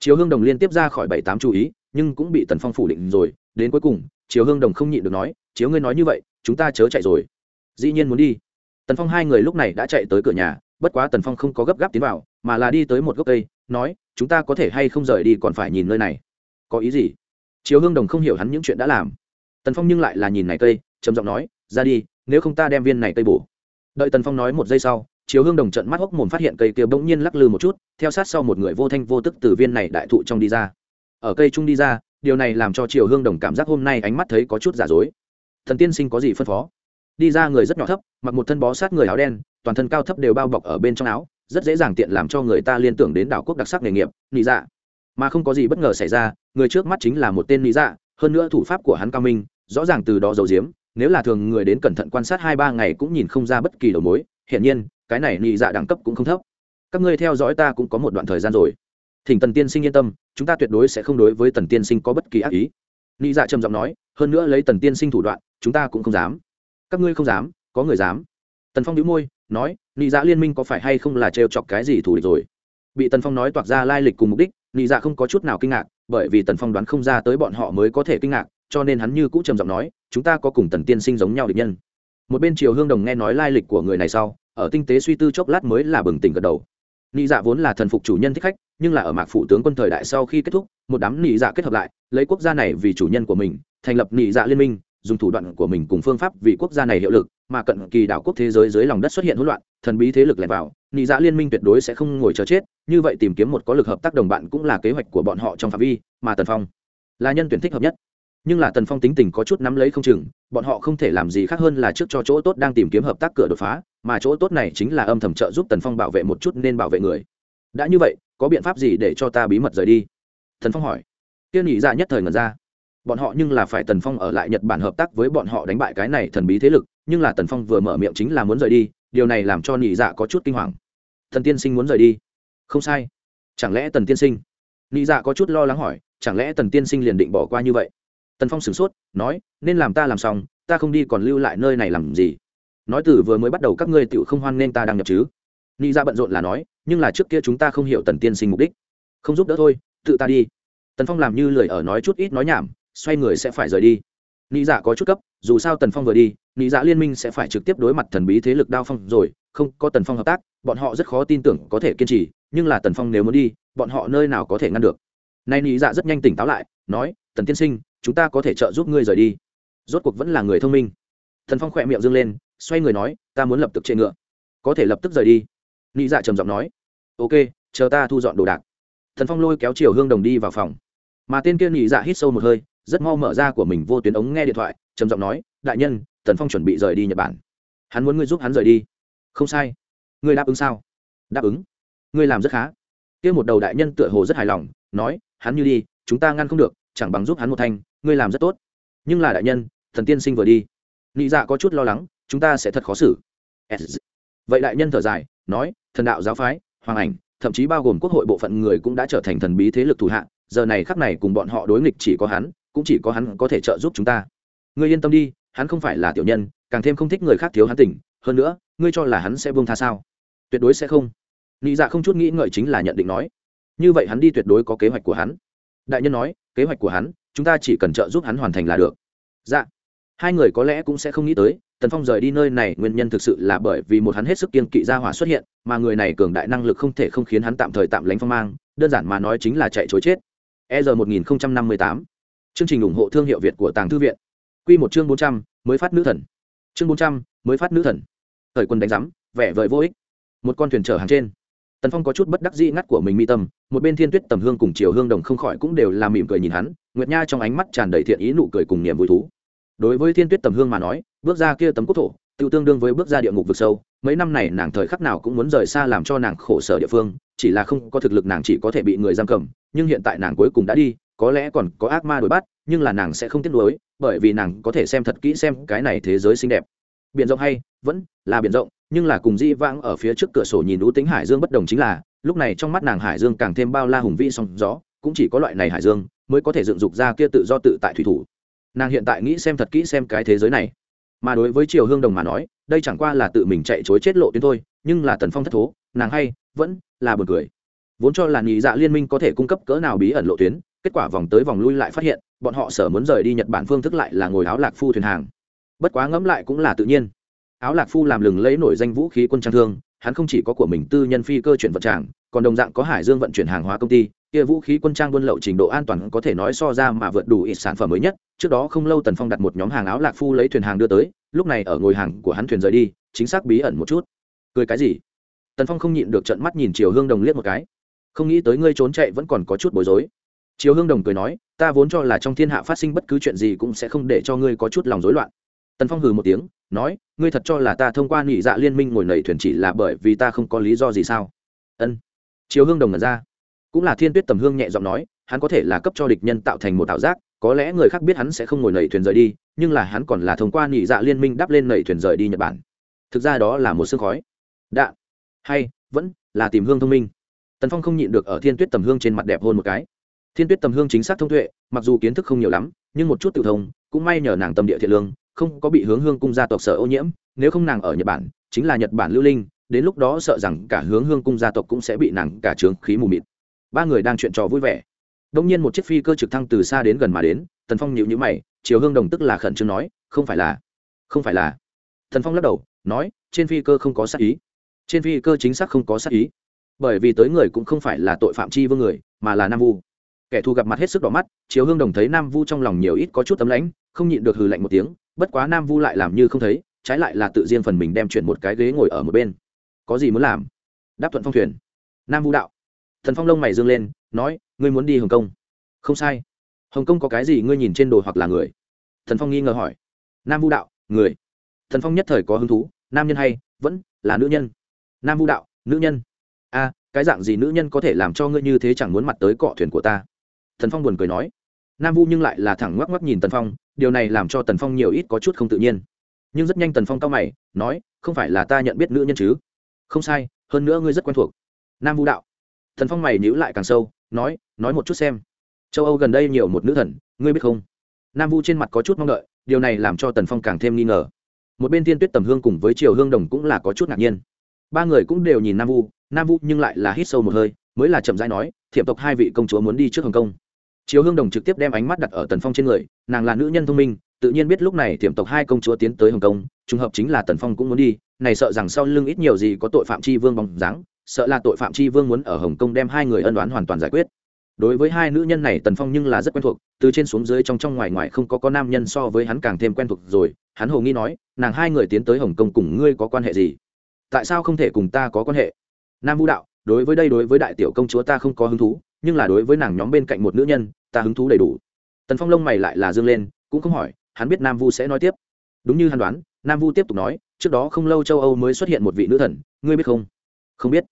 Chiều hương đồng liên tiếp ra khỏi bảy tám chú ý, nhưng cũng bị tần phong phủ định rồi. Đến cuối cùng, chiều hương đồng không nhịn được nói chiếu ngươi nói như vậy, chúng ta chớ chạy rồi. Dĩ nhiên muốn đi. Tần phong hai người lúc này đã chạy tới cửa nhà bất quá tần phong không có gấp gáp tiến vào, mà là đi tới một gốc cây, nói, chúng ta có thể hay không rời đi còn phải nhìn nơi này. Có ý gì? Chiếu hương đồng không hiểu hắn những chuyện đã làm. Tần phong nhưng lại là nhìn này cây, trầm giọng nói, ra đi, nếu không ta đem viên này cây bổ. Đợi tần phong nói một giây sau chiếu hương đồng trận mắt hốc mồm phát hiện cây kia bỗng nhiên lắc lư một chút, theo sát sau một người vô thanh vô tức từ viên này đại thụ trong đi ra. Ở cây trung đi ra, điều này làm cho chiều hương đồng cảm giác hôm nay ánh mắt thấy có chút giả dối. Thần tiên sinh có gì phân phó? Đi ra người rất nhỏ thấp, mặc một thân bó sát người áo đen toàn thân cao thấp đều bao bọc ở bên trong áo, rất dễ dàng tiện làm cho người ta liên tưởng đến đảo quốc đặc sắc nghề nghiệp, nị dạ. Mà không có gì bất ngờ xảy ra, người trước mắt chính là một tên nị dạ hơn nữa thủ pháp của hắn cao minh, rõ ràng từ đó giấu diếm nếu là thường người đến cẩn thận quan sát hai ba ngày cũng nhìn không ra bất kỳ đầu mối, hiển nhiên, cái này nị dạ đẳng cấp cũng không thấp. Các ngươi theo dõi ta cũng có một đoạn thời gian rồi. Thỉnh tần tiên sinh yên tâm, chúng ta tuyệt đối sẽ không đối với tần tiên sinh có bất kỳ ác ý. Nị dạ trầm giọng nói, hơn nữa lấy tần tiên sinh thủ đoạn, chúng ta cũng không dám. Các ngươi không dám, có người dám. Tần phong đĩu môi nói, nị dạ liên minh có phải hay không là trêu chọc cái gì thủ địch rồi? Bị tần phong nói toạc ra lai lịch cùng mục đích, nị dạ không có chút nào kinh ngạc, bởi vì tần phong đoán không ra tới bọn họ mới có thể kinh ngạc, cho nên hắn như cũ trầm giọng nói, chúng ta có cùng tần tiên sinh giống nhau địch nhân. Một bên triều hương đồng nghe nói lai lịch của người này sau, ở tinh tế suy tư chốc lát mới là bừng tỉnh gật đầu. Nị dạ vốn là thần phục chủ nhân thích khách, nhưng là ở mạc phụ tướng quân thời đại sau khi kết thúc, một đám nị dạ kết hợp lại, lấy quốc gia này vì chủ nhân của mình, thành lập nị dạ liên minh dùng thủ đoạn của mình cùng phương pháp vì quốc gia này hiệu lực, mà cận kỳ đảo quốc thế giới dưới lòng đất xuất hiện hỗn loạn, thần bí thế lực lẻn vào, nị dạ liên minh tuyệt đối sẽ không ngồi chờ chết, như vậy tìm kiếm một có lực hợp tác đồng bạn cũng là kế hoạch của bọn họ trong phạm vi, mà tần phong là nhân tuyển thích hợp nhất. Nhưng là tần phong tính tình có chút nắm lấy không chừng, bọn họ không thể làm gì khác hơn là trước cho chỗ tốt đang tìm kiếm hợp tác cửa đột phá, mà chỗ tốt này chính là âm thầm trợ giúp tần phong bảo vệ một chút nên bảo vệ người. Đã như vậy, có biện pháp gì để cho ta bí mật rời đi? Thần phong hỏi. Tiên nhị dạ nhất thời ngần ra bọn họ nhưng là phải tần phong ở lại nhật bản hợp tác với bọn họ đánh bại cái này thần bí thế lực, nhưng là tần phong vừa mở miệng chính là muốn rời đi, điều này làm cho nhị dạ có chút kinh hoàng. Thần tiên sinh muốn rời đi? Không sai. Chẳng lẽ tần tiên sinh? Nhị dạ có chút lo lắng hỏi, chẳng lẽ tần tiên sinh liền định bỏ qua như vậy? Tần phong sửng sốt, nói, nên làm ta làm xong, ta không đi còn lưu lại nơi này làm gì? Nói từ vừa mới bắt đầu các ngươi tự không hoan nên ta đang nhập chứ? Nhị dạ bận rộn là nói, nhưng là trước kia chúng ta không hiểu tần tiên sinh mục đích. Không giúp đỡ thôi, tự ta đi. Tần phong làm như lười ở nói chút ít nói nhảm xoay người sẽ phải rời đi. Nị dạ có chút cấp, dù sao tần phong vừa đi, nị dạ liên minh sẽ phải trực tiếp đối mặt thần bí thế lực đao phong rồi, không, có tần phong hợp tác, bọn họ rất khó tin tưởng có thể kiên trì, nhưng là tần phong nếu muốn đi, bọn họ nơi nào có thể ngăn được. Nay nị dạ rất nhanh tỉnh táo lại, nói, tần tiên sinh, chúng ta có thể trợ giúp ngươi rời đi. Rốt cuộc vẫn là người thông minh. Thần phong khỏe miệng dâng lên, xoay người nói, ta muốn lập tức chạy ngựa. Có thể lập tức rời đi. Nị dạ trầm giọng nói, ok, chờ ta thu dọn đồ đạc. Thần phong lôi kéo chiều hương đồng đi vào phòng. Mà tên kia nị dạ hít sâu một hơi rất mau mở ra của mình vô tuyến ống nghe điện thoại, trầm giọng nói, đại nhân, tần phong chuẩn bị rời đi nhật bản. Hắn muốn ngươi giúp hắn rời đi. Không sai. Ngươi đáp ứng sao? Đáp ứng. Ngươi làm rất khá. Kia một đầu đại nhân tựa hồ rất hài lòng, nói, hắn như đi, chúng ta ngăn không được, chẳng bằng giúp hắn một thanh, ngươi làm rất tốt. Nhưng là đại nhân, thần tiên sinh vừa đi. Nị dạ có chút lo lắng, chúng ta sẽ thật khó xử. Vậy đại nhân thở dài, nói, thần đạo giáo phái, hoàng ảnh, thậm chí bao gồm quốc hội bộ phận người cũng đã trở thành thần bí thế lực thủ hạ, giờ này khắc này cùng bọn họ đối nghịch chỉ có hắn cũng chỉ có hắn có thể trợ giúp chúng ta. Ngươi yên tâm đi, hắn không phải là tiểu nhân, càng thêm không thích người khác thiếu hắn tỉnh hơn nữa, ngươi cho là hắn sẽ buông tha sao? Tuyệt đối sẽ không. Nị dạ không chút nghĩ ngợi chính là nhận định nói. Như vậy hắn đi tuyệt đối có kế hoạch của hắn. Đại nhân nói, kế hoạch của hắn, chúng ta chỉ cần trợ giúp hắn hoàn thành là được. Dạ. Hai người có lẽ cũng sẽ không nghĩ tới, tần phong rời đi nơi này nguyên nhân thực sự là bởi vì một hắn hết sức kiên kỵ gia hỏa xuất hiện, mà người này cường đại năng lực không thể không khiến hắn tạm thời tạm lánh phong mang, đơn giản mà nói chính là chạy chối chết. E r một nghìn năm mươi tám chương trình ủng hộ thương hiệu việt của tàng thư viện. Quy một chương bốn trăm, mới phát nữ thần. Chương bốn trăm, mới phát nữ thần. Thời quân đánh giám, vẻ vời vô ích. Một con thuyền chở hàng trên. Tần phong có chút bất đắc dĩ ngắt của mình mi tâm, một bên thiên tuyết tầm hương cùng triều hương đồng không khỏi cũng đều là mỉm cười nhìn hắn, nguyệt nha trong ánh mắt tràn đầy thiện ý nụ cười cùng niềm vui thú. Đối với thiên tuyết tầm hương mà nói, bước ra kia tấm quốc thổ tự tương đương với bước ra địa ngục vực sâu, mấy năm này nàng thời khắc nào cũng muốn rời xa làm cho nàng khổ sở địa phương, chỉ là không có thực lực nàng chỉ có thể bị người giam cầm, nhưng hiện tại nàng cuối cùng đã đi có lẽ còn có ác ma đuổi bắt, nhưng là nàng sẽ không tiếc nuối, bởi vì nàng có thể xem thật kỹ xem cái này thế giới xinh đẹp. Biển rộng hay, vẫn là biển rộng, nhưng là cùng di vãng ở phía trước cửa sổ nhìn ú tính hải dương bất đồng chính là, lúc này trong mắt nàng hải dương càng thêm bao la hùng vĩ song gió, cũng chỉ có loại này hải dương mới có thể dựng dục ra kia tự do tự tại thủy thủ. Nàng hiện tại nghĩ xem thật kỹ xem cái thế giới này. Mà đối với triều hương đồng mà nói, đây chẳng qua là tự mình chạy chối chết lộ tuyến thôi, nhưng là tần phong thất thố, nàng hay vẫn là buồn cười. Vốn cho là nhị dạ liên minh có thể cung cấp cỡ nào bí ẩn lộ tuyến kết quả vòng tới vòng lui lại phát hiện, bọn họ sở muốn rời đi nhật bản phương thức lại là ngồi áo lạc phu thuyền hàng. Bất quá ngẫm lại cũng là tự nhiên. Áo lạc phu làm lừng lấy nổi danh vũ khí quân trang thương, hắn không chỉ có của mình tư nhân phi cơ chuyển vận tràng, còn đồng dạng có hải dương vận chuyển hàng hóa công ty, kia vũ khí quân trang buôn lậu trình độ an toàn có thể nói so ra mà vượt đủ ít sản phẩm mới nhất, trước đó không lâu tần phong đặt một nhóm hàng áo lạc phu lấy thuyền hàng đưa tới, lúc này ở ngồi hàng của hắn thuyền rời đi, chính xác bí ẩn một chút. Cười cái gì? Tần phong không nhịn được trận mắt nhìn chiều hương đồng liếc một cái. Không nghĩ tới ngươi trốn chạy vẫn còn có chút bối rối. Chiếu hương đồng cười nói, ta vốn cho là trong thiên hạ phát sinh bất cứ chuyện gì cũng sẽ không để cho ngươi có chút lòng rối loạn. Tần phong hừ một tiếng, nói, ngươi thật cho là ta thông qua nghỉ dạ liên minh ngồi nảy thuyền chỉ là bởi vì ta không có lý do gì sao? Ân. Chiếu hương đồng ngẩn ra. Cũng là thiên tuyết tầm hương nhẹ giọng nói, hắn có thể là cấp cho địch nhân tạo thành một tạo giác, có lẽ người khác biết hắn sẽ không ngồi nảy thuyền rời đi, nhưng là hắn còn là thông qua nghỉ dạ liên minh đắp lên nảy thuyền rời đi nhật bản. Thực ra đó là một sương khói. Đạn hay, vẫn là tìm hương thông minh. Tần phong không nhịn được ở thiên tuyết tầm hương trên mặt đẹp hơn một cái thiên tuyết tầm hương chính xác thông tuệ, mặc dù kiến thức không nhiều lắm, nhưng một chút tự thông, cũng may nhờ nàng tâm địa thiện lương, không có bị hướng hương cung gia tộc sở ô nhiễm, nếu không nàng ở nhật bản, chính là nhật bản lưu linh, đến lúc đó sợ rằng cả hướng hương cung gia tộc cũng sẽ bị nàng cả trướng khí mù mịt. Ba người đang chuyện trò vui vẻ. Đông nhiên một chiếc phi cơ trực thăng từ xa đến gần mà đến, tần phong nhịu nhữ mày chiều hương đồng tức là khẩn trương nói, không phải là, không phải là. Thần phong lắc đầu, nói, trên phi cơ không có sát ý. Trên phi cơ chính xác không có sát ý. Bởi vì tới người cũng không phải là tội phạm chi vương người, mà là nam vu kẻ thù gặp mặt hết sức đỏ mắt, chiếu hương đồng thấy nam vu trong lòng nhiều ít có chút tấm lãnh, không nhịn được hừ lạnh một tiếng, bất quá nam vu lại làm như không thấy, trái lại là tự riêng phần mình đem chuyển một cái ghế ngồi ở một bên. Có gì muốn làm? Đáp thuận phong thuyền. Nam vu đạo. Thần phong lông mày dương lên, nói, ngươi muốn đi hồng kông? Không sai. Hồng kông có cái gì ngươi nhìn trên đồ hoặc là người? Thần phong nghi ngờ hỏi. Nam vu đạo, người. Thần phong nhất thời có hứng thú, nam nhân hay? Vẫn là nữ nhân. Nam vu đạo, nữ nhân. A, cái dạng gì nữ nhân có thể làm cho ngươi như thế chẳng muốn mặt tới cọ thuyền của ta? Thần phong buồn cười nói, nam vu nhưng lại là thẳng ngoắc ngoắc nhìn tần phong, điều này làm cho tần phong nhiều ít có chút không tự nhiên. Nhưng rất nhanh tần phong cao mày, nói, không phải là ta nhận biết nữ nhân chứ? Không sai, hơn nữa ngươi rất quen thuộc. Nam vu đạo. Thần phong mày nhữ lại càng sâu, nói nói một chút xem. Châu âu gần đây nhiều một nữ thần, ngươi biết không? Nam vu trên mặt có chút mong đợi, điều này làm cho tần phong càng thêm nghi ngờ. Một bên tiên tuyết tầm hương cùng với triều hương đồng cũng là có chút ngạc nhiên. Ba người cũng đều nhìn nam vu nam vu nhưng lại là hít sâu một hơi, mới là chậm rãi nói thiệp tộc hai vị công chúa muốn đi trước hồng kông chiếu hương đồng trực tiếp đem ánh mắt đặt ở tần phong trên người, nàng là nữ nhân thông minh, tự nhiên biết lúc này tiềm tộc hai công chúa tiến tới hồng kông, trùng hợp chính là tần phong cũng muốn đi, này sợ rằng sau lưng ít nhiều gì có tội phạm chi vương bóng dáng, sợ là tội phạm chi vương muốn ở hồng kông đem hai người ân đoán hoàn toàn giải quyết. Đối với hai nữ nhân này tần phong nhưng là rất quen thuộc, từ trên xuống dưới trong trong ngoài ngoài không có có nam nhân so với hắn càng thêm quen thuộc rồi, hắn hồ nghi nói, nàng hai người tiến tới hồng kông cùng ngươi có quan hệ gì? Tại sao không thể cùng ta có quan hệ? Nam vũ đạo, đối với đây đối với đại tiểu công chúa ta không có hứng thú nhưng là đối với nàng nhóm bên cạnh một nữ nhân, ta hứng thú đầy đủ. Tần phong lông mày lại là dương lên, cũng không hỏi, hắn biết nam vu sẽ nói tiếp. Đúng như hắn đoán, nam vu tiếp tục nói, trước đó không lâu châu âu mới xuất hiện một vị nữ thần, ngươi biết không? Không biết.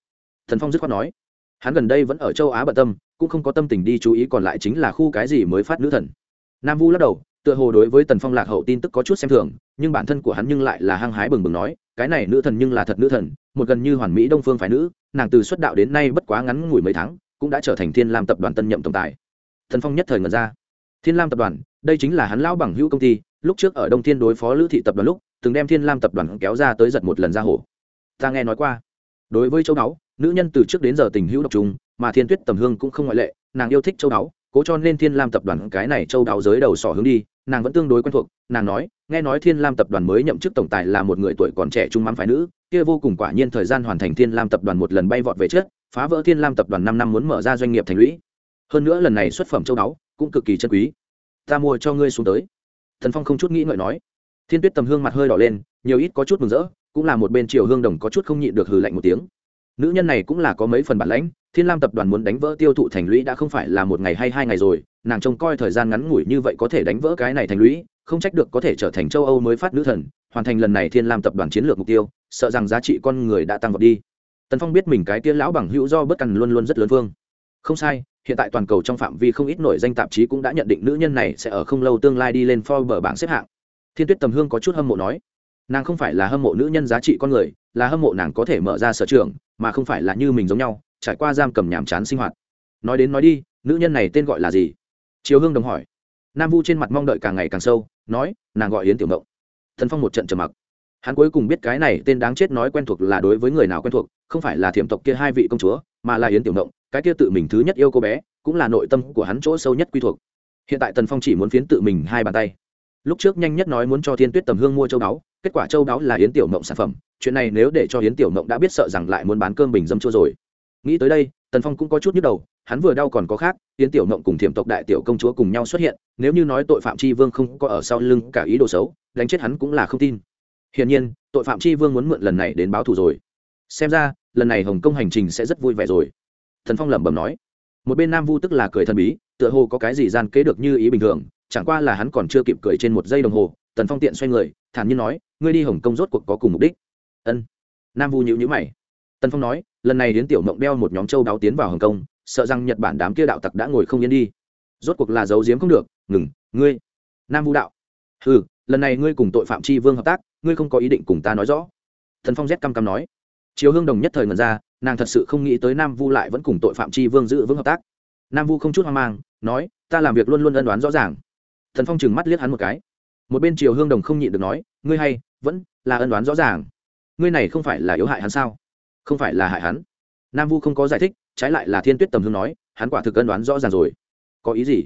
Thần phong dứt khoát nói. Hắn gần đây vẫn ở châu á bận tâm, cũng không có tâm tình đi chú ý còn lại chính là khu cái gì mới phát nữ thần. Nam vu lắc đầu, tựa hồ đối với tần phong lạc hậu tin tức có chút xem thường, nhưng bản thân của hắn nhưng lại là hăng hái bừng bừng nói, cái này nữ thần nhưng là thật nữ thần, một gần như hoàn mỹ đông phương phái nữ, nàng từ xuất đạo đến nay bất quá ngắn ngủi mấy tháng cũng đã trở thành thiên lam tập đoàn tân nhậm tổng tài. Thần phong nhất thời ngần ra. Thiên lam tập đoàn, đây chính là hắn lão bằng hữu công ty, lúc trước ở đông thiên đối phó lữ thị tập đoàn lúc, từng đem thiên lam tập đoàn kéo ra tới giật một lần ra hổ. Ta nghe nói qua. Đối với châu đáo, nữ nhân từ trước đến giờ tình hữu độc trùng, mà thiên tuyết tầm hương cũng không ngoại lệ, nàng yêu thích châu đáo, cố cho nên thiên lam tập đoàn cái này châu đáo giới đầu sỏ hướng đi, nàng vẫn tương đối quen thuộc, nàng nói, nghe nói thiên lam tập đoàn mới nhậm chức tổng tài là một người tuổi còn trẻ trung mắm phái nữ, kia vô cùng quả nhiên thời gian hoàn thành thiên lam tập đoàn một lần bay vọt về trước phá vỡ thiên lam tập đoàn năm năm muốn mở ra doanh nghiệp thành lũy. Hơn nữa lần này xuất phẩm châu báu cũng cực kỳ chân quý. Ta mua cho ngươi xuống tới. Thần phong không chút nghĩ ngợi nói. Thiên tuyết tầm hương mặt hơi đỏ lên, nhiều ít có chút mừng rỡ, cũng là một bên triều hương đồng có chút không nhịn được hừ lạnh một tiếng. Nữ nhân này cũng là có mấy phần bản lãnh, thiên lam tập đoàn muốn đánh vỡ tiêu thụ thành lũy đã không phải là một ngày hay hai ngày rồi, nàng trông coi thời gian ngắn ngủi như vậy có thể đánh vỡ cái này thành lũy, không trách được có thể trở thành châu âu mới phát nữ thần, hoàn thành lần này thiên lam tập đoàn chiến lược mục tiêu, sợ rằng giá trị con người đã tăng vọt đi tần phong biết mình cái tia lão bằng hữu do bất cằn luôn luôn rất lớn vương không sai hiện tại toàn cầu trong phạm vi không ít nổi danh tạp chí cũng đã nhận định nữ nhân này sẽ ở không lâu tương lai đi lên Forbes bảng xếp hạng. Thiên Tuyết Tầm Hương có chút hâm mộ nói, nàng không phải là hâm mộ nữ nhân giá trị con người, là hâm mộ nàng có thể mở ra sở trường, mà không phải là như mình giống nhau, trải qua giam cầm nhàm chán sinh hoạt. Nói đến nói đi, nữ nhân này tên gọi là gì? Triều Hương đồng hỏi. Nam Vu trên mặt mong đợi càng ngày càng sâu, nói, nàng gọi Yến Tiểu Mộng. Thần Phong một trận trầm mặc. Hắn cuối cùng biết cái này tên đáng chết nói quen thuộc là đối với người nào quen thuộc, không phải là thiểm tộc kia hai vị công chúa, mà là Yến Tiểu Mộng, cái kia tự mình thứ nhất yêu cô bé, cũng là nội tâm của hắn chỗ sâu nhất quy thuộc. Hiện tại tần phong chỉ muốn phiến tự mình hai bàn tay. Lúc trước nhanh nhất nói muốn cho thiên tuyết tầm hương mua châu đáo kết quả châu đáo là yến tiểu mộng sản phẩm chuyện này nếu để cho yến tiểu mộng đã biết sợ rằng lại muốn bán cơm bình dâm chua rồi. Nghĩ tới đây tần phong cũng có chút nhức đầu hắn vừa đau còn có khác yến tiểu mộng cùng thiểm tộc đại tiểu công chúa cùng nhau xuất hiện nếu như nói tội phạm tri vương không có ở sau lưng cả ý đồ xấu đánh chết hắn cũng là không tin. Hiển nhiên tội phạm tri vương muốn mượn lần này đến báo thù rồi xem ra, lần này hồng kông hành trình sẽ rất vui vẻ rồi. Thần phong lẩm bẩm nói. Một bên nam vu tức là cười thần bí, tựa hồ có cái gì gian kế được như ý bình thường, chẳng qua là hắn còn chưa kịp cười trên một giây đồng hồ, tần phong tiện xoay người, thản nhiên nói, ngươi đi hồng kông rốt cuộc có cùng mục đích. Ân. Nam vu nhữ nhữ mày. Tần phong nói, lần này đến tiểu mộng đeo một nhóm châu đáo tiến vào hồng kông, sợ rằng nhật bản đám kia đạo tặc đã ngồi không yên đi. Rốt cuộc là giấu giếm không được, ngừng, ngươi. Nam vu đạo ừ lần này ngươi cùng tội phạm tri vương hợp tác, ngươi không có ý định cùng ta nói rõ. Thần phong rét căm căm nói chiếu hương đồng nhất thời ngần ra, nàng thật sự không nghĩ tới nam vu lại vẫn cùng tội phạm tri vương giữ vững hợp tác. Nam vu không chút hoang mang, nói, ta làm việc luôn luôn ân đoán rõ ràng. Thần phong chừng mắt liếc hắn một cái. Một bên triều hương đồng không nhịn được nói, ngươi hay, vẫn là ân đoán rõ ràng. Ngươi này không phải là yếu hại hắn sao? Không phải là hại hắn. Nam vu không có giải thích, trái lại là thiên tuyết tầm hương nói, hắn quả thực ân đoán rõ ràng rồi. Có ý gì?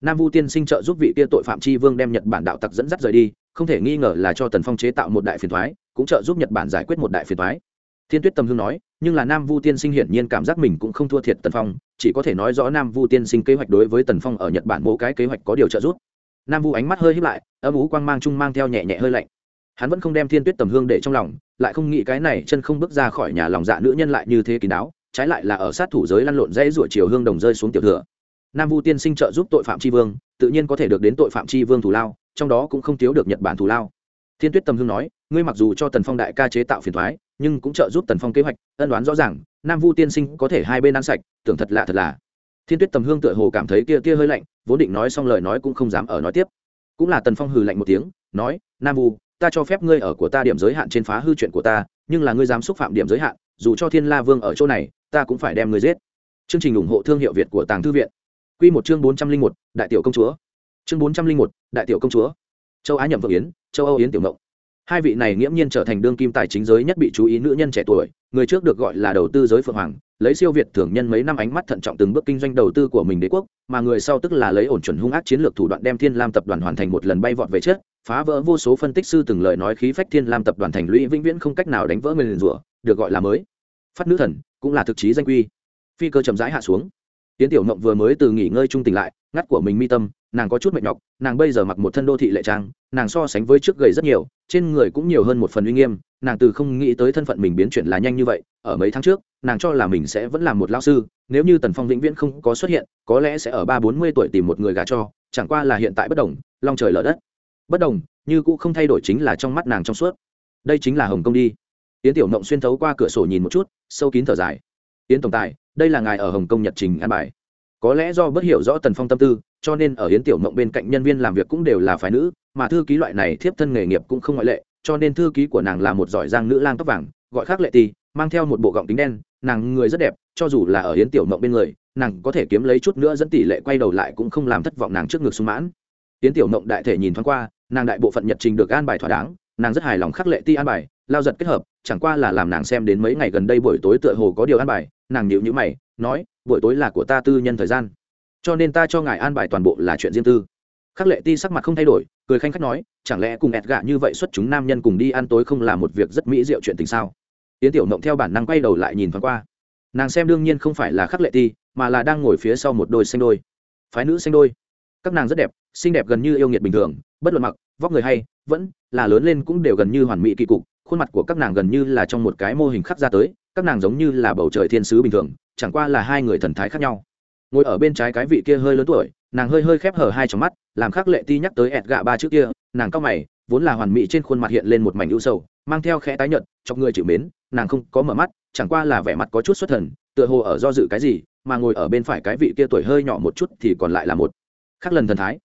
Nam vu tiên sinh trợ giúp vị kia tội phạm tri vương đem nhật bản đạo tặc dẫn dắt rời đi, không thể nghi ngờ là cho tần phong chế tạo một đại phiền thoái cũng trợ giúp nhật bản giải quyết một đại phiền thoái thiên tuyết tầm hương nói, nhưng là nam vu tiên sinh hiển nhiên cảm giác mình cũng không thua thiệt tần phong, chỉ có thể nói rõ nam vu tiên sinh kế hoạch đối với tần phong ở nhật bản mỗi cái kế hoạch có điều trợ giúp. Nam vu ánh mắt hơi hít lại, âm ú quang mang chung mang theo nhẹ nhẹ hơi lạnh. Hắn vẫn không đem thiên tuyết tầm hương để trong lòng, lại không nghĩ cái này chân không bước ra khỏi nhà lòng dạ nữ nhân lại như thế kín đáo, trái lại là ở sát thủ giới lăn lộn dãy rủa chiều hương đồng rơi xuống tiểu thừa. Nam vu tiên sinh trợ giúp tội phạm tri vương, tự nhiên có thể được đến tội phạm tri vương thù lao, trong đó cũng không thiếu được nhật bản thù lao. Thiên tuyết tầm hương nói, ngươi mặc dù cho tần phong đại ca chế tạo phiền thoái nhưng cũng trợ giúp tần phong kế hoạch, ân đoán rõ ràng, nam vu tiên sinh có thể hai bên ăn sạch, tưởng thật lạ thật là thiên tuyết tầm hương tựa hồ cảm thấy kia kia hơi lạnh, vốn định nói xong lời nói cũng không dám ở nói tiếp. Cũng là tần phong hừ lạnh một tiếng, nói, nam vu, ta cho phép ngươi ở của ta điểm giới hạn trên phá hư chuyện của ta, nhưng là ngươi dám xúc phạm điểm giới hạn, dù cho thiên la vương ở chỗ này, ta cũng phải đem ngươi giết. Chương trình ủng hộ thương hiệu việt của tàng thư viện. Q một chương bốn trăm linh một, đại tiểu công chúa. Chương bốn trăm linh một, đại tiểu công chúa. Châu á nhậm vợ yến, châu âu yến tiểu mộng hai vị này nghiễm nhiên trở thành đương kim tài chính giới nhất bị chú ý nữ nhân trẻ tuổi, người trước được gọi là đầu tư giới phượng hoàng, lấy siêu việt thường nhân mấy năm ánh mắt thận trọng từng bước kinh doanh đầu tư của mình đế quốc, mà người sau tức là lấy ổn chuẩn hung ác chiến lược thủ đoạn đem thiên lam tập đoàn hoàn thành một lần bay vọt về chết phá vỡ vô số phân tích sư từng lời nói khí phách thiên lam tập đoàn thành lũy vĩnh viễn không cách nào đánh vỡ mình rủa, được gọi là mới. Phát nữ thần, cũng là thực chí danh quy. Phi cơ chậm rãi hạ xuống tiến tiểu mộng vừa mới từ nghỉ ngơi trung tỉnh lại, ngắt của mình mi tâm, nàng có chút mệt nhọc, nàng bây giờ mặc một thân đô thị lệ trang, nàng so sánh với trước gầy rất nhiều, trên người cũng nhiều hơn một phần uy nghiêm, nàng từ không nghĩ tới thân phận mình biến chuyển là nhanh như vậy, ở mấy tháng trước, nàng cho là mình sẽ vẫn là một lao sư, nếu như tần phong vĩnh viễn không có xuất hiện, có lẽ sẽ ở ba bốn mươi tuổi tìm một người gà cho, chẳng qua là hiện tại bất đồng, long trời lở đất. Bất đồng, như cũ không thay đổi chính là trong mắt nàng trong suốt. Đây chính là hồng kông đi. Tiến tiểu mộng xuyên thấu qua cửa sổ nhìn một chút, sâu kín thở dài yến tổng tài, đây là ngài ở hồng kông nhật trình an bài. Có lẽ do bất hiểu rõ tần phong tâm tư, cho nên ở hiến tiểu mộng bên cạnh nhân viên làm việc cũng đều là phái nữ, mà thư ký loại này thiếp thân nghề nghiệp cũng không ngoại lệ, cho nên thư ký của nàng là một giỏi giang nữ lang tóc vàng, gọi khác lệ ti mang theo một bộ gọng kính đen, nàng người rất đẹp, cho dù là ở hiến tiểu mộng bên người, nàng có thể kiếm lấy chút nữa dẫn tỷ lệ quay đầu lại cũng không làm thất vọng nàng trước ngực sung mãn. Yến tiểu mộng đại thể nhìn thoáng qua, nàng đại bộ phận nhật trình được an bài thỏa đáng, nàng rất hài lòng khắc lệ ti an bài, lao giật kết hợp, chẳng qua là làm nàng xem đến mấy ngày gần đây buổi tối tựa hồ có điều an bài nàng nhịu nhữ mày, nói, buổi tối là của ta tư nhân thời gian, cho nên ta cho ngài an bài toàn bộ là chuyện riêng tư. Khắc lệ ti sắc mặt không thay đổi, cười khanh khách nói, chẳng lẽ cùng ẹt gạ như vậy xuất chúng nam nhân cùng đi ăn tối không là một việc rất mỹ diệu chuyện tình sao? Yến tiểu mộng theo bản năng quay đầu lại nhìn thoáng qua. Nàng xem đương nhiên không phải là khắc lệ ti, mà là đang ngồi phía sau một đôi xanh đôi. Phái nữ xanh đôi. Các nàng rất đẹp, xinh đẹp gần như yêu nghiệt bình thường, bất luận mặc, vóc người hay, vẫn là lớn lên cũng đều gần như hoàn mỹ kỳ cục, khuôn mặt của các nàng gần như là trong một cái mô hình khắc ra tới các nàng giống như là bầu trời thiên sứ bình thường, chẳng qua là hai người thần thái khác nhau. Ngồi ở bên trái cái vị kia hơi lớn tuổi, nàng hơi hơi khép hở hai trong mắt, làm khắc lệ ti nhắc tới ẹt gạ ba trước kia, nàng cao mày, vốn là hoàn mỹ trên khuôn mặt hiện lên một mảnh ưu sầu, mang theo khẽ tái nhợt, chọc người chịu mến, nàng không có mở mắt, chẳng qua là vẻ mặt có chút xuất thần, tựa hồ ở do dự cái gì, mà ngồi ở bên phải cái vị kia tuổi hơi nhỏ một chút thì còn lại là một khắc lần thần thái.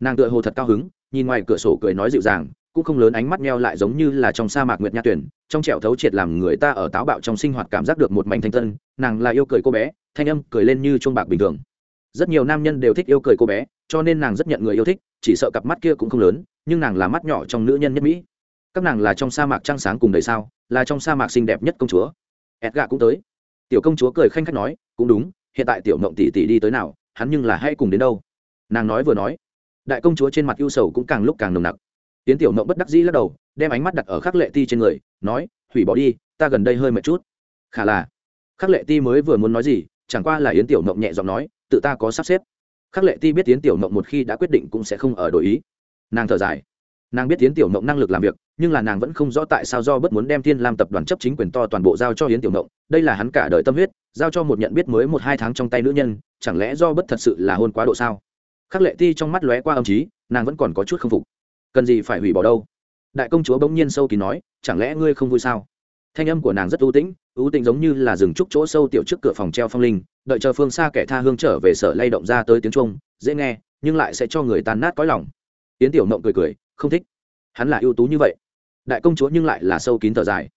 Nàng tựa hồ thật cao hứng, nhìn ngoài cửa sổ cười nói dịu dàng cũng không lớn ánh mắt meo lại giống như là trong sa mạc nguyệt nha tuyển, trong trẻo thấu triệt làm người ta ở táo bạo trong sinh hoạt cảm giác được một mảnh thanh tân, nàng là yêu cười cô bé, thanh âm cười lên như chuông bạc bình thường. Rất nhiều nam nhân đều thích yêu cười cô bé, cho nên nàng rất nhận người yêu thích, chỉ sợ cặp mắt kia cũng không lớn, nhưng nàng là mắt nhỏ trong nữ nhân nhất mỹ. Các nàng là trong sa mạc trăng sáng cùng đời sao, là trong sa mạc xinh đẹp nhất công chúa. Edga cũng tới. Tiểu công chúa cười khanh khách nói, cũng đúng, hiện tại tiểu mộng tỷ tỷ đi tới nào, hắn nhưng là hay cùng đến đâu? Nàng nói vừa nói. Đại công chúa trên mặt ưu sầu cũng càng lúc càng nồng nặc tiến tiểu mộng bất đắc dĩ lắc đầu, đem ánh mắt đặt ở khắc lệ ti trên người, nói, hủy bỏ đi, ta gần đây hơi mệt chút. Khả là. Khắc lệ ti mới vừa muốn nói gì, chẳng qua là yến tiểu mộng nhẹ giọng nói, tự ta có sắp xếp. Khắc lệ ti biết tiến tiểu mộng một khi đã quyết định cũng sẽ không ở đổi ý. Nàng thở dài. Nàng biết tiến tiểu mộng năng lực làm việc, nhưng là nàng vẫn không rõ tại sao do bất muốn đem thiên lam tập đoàn chấp chính quyền to toàn bộ giao cho hiến tiểu mộng, đây là hắn cả đời tâm huyết, giao cho một nhận biết mới một hai tháng trong tay nữ nhân, chẳng lẽ do bất thật sự là hôn quá độ sao? Khắc lệ ti trong mắt lóe qua âm trí, nàng vẫn còn có chút k phục cần gì phải hủy bỏ đâu? Đại công chúa bỗng nhiên sâu kỳ nói, chẳng lẽ ngươi không vui sao? Thanh âm của nàng rất ưu tĩnh ưu tĩnh giống như là rừng trúc chỗ sâu tiểu trước cửa phòng treo phong linh, đợi chờ phương xa kẻ tha hương trở về sở lay động ra tới tiếng trung dễ nghe, nhưng lại sẽ cho người tan nát cõi lòng. Tiến tiểu mộng cười cười, không thích. Hắn là ưu tú như vậy. Đại công chúa nhưng lại là sâu kín thở dài.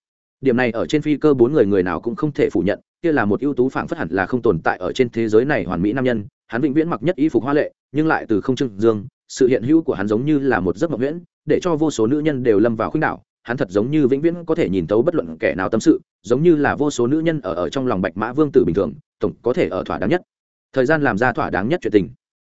Điểm này ở trên phi cơ bốn người người nào cũng không thể phủ nhận, kia là một ưu tú phảng phất hẳn là không tồn tại ở trên thế giới này hoàn mỹ nam nhân, hắn vĩnh viễn mặc nhất y phục hoa lệ, nhưng lại từ không trưng dương sự hiện hữu của hắn giống như là một giấc mộng nguyễn để cho vô số nữ nhân đều lâm vào khuynh đảo. Hắn thật giống như vĩnh viễn có thể nhìn tấu bất luận kẻ nào tâm sự, giống như là vô số nữ nhân ở ở trong lòng bạch mã vương tử bình thường, tổng có thể ở thỏa đáng nhất. Thời gian làm ra thỏa đáng nhất chuyện tình.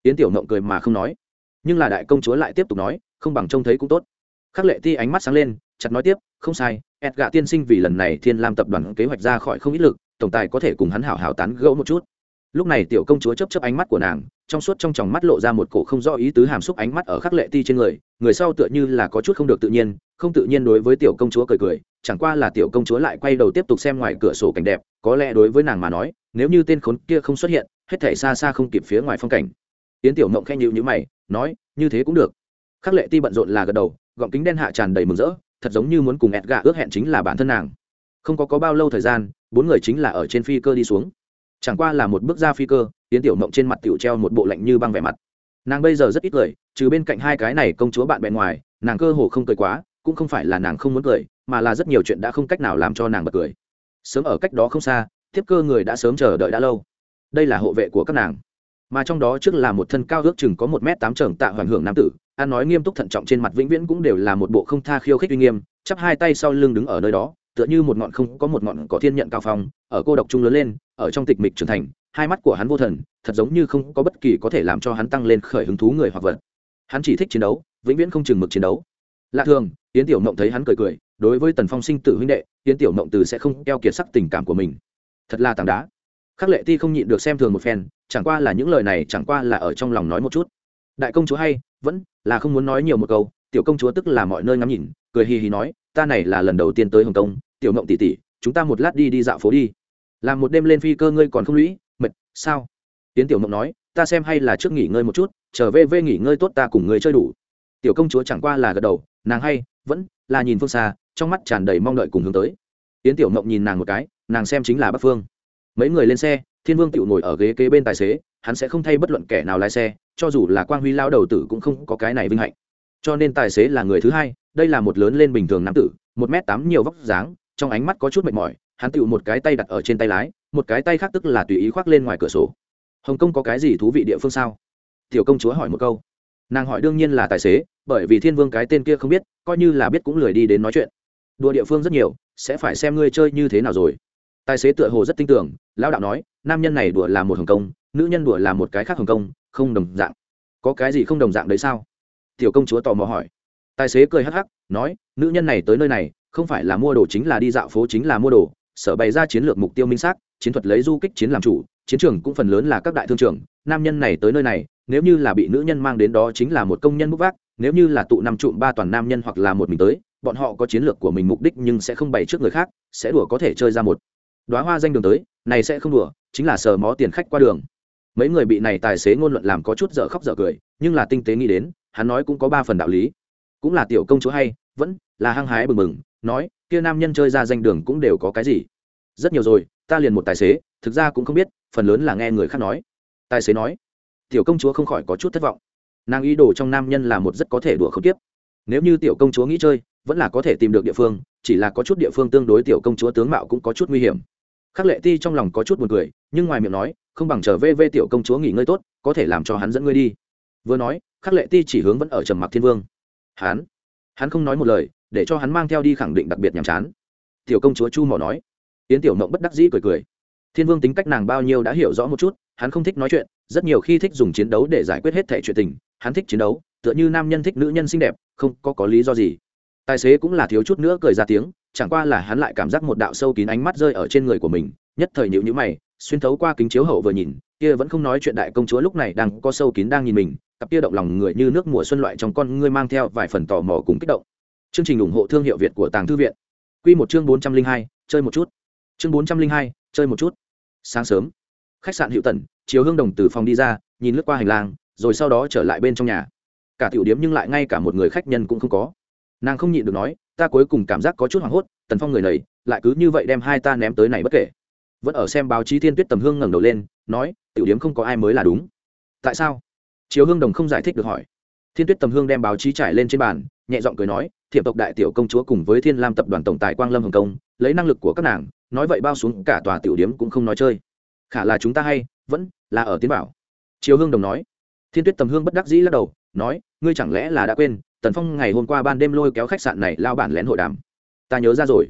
Yến tiểu mộng cười mà không nói. Nhưng là đại công chúa lại tiếp tục nói, không bằng trông thấy cũng tốt. Khắc lệ ti ánh mắt sáng lên, chặt nói tiếp, không sai ẹt gạ tiên sinh vì lần này thiên lam tập đoàn kế hoạch ra khỏi không ít lực, tổng tài có thể cùng hắn hảo hảo tán gẫu một chút lúc này tiểu công chúa chấp chấp ánh mắt của nàng, trong suốt trong tròng mắt lộ ra một cổ không rõ ý tứ hàm xúc ánh mắt ở khắc lệ ti trên người người sau tựa như là có chút không được tự nhiên, không tự nhiên đối với tiểu công chúa cười cười, chẳng qua là tiểu công chúa lại quay đầu tiếp tục xem ngoài cửa sổ cảnh đẹp, có lẽ đối với nàng mà nói, nếu như tên khốn kia không xuất hiện, hết thể xa xa không kịp phía ngoài phong cảnh. Yến tiểu mộng khen nhịu như mày, nói, như thế cũng được. Khắc lệ ti bận rộn là gật đầu, gọng kính đen hạ tràn đầy mừng rỡ, thật giống như muốn cùng ẹt gà ước hẹn chính là bản thân nàng. Không có có bao lâu thời gian, bốn người chính là ở trên phi cơ đi xuống chẳng qua là một bước ra phi cơ tiến tiểu mộng trên mặt tiểu treo một bộ lạnh như băng vẻ mặt. Nàng bây giờ rất ít cười, trừ bên cạnh hai cái này công chúa bạn bè ngoài, nàng cơ hồ không cười quá, cũng không phải là nàng không muốn cười, mà là rất nhiều chuyện đã không cách nào làm cho nàng bật cười. Sớm ở cách đó không xa tiếp cơ người đã sớm chờ đợi đã lâu. Đây là hộ vệ của các nàng. Mà trong đó trước là một thân cao ước chừng có một m tám trởng tạ hoàn hưởng nam tử an nói nghiêm túc thận trọng trên mặt vĩnh viễn cũng đều là một bộ không tha khiêu khích uy nghiêm, chắp hai tay sau lưng đứng ở nơi đó tựa như một ngọn không có một ngọn có thiên nhận cao phong, ở cô độc trung lớn lên, ở trong tịch mịch trưởng thành, hai mắt của hắn vô thần, thật giống như không có bất kỳ có thể làm cho hắn tăng lên khởi hứng thú người hoặc vật. Hắn chỉ thích chiến đấu, vĩnh viễn không chừng mực chiến đấu. Lạ thường, yến tiểu mộng thấy hắn cười cười, đối với tần phong sinh tử huynh đệ, yến tiểu mộng từ sẽ không keo kiệt sắc tình cảm của mình. Thật là tảng đá. Khắc lệ ti không nhịn được xem thường một phen, chẳng qua là những lời này chẳng qua là ở trong lòng nói một chút. Đại công chúa hay, vẫn là không muốn nói nhiều một câu, tiểu công chúa tức là mọi nơi ngắm nhìn, cười hì hì nói ta này là lần đầu tiên tới hồng kông, tiểu mộng tỷ tỷ, chúng ta một lát đi đi dạo phố đi. Làm một đêm lên phi cơ ngươi còn không lũy, mệt, sao? Tiến tiểu mộng nói, ta xem hay là trước nghỉ ngơi một chút, trở về vê nghỉ ngơi tốt ta cùng người chơi đủ. Tiểu công chúa chẳng qua là gật đầu, nàng hay, vẫn là nhìn phương xa, trong mắt tràn đầy mong đợi cùng hướng tới. Tiến tiểu mộng nhìn nàng một cái, nàng xem chính là bắc phương. Mấy người lên xe, thiên vương tiểu ngồi ở ghế kế bên tài xế, hắn sẽ không thay bất luận kẻ nào lái xe, cho dù là quang huy lao đầu tử cũng không có cái này vinh hạnh. Cho nên tài xế là người thứ hai đây là một lớn lên bình thường nam tử, một m tám nhiều vóc dáng, trong ánh mắt có chút mệt mỏi, hắn tựu một cái tay đặt ở trên tay lái, một cái tay khác tức là tùy ý khoác lên ngoài cửa sổ. Hồng kông có cái gì thú vị địa phương sao? Tiểu công chúa hỏi một câu. Nàng hỏi đương nhiên là tài xế, bởi vì thiên vương cái tên kia không biết, coi như là biết cũng lười đi đến nói chuyện. Đùa địa phương rất nhiều, sẽ phải xem ngươi chơi như thế nào rồi. Tài xế tựa hồ rất tin tưởng, lão đạo nói, nam nhân này đùa là một hồng công nữ nhân đùa là một cái khác hồng công không đồng dạng. Có cái gì không đồng dạng đấy sao? Tiểu công chúa tò mò hỏi tài xế cười hắc hắc, nói, nữ nhân này tới nơi này, không phải là mua đồ chính là đi dạo phố chính là mua đồ, sở bày ra chiến lược mục tiêu minh xác, chiến thuật lấy du kích chiến làm chủ, chiến trường cũng phần lớn là các đại thương trường, nam nhân này tới nơi này, nếu như là bị nữ nhân mang đến đó chính là một công nhân bút vác, nếu như là tụ năm trụm ba toàn nam nhân hoặc là một mình tới, bọn họ có chiến lược của mình mục đích nhưng sẽ không bày trước người khác, sẽ đùa có thể chơi ra một đoá hoa danh đường tới, này sẽ không đùa, chính là sờ mó tiền khách qua đường. Mấy người bị này tài xế ngôn luận làm có chút dở khóc dở cười, nhưng là tinh tế nghĩ đến, hắn nói cũng có ba phần đạo lý cũng là tiểu công chúa hay, vẫn là hăng hái bừng bừng, nói, kia nam nhân chơi ra danh đường cũng đều có cái gì? Rất nhiều rồi, ta liền một tài xế, thực ra cũng không biết, phần lớn là nghe người khác nói. Tài xế nói. Tiểu công chúa không khỏi có chút thất vọng. Nàng ý đồ trong nam nhân là một rất có thể đùa không tiếp. Nếu như tiểu công chúa nghĩ chơi, vẫn là có thể tìm được địa phương, chỉ là có chút địa phương tương đối tiểu công chúa tướng mạo cũng có chút nguy hiểm. Khắc lệ ti trong lòng có chút buồn cười, nhưng ngoài miệng nói, không bằng trở về vê tiểu công chúa nghỉ ngơi tốt, có thể làm cho hắn dẫn ngươi đi. Vừa nói, khắc lệ ti chỉ hướng vẫn ở trầm mặc thiên vương hắn? Hắn không nói một lời, để cho hắn mang theo đi khẳng định đặc biệt nhàm chán. Tiểu công chúa chu mỏ nói. Yến tiểu mộng bất đắc dĩ cười cười. Thiên vương tính cách nàng bao nhiêu đã hiểu rõ một chút, hắn không thích nói chuyện, rất nhiều khi thích dùng chiến đấu để giải quyết hết thẻ chuyện tình. Hắn thích chiến đấu, tựa như nam nhân thích nữ nhân xinh đẹp, không có có lý do gì. Tài xế cũng là thiếu chút nữa cười ra tiếng, chẳng qua là hắn lại cảm giác một đạo sâu kín ánh mắt rơi ở trên người của mình, nhất thời nhịu nhữ mày, xuyên thấu qua kính chiếu hậu vừa nhìn kia vẫn không nói chuyện đại công chúa lúc này đang có sâu kín đang nhìn mình, cặp kia động lòng người như nước mùa xuân loại trong con ngươi mang theo vài phần tò mò cùng kích động. Chương trình ủng hộ thương hiệu việt của tàng thư viện. Q một chương bốn trăm linh hai, chơi một chút. Chương bốn trăm linh hai, chơi một chút. Sáng sớm, khách sạn hiệu tần chiều hương đồng từ phòng đi ra, nhìn lướt qua hành lang, rồi sau đó trở lại bên trong nhà. Cả tiểu điếm nhưng lại ngay cả một người khách nhân cũng không có. Nàng không nhịn được nói, ta cuối cùng cảm giác có chút hoảng hốt, tần phong người này, lại cứ như vậy đem hai ta ném tới này bất kể. Vẫn ở xem báo chí thiên tuyết tầm hương ngẩng đầu lên, nói tiểu điếm không có ai mới là đúng. Tại sao? Chiếu hương đồng không giải thích được hỏi. Thiên tuyết tầm hương đem báo chí trải lên trên bàn, nhẹ giọng cười nói, thiệp tộc đại tiểu công chúa cùng với thiên lam tập đoàn tổng tài quang lâm hồng công, lấy năng lực của các nàng, nói vậy bao xuống cả tòa tiểu điếm cũng không nói chơi. Khả là chúng ta hay, vẫn là ở tiến bảo. Chiếu hương đồng nói. Thiên tuyết tầm hương bất đắc dĩ lắc đầu, nói, ngươi chẳng lẽ là đã quên, tần phong ngày hôm qua ban đêm lôi kéo khách sạn này lao bản lén hội đàm. Ta nhớ ra rồi.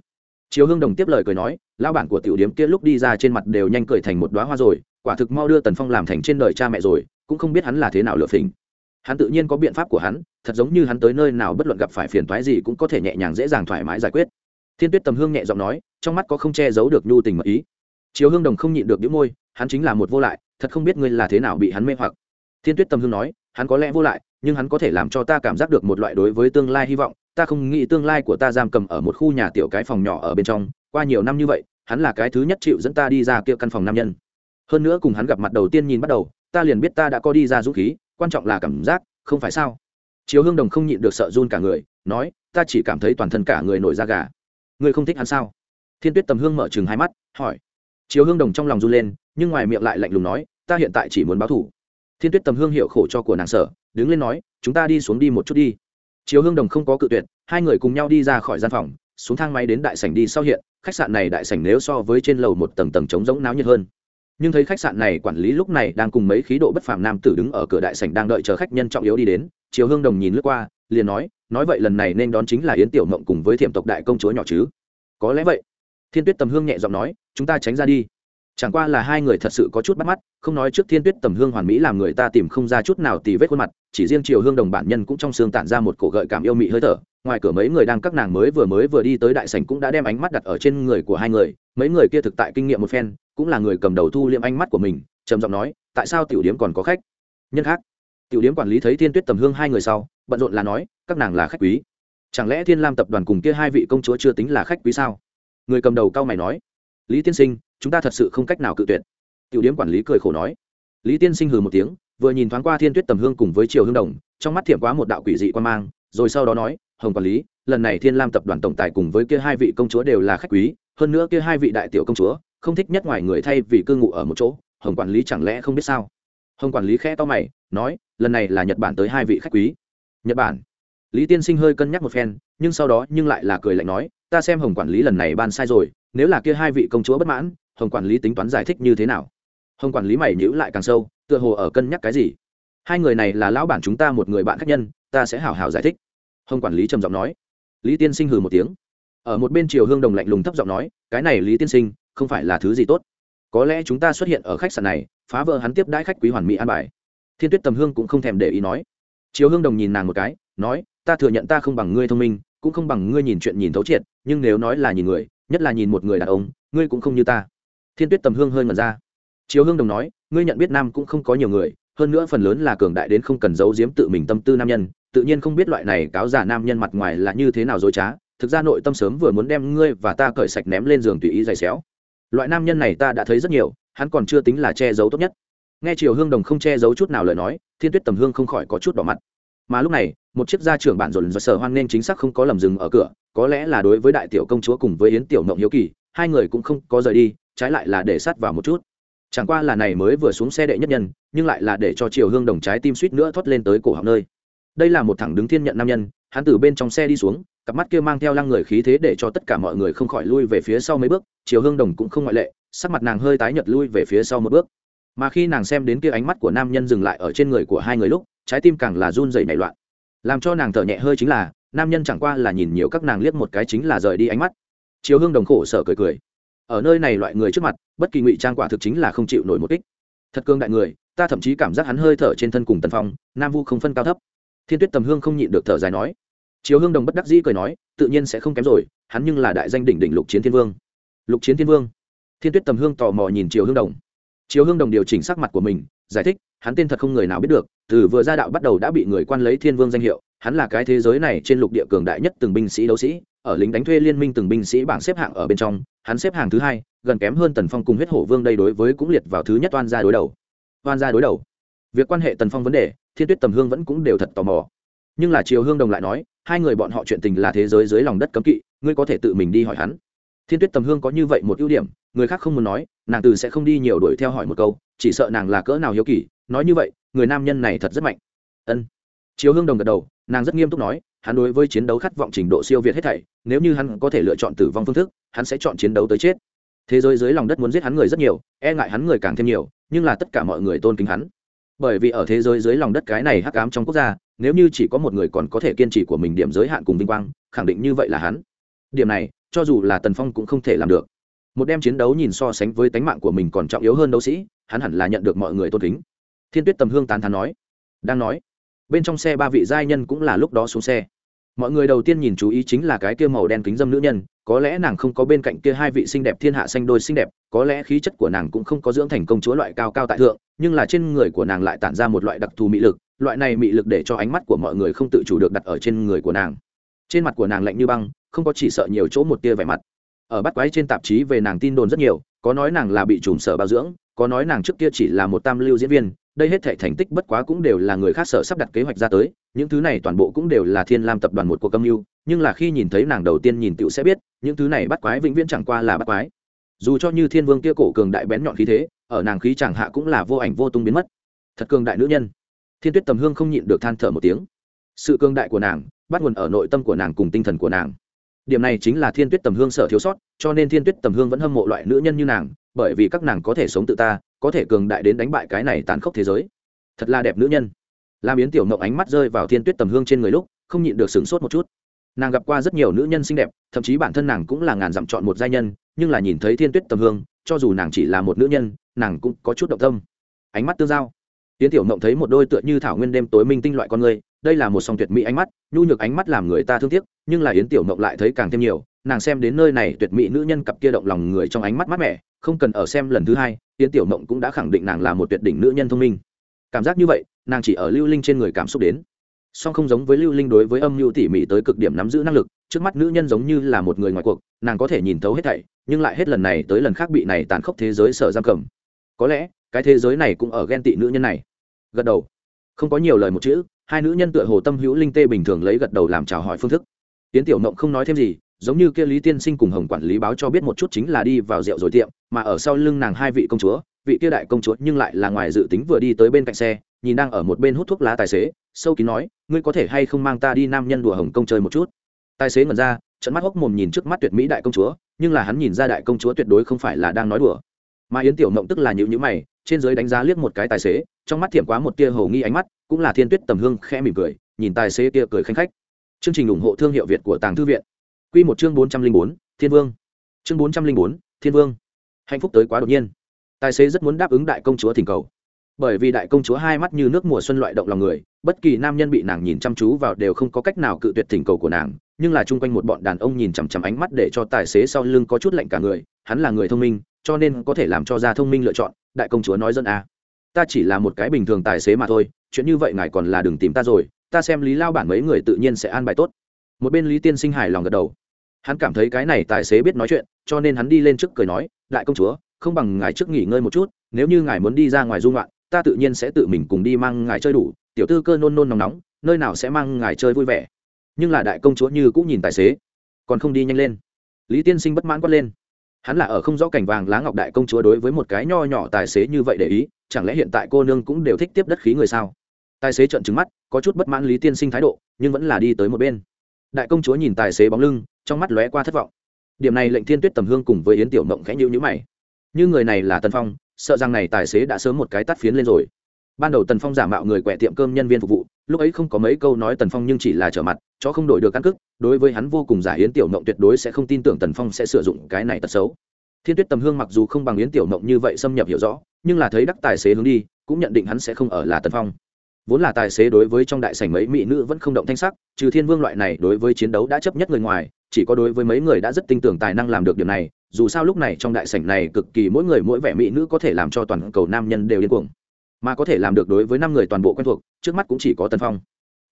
Chiếu hương đồng tiếp lời cười nói lao bản của tiểu điếm kia lúc đi ra trên mặt đều nhanh cười thành một đoá hoa rồi quả thực mau đưa tần phong làm thành trên đời cha mẹ rồi, cũng không biết hắn là thế nào lựa phình hắn tự nhiên có biện pháp của hắn, thật giống như hắn tới nơi nào bất luận gặp phải phiền toái gì cũng có thể nhẹ nhàng dễ dàng thoải mái giải quyết. Thiên tuyết tầm hương nhẹ giọng nói, trong mắt có không che giấu được nhu tình mật ý. Chiếu hương đồng không nhịn được những môi, hắn chính là một vô lại, thật không biết ngươi là thế nào bị hắn mê hoặc. Thiên tuyết tầm hương nói, hắn có lẽ vô lại, nhưng hắn có thể làm cho ta cảm giác được một loại đối với tương lai hy vọng. Ta không nghĩ tương lai của ta giam cầm ở một khu nhà tiểu cái phòng nhỏ ở bên trong, qua nhiều năm như vậy, hắn là cái thứ nhất chịu dẫn ta đi ra kia căn phòng nam nhân hơn nữa cùng hắn gặp mặt đầu tiên nhìn bắt đầu, ta liền biết ta đã có đi ra dũng khí, quan trọng là cảm giác, không phải sao? Chiếu hương đồng không nhịn được sợ run cả người, nói, ta chỉ cảm thấy toàn thân cả người nổi da gà. Ngươi không thích hắn sao? Thiên tuyết tầm hương mở chừng hai mắt, hỏi. Chiếu hương đồng trong lòng run lên, nhưng ngoài miệng lại lạnh lùng nói, ta hiện tại chỉ muốn báo thủ thiên tuyết tầm hương hiệu khổ cho của nàng sở, đứng lên nói, chúng ta đi xuống đi một chút đi. Chiếu hương đồng không có cự tuyệt, hai người cùng nhau đi ra khỏi gian phòng, xuống thang máy đến đại sảnh đi sau hiện, khách sạn này đại sảnh nếu so với trên lầu một tầng tầng trống rỗng náo nhiệt hơn nhưng thấy khách sạn này quản lý lúc này đang cùng mấy khí độ bất phàm nam tử đứng ở cửa đại sảnh đang đợi chờ khách nhân trọng yếu đi đến chiều hương đồng nhìn lướt qua, liền nói nói vậy lần này nên đón chính là yến tiểu mộng cùng với thiểm tộc đại công chúa nhỏ chứ? Có lẽ vậy. Thiên tuyết tầm hương nhẹ giọng nói, chúng ta tránh ra đi. Chẳng qua là hai người thật sự có chút bắt mắt, không nói trước thiên tuyết tầm hương hoàn mỹ làm người ta tìm không ra chút nào tì vết khuôn mặt, chỉ riêng chiều hương đồng bản nhân cũng trong xương tản ra một cổ gợi cảm yêu mị hơi thở ngoài cửa mấy người đang các nàng mới vừa mới vừa đi tới đại sảnh cũng đã đem ánh mắt đặt ở trên người của hai người, mấy người kia thực tại kinh nghiệm một phen, cũng là người cầm đầu thu liệm ánh mắt của mình, trầm giọng nói, tại sao tiểu điếm còn có khách? Nhân khác. Tiểu điếm quản lý thấy thiên tuyết tầm hương hai người sau, bận rộn là nói, các nàng là khách quý. Chẳng lẽ thiên lam tập đoàn cùng kia hai vị công chúa chưa tính là khách quý sao? Người cầm đầu cao mày nói, lý tiên sinh, chúng ta thật sự không cách nào cự tuyệt. Tiểu điếm quản lý cười khổ nói, lý tiên sinh hừ một tiếng, vừa nhìn thoáng qua thiên tuyết tầm hương cùng với triều hương đồng, trong mắt thiểm quá một đạo quỷ dị quan mang, rồi sau đó nói hồng quản lý, lần này thiên lam tập đoàn tổng tài cùng với kia hai vị công chúa đều là khách quý, hơn nữa kia hai vị đại tiểu công chúa, không thích nhất ngoài người thay vì cư ngụ ở một chỗ, hồng quản lý chẳng lẽ không biết sao? Hồng quản lý khẽ to mày, nói, lần này là nhật bản tới hai vị khách quý. Nhật bản. Lý tiên sinh hơi cân nhắc một phen, nhưng sau đó nhưng lại là cười lạnh nói, ta xem hồng quản lý lần này ban sai rồi, nếu là kia hai vị công chúa bất mãn, hồng quản lý tính toán giải thích như thế nào? Hồng quản lý mày nhữ lại càng sâu, tựa hồ ở cân nhắc cái gì? Hai người này là lão bản chúng ta một người bạn khác nhân, ta sẽ hảo hảo giải thích hồng quản lý trầm giọng nói. Lý tiên sinh hừ một tiếng. Ở một bên triều hương đồng lạnh lùng thấp giọng nói, cái này lý tiên sinh, không phải là thứ gì tốt? Có lẽ chúng ta xuất hiện ở khách sạn này, phá vỡ hắn tiếp đãi khách quý hoàn mỹ an bài. Thiên tuyết tầm hương cũng không thèm để ý nói. Chiếu hương đồng nhìn nàng một cái, nói, ta thừa nhận ta không bằng ngươi thông minh, cũng không bằng ngươi nhìn chuyện nhìn thấu triệt, nhưng nếu nói là nhìn người, nhất là nhìn một người đàn ông, ngươi cũng không như ta. Thiên tuyết tầm hương hơi ngẩn ra. Chiếu hương đồng nói, ngươi nhận biết nam cũng không có nhiều người hơn nữa phần lớn là cường đại đến không cần giấu giếm tự mình tâm tư nam nhân, tự nhiên không biết loại này cáo giả nam nhân mặt ngoài là như thế nào dối trá, thực ra nội tâm sớm vừa muốn đem ngươi và ta cởi sạch ném lên giường tùy ý dày xéo. Loại nam nhân này ta đã thấy rất nhiều, hắn còn chưa tính là che giấu tốt nhất. Nghe triều hương đồng không che giấu chút nào lời nói, thiên tuyết tầm hương không khỏi có chút đỏ mặt. Mà lúc này, một chiếc gia trưởng bạn dồn dồn sở hoan nên chính xác không có lầm dừng ở cửa, có lẽ là đối với đại tiểu công chúa cùng với yến tiểu mộng hiếu kỳ, hai người cũng không có rời đi, trái lại là để sát vào một chút chẳng qua là này mới vừa xuống xe đệ nhất nhân, nhưng lại là để cho triều hương đồng trái tim suýt nữa thoát lên tới cổ họng nơi. Đây là một thẳng đứng thiên nhận nam nhân, hắn từ bên trong xe đi xuống, cặp mắt kia mang theo lăng người khí thế để cho tất cả mọi người không khỏi lui về phía sau mấy bước, triều hương đồng cũng không ngoại lệ, sắc mặt nàng hơi tái nhợt lui về phía sau một bước. Mà khi nàng xem đến kia ánh mắt của nam nhân dừng lại ở trên người của hai người lúc, trái tim càng là run rẩy nảy loạn. Làm cho nàng thở nhẹ hơi chính là, nam nhân chẳng qua là nhìn nhiều các nàng liếc một cái chính là rời đi ánh mắt. Chiều hương đồng khổ sở cười cười ở nơi này loại người trước mặt, bất kỳ ngụy trang quả thực chính là không chịu nổi một kích. Thật cương đại người, ta thậm chí cảm giác hắn hơi thở trên thân cùng tần phong, nam vu không phân cao thấp. Thiên tuyết tầm hương không nhịn được thở dài nói. Chiếu hương đồng bất đắc dĩ cười nói, tự nhiên sẽ không kém rồi, hắn nhưng là đại danh đỉnh đỉnh lục chiến thiên vương. Lục chiến thiên vương. Thiên tuyết tầm hương tò mò nhìn chiều hương đồng. Chiều hương đồng điều chỉnh sắc mặt của mình, giải thích, hắn tên thật không người nào biết được, từ vừa ra đạo bắt đầu đã bị người quan lấy thiên vương danh hiệu, hắn là cái thế giới này trên lục địa cường đại nhất từng binh sĩ đấu sĩ ở lính đánh thuê liên minh từng binh sĩ bảng xếp hạng ở bên trong, hắn xếp hạng thứ hai, gần kém hơn tần phong cùng huyết hổ vương đây đối với cũng liệt vào thứ nhất oan gia đối đầu. Oan gia đối đầu. Việc quan hệ tần phong vấn đề, thiên tuyết tầm hương vẫn cũng đều thật tò mò. Nhưng là triều hương đồng lại nói, hai người bọn họ chuyện tình là thế giới dưới lòng đất cấm kỵ, ngươi có thể tự mình đi hỏi hắn. Thiên tuyết tầm hương có như vậy một ưu điểm, người khác không muốn nói, nàng từ sẽ không đi nhiều đuổi theo hỏi một câu, chỉ sợ nàng là cỡ nào hiếu kỳ, nói như vậy, người nam nhân này thật rất mạnh. Ân. Chiếu hương đồng gật đầu, nàng rất nghiêm túc nói hắn đối với chiến đấu khát vọng trình độ siêu việt hết thảy, nếu như hắn có thể lựa chọn tử vong phương thức, hắn sẽ chọn chiến đấu tới chết. Thế giới dưới lòng đất muốn giết hắn người rất nhiều e ngại hắn người càng thêm nhiều, nhưng là tất cả mọi người tôn kính hắn. Bởi vì ở thế giới dưới lòng đất cái này hắc ám trong quốc gia, nếu như chỉ có một người còn có thể kiên trì của mình điểm giới hạn cùng vinh quang, khẳng định như vậy là hắn. Điểm này, cho dù là tần phong cũng không thể làm được. Một đem chiến đấu nhìn so sánh với tánh mạng của mình còn trọng yếu hơn đấu sĩ, hắn hẳn là nhận được mọi người tôn kính. Thiên tuyết tầm hương tán thán nói. Đang nói, bên trong xe ba vị giai nhân cũng là lúc đó xuống xe mọi người đầu tiên nhìn chú ý chính là cái kia màu đen kính dâm nữ nhân, có lẽ nàng không có bên cạnh kia hai vị xinh đẹp thiên hạ xanh đôi xinh đẹp, có lẽ khí chất của nàng cũng không có dưỡng thành công chúa loại cao cao tại thượng, nhưng là trên người của nàng lại tản ra một loại đặc thù mị lực, loại này mị lực để cho ánh mắt của mọi người không tự chủ được đặt ở trên người của nàng. Trên mặt của nàng lạnh như băng, không có chỉ sợ nhiều chỗ một tia vẻ mặt. Ở bắt quái trên tạp chí về nàng tin đồn rất nhiều, có nói nàng là bị trùm sở bao dưỡng, có nói nàng trước kia chỉ là một tam lưu diễn viên đây hết thể thành tích bất quá cũng đều là người khác sở sắp đặt kế hoạch ra tới, những thứ này toàn bộ cũng đều là thiên lam tập đoàn một cuộc âm mưu, nhưng là khi nhìn thấy nàng đầu tiên nhìn tựu sẽ biết, những thứ này bắt quái vĩnh viễn chẳng qua là bắt quái. Dù cho như thiên vương kia cổ cường đại bén nhọn khí thế, ở nàng khí chẳng hạ cũng là vô ảnh vô tung biến mất. Thật cường đại nữ nhân. Thiên tuyết tầm hương không nhịn được than thở một tiếng. Sự cường đại của nàng, bắt nguồn ở nội tâm của nàng cùng tinh thần của nàng. Điểm này chính là thiên tuyết tầm hương sở thiếu sót, cho nên thiên tuyết tầm hương vẫn hâm mộ loại nữ nhân như nàng, bởi vì các nàng có thể sống tự ta có thể cường đại đến đánh bại cái này tàn khốc thế giới. Thật là đẹp nữ nhân. Làm yến tiểu mộng ánh mắt rơi vào thiên tuyết tầm hương trên người lúc, không nhịn được sửng sốt một chút. Nàng gặp qua rất nhiều nữ nhân xinh đẹp, thậm chí bản thân nàng cũng là ngàn dặm chọn một giai nhân, nhưng là nhìn thấy thiên tuyết tầm hương, cho dù nàng chỉ là một nữ nhân, nàng cũng có chút động tâm. Ánh mắt tương giao. Yến tiểu mộng thấy một đôi tựa như thảo nguyên đêm tối minh tinh loại con người, đây là một song tuyệt mỹ ánh mắt, nhu nhược ánh mắt làm người ta thương tiếc, nhưng là yến tiểu mộng lại thấy càng thêm nhiều nàng xem đến nơi này tuyệt mỹ nữ nhân cặp kia động lòng người trong ánh mắt mát mẻ, không cần ở xem lần thứ hai tiến tiểu mộng cũng đã khẳng định nàng là một tuyệt đỉnh nữ nhân thông minh. Cảm giác như vậy, nàng chỉ ở lưu linh trên người cảm xúc đến. Song không giống với lưu linh đối với âm mưu tỉ mỉ tới cực điểm nắm giữ năng lực, trước mắt nữ nhân giống như là một người ngoài cuộc, nàng có thể nhìn thấu hết thảy, nhưng lại hết lần này tới lần khác bị này tàn khốc thế giới sở giam cầm. Có lẽ, cái thế giới này cũng ở ghen tị nữ nhân này. Gật đầu. Không có nhiều lời một chữ, hai nữ nhân tựa hồ tâm hữu linh tê bình thường lấy gật đầu làm chào hỏi phương thức. Tiến tiểu mộng không nói thêm gì giống như kia lý tiên sinh cùng hồng quản lý báo cho biết một chút chính là đi vào rượu rồi tiệm, mà ở sau lưng nàng hai vị công chúa, vị kia đại công chúa nhưng lại là ngoài dự tính vừa đi tới bên cạnh xe, nhìn đang ở một bên hút thuốc lá tài xế, sâu kín nói, ngươi có thể hay không mang ta đi nam nhân đùa hồng công chơi một chút? Tài xế ngẩn ra trận mắt hốc mồm nhìn trước mắt tuyệt mỹ đại công chúa, nhưng là hắn nhìn ra đại công chúa tuyệt đối không phải là đang nói đùa. Mà yến tiểu mộng tức là nhữ nhữ mày, trên dưới đánh giá liếc một cái tài xế, trong mắt thiểm quá một tia hầu nghi ánh mắt, cũng là thiên tuyết tầm hương, khẽ mỉm cười, nhìn tài xế kia cười khanh khách. Chương trình ủng hộ thương hiệu việt của tàng thư viện. Quy một chương bốn trăm linh bốn, thiên vương. Chương bốn trăm linh bốn, thiên vương. Hạnh phúc tới quá đột nhiên. Tài xế rất muốn đáp ứng đại công chúa thỉnh cầu. Bởi vì đại công chúa hai mắt như nước mùa xuân loại động lòng người, bất kỳ nam nhân bị nàng nhìn chăm chú vào đều không có cách nào cự tuyệt thỉnh cầu của nàng, nhưng là chung quanh một bọn đàn ông nhìn chằm chằm ánh mắt để cho tài xế sau lưng có chút lạnh cả người, hắn là người thông minh, cho nên có thể làm cho ra thông minh lựa chọn, đại công chúa nói dân a. Ta chỉ là một cái bình thường tài xế mà thôi, chuyện như vậy ngài còn là đừng tìm ta rồi, ta xem lý lao bản mấy người tự nhiên sẽ an bài tốt. Một bên lý tiên sinh hài lòng gật đầu hắn cảm thấy cái này tài xế biết nói chuyện, cho nên hắn đi lên trước cười nói, đại công chúa, không bằng ngài trước nghỉ ngơi một chút, nếu như ngài muốn đi ra ngoài dung loạn ta tự nhiên sẽ tự mình cùng đi mang ngài chơi đủ, tiểu tư cơ nôn nôn nóng nóng, nơi nào sẽ mang ngài chơi vui vẻ. Nhưng là đại công chúa như cũng nhìn tài xế, còn không đi nhanh lên. Lý tiên sinh bất mãn quát lên. Hắn là ở không rõ cảnh vàng lá ngọc đại công chúa đối với một cái nho nhỏ tài xế như vậy để ý, chẳng lẽ hiện tại cô nương cũng đều thích tiếp đất khí người sao? Tài xế trợn trừng mắt, có chút bất mãn lý tiên sinh thái độ, nhưng vẫn là đi tới một bên. Đại công chúa nhìn tài xế bóng lưng trong mắt lóe qua thất vọng. Điểm này lệnh thiên tuyết tầm hương cùng với yến tiểu mộng khẽ nhữ nhữ mày. Như người này là Tần phong, sợ rằng này tài xế đã sớm một cái tắt phiến lên rồi. Ban đầu tần phong giả mạo người quẹ tiệm cơm nhân viên phục vụ, lúc ấy không có mấy câu nói tần phong nhưng chỉ là trở mặt cho không đổi được căn cước, đối với hắn vô cùng giả yến tiểu mộng tuyệt đối sẽ không tin tưởng tần phong sẽ sử dụng cái này tật xấu. Thiên tuyết tầm hương mặc dù không bằng yến tiểu mộng như vậy xâm nhập hiểu rõ, nhưng là thấy đắc tài xế hướng đi, cũng nhận định hắn sẽ không ở là tần phong. Vốn là tài xế đối với trong đại sảnh mấy mỹ nữ vẫn không động thanh sắc, trừ thiên vương loại này đối với chiến đấu đã chấp nhất người ngoài chỉ có đối với mấy người đã rất tin tưởng tài năng làm được điều này, dù sao lúc này trong đại sảnh này cực kỳ mỗi người mỗi vẻ mỹ nữ có thể làm cho toàn cầu nam nhân đều điên cuồng. Mà có thể làm được đối với năm người toàn bộ quen thuộc, trước mắt cũng chỉ có tần phong.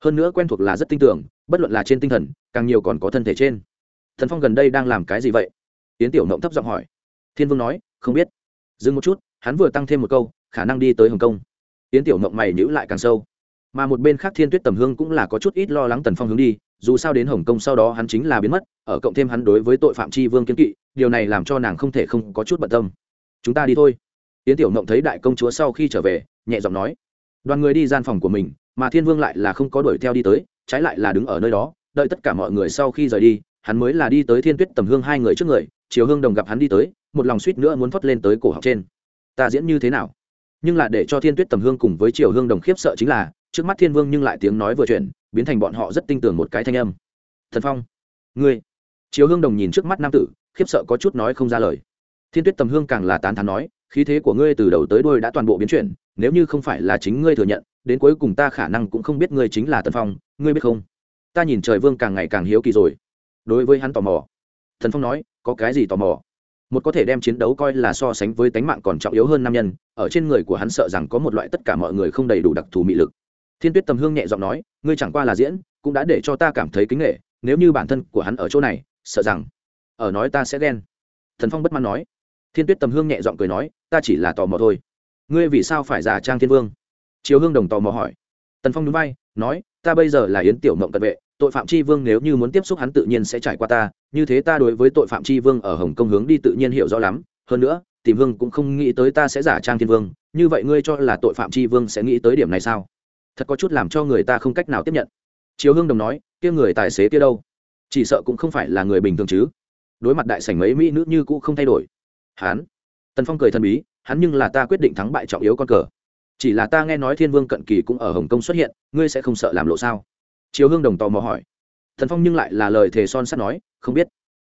Hơn nữa quen thuộc là rất tin tưởng, bất luận là trên tinh thần, càng nhiều còn có thân thể trên. Thần phong gần đây đang làm cái gì vậy? Yến tiểu nộng thấp giọng hỏi. Thiên vương nói, không biết. Dừng một chút, hắn vừa tăng thêm một câu, khả năng đi tới hồng kông. Yến tiểu nộng mày nhữ lại càng sâu. Mà một bên khác thiên tuyết tầm hương cũng là có chút ít lo lắng tần phong hướng đi dù sao đến hồng kông sau đó hắn chính là biến mất, ở cộng thêm hắn đối với tội phạm tri vương kiến kỵ, điều này làm cho nàng không thể không có chút bận tâm. Chúng ta đi thôi. Yến tiểu mộng thấy đại công chúa sau khi trở về, nhẹ giọng nói, đoàn người đi gian phòng của mình, mà thiên vương lại là không có đuổi theo đi tới, trái lại là đứng ở nơi đó, đợi tất cả mọi người sau khi rời đi, hắn mới là đi tới thiên tuyết tầm hương hai người trước người chiều hương đồng gặp hắn đi tới, một lòng suýt nữa muốn phất lên tới cổ học trên. Ta diễn như thế nào? Nhưng là để cho thiên tuyết tầm hương cùng với chiều hương đồng khiếp sợ chính là trước mắt thiên vương nhưng lại tiếng nói vừa chuyển, biến thành bọn họ rất tin tưởng một cái thanh âm. Thần phong, ngươi. Chiếu hương đồng nhìn trước mắt nam tử, khiếp sợ có chút nói không ra lời. Thiên tuyết tầm hương càng là tán thán nói, khí thế của ngươi từ đầu tới đôi đã toàn bộ biến chuyển, nếu như không phải là chính ngươi thừa nhận, đến cuối cùng ta khả năng cũng không biết ngươi chính là tần phong, ngươi biết không? Ta nhìn trời vương càng ngày càng hiếu kỳ rồi. Đối với hắn tò mò, thần phong nói, có cái gì tò mò? Một có thể đem chiến đấu coi là so sánh với tánh mạng còn trọng yếu hơn nam nhân, ở trên người của hắn sợ rằng có một loại tất cả mọi người không đầy đủ đặc thù mị lực thiên tuyết tầm hương nhẹ giọng nói, ngươi chẳng qua là diễn, cũng đã để cho ta cảm thấy kính nghệ, nếu như bản thân của hắn ở chỗ này, sợ rằng, ở nói ta sẽ ghen. Thần phong bất mãn nói. Thiên tuyết tầm hương nhẹ giọng cười nói, ta chỉ là tò mò thôi. Ngươi vì sao phải giả trang thiên vương? Chiếu hương đồng tò mò hỏi. Tần phong núi bay nói, ta bây giờ là yến tiểu mộng cận vệ, tội phạm tri vương nếu như muốn tiếp xúc hắn tự nhiên sẽ trải qua ta, như thế ta đối với tội phạm tri vương ở hồng kông hướng đi tự nhiên hiểu rõ lắm. Hơn nữa, tìm vương cũng không nghĩ tới ta sẽ giả trang thiên vương, như vậy ngươi cho là tội phạm tri vương sẽ nghĩ tới điểm này sao? Thật có chút làm cho người ta không cách nào tiếp nhận. Chiếu hương đồng nói kia người tài xế kia đâu? Chỉ sợ cũng không phải là người bình thường chứ. Đối mặt đại sảnh mấy mỹ nữ như cũ không thay đổi. Hán, tần phong cười thần bí hắn nhưng là ta quyết định thắng bại trọng yếu con cờ. Chỉ là ta nghe nói thiên vương cận kỳ cũng ở hồng kông xuất hiện ngươi sẽ không sợ làm lộ sao? Chiếu hương đồng tò mò hỏi. Thần phong nhưng lại là lời thề son sắt nói không biết.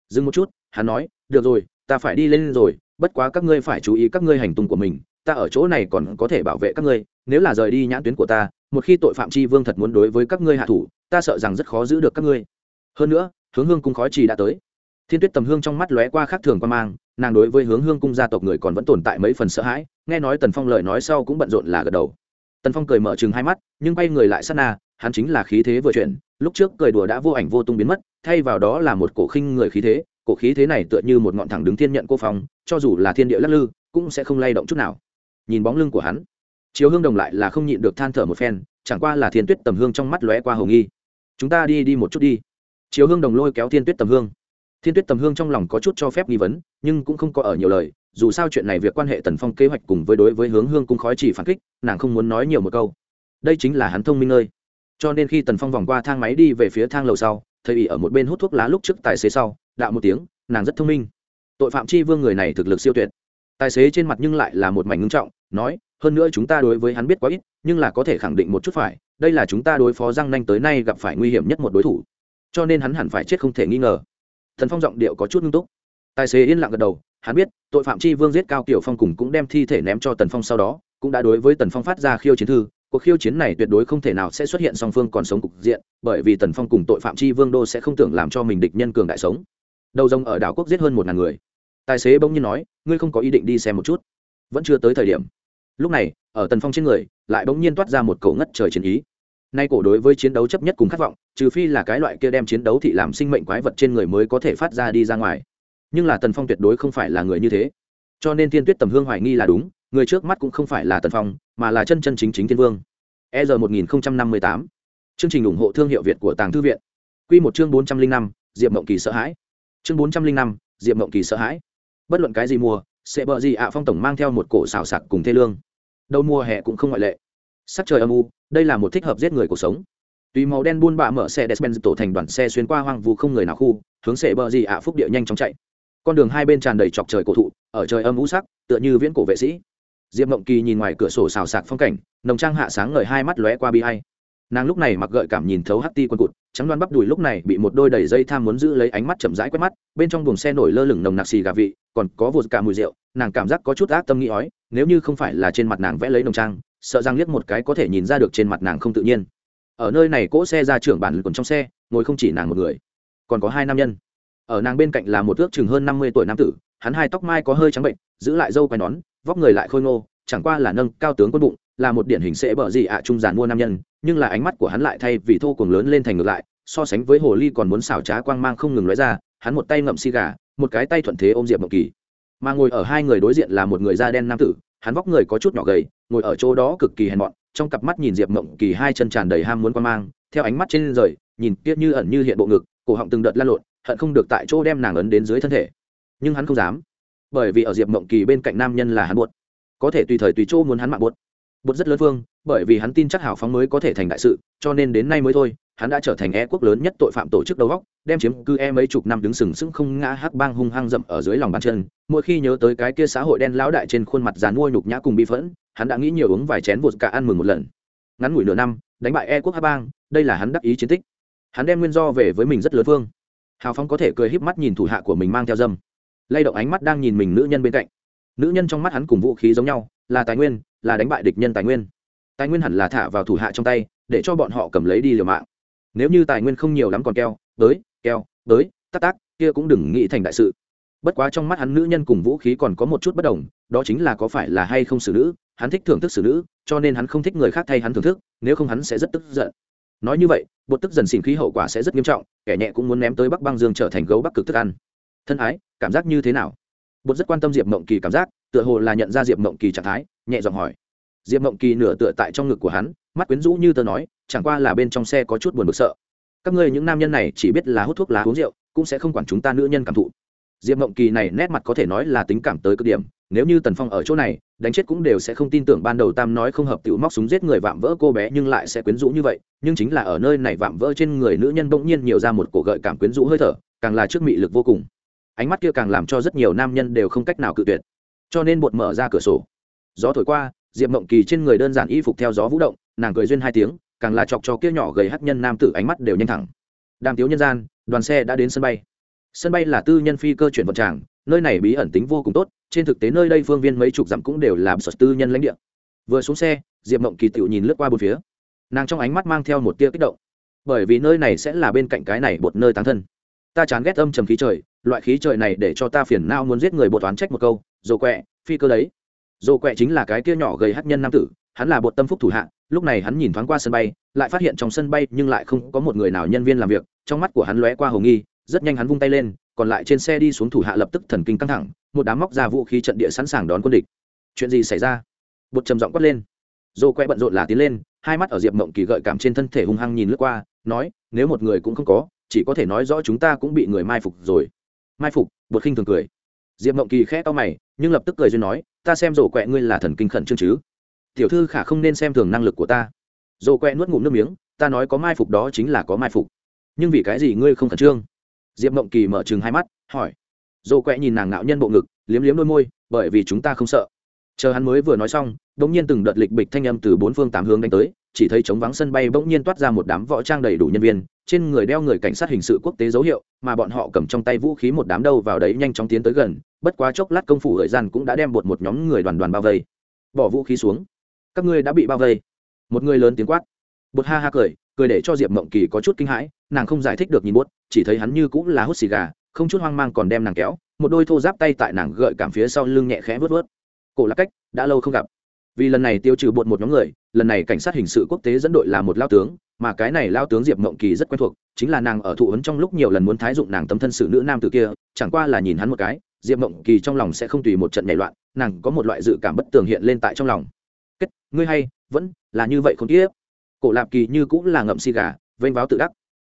Dừng một chút hắn nói được rồi ta phải đi lên rồi bất quá các ngươi phải chú ý các ngươi hành tung của mình ta ở chỗ này còn có thể bảo vệ các ngươi nếu là rời đi nhãn tuyến của ta một khi tội phạm tri vương thật muốn đối với các ngươi hạ thủ ta sợ rằng rất khó giữ được các ngươi. Hơn nữa hướng hương cung khói trì đã tới. Thiên tuyết tầm hương trong mắt lóe qua khác thường quan mang nàng đối với hướng hương cung gia tộc người còn vẫn tồn tại mấy phần sợ hãi nghe nói tần phong lời nói sau cũng bận rộn là gật đầu. Tần phong cười mở chừng hai mắt nhưng bay người lại sát na hắn chính là khí thế vừa chuyển lúc trước cười đùa đã vô ảnh vô tung biến mất thay vào đó là một cổ khinh người khí thế cổ khí thế này tựa như một ngọn thẳng đứng thiên nhận cô phòng, cho dù là thiên địa lắc lư cũng sẽ không lay động chút nào. Nhìn bóng lưng của hắn chiếu hương đồng lại là không nhịn được than thở một phen, chẳng qua là thiên tuyết tầm hương trong mắt lóe qua hồng nghi. Chúng ta đi đi một chút đi. Chiếu hương đồng lôi kéo thiên tuyết tầm hương. Thiên tuyết tầm hương trong lòng có chút cho phép nghi vấn, nhưng cũng không có ở nhiều lời, dù sao chuyện này việc quan hệ tần phong kế hoạch cùng với đối với hướng hương cung khói chỉ phản kích, nàng không muốn nói nhiều một câu. Đây chính là hắn thông minh nơi. Cho nên khi tần phong vòng qua thang máy đi về phía thang lầu sau thầy ỉ ở một bên hút thuốc lá lúc trước tài xế sau, đạo một tiếng, nàng rất thông minh. Tội phạm chi vương người này thực lực siêu tuyệt. Tài xế trên mặt nhưng lại là một mảnh ngưng trọng, nói hơn nữa chúng ta đối với hắn biết quá ít, nhưng là có thể khẳng định một chút phải, đây là chúng ta đối phó răng nanh tới nay gặp phải nguy hiểm nhất một đối thủ. Cho nên hắn hẳn phải chết không thể nghi ngờ. Thần phong giọng điệu có chút nghiêm túc. Tài xế yên lặng gật đầu, hắn biết, tội phạm chi vương giết cao kiểu phong cùng cũng đem thi thể ném cho tần phong sau đó, cũng đã đối với tần phong phát ra khiêu chiến thư, cuộc khiêu chiến này tuyệt đối không thể nào sẽ xuất hiện song phương còn sống cục diện, bởi vì tần phong cùng tội phạm chi vương đô sẽ không tưởng làm cho mình địch nhân cường đại sống. Đầu rồng ở đảo quốc giết hơn một ngàn người. Tài xế bỗng nhiên nói, ngươi không có ý định đi xem một chút. Vẫn chưa tới thời điểm lúc này, ở tần phong trên người, lại bỗng nhiên toát ra một cổ ngất trời chiến ý. Nay cổ đối với chiến đấu chấp nhất cùng khát vọng, trừ phi là cái loại kia đem chiến đấu thị làm sinh mệnh quái vật trên người mới có thể phát ra đi ra ngoài. Nhưng là tần phong tuyệt đối không phải là người như thế. Cho nên thiên tuyết tầm hương hoài nghi là đúng, người trước mắt cũng không phải là tần phong, mà là chân chân chính chính thiên vương. E r một nghìn năm mươi tám. Chương trình ủng hộ thương hiệu việt của tàng thư viện. Q một chương bốn trăm linh năm, diệp mộng kỳ sợ hãi. Chương bốn trăm linh năm, diệp mộng kỳ sợ hãi. Bất luận cái gì mùa sẽ bợ gì ạ phong tổng mang theo một cổ xào sạc cùng thê lương đâu mùa hè cũng không ngoại lệ. Sắc trời âm u, đây là một thích hợp giết người cuộc sống. Tùy màu đen buôn bạ mở xe despen tổ thành đoàn xe xuyên qua hoang vu không người nào khu, hướng xe bờ gì ạ phúc địa nhanh chóng chạy. Con đường hai bên tràn đầy chọc trời cổ thụ, ở trời âm u sắc, tựa như viễn cổ vệ sĩ. Diệp mộng kỳ nhìn ngoài cửa sổ xào sạc phong cảnh, nồng trang hạ sáng ngời hai mắt lóe qua bi hay nàng lúc này mặc gợi cảm nhìn thấu hắc ti quân cụt, trắng đoan bắp đùi lúc này bị một đôi đầy dây tham muốn giữ lấy ánh mắt chậm rãi quét mắt, bên trong buồng xe nổi lơ lửng nồng nặc xì gà vị, còn có vụt cả mùi rượu, nàng cảm giác có chút ác tâm nghĩ ói, nếu như không phải là trên mặt nàng vẽ lấy nồng trang, sợ rằng liếc một cái có thể nhìn ra được trên mặt nàng không tự nhiên. Ở nơi này cỗ xe ra trưởng bản còn trong xe, ngồi không chỉ nàng một người, còn có hai nam nhân. Ở nàng bên cạnh là một ước chừng hơn năm mươi tuổi nam tử, hắn hai tóc mai có hơi trắng bệnh, giữ lại dâu quai nón, vóc người lại khôi ngô, chẳng qua là nâng cao tướng quân bụng là một điển hình sẽ bở gì ạ, trung giản mua nam nhân, nhưng là ánh mắt của hắn lại thay vì thô cuồng lớn lên thành ngược lại, so sánh với hồ ly còn muốn xảo trá quang mang không ngừng lóe ra, hắn một tay ngậm xi gà, một cái tay thuận thế ôm diệp mộng kỳ. Mà ngồi ở hai người đối diện là một người da đen nam tử, hắn vóc người có chút nhỏ gầy, ngồi ở chỗ đó cực kỳ hèn mọn, trong cặp mắt nhìn diệp mộng kỳ hai chân tràn đầy ham muốn quang mang, theo ánh mắt trên rời, nhìn tiếc như ẩn như hiện bộ ngực, cổ họng từng đợt lan lộn, hận không được tại chỗ đem nàng ấn đến dưới thân thể. Nhưng hắn không dám, bởi vì ở diệp mộng kỳ bên cạnh nam nhân là hắn buột. Có thể tùy thời tùy chỗ muốn hắn mạng buột bột rất lớn phương bởi vì hắn tin chắc hào phóng mới có thể thành đại sự, cho nên đến nay mới thôi, hắn đã trở thành e quốc lớn nhất tội phạm tổ chức đầu góc đem chiếm cư e mấy chục năm đứng sừng sững không ngã hắc bang hung hăng dậm ở dưới lòng bàn chân. Mỗi khi nhớ tới cái kia xã hội đen lão đại trên khuôn mặt dàn mua nhục nhã cùng bi phẫn, hắn đã nghĩ nhiều uống vài chén vột cả ăn mừng một lần. Ngắn ngủi nửa năm, đánh bại e quốc hắc bang, đây là hắn đắc ý chiến tích. Hắn đem nguyên do về với mình rất lớn phương hào phóng có thể cười híp mắt nhìn thủ hạ của mình mang theo dâm. Lay động ánh mắt đang nhìn mình nữ nhân bên cạnh. Nữ nhân trong mắt hắn cùng vũ khí giống nhau, là tài nguyên là đánh bại địch nhân tài nguyên. Tài nguyên hẳn là thả vào thủ hạ trong tay, để cho bọn họ cầm lấy đi liều mạng. Nếu như tài nguyên không nhiều lắm còn keo, tới keo, tới, tắc tác kia cũng đừng nghĩ thành đại sự. Bất quá trong mắt hắn nữ nhân cùng vũ khí còn có một chút bất đồng, đó chính là có phải là hay không xử nữ, hắn thích thưởng thức xử nữ, cho nên hắn không thích người khác thay hắn thưởng thức, nếu không hắn sẽ rất tức giận. Nói như vậy bột tức dần xỉn khí hậu quả sẽ rất nghiêm trọng, kẻ nhẹ cũng muốn ném tới bắc băng dương trở thành gấu bắc cực thức ăn. Thân ái, cảm giác như thế nào? Bột rất quan tâm diệp mộng kỳ cảm giác, tựa hồ là nhận ra diệp mộng kỳ trạng thái nhẹ giọng hỏi. Diệp mộng kỳ nửa tựa tại trong ngực của hắn, mắt quyến rũ như tớ nói, chẳng qua là bên trong xe có chút buồn bực sợ. Các ngươi những nam nhân này chỉ biết là hút thuốc lá uống rượu, cũng sẽ không quản chúng ta nữ nhân cảm thụ. Diệp mộng kỳ này nét mặt có thể nói là tính cảm tới cực điểm, nếu như tần phong ở chỗ này, đánh chết cũng đều sẽ không tin tưởng ban đầu tam nói không hợp t móc súng giết người vạm vỡ cô bé nhưng lại sẽ quyến rũ như vậy, nhưng chính là ở nơi này vạm vỡ trên người nữ nhân bỗng nhiên nhiều ra một cổ gợi cảm quyến rũ hơi thở, càng là trước mị lực vô cùng. Ánh mắt kia càng làm cho rất nhiều nam nhân đều không cách nào cự tuyệt. Cho nên bột mở ra cửa sổ gió thổi qua, diệp mộng kỳ trên người đơn giản y phục theo gió vũ động, nàng cười duyên hai tiếng, càng là chọc cho kia nhỏ gầy hát nhân nam tử ánh mắt đều nhanh thẳng. Đàm tiếu nhân gian, đoàn xe đã đến sân bay. Sân bay là tư nhân phi cơ chuyển vận tràng, nơi này bí ẩn tính vô cùng tốt, trên thực tế nơi đây phương viên mấy chục dặm cũng đều là sở tư nhân lãnh địa. Vừa xuống xe, diệp mộng kỳ tựu nhìn lướt qua bốn phía. Nàng trong ánh mắt mang theo một tia kích động. Bởi vì nơi này sẽ là bên cạnh cái này bột nơi tán thân. Ta chán ghét âm trầm khí trời, loại khí trời này để cho ta phiền nao muốn giết người bột oán trách một câu, dồ quẹ, phi cơ đấy dồ quẹ chính là cái kia nhỏ gầy hát nhân nam tử, hắn là bột tâm phúc thủ hạ, lúc này hắn nhìn thoáng qua sân bay, lại phát hiện trong sân bay nhưng lại không có một người nào nhân viên làm việc, trong mắt của hắn lóe qua hồ nghi, rất nhanh hắn vung tay lên, còn lại trên xe đi xuống thủ hạ lập tức thần kinh căng thẳng, một đám móc ra vũ khí trận địa sẵn sàng đón quân địch. Chuyện gì xảy ra? Bột trầm giọng quát lên. Dồ quẹ bận rộn là tiến lên, hai mắt ở diệp mộng kỳ gợi cảm trên thân thể hung hăng nhìn lướt qua, nói, nếu một người cũng không có, chỉ có thể nói rõ chúng ta cũng bị người mai phục rồi. Mai phục? Bột khinh thường cười. Diệp mộng kỳ khẽ to mày, nhưng lập tức cười duyên nói ta xem rổ quẹ ngươi là thần kinh khẩn trương chứ. Tiểu thư khả không nên xem thường năng lực của ta. Rổ quẹ nuốt ngụm nước miếng, ta nói có mai phục đó chính là có mai phục. Nhưng vì cái gì ngươi không khẩn trương? Diệp mộng kỳ mở chừng hai mắt, hỏi. Rổ quẹ nhìn nàng ngạo nhân bộ ngực, liếm liếm đôi môi, bởi vì chúng ta không sợ. Chờ hắn mới vừa nói xong đ ỗ n g nhiên từng đợt lịch bịch thanh âm từ bốn phương tám hướng đánh tới, chỉ thấy chống vắng sân bay bỗng nhiên toát ra một đám võ trang đầy đủ nhân viên trên người đeo người cảnh sát hình sự quốc tế dấu hiệu, mà bọn họ cầm trong tay vũ khí một đám đâu vào đấy nhanh chóng tiến tới gần, bất quá chốc lát công phủ thời gian cũng đã đem bột một nhóm người đoàn đoàn bao vây. Bỏ vũ khí xuống. Các ngươi đã bị bao vây. Một người lớn tiếng quát. Bột ha ha cười cười để cho diệp mộng kỳ có chút kinh hãi, nàng không giải thích được nhìn bút chỉ thấy hắn như cũng là hút xì gà, không chút hoang mang còn đem nàng kéo, một đôi thô giáp tay tại nàng gợi cảm phía sau lưng nhẹ khẽ vớt vớt cổ là cách, đã lâu không gặp. Vì lần này tiêu trừ bột một nhóm người, lần này cảnh sát hình sự quốc tế dẫn đội là một lao tướng mà cái này lao tướng diệp mộng kỳ rất quen thuộc, chính là nàng ở thụ ấn trong lúc nhiều lần muốn thái dụng nàng tấm thân sự nữ nam từ kia, chẳng qua là nhìn hắn một cái, diệp mộng kỳ trong lòng sẽ không tùy một trận nhảy loạn, nàng có một loại dự cảm bất tường hiện lên tại trong lòng. Kết, ngươi hay, vẫn là như vậy không tiếp. Cổ lạp kỳ như cũng là ngậm si gà, vênh váo tự đắc.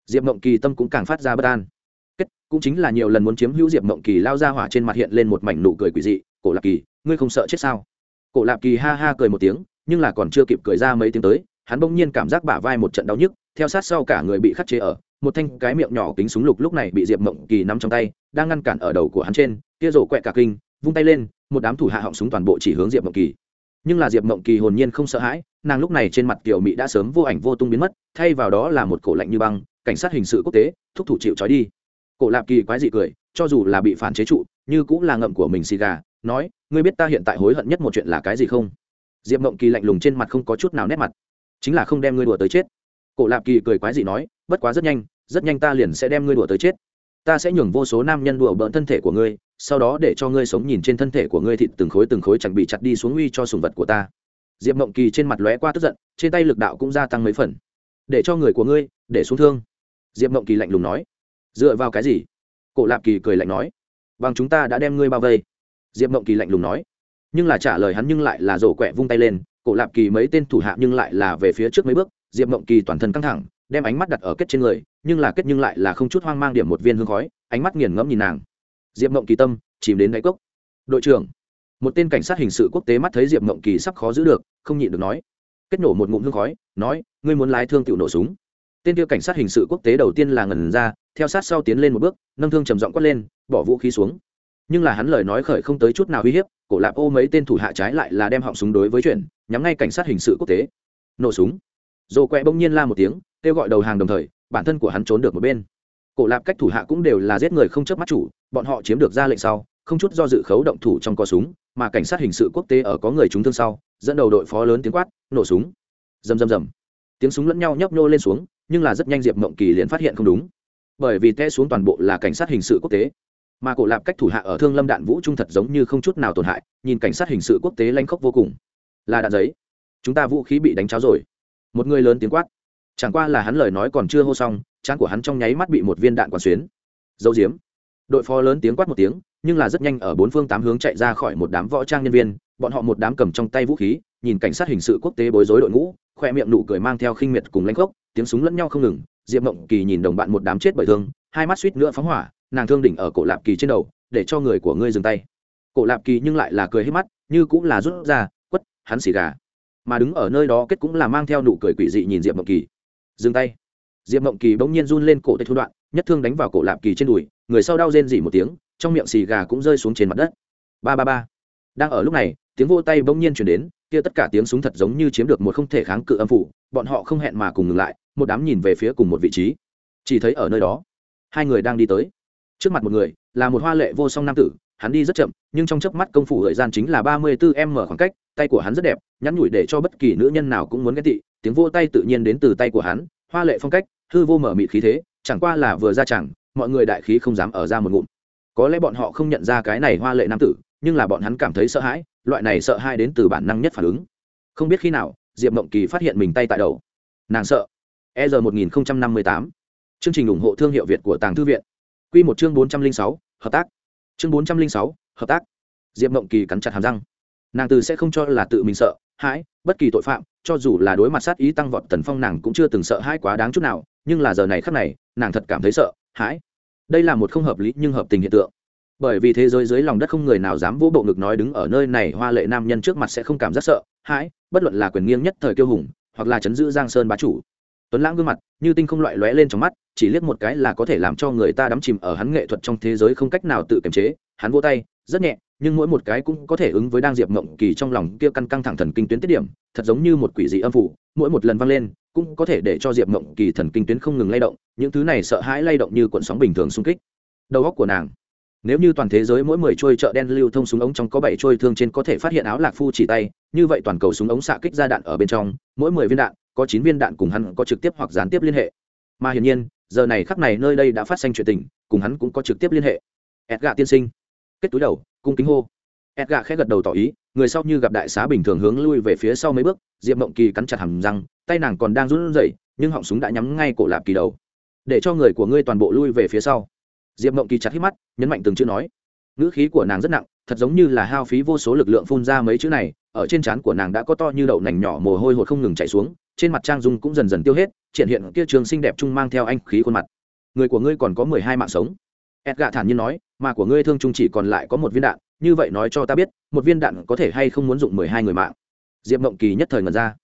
Diệp mộng kỳ tâm cũng càng phát ra bất an. Kết, cũng chính là nhiều lần muốn chiếm hữu diệp mộng kỳ lao ra hỏa trên mặt hiện lên một mảnh nụ cười quỷ dị, cổ lạp kỳ, ngươi không sợ chết sao? Cổ lạp kỳ ha ha cười một tiếng, nhưng là còn chưa kịp cười ra mấy tiếng tới hắn bỗng nhiên cảm giác bả vai một trận đau nhức, theo sát sau cả người bị khắc chế ở, một thanh cái miệng nhỏ kính súng lục lúc này bị diệp mộng kỳ nắm trong tay, đang ngăn cản ở đầu của hắn trên, kia rổ quẹ cả kinh, vung tay lên, một đám thủ hạ họng súng toàn bộ chỉ hướng diệp mộng kỳ. Nhưng là diệp mộng kỳ hồn nhiên không sợ hãi, nàng lúc này trên mặt kiểu mỹ đã sớm vô ảnh vô tung biến mất, thay vào đó là một cổ lạnh như băng, cảnh sát hình sự quốc tế, thúc thủ chịu trói đi. Cổ lạp kỳ quái dị cười, cho dù là bị phản chế trụ, như cũng là ngậm của mình xì gà, nói, ngươi biết ta hiện tại hối hận nhất một chuyện là cái gì không? Diệp mộng kỳ lạnh lùng trên mặt không có chút nào nét mặt chính là không đem ngươi đùa tới chết. Cổ lạp kỳ cười quái dị nói, bất quá rất nhanh rất nhanh ta liền sẽ đem ngươi đùa tới chết. Ta sẽ nhường vô số nam nhân đùa bỡn thân thể của ngươi, sau đó để cho ngươi sống nhìn trên thân thể của ngươi thịt từng khối từng khối chẳng bị chặt đi xuống uy cho sùng vật của ta. Diệp mộng kỳ trên mặt lóe qua tức giận, trên tay lực đạo cũng gia tăng mấy phần. Để cho người của ngươi, để xuống thương. Diệp mộng kỳ lạnh lùng nói. Dựa vào cái gì? Cổ lạp kỳ cười lạnh nói. Bằng chúng ta đã đem ngươi bao vây. Diệp mộng kỳ lạnh lùng nói. Nhưng là trả lời hắn nhưng lại là rổ quẹ vung tay lên cổ lạp kỳ mấy tên thủ hạ nhưng lại là về phía trước mấy bước, diệp mộng kỳ toàn thân căng thẳng, đem ánh mắt đặt ở kết trên người, nhưng là kết nhưng lại là không chút hoang mang điểm một viên hương khói, ánh mắt nghiền ngẫm nhìn nàng. Diệp mộng kỳ tâm, chìm đến đáy cốc. Đội trưởng. Một tên cảnh sát hình sự quốc tế mắt thấy diệp mộng kỳ sắp khó giữ được, không nhịn được nói. Kết nổ một ngụm hương khói, nói, ngươi muốn lái thương tự nổ súng. Tên kia cảnh sát hình sự quốc tế đầu tiên là ngần ra, theo sát sau tiến lên một bước, nâng thương trầm giọng quát lên, bỏ vũ khí xuống. Nhưng là hắn lời nói khởi không tới chút nào uy hiếp, cổ lạp ô mấy tên thủ hạ trái lại là đem họng súng đối với chuyện nhắm ngay cảnh sát hình sự quốc tế. Nổ súng. Dồ quẹ bỗng nhiên la một tiếng, kêu gọi đầu hàng đồng thời, bản thân của hắn trốn được một bên. Cổ lạp cách thủ hạ cũng đều là giết người không chớp mắt chủ, bọn họ chiếm được ra lệnh sau, không chút do dự khấu động thủ trong cò súng, mà cảnh sát hình sự quốc tế ở có người trúng thương sau, dẫn đầu đội phó lớn tiếng quát, nổ súng! Rầm rầm rầm. Tiếng súng lẫn nhau nhấp nhô lên xuống, nhưng là rất nhanh diệp mộng kỳ liền phát hiện không đúng. Bởi vì té xuống toàn bộ là cảnh sát hình sự quốc tế, mà cổ lạp cách thủ hạ ở thương lâm đạn vũ trung thật giống như không chút nào tổn hại, nhìn cảnh sát hình sự quốc tế lanh khốc vô cùng là đạn giấy. Chúng ta vũ khí bị đánh cháo rồi. Một người lớn tiếng quát. Chẳng qua là hắn lời nói còn chưa hô xong, trán của hắn trong nháy mắt bị một viên đạn quán xuyến. Dấu diếm. Đội phó lớn tiếng quát một tiếng, nhưng là rất nhanh ở bốn phương tám hướng chạy ra khỏi một đám võ trang nhân viên, bọn họ một đám cầm trong tay vũ khí, nhìn cảnh sát hình sự quốc tế bối rối đội ngũ, khoe miệng nụ cười mang theo khinh miệt cùng lãnh khốc, tiếng súng lẫn nhau không ngừng, diệp mộng kỳ nhìn đồng bạn một đám chết bởi thương, hai mắt suýt nữa phóng hỏa, nàng thương đỉnh ở cổ lạp kỳ trên đầu, để cho người của ngươi dừng tay. Cổ lạp kỳ nhưng lại là cười hết mắt, như cũng là rút ra hắn xì gà. Mà đứng ở nơi đó kết cũng là mang theo nụ cười quỷ dị nhìn diệp mộng kỳ. Dừng tay. Diệp mộng kỳ bỗng nhiên run lên cổ tay thu đoạn, nhất thương đánh vào cổ lạp kỳ trên đùi, người sau đau rên dỉ một tiếng, trong miệng xì gà cũng rơi xuống trên mặt đất. Ba ba ba. Đang ở lúc này, tiếng vô tay bỗng nhiên chuyển đến, kia tất cả tiếng súng thật giống như chiếm được một không thể kháng cự âm phủ, bọn họ không hẹn mà cùng ngừng lại, một đám nhìn về phía cùng một vị trí. Chỉ thấy ở nơi đó, hai người đang đi tới. Trước mặt một người, là một hoa lệ vô song nam tử hắn đi rất chậm, nhưng trong chớp mắt công phủ thời gian chính là ba mươi bốn m khoảng cách, tay của hắn rất đẹp, nhắn nhủi để cho bất kỳ nữ nhân nào cũng muốn ghét tị, tiếng vô tay tự nhiên đến từ tay của hắn, hoa lệ phong cách, hư vô mở mịt khí thế, chẳng qua là vừa ra chẳng, mọi người đại khí không dám ở ra một ngụm. Có lẽ bọn họ không nhận ra cái này hoa lệ nam tử, nhưng là bọn hắn cảm thấy sợ hãi, loại này sợ hãi đến từ bản năng nhất phản ứng. Không biết khi nào, diệp mộng kỳ phát hiện mình tay tại đầu. Nàng sợ. E r một nghìn năm mươi tám. Chương trình ủng hộ thương hiệu việt của tàng thư viện. Q một chương bốn trăm linh sáu, hợp tác chương bốn trăm linh sáu, hợp tác. Diệp mộng kỳ cắn chặt hàm răng. Nàng từ sẽ không cho là tự mình sợ, hãi, bất kỳ tội phạm, cho dù là đối mặt sát ý tăng vọt tần phong nàng cũng chưa từng sợ hãi quá đáng chút nào, nhưng là giờ này khắc này, nàng thật cảm thấy sợ, hãi. Đây là một không hợp lý nhưng hợp tình hiện tượng. Bởi vì thế giới dưới lòng đất không người nào dám vỗ bộ ngực nói đứng ở nơi này hoa lệ nam nhân trước mặt sẽ không cảm giác sợ, hãi, bất luận là quyền nghiêng nhất thời kiêu hùng, hoặc là chấn giữ giang sơn bá chủ tuấn lãng gương mặt, như tinh không loại lóe lên trong mắt, chỉ liếc một cái là có thể làm cho người ta đắm chìm ở hắn nghệ thuật trong thế giới không cách nào tự kiềm chế. Hắn vô tay, rất nhẹ, nhưng mỗi một cái cũng có thể ứng với đang diệp mộng kỳ trong lòng kia căn căng thẳng thần kinh tuyến tiết điểm, thật giống như một quỷ dị âm phủ, mỗi một lần vang lên, cũng có thể để cho diệp mộng kỳ thần kinh tuyến không ngừng lay động, những thứ này sợ hãi lay động như cuộn sóng bình thường xung kích. Đầu óc của nàng, nếu như toàn thế giới mỗi mười trôi chợ đen lưu thông súng ống trong có bảy trôi thương trên có thể phát hiện áo lạc phu chỉ tay, như vậy toàn cầu súng ống xạ kích ra đạn ở bên trong, mỗi mười viên đạn có chín viên đạn cùng hắn có trực tiếp hoặc gián tiếp liên hệ. Mà hiển nhiên, giờ này khắc này nơi đây đã phát sinh chuyện tình, cùng hắn cũng có trực tiếp liên hệ. Edgà tiên sinh. Kết túi đầu, cung kính hô. Edgà khẽ gật đầu tỏ ý, người sau như gặp đại xá bình thường hướng lui về phía sau mấy bước, diệp mộng kỳ cắn chặt hầm răng, tay nàng còn đang run rẩy, nhưng họng súng đã nhắm ngay cổ lạp kỳ đầu. Để cho người của ngươi toàn bộ lui về phía sau. Diệp mộng kỳ chặt hít mắt, nhấn mạnh từng chữ nói ngữ khí của nàng rất nặng, thật giống như là hao phí vô số lực lượng phun ra mấy chữ này, ở trên trán của nàng đã có to như đậu nành nhỏ mồ hôi hột không ngừng chảy xuống, trên mặt trang dung cũng dần dần tiêu hết, triển hiện kia trường xinh đẹp trung mang theo anh khí khuôn mặt. Người của ngươi còn có mười hai mạng sống. Edgà thản nhiên nói, mà của ngươi thương trung chỉ còn lại có một viên đạn, như vậy nói cho ta biết, một viên đạn có thể hay không muốn dụng mười hai người mạng. Diệp mộng kỳ nhất thời ngần ra.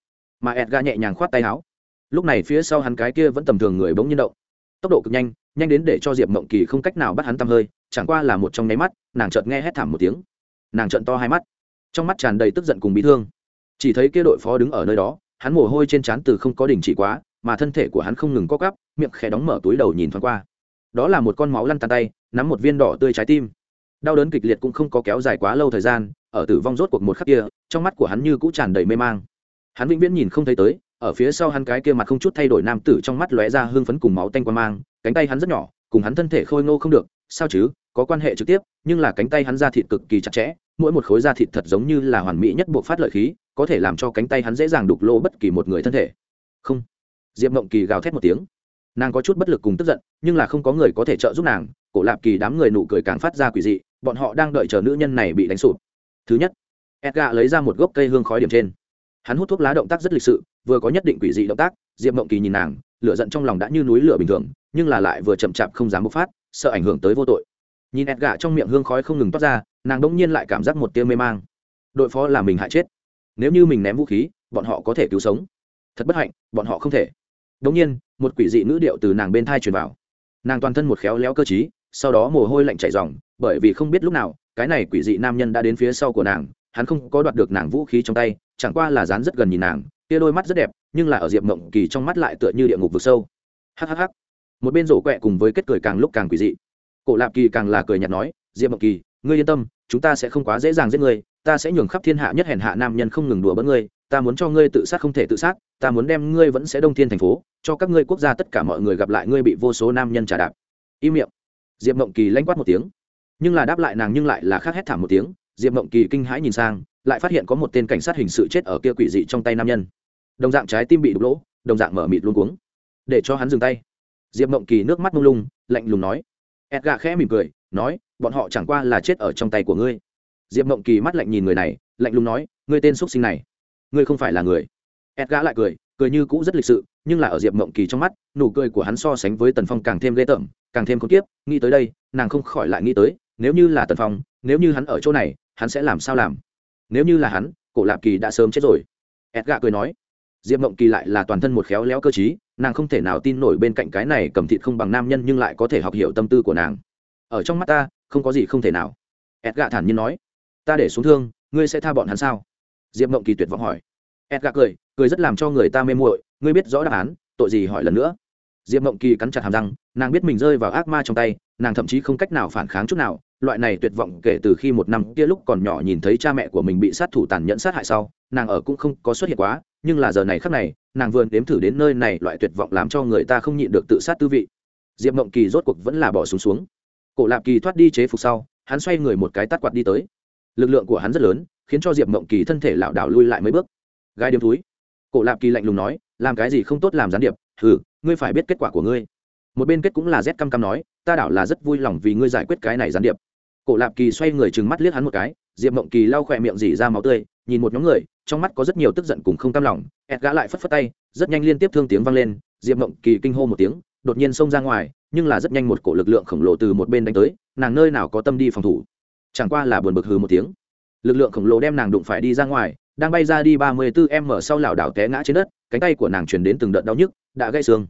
Mà edgà nhẹ nhàng khoát tay áo. Lúc này phía sau hắn cái kia vẫn tầm thường người bỗng nhiên động tốc độ cực nhanh nhanh đến để cho diệp mộng kỳ không cách nào bắt hắn tăm hơi, chẳng qua là một trong nháy mắt, nàng chợt nghe hét thảm một tiếng. Nàng trợn to hai mắt, trong mắt tràn đầy tức giận cùng bị thương. Chỉ thấy kia đội phó đứng ở nơi đó, hắn mồ hôi trên trán từ không có đình chỉ quá, mà thân thể của hắn không ngừng co cắp miệng khẽ đóng mở túi đầu nhìn thoáng qua. Đó là một con máu lăn tàn tay, nắm một viên đỏ tươi trái tim. Đau đớn kịch liệt cũng không có kéo dài quá lâu thời gian, ở tử vong rốt cuộc một khắc kia, trong mắt của hắn như cũ tràn đầy mê mang. Hắn vĩnh viễn nhìn không thấy tới ở phía sau hắn cái kia mặt không chút thay đổi nam tử trong mắt lóe ra hương phấn cùng máu tanh qua mang, cánh tay hắn rất nhỏ, cùng hắn thân thể khôi ngô không được, sao chứ, có quan hệ trực tiếp, nhưng là cánh tay hắn da thịt cực kỳ chặt chẽ, mỗi một khối da thịt thật giống như là hoàn mỹ nhất buộc phát lợi khí, có thể làm cho cánh tay hắn dễ dàng đục lỗ bất kỳ một người thân thể. Không. Diệp mộng kỳ gào thét một tiếng. Nàng có chút bất lực cùng tức giận, nhưng là không có người có thể trợ giúp nàng, cổ lạp kỳ đám người nụ cười càng phát ra quỷ dị, bọn họ đang đợi chờ nữ nhân này bị đánh sụp. Thứ nhất edga lấy ra một gốc cây hương khói điểm trên. Hắn hút thuốc lá động tác rất lịch sự vừa có nhất định quỷ dị động tác, diệp mộng kỳ nhìn nàng, lửa giận trong lòng đã như núi lửa bình thường, nhưng là lại vừa chậm chạp không dám bộc phát, sợ ảnh hưởng tới vô tội. Nhìn ẹt gà trong miệng hương khói không ngừng toát ra, nàng đông nhiên lại cảm giác một tia mê mang. Đội phó là mình hại chết. Nếu như mình ném vũ khí, bọn họ có thể cứu sống. Thật bất hạnh, bọn họ không thể. Đông nhiên, một quỷ dị nữ điệu từ nàng bên thai truyền vào. Nàng toàn thân một khéo léo cơ t sau đó mồ hôi lạnh chảy dòng bởi vì không biết lúc nào, cái này quỷ dị nam nhân đã đến phía sau của nàng, hắn không có đoạt được nàng vũ khí trong tay, chẳng qua là dán rất gần nhìn nàng kia đôi mắt rất đẹp, nhưng là ở diệp mộng kỳ trong mắt lại tựa như địa ngục vực sâu. Hhh một bên rổ quẹ cùng với kết cười càng lúc càng quỷ dị. Cổ lạp kỳ càng là cười nhạt nói, diệp mộng kỳ, ngươi yên tâm, chúng ta sẽ không quá dễ dàng giết ngươi, ta sẽ nhường khắp thiên hạ nhất hèn hạ nam nhân không ngừng đùa bỡn ngươi, ta muốn cho ngươi tự sát không thể tự sát, ta muốn đem ngươi vẫn sẽ đông thiên thành phố, cho các ngươi quốc gia tất cả mọi người gặp lại ngươi bị vô số nam nhân trả đạp. Im miệng. Diệp mộng kỳ lanh quát một tiếng. Nhưng là đáp lại nàng nhưng lại là khác hét thảm một tiếng. Diệp mộng kỳ kinh hãi nhìn sang, lại phát hiện có một tên cảnh sát hình sự chết ở kia quỷ dị trong tay nam nhân đồng dạng trái tim bị đục lỗ, đồng dạng mở mịt luôn cuống. Để cho hắn dừng tay. Diệp mộng kỳ nước mắt lung lung, lạnh lùng nói. Edga khẽ mỉm cười, nói, bọn họ chẳng qua là chết ở trong tay của ngươi. Diệp mộng kỳ mắt lạnh nhìn người này, lạnh lùng nói, ngươi tên x sinh này. Ngươi không phải là người. Edga lại cười cười như cũ rất lịch sự, nhưng là ở diệp mộng kỳ trong mắt, nụ cười của hắn so sánh với tần phong càng thêm ghê tởm, càng thêm khốn kiếp. Nghĩ tới đây, nàng không khỏi lại nghĩ tới, nếu như là tần phong, nếu như hắn ở chỗ này, hắn sẽ làm sao làm? Nếu như là hắn, cổ lạp kỳ đã sớm chết rồi. Edga cười nói diệp mộng kỳ lại là toàn thân một khéo léo cơ t nàng không thể nào tin nổi bên cạnh cái này cầm thịt không bằng nam nhân nhưng lại có thể học hiểu tâm tư của nàng. Ở trong mắt ta, không có gì không thể nào. Edga thản nhiên nói, ta để xuống thương, ngươi sẽ tha bọn hắn sao? Diệp mộng kỳ tuyệt vọng hỏi. Edga cười cười rất làm cho người ta mê muội, ngươi biết rõ đáp án, tội gì hỏi lần nữa? Diệp mộng kỳ cắn chặt hàm răng, nàng biết mình rơi vào ác ma trong tay, nàng thậm chí không cách nào phản kháng chút nào, loại này tuyệt vọng kể từ khi một năm kia lúc còn nhỏ nhìn thấy cha mẹ của mình bị sát thủ tàn nhẫn sát hại sau nàng ở cũng không có xuất hiện quá, nhưng là giờ này khắc này, nàng vừa nếm thử đến nơi này loại tuyệt vọng làm cho người ta không nhịn được tự sát tư vị. Diệp mộng kỳ rốt cuộc vẫn là bỏ xuống xuống. Cổ lạp kỳ thoát đi chế phục sau, hắn xoay người một cái tắt quạt đi tới. Lực lượng của hắn rất lớn, khiến cho diệp mộng kỳ thân thể lảo đảo lui lại mấy bước. Gai điếm túi cổ lạp kỳ lạnh lùng nói, làm cái gì không tốt làm gián điệp? Hừ, ngươi phải biết kết quả của ngươi. Một bên kết cũng là z căm căm nói, ta đảo là rất vui lòng vì ngươi giải quyết cái này gián điệp. Cổ lạp kỳ xoay người trừng mắt liếc hắn một cái, diệp mộng kỳ lau khỏe miệng dỉ ra máu tươi nhìn một nhóm người, trong mắt có rất nhiều tức giận cùng không cam lòng ẹt gã lại phất phất tay, rất nhanh liên tiếp thương tiếng vang lên, diệp mộng kỳ kinh hô một tiếng, đột nhiên xông ra ngoài, nhưng là rất nhanh một cổ lực lượng khổng lồ từ một bên đánh tới, nàng nơi nào có tâm đi phòng thủ. Chẳng qua là buồn bực hừ một tiếng. Lực lượng khổng lồ đem nàng đụng phải đi ra ngoài, đang bay ra đi ba mươi bốn em mở sau lảo đảo té ngã trên đất, cánh tay của nàng truyền đến từng đợt đau nhức, đã gãy xương.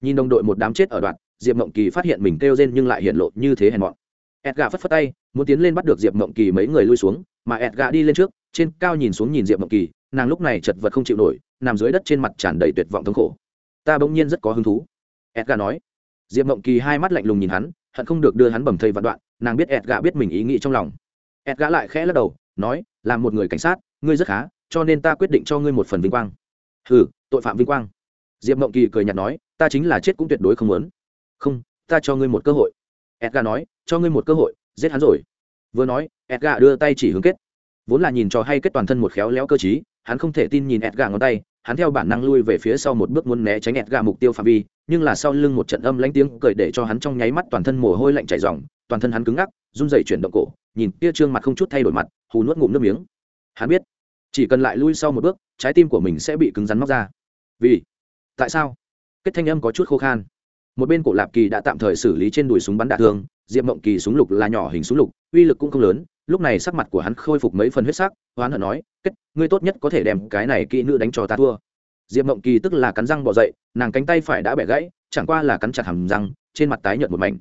Nhìn đồng đội một đám chết ở đoạn, diệp mộng kỳ phát hiện mình kêu rên nhưng lại hiện lộ như thế hèn mọn. Edga phất phất tay, muốn tiến lên bắt được diệp mộng kỳ mấy người lui xuống, mà edga đi lên trước trên cao nhìn xuống nhìn diệp mộng kỳ, nàng lúc này chật vật không chịu nổi, nằm dưới đất trên mặt tràn đầy tuyệt vọng thống khổ. Ta bỗng nhiên rất có hứng thú. Edgar nói. Diệp mộng kỳ hai mắt lạnh lùng nhìn hắn, hận không được đưa hắn bầm thây vạn đoạn, nàng biết edgar biết mình ý nghĩ trong lòng. Edgar lại khẽ lắc đầu, nói, là một người cảnh sát, ngươi rất khá, cho nên ta quyết định cho ngươi một phần vinh quang. Ừ tội phạm vinh quang. Diệp mộng kỳ cười nhạt nói, ta chính là chết cũng tuyệt đối không muốn. Không, ta cho ngươi một cơ hội. Edgar nói, cho ngươi một cơ hội, giết hắn rồi. Vừa nói, edgar đưa tay chỉ hướng kết vốn là nhìn trò hay kết toàn thân một khéo léo cơ chí hắn không thể tin nhìn ẹt gà ngón tay, hắn theo bản năng lui về phía sau một bước muốn né tránh ẹt gà mục tiêu phạm vi, nhưng là sau lưng một trận âm lãnh tiếng cười để cho hắn trong nháy mắt toàn thân mồ hôi lạnh chảy ròng, toàn thân hắn cứng ngắc, run rẩy chuyển động cổ, nhìn kia trương mặt không chút thay đổi mặt, hù nuốt ngụm nước miếng. Hắn biết, chỉ cần lại lui sau một bước, trái tim của mình sẽ bị cứng rắn móc ra. Vì, tại sao? Kết thanh âm có chút khô khan. Một bên cổ lạp kỳ đã tạm thời xử lý trên đùi súng bắn đạn thương, diệp mộng kỳ súng lục là nhỏ hình súng lục, uy lực cũng không lớn lúc này sắc mặt của hắn khôi phục mấy phần huyết sắc hoán hận nói, kết, ngươi tốt nhất có thể đem cái này kỹ nữ đánh cho ta thua. Diệp mộng kỳ tức là cắn răng bỏ dậy, nàng cánh tay phải đã bẻ gãy, chẳng qua là cắn chặt hầm răng, trên mặt tái nhợt một mảnh.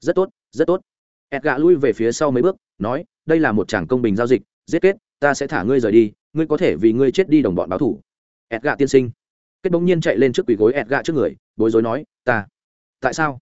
Rất tốt rất tốt. Ẹt gạ lui về phía sau mấy bước, nói, đây là một tràng công bình giao dịch, giết kết, ta sẽ thả ngươi rời đi, ngươi có thể vì ngươi chết đi đồng bọn báo thủ. Ẹt gạ tiên sinh. Kết bỗng nhiên chạy lên trước quỳ gối ẹt gạ trước người, bối rối nói, ta, tại sao?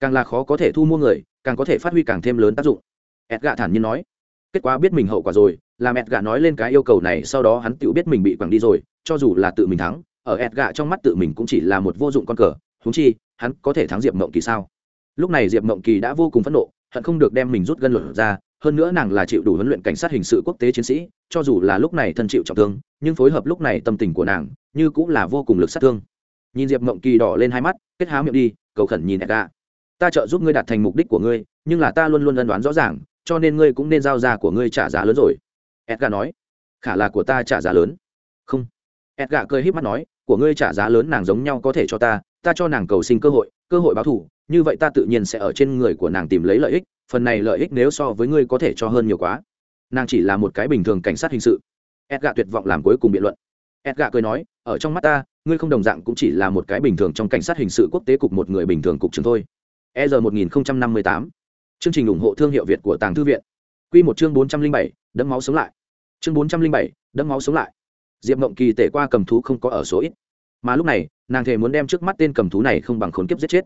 Càng là khó có thể thu mua người, càng có thể phát huy càng thêm lớn tác dụng. Ẹt gạ thản nhiên nói kết quả biết mình hậu quả rồi làm ẹt gạ nói lên cái yêu cầu này, sau đó hắn tự biết mình bị quẳng đi rồi, cho dù là tự mình thắng, ở ẹt gạ trong mắt tự mình cũng chỉ là một vô dụng con cờ húng chi, hắn có thể thắng diệp mộng kỳ sao? Lúc này diệp mộng kỳ đã vô cùng phẫn nộ, hận không được đem mình rút gân luận ra, hơn nữa nàng là chịu đủ huấn luyện cảnh sát hình sự quốc tế chiến sĩ, cho dù là lúc này thân chịu trọng thương, nhưng phối hợp lúc này tâm tình của nàng, như cũng là vô cùng lực sát thương. Nhìn diệp mộng kỳ đỏ lên hai mắt, kết há miệng đi, cầu khẩn nhìn edga ta trợ giúp ngươi đạt thành mục đích của ngươi, nhưng là ta luôn luôn ân đoán rõ ràng cho nên ngươi cũng nên giao ra của ngươi trả giá lớn rồi. Edgar nói. Khả là của ta trả giá lớn. Không. Edgar cười híp mắt nói, của ngươi trả giá lớn nàng giống nhau có thể cho ta ta cho nàng cầu sinh cơ hội cơ hội báo thù, như vậy ta tự nhiên sẽ ở trên người của nàng tìm lấy lợi ích, phần này lợi ích nếu so với ngươi có thể cho hơn nhiều quá. Nàng chỉ là một cái bình thường cảnh sát hình sự. Edgar tuyệt vọng làm cuối cùng biện luận. Edgar cười nói, ở trong mắt ta, ngươi không đồng dạng cũng chỉ là một cái bình thường trong cảnh sát hình sự quốc tế cục một người bình thường cục trưởng thôi. E r một nghìn năm mươi tám chương trình ủng hộ thương hiệu việt của tàng thư viện. Quy một chương bốn trăm linh bảy, đẫm máu sống lại. Chương bốn trăm linh bảy, đẫm máu sống lại. Diệp mộng kỳ tể qua cầm thú không có ở số ít. Mà lúc này, nàng thề muốn đem trước mắt tên cầm thú này không bằng khốn kiếp giết chết.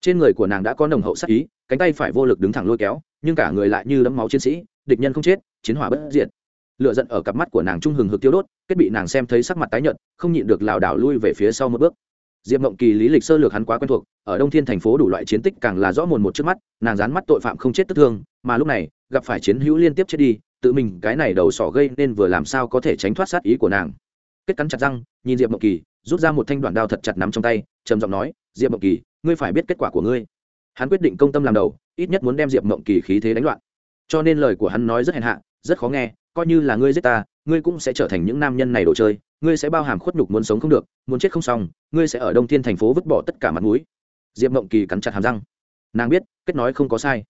Trên người của nàng đã có nồng hậu sát ý, cánh tay phải vô lực đứng thẳng lôi kéo, nhưng cả người lại như đấm máu chiến sĩ, địch nhân không chết, chiến hỏa bất diệt. Lửa giận ở cặp mắt của nàng trung hừng hực tiêu đốt, kết bị nàng xem thấy sắc mặt tái nhợt, không nhịn được lảo đảo lui về phía sau một bước diệp mộng kỳ lý lịch sơ lược hắn quá quen thuộc, ở đông thiên thành phố đủ loại chiến tích càng là rõ mồn một trước mắt, nàng dán mắt tội phạm không chết tức thương, mà lúc này, gặp phải chiến hữu liên tiếp chết đi, tự mình cái này đầu sỏ gây nên vừa làm sao có thể tránh thoát sát ý của nàng. Kết cắn chặt răng, nhìn diệp mộng kỳ, rút ra một thanh đoạn đao thật chặt nắm trong tay, trầm giọng nói, diệp mộng kỳ, ngươi phải biết kết quả của ngươi. Hắn quyết định công tâm làm đầu, ít nhất muốn đem diệp mộng kỳ khí thế đánh loạn. Cho nên lời của hắn nói rất hèn hạ, rất khó nghe, coi như là ngươi giết ta, ngươi cũng sẽ trở thành những nam nhân này đồ chơi ngươi sẽ bao hàm khuất nhục muốn sống không được, muốn chết không xong, ngươi sẽ ở đông thiên thành phố vứt bỏ tất cả mặt mũi. Diệp mộng kỳ cắn chặt hàm răng. Nàng biết, kết nói không có sai.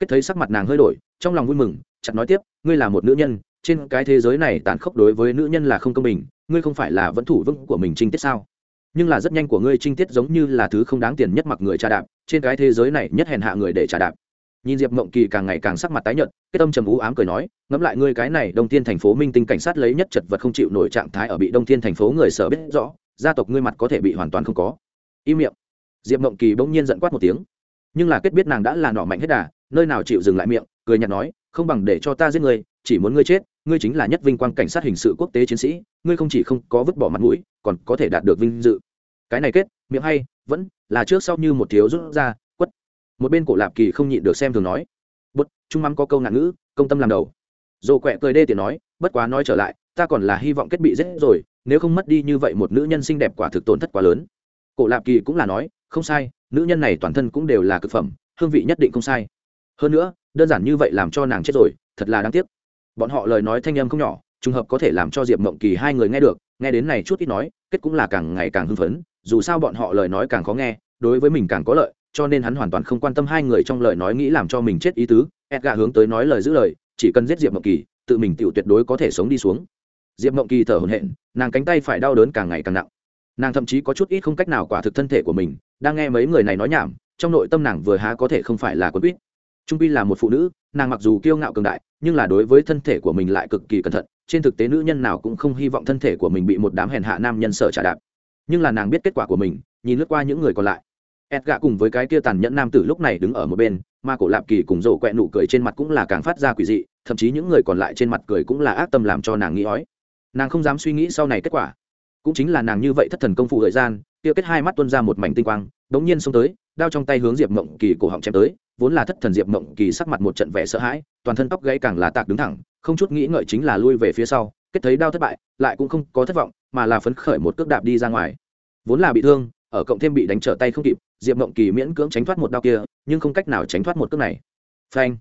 Kết thấy sắc mặt nàng hơi đổi, trong lòng vui mừng, chặt nói tiếp, ngươi là một nữ nhân, trên cái thế giới này tàn khốc đối với nữ nhân là không công bình, ngươi không phải là vẫn thủ vững của mình trinh tiết sao? Nhưng là rất nhanh của ngươi trinh tiết giống như là thứ không đáng tiền nhất mặc người trà đạp, trên cái thế giới này nhất hèn hạ người để trà đạp nhìn diệp mộng kỳ càng ngày càng sắc mặt tái nhợt, cái tâm trầm ú ám cười nói, ngẫm lại ngươi cái này đông thiên thành phố minh tinh cảnh sát lấy nhất chật vật không chịu nổi trạng thái ở bị đông thiên thành phố người sở biết rõ, gia tộc ngươi mặt có thể bị hoàn toàn không có. Im miệng. Diệp mộng kỳ bỗng nhiên giận quát một tiếng. Nhưng là kết biết nàng đã là nọ mạnh hết đà, nơi nào chịu dừng lại miệng, cười nhạt nói, không bằng để cho ta giết ngươi, chỉ muốn ngươi chết, ngươi chính là nhất vinh quang cảnh sát hình sự quốc tế chiến sĩ, ngươi không chỉ không có vứt bỏ mặt mũi, còn có thể đạt được vinh dự. Cái này kết, miệng hay, vẫn là trước sau như một thiếu rút ra một bên cổ lạp kỳ không nhịn được xem thường nói bất trung mắm có câu ngạn ngữ, công tâm làm đầu. Dồ quẹ cười đê tiền nói, bất quá nói trở lại, ta còn là hy vọng kết bị giết rồi, nếu không mất đi như vậy một nữ nhân xinh đẹp quả thực tổn thất quá lớn. Cổ lạp kỳ cũng là nói, không sai, nữ nhân này toàn thân cũng đều là cực phẩm, hương vị nhất định không sai. Hơn nữa, đơn giản như vậy làm cho nàng chết rồi, thật là đáng tiếc. Bọn họ lời nói thanh âm không nhỏ, trùng hợp có thể làm cho diệp mộng kỳ hai người nghe được, nghe đến này chút ít nói, kết cũng là càng ngày càng hưng phấn, dù sao bọn họ lời nói càng khó nghe, đối với mình càng có lợi cho nên hắn hoàn toàn không quan tâm hai người trong lời nói nghĩ làm cho mình chết ý tứ edga hướng tới nói lời giữ lời, chỉ cần giết diệp mộng kỳ, tự mình tự tuyệt đối có thể sống đi xuống. Diệp mộng kỳ thở hổn hển, nàng cánh tay phải đau đớn càng ngày càng nặng. Nàng thậm chí có chút ít không cách nào quả thực thân thể của mình, đang nghe mấy người này nói nhảm, trong nội tâm nàng vừa há có thể không phải là quân quýt. Trung pi là một phụ nữ, nàng mặc dù kiêu ngạo cường đại, nhưng là đối với thân thể của mình lại cực kỳ cẩn thận, trên thực tế nữ nhân nào cũng không hy vọng thân thể của mình bị một đám hèn hạ nam nhân sở trả đạp. Nhưng là nàng biết kết quả của mình, nhìn lướt qua những người còn lại ed gạ cùng với cái kia tàn nhẫn nam tử lúc này đứng ở một bên mà cổ lạp kỳ cùng rổ quẹ nụ cười trên mặt cũng là càng phát ra quỷ dị, thậm chí những người còn lại trên mặt cười cũng là ác tâm làm cho nàng nghĩ ói. Nàng không dám suy nghĩ sau này kết quả. Cũng chính là nàng như vậy thất thần công phu thời gian, kia kết hai mắt tuân ra một mảnh tinh quang, đống nhiên xông tới, đao trong tay hướng diệp mộng kỳ cổ họng chém tới, vốn là thất thần diệp mộng kỳ sắc mặt một trận vẻ sợ hãi, toàn thân tóc gãy càng là tạc đứng thẳng, không chút nghĩ ngợi chính là lui về phía sau, kết thấy đao thất bại, lại cũng không có thất vọng, mà là phấn khởi một cước đạp đi ra ngoài. Vốn là bị thương ở cộng thêm bị đánh trở tay không kịp, diệp mộng kỳ miễn cưỡng tránh thoát một đao kia, nhưng không cách nào tránh thoát một cước này. Phanh.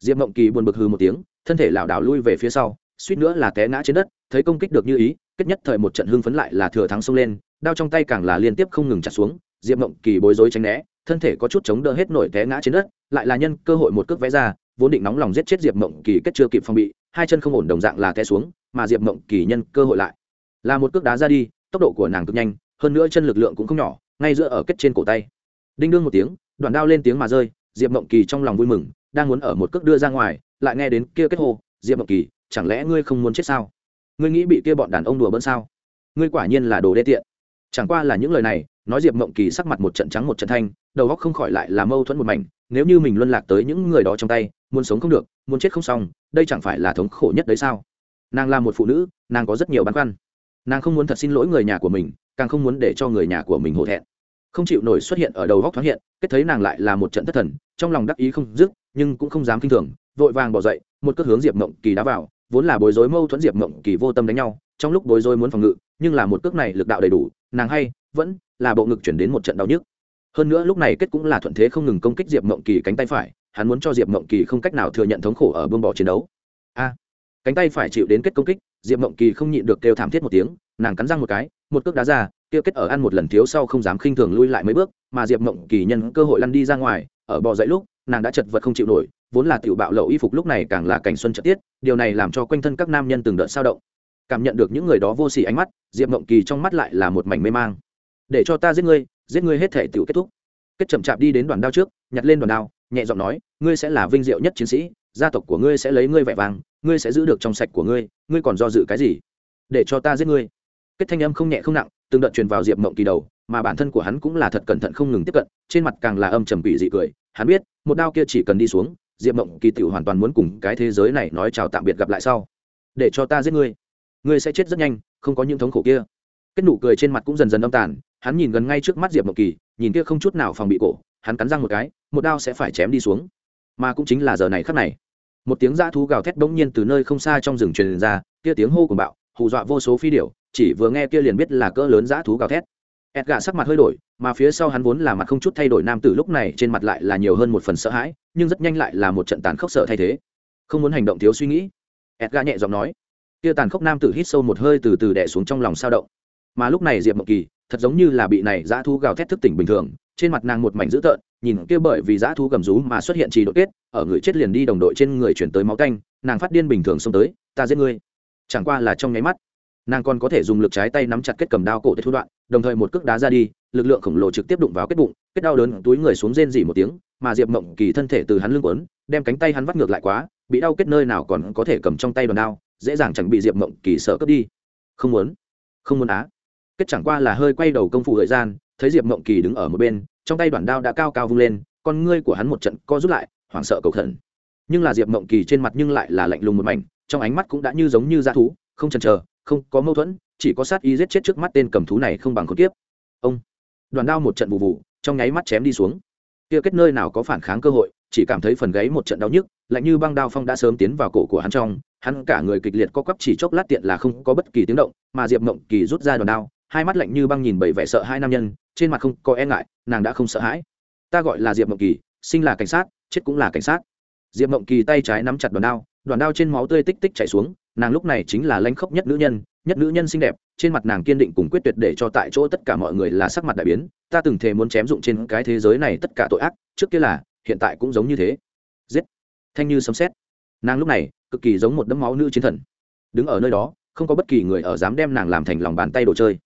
Diệp mộng kỳ buồn bực hừ một tiếng, thân thể lảo đảo lui về phía sau, suýt nữa là té ngã trên đất, thấy công kích được như ý, kết nhất thời một trận hưng phấn lại là thừa thắng xông lên, đao trong tay càng là liên tiếp không ngừng chặt xuống, diệp mộng kỳ bối rối tránh né, thân thể có chút chống đỡ hết nổi té ngã trên đất, lại là nhân cơ hội một cước vẽ ra, vốn định nóng lòng giết chết diệp mộng kỳ kết chưa kịp phòng bị, hai chân không ổn đồng dạng là té xuống, mà diệp mộng kỳ nhân cơ hội lại là một cước đá ra đi, tốc độ của nàng cực nhanh hơn nữa chân lực lượng cũng không nhỏ, ngay giữa ở kết trên cổ tay. Đinh đương một tiếng, đoạn đao lên tiếng mà rơi, diệp mộng kỳ trong lòng vui mừng, đang muốn ở một cước đưa ra ngoài, lại nghe đến kia kết hồ diệp mộng kỳ, chẳng lẽ ngươi không muốn chết sao? Ngươi nghĩ bị kia bọn đàn ông đùa bỡn sao? Ngươi quả nhiên là đồ đê tiện. Chẳng qua là những lời này, nói diệp mộng kỳ sắc mặt một trận trắng một trận thanh, đầu góc không khỏi lại là mâu thuẫn một mảnh, nếu như mình luân lạc tới những người đó trong tay, muốn sống không được, muốn chết không xong, đây chẳng phải là thống khổ nhất đấy sao? Nàng là một phụ nữ, nàng có rất nhiều băn khoăn nàng không muốn thật xin lỗi người nhà của mình, càng không muốn để cho người nhà của mình hổ thẹn. Không chịu nổi xuất hiện ở đầu góc thoáng hiện, kết thấy nàng lại là một trận thất thần, trong lòng đắc ý không dứt, nhưng cũng không dám kinh thường, vội vàng bỏ dậy, một cước hướng diệp mộng kỳ đá vào, vốn là bối rối mâu thuẫn diệp mộng kỳ vô tâm đánh nhau, trong lúc bối rối muốn phòng ngự, nhưng là một cước này lực đạo đầy đủ, nàng hay, vẫn là bộ ngực chuyển đến một trận đau nhức. Hơn nữa lúc này kết cũng là thuận thế không ngừng công kích diệp mộng kỳ cánh tay phải, hắn muốn cho diệp mộng kỳ không cách nào thừa nhận thống khổ ở bưng bỏ chiến đấu. A! Cánh tay phải chịu đến kết công kích, diệp mộng kỳ không nhịn được kêu thảm thiết một tiếng, nàng cắn răng một cái, một cước đá ra, kia kết ở ăn một lần thiếu sau không dám khinh thường lui lại mấy bước, mà diệp mộng kỳ nhân cơ hội lăn đi ra ngoài, ở bò dậy lúc, nàng đã chật vật không chịu nổi, vốn là tiểu bạo lậu y phục lúc này càng là cảnh xuân trợ tiết, điều này làm cho quanh thân các nam nhân từng đợt sao động. Cảm nhận được những người đó vô xỉ ánh mắt, diệp mộng kỳ trong mắt lại là một mảnh mê mang. Để cho ta giết ngươi giết ngươi hết thể tiểu kết thúc. Kết chậm chạp đi đến đoàn đao trước, nhặt lên đoàn đao, nhẹ giọng nói, ngươi sẽ là vinh diệu nhất chiến sĩ gia tộc của ngươi sẽ lấy ngươi vẻ vàng, ngươi sẽ giữ được trong sạch của ngươi ngươi còn do dự cái gì? Để cho ta giết ngươi. Kết thanh âm không nhẹ không nặng, từng đợt truyền vào diệp mộng kỳ đầu, mà bản thân của hắn cũng là thật cẩn thận không ngừng tiếp cận, trên mặt càng là âm trầm quỷ dị cười. Hắn biết, một đao kia chỉ cần đi xuống, diệp mộng kỳ tiểu hoàn toàn muốn cùng cái thế giới này nói chào tạm biệt gặp lại sau. Để cho ta giết ngươi. Ngươi sẽ chết rất nhanh, không có những thống khổ kia. Kết nụ cười trên mặt cũng dần dần âm tàn, hắn nhìn gần ngay trước mắt diệp mộng kỳ, nhìn kia không chút nào phòng bị cổ, hắn cắn răng một cái, một đao sẽ phải chém đi xuống mà cũng chính là giờ này khắc này. Một tiếng dã thú gào thét bỗng nhiên từ nơi không xa trong rừng truyền ra, kia tiếng hô của bạo, hù dọa vô số phi điểu, chỉ vừa nghe kia liền biết là cỡ lớn dã thú gào thét. Edgà sắc mặt hơi đổi, mà phía sau hắn vốn là mặt không chút thay đổi nam tử lúc này trên mặt lại là nhiều hơn một phần sợ hãi, nhưng rất nhanh lại là một trận tàn khốc sợ thay thế. Không muốn hành động thiếu suy nghĩ. Edgà nhẹ giọng nói. Kia tàn khốc nam tử hít sâu một hơi từ từ đẻ xuống trong lòng sao động. Mà lúc này diệp mộng kỳ, thật giống như là bị này dã thú gào thét thức tỉnh bình thường trên mặt nàng một mảnh dữ tợn, nhìn kia bởi vì dã thú gầm rú mà xuất hiện trì đột kết, ở người chết liền đi đồng đội trên người chuyển tới máu canh nàng phát điên bình thường xông tới, ta giết ngươi. Chẳng qua là trong nháy mắt, nàng còn có thể dùng lực trái tay nắm chặt kết cầm đao cổ tới thu đoạn, đồng thời một cước đá ra đi, lực lượng khổng lồ trực tiếp đụng vào kết bụng, kết đau đớn túi người xuống rên dỉ một tiếng, mà diệp mộng kỳ thân thể từ hắn lưng quấn, đem cánh tay hắn vắt ngược lại quá, bị đau kết nơi nào còn có thể cầm trong tay đòn đao, dễ dàng chẳng bị diệp mộng kỳ sợ cướp đi. Không muốn không muốn á. Kết chẳng qua là hơi quay đầu công phu thời gian thấy diệp mộng kỳ đứng ở một bên, trong tay đoạn đao đã cao cao vung lên, con ngươi của hắn một trận co rút lại, hoảng sợ cầu thần nhưng là diệp mộng kỳ trên mặt nhưng lại là lạnh lùng một mảnh, trong ánh mắt cũng đã như giống như dã thú, không chần chờ, không có mâu thuẫn, chỉ có sát ý giết chết trước mắt tên cầm thú này không bằng con tiếp ông! Đoàn đao một trận vụ vụ, trong nháy mắt chém đi xuống. Kia kết nơi nào có phản kháng cơ hội, chỉ cảm thấy phần gáy một trận đau nhức, lạnh như băng đao phong đã sớm tiến vào cổ của hắn trong, hắn cả người kịch liệt co quắp chỉ chốc lát tiện là không có bất kỳ tiếng động, mà diệp mộng kỳ rút ra đoàn đao hai mắt lạnh như băng nhìn bảy vẻ sợ hai nam nhân, trên mặt không có e ngại, nàng đã không sợ hãi. Ta gọi là diệp mộng kỳ, sinh là cảnh sát, chết cũng là cảnh sát. Diệp mộng kỳ tay trái nắm chặt đoàn đao đoàn đao trên máu tươi tích tích chảy xuống, nàng lúc này chính là lãnh khốc nhất nữ nhân, nhất nữ nhân xinh đẹp, trên mặt nàng kiên định cùng quyết tuyệt để cho tại chỗ tất cả mọi người là sắc mặt đại biến. Ta từng thề muốn chém dụng trên cái thế giới này tất cả tội ác, trước kia là, hiện tại cũng giống như thế. Giết! Thanh như sấm xét nàng lúc này, cực kỳ giống một đấm máu nữ chiến thần. Đứng ở nơi đó, không có bất kỳ người ở dám đem nàng làm thành lòng bàn tay đồ chơi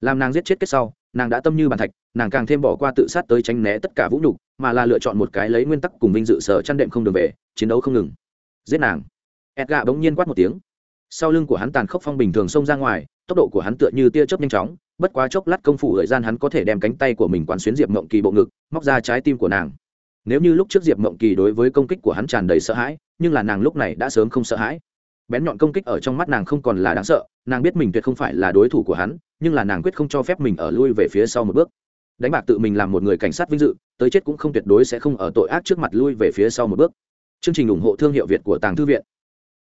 làm nàng giết chết kết sau, nàng đã tâm như bàn thạch, nàng càng thêm bỏ qua tự sát tới tránh né tất cả vũ nhục, mà là lựa chọn một cái lấy nguyên tắc cùng vinh dự sở chăn đệm không đường về, chiến đấu không ngừng. Giết nàng. Edgar bỗng nhiên quát một tiếng. Sau lưng của hắn tàn khốc phong bình thường xông ra ngoài, tốc độ của hắn tựa như tia chớp nhanh chóng, bất quá chốc lát công phu thời gian hắn có thể đem cánh tay của mình quán xuyến diệp mộng kỳ bộ ngực, móc ra trái tim của nàng. Nếu như lúc trước diệp mộng kỳ đối với công kích của hắn tràn đầy sợ hãi, nhưng là nàng lúc này đã sớm không sợ hãi bén nhọn công kích ở trong mắt nàng không còn là đáng sợ, nàng biết mình tuyệt không phải là đối thủ của hắn, nhưng là nàng quyết không cho phép mình ở lui về phía sau một bước. Đánh bạc tự mình làm một người cảnh sát vinh dự, tới chết cũng không tuyệt đối sẽ không ở tội ác trước mặt lui về phía sau một bước. Chương trình ủng hộ thương hiệu việt của tàng thư viện.